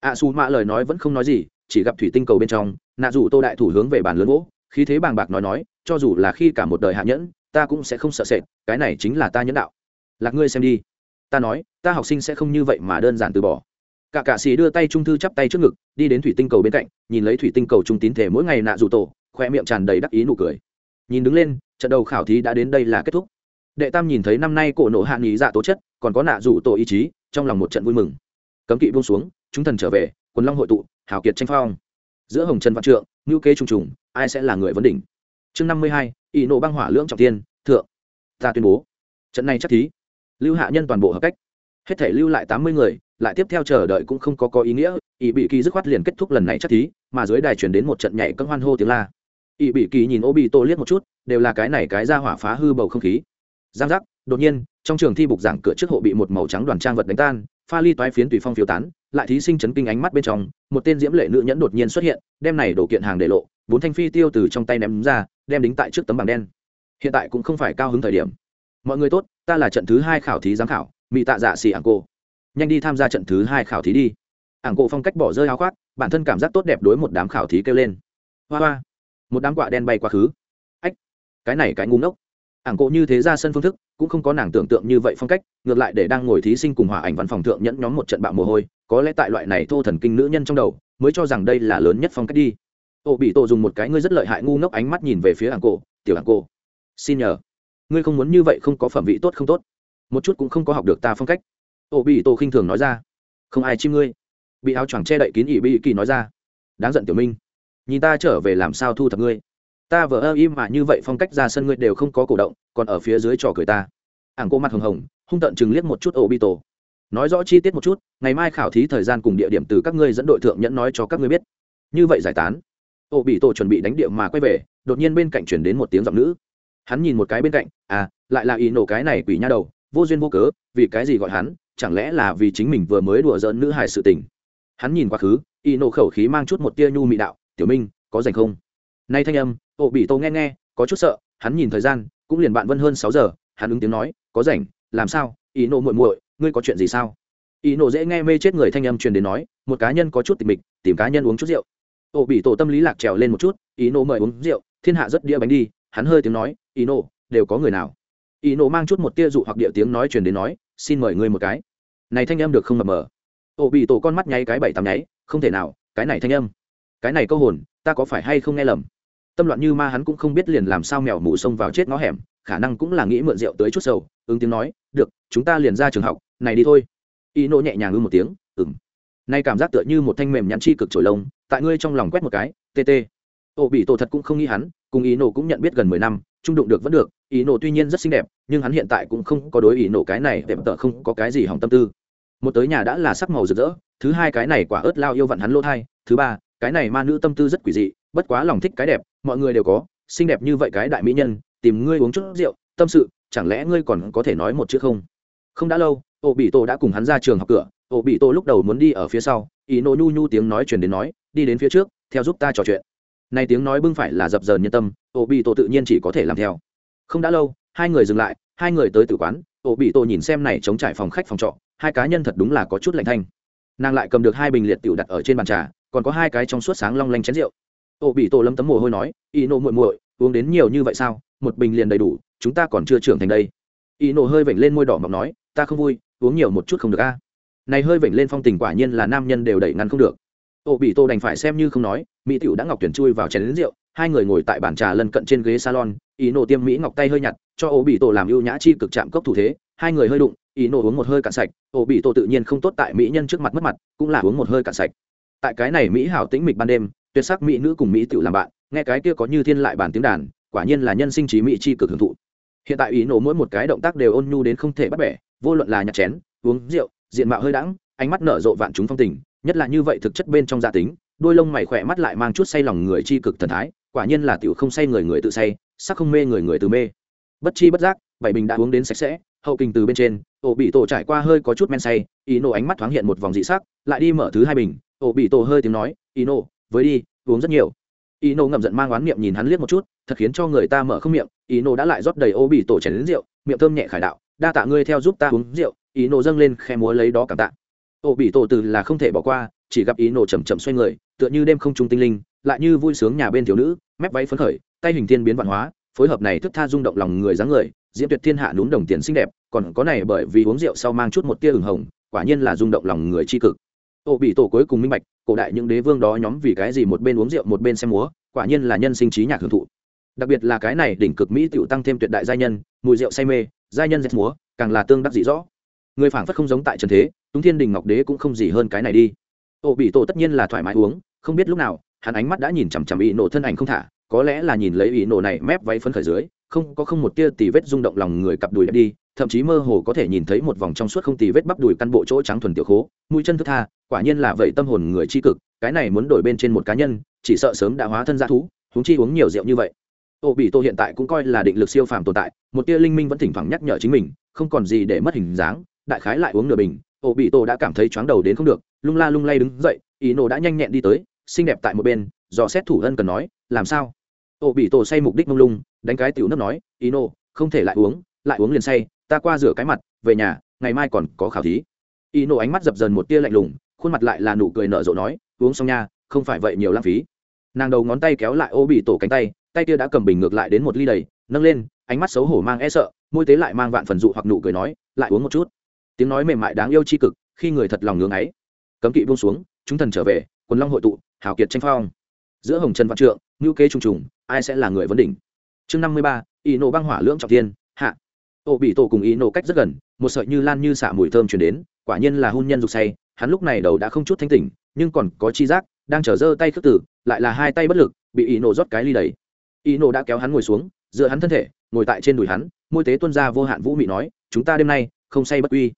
A: A su mạ lời nói vẫn không nói gì, chỉ gặp thủy tinh cầu bên trong, nạ dù tô đại thủ hướng về bàn lớn gỗ, khí thế bàng bạc nói nói, cho dù là khi cả một đời hạ nhẫn, ta cũng sẽ không sợ sệt, cái này chính là ta nhẫn đạo. Lạc ngươi xem đi. Ta nói, ta học sinh sẽ không như vậy mà đơn giản từ bỏ cả cạ sĩ đưa tay trung thư chắp tay trước ngực, đi đến thủy tinh cầu bên cạnh, nhìn lấy thủy tinh cầu trung tín thể mỗi ngày nạ dù tổ khoe miệng tràn đầy đắc ý nụ cười. Nhìn đứng lên, trận đầu khảo thí đã đến đây là kết thúc. Đệ tam nhìn thấy năm nay cổ nộ hạ nghỉ dạ tố chất, còn có nạ dù tổ ý chí, trong lòng một trận vui mừng. Cấm kỵ buông xuống, chúng thần trở về, quần long hội tụ, hào kiệt tranh phong. Giữa hồng trần văn trượng ngữ kế trùng trùng, ai sẽ là người vấn đỉnh? Chương năm mươi hai, ỷ nộ băng hỏa lưỡng trọng tiên thượng. Ta tuyên bố, trận này chắc thí, lưu hạ nhân toàn bộ hợp cách. Hết thể lưu lại tám mươi người lại tiếp theo chờ đợi cũng không có có ý nghĩa ỵ bị kỳ dứt khoát liền kết thúc lần này chắc thí, mà dưới đài chuyển đến một trận nhảy cân hoan hô tiếng la. Ỵ bị kỳ nhìn ô bị tô liếc một chút, đều là cái này cái ra hỏa phá hư bầu không khí. Giang giác, đột nhiên, trong trường thi bục giảng cửa trước hộ bị một màu trắng đoàn trang vật đánh tan, pha ly toái phiến tùy phong phiếu tán, lại thí sinh chấn kinh ánh mắt bên trong, một tên diễm lệ nữ nhẫn đột nhiên xuất hiện, đem này đổ kiện hàng để lộ, bốn thanh phi tiêu từ trong tay ném ra, đem đính tại trước tấm bảng đen. Hiện tại cũng không phải cao hứng thời điểm. Mọi người tốt, ta là trận thứ hai khảo thí giám khảo mỹ tạ dạ xì ảng cô nhanh đi tham gia trận thứ hai khảo thí đi. Ảng cô phong cách bỏ rơi áo khoác, bản thân cảm giác tốt đẹp đối một đám khảo thí kêu lên. Hoa hoa, một đám quạ đen bay quá khứ. Ách, cái này cái ngu ngốc. Ảng cô như thế ra sân phương thức, cũng không có nàng tưởng tượng như vậy phong cách, ngược lại để đang ngồi thí sinh cùng hòa ảnh văn phòng thượng nhẫn nhóm một trận bạo mồ hôi, có lẽ tại loại này thô thần kinh nữ nhân trong đầu, mới cho rằng đây là lớn nhất phong cách đi. Ô, bị tổ dùng một cái ngươi rất lợi hại ngu ngốc ánh mắt nhìn về phía ảng cô tiểu ảng cô xin nhờ. Ngươi không muốn như vậy không có phẩm vị tốt không tốt. Một chút cũng không có học được ta phong cách ô bị tổ khinh thường nói ra. Không ai chim ngươi. Bị áo choàng che đậy kín ỉ bị kỳ nói ra. Đáng giận tiểu minh. Nhìn ta trở về làm sao thu thập ngươi. Ta vờ ơ im mà như vậy phong cách ra sân ngươi đều không có cổ động, còn ở phía dưới trò cười ta. Ảng cô mặt hồng hồng, hung tận chừng liếc một chút ổ bị tổ. Nói rõ chi tiết một chút, ngày mai khảo thí thời gian cùng địa điểm từ các ngươi dẫn đội thượng nhẫn nói cho các ngươi biết. Như vậy giải tán. Ổ bị tổ chuẩn bị đánh địa mà quay về, đột nhiên bên cạnh chuyển đến một tiếng giọng nữ. Hắn nhìn một cái bên cạnh à lại là ý nổ cái này quỷ nha đầu, vô duyên vô cớ, vì cái gì gọi hắn? Chẳng lẽ là vì chính mình vừa mới đùa giỡn nữ hài sự tình? Hắn nhìn quá khứ, y nổ khẩu khí mang chút một tia nhu mị đạo, tiểu minh, có dành không? Nay thanh âm ổ bị tô nghe nghe, có chút sợ, hắn nhìn thời gian, cũng liền bạn vân hơn sáu giờ, hắn ứng tiếng nói, có rảnh, làm sao? Y nộ muội muội, ngươi có chuyện gì sao? Y nộ dễ nghe mê chết người thanh âm truyền đến nói, một cá nhân có chút tịch mịch, tìm cá nhân uống chút rượu. Ổ bị tổ tâm lý lạc trèo lên một chút, y nộ mời uống rượu, thiên hạ rất đĩa bánh đi, hắn hơi tiếng nói, y nộ, đều có người nào? Y nộ mang chút một tia dụ hoặc địa tiếng nói truyền đến nói xin mời ngươi một cái. Này thanh âm được không mập mờ. Ổ bị tổ con mắt nháy cái bảy tám nháy, không thể nào, cái này thanh âm. Cái này câu hồn, ta có phải hay không nghe lầm? Tâm loạn như ma hắn cũng không biết liền làm sao mèo mù xông vào chết ngõ hẻm, khả năng cũng là nghĩ mượn rượu tới chút sầu, ứng tiếng nói, được, chúng ta liền ra trường học, này đi thôi. Y nỗ nhẹ nhàng ư một tiếng ừng nay cảm giác tựa như một thanh mềm nhắn chi cực trổi lông, tại ngươi trong lòng quét một cái tt ổ bị tổ thật cũng không nghĩ hắn, cùng ý nỗ cũng nhận biết gần mười năm trung đụng được vẫn được, ý nổ tuy nhiên rất xinh đẹp, nhưng hắn hiện tại cũng không có đối ý nổ cái này, đẹp tợ không có cái gì hỏng tâm tư. Một tới nhà đã là sắc màu rực rỡ, thứ hai cái này quả ớt lao yêu vặn hắn lỗ thai, thứ ba, cái này ma nữ tâm tư rất quỷ dị, bất quá lòng thích cái đẹp, mọi người đều có, xinh đẹp như vậy cái đại mỹ nhân, tìm ngươi uống chút rượu, tâm sự, chẳng lẽ ngươi còn có thể nói một chữ không? Không đã lâu, ô bị tổ đã cùng hắn ra trường học cửa, ô bị tổ lúc đầu muốn đi ở phía sau, ý nô nhu nhu tiếng nói chuyển đến nói, đi đến phía trước, theo giúp ta trò chuyện này tiếng nói bưng phải là dập dờn nhân tâm ô bị tổ tự nhiên chỉ có thể làm theo. Không đã lâu, hai người dừng lại, hai người tới tử quán ô bị tổ nhìn xem này chống trải phòng khách phòng trọ, hai cá nhân thật đúng là có chút lạnh thanh. Nàng lại cầm được hai bình liệt tiểu đặt ở trên bàn trà, còn có hai cái trong suốt sáng long lanh chén rượu. Ô bị tổ lâm tấm mồ hôi nói y nộ muội muội, uống đến nhiều như vậy sao? Một bình liền đầy đủ, chúng ta còn chưa trưởng thành đây. Y nộ hơi vểnh lên môi đỏ mọc nói, ta không vui, uống nhiều một chút không được a. Này hơi vểnh lên phong tình quả nhiên là nam nhân đều đẩy ngăn không được ô bị tô đành phải xem như không nói, mỹ tiểu đã ngọc tuyển chui vào chén lính rượu, hai người ngồi tại bàn trà lân cận trên ghế salon, ý nổ tiêm mỹ ngọc tay hơi nhặt, cho ô bị tô làm ưu nhã chi cực chạm cốc thủ thế, hai người hơi đụng, ý nổ uống một hơi cạn sạch, ô bị tô tự nhiên không tốt tại mỹ nhân trước mặt mất mặt, cũng là uống một hơi cạn sạch. Tại cái này mỹ hảo tĩnh mịch ban đêm, tuyệt sắc mỹ nữ cùng mỹ tự làm bạn, nghe cái kia có như thiên lại bản tiếng đàn, quả nhiên là nhân sinh trí mỹ chi cực hưởng thụ. Hiện tại ý nổ mỗi một cái động tác đều ôn nhu đến không thể bắt bẻ, vô luận là nhặt chén, uống rượu, diện mạo hơi đãng ánh mắt nở rộ vạn chúng phong tình nhất là như vậy thực chất bên trong gia tính, đôi lông mày khỏe mắt lại mang chút say lòng người chi cực thần thái, quả nhiên là tiểu không say người người tự say, sắc không mê người người từ mê. Bất chi bất giác, bảy bình đã uống đến sạch sẽ, hậu kinh từ bên trên, ổ bị tổ trải qua hơi có chút men say, ý nổ ánh mắt thoáng hiện một vòng dị sắc, lại đi mở thứ hai bình, ổ bị tổ hơi tiếng nói, ý nổ, với đi, uống rất nhiều. Ý nổ ngậm giận mang oán miệng nhìn hắn liếc một chút, thật khiến cho người ta mở không miệng, ý nổ đã lại rót đầy ô bị tổ chén đến rượu, miệng thơm nhẹ khải đạo, đa tạ ngươi theo giúp ta uống rượu, ý nổ dâng lên khe múa lấy đó cảm tạ ô bị tổ từ là không thể bỏ qua, chỉ gặp ý nổ chầm chậm xoay người, tựa như đêm không trung tinh linh, lại như vui sướng nhà bên thiếu nữ, mép váy phấn khởi, tay hình thiên biến văn hóa, phối hợp này thức tha rung động lòng người dáng người, diễm tuyệt thiên hạ núm đồng tiền xinh đẹp, còn có này bởi vì uống rượu sau mang chút một tia ửng hồng, quả nhiên là rung động lòng người tri cực. Ô bị tổ cuối cùng minh bạch, cổ đại những đế vương đó nhóm vì cái gì một bên uống rượu một bên xem múa, quả nhiên là nhân sinh trí nhạc hưởng thụ. Đặc biệt là cái này đỉnh cực mỹ tiểu tăng thêm tuyệt đại giai nhân, mùi rượu say mê, giai nhân dệt múa, càng là tương đắc dị rõ người phảng phất không giống tại trần thế, túng thiên đình ngọc đế cũng không gì hơn cái này đi. Ô bị tổ tất nhiên là thoải mái uống, không biết lúc nào, hắn ánh mắt đã nhìn chằm chằm ý nổ thân ảnh không thả, có lẽ là nhìn lấy ý nổ này mép váy phấn khởi dưới, không, có không một tia tì vết rung động lòng người cặp đùi đi, thậm chí mơ hồ có thể nhìn thấy một vòng trong suốt không tì vết bắp đùi căn bộ chỗ trắng thuần tiểu khố, mũi chân thức tha, quả nhiên là vậy tâm hồn người tri cực, cái này muốn đổi bên trên một cá nhân, chỉ sợ sớm đã hóa thân ra thú húng chi uống nhiều rượu như vậy. Ô bị tô hiện tại cũng coi là định lực siêu phàm tồn tại, một tia linh minh vẫn thỉnh thoảng nhắc nhở chính mình, không còn gì để mất hình dáng đại khái lại uống nửa bình ô bị tô đã cảm thấy chóng đầu đến không được, lung la lung lay đứng dậy, ý nổ đã nhanh nhẹn đi tới, xinh đẹp tại một bên, dò xét thủ ân cần nói, làm sao? Ô bị tô say mục đích mông lung, đánh cái tiểu nước nói, ý nổ, không thể lại uống lại uống liền say, ta qua rửa cái mặt, về nhà, ngày mai còn có khảo thí. Ý nổ ánh mắt dập dần một tia lạnh lùng, khuôn mặt lại là nụ cười nở rộ nói, uống xong nha, không phải vậy nhiều lãng phí. Nàng đầu ngón tay kéo lại ô bị tổ cánh tay tay kia đã cầm bình ngược lại đến một ly đầy, nâng lên, ánh mắt xấu hổ mang e sợ, môi tế lại mang vạn phần dụ hoặc nụ cười nói, lại uống một chút tiếng nói mềm mại đáng yêu c h i cực, khi người thật lòng ngưỡng ấy. Cấm kỵ buông xuống, chúng thần trở về, quần long hội tụ hảo kiệt tranh phong. Giữa hồng trần văn trượng ngữ kế trùng trùng, ai sẽ là người vấn đỉnh? Chương năm mươi ba y nổ băng hỏa lưỡng trọng tiên hạ. Ô bị tổ cùng y nổ cách rất gần, một sợi như lan như xả mùi thơm chuyển đến, quả nhiên là hôn nhân dục say, hắn lúc này đầu đã không chút thanh tỉnh, nhưng còn có chi giác, đang trở giơ tay khước tử, lại là hai tay bất lực, bị ý nổ rót cái ly đầy. Y nộ đã kéo hắn ngồi xuống, dựa hắn thân thể, ngồi tại trên đùi hắn, môi tế tuân ra vô hạn vũ mị nói, chúng ta đêm nay không say bất uy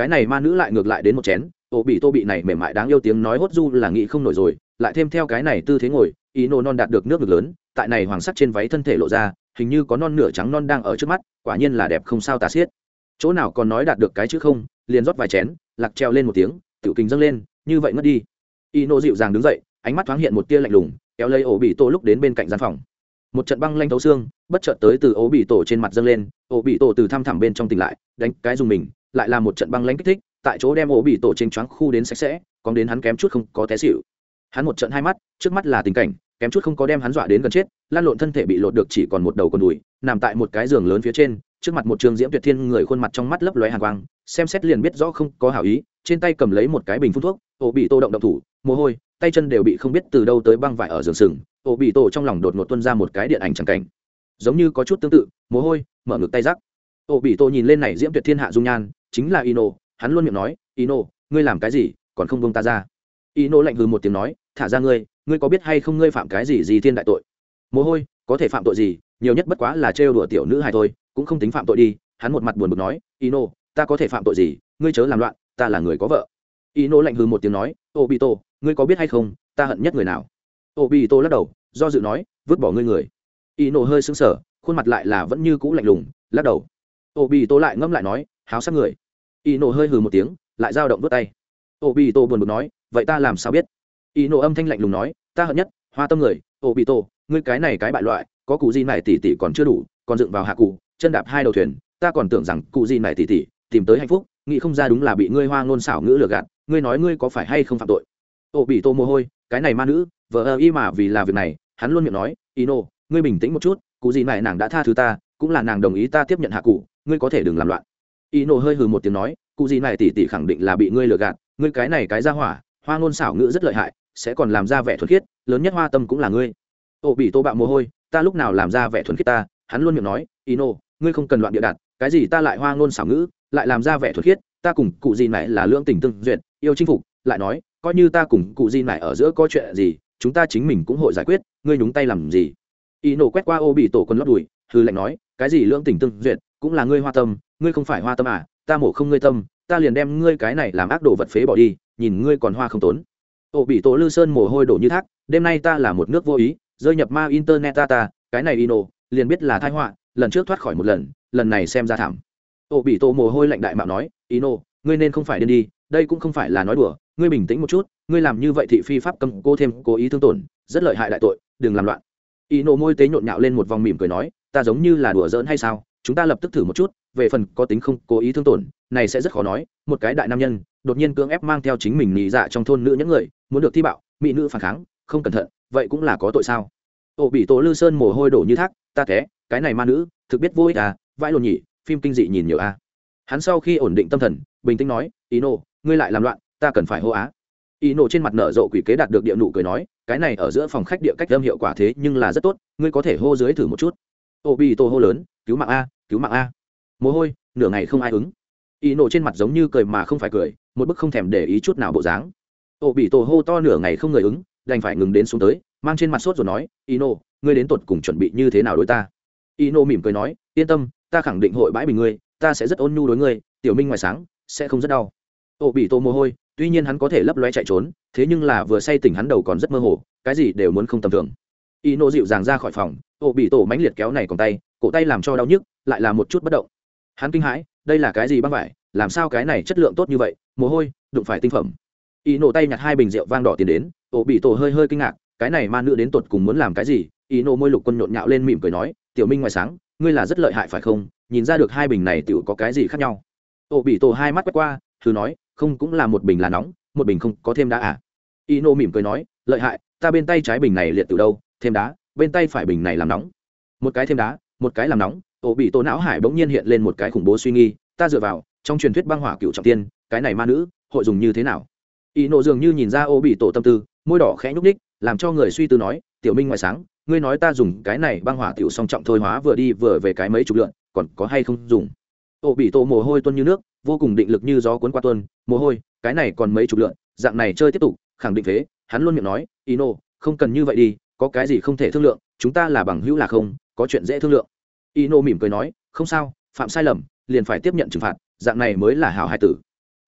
A: cái này ma nữ lại ngược lại đến một chén ô bị tô bị này mềm mại đáng yêu tiếng nói hốt du là nghĩ không nổi rồi, lại thêm theo cái này tư thế ngồi, ý nô non đạt được nước ngực lớn, tại này hoàng sắt trên váy thân thể lộ ra, hình như có non nửa trắng non đang ở trước mắt, quả nhiên là đẹp không sao tà xiết. Chỗ nào còn nói đạt được cái chứ không, liền rót vài chén, lạc treo lên một tiếng, tiểu kính dâng lên, như vậy ngất đi. Y nô dịu dàng đứng dậy, ánh mắt thoáng hiện một tia lạnh lùng, kéo lấy ổ bị tổ lúc đến bên cạnh gian phòng. Một trận băng lanh thấu xương, bất chợt tới từ ổ bị tổ trên mặt dâng lên, ổ bị tổ từ thăm thẳm bên trong tỉnh lại, đánh cái dùng mình lại là một trận băng lãnh kích thích, tại chỗ đem ổ bị tổ trên choáng khu đến sạch sẽ còn đến hắn kém chút không có té xịu hắn một trận hai mắt, trước mắt là tình cảnh, kém chút không có đem hắn dọa đến gần chết, lan lộn thân thể bị lột được chỉ còn một đầu con đùi, nằm tại một cái giường lớn phía trên, trước mặt một trường diễm tuyệt thiên người khuôn mặt trong mắt lấp lóe hàn quang, xem xét liền biết rõ không có hảo ý, trên tay cầm lấy một cái bình phun thuốc, ổ bị tô động động thủ, mồ hôi, tay chân đều bị không biết từ đâu tới băng vải ở giường sừng, ổ bị tổ trong lòng đột ngột tuân ra một cái điện ảnh chẳng cảnh. Giống như có chút tương tự, mồ hôi, mở ngực tay rắc. Ổ bị tổ nhìn lên này diễm tuyệt thiên hạ dung nhan chính là ino hắn luôn miệng nói ino ngươi làm cái gì còn không bông ta ra? Ino lạnh hừ một tiếng nói thả ra ngươi ngươi có biết hay không ngươi phạm cái gì gì thiên đại tội? Mồ hôi có thể phạm tội gì nhiều nhất bất quá là trêu đùa tiểu nữ hài thôi cũng không tính phạm tội đi. Hắn một mặt buồn bực nói ino ta có thể phạm tội gì ngươi chớ làm loạn ta là người có vợ. Ino lạnh hừ một tiếng nói Obito, ngươi có biết hay không ta hận nhất người nào? Obito lắc đầu do dự nói vứt bỏ ngươi người. Ino hơi sững sờ khuôn mặt lại là vẫn như cũ lạnh lùng lắc đầu. Obito lại ngâm lại nói háo sắc người. Ino hơi hừ một tiếng, lại dao động vớt tay. Ô bị tô buồn bực nói, vậy ta làm sao biết? Ino âm thanh lạnh lùng nói, ta hận nhất, hoa tâm người ô bị tô ngươi cái này cái bại loại, có cụ gì này tỉ tỉ còn chưa đủ, còn dựng vào hạ cụ, chân đạp hai đầu thuyền, ta còn tưởng rằng cụ gì này tỉ tỉ tìm tới hạnh phúc, nghĩ không ra đúng là bị ngươi hoa ngôn xảo ngữ lừa gạt, ngươi nói ngươi có phải hay không phạm tội? Ô bị tô mồ hôi, cái này ma nữ vợ ơ y mà vì là việc này, hắn luôn miệng nói ino ngươi bình tĩnh một chút, cụ gì này nàng đã tha thứ ta, cũng là nàng đồng ý ta tiếp nhận hạ cụ, ngươi có thể đừng làm loạn ino hơi hừ một tiếng nói, cụ gì này tỉ tỉ khẳng định là bị ngươi lừa gạt, ngươi cái này cái ra hỏa, hoa ngôn xảo ngữ rất lợi hại, sẽ còn làm ra vẻ thuần khiết, lớn nhất hoa tâm cũng là ngươi. Ô bị tô bạo mồ hôi, ta lúc nào làm ra vẻ thuần khiết ta? Hắn luôn miệng nói ino ngươi không cần loạn địa đặt, cái gì ta lại hoa ngôn xảo ngữ, lại làm ra vẻ thuần khiết, ta cùng cụ gì này là lương tình tương duyệt, yêu chinh phục, lại nói, coi như ta cùng cụ gì này ở giữa có chuyện gì, chúng ta chính mình cũng hội giải quyết, ngươi nhúng tay làm gì? Y nổ quét qua ô bị tổ quân lót đùi hư lệnh nói, cái gì lương tình tương duyệt, cũng là ngươi hoa tâm ngươi không phải hoa tâm à ta mổ không ngươi tâm ta liền đem ngươi cái này làm ác đồ vật phế bỏ đi nhìn ngươi còn hoa không tốn. Ổ bị tổ lư sơn mồ hôi đổ như thác đêm nay ta là một nước vô ý rơi nhập ma internet ta ta cái này Ino, liền biết là thái họa lần trước thoát khỏi một lần lần này xem ra thảm. Ổ bị tổ mồ hôi lạnh đại mạo nói Ino, ngươi nên không phải điên đi đây cũng không phải là nói đùa ngươi bình tĩnh một chút ngươi làm như vậy thị phi pháp cầm cô thêm cố ý thương tổn rất lợi hại đại tội đừng làm loạn. Ino môi tế nhộn nhạo lên một vòng mỉm cười nói ta giống như là đùa giỡn hay sao? Chúng ta lập tức thử một chút, về phần có tính không cố ý thương tổn, này sẽ rất khó nói, một cái đại nam nhân, đột nhiên cưỡng ép mang theo chính mình nhị dạ trong thôn nữ những người, muốn được thi bạo, mỹ nữ phản kháng, không cẩn thận, vậy cũng là có tội sao? Ổ bị tổ lư sơn mồ hôi đổ như thác, ta thế, cái này ma nữ, thực biết vô ích à vãi lồn nhỉ, phim kinh dị nhìn nhiều a hắn sau khi ổn định tâm thần, bình tĩnh nói ý nô ngươi lại làm loạn, ta cần phải hô á. Ý nô trên mặt nở rộ quỷ kế đạt được địa nụ cười nói, cái này ở giữa phòng khách địa cách âm hiệu quả thế nhưng là rất tốt, ngươi có thể hô dưới thử một chút ô bi tô hô lớn, cứu mạng a, cứu mạng a. Mồ hôi, nửa ngày không ai ứng. Y nổ trên mặt giống như cười mà không phải cười, một bức không thèm để ý chút nào bộ dáng. Ô bị tổ hô to nửa ngày không người ứng, đành phải ngừng đến xuống tới, mang trên mặt sốt rồi nói, y nổ, ngươi đến tột cùng chuẩn bị như thế nào đối ta? Y nổ mỉm cười nói, yên tâm, ta khẳng định hội bãi bình ngươi, ta sẽ rất ôn nhu đối ngươi, tiểu minh ngoài sáng, sẽ không rất đau. Ô bị tổ mồ hôi, tuy nhiên hắn có thể lấp loe chạy trốn, thế nhưng là vừa say tỉnh hắn đầu còn rất mơ hồ, cái gì đều muốn không tầm thường y nô dịu dàng ra khỏi phòng, ô bị tổ mánh liệt kéo này còn tay, cổ tay làm cho đau nhức, lại là một chút bất động. Hắn kinh hãi, đây là cái gì băng vải, làm sao cái này chất lượng tốt như vậy, mồ hôi, đụng phải tinh phẩm. Y nổ tay nhặt hai bình rượu vang đỏ tiền đến, ô bị tổ hơi hơi kinh ngạc, cái này ma nữ đến tột cùng muốn làm cái gì? Y nổ môi lục quân nhộn nhạo lên mỉm cười nói, tiểu minh ngoài sáng, ngươi là rất lợi hại phải không? Nhìn ra được hai bình này tự có cái gì khác nhau. Ô bị tổ hai mắt quét qua, thử nói, không, cũng là một bình là nóng, một bình không có thêm đá à? Y nô mỉm cười nói, lợi hại, ta bên tay trái bình này liệt từ đâu thêm đá bên tay phải bình này làm nóng. Một cái thêm đá một cái làm nóng ô bị tổ não hải bỗng nhiên hiện lên một cái khủng bố suy nghi ta dựa vào trong truyền thuyết băng hỏa cựu trọng tiên cái này ma nữ hội dùng như thế nào? Y nộ dường như nhìn ra ô bị tổ tâm tư môi đỏ khẽ nhúc ních làm cho người suy tư nói tiểu minh ngoại sáng ngươi nói ta dùng cái này băng hỏa tiểu song trọng thôi hóa vừa đi vừa về cái mấy chục lượn còn có hay không dùng? Ô bị tổ mồ hôi tuân như nước vô cùng định lực như gió cuốn qua tuân mồ hôi cái này còn mấy chục lượn dạng này chơi tiếp tục khẳng định thế, hắn luôn miệng nói ino không cần như vậy đi có cái gì không thể thương lượng, chúng ta là bằng hữu là không, có chuyện dễ thương lượng. Y nô mỉm cười nói, không sao, phạm sai lầm, liền phải tiếp nhận trừng phạt, dạng này mới là hảo hai tử.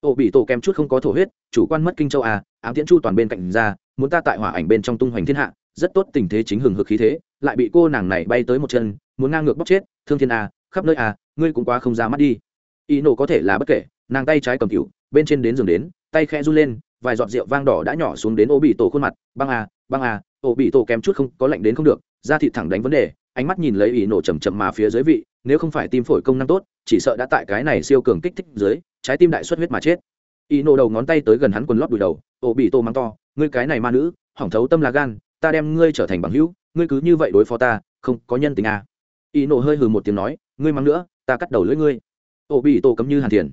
A: Ô bị tổ kém chút không có thổ huyết, chủ quan mất kinh châu a, ám tiễn chu toàn bên cạnh ra, muốn ta tại hỏa ảnh bên trong tung hoành thiên hạ, rất tốt tình thế chính hừng hực khí thế, lại bị cô nàng này bay tới một chân, muốn ngang ngược bóc chết, thương thiên a, khắp nơi a, ngươi cũng quá không ra mắt đi. Y nổ có thể là bất kể, nàng tay trái cầm cựu bên trên đến giường đến, tay khẽ run lên, vài giọt rượu vang đỏ đã nhỏ xuống đến ô bị tổ khuôn mặt, băng a băng a Ổ bị tổ kém chút không, có lạnh đến không được ra thịt thẳng đánh vấn đề, ánh mắt nhìn lấy y nổ chầm chậm mà phía dưới vị, nếu không phải tim phổi công năng tốt, chỉ sợ đã tại cái này siêu cường kích thích dưới, trái tim đại xuất huyết mà chết. Y nổ đầu ngón tay tới gần hắn quần lót đùi đầu, ổ bị tổ mắng to, ngươi cái này ma nữ, hỏng thấu tâm là gan, ta đem ngươi trở thành bằng hữu, ngươi cứ như vậy đối phó ta, không, có nhân tình à. y nổ hơi hừ một tiếng nói, ngươi mắng nữa, ta cắt đầu lưỡi ngươi. Ổ bị tổ cấm như hàn thiền,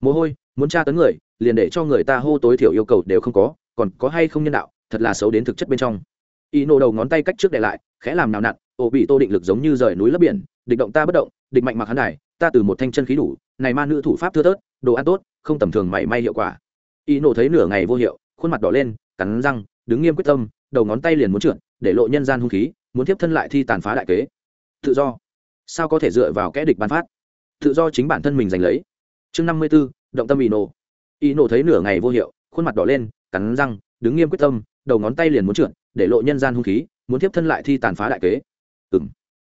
A: mồ hôi, muốn tra tấn người, liền để cho người ta hô tối thiểu yêu cầu đều không có, còn có hay không nhân đạo, thật là xấu đến thực chất bên trong y nổ đầu ngón tay cách trước để lại, khẽ làm nào nặn, ổ bị tô định lực giống như rời núi lấp biển, địch động ta bất động, địch mạnh mặc hắn này ta từ một thanh chân khí đủ, này ma nữ thủ pháp thưa thớt, đồ ăn tốt, không tầm thường mảy may hiệu quả. Y nổ thấy nửa ngày vô hiệu, khuôn mặt đỏ lên, cắn răng, đứng nghiêm quyết tâm, đầu ngón tay liền muốn trượt, để lộ nhân gian hung khí, muốn tiếp thân lại thi tàn phá đại kế. Tự do. Sao có thể dựa vào kẽ địch ban phát? Tự do chính bản thân mình giành lấy. Chương năm mươi b ố động tâm y nổ. Y nổ thấy nửa ngày vô hiệu, khuôn mặt đỏ lên, cắn răng, đứng nghiêm quyết tâm đầu ngón tay liền muốn trượt, để lộ nhân gian hung khí, muốn tiếp thân lại thi tàn phá đại kế. Ừ m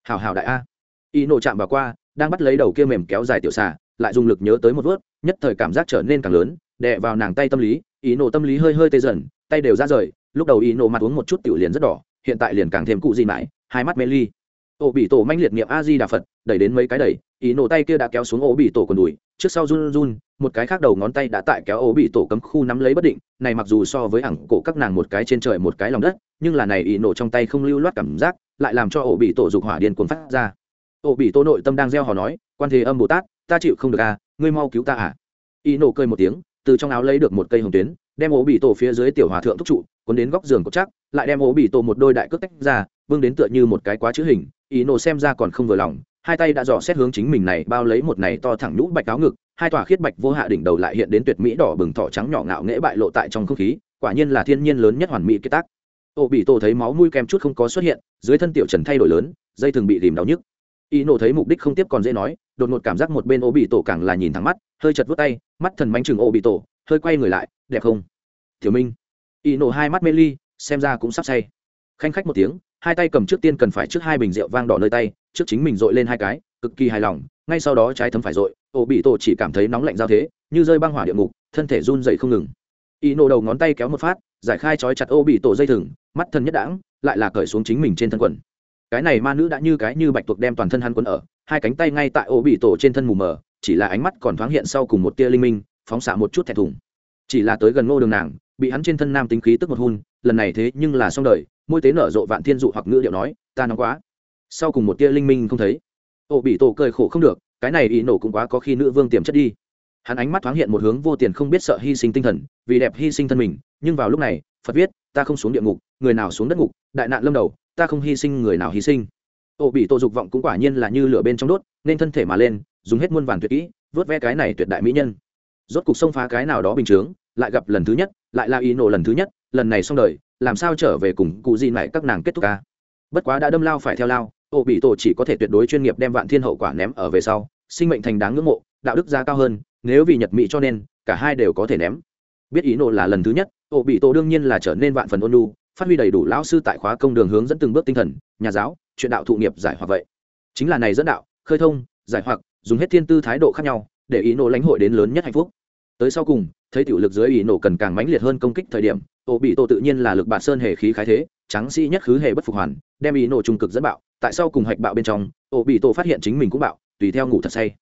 A: hào hào đại a. Y nổ chạm vào qua, đang bắt lấy đầu kia mềm kéo dài tiểu xà, lại dùng lực nhớ tới một vớt, nhất thời cảm giác trở nên càng lớn, đè vào nàng tay tâm lý ý nổ tâm lý hơi hơi tê dần, tay đều ra rời, lúc đầu ý nổ mặt uống một chút tiểu liền rất đỏ, hiện tại liền càng thêm cụ gì mãi, hai mắt mê ly. Ô bị tổ manh liệt niệm a di đà phật, đẩy đến mấy cái đẩy ý nổ tay kia đã kéo xuống ổ bị tổ còn đùi, trước sau run run, một cái khác đầu ngón tay đã tại kéo ổ bị tổ cấm khu nắm lấy bất định, này mặc dù so với ẳng cổ các nàng một cái trên trời một cái lòng đất, nhưng là này ý nổ trong tay không lưu loát cảm giác, lại làm cho ổ bị tổ dục hỏa điên cuồng phát ra. Ổ bị tổ nội tâm đang gieo hò nói, quan thế âm bồ tát, ta chịu không được à ngươi mau cứu ta à. Ý nổ cười một tiếng, từ trong áo lấy được một cây hồng tuyến, đem ổ bị tổ phía dưới tiểu hòa thượng thúc trụ, cuốn đến góc giường cột chắc, lại đem ổ bị tổ một đôi đại cước tách ra, vương đến tựa như một cái quá chữ hình, ý nổ xem ra còn không vừa lòng hai tay đã dò xét hướng chính mình này, bao lấy một này to thẳng nhũ bạch áo ngực, hai tòa khiết bạch vô hạ đỉnh đầu lại hiện đến tuyệt mỹ đỏ bừng thỏ trắng nhỏ ngạo nghễ bại lộ tại trong không khí, quả nhiên là thiên nhiên lớn nhất hoàn mỹ kết tác. Ô bị tổ thấy máu mũi kem chút không có xuất hiện, dưới thân tiểu trần thay đổi lớn, dây thường bị tìm đau nhức. Y nổ thấy mục đích không tiếp còn dễ nói, đột ngột cảm giác một bên ô bị tổ càng là nhìn thẳng mắt, hơi chật vút tay, mắt thần manh chừng ô bị tổ hơi quay người lại, đẹp không? Thiếu minh. Y nổ hai mắt mê ly, xem ra cũng sắp say. Khanh khách một tiếng hai tay cầm trước tiên cần phải trước hai bình rượu vang đỏ nơi tay, trước chính mình dội lên hai cái, cực kỳ hài lòng, ngay sau đó trái thấm phải dội, ổ bị tổ chỉ cảm thấy nóng lạnh giao thế, như rơi băng hỏa địa ngục, thân thể run dậy không ngừng. Y nổ đầu ngón tay kéo một phát, giải khai trói chặt ô bị tổ dây thừng, mắt thân nhất đãng, lại là cởi xuống chính mình trên thân quần. Cái này ma nữ đã như cái như bạch tuộc đem toàn thân hắn quấn ở, hai cánh tay ngay tại ô bị tổ trên thân mù mờ, chỉ là ánh mắt còn thoáng hiện sau cùng một tia linh minh, phóng xạ một chút thẹn thùng. Chỉ là tới gần ngô đường nàng, bị hắn trên thân nam tính khí tức một hun, lần này thế nhưng là xong đời môi tế nở rộ vạn thiên dụ hoặc ngữ điệu nói, ta nóng quá. Sau cùng một tia linh minh không thấy. Ô bị tổ cười khổ không được, cái này ý nổ cũng quá có khi nữ vương tiềm chất đi. Hắn ánh mắt thoáng hiện một hướng vô tiền không biết sợ hy sinh tinh thần, vì đẹp hy sinh thân mình, nhưng vào lúc này, phật viết, ta không xuống địa ngục, người nào xuống đất ngục, đại nạn lâm đầu, ta không hy sinh người nào hy sinh. Ô bị tổ dục vọng cũng quả nhiên là như lửa bên trong đốt, nên thân thể mà lên, dùng hết muôn vàn tuyệt kỹ, vớt ve cái này tuyệt đại mỹ nhân. Rốt cục xông phá cái nào đó bình chướng, lại gặp lần thứ nhất, lại là ý nổ lần thứ nhất, lần này xong đời làm sao trở về cùng cụ gì này các nàng kết thúc ca? Bất quá đã đâm lao phải theo lao, ô bị tổ chỉ có thể tuyệt đối chuyên nghiệp đem vạn thiên hậu quả ném ở về sau, sinh mệnh thành đáng ngưỡng mộ, đạo đức giá cao hơn, nếu vì nhật mỹ cho nên, cả hai đều có thể ném. Biết ý nổ là lần thứ nhất, ô bị tổ đương nhiên là trở nên vạn phần ôn lu phát huy đầy đủ lão sư tại khóa công đường hướng dẫn từng bước tinh thần, nhà giáo, chuyện đạo thụ nghiệp giải hoặc vậy. Chính là này dẫn đạo, khơi thông, giải hoặc, dùng hết thiên tư thái độ khác nhau, để ý nổ lãnh hội đến lớn nhất hạnh phúc. Tới sau cùng, thấy tiểu lực dưới ý nổ cần càng mãnh liệt hơn công kích thời điểm Ổ bị tổ tự nhiên là lực bạt sơn hề khí khái thế trắng sĩ nhất khứ hề bất phục hoàn, đem ý nổ trung cực dẫn bạo, tại sao cùng hạch bạo bên trong Ổ bị tổ phát hiện chính mình cũng bạo, tùy theo ngủ thật say.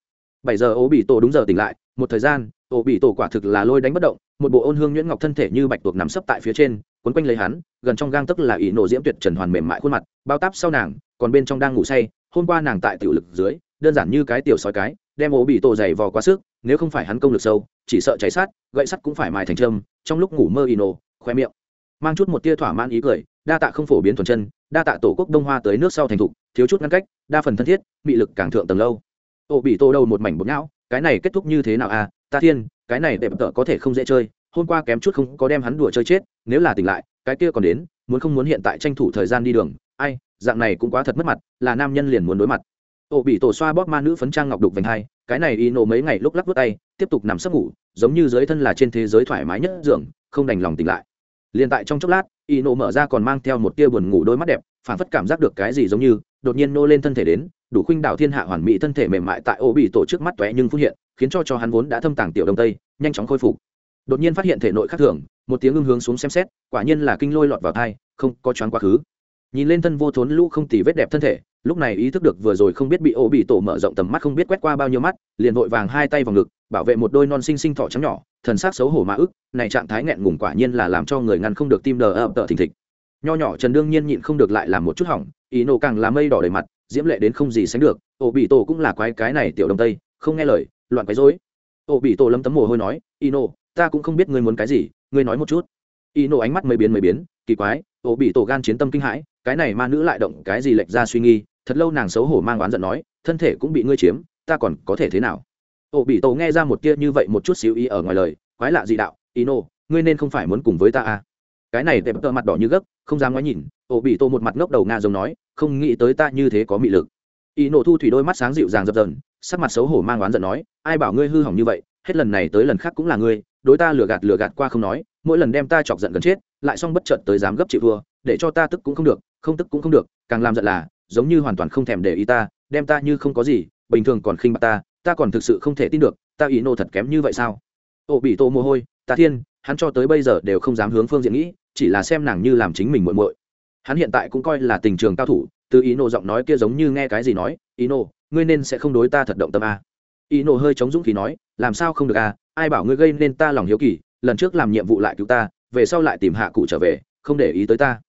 A: Bảy giờ Ổ bị tổ đúng giờ tỉnh lại, một thời gian Ổ bị tổ quả thực là lôi đánh bất động, một bộ ôn hương nhuyễn ngọc thân thể như bạch tuộc nằm sấp tại phía trên, quấn quanh lấy hắn, gần trong gang tức là ý nổ diễm tuyệt trần hoàn mềm mại khuôn mặt, bao táp sau nàng, còn bên trong đang ngủ say, hôm qua nàng tại tiểu lực dưới, đơn giản như cái tiểu sói cái, đem Ổ bị tổ dày vò quá sức, nếu không phải hắn công lực sâu, chỉ sợ cháy sát gậy sắt cũng phải mài thành trâm trong lúc ngủ mơ ino khoe miệng. Mang chút một tia thỏa mãn ý cười, đa tạ không phổ biến thuần chân, đa tạ tổ quốc đông hoa tới nước sau thành thục, thiếu chút ngăn cách, đa phần thân thiết, mị lực càng thượng tầng lâu. Ô bị tô đâu một mảnh bột não cái này kết thúc như thế nào à? Ta thiên, cái này đẹp tợ có thể không dễ chơi, hôm qua kém chút không có đem hắn đùa chơi chết, nếu là tỉnh lại, cái kia còn đến, muốn không muốn hiện tại tranh thủ thời gian đi đường, ai, dạng này cũng quá thật mất mặt, là nam nhân liền muốn đối mặt. Ô bị tổ xoa bóp ma nữ phấn trang ngọc đục vành hai, cái này y nổ mấy ngày lúc lắc vớt tay, tiếp tục nằm sấp ngủ, giống như dưới thân là trên thế giới thoải mái nhất giường không đành lòng tỉnh lại. Liền tại trong chốc lát y nộ mở ra còn mang theo một tia buồn ngủ đôi mắt đẹp, phản phất cảm giác được cái gì giống như, đột nhiên nô lên thân thể đến, đủ khuynh đảo thiên hạ hoàn mỹ thân thể mềm mại tại ô bị tổ trước mắt tóe nhưng phút hiện, khiến cho cho hắn vốn đã thâm tàng tiểu đông tây, nhanh chóng khôi phục. Đột nhiên phát hiện thể nội khác thường, một tiếng ưng hướng xuống xem xét, quả nhiên là kinh lôi lọt vào thai, không có choáng quá khứ. Nhìn lên thân vô thốn lũ không tì vết đẹp thân thể lúc này ý thức được vừa rồi không biết bị ô bị tổ mở rộng tầm mắt không biết quét qua bao nhiêu mắt, liền vội vàng hai tay vào ngực, bảo vệ một đôi non xinh xinh thỏ trắng nhỏ, thần sắc xấu hổ mã ức, này trạng thái nghẹn ngùng quả nhiên là làm cho người ngăn không được tim đờ ập tợ thình thịch. Nho nhỏ trần đương nhiên nhịn không được lại làm một chút hỏng, ý nổ càng là mây đỏ đầy mặt, diễm lệ đến không gì sánh được, ô bị tổ cũng là quái cái này tiểu đông tây, không nghe lời, loạn quái rối. Ô bị tổ lấm tấm mồ hôi nói, ý nổ ta cũng không biết ngươi muốn cái gì, ngươi nói một chút. Ý nổ ánh mắt mấy biến mấy biến, kỳ quái, ô bị tổ gan chiến tâm kinh hãi cái này ma nữ lại động cái gì lệch ra suy nghi thật lâu nàng xấu hổ mang oán giận nói thân thể cũng bị ngươi chiếm ta còn có thể thế nào? Ổ bị tổ nghe ra một tia như vậy một chút xíu ý ở ngoài lời quái lạ dị đạo ý Nô, ngươi nên không phải muốn cùng với ta à? Cái này tệp tợ mặt đỏ như gấc không dám nói nhìn ổ bị tổ một mặt ngốc đầu nga giống nói không nghĩ tới ta như thế có mị lực. Ý nổ thu thủy đôi mắt sáng dịu dàng dập dần sắc mặt xấu hổ mang oán giận nói ai bảo ngươi hư hỏng như vậy hết lần này tới lần khác cũng là ngươi đối ta lừa gạt lừa gạt qua không nói mỗi lần đem ta chọc giận gần chết lại xong bất chợt tới dám gấp chịu thua để cho ta tức cũng không được không tức cũng không được, càng làm giận là, giống như hoàn toàn không thèm để ý ta, đem ta như không có gì, bình thường còn khinh bạc ta ta còn thực sự không thể tin được, ta ý nô thật kém như vậy sao? Ô, bị tô mồ hôi, ta thiên, hắn cho tới bây giờ đều không dám hướng phương diện nghĩ, chỉ là xem nàng như làm chính mình muội muội. Hắn hiện tại cũng coi là tình trường cao thủ, từ ý nô giọng nói kia giống như nghe cái gì nói, ý nô, ngươi nên sẽ không đối ta thật động tâm a ý nô hơi chống dũng khí nói, làm sao không được a ai bảo ngươi gây nên ta lòng hiếu kỳ, lần trước làm nhiệm vụ lại cứu ta, về sau lại tìm hạ cụ trở về, không để ý tới ta.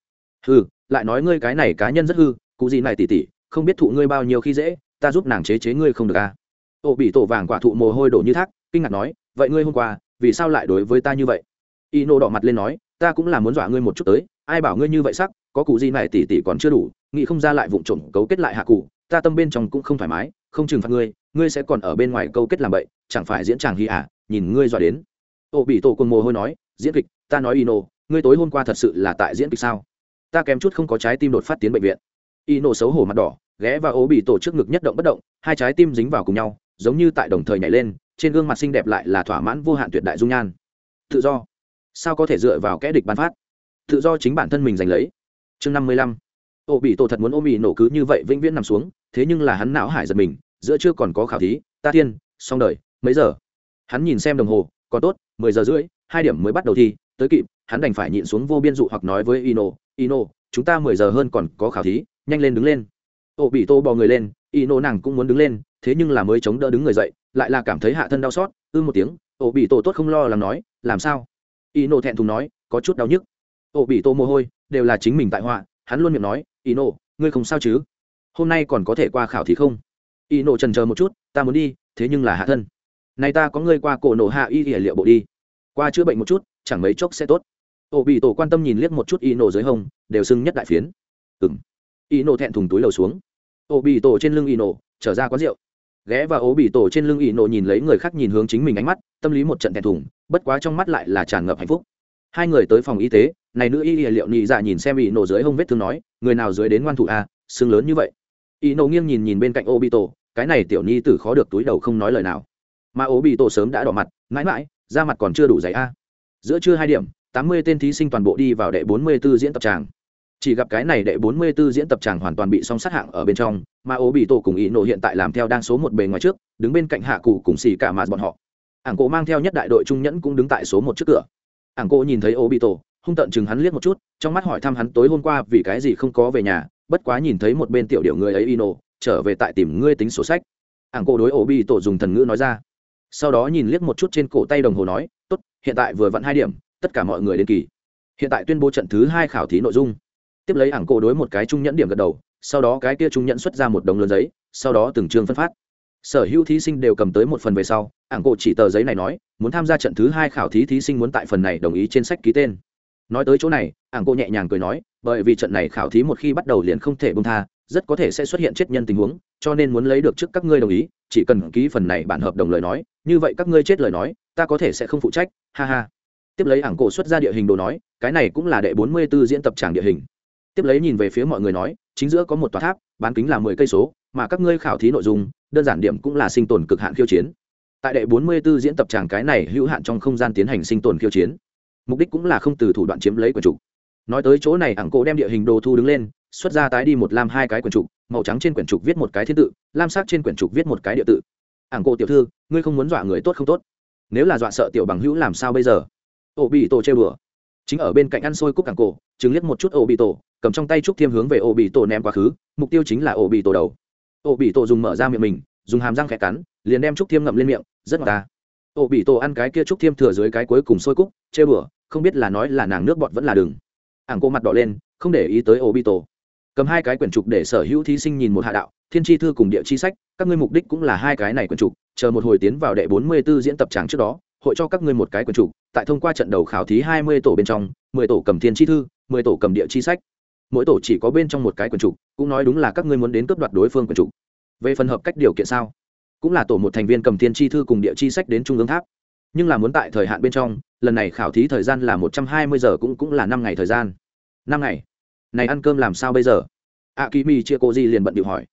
A: Ừ lại nói ngươi cái này cá nhân rất hư, cụ gì này tỉ tỉ, không biết thụ ngươi bao nhiêu khi dễ, ta giúp nàng chế chế ngươi không được à? Ô bị tổ vàng quả thụ mồ hôi đổ như thác, kinh ngạc nói, vậy ngươi hôm qua, vì sao lại đối với ta như vậy? Y nô đỏ mặt lên nói, ta cũng là muốn dọa ngươi một chút tới, ai bảo ngươi như vậy sắc, có cụ gì này tỉ tỉ còn chưa đủ, nghĩ không ra lại vụng trộm cấu kết lại hạ cụ, ta tâm bên trong cũng không thoải mái, không trừng phạt ngươi ngươi sẽ còn ở bên ngoài câu kết làm vậy chẳng phải diễn chàng hy à nhìn ngươi dọa đến. Ô bị tổ cùng mồ hôi nói, diễn kịch, ta nói y nô ngươi tối hôm qua thật sự là tại diễn kịch sao? Ta kém chút không có trái tim đột phát tiến bệnh viện. Y nổ xấu hổ mặt đỏ, ghé và ố bị tổ trước ngực nhất động bất động, hai trái tim dính vào cùng nhau, giống như tại đồng thời nhảy lên, trên gương mặt xinh đẹp lại là thỏa mãn vô hạn tuyệt đại dung nhan. Tự do. Sao có thể dựa vào kẽ địch ban phát? Tự do chính bản thân mình giành lấy. Chương năm mươi lăm. Ô bị tổ thật muốn ôm bị nổ cứ như vậy vĩnh viễn nằm xuống, thế nhưng là hắn não hải giật mình, giữa chưa còn có khảo thí, ta tiên xong đời, mấy giờ? Hắn nhìn xem đồng hồ, còn tốt, mười giờ rưỡi, hai điểm mới bắt đầu thi, tới kịp hắn đành phải nhịn xuống vô biên dụ hoặc nói với ino ino, chúng ta mười giờ hơn còn có khảo thí, nhanh lên đứng lên. Ô bị tô bò người lên, ino nàng cũng muốn đứng lên, thế nhưng là mới chống đỡ đứng người dậy, lại là cảm thấy hạ thân đau xót, ư một tiếng, ô bị tô tốt không lo lắng nói, làm sao? Ino thẹn thùng nói, có chút đau nhức. Ô bị tô mồ hôi, đều là chính mình tại họa. Hắn luôn miệng nói, ino, ngươi không sao chứ? Hôm nay còn có thể qua khảo thí không? Ino trần chờ một chút, ta muốn đi, thế nhưng là hạ thân. Này ta có ngươi qua cổ nổ hạ y hệ liệu bộ đi. Qua chữa bệnh một chút, chẳng mấy chốc sẽ tốt ổ bị tổ quan tâm nhìn liếc một chút y nổ dưới hông đều sưng nhất đại phiến. Ừng y nổ thẹn thùng túi lầu xuống. Ổ bị tổ trên lưng y nổ trở ra quán rượu. Ghé và ổ bị tổ trên lưng y nổ nhìn lấy người khác nhìn hướng chính mình ánh mắt tâm lý một trận thẹn thùng bất quá trong mắt lại là tràn ngập hạnh phúc. Hai người tới phòng y tế này nữ y liệu nhị dạ nhìn xem y nổ dưới hông vết thương nói người nào dưới đến ngoan thủ a à, lớn như vậy. Y nổ nghiêng nhìn nhìn bên cạnh ổ bị tổ cái này tiểu nhi tử khó được túi đầu không nói lời nào. Mà ổ bị tổ sớm đã đỏ mặt mãi mãi da mặt còn chưa đủ dày a. Giữa trưa hai điểm tám mươi tên thí sinh toàn bộ đi vào đệ bốn mươi 44 diễn tập tràng. Chỉ gặp cái này đệ bốn mươi 44 diễn tập tràng hoàn toàn bị song sát hạng ở bên trong, mà ố bị tổ cùng ý nổ hiện tại làm theo đang số một bề ngoài trước, đứng bên cạnh hạ cụ cùng xì cả mà bọn họ. Ảng cổ mang theo nhất đại đội trung nhẫn cũng đứng tại số một trước cửa. Ảng cổ nhìn thấy ố bị tổ, hung tận chừng hắn liếc một chút, trong mắt hỏi thăm hắn tối hôm qua vì cái gì không có về nhà, bất quá nhìn thấy một bên tiểu điệu người ấy ino trở về tại tìm ngươi tính sổ sách. Ảng cổ đối ố bị tổ dùng thần ngữ nói ra. Sau đó nhìn liếc một chút trên cổ tay đồng hồ nói, tốt, hiện tại vừa vặn hai điểm tất cả mọi người đến kỳ. Hiện tại tuyên bố trận thứ hai khảo thí nội dung. Tiếp lấy ảng cổ đối một cái trung nhẫn điểm gật đầu, sau đó cái kia trung nhẫn xuất ra một đồng lớn giấy, sau đó từng chương phân phát. Sở hữu thí sinh đều cầm tới một phần về sau, ảng cổ chỉ tờ giấy này nói, muốn tham gia trận thứ hai khảo thí thí sinh muốn tại phần này đồng ý trên sách ký tên. Nói tới chỗ này, ảng cổ nhẹ nhàng cười nói, bởi vì trận này khảo thí một khi bắt đầu liền không thể bông tha, rất có thể sẽ xuất hiện chết nhân tình huống, cho nên muốn lấy được trước các ngươi đồng ý, chỉ cần ký phần này bản hợp đồng lời nói, như vậy các ngươi chết lời nói, ta có thể sẽ không phụ trách, ha ha tiếp lấy ảng cổ xuất ra địa hình đồ nói, cái này cũng là đệ bốn mươi b ố diễn tập tràng địa hình. Tiếp lấy nhìn về phía mọi người nói, chính giữa có một tòa tháp, bán kính là mười cây số, mà các ngươi khảo thí nội dung, đơn giản điểm cũng là sinh tồn cực hạn khiêu chiến. Tại đệ bốn mươi 44 diễn tập tràng cái này hữu hạn trong không gian tiến hành sinh tồn khiêu chiến. Mục đích cũng là không từ thủ đoạn chiếm lấy quần trục nói tới chỗ này, ảng cổ đem địa hình đồ thu đứng lên, xuất ra tái đi một lam hai cái quyển trục màu trắng trên quyển trục viết một cái thiên tự, lam sắc trên quyển trục viết một cái địa tự. Ảng cổ tiểu thư, ngươi không muốn dọa người tốt không tốt? Nếu là dọa sợ tiểu bằng hữu làm sao bây giờ? Ổ bị tổ chơi bừa chính ở bên cạnh ăn xôi cúc ảng cổ chứng liếc một chút ổ bị tổ, cầm trong tay trúc thiêm hướng về ổ bị tổ ném quá khứ, mục tiêu chính là ổ bị tổ đầu. Ổ bị tổ dùng mở ra miệng mình, dùng hàm răng khẽ cắn, liền đem trúc thiêm ngậm lên miệng, rất ngọt ta. Ổ bị tổ ăn cái kia trúc thiêm thừa dưới cái cuối cùng xôi cúc chơi bừa không biết là nói là nàng nước bọt vẫn là đừng. Ảng cô mặt đỏ lên, không để ý tới ổ bị tổ. Cầm hai cái quyển trục để sở hữu thí sinh nhìn một hạ đạo, thiên tri thư cùng địa chi sách, các ngươi mục đích cũng là hai cái này quyển trục, chờ một hồi tiến vào đệ bốn mươi b ố diễn tập tràng trước đó hội cho các ngươi một cái quyền chủ, tại thông qua trận đầu khảo thí hai mươi tổ bên trong mười tổ cầm thiên chi thư mười tổ cầm địa chi sách. Mỗi tổ chỉ có bên trong một cái quyền chủ, cũng nói đúng là các ngươi muốn đến cướp đoạt đối phương quyền chủ. về phần hợp cách điều kiện sao? Cũng là tổ một thành viên cầm thiên chi thư cùng địa chi sách đến trung ương tháp. Nhưng là muốn tại thời hạn bên trong lần này khảo thí thời gian là một trăm hai mươi giờ cũng cũng là năm ngày thời gian. Năm ngày? Này ăn cơm làm sao bây giờ? A kỳ mi chia cô di liền bận điệu hỏi.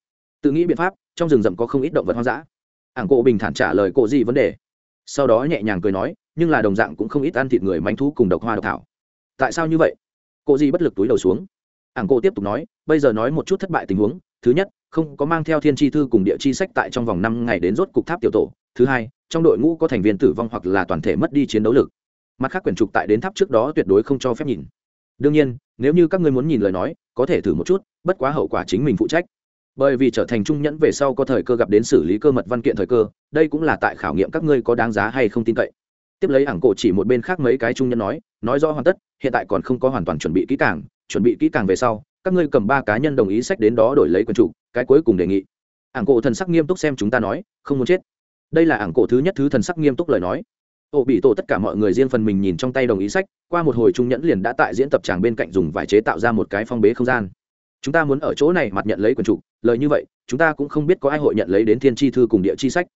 A: Tự nghĩ biện pháp trong rừng rậm có không ít động vật hoang dã. Ảng cổ bình thản trả lời cô di vấn đề sau đó nhẹ nhàng cười nói, nhưng là đồng dạng cũng không ít ăn thịt người manh thú cùng độc hoa độc thảo. Tại sao như vậy? Cô di bất lực túi đầu xuống. Ảng cô tiếp tục nói, bây giờ nói một chút thất bại tình huống. Thứ nhất, không có mang theo thiên tri thư cùng địa chi sách tại trong vòng năm ngày đến rốt cục tháp tiểu tổ. Thứ hai, trong đội ngũ có thành viên tử vong hoặc là toàn thể mất đi chiến đấu lực. Mặt khác quyển trục tại đến tháp trước đó tuyệt đối không cho phép nhìn. Đương nhiên, nếu như các ngươi muốn nhìn lời nói, có thể thử một chút, bất quá hậu quả chính mình phụ trách bởi vì trở thành trung nhẫn về sau có thời cơ gặp đến xử lý cơ mật văn kiện thời cơ, đây cũng là tại khảo nghiệm các ngươi có đáng giá hay không tin cậy. Tiếp lấy ảng cổ chỉ một bên khác mấy cái trung nhân nói nói rõ hoàn tất, hiện tại còn không có hoàn toàn chuẩn bị kỹ càng, chuẩn bị kỹ càng về sau, các ngươi cầm ba cá nhân đồng ý sách đến đó đổi lấy quyền chủ, cái cuối cùng đề nghị. Ảng cổ thần sắc nghiêm túc xem chúng ta nói, không muốn chết. Đây là ảng cổ thứ nhất thứ thần sắc nghiêm túc lời nói. Ổ bị tổ tất cả mọi người riêng phần mình nhìn trong tay đồng ý sách, qua một hồi trung nhẫn liền đã tại diễn tập tràng bên cạnh dùng vải chế tạo ra một cái phong bế không gian chúng ta muốn ở chỗ này mặt nhận lấy quyền chủ, lời như vậy, chúng ta cũng không biết có ai hội nhận lấy đến thiên tri thư cùng địa chi sách.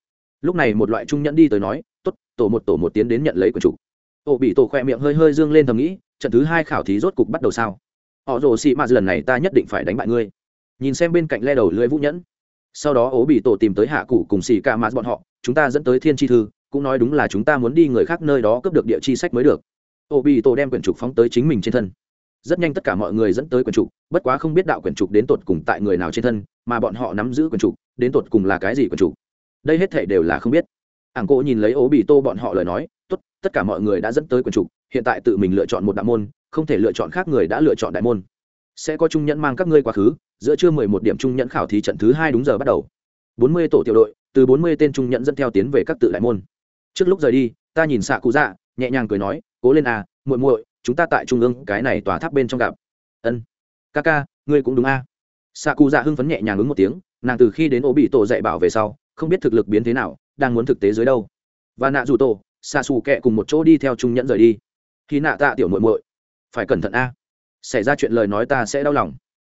A: Lúc này một loại trung nhẫn đi tới nói, tốt, tổ một tổ một tiến đến nhận lấy quyền chủ. Ổ bị tổ khoe miệng hơi hơi dương lên thầm nghĩ, trận thứ hai khảo thí rốt cục bắt đầu sao? Họ rồ xị mạt lần này ta nhất định phải đánh bại ngươi. Nhìn xem bên cạnh le đầu lưỡi vũ nhẫn. Sau đó ố bị tổ tìm tới hạ cụ cùng xì ca mạt bọn họ, chúng ta dẫn tới thiên tri thư, cũng nói đúng là chúng ta muốn đi người khác nơi đó cướp được địa chi sách mới được. Ô bị tổ đem quyển trục phóng tới chính mình trên thân rất nhanh tất cả mọi người dẫn tới quyển trục, bất quá không biết đạo quyển trục đến tột cùng tại người nào trên thân, mà bọn họ nắm giữ quyển trục, đến tột cùng là cái gì quyển trục? Đây hết thể đều là không biết. Ảng cô nhìn lấy ố bị tô bọn họ lời nói, tốt, tất cả mọi người đã dẫn tới quyển trục, hiện tại tự mình lựa chọn một đạo môn, không thể lựa chọn khác người đã lựa chọn đại môn. Sẽ có trung nhẫn mang các ngươi quá khứ, giữa trưa mười một điểm trung nhẫn khảo thí trận thứ hai đúng giờ bắt đầu. Bốn mươi tổ tiểu đội, từ bốn mươi tên trung nhẫn dẫn theo tiến về các tự đại môn. Trước lúc rời đi, ta nhìn xạ cụ dạ nhẹ nhàng cười nói, cố lên à muội muội chúng ta tại trung ương cái này tòa tháp bên trong gặp. Ân. Ca ca, ngươi cũng đúng a. À. xạ cụ dạ hưng phấn nhẹ nhàng ứng một tiếng, nàng từ khi đến ô bị tổ dạy bảo về sau, không biết thực lực biến thế nào, đang muốn thực tế dưới đâu. Và nạ dù tổ xạ xù kẹ cùng một chỗ đi theo trung nhẫn rời đi. Khi nạ tạ tiểu muội muội, phải cẩn thận a. Xảy ra chuyện lời nói ta sẽ đau lòng.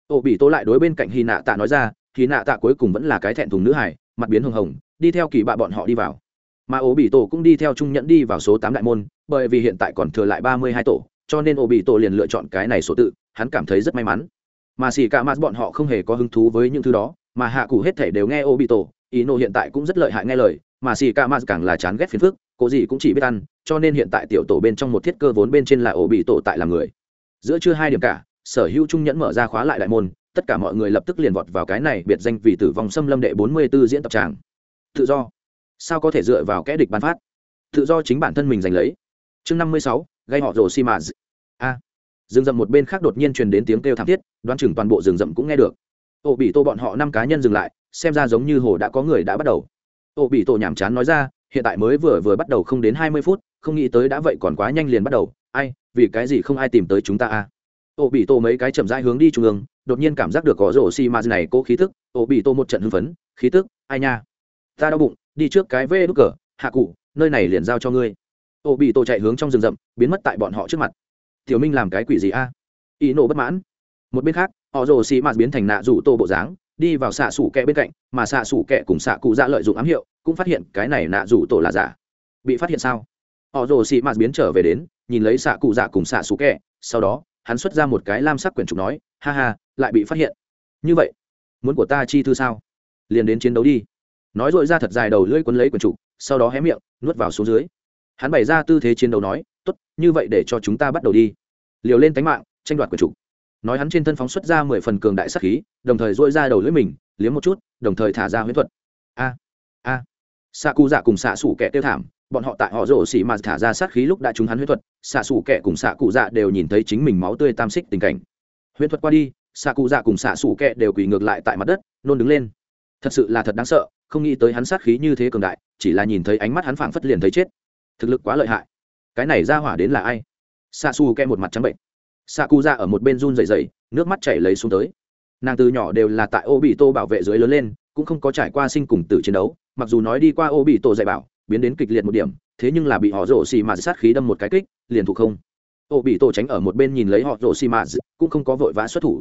A: Ô bị tổ lại đối bên cạnh hy nạ tạ nói ra hy nạ tạ cuối cùng vẫn là cái thẹn thùng nữ hải mặt biến hồng hồng, đi theo kỳ bạ bọn họ đi vào. Mà ổ bị tổ cũng đi theo trung nhẫn đi vào số tám đại môn, bởi vì hiện tại còn thừa lại ba mươi hai tổ cho nên ổ bị tổ liền lựa chọn cái này số tự, hắn cảm thấy rất may mắn. Mà xì cả mặt bọn họ không hề có hứng thú với những thứ đó, mà hạ cụ hết thể đều nghe ổ bị tổ ý nộ hiện tại cũng rất lợi hại nghe lời, mà xì cả mặt càng là chán ghét phiền phức, cô gì cũng chỉ biết ăn, cho nên hiện tại tiểu tổ bên trong một thiết cơ vốn bên trên là ổ bị tổ tại làm người. Giữa chưa hai điểm cả, sở hữu trung nhẫn mở ra khóa lại đại môn, tất cả mọi người lập tức liền vọt vào cái này biệt danh vì tử vong xâm lâm đệ bốn mươi 44 diễn tập tràng. Tự do. Sao có thể dựa vào kẽ địch ban phát? Tự do chính bản thân mình giành lấy. Chương năm mươi sáu gây họ rồ xi mà a. Rừng rậm một bên khác đột nhiên truyền đến tiếng kêu thảm thiết, đoán chừng toàn bộ rừng rậm cũng nghe được. Ô bị tô bọn họ năm cá nhân dừng lại, xem ra giống như hồ đã có người đã bắt đầu. Ô bị tô nhàm chán nói ra, hiện tại mới vừa vừa bắt đầu không đến hai mươi phút, không nghĩ tới đã vậy còn quá nhanh liền bắt đầu. Ai, vì cái gì không ai tìm tới chúng ta a? Ô bị tô mấy cái chậm rãi hướng đi trung ương, đột nhiên cảm giác được có rổ xi mà này cố khí tức. Ô bị tô một trận hưng phấn, khí tức? Ai nha? Ta đau bụng, đi trước cái vê đúc cờ, hạ cụ, nơi này liền giao cho ngươi ô bị tổ chạy hướng trong rừng rậm, biến mất tại bọn họ trước mặt. Tiểu minh làm cái quỷ gì a? Ý nổ bất mãn. Một bên khác, họ rồ xì mạt biến thành nạ rủ tô bộ dáng, đi vào xạ sủ kẹ bên cạnh, mà xạ sủ kẹ cùng xạ cụ dạ lợi dụng ám hiệu, cũng phát hiện cái này nạ rủ tổ là giả. Bị phát hiện sao? Họ rồ xì mạt biến trở về đến, nhìn lấy xạ cụ dạ cùng xạ sủ kẹ, sau đó, hắn xuất ra một cái lam sắc quyển trục nói, ha ha, lại bị phát hiện. Như vậy, muốn của ta chi thư sao? Liền đến chiến đấu đi. Nói dội ra thật dài đầu lưỡi quấn lấy quyển trục, sau đó hé miệng, nuốt vào xuống dưới hắn bày ra tư thế chiến đấu nói, tốt, như vậy để cho chúng ta bắt đầu đi. Liều lên tánh mạng, tranh đoạt quyền chủ. nói hắn trên thân phóng xuất ra mười phần cường đại sắc khí, đồng thời dội ra đầu lưỡi mình, liếm một chút, đồng thời thả ra huyễn thuật. A a. Xạ cụ dạ cùng xạ sủ kẻ tiêu thảm, bọn họ tại họ rổ xỉ mà thả ra sát khí lúc đã trúng hắn huyễn thuật xạ sủ kẻ cùng xạ cụ dạ đều nhìn thấy chính mình máu tươi tam xích tình cảnh. Huyễn thuật qua đi xạ cụ dạ cùng xạ sủ kẻ đều quỳ ngược lại tại mặt đất, nôn đứng lên. Thật sự là thật đáng sợ, không nghĩ tới hắn sát khí như thế cường đại, chỉ là nhìn thấy ánh mắt hắn phảng phất liền thấy chết thực lực quá lợi hại. Cái này ra hỏa đến là ai? Xạ xù kẹ một mặt trắng bệnh. Xạ cụ ra ở một bên run dày dày nước mắt chảy lấy xuống tới. Nàng từ nhỏ đều là tại ô bị tô bảo vệ dưới lớn lên, cũng không có trải qua sinh cùng tử chiến đấu, mặc dù nói đi qua ô bị tô dạy bảo, biến đến kịch liệt một điểm, thế nhưng là bị họ rổ xì mà sát khí đâm một cái kích, liền thuộc không. Ô bị tô tránh ở một bên nhìn lấy họ rổ xì mà cũng không có vội vã xuất thủ.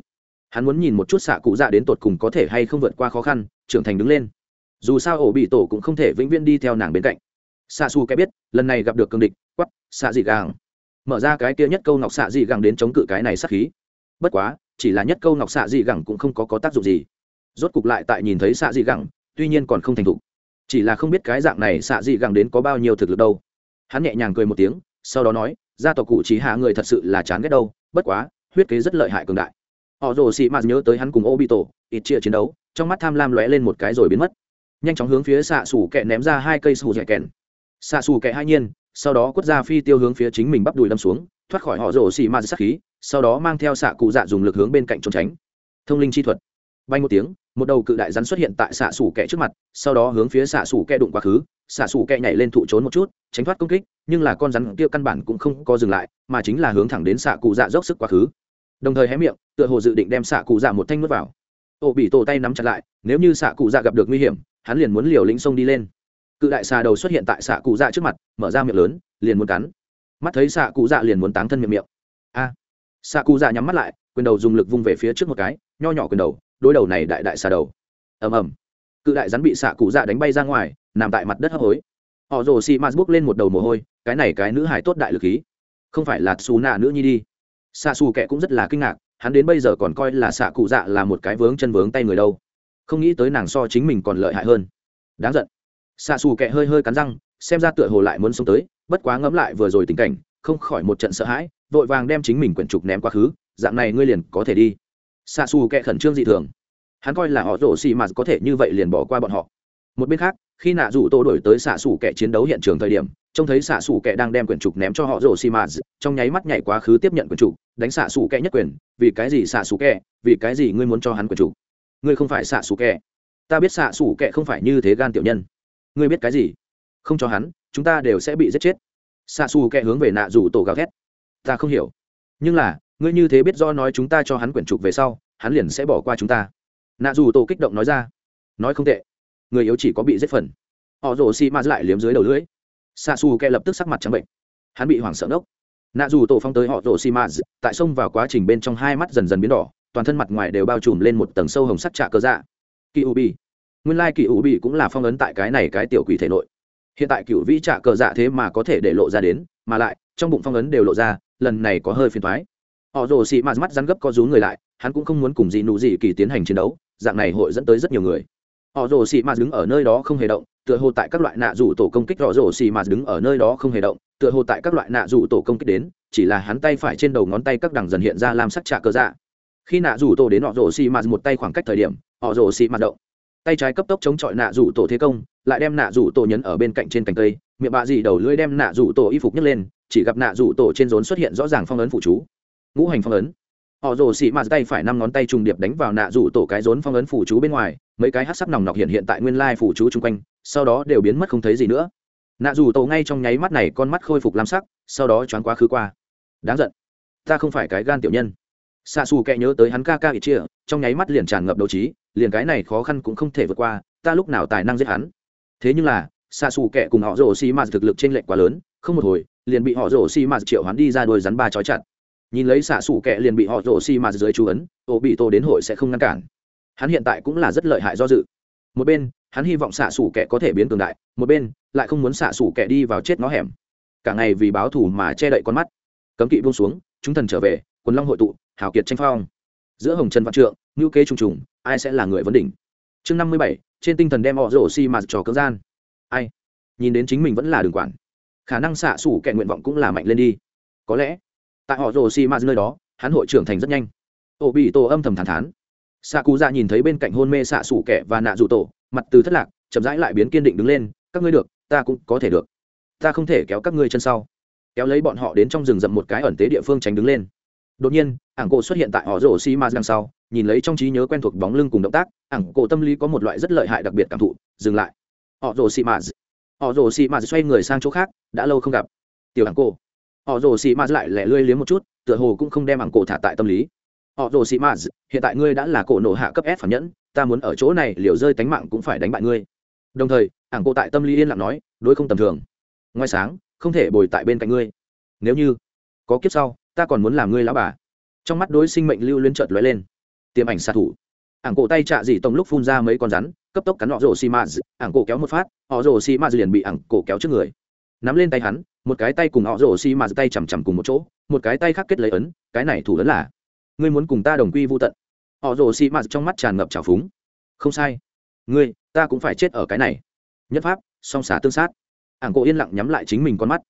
A: Hắn muốn nhìn một chút xạ cụ dạ đến tột cùng có thể hay không vượt qua khó khăn, trưởng thành đứng lên. Dù sao ổ bị tổ cũng không thể vĩnh viễn đi theo nàng bên cạnh xạ xù kẻ biết lần này gặp được cương địch quắp xạ dị gàng. Mở ra cái kia nhất câu ngọc xạ dị gàng đến chống cự cái này sát khí. Bất quá chỉ là nhất câu ngọc xạ dị gẳng cũng không có, có tác dụng gì. Rốt cục lại tại nhìn thấy xạ dị gẳng tuy nhiên còn không thành thục. Chỉ là không biết cái dạng này xạ dị gẳng đến có bao nhiêu thực lực đâu. Hắn nhẹ nhàng cười một tiếng sau đó nói gia tộc cụ chỉ hạ người thật sự là chán ghét đâu bất quá huyết kế rất lợi hại cường đại. Họ rồ xị mạt nhớ tới hắn cùng ô bị tổ ít chia chiến đấu trong mắt tham lam lóe lên một cái rồi biến mất. Nhanh chóng hướng phía xạ xủ kẹ ném ra hai cây sù dẻ kèn xa xù kẹ hai nhiên, sau đó quất ra phi tiêu hướng phía chính mình bắp đùi đâm xuống, thoát khỏi họ rổ xì ma sắc khí, sau đó mang theo xạ cụ dạ dùng lực hướng bên cạnh trốn tránh. Thông linh chi thuật. Bay một tiếng, một đầu cự đại rắn xuất hiện tại xạ xù kẹ trước mặt, sau đó hướng phía xạ xù kẹ đụng quá khứ. Xạ xù kẹ nhảy lên thụ trốn một chút, tránh thoát công kích, nhưng là con rắn kia căn bản cũng không có dừng lại, mà chính là hướng thẳng đến xạ cụ dạ dốc sức quá khứ. Đồng thời hé miệng, tựa hồ dự định đem xạ cụ dạ một thanh n vào. Ô bị tổ tay nắm chặt lại, nếu như xạ cụ dạ gặp được nguy hiểm, hắn liền muốn liều lĩnh sông đi lên cự đại xà đầu xuất hiện tại xạ cụ dạ trước mặt, mở ra miệng lớn, liền muốn cắn. Mắt thấy xạ cụ dạ liền muốn táng thân miệng miệng. A. Xạ cụ dạ nhắm mắt lại, quyền đầu dùng lực vung về phía trước một cái, nho nhỏ quyền đầu, đối đầu này đại đại xà đầu. Ầm ầm. Cự đại rắn bị xạ cụ dạ đánh bay ra ngoài, nằm tại mặt đất hấp hối. Họ rồ xị m bước lên một đầu mồ hôi, cái này cái nữ hải tốt đại lực khí không phải là xù nạ nữ nhi đi. Xạ xù kệ cũng rất là kinh ngạc, hắn đến bây giờ còn coi là xạ cụ dạ là một cái vướng chân vướng tay người đâu. Không nghĩ tới nàng so chính mình còn lợi hại hơn. Đáng giận xạ xù kệ hơi hơi cắn răng, xem ra tựa hồ lại muốn sống tới, bất quá ngẫm lại vừa rồi tình cảnh, không khỏi một trận sợ hãi, vội vàng đem chính mình quyển trục ném quá khứ, dạng này ngươi liền có thể đi. Xạ xù kệ khẩn trương dị thường. Hắn coi là họ rổ xì mà có thể như vậy liền bỏ qua bọn họ. Một bên khác, khi nạ rủ tô đổi tới xạ xù kệ chiến đấu hiện trường thời điểm, trông thấy xạ xù kệ đang đem quyển trục ném cho họ rổ xì mà, trong nháy mắt nhảy quá khứ tiếp nhận quyển trục, đánh xạ xù kệ nhất quyền, vì cái gì xạ xù kệ vì cái gì ngươi muốn cho hắn quyển trục? Ngươi không phải xạ xù kệ ta biết xạ xù kệ không phải như thế gan tiểu nhân ngươi biết cái gì? Không cho hắn, chúng ta đều sẽ bị giết chết. Xạ xù kẹ hướng về nạ rủ tổ gào thét. Ta không hiểu. Nhưng là, ngươi như thế biết do nói chúng ta cho hắn quyển trục về sau, hắn liền sẽ bỏ qua chúng ta. Nạ dù tổ kích động nói ra. Nói không tệ. Người yếu chỉ có bị giết phần. Họ rồ xì ma lại liếm dưới đầu lưỡi. Xạ xù kẹ lập tức sắc mặt trắng bệnh. Hắn bị hoảng sợ đốc nạ dù tổ phong tới họ rồ xì ma tại sông vào quá trình bên trong hai mắt dần dần biến đỏ, toàn thân mặt ngoài đều bao trùm lên một tầng sâu hồng sắc trạ cơ dạ. Kỳ u bi nguyên lai kỳ ủ bị cũng là phong ấn tại cái này cái tiểu quỷ thể nội. Hiện tại cựu vĩ trạ cờ dạ thế mà có thể để lộ ra đến, mà lại, trong bụng phong ấn đều lộ ra, lần này có hơi phiền thoái. Họ rồ xị mạt mắt rắn gấp có rú người lại, hắn cũng không muốn cùng dị nụ dị kỳ tiến hành chiến đấu, dạng này hội dẫn tới rất nhiều người. Họ rồ xị mạt đứng ở nơi đó không hề động, tựa hồ tại các loại nạ rủ tổ công kích họ rồ xị mạt đứng ở nơi đó không hề động, tựa hồ tại các loại nạ rủ tổ công kích đến, chỉ là hắn tay phải trên đầu ngón tay các đằng dần hiện ra làm sắc trạ cờ dạ. Khi nạ rủ tổ đến họ rồ xị mạt một tay khoảng cách thời điểm, họ rồ xị mạt động tay trái cấp tốc chống chọi nạ rủ tổ thế công, lại đem nạ rủ tổ nhấn ở bên cạnh trên cành cây, miệng bạ dì đầu lưỡi đem nạ rủ tổ y phục nhấc lên, chỉ gặp nạ rủ tổ trên rốn xuất hiện rõ ràng phong ấn phụ chú. Ngũ hành phong ấn. Họ rồ xị mạt tay phải năm ngón tay trùng điệp đánh vào nạ rủ tổ cái rốn phong ấn phủ chú bên ngoài, mấy cái hát sắc nòng nọc hiện hiện tại nguyên lai phủ chú chung quanh, sau đó đều biến mất không thấy gì nữa. Nạ rủ tổ ngay trong nháy mắt này con mắt khôi phục lam sắc, sau đó choáng quá khứ qua. Đáng giận. Ta không phải cái gan tiểu nhân xạ xù kệ nhớ tới hắn ca ca ít chia trong nháy mắt liền tràn ngập đấu trí, liền cái này khó khăn cũng không thể vượt qua, ta lúc nào tài năng giết hắn? Thế nhưng là xạ xù kệ cùng họ rổ xì mạt thực lực t r ê n lệch quá lớn, không một hồi, liền bị họ rổ xì mạt triệu hắn đi ra đôi rắn ba chói chặt. Nhìn lấy xạ xù kệ liền bị họ rổ xì mạt dưới chú ấn ô bị tô đến hội sẽ không ngăn cản. Hắn hiện tại cũng là rất lợi hại do dự. Một bên, hắn hy vọng xạ xù kệ có thể biến cường đại, một bên, lại không muốn xạ xù kệ đi vào chết nó hẻm. Cả ngày vì báo thù mà che đậy con mắt. Cấm kỵ buông xuống, chúng thần trở về quần long hội tụ, hào kiệt tranh phong. Giữa hồng trần văn trượng ngữ kế trùng trùng, ai sẽ là người vấn đỉnh? Chương năm mươi bảy, trên tinh thần đem họ rổ xi mạt trò cưỡng gian. Ai? Nhìn đến chính mình vẫn là đường quản. Khả năng xạ xủ kẻ nguyện vọng cũng là mạnh lên đi. Có lẽ, tại họ rổ xi mạt nơi đó, hắn hội trưởng thành rất nhanh. Ổ bị tổ âm thầm thản thán. Xạ cụ dạ nhìn thấy bên cạnh hôn mê xạ xủ kẻ và nạ dù tổ, mặt từ thất lạc, chậm rãi lại biến kiên định đứng lên, các ngươi được, ta cũng có thể được. Ta không thể kéo các ngươi chân sau. Kéo lấy bọn họ đến trong rừng rậm một cái ẩn tế địa phương tránh đứng lên đột nhiên, ảng cổ xuất hiện tại họ rổ xi ma đằng sau, nhìn lấy trong trí nhớ quen thuộc bóng lưng cùng động tác, ảng cổ tâm lý có một loại rất lợi hại đặc biệt cảm thụ, dừng lại. Họ rổ xi ma họ rổ xi ma xoay người sang chỗ khác, đã lâu không gặp. Tiểu ảng cổ. Họ rổ xi ma lại lẻ lươi liếm một chút, tựa hồ cũng không đem ảng cổ thả tại tâm lý. Họ rồ xị maz hiện tại ngươi đã là cổ nổ hạ cấp s phản nhẫn, ta muốn ở chỗ này liều rơi tánh mạng cũng phải đánh bại ngươi. Đồng thời, ảng cổ tại tâm lý yên lặng nói, đối không tầm thường. Ngoài sáng, không thể bồi tại bên cạnh ngươi. Nếu như có kiếp sau ta còn muốn làm ngươi lão bà. Trong mắt đối sinh mệnh lưu liên trợt lóe lên. Tiềm ảnh xạ thủ. Ảng cổ tay trạ dị tông lúc phun ra mấy con rắn, cấp tốc cắn họ rồ xi maz ảng cổ kéo một phát, họ rồ xi maz liền bị ảng cổ kéo trước người. Nắm lên tay hắn, một cái tay cùng họ rồ xi maz tay chằm chằm cùng một chỗ, một cái tay khác kết lấy ấn, cái này thủ ấn là, ngươi muốn cùng ta đồng quy vô tận. Họ rồ xi maz trong mắt tràn ngập trào phúng. Không sai. Ngươi, ta cũng phải chết ở cái này. Nhất pháp, song xả tương sát. Ảng cổ yên lặng nhắm lại chính mình con mắt.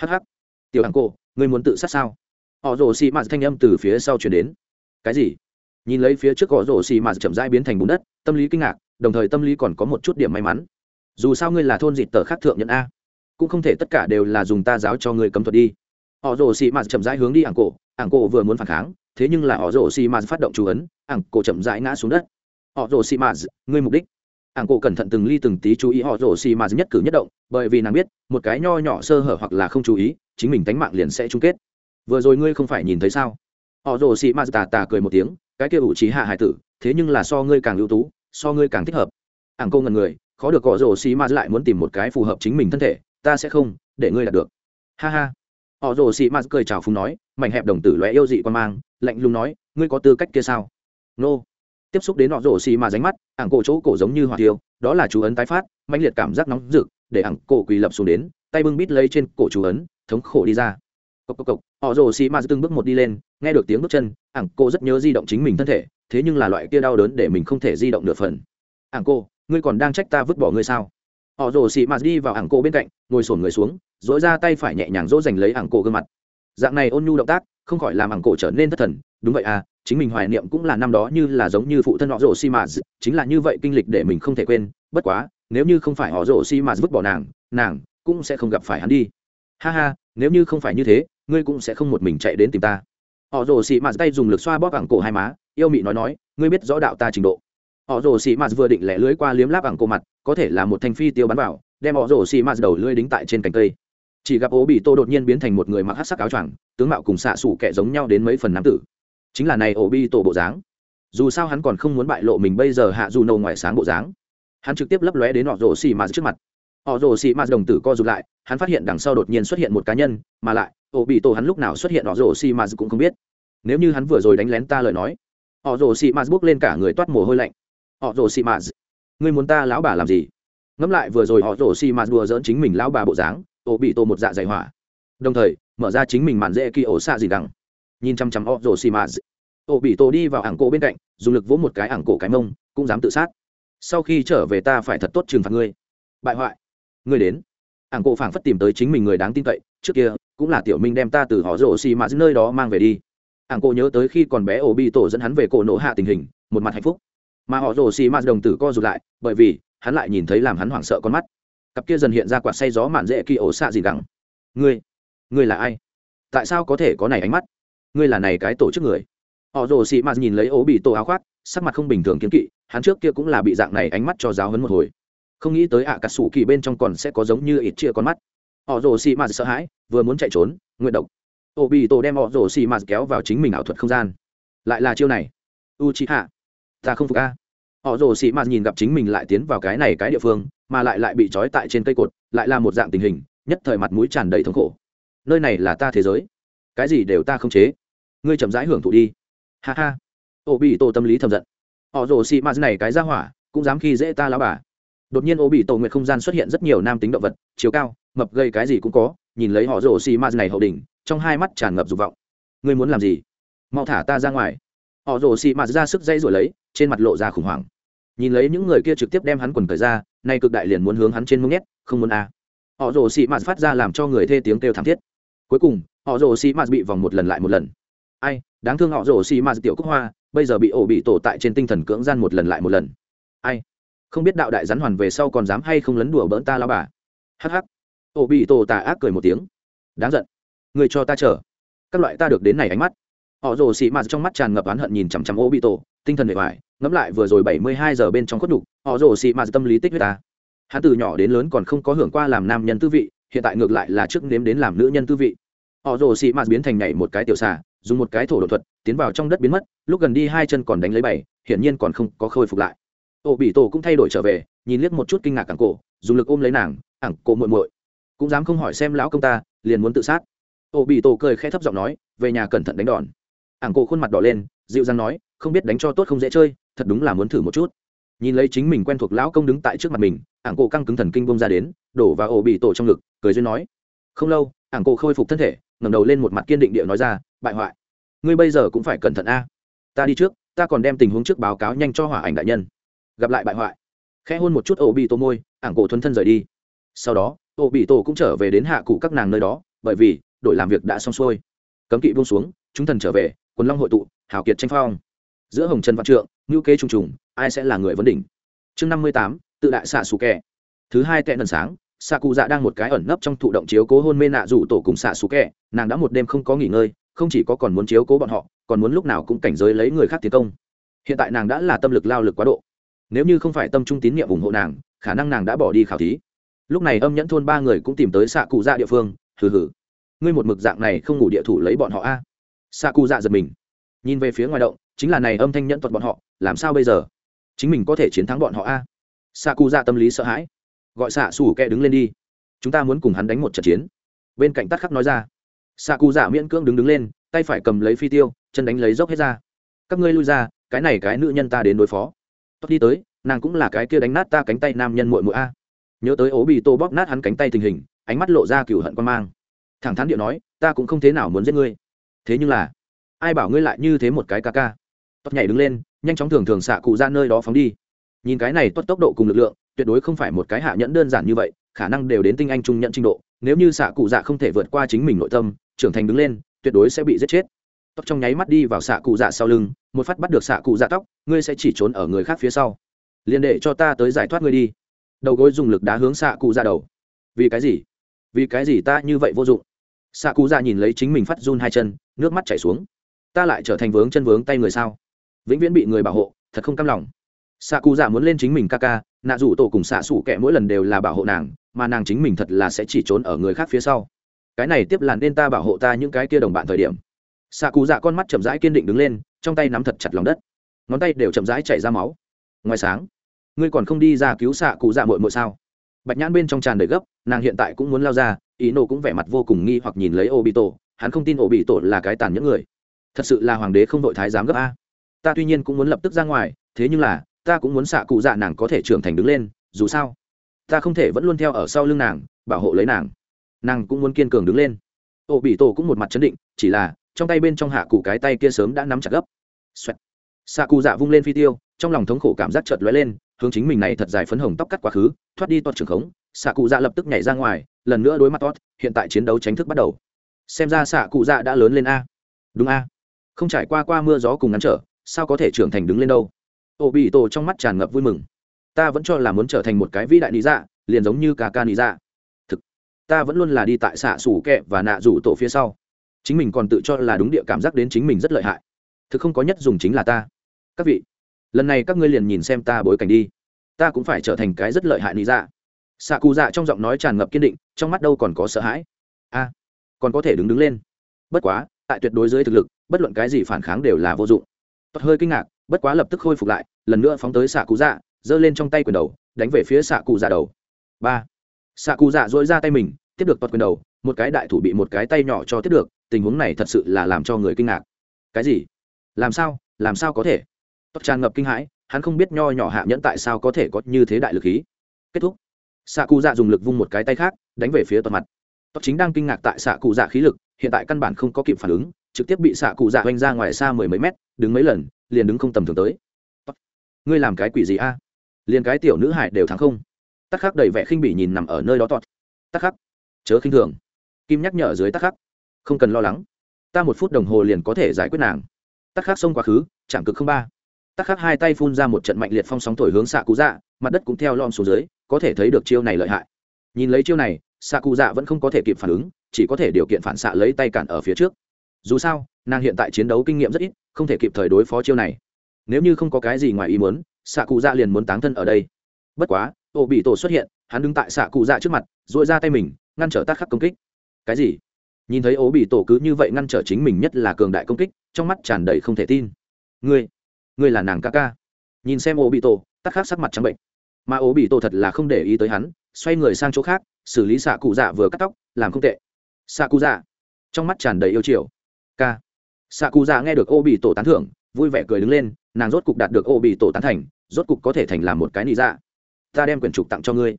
A: Hh tiểu ảng cổ, ngươi muốn tự sát sao? Họ rồ xì mạt thanh âm từ phía sau chuyển đến. Cái gì? Nhìn lấy phía trước họ rồ xì mạt chậm rãi biến thành bùn đất, tâm lý kinh ngạc, đồng thời tâm lý còn có một chút điểm may mắn. Dù sao ngươi là thôn dịt tờ khác thượng nhận a, cũng không thể tất cả đều là dùng ta giáo cho ngươi cấm thuật đi. Họ rồ xì mạt chậm rãi hướng đi ảng cổ ảng cổ vừa muốn phản kháng, thế nhưng là họ rồ xì mạt phát động chú ấn, ảng cổ chậm rãi ngã xuống đất. Họ rồ xì mạt ngươi mục đích. Ảng cổ cẩn thận từng ly từng tí chú ý họ rồ xì mạt nhất cử nhất động, bởi vì nàng biết, một cái nho nhỏ sơ hở hoặc là không chú ý, chính mình tánh mạng liền sẽ chung kết vừa rồi ngươi không phải nhìn thấy sao? Họ rồ xì ma tà tà cười một tiếng, cái kia ủ trí hạ hải tử, thế nhưng là so ngươi càng ưu tú, so ngươi càng thích hợp. Ảng cô ngần người, khó được họ rồ xì ma lại muốn tìm một cái phù hợp chính mình thân thể, ta sẽ không, để ngươi đạt được. Ha ha. Họ rồ xì ma cười chào phúng nói, mảnh hẹp đồng tử lóe yêu dị quan mang, lạnh lùng nói, ngươi có tư cách kia sao? Nô. Tiếp xúc đến họ rồ xì ma ránh mắt, ảng cổ chỗ cổ giống như hỏa tiêu đó là chú ấn tái phát, mãnh liệt cảm giác nóng rực, để ảng cổ quỳ lập xuống đến, tay bưng bít lấy trên cổ chú ấn, thống khổ đi ra cộc cộc cộc, họ rồ xì ma từng bước một đi lên, nghe được tiếng bước chân, ảng cô rất nhớ di động chính mình thân thể, thế nhưng là loại kia đau đớn để mình không thể di động nửa phần. Ảng cô, ngươi còn đang trách ta vứt bỏ ngươi sao? Họ rồ xì ma đi vào ảng cô bên cạnh, ngồi sổn người xuống dỗi ra tay phải nhẹ nhàng dỗ dành lấy ảng cô gương mặt. Dạng này ôn nhu động tác, không khỏi làm ảng cô trở nên thất thần. Đúng vậy à chính mình hoài niệm cũng là năm đó như là giống như phụ thân họ rồ xì ma, chính là như vậy kinh lịch để mình không thể quên. Bất quá, nếu như không phải họ rồ xì ma vứt bỏ nàng nàng cũng sẽ không gặp phải hắn đi. Ha ha, nếu như không phải như thế ngươi cũng sẽ không một mình chạy đến tìm ta. Họ rồ xị mạt tay dùng lực xoa bóp ảng cổ hai má, yêu mị nói nói, ngươi biết rõ đạo ta trình độ. Họ rồ xị mạt vừa định lẻ lưới qua liếm láp ảng cổ mặt, có thể là một thanh phi tiêu bắn vào, đem họ rồ xị mạt đầu lưới đính tại trên cành cây. Chỉ gặp ố bị tô đột nhiên biến thành một người mặc hát sắc áo choàng, tướng mạo cùng xạ xủ kẻ giống nhau đến mấy phần nam tử. Chính là này ố bi tổ bộ dáng. Dù sao hắn còn không muốn bại lộ mình bây giờ hạ dù nâu ngoài sáng bộ dáng. Hắn trực tiếp lấp lóe đến họ rồ xì mạt trước mặt họ rồ xì ma đồng tử co rụt lại hắn phát hiện đằng sau đột nhiên xuất hiện một cá nhân mà lại ổ bị tổ hắn lúc nào xuất hiện họ rồ xì mạt cũng không biết. Nếu như hắn vừa rồi đánh lén ta lời nói họ rồ xì ma bước lên cả người toát mồ hôi lạnh. Họ rồ xì ma, ngươi muốn ta lão bà làm gì? Ngẫm lại vừa rồi họ rồ xì ma đùa dỡn chính mình lão bà bộ dáng ổ bị tổ một dạ dày hỏa. Đồng thời mở ra chính mình màn dễ kỳ ổ xạ gì đằng. Nhìn chăm chăm họ rồ xì ma, ổ bị tổ đi vào ảng cổ bên cạnh dùng lực vỗ một cái ảng cổ cái mông cũng dám tự sát. Sau khi trở về ta phải thật tốt trừng phạt ngươi. Bại hoại ngươi đến. Ảng cổ phảng phất tìm tới chính mình người đáng tin cậy, trước kia, cũng là tiểu minh đem ta từ họ rổ xì mạt nơi đó mang về đi. Ảng cổ nhớ tới khi còn bé ổ bị tổ dẫn hắn về cổ nổ hạ tình hình, một mặt hạnh phúc. Mà họ rổ xì mạt đồng tử co rụt lại, bởi vì, hắn lại nhìn thấy làm hắn hoảng sợ con mắt. Cặp kia dần hiện ra quạt say gió mạn dễ kỳ ổ xạ gì gẳng ngươi ngươi là ai? Tại sao có thể có này ánh mắt? Ngươi là này cái tổ chức người. Họ rồ xì mạt nhìn lấy ố bị tổ áo khoác, sắc mặt không bình thường kiến kỵ, hắn trước kia cũng là bị dạng này ánh mắt cho giáo hấn một hồi không nghĩ tới ạ cà sủ kỳ bên trong còn sẽ có giống như ít chia con mắt. Họ rồ xì mạt sợ hãi, vừa muốn chạy trốn, nguyện độc. Ô bị tổ đem họ rồ xì mạt kéo vào chính mình ảo thuật không gian. Lại là chiêu này. U chi hạ ta không phục a. Họ rồ xì mạt nhìn gặp chính mình lại tiến vào cái này cái địa phương, mà lại lại bị trói tại trên cây cột, lại là một dạng tình hình, nhất thời mặt mũi tràn đầy thống khổ. Nơi này là ta thế giới. Cái gì đều ta không chế. Ngươi chậm rãi hưởng thụ đi. Ha ha. Ô bị tổ tâm lý thầm giận. Họ rồ xì mạt này cái ra hỏa, cũng dám khi dễ ta lao bà đột nhiên ô bị tổ nguyện không gian xuất hiện rất nhiều nam tính động vật, chiều cao, mập gây cái gì cũng có, nhìn lấy họ rồ xì ma này hậu đỉnh, trong hai mắt tràn ngập dục vọng. Ngươi muốn làm gì? Mau thả ta ra ngoài. Họ rồ xị mạt ra sức dây rồi lấy, trên mặt lộ ra khủng hoảng. Nhìn lấy những người kia trực tiếp đem hắn quần cởi ra, nay cực đại liền muốn hướng hắn trên mông nhét, không muốn a. À. họ rồ xị mạt phát ra làm cho người thê tiếng kêu thảm thiết. Cuối cùng, họ rồ xị mạt bị vòng một lần lại một lần. Ai, đáng thương họ rồ xị mạt tiểu cúc hoa, bây giờ bị ổ bị tổ tại trên tinh thần cưỡng gian một lần lại một lần. Ai? Không biết đạo đại rắn hoàn về sau còn dám hay không lấn đùa bỡn ta lao bà. Hắc hắc. Ổ bị tổ tà ác cười một tiếng. Đáng giận. Người cho ta chờ. Các loại ta được đến này ánh mắt. Họ rồ xị mạt trong mắt tràn ngập oán hận nhìn chằm chằm ô bị tổ tinh thần bề ngoài ngẫm lại vừa rồi bảy mươi hai giờ bên trong khuất đục họ rồ xị mạt tâm lý tích huyết ta. Hắn từ nhỏ đến lớn còn không có hưởng qua làm nam nhân tư vị, hiện tại ngược lại là trước nếm đến làm nữ nhân tư vị. Họ rồ xị mạt biến thành nhảy một cái tiểu xà, dùng một cái thổ đột thuật, tiến vào trong đất biến mất, lúc gần đi hai chân còn đánh lấy bảy, hiển nhiên còn không có khôi phục lại ổ bị tổ cũng thay đổi trở về, nhìn liếc một chút kinh ngạc cẳng cổ, dùng lực ôm lấy nàng ảng cổ muội muội, cũng dám không hỏi xem lão công ta, liền muốn tự sát. Ổ bị tổ cười khẽ thấp giọng nói, về nhà cẩn thận đánh đòn. Ảng cổ khuôn mặt đỏ lên, dịu dàng nói, không biết đánh cho tốt không dễ chơi, thật đúng là muốn thử một chút. Nhìn lấy chính mình quen thuộc lão công đứng tại trước mặt mình ảng cổ căng cứng thần kinh bông ra đến, đổ vào ổ bị tổ trong ngực, cười duyên nói, không lâu ảng cổ khôi phục thân thể, ngẩng đầu lên một mặt kiên định địa nói ra, bại hoại, ngươi bây giờ cũng phải cẩn thận a. Ta đi trước, ta còn đem tình huống trước báo cáo nhanh cho hỏa ảnh đại nhân gặp lại bại hoại. Khẽ hôn một chút ổ bị tổ môi, ảng cổ thuần thân rời đi. Sau đó ổ bị tổ cũng trở về đến hạ cụ các nàng nơi đó, bởi vì đội làm việc đã xong xuôi. Cấm kỵ buông xuống, chúng thần trở về, quần long hội tụ, hào kiệt tranh phong. Giữa hồng trần văn trượng ngữ kế trùng trùng, ai sẽ là người vấn đỉnh? Chương năm mươi tám, tự đại xạ xù kẻ. Thứ hai tệ nần sáng, xạ cụ dạ đang một cái ẩn nấp trong thụ động chiếu cố hôn mê nạ rủ tổ cùng xạ xù kẻ. Nàng đã một đêm không có nghỉ ngơi, không chỉ có còn muốn chiếu cố bọn họ, còn muốn lúc nào cũng cảnh giới lấy người khác tiến công. Hiện tại nàng đã là tâm lực lao lực quá độ nếu như không phải tâm trung tín nhiệm ủng hộ nàng, khả năng nàng đã bỏ đi khảo thí. Lúc này âm nhẫn thôn ba người cũng tìm tới xạ cụ dạ địa phương, hừ hừ. Ngươi một mực dạng này không ngủ địa thủ lấy bọn họ a? Xạ cụ dạ giật mình. Nhìn về phía ngoài động, chính là này âm thanh nhẫn thuật bọn họ, làm sao bây giờ? Chính mình có thể chiến thắng bọn họ a? Xạ cụ dạ tâm lý sợ hãi. Gọi xạ xù kẹ đứng lên đi. Chúng ta muốn cùng hắn đánh một trận chiến. Bên cạnh tắt khắc nói ra. Xạ cụ dạ miễn cưỡng đứng đứng lên, tay phải cầm lấy phi tiêu, chân đánh lấy dốc hết ra. Các ngươi lui ra, cái này cái nữ nhân ta đến đối phó tốt, đi tới, nàng cũng là cái kia đánh nát ta cánh tay nam nhân muội muội a. Nhớ tới ố bị tô bóp nát hắn cánh tay tình hình, ánh mắt lộ ra cựu hận quan mang. Thẳng thắn điệu nói, ta cũng không thế nào muốn giết ngươi. Thế nhưng là, ai bảo ngươi lại như thế một cái ca ca. Tốt, nhảy đứng lên, nhanh chóng thường thường xạ cụ ra nơi đó phóng đi. Nhìn cái này tốt tốc độ cùng lực lượng, tuyệt đối không phải một cái hạ nhẫn đơn giản như vậy, khả năng đều đến tinh anh trung nhận trình độ. Nếu như xạ cụ dạ không thể vượt qua chính mình nội tâm, trưởng thành đứng lên, tuyệt đối sẽ bị giết chết tóc trong nháy mắt đi vào xạ cụ dạ sau lưng, một phát bắt được xạ cụ dạ tóc, ngươi sẽ chỉ trốn ở người khác phía sau. Liền để cho ta tới giải thoát ngươi đi. Đầu gối dùng lực đá hướng xạ cụ dạ đầu. Vì cái gì? Vì cái gì ta như vậy vô dụng? Xạ cụ dạ nhìn lấy chính mình phát run hai chân, nước mắt chảy xuống. Ta lại trở thành vướng chân vướng tay người sao? Vĩnh viễn bị người bảo hộ, thật không cam lòng. Xạ cụ dạ muốn lên chính mình ca ca, nạ rủ tổ cùng xạ xủ kẻ mỗi lần đều là bảo hộ nàng, mà nàng chính mình thật là sẽ chỉ trốn ở người khác phía sau. Cái này tiếp làn nên ta bảo hộ ta những cái kia đồng bạn thời điểm xạ cụ dạ con mắt chậm rãi kiên định đứng lên, trong tay nắm thật chặt lòng đất. Ngón tay đều chậm rãi chảy ra máu. Ngoài sáng, ngươi còn không đi ra cứu xạ cụ dạ mội mội sao? Bạch nhãn bên trong tràn đầy gấp, nàng hiện tại cũng muốn lao ra, ý nổ cũng vẻ mặt vô cùng nghi hoặc nhìn lấy ô bị tổ hắn không tin ô bị tổ là cái tàn những người. Thật sự là hoàng đế không đội thái giám gấp a. Ta tuy nhiên cũng muốn lập tức ra ngoài, thế nhưng là, ta cũng muốn xạ cụ dạ nàng có thể trưởng thành đứng lên, dù sao, ta không thể vẫn luôn theo ở sau lưng nàng, bảo hộ lấy nàng. Nàng cũng muốn kiên cường đứng lên. Ô bị tổ cũng một mặt chấn định, chỉ là trong tay bên trong hạ cụ cái tay kia sớm đã nắm chặt gấp. Xoẹt. xạ cụ dạ vung lên phi tiêu, trong lòng thống khổ cảm giác chợt lóe lên, hướng chính mình này thật dài phấn hồng tóc cắt quá khứ, thoát đi toàn trường khống. Xạ cụ dạ lập tức nhảy ra ngoài, lần nữa đối mặt toát hiện tại chiến đấu tránh thức bắt đầu. Xem ra xạ cụ dạ đã lớn lên a. Đúng a. Không trải qua qua mưa gió cùng ngắn trở, sao có thể trưởng thành đứng lên đâu? Ô bị tổ trong mắt tràn ngập vui mừng. Ta vẫn cho là muốn trở thành một cái vĩ đại lý dạ liền giống như cả ca lý dạ thực, ta vẫn luôn là đi tại xạ sủ kẹ và nạ rủ tổ phía sau chính mình còn tự cho là đúng địa cảm giác đến chính mình rất lợi hại. Thực không có nhất dùng chính là ta. Các vị, lần này các ngươi liền nhìn xem ta bối cảnh đi. Ta cũng phải trở thành cái rất lợi hại lý dạ. Xạ cụ dạ trong giọng nói tràn ngập kiên định, trong mắt đâu còn có sợ hãi. A, còn có thể đứng đứng lên. Bất quá, tại tuyệt đối dưới thực lực, bất luận cái gì phản kháng đều là vô dụng. Tốt hơi kinh ngạc, bất quá lập tức khôi phục lại, lần nữa phóng tới xạ cụ dạ giơ lên trong tay quyền đầu, đánh về phía xạ cụ dạ đầu. Ba xạ cụ dạ dỗi ra tay mình, tiếp được toạt quyền đầu, một cái đại thủ bị một cái tay nhỏ cho tiếp được tình huống này thật sự là làm cho người kinh ngạc. Cái gì? Làm sao? Làm sao có thể? Tóc tràn ngập kinh hãi, hắn không biết nho nhỏ hạ nhẫn tại sao có thể có như thế đại lực khí. Kết thúc. Xạ cụ dạ dùng lực vung một cái tay khác, đánh về phía toàn mặt. Tóc chính đang kinh ngạc tại xạ cụ dạ khí lực, hiện tại căn bản không có kịp phản ứng, trực tiếp bị xạ cụ dạ oanh ra ngoài xa mười mấy mét, đứng mấy lần, liền đứng không tầm thường tới. Ngươi làm cái quỷ gì a? Liền cái tiểu nữ hải đều thắng không? Tắc khắc đầy vẻ khinh bỉ nhìn nằm ở nơi đó tọt. Tắc khắc, chớ khinh thường. Kim nhắc nhở dưới tắc khắc không cần lo lắng. Ta một phút đồng hồ liền có thể giải quyết nàng. Tắc khắc xông quá khứ chẳng cực không ba. Tắc khắc hai tay phun ra một trận mạnh liệt phong sóng thổi hướng xạ cụ dạ mặt đất cũng theo lom xuống dưới, có thể thấy được chiêu này lợi hại. Nhìn lấy chiêu này, xạ cụ dạ vẫn không có thể kịp phản ứng, chỉ có thể điều kiện phản xạ lấy tay cản ở phía trước. Dù sao, nàng hiện tại chiến đấu kinh nghiệm rất ít, không thể kịp thời đối phó chiêu này. Nếu như không có cái gì ngoài ý muốn, xạ cụ dạ liền muốn táng thân ở đây. Bất quá ô bị tổ xuất hiện, hắn đứng tại xạ cụ dạ trước mặt dội ra tay mình, ngăn trở tác khắc công kích. Cái gì? Nhìn thấy ố bị tổ cứ như vậy ngăn trở chính mình nhất là cường đại công kích, trong mắt tràn đầy không thể tin. Ngươi ngươi là nàng ca ca. Nhìn xem ố bị tổ, tắc khắc sắc mặt trắng bệnh. Mà ố bị tổ thật là không để ý tới hắn, xoay người sang chỗ khác, xử lý xạ cụ dạ vừa cắt tóc, làm không tệ. Xạ cụ dạ. Trong mắt tràn đầy yêu chiều. Ca. Xạ cụ dạ nghe được ô bị tổ tán thưởng, vui vẻ cười đứng lên, nàng rốt cục đạt được ô bị tổ tán thành, rốt cục có thể thành làm một cái nị dạ. Ta đem quyển trục tặng cho ngươi.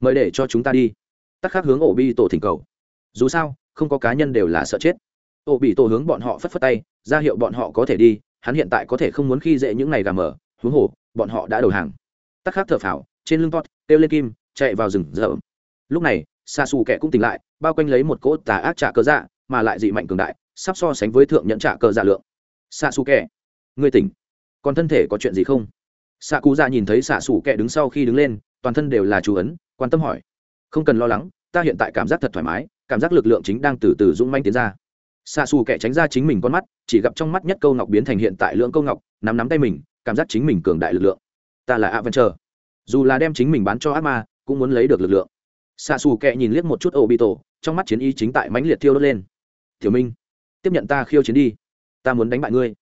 A: Mời để cho chúng ta đi. Tắc khác hướng ổ bị tổ thỉnh cầu. Dù sao không có cá nhân đều là sợ chết. Ô bị tổ hướng bọn họ phất phất tay, ra hiệu bọn họ có thể đi, hắn hiện tại có thể không muốn khi dễ những ngày gà mở huống hồ, bọn họ đã đầu hàng. Tắc khắc thở phào, trên lưng pot kêu lên kim, chạy vào rừng rậm. Lúc này xa xù kẻ cũng tỉnh lại, bao quanh lấy một cỗ tà ác trả cơ dạ mà lại dị mạnh cường đại, sắp so sánh với thượng nhận trả cơ dạ lượng. Xa xù kẻ, ngươi tỉnh. Còn thân thể có chuyện gì không? Xạ cụ dạ nhìn thấy xạ xù kẻ đứng sau khi đứng lên, toàn thân đều là chú ấn, quan tâm hỏi. Không cần lo lắng, ta hiện tại cảm giác thật thoải mái cảm giác lực lượng chính đang từ từ dũng manh tiến ra. Xa xù kẻ tránh ra chính mình con mắt, chỉ gặp trong mắt nhất câu ngọc biến thành hiện tại lượng câu ngọc, nắm nắm tay mình, cảm giác chính mình cường đại lực lượng. Ta là adventure dù là đem chính mình bán cho ác ma, cũng muốn lấy được lực lượng. Xa xù kẻ nhìn liếc một chút ô bị tổ trong mắt chiến y chính tại mãnh liệt thiêu đốt lên. Tiểu minh, tiếp nhận ta khiêu chiến đi. Ta muốn đánh bại ngươi.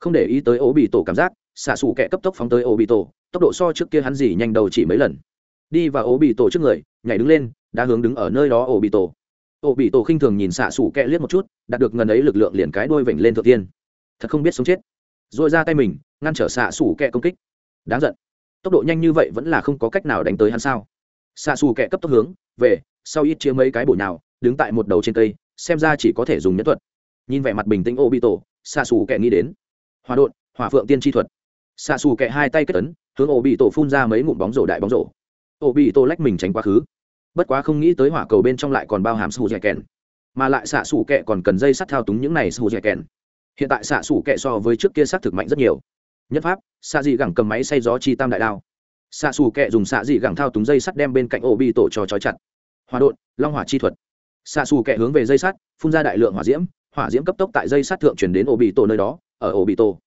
A: Không để ý tới ô bị tổ cảm giác xạ xù kẻ cấp tốc phóng tới ô bị tổ tốc độ so trước kia hắn gì nhanh đầu chỉ mấy lần. Đi vào ô bị tổ trước người, nhảy đứng lên đã hướng đứng ở nơi đó ô bị tổ ô bị tổ khinh thường nhìn xạ xủ kẹ liếc một chút, đạt được ngần ấy lực lượng liền cái đôi vểnh lên thượng tiên. Thật không biết sống chết. Dội ra tay mình, ngăn trở xạ xủ kẹ công kích. Đáng giận. Tốc độ nhanh như vậy vẫn là không có cách nào đánh tới hắn sao? Xạ xù kẹ cấp tốc hướng, về, sau ít chia mấy cái bổ nào đứng tại một đầu trên cây, xem ra chỉ có thể dùng nhẫn thuật. Nhìn vẻ mặt bình tĩnh ô bị tổ xạ xù kẹ nghĩ đến. Hòa đột hòa phượng tiên tri thuật. Xạ xù kẹ hai tay kết tấn hướng ô bị tổ phun ra mấy ngụm bóng rổ đại bóng rổ. Ô bị tổ lách mình tránh quá khứ bất quá không nghĩ tới hỏa cầu bên trong lại còn bao hàm sù dẻ kèn. Mà lại xạ sủ kẹ còn cần dây sắt thao túng những này sù dẻ kèn. Hiện tại xạ sủ kẹ so với trước kia xác thực mạnh rất nhiều. Nhất pháp xạ dị gẳng cầm máy xay gió chi tam đại đao. Xạ xù kẹ dùng xạ dị gẳng thao túng dây sắt đem bên cạnh ổ bi tổ cho trói chặt. Hòa đột long hỏa chi thuật. Xạ xù kẹ hướng về dây sắt phun ra đại lượng hỏa diễm hỏa diễm cấp tốc tại dây sắt thượng chuyển đến ổ bị tổ nơi đó ở ổ bị tổ.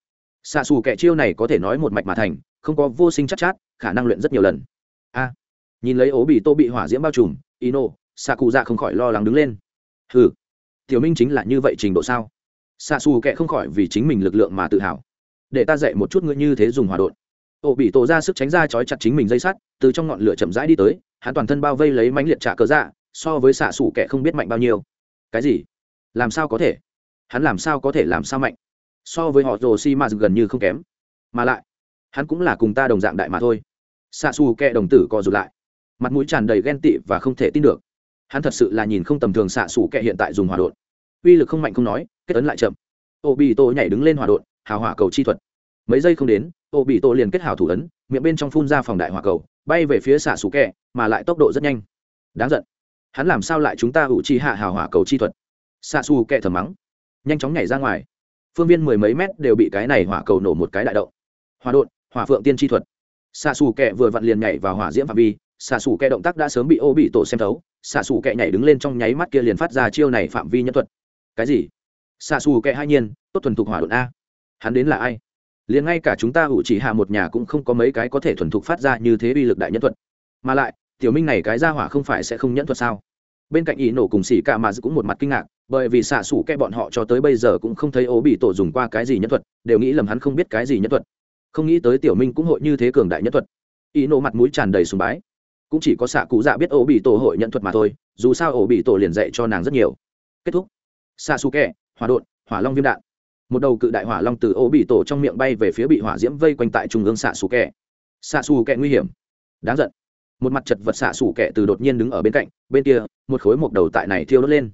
A: Xạ xù kẹ chiêu này có thể nói một mạch mà thành không có vô sinh chắc chát, chát khả năng luyện rất nhiều lần. A nhìn lấy ố bị tô bị hỏa diễm bao trùm, ino xạ cụ dạ không khỏi lo lắng đứng lên. Hừ, tiểu minh chính là như vậy trình độ sao? Xạ xù kệ không khỏi vì chính mình lực lượng mà tự hào. Để ta dạy một chút ngươi như thế dùng hỏa đột ổ bị tổ ra sức tránh ra chói chặt chính mình dây sắt, từ trong ngọn lửa chậm rãi đi tới, hắn toàn thân bao vây lấy mánh liệt trả cờ dạ so với xạ xù kệ không biết mạnh bao nhiêu. Cái gì? Làm sao có thể? Hắn làm sao có thể làm sao mạnh? So với họ rồ si m gần như không kém. Mà lại, hắn cũng là cùng ta đồng dạng đại mà thôi. Xạ xù kệ đồng tử co rụt lại mặt mũi tràn đầy ghen tị và không thể tin được. Hắn thật sự là nhìn không tầm thường xạ xủ kẹ hiện tại dùng hỏa đột uy lực không mạnh không nói, kết ấn lại chậm. Ô bị tổ nhảy đứng lên hỏa đột hào hỏa cầu chi thuật. Mấy giây không đến ô bị tổ liền kết hảo thủ ấn, miệng bên trong phun ra phòng đại hỏa cầu, bay về phía xạ xủ kẹ mà lại tốc độ rất nhanh. Đáng giận. Hắn làm sao lại chúng ta hữu chi hạ hào hỏa cầu chi thuật? Xạ xù kẹ thầm mắng. Nhanh chóng nhảy ra ngoài. Phương viên mười mấy mét đều bị cái này hỏa cầu nổ một cái đại động. Hỏa đột hỏa phượng tiên chi thuật. Xạ xù kẹ vừa vặn liền nhảy vào hỏa diễm phạm vi xạ xù kẹ động tác đã sớm bị ô bị tổ xem thấu, xạ xù kẹ nhảy đứng lên trong nháy mắt kia liền phát ra chiêu này phạm vi nhân thuật. Cái gì? Xạ xù kẹ hai nhiên, tốt thuần thục hỏa đột a. Hắn đến là ai? Liền ngay cả chúng ta hữu chỉ hạ một nhà cũng không có mấy cái có thể thuần thục phát ra như thế uy lực đại nhân thuật. Mà lại, tiểu minh này cái ra hỏa không phải sẽ không nhẫn thuật sao? Bên cạnh ý nổ cùng xỉ cả mà cũng một mặt kinh ngạc, bởi vì xạ xủ kẹ bọn họ cho tới bây giờ cũng không thấy ố bị tổ dùng qua cái gì nhân thuật, đều nghĩ lầm hắn không biết cái gì nhân thuật. Không nghĩ tới tiểu minh cũng hội như thế cường đại nhân thuật. Ý nổ mặt mũi tràn đầy sùng bái cũng chỉ có xạ cụ dạ biết ổ bị tổ hội nhận thuật mà thôi, dù sao ổ bị tổ liền dạy cho nàng rất nhiều. Kết thúc. Xạ xù kẹ hỏa đột hỏa long viêm đạn. Một đầu cự đại hỏa long từ ổ bị tổ trong miệng bay về phía bị hỏa diễm vây quanh tại trung ương xạ xù kẹ xạ xù kẹ nguy hiểm. Đáng giận. Một mặt chật vật xạ xù kẹ từ đột nhiên đứng ở bên cạnh, bên kia, một khối một đầu tại này thiêu đốt lên.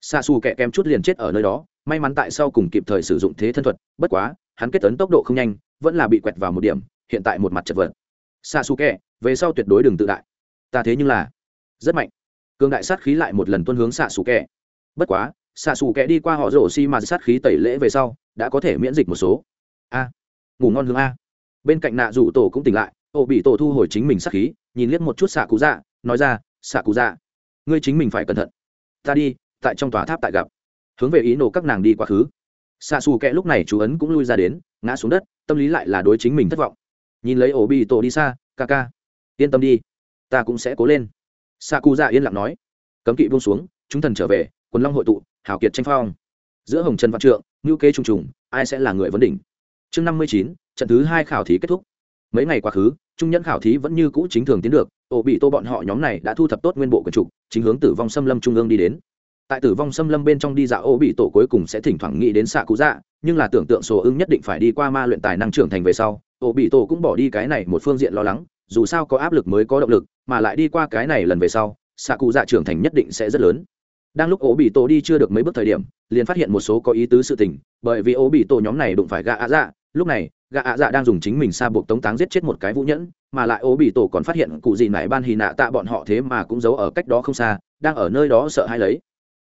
A: Xạ xù kẹ kém chút liền chết ở nơi đó, may mắn tại sau cùng kịp thời sử dụng thế thân thuật, bất quá, hắn kết tấn tốc độ không nhanh, vẫn là bị quẹt vào một điểm, hiện tại một mặt chật vật. Xạ xù kẹ về sau tuyệt đối đừng tự đại ta thế nhưng là rất mạnh. Cương đại sát khí lại một lần tuân hướng xạ xù kẹ. Bất quá, xạ xù kẹ đi qua họ rổ xi mà sát khí tẩy lễ về sau, đã có thể miễn dịch một số. A, ngủ ngon hướng a. Bên cạnh nạ rủ tổ cũng tỉnh lại, ô bị tổ thu hồi chính mình sát khí, nhìn liếc một chút xạ cụ dạ nói ra, xạ cụ dạ ngươi chính mình phải cẩn thận. Ta đi, tại trong tòa tháp tại gặp. Hướng về ý nổ các nàng đi quá khứ. Xạ xù kẹ lúc này chú ấn cũng lui ra đến, ngã xuống đất, tâm lý lại là đối chính mình thất vọng. Nhìn lấy ổ bị tổ đi xa, ca ca, yên tâm đi ta cũng sẽ cố lên. Xạ cụ dạ yên lặng nói. Cấm kỵ buông xuống, chúng thần trở về, quần long hội tụ hảo kiệt tranh phong. Giữa hồng trần văn trượng ngữ kế trùng trùng, ai sẽ là người vấn đỉnh? Chương năm mươi chín, trận thứ hai khảo thí kết thúc. Mấy ngày quá khứ, trung nhẫn khảo thí vẫn như cũ chính thường tiến được, ổ bị tô bọn họ nhóm này đã thu thập tốt nguyên bộ quần trục chính hướng tử vong xâm lâm trung ương đi đến. Tại tử vong xâm lâm bên trong đi dạo ổ bị tổ cuối cùng sẽ thỉnh thoảng nghĩ đến xạ cú dạ nhưng là tưởng tượng số ưng nhất định phải đi qua ma luyện tài năng trưởng thành về sau, ổ bị tổ cũng bỏ đi cái này một phương diện lo lắng dù sao có áp lực mới có động lực, mà lại đi qua cái này lần về sau xạ cụ dạ trưởng thành nhất định sẽ rất lớn. Đang lúc ố bị tổ đi chưa được mấy bước thời điểm, liền phát hiện một số có ý tứ sự tình, bởi vì ố bị tổ nhóm này đụng phải gạ ạ dạ lúc này gạ ạ dạ đang dùng chính mình xa buộc tống táng giết chết một cái vũ nhẫn, mà lại ố bị tổ còn phát hiện cụ gì nải ban hì nạ tạ bọn họ thế mà cũng giấu ở cách đó không xa, đang ở nơi đó sợ hay lấy.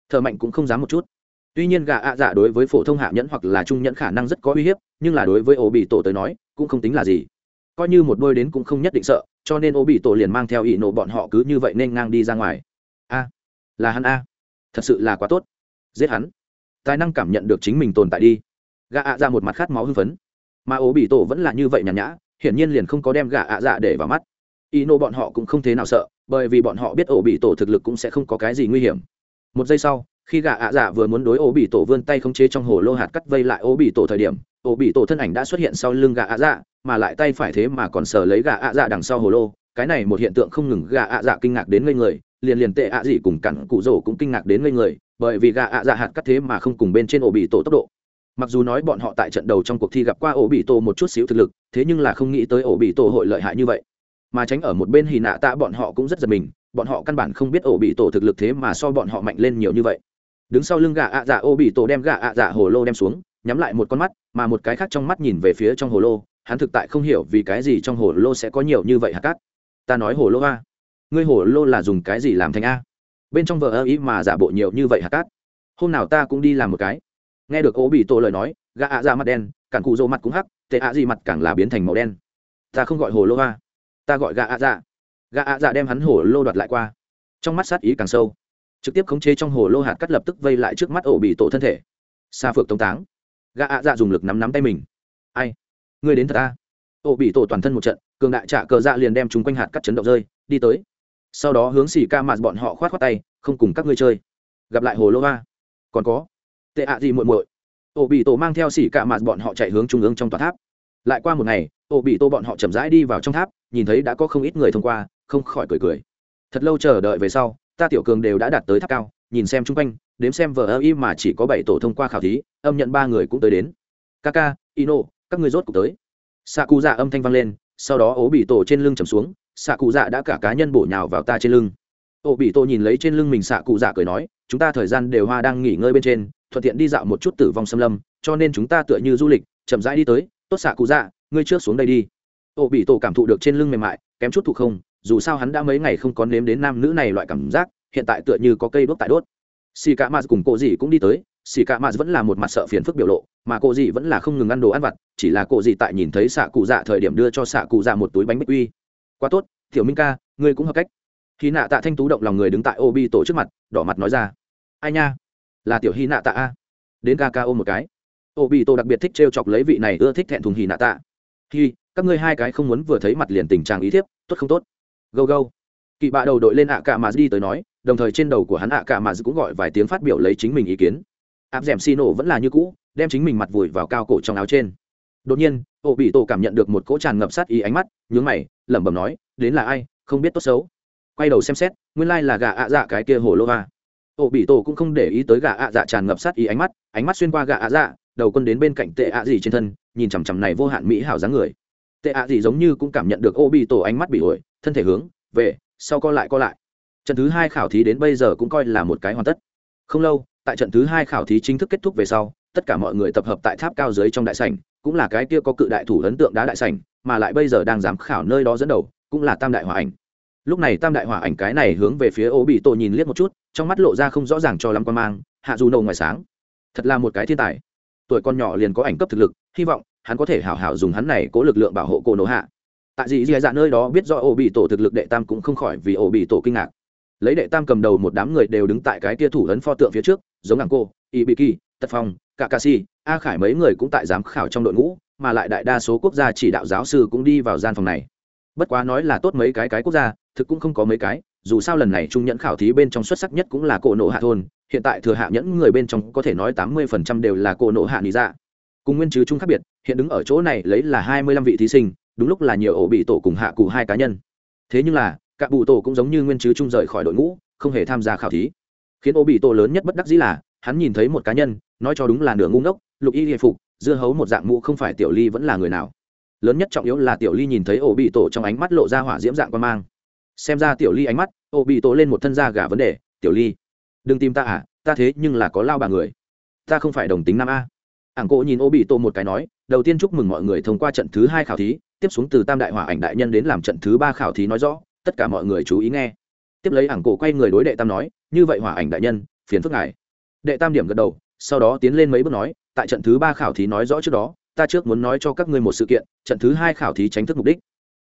A: Thợ mạnh cũng không dám một chút. Tuy nhiên gạ ạ dạ đối với phổ thông hạ nhẫn hoặc là trung nhẫn khả năng rất có uy hiếp, nhưng là đối với ố bị tổ tới nói, cũng không tính là gì coi như một đôi đến cũng không nhất định sợ, cho nên ô bị tổ liền mang theo ỷ nộ bọn họ cứ như vậy nên ngang đi ra ngoài. A, là hắn a. Thật sự là quá tốt. Giết hắn. Tài năng cảm nhận được chính mình tồn tại đi. Gạ ạ ra một mặt khát máu hưng phấn. Mà ố bị tổ vẫn là như vậy nhàn nhã, hiển nhiên liền không có đem gạ ạ dạ để vào mắt. Y nô bọn họ cũng không thế nào sợ, bởi vì bọn họ biết ổ bị tổ thực lực cũng sẽ không có cái gì nguy hiểm. Một giây sau, khi gạ ạ dạ vừa muốn đối ổ bị tổ vươn tay khống chế trong hồ lô hạt cắt vây lại ổ bị tổ thời điểm ổ bị tổ thân ảnh đã xuất hiện sau lưng gạ ạ dạ mà lại tay phải thế mà còn sờ lấy gạ ạ dạ đằng sau hồ lô. Cái này một hiện tượng không ngừng gạ ạ dạ kinh ngạc đến ngây người, liền liền tệ ạ gì cùng cặn cụ rổ cũng kinh ngạc đến ngây người, bởi vì gạ ạ dạ hạt cắt thế mà không cùng bên trên ổ bị tổ tốc độ. Mặc dù nói bọn họ tại trận đầu trong cuộc thi gặp qua ổ bị tổ một chút xíu thực lực, thế nhưng là không nghĩ tới ổ bị tổ hội lợi hại như vậy. Mà tránh ở một bên hì nạ tạ bọn họ cũng rất giật mình, bọn họ căn bản không biết ổ bị tổ thực lực thế mà so bọn họ mạnh lên nhiều như vậy. Đứng sau lưng gà ạ dạ ổ bị tổ đem gà ạ dạ hồ lô đem xuống, nhắm lại một con mắt, mà một cái khác trong mắt nhìn về phía trong hồ lô hắn thực tại không hiểu vì cái gì trong hồ lô sẽ có nhiều như vậy hạt cát. Ta nói hồ lô a. Ngươi hồ lô là dùng cái gì làm thành a? Bên trong vợ ơ ý mà giả bộ nhiều như vậy hạt cát. Hôm nào ta cũng đi làm một cái. Nghe được ố bị tổ lời nói, gã ạ ra mặt đen, cản cụ rô mặt cũng hắc, tệ ạ gì mặt càng là biến thành màu đen. Ta không gọi hồ lô a. Ta gọi gã ạ dạ. Gã ạ dạ đem hắn hồ lô đoạt lại qua. Trong mắt sát ý càng sâu. Trực tiếp khống chế trong hồ lô hạt cắt lập tức vây lại trước mắt ổ bị tổ thân thể. Xa phược tống táng. Gã ạ dạ dùng lực nắm nắm tay mình. Ai? Ngươi đến thật ta ổ bị tổ toàn thân một trận, cường đại trả cờ dạ liền đem chúng quanh hạt cắt chấn động rơi, đi tới. Sau đó hướng xì ca mạt bọn họ khoát khoát tay, không cùng các ngươi chơi. Gặp lại hồ lô va còn có. Tệ ạ gì muội muội. Ổ bị tổ mang theo xì ca mạt bọn họ chạy hướng trung ương trong tòa tháp. Lại qua một ngày ổ bị tổ bọn họ chậm rãi đi vào trong tháp, nhìn thấy đã có không ít người thông qua, không khỏi cười cười. Thật lâu chờ đợi về sau, ta tiểu cường đều đã đạt tới tháp cao, nhìn xem chung quanh, đếm xem vờ ơ y mà chỉ có bảy tổ thông qua khảo thí, âm nhận ba người cũng tới đến. Kaka, ino các người rốt cuộc tới. Xạ cụ dạ âm thanh vang lên, sau đó ố bị tổ trên lưng trầm xuống, xạ cụ dạ đã cả cá nhân bổ nhào vào ta trên lưng. Ố bị tổ nhìn lấy trên lưng mình xạ cụ dạ cười nói, chúng ta thời gian đều hoa đang nghỉ ngơi bên trên, thuận tiện đi dạo một chút tử vong xâm lâm, cho nên chúng ta tựa như du lịch, chậm rãi đi tới. Tốt xạ cụ dạ ngươi trước xuống đây đi. Ố bị tổ cảm thụ được trên lưng mềm mại, kém chút thụ không, dù sao hắn đã mấy ngày không có nếm đến nam nữ này loại cảm giác, hiện tại tựa như có cây đốt tại đốt. Xì cả mạt cùng cô dì cũng đi tới xì cả mạt vẫn là một mặt sợ phiền phức biểu lộ, mà cô dì vẫn là không ngừng ăn đồ ăn vặt, chỉ là cô dì tại nhìn thấy xạ cụ dạ thời điểm đưa cho xạ cụ dạ một túi bánh bích uy. Quá tốt, tiểu minh ca, ngươi cũng hợp cách. Khi nạ tạ thanh tú động lòng người đứng tại ô bi tổ trước mặt, đỏ mặt nói ra. Ai nha, là tiểu hy nạ tạ a. Đến ca ca ôm một cái. Ô bi tổ đặc biệt thích t chọc lấy vị này ưa thích thẹn thùng hy nạ tạ. Khi các ngươi hai cái không muốn vừa thấy mặt liền tình trạng ý thiếp, tốt không tốt? Gâu gâu. Kỵ bạ đầu đội lên ạ cả mà đi tới nói, đồng thời trên đầu của hắn ạ cả mà cũng gọi vài tiếng phát biểu lấy chính mình ý kiến áp d ẻ m xi nổ vẫn là như cũ, đem chính mình mặt vùi vào cao cổ trong áo trên. Đột nhiên, ô bị tổ cảm nhận được một cỗ tràn ngập sát ý ánh mắt, nhướng mày, lẩm bẩm nói, đến là ai? Không biết tốt xấu. Quay đầu xem xét, nguyên lai là gà ạ dạ cái kia hồ lô va ô bị tổ cũng không để ý tới gà ạ dạ tràn ngập sát ý ánh mắt ánh mắt xuyên qua gà ạ dạ đầu quân đến bên cạnh tệ ạ gì trên thân, nhìn chằm chằm này vô hạn mỹ hảo dáng người. Tệ ạ gì giống như cũng cảm nhận được ô bị tổ ánh mắt bị ổi, thân thể hướng về, sau co lại co lại. Trận thứ hai khảo thí đến bây giờ cũng coi là một cái hoàn tất. Không lâu tại trận thứ hai khảo thí chính thức kết thúc về sau, tất cả mọi người tập hợp tại tháp cao dưới trong đại sảnh, cũng là cái kia có cự đại thủ ấn tượng đá đại sảnh, mà lại bây giờ đang giám khảo nơi đó dẫn đầu, cũng là tam đại hòa ảnh. Lúc này tam đại hỏa ảnh cái này hướng về phía ô bị tổ nhìn liếc một chút, trong mắt lộ ra không rõ ràng cho lắm quan mang, hạ dù nổ ngoài sáng. Thật là một cái thiên tài. Tuổi con nhỏ liền có ảnh cấp thực lực, hy vọng hắn có thể hảo hảo dùng hắn này cố lực lượng bảo hộ cổ nổ hạ. Tại dị dị dạ nơi đó biết do ô bị tổ thực lực đệ tam cũng không khỏi vì ô bị tổ kinh ngạc. Lấy đệ tam cầm đầu một đám người đều đứng tại cái kia thủ ấn pho tượng phía trước giống ngàng cô y bị kỳ tật phong cả ca si a khải mấy người cũng tại giám khảo trong đội ngũ, mà lại đại đa số quốc gia chỉ đạo giáo sư cũng đi vào gian phòng này. Bất quá nói là tốt mấy cái cái quốc gia, thực cũng không có mấy cái, dù sao lần này trung nhẫn khảo thí bên trong xuất sắc nhất cũng là cổ nộ hạ thôn, hiện tại thừa hạ nhẫn người bên trong có thể nói tám mươi phần trăm đều là cổ nộ hạ lý dạ. Cùng nguyên chứ chung khác biệt, hiện đứng ở chỗ này lấy là hai mươi lăm vị thí sinh, đúng lúc là nhiều ổ bị tổ cùng hạ cụ hai cá nhân. Thế nhưng là các bụ tổ cũng giống như nguyên chứ chung rời khỏi đội ngũ, không hề tham gia khảo thí khiến Ô bị tổ lớn nhất bất đắc dĩ là, hắn nhìn thấy một cá nhân, nói cho đúng là nửa ngu ngốc, lục y hề phục, dưa hấu một dạng mũ không phải tiểu ly vẫn là người nào. Lớn nhất trọng yếu là tiểu ly nhìn thấy ổ bị tổ trong ánh mắt lộ ra hỏa diễm dạng quan mang. Xem ra tiểu ly ánh mắt ổ bị tổ lên một thân da gà vấn đề, tiểu ly, đừng tìm ta à ta thế nhưng là có lao bà người. Ta không phải đồng tính nam a. Ảng cộ nhìn ổ bị tổ một cái nói, đầu tiên chúc mừng mọi người thông qua trận thứ hai khảo thí, tiếp xuống từ tam đại hỏa ảnh đại nhân đến làm trận thứ ba khảo thí nói rõ, tất cả mọi người chú ý nghe. Tiếp lấy ảng cổ quay người đối đệ tam nói như vậy hỏa ảnh đại nhân, phiền phức ngài. Đệ tam điểm gật đầu, sau đó tiến lên mấy bước nói, tại trận thứ ba khảo thí nói rõ trước đó, ta trước muốn nói cho các ngươi một sự kiện, trận thứ hai khảo thí tránh thức mục đích.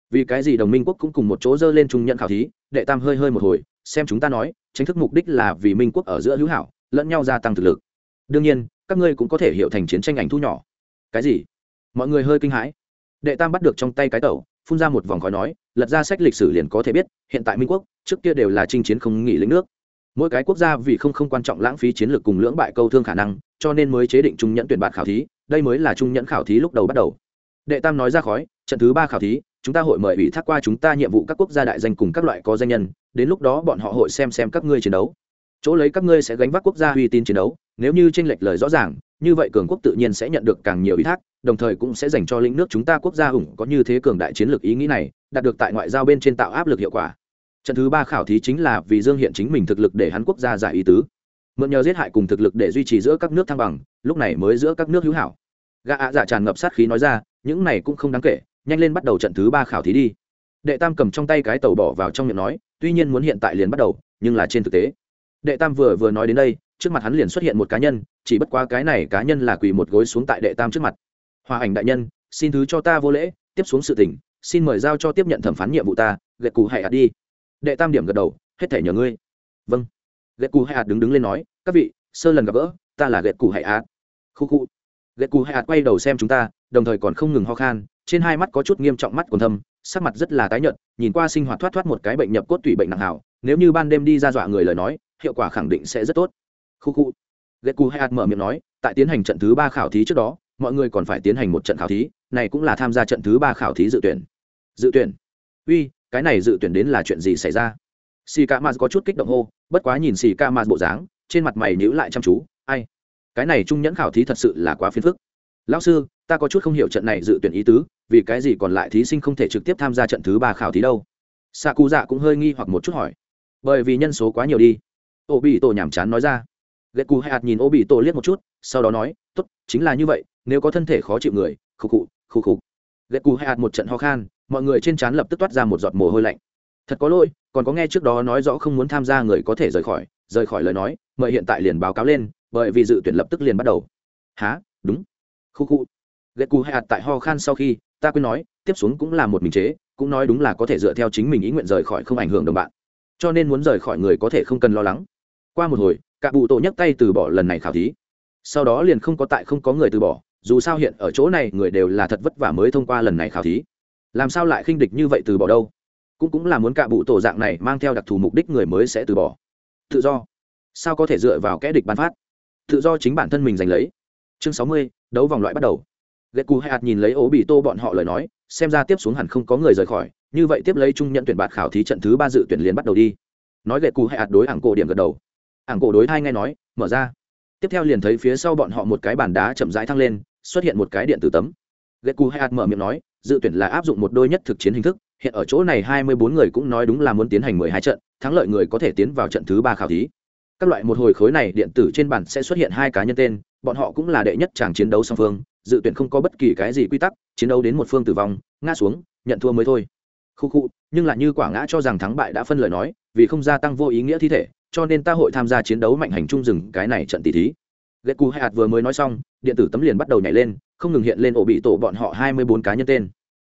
A: Vì cái gì đồng minh quốc cũng cùng một chỗ dơ lên trung nhận khảo thí, đệ tam hơi hơi một hồi, xem chúng ta nói, tránh thức mục đích là vì minh quốc ở giữa hữu hảo, lẫn nhau gia tăng thực lực. Đương nhiên, các ngươi cũng có thể hiểu thành chiến tranh ảnh thu nhỏ. Cái gì? Mọi người hơi kinh hãi. Đệ tam bắt được trong tay cái tẩu, phun ra một vòng khói nói, lật ra sách lịch sử liền có thể biết, hiện tại minh quốc, trước kia đều là chinh chiến không nghỉ lĩnh nước mỗi cái quốc gia vì không không quan trọng lãng phí chiến lược cùng lưỡng bại câu thương khả năng, cho nên mới chế định trung nhẫn tuyển bạt khảo thí, đây mới là trung nhẫn khảo thí lúc đầu bắt đầu. Đệ tam nói ra khói, trận thứ ba khảo thí, chúng ta hội mời ủy thác qua chúng ta nhiệm vụ các quốc gia đại danh cùng các loại có danh nhân, đến lúc đó bọn họ hội xem xem các ngươi chiến đấu. Chỗ lấy các ngươi sẽ gánh vác quốc gia uy tín chiến đấu, nếu như tranh lệch lời rõ ràng, như vậy cường quốc tự nhiên sẽ nhận được càng nhiều ủy thác, đồng thời cũng sẽ dành cho lĩnh nước chúng ta quốc gia ủng có như thế cường đại chiến lược ý nghĩ này, đạt được tại ngoại giao bên trên tạo áp lực hiệu quả trận thứ ba khảo thí chính là vì dương hiện chính mình thực lực để hắn quốc gia giải ý tứ. Mượn nhờ giết hại cùng thực lực để duy trì giữa các nước thăng bằng, lúc này mới giữa các nước hữu hảo. Gã ạ dạ tràn ngập sát khí nói ra, những này cũng không đáng kể, nhanh lên bắt đầu trận thứ ba khảo thí đi. Đệ tam cầm trong tay cái tàu bỏ vào trong miệng nói, tuy nhiên muốn hiện tại liền bắt đầu, nhưng là trên thực tế. Đệ tam vừa vừa nói đến đây, trước mặt hắn liền xuất hiện một cá nhân, chỉ bất quá cái này cá nhân là quỳ một gối xuống tại đệ tam trước mặt. Hòa ảnh đại nhân, xin thứ cho ta vô lễ, tiếp xuống sự tình, xin mời giao cho tiếp nhận thẩm phán nhiệm vụ ta, gật cù hãy ạt đi đệ tam điểm gật đầu, hết thể nhờ ngươi. Vâng. Gật cù hãy ạt đứng đứng lên nói, các vị, sơ lần gặp gỡ, ta là gật cù hãy ạt. Khu khu. Gật cù hãy ạt quay đầu xem chúng ta, đồng thời còn không ngừng ho khan, trên hai mắt có chút nghiêm trọng mắt còn thâm, sắc mặt rất là tái nhợt, nhìn qua sinh hoạt thoát thoát một cái bệnh nhập cốt tủy bệnh nặng hảo nếu như ban đêm đi ra dọa người lời nói, hiệu quả khẳng định sẽ rất tốt. Khu khu. Ghét cù hay mở miệng nói, tại tiến hành trận thứ ba khảo thí trước đó, mọi người còn phải tiến hành một trận khảo thí, này cũng là tham gia trận thứ ba khảo thí dự tuyển. Dự tuyển. Uy cái này dự tuyển đến là chuyện gì xảy ra? Xì ca maz có chút kích động hô, bất quá nhìn xì ca maz bộ dáng, trên mặt mày nhữ lại chăm chú, ai? Cái này trung nhẫn khảo thí thật sự là quá phiền phức. Lão sư, ta có chút không hiểu trận này dự tuyển ý tứ, vì cái gì còn lại thí sinh không thể trực tiếp tham gia trận thứ ba khảo thí đâu? Xạ cụ dạ cũng hơi nghi hoặc một chút hỏi. Bởi vì nhân số quá nhiều đi. Ô bị tổ nhàm chán nói ra. Ghét cù hay hạt nhìn ô bị tổ liếc một chút, sau đó nói, tốt, chính là như vậy, nếu có thân thể khó chịu người khục khụ khục khục ghét cù hay hạt một trận ho khan mọi người trên trán lập tức toát ra một giọt mồ hôi lạnh. Thật có lỗi, còn có nghe trước đó nói rõ không muốn tham gia người có thể rời khỏi rời khỏi lời nói, mời hiện tại liền báo cáo lên, bởi vì dự tuyển lập tức liền bắt đầu. Há đúng. Khu khu. Ghét cù hay hạt tại ho khan sau khi, ta quên nói, tiếp xuống cũng là một mình chế, cũng nói đúng là có thể dựa theo chính mình ý nguyện rời khỏi không ảnh hưởng đồng bạn. Cho nên muốn rời khỏi người có thể không cần lo lắng. Qua một hồi, cả bụ tổ nhấc tay từ bỏ lần này khảo thí. Sau đó liền không có tại không có người từ bỏ, dù sao hiện ở chỗ này người đều là thật vất vả mới thông qua lần này khảo thí làm sao lại khinh địch như vậy từ bỏ đâu? Cũng cũng là muốn cả bụ tổ dạng này mang theo đặc thù mục đích người mới sẽ từ bỏ. Tự do. Sao có thể dựa vào kẽ địch ban phát? Tự do chính bản thân mình giành lấy. Chương sáu mươi, đấu vòng loại bắt đầu. Ghét cù hay hạt nhìn lấy ố bị tô bọn họ lời nói, xem ra tiếp xuống hẳn không có người rời khỏi, như vậy tiếp lấy trung nhận tuyển bạt khảo thí trận thứ ba dự tuyển liền bắt đầu đi. Nói ghét cù hay hạt đối ảng cổ điểm gật đầu. Ảng cổ đối hai nghe nói, mở ra. Tiếp theo liền thấy phía sau bọn họ một cái bàn đá chậm rãi thăng lên, xuất hiện một cái điện tử tấm. Ghét cù hay hạt mở miệng nói dự tuyển là áp dụng một đôi nhất thực chiến hình thức, hiện ở chỗ này hai mươi bốn người cũng nói đúng là muốn tiến hành mười hai trận, thắng lợi người có thể tiến vào trận thứ ba khảo thí. Các loại một hồi khối này điện tử trên bản sẽ xuất hiện hai cá nhân tên, bọn họ cũng là đệ nhất chàng chiến đấu song phương, dự tuyển không có bất kỳ cái gì quy tắc, chiến đấu đến một phương tử vong, ngã xuống, nhận thua mới thôi. Khu khu, nhưng là như quả ngã cho rằng thắng bại đã phân lời nói, vì không gia tăng vô ý nghĩa thi thể, cho nên ta hội tham gia chiến đấu mạnh hành trung rừng cái này trận tỷ thí. Ghét cù hạt vừa mới nói xong, điện tử tấm liền bắt đầu nhảy lên không ngừng hiện lên ổ bị tổ bọn họ hai mươi bốn cá nhân tên.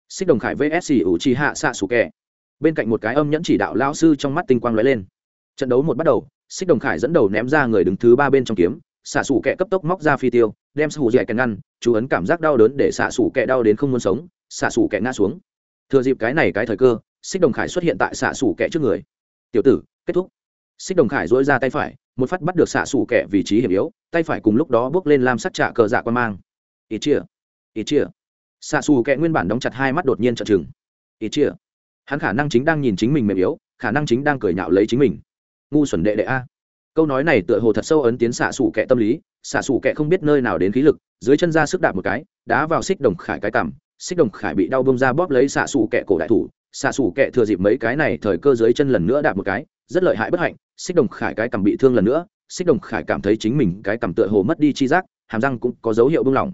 A: Xích đồng khải vsc ủ Chi hạ xạ sủ kẹ bên cạnh một cái âm nhẫn chỉ đạo lao sư trong mắt tinh quang lóe lên. Trận đấu một bắt đầu, xích đồng khải dẫn đầu ném ra người đứng thứ ba bên trong kiếm, xạ sủ kẹ cấp tốc móc ra phi tiêu, đem sủ dẻ kèn ngăn, chú ấn cảm giác đau đớn để xạ sủ kẹ đau đến không muốn sống, xạ sủ kẹ ngã xuống. Thừa dịp cái này cái thời cơ, xích đồng khải xuất hiện tại xạ sủ kẹ trước người. Tiểu tử, kết thúc. Xích đồng khải dỗi ra tay phải, một phát bắt được xạ sủ kẻ vị trí hiểm yếu, tay phải cùng lúc đó bước lên làm sắc trạ cờ dạ quan mang ít chia ít chia xạ xù kẹ nguyên bản đóng chặt hai mắt đột nhiên trợn trừng. Ít chia hắn khả năng chính đang nhìn chính mình mềm yếu, khả năng chính đang cười nhạo lấy chính mình. Ngu xuẩn đệ đệ a. Câu nói này tựa hồ thật sâu ấn tiến xạ xù kẹ tâm lý. Xạ xù kẹ không biết nơi nào đến khí lực, dưới chân ra sức đạp một cái, đá vào xích đồng khải cái cằm. Xích đồng khải bị đau bông ra bóp lấy xạ xù kẹ cổ đại thủ. Xạ xù kẹ thừa dịp mấy cái này thời cơ dưới chân lần nữa đạp một cái, rất lợi hại bất hạnh. Xích đồng khải cái cằm bị thương lần nữa. Xích đồng khải cảm thấy chính mình cái cằm tựa hồ mất đi chi giác, hàm răng cũng có dấu hiệu buông lỏng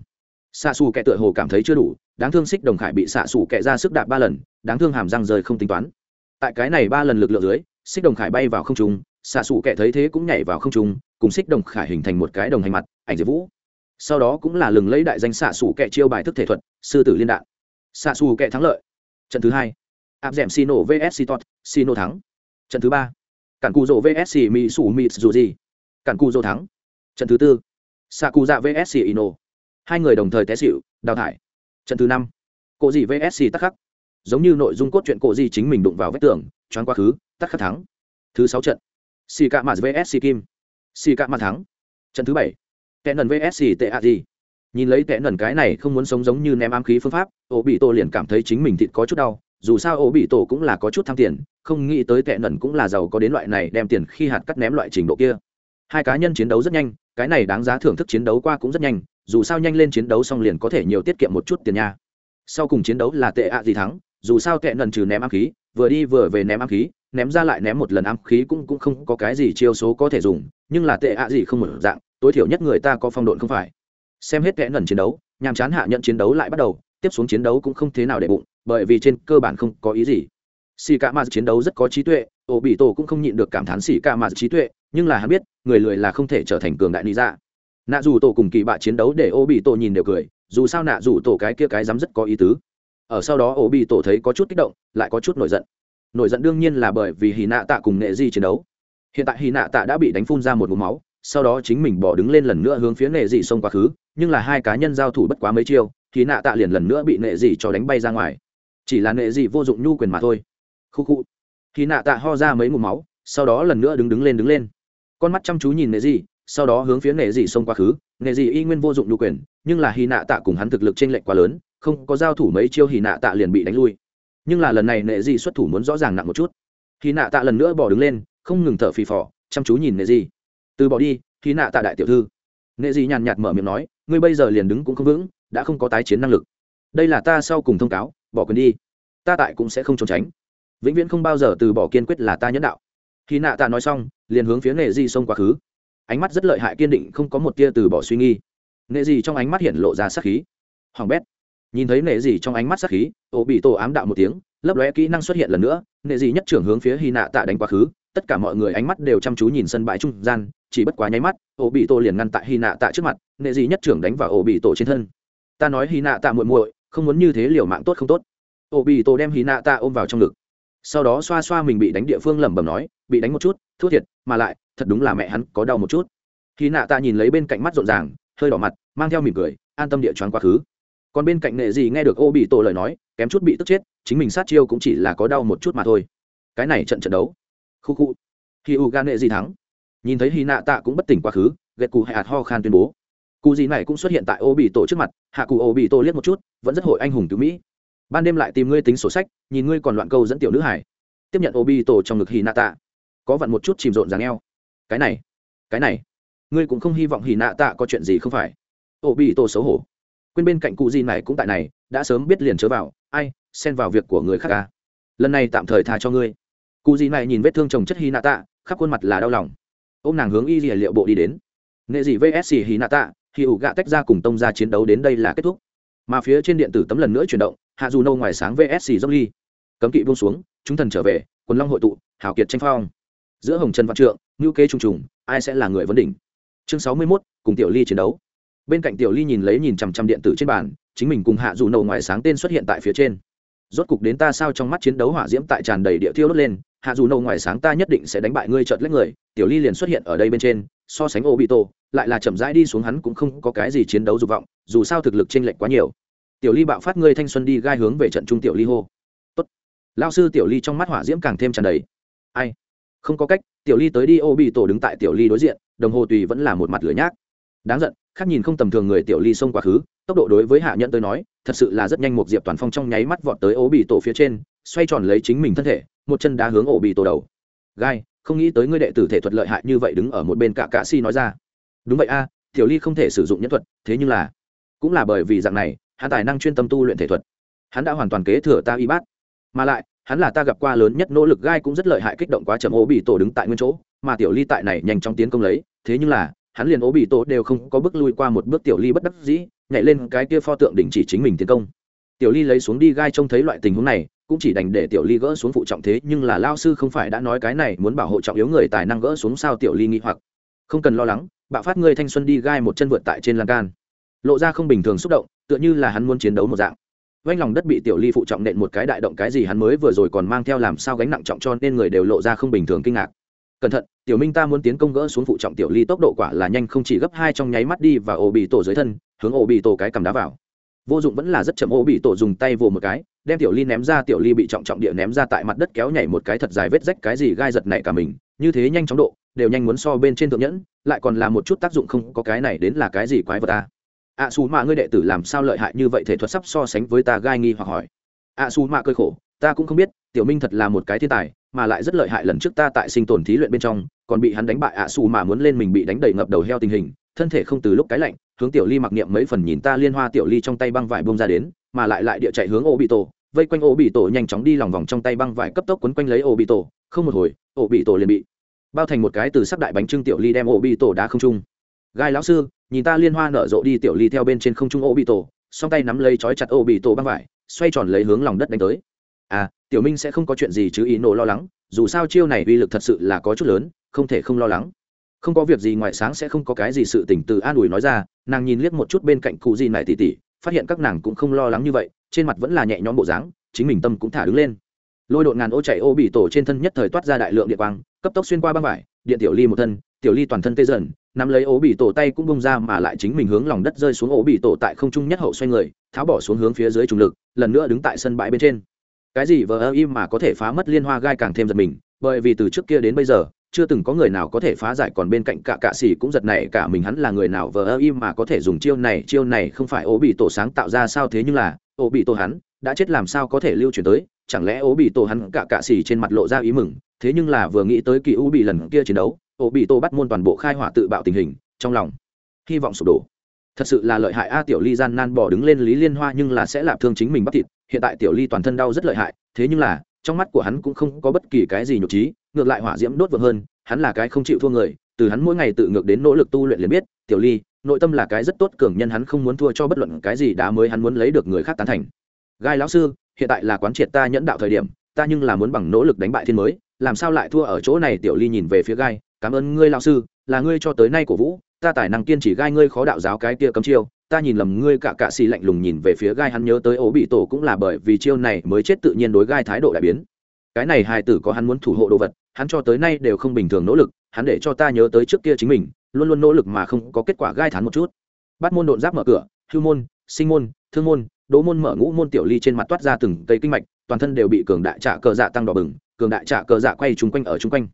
A: xạ xù kẹ tựa hồ cảm thấy chưa đủ, đáng thương xích đồng khải bị xạ xù kẹ ra sức đạp ba lần, đáng thương hàm răng rời không tính toán. Tại cái này ba lần lực lượng dưới xích đồng khải bay vào không trung, xạ xù kẹ thấy thế cũng nhảy vào không trung, cùng xích đồng khải hình thành một cái đồng hành mặt, ảnh diệp vũ. Sau đó cũng là lừng lấy đại danh xạ xù kẹ chiêu bài thức thể thuật, sư tử liên đạn. Xạ xù kẹ thắng lợi. Trận thứ hai. Áp d ẻ m xino vs sitot xino thắng. Trận thứ ba. Cản cù rộ xì mỹ sủ mỹ dù gì cản cù rộ thắng. Trận thứ tư. Xạ cù dạ xì ino hai người đồng thời té xịu đào thải. Trận thứ năm. Cộ dị vsc tắc khắc. Giống như nội dung cốt truyện cộ dị chính mình đụng vào vết tường, choáng quá khứ tắc khắc thắng. Thứ sáu trận. Xì cạ mạt vsc kim. Xì cạ mạt thắng. Trận thứ bảy. Tệ nần vsc tệ a gì nhìn lấy tệ nần cái này không muốn sống giống như ném ám khí phương pháp, ô bị tổ liền cảm thấy chính mình thịt có chút đau, dù sao ô bị tổ cũng là có chút tham tiền, không nghĩ tới tệ nần cũng là giàu có đến loại này đem tiền khi hạt cắt ném loại trình độ kia. Hai cá nhân chiến đấu rất nhanh, cái này đáng giá thưởng thức chiến đấu qua cũng rất nhanh dù sao nhanh lên chiến đấu xong liền có thể nhiều tiết kiệm một chút tiền nha. Sau cùng chiến đấu là tệ ạ gì thắng, dù sao tệ nần trừ ném ám khí, vừa đi vừa về ném ám khí, ném ra lại ném một lần ám khí cũng cũng không có cái gì chiêu số có thể dùng, nhưng là tệ ạ gì không một dạng, tối thiểu nhất người ta có phong độn không phải. Xem hết tệ nần chiến đấu, nhàm chán hạ nhận chiến đấu lại bắt đầu, tiếp xuống chiến đấu cũng không thế nào để bụng, bởi vì trên cơ bản không có ý gì. Xì ca mạt chiến đấu rất có trí tuệ ổ bị tổ cũng không nhịn được cảm thán xì ca mạt trí tuệ, nhưng là hắn biết, người lười là không thể trở thành cường đại lý ra dạ nạ dù tổ cùng kỳ bạ chiến đấu để ô bị tổ nhìn đều cười, dù sao nạ dù tổ cái kia cái dám rất có ý tứ. Ở sau đó ô bị tổ thấy có chút kích động, lại có chút nổi giận. Nổi giận đương nhiên là bởi vì hì nạ tạ cùng nệ di chiến đấu. Hiện tại hì nạ tạ đã bị đánh phun ra một mũ máu, sau đó chính mình bỏ đứng lên lần nữa hướng phía nệ dị xông quá khứ, nhưng là hai cá nhân giao thủ bất quá mấy chiêu hì nạ tạ liền lần nữa bị nệ dị cho đánh bay ra ngoài. Chỉ là nệ dị vô dụng nhu quyền mà thôi. Khu khu. Khi nạ tạ ho ra mấy mụm máu, sau đó lần nữa đứng đứng lên đứng lên. Con mắt chăm chú nhìn nệ dị sau đó hướng phía nệ Dị xông quá khứ. Nệ Dị y nguyên vô dụng nhu quyền nhưng là hy nạ tạ cùng hắn thực lực t r ê n lệch quá lớn không có giao thủ mấy chiêu hy nạ tạ liền bị đánh lui. Nhưng là lần này nệ Dị xuất thủ muốn rõ ràng nặng một chút. Hy nạ tạ lần nữa bỏ đứng lên không ngừng thở phì phò chăm chú nhìn nệ Dị, từ bỏ đi hy nạ tạ đại tiểu thư. Nệ Dị nhàn nhạt mở miệng nói ngươi bây giờ liền đứng cũng không vững đã không có tái chiến năng lực. Đây là ta sau cùng thông cáo bỏ quyền đi. Ta tại cũng sẽ không trốn tránh. Vĩnh viễn không bao giờ từ bỏ kiên quyết là ta nhẫn đạo. Khi nạ tạ nói xong liền hướng phía nghệ di xông quá khứ ánh mắt rất lợi hại kiên định, không có một tia từ bỏ suy nghi nệ gì trong ánh mắt hiện lộ ra sắc khí. Hoàng bét. Nhìn thấy nệ gì trong ánh mắt sắc khí ổ bị tổ ám đạo một tiếng, lấp lóe kỹ năng xuất hiện lần nữa, nệ gì nhất trưởng hướng phía hy nạ tạ đánh quá khứ, tất cả mọi người ánh mắt đều chăm chú nhìn sân bãi trung gian, chỉ bất quá nháy mắt ổ bị tổ liền ngăn tại hy nạ tạ trước mặt, nệ gì nhất trưởng đánh vào ổ bị tổ trên thân. Ta nói hy nạ tạ muội muội, không muốn như thế liều mạng tốt không tốt. Ổ bị tổ đem hy nạ tạ ôm vào trong ngực sau đó xoa xoa mình bị đánh địa phương lẩm bẩm nói, bị đánh một chút, thua thiệt, mà lại, thật đúng là mẹ hắn có đau một chút. Khi nạ ta nhìn lấy bên cạnh mắt rộn ràng, hơi đỏ mặt, mang theo mỉm cười, an tâm địa choáng quá khứ. Còn bên cạnh nệ gì nghe được ô bị tổ lời nói, kém chút bị tức chết, chính mình sát chiêu cũng chỉ là có đau một chút mà thôi. Cái này trận trận đấu. Khu khu. Khi u gan nệ gì thắng, nhìn thấy hy nạ tạ cũng bất tỉnh quá khứ gật cụ ạt ho khan tuyên bố. Cụ gì này cũng xuất hiện tại ô bị tổ trước mặt, hạ cụ ô bị tổ liếc một chút, vẫn rất hội anh hùng cứu mỹ ban đêm lại tìm ngươi tính sổ sách, nhìn ngươi còn loạn câu dẫn tiểu nữ hải tiếp nhận obi tổ trong ngực hì nạ tạ có vặn một chút chìm rộn ràng eo. Cái này cái này. Ngươi cũng không hy vọng hì nạ tạ có chuyện gì không phải. Obi tổ xấu hổ. Quên bên cạnh cụ gì này cũng tại này, đã sớm biết liền chớ vào. Ai, xen vào việc của người khác ca à? lần này tạm thời tha cho ngươi. Cụ gì này nhìn vết thương chồng chất hì nạ tạ khắp khuôn mặt là đau lòng. Ô m nàng hướng y dìa liệu bộ đi đến. Nghệ dị vsc hì nạ tạ khi ủ gạ tách ra cùng tông ra chiến đấu đến đây là kết thúc. Mà phía trên điện tử tấm lần nữa chuyển động hạ dù nâu ngoài sáng vsc dốc ly. Cấm kỵ buông xuống chúng thần trở về quần long hội tụ hào kiệt tranh phong. Giữa hồng trần văn trượng ngữ kế trùng trùng ai sẽ là người vấn đỉnh? Chương sáu mươi 61, cùng tiểu ly chiến đấu. Bên cạnh tiểu ly nhìn lấy nhìn chằm chằm điện tử trên bàn chính mình cùng hạ dù nâu ngoài sáng tên xuất hiện tại phía trên. Rốt cục đến ta sao trong mắt chiến đấu hỏa diễm tại tràn đầy địa thiêu đốt lên hạ dù nâu ngoài sáng ta nhất định sẽ đánh bại ngươi trợt lấy người tiểu ly liền xuất hiện ở đây bên trên so sánh ô bị tổ lại là chậm rãi đi xuống hắn cũng không có cái gì chiến đấu dục vọng dù sao thực lực chênh lệch quá nhiều tiểu ly bạo phát ngươi thanh xuân đi gai hướng về trận trung tiểu ly hô. Tốt. Lao sư tiểu ly trong mắt hỏa diễm càng thêm tràn đầy. Ai? Không có cách, tiểu ly tới đi, ô bị tổ đứng tại tiểu ly đối diện, đồng hồ tùy vẫn là một mặt lửa nhác. Đáng giận, khác nhìn không tầm thường người tiểu ly xông quá khứ, tốc độ đối với hạ nhẫn tới nói, thật sự là rất nhanh một diệp toàn phong trong nháy mắt vọt tới Ô bị tổ phía trên, xoay tròn lấy chính mình thân thể, một chân đá hướng ổ bị tổ đầu. Gai, không nghĩ tới ngươi đệ tử thể thuật lợi hại như vậy đứng ở một bên cả cạ si nói ra. Đúng vậy a, tiểu ly không thể sử dụng nhân thuật, thế nhưng là, cũng là bởi vì dạng này hắn tài năng chuyên tâm tu luyện thể thuật. Hắn đã hoàn toàn kế thừa ta y bát. Mà lại, hắn là ta gặp qua lớn nhất nỗ lực gai cũng rất lợi hại kích động quá chậm ố bị tổ đứng tại nguyên chỗ, mà tiểu ly tại này nhanh chóng tiến công lấy. Thế nhưng là, hắn liền ố bị tổ đều không có bước lui qua một bước, tiểu ly bất đắc dĩ, nhảy lên cái kia pho tượng đình chỉ chính mình tiến công. Tiểu ly lấy xuống đi gai trông thấy loại tình huống này, cũng chỉ đành để tiểu ly gỡ xuống phụ trọng thế, nhưng là lao sư không phải đã nói cái này muốn bảo hộ trọng yếu người tài năng gỡ xuống sao tiểu ly nghĩ hoặc. Không cần lo lắng, bạo phát ngươi thanh xuân đi gai một chân vượt tại trên lan can. Lộ ra không bình thường xúc động tựa như là hắn muốn chiến đấu một dạng. Vanh lòng đất bị tiểu ly phụ trọng nện một cái đại động cái gì hắn mới vừa rồi còn mang theo làm sao gánh nặng trọng cho nên người đều lộ ra không bình thường kinh ngạc. Cẩn thận, tiểu minh ta muốn tiến công gỡ xuống phụ trọng tiểu ly tốc độ quả là nhanh không chỉ gấp hai trong nháy mắt đi và ổ bị tổ dưới thân, hướng ổ bị tổ cái cầm đá vào. Vô dụng vẫn là rất chậm ổ bị tổ dùng tay vồ một cái, đem tiểu ly ném ra, tiểu ly bị trọng trọng địa ném ra tại mặt đất kéo nhảy một cái thật dài vết rách cái gì gai giật này cả mình, như thế nhanh chóng độ, đều nhanh muốn so bên trên thượng nhẫn, lại còn là một chút tác dụng không có cái này đến là cái gì quái vật ta ạ xù mạ ngươi đệ tử làm sao lợi hại như vậy thể thuật sắp so sánh với ta gai nghi hoặc hỏi. ạ xù mạ cơi khổ, ta cũng không biết, tiểu minh thật là một cái thiên tài, mà lại rất lợi hại lần trước ta tại sinh tồn thí luyện bên trong, còn bị hắn đánh bại ạ xù mạ muốn lên mình bị đánh đầy ngập đầu heo tình hình, thân thể không từ lúc cái lạnh, hướng tiểu ly mặc niệm mấy phần nhìn ta liên hoa tiểu ly trong tay băng vải bông ra đến, mà lại lại địa chạy hướng ô bị tổ, vây quanh ô bị tổ nhanh chóng đi lòng vòng trong tay băng vải cấp tốc quấn quanh lấy ô bị tổ, không một hồi, ô bị tổ liền bị bao thành một cái từ sắc đại bánh trưng tiểu ly đem ô bị tổ đá không trung. Gai lão sư nhìn ta liên hoa nở rộ đi tiểu ly theo bên trên không trung ô bị tổ, song tay nắm lấy chói chặt ô bị tổ băng vải, xoay tròn lấy hướng lòng đất đánh tới. À tiểu minh sẽ không có chuyện gì chứ ý nổ lo lắng, dù sao chiêu này uy lực thật sự là có chút lớn, không thể không lo lắng. Không có việc gì ngoại sáng sẽ không có cái gì sự tỉnh từ an ủi nói ra, nàng nhìn liếc một chút bên cạnh cụ gì này tỉ tỉ, phát hiện các nàng cũng không lo lắng như vậy, trên mặt vẫn là nhẹ nhõm bộ dáng, chính mình tâm cũng thả đứng lên. Lôi đột ngàn ô chạy ô bị tổ trên thân nhất thời toát ra đại lượng điện quang, cấp tốc xuyên qua băng vải, điện tiểu ly một thân, tiểu ly toàn thân tê dần nắm lấy ố bị tổ tay cũng bông ra mà lại chính mình hướng lòng đất rơi xuống ố bị tổ tại không trung nhất hậu xoay người, tháo bỏ xuống hướng phía dưới trùng lực, lần nữa đứng tại sân bãi bên trên. Cái gì vờ ơ im mà có thể phá mất liên hoa gai càng thêm giật mình, bởi vì từ trước kia đến bây giờ, chưa từng có người nào có thể phá giải còn bên cạnh cả cạ xỉ cũng giật này cả mình hắn là người nào vờ ơ im mà có thể dùng chiêu này chiêu này không phải ố bị tổ sáng tạo ra sao thế nhưng là, ố bị tổ hắn đã chết làm sao có thể lưu truyền tới, chẳng lẽ ố bị tổ hắn cả cạ xỉ trên mặt lộ ra ý mừng, thế nhưng là vừa nghĩ tới kỳ u bị lần kia chiến đấu ổ bị tổ bắt môn toàn bộ khai hỏa tự bạo tình hình, trong lòng hy vọng sụp đổ. Thật sự là lợi hại a tiểu ly gian nan bỏ đứng lên lý liên hoa nhưng là sẽ làm thương chính mình bắt thịt, hiện tại tiểu ly toàn thân đau rất lợi hại, thế nhưng là, trong mắt của hắn cũng không có bất kỳ cái gì nhục trí ngược lại hỏa diễm đốt vượng hơn, hắn là cái không chịu thua người, từ hắn mỗi ngày tự ngược đến nỗ lực tu luyện liền biết, tiểu ly, nội tâm là cái rất tốt cường nhân hắn không muốn thua cho bất luận cái gì đá mới hắn muốn lấy được người khác tán thành. Gai lão sư, hiện tại là quán triệt ta nhẫn đạo thời điểm, ta nhưng là muốn bằng nỗ lực đánh bại thiên mới, làm sao lại thua ở chỗ này? Tiểu ly nhìn về phía gai cảm ơn ngươi lão sư, là ngươi cho tới nay cổ vũ, ta tài năng kiên trì gai ngươi khó đạo giáo cái kia cấm chiêu, ta nhìn lầm ngươi cả cạ xì lạnh lùng nhìn về phía gai hắn nhớ tới ố bị tổ cũng là bởi vì chiêu này mới chết tự nhiên đối gai thái độ đại biến. Cái này hài tử có hắn muốn thủ hộ đồ vật, hắn cho tới nay đều không bình thường nỗ lực, hắn để cho ta nhớ tới trước kia chính mình, luôn luôn nỗ lực mà không có kết quả gai thán một chút. Bắt môn đột giáp mở cửa, hưu môn, sinh môn, thương môn, đỗ môn mở ngũ môn tiểu ly trên mặt toát ra từng cây kinh mạch, toàn thân đều bị cường đại trả cờ dạ tăng đỏ bừng, cường đại trả cờ dạ quay chung quanh ở chung quanh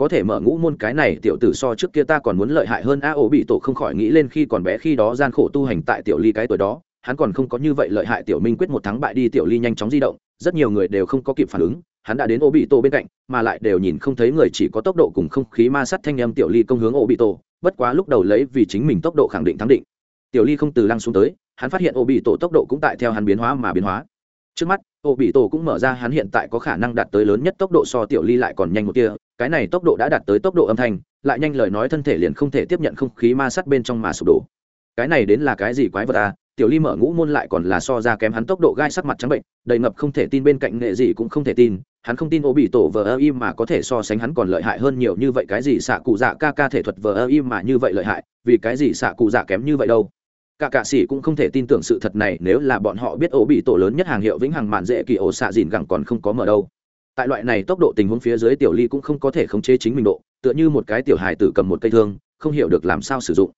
A: có thể mở ngũ môn cái này tiểu tử so trước kia ta còn muốn lợi hại hơn. A ổ bị tổ không khỏi nghĩ lên khi còn bé khi đó gian khổ tu hành tại tiểu ly cái tuổi đó, hắn còn không có như vậy lợi hại tiểu minh quyết một thắng bại đi. Tiểu ly nhanh chóng di động, rất nhiều người đều không có kịp phản ứng, hắn đã đến ổ bị tổ bên cạnh, mà lại đều nhìn không thấy người, chỉ có tốc độ cùng không khí ma sát thanh âm tiểu ly công hướng ổ bị tổ, bất quá lúc đầu lấy vì chính mình tốc độ khẳng định thắng định. Tiểu ly không từ lăng xuống tới, hắn phát hiện ổ bị tổ tốc độ cũng tại theo hắn biến hóa mà biến hóa. Trước mắt ổ bị tổ cũng mở ra, hắn hiện tại có khả năng đạt tới lớn nhất tốc độ so tiểu ly lại còn nhanh một kia cái này tốc độ đã đạt tới tốc độ âm thanh, lại nhanh lời nói thân thể liền không thể tiếp nhận không khí ma sát bên trong mà sụp đổ. Cái này đến là cái gì quái vật à? Tiểu ly mở ngũ môn lại còn là so ra kém hắn tốc độ gai sắc mặt trắng bệnh, đầy ngập không thể tin bên cạnh nghệ gì cũng không thể tin, hắn không tin ô bị tổ vờ ơ im mà có thể so sánh hắn còn lợi hại hơn nhiều như vậy, cái gì xạ cụ dạ ca ca thể thuật vờ ơ im mà như vậy lợi hại, vì cái gì xạ cụ dạ kém như vậy đâu? Cả cạ sĩ cũng không thể tin tưởng sự thật này, nếu là bọn họ biết ổ bị tổ lớn nhất hàng hiệu vĩnh hằng mạn dễ kỳ ổ xạ dìn gẳng còn không có mở đâu tại loại này tốc độ tình huống phía dưới tiểu ly cũng không có thể khống chế chính mình độ, tựa như một cái tiểu hài tử cầm một cây thương, không hiểu được làm sao sử dụng.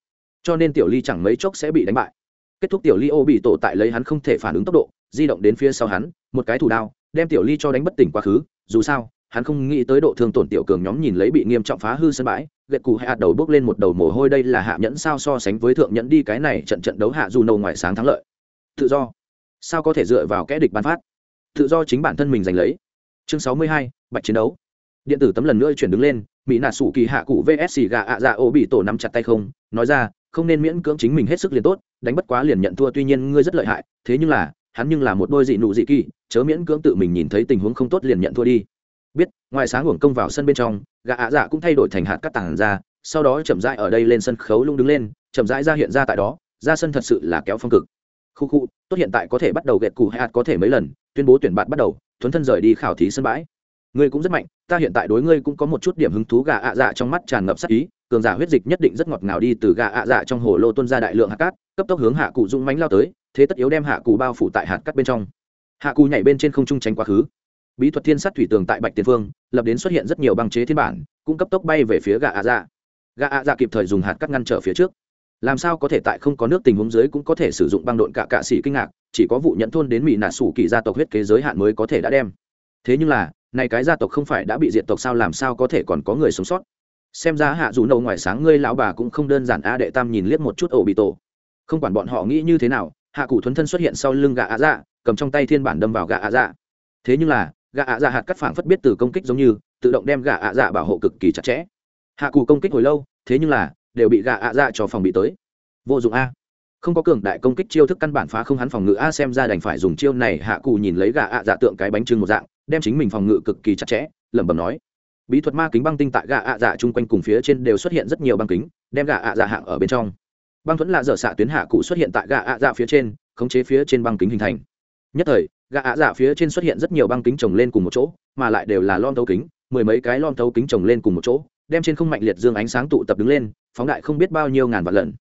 A: Cho nên tiểu ly chẳng mấy chốc sẽ bị đánh bại. Kết thúc tiểu ly ô bị tổ tại lấy hắn không thể phản ứng tốc độ, di động đến phía sau hắn, một cái thủ đao, đem tiểu ly cho đánh bất tỉnh quá khứ. Dù sao, hắn không nghĩ tới độ thương tổn tiểu cường nhóm nhìn lấy bị nghiêm trọng phá hư sân bãi, gậy cụ hạ đầu bước lên một đầu mồ hôi đây là hạ nhẫn sao so sánh với thượng nhẫn đi cái này trận trận đấu hạ dù nâu ngoài sáng thắng lợi. Tự do. Sao có thể dựa vào kẽ địch ban phát? Tự do chính bản thân mình giành lấy chương sáu mươi hai, bạch chiến đấu. Điện tử tấm lần nữa chuyển đứng lên, mỹ nạ sủ kỳ hạ cụ vsc gà ạ dạ ô bị tổ nắm chặt tay không, nói ra, không nên miễn cưỡng chính mình hết sức liền tốt, đánh bất quá liền nhận thua tuy nhiên ngươi rất lợi hại, thế nhưng là, hắn nhưng là một đôi dị nụ dị kỳ, chớ miễn cưỡng tự mình nhìn thấy tình huống không tốt liền nhận thua đi. Biết, ngoài sáng uổng công vào sân bên trong gà ạ dạ cũng thay đổi thành hạt cắt tảng ra, sau đó chậm rãi ở đây lên sân khấu lung đứng lên, chậm rãi ra hiện ra tại đó, ra sân thật sự là kéo phong cực. Khu khu, tốt hiện tại có thể bắt đầu gẹt cù hạt có thể mấy lần tuyên bố tuyển bạn bắt đầu, thuấn thân rời đi khảo thí sân bãi. Ngươi cũng rất mạnh, ta hiện tại đối ngươi cũng có một chút điểm hứng thú gà ạ dạ trong mắt tràn ngập sắc ý, cường giả huyết dịch nhất định rất ngọt ngào đi từ gà ạ dạ trong hồ lô tuân ra đại lượng hạt cát, cấp tốc hướng hạ cụ dung mánh lao tới, thế tất yếu đem hạ cụ bao phủ tại hạt cát bên trong. Hạ cụ nhảy bên trên không trung tránh quá khứ. Bí thuật thiên sát thủy tường tại bạch tiền phương, lập đến xuất hiện rất nhiều băng chế thiên bản, cũng cấp tốc bay về phía gà ạ dạ. Gà ạ dạ kịp thời dùng hạt cát ngăn trở phía trước làm sao có thể tại không có nước tình huống dưới cũng có thể sử dụng băng độn cả cạ xỉ kinh ngạc, chỉ có vụ nhận thôn đến mỹ nạ sủ kỳ gia tộc huyết kế giới hạn mới có thể đã đem. Thế nhưng là này cái gia tộc không phải đã bị diệt tộc sao làm sao có thể còn có người sống sót? Xem ra hạ dù nâu ngoài sáng ngươi lão bà cũng không đơn giản a đệ tam nhìn liếc một chút ổ bị tổ. Không quản bọn họ nghĩ như thế nào, hạ cụ thuấn thân xuất hiện sau lưng gà ạ dạ cầm trong tay thiên bản đâm vào gà ạ dạ. Thế nhưng là gà ạ dạ hạt cắt phảng phất biết từ công kích giống như, tự động đem gà ạ dạ bảo hộ cực kỳ chặt chẽ. Hạ cụ công kích hồi lâu, thế nhưng là đều bị gạ ạ dạ cho phòng bị tới. Vô dụng a. Không có cường đại công kích chiêu thức căn bản phá không hắn phòng ngự a, xem ra đành phải dùng chiêu này hạ cụ nhìn lấy gà ạ dạ tượng cái bánh trưng một dạng, đem chính mình phòng ngự cực kỳ chặt chẽ, lẩm bẩm nói. Bí thuật ma kính băng tinh tại gà ạ dạ chung quanh cùng phía trên đều xuất hiện rất nhiều băng kính, đem gà ạ dạ hạng ở bên trong. Băng thuẫn lạ dở xạ tuyến hạ cụ xuất hiện tại gà ạ dạ phía trên, khống chế phía trên băng kính hình thành. Nhất thời gà ạ dạ phía trên xuất hiện rất nhiều băng kính trồng lên cùng một chỗ, mà lại đều là lon thấu kính, mười mấy cái lon thấu kính trồng lên cùng một chỗ đem trên không mạnh liệt dương ánh sáng tụ tập đứng lên, phóng đại không biết bao nhiêu ngàn vạn lần.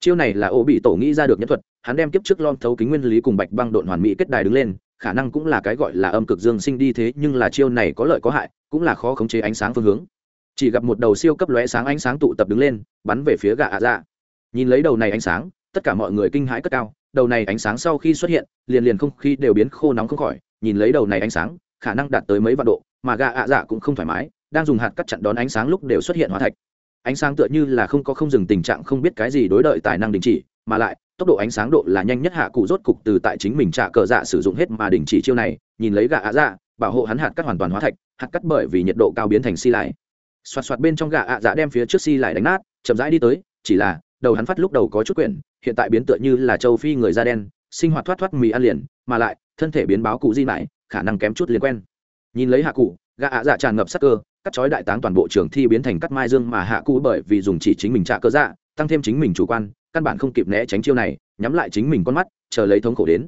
A: Chiêu này là ô bị tổ nghĩ ra được nhất thuật, hắn đem kiếp trước lom thấu kính nguyên lý cùng bạch băng độn hoàn mỹ kết đài đứng lên, khả năng cũng là cái gọi là âm cực dương sinh đi thế, nhưng là chiêu này có lợi có hại, cũng là khó khống chế ánh sáng phương hướng. Chỉ gặp một đầu siêu cấp lóe sáng ánh sáng tụ tập đứng lên, bắn về phía gà ạ dạ. Nhìn lấy đầu này ánh sáng, tất cả mọi người kinh hãi cất cao, đầu này ánh sáng sau khi xuất hiện, liền liền không khí đều biến khô nóng không khỏi, nhìn lấy đầu này ánh sáng, khả năng đạt tới mấy vạn độ, mà gà ạ dạ cũng không thoải mái đang dùng hạt cắt chặn đón ánh sáng lúc đều xuất hiện hóa thạch. Ánh sáng tựa như là không có không dừng tình trạng không biết cái gì đối đợi tài năng đình chỉ mà lại tốc độ ánh sáng độ là nhanh nhất hạ cụ rốt cục từ tại chính mình trả cờ dạ sử dụng hết mà đình chỉ chiêu này nhìn lấy gà ạ dạ bảo hộ hắn hạt cắt hoàn toàn hóa thạch hạt cắt bởi vì nhiệt độ cao biến thành xi si lại. Xoạt xoạt bên trong gà ạ dạ đem phía trước xi si lại đánh nát chậm rãi đi tới chỉ là đầu hắn phát lúc đầu có chút quyển hiện tại biến tựa như là châu phi người da đen sinh hoạt thoát thoát mì ăn liền mà lại thân thể biến báo cụ di lại, khả năng kém chút liên quen. Nhìn lấy hạ cụ gà ạ dạ tràn ngập sắc cơ cắt chói đại táng toàn bộ trường thi biến thành cắt mai dương mà hạ cụ bởi vì dùng chỉ chính mình trả cơ dạ tăng thêm chính mình chủ quan, căn bản không kịp né tránh chiêu này, nhắm lại chính mình con mắt, chờ lấy thống khổ đến.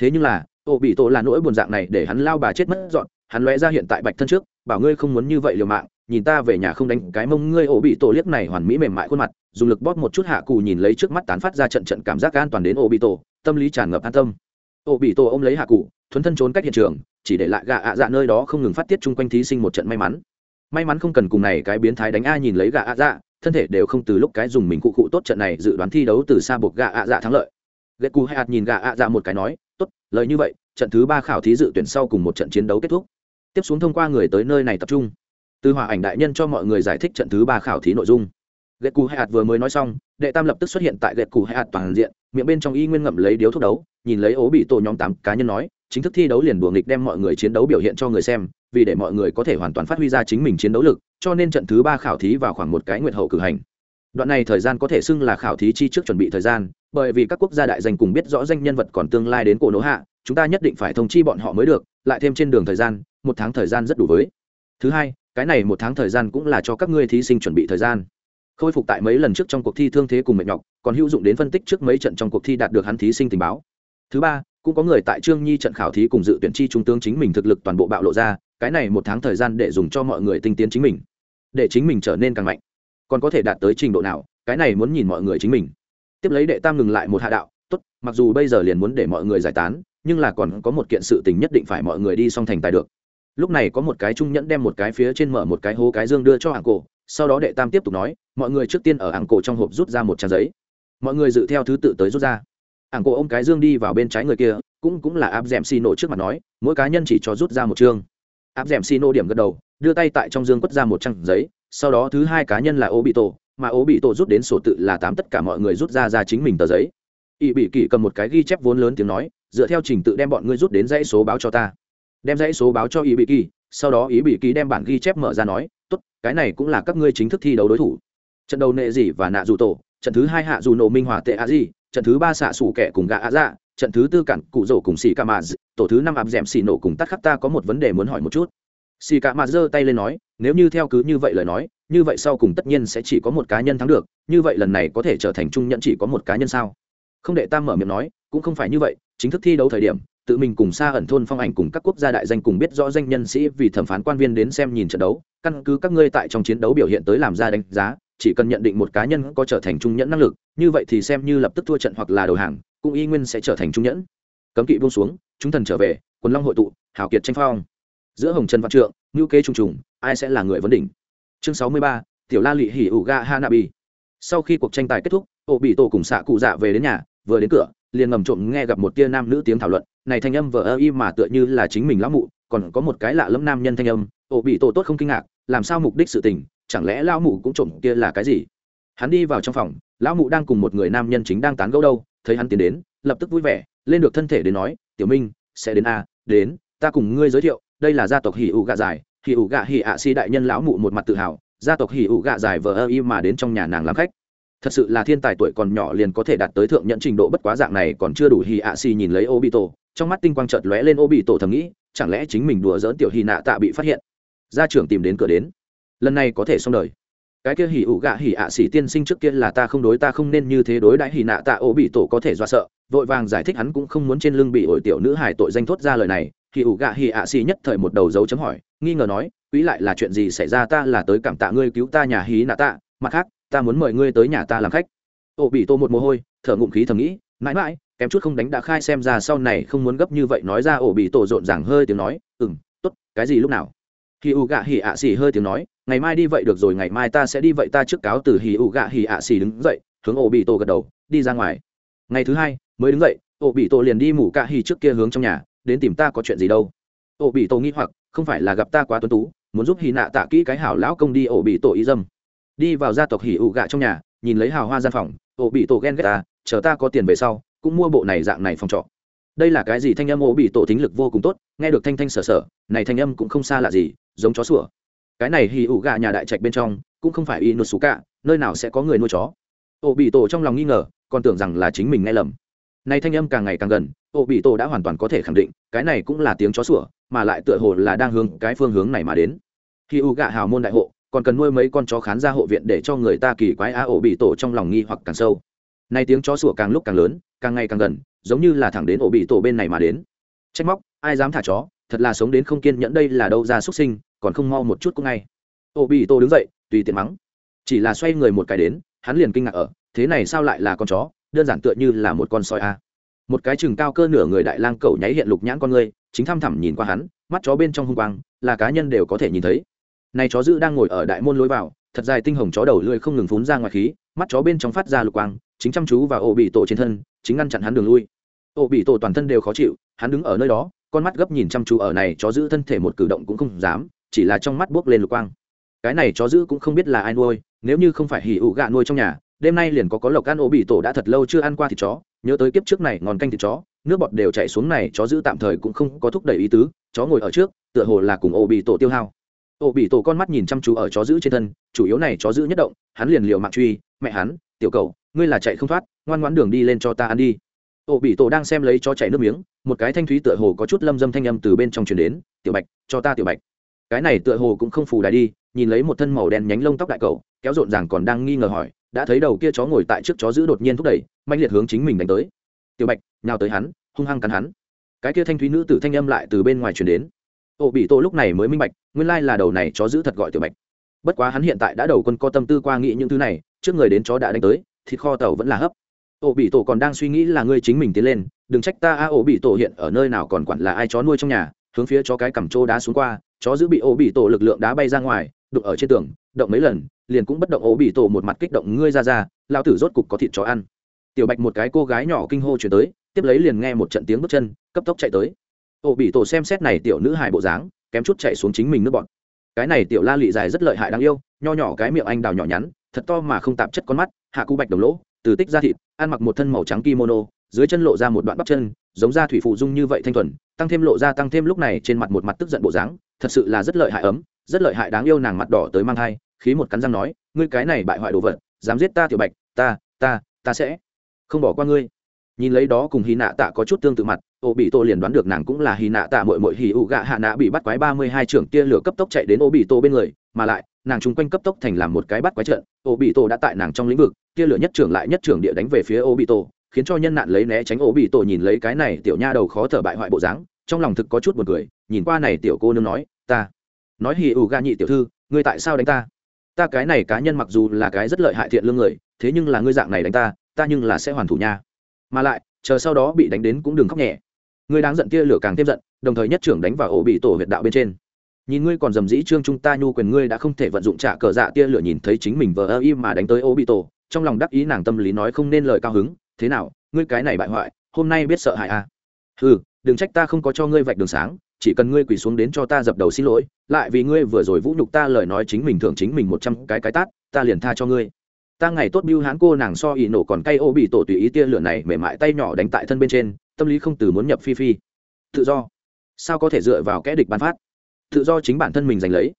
A: Thế nhưng là, ô bị tổ là nỗi buồn dạng này để hắn lao bà chết mất dọn, hắn lóe ra hiện tại bạch thân trước, bảo ngươi không muốn như vậy liều mạng, nhìn ta về nhà không đánh cái mông ngươi ổ bị tổ liếc này hoàn mỹ mềm mại khuôn mặt, dùng lực bóp một chút hạ cụ nhìn lấy trước mắt tán phát ra trận trận cảm giác an toàn đến ổ bị tổ, tâm lý tràn ngập an tâm. Ổ bị tổ ôm lấy hạ cụ thuấn thân trốn cách hiện trường, chỉ để lại gạ ạ dạ nơi đó không ngừng phát tiết chung quanh thí sinh một trận may mắn may mắn không cần cùng này cái biến thái đánh a nhìn lấy gạ ạ dạ thân thể đều không từ lúc cái dùng mình cụ cụ tốt trận này dự đoán thi đấu từ xa buộc gạ ạ dạ thắng lợi. Ghét cù hay nhìn gạ ạ dạ một cái nói, tốt, lời như vậy, trận thứ ba khảo thí dự tuyển sau cùng một trận chiến đấu kết thúc. Tiếp xuống thông qua người tới nơi này tập trung. Từ hòa ảnh đại nhân cho mọi người giải thích trận thứ ba khảo thí nội dung. Ghét cù hay hạt vừa mới nói xong, đệ tam lập tức xuất hiện tại ghét cù hay hạt toàn diện, miệng bên trong y nguyên ngậm lấy điếu thuốc đấu, nhìn lấy ố bị tổ nhóm tám cá nhân nói, chính thức thi đấu liền đùa nghịch đem mọi người chiến đấu biểu hiện cho người xem vì để mọi người có thể hoàn toàn phát huy ra chính mình chiến đấu lực, cho nên trận thứ ba khảo thí vào khoảng một cái nguyện hậu cử hành. Đoạn này thời gian có thể xưng là khảo thí chi trước chuẩn bị thời gian, bởi vì các quốc gia đại danh cùng biết rõ danh nhân vật còn tương lai đến cổ nỗ hạ, chúng ta nhất định phải thông chi bọn họ mới được, lại thêm trên đường thời gian, một tháng thời gian rất đủ với. Thứ hai, cái này một tháng thời gian cũng là cho các ngươi thí sinh chuẩn bị thời gian. Khôi phục tại mấy lần trước trong cuộc thi thương thế cùng mệt nhọc, còn hữu dụng đến phân tích trước mấy trận trong cuộc thi đạt được hắn thí sinh tình báo. Thứ ba cũng có người tại trương nhi trận khảo thí cùng dự tuyển chi trung tướng chính mình thực lực toàn bộ bạo lộ ra, cái này một tháng thời gian để dùng cho mọi người tinh tiến chính mình, để chính mình trở nên càng mạnh. Còn có thể đạt tới trình độ nào, cái này muốn nhìn mọi người chính mình. Tiếp lấy đệ tam ngừng lại một hạ đạo, tốt, mặc dù bây giờ liền muốn để mọi người giải tán, nhưng là còn có một kiện sự tình nhất định phải mọi người đi song thành tài được. Lúc này có một cái trung nhẫn đem một cái phía trên mở một cái hố cái dương đưa cho hàng cổ, sau đó đệ tam tiếp tục nói, mọi người trước tiên ở hàng cổ trong hộp rút ra một trang giấy. Mọi người dự theo thứ tự tới rút ra. Ảng cổ ô m cái dương đi vào bên trái người kia, cũng cũng là áp d ẻ m xì nổ trước mặt nói, mỗi cá nhân chỉ cho rút ra một chương. Áp d ẻ m xì nổ điểm gật đầu, đưa tay tại trong dương quất ra một trang giấy, sau đó thứ hai cá nhân là ô bị tổ mà ô bị tổ rút đến sổ tự là tám tất cả mọi người rút ra ra chính mình tờ giấy. Ỵ bị kỷ cầm một cái ghi chép vốn lớn tiếng nói, dựa theo trình tự đem bọn ngươi rút đến dãy số báo cho ta. Đem dãy số báo cho ỵ bị kỳ sau đó ý bị Kỷ đem bản ghi chép mở ra nói, tốt, cái này cũng là các ngươi chính thức thi đấu đối thủ. Trận đầu nệ gì và nạ dù tổ, trận thứ hai hạ dù nổ minh hòa tệ a di trận thứ ba xạ xù kẻ cùng gạ a dạ trận thứ tư cản cụ rổ cùng xì ca mạ tổ thứ năm áp d ẻ m xì nổ cùng tắt khắc ta có một vấn đề muốn hỏi một chút. Xì ca mà giơ tay lên nói, nếu như theo cứ như vậy lời nói, như vậy sau cùng tất nhiên sẽ chỉ có một cá nhân thắng được, như vậy lần này có thể trở thành trung nhận chỉ có một cá nhân sao? Không để tam mở miệng nói, cũng không phải như vậy, chính thức thi đấu thời điểm, tự mình cùng xa ẩn thôn phong ảnh cùng các quốc gia đại danh cùng biết rõ danh nhân sĩ vì thẩm phán quan viên đến xem nhìn trận đấu, căn cứ các ngươi tại trong chiến đấu biểu hiện tới làm ra đánh giá chỉ cần nhận định một cá nhân có trở thành trung nhẫn năng lực, như vậy thì xem như lập tức thua trận hoặc là đầu hàng, cũng y nguyên sẽ trở thành trung nhẫn. Cấm kỵ buông xuống, chúng thần trở về, quần long hội tụ hảo kiệt tranh phong. Giữa hồng trần văn trượng ngữ kế trùng trùng, ai sẽ là người vấn đỉnh? Chương sáu mươi ba, tiểu la lị hỉ ủ ga hanabi sau khi cuộc tranh tài kết thúc, ổ bị tổ cùng xạ cụ dạ về đến nhà, vừa đến cửa, liền ngầm trộm nghe gặp một tia nam nữ tiếng thảo luận. Này thanh âm vờ ơ y mà tựa như là chính mình lão mụ, còn có một cái lạ lẫm nam nhân thanh âm. Ổ bị tổ tốt không kinh ngạc, làm sao mục đích sự tình chẳng lẽ lão mụ cũng trộm kia là cái gì? Hắn đi vào trong phòng, lão mụ đang cùng một người nam nhân chính đang tán gẫu đâu, thấy hắn tiến đến, lập tức vui vẻ, lên được thân thể đến nói, tiểu minh, sẽ đến a đến, ta cùng ngươi giới thiệu, đây là gia tộc hỉ ủ gạ dài hỉ ủ gạ hỉ ạ si đại nhân lão mụ một mặt tự hào, gia tộc hỉ ủ gạ dài vờ ơ y mà đến trong nhà nàng làm khách. Thật sự là thiên tài tuổi còn nhỏ liền có thể đạt tới thượng nhận trình độ bất quá dạng này còn chưa đủ hỉ ạ si nhìn lấy ô bị tổ trong mắt tinh quang chợt lóe lên ô bị tổ thầm nghĩ, chẳng lẽ chính mình đùa dỡn tiểu hì nạ tạ bị phát hiện? Gia trưởng tìm đến cửa đến lần này có thể xong đời. Cái kia hỉ ủ gạ hỉ ạ xỉ tiên sinh trước kia là ta không đối, ta không nên như thế đối đãi hỉ nạ tạ ổ bị tổ có thể do sợ. Vội vàng giải thích hắn cũng không muốn trên lưng bị ổi tiểu nữ hải tội danh thốt ra lời này. Hỉ ủ gạ hỉ ạ xỉ nhất thời một đầu dấu chấm hỏi, nghi ngờ nói quỹ lại là chuyện gì xảy ra? Ta là tới cảm tạ ngươi cứu ta nhà hí nạ tạ, mặt khác, ta muốn mời ngươi tới nhà ta làm khách. Ổ bị tô một mồ hôi, thở ngụm khí thầm nghĩ, mãi mãi, kém chút không đánh đã khai xem ra sau này không muốn gấp như vậy. Nói ra ổ bị tổ rộn ràng hơi tiếng nói ừ m t ố t cái gì lúc nào? Hì ụ gạ hì ạ xì hơi tiếng nói, ngày mai đi vậy được rồi, ngày mai ta sẽ đi vậy, ta trước cáo từ hì ụ gạ hì ạ xì đứng dậy, hướng ổ bị tổ gật đầu, đi ra ngoài. Ngày thứ hai, mới đứng dậy, ổ bị tổ liền đi mủ cạ hì trước kia hướng trong nhà, đến tìm ta có chuyện gì đâu? Ổ bị tổ nghĩ hoặc, không phải là gặp ta quá tuấn tú, muốn giúp hì nạ tạ kỹ cái hảo lão công đi ổ bị tổ ý dâm. Đi vào gia tộc hỉ ụ gạ trong nhà, nhìn lấy hào hoa gian phòng, ổ bị tổ ghen ghét ta, chờ ta có tiền về sau, cũng mua bộ này dạng này phòng trọ. Đây là cái gì thanh âm ổ bị tổ tính lực vô cùng tốt, nghe được thanh thanh sở sở, này thanh âm cũng không xa lạ gì giống chó sủa. Cái này hỉ ủ gà nhà đại trạch bên trong cũng không phải y nốt xú cả, nơi nào sẽ có người nuôi chó. Ổ bị tổ trong lòng nghi ngờ, còn tưởng rằng là chính mình nghe lầm. Này thanh âm càng ngày càng gần ổ bị tổ đã hoàn toàn có thể khẳng định, cái này cũng là tiếng chó sủa, mà lại tựa hồ là đang hướng cái phương hướng này mà đến. Khi u gà hào môn đại hộ, còn cần nuôi mấy con chó khán ra hộ viện để cho người ta kỳ quái á ổ bị tổ trong lòng nghi hoặc càng sâu. Nay tiếng chó sủa càng lúc càng lớn, càng ngày càng gần, giống như là thẳng đến ổ bị tổ bên này mà đến. Trách móc, ai dám thả chó? Thật là sống đến không kiên nhẫn đây là đâu ra xuất sinh, còn không mau một chút cũng ngay. Ô bị tô đứng dậy, tùy tiện mắng. Chỉ là xoay người một cái đến, hắn liền kinh ngạc ở, thế này sao lại là con chó, đơn giản tựa như là một con soi a. Một cái chừng cao cơ nửa người đại lang cẩu nháy hiện lục nhãn con người, chính thăm thẳm nhìn qua hắn, mắt chó bên trong hung quang, là cá nhân đều có thể nhìn thấy. Này chó dữ đang ngồi ở đại môn lối vào, thật dài tinh hồng chó đầu lưỡi không ngừng phún ra ngoài khí, mắt chó bên trong phát ra lục quang, chính chăm chú vào ổ bị tổ trên thân, chính ngăn chặn hắn đường lui. Ổ bị tổ toàn thân đều khó chịu, hắn đứng ở nơi đó con mắt gấp nhìn chăm chú ở này, chó giữ thân thể một cử động cũng không dám, chỉ là trong mắt buốc lên lục quang. Cái này chó giữ cũng không biết là ai nuôi, nếu như không phải hỉ ụ gạ nuôi trong nhà, đêm nay liền có có lộc ăn ổ bị tổ đã thật lâu chưa ăn qua thịt chó, nhớ tới kiếp trước này ngon canh thịt chó, nước bọt đều chảy xuống này, chó giữ tạm thời cũng không có thúc đẩy ý tứ, chó ngồi ở trước, tựa hồ là cùng ổ bị tổ tiêu hao. Ổ bị tổ con mắt nhìn chăm chú ở chó giữ trên thân, chủ yếu này chó giữ nhất động, hắn liền liều mạng truy, mẹ hắn, tiểu cầu, ngươi là chạy không thoát, ngoan ngoãn đường đi lên cho ta ăn đi ổ bị tổ đang xem lấy cho chảy nước miếng, một cái thanh thúy tựa hồ có chút lâm dâm thanh âm từ bên trong truyền đến, tiểu bạch, cho ta tiểu bạch. Cái này tựa hồ cũng không phù đài đi, nhìn lấy một thân màu đen nhánh lông tóc đại cầu kéo rộn ràng còn đang nghi ngờ hỏi, đã thấy đầu kia chó ngồi tại trước chó giữ đột nhiên thúc đẩy mạnh liệt hướng chính mình đánh tới. Tiểu bạch nhào tới hắn, hung hăng cắn hắn. Cái kia thanh thúy nữ tử thanh âm lại từ bên ngoài truyền đến. Ô bị tổ lúc này mới minh bạch, nguyên lai là đầu này chó giữ thật gọi tiểu bạch. Bất quá hắn hiện tại đã đầu quân co tâm tư qua nghĩ những thứ này, trước người đến chó đã đánh tới, thịt kho tàu vẫn là hấp ổ bị tổ còn đang suy nghĩ là ngươi chính mình tiến lên, đừng trách ta a, ổ bị tổ hiện ở nơi nào còn quản là ai chó nuôi trong nhà, hướng phía chó cái cầm trô đá xuống qua, chó giữ bị ổ bị tổ lực lượng đá bay ra ngoài, đụng ở trên tường, động mấy lần, liền cũng bất động ổ bị tổ một mặt kích động ngươi ra ra lao tử rốt cục có thịt chó ăn. Tiểu bạch một cái cô gái nhỏ kinh hô chuyển tới, tiếp lấy liền nghe một trận tiếng bước chân, cấp tốc chạy tới. Ổ bị tổ xem xét này tiểu nữ hài bộ dáng, kém chút chạy xuống chính mình nước bọn cái này tiểu la lị dài rất lợi hại đáng yêu, nho nhỏ cái miệng anh đào nhỏ nhắn, thật to mà không tạp chất con mắt, hạ cụ bạch đồng lỗ từ tích ra thịt, ăn mặc một thân màu trắng kimono, dưới chân lộ ra một đoạn bắp chân, giống da thủy phụ dung như vậy thanh thuần, tăng thêm lộ ra tăng thêm lúc này trên mặt một mặt tức giận bộ dáng, thật sự là rất lợi hại ấm, rất lợi hại đáng yêu nàng mặt đỏ tới mang thai, khí một cắn răng nói, ngươi cái này bại hoại đồ vật, dám giết ta tiểu bạch, ta ta ta sẽ không bỏ qua ngươi. Nhìn lấy đó cùng hy nạ tạ có chút tương tự mặt, ô bị tô liền đoán được nàng cũng là hy nạ tạ mội mội hì ụ gạ hạ nạ bị bắt quái ba mươi hai trưởng tia lửa cấp tốc chạy đến ô bị tô bên người mà lại nàng chung quanh cấp tốc thành làm một cái bắt quái trận ô bị tổ đã tại nàng trong lĩnh vực tia lửa nhất trưởng lại nhất trưởng địa đánh về phía ô bị tổ, khiến cho nhân nạn lấy né tránh ô bị tổ nhìn lấy cái này tiểu nha đầu khó thở bại hoại bộ dáng trong lòng thực có chút buồn cười nhìn qua này tiểu cô nương nói ta nói hì ù ga nhị tiểu thư ngươi tại sao đánh ta? Ta cái này cá nhân mặc dù là cái rất lợi hại thiện lương người thế nhưng là ngươi dạng này đánh ta ta nhưng là sẽ hoàn thủ nha. Mà lại chờ sau đó bị đánh đến cũng đừng khóc nhẹ. Ngươi đáng giận tia lửa càng thêm giận đồng thời nhất trưởng đánh vào ổ bị tổ huyệt đạo bên trên nhìn ngươi còn dầm dĩ trương chúng ta nhu quyền ngươi đã không thể vận dụng trả cờ dạ tia lửa nhìn thấy chính mình vờ ơ im mà đánh tới ô bị tổ trong lòng đắc ý nàng tâm lý nói không nên lời cao hứng, thế nào, ngươi cái này bại hoại, hôm nay biết sợ hại à? Ừ đừng trách ta không có cho ngươi vạch đường sáng, chỉ cần ngươi quỳ xuống đến cho ta dập đầu xin lỗi, lại vì ngươi vừa rồi vũ nhục ta lời nói chính mình thưởng chính mình một trăm cái cái tát, ta liền tha cho ngươi. Ta ngày tốt biêu hãn cô nàng so ỉ nổ còn cay ô bị tổ tùy ý tia lửa này mềm mại tay nhỏ đánh tại thân bên trên, tâm lý không từ muốn nhập phi phi. Tự do. Sao có thể dựa vào kẽ địch bán phát? Tự do chính bản thân mình giành lấy.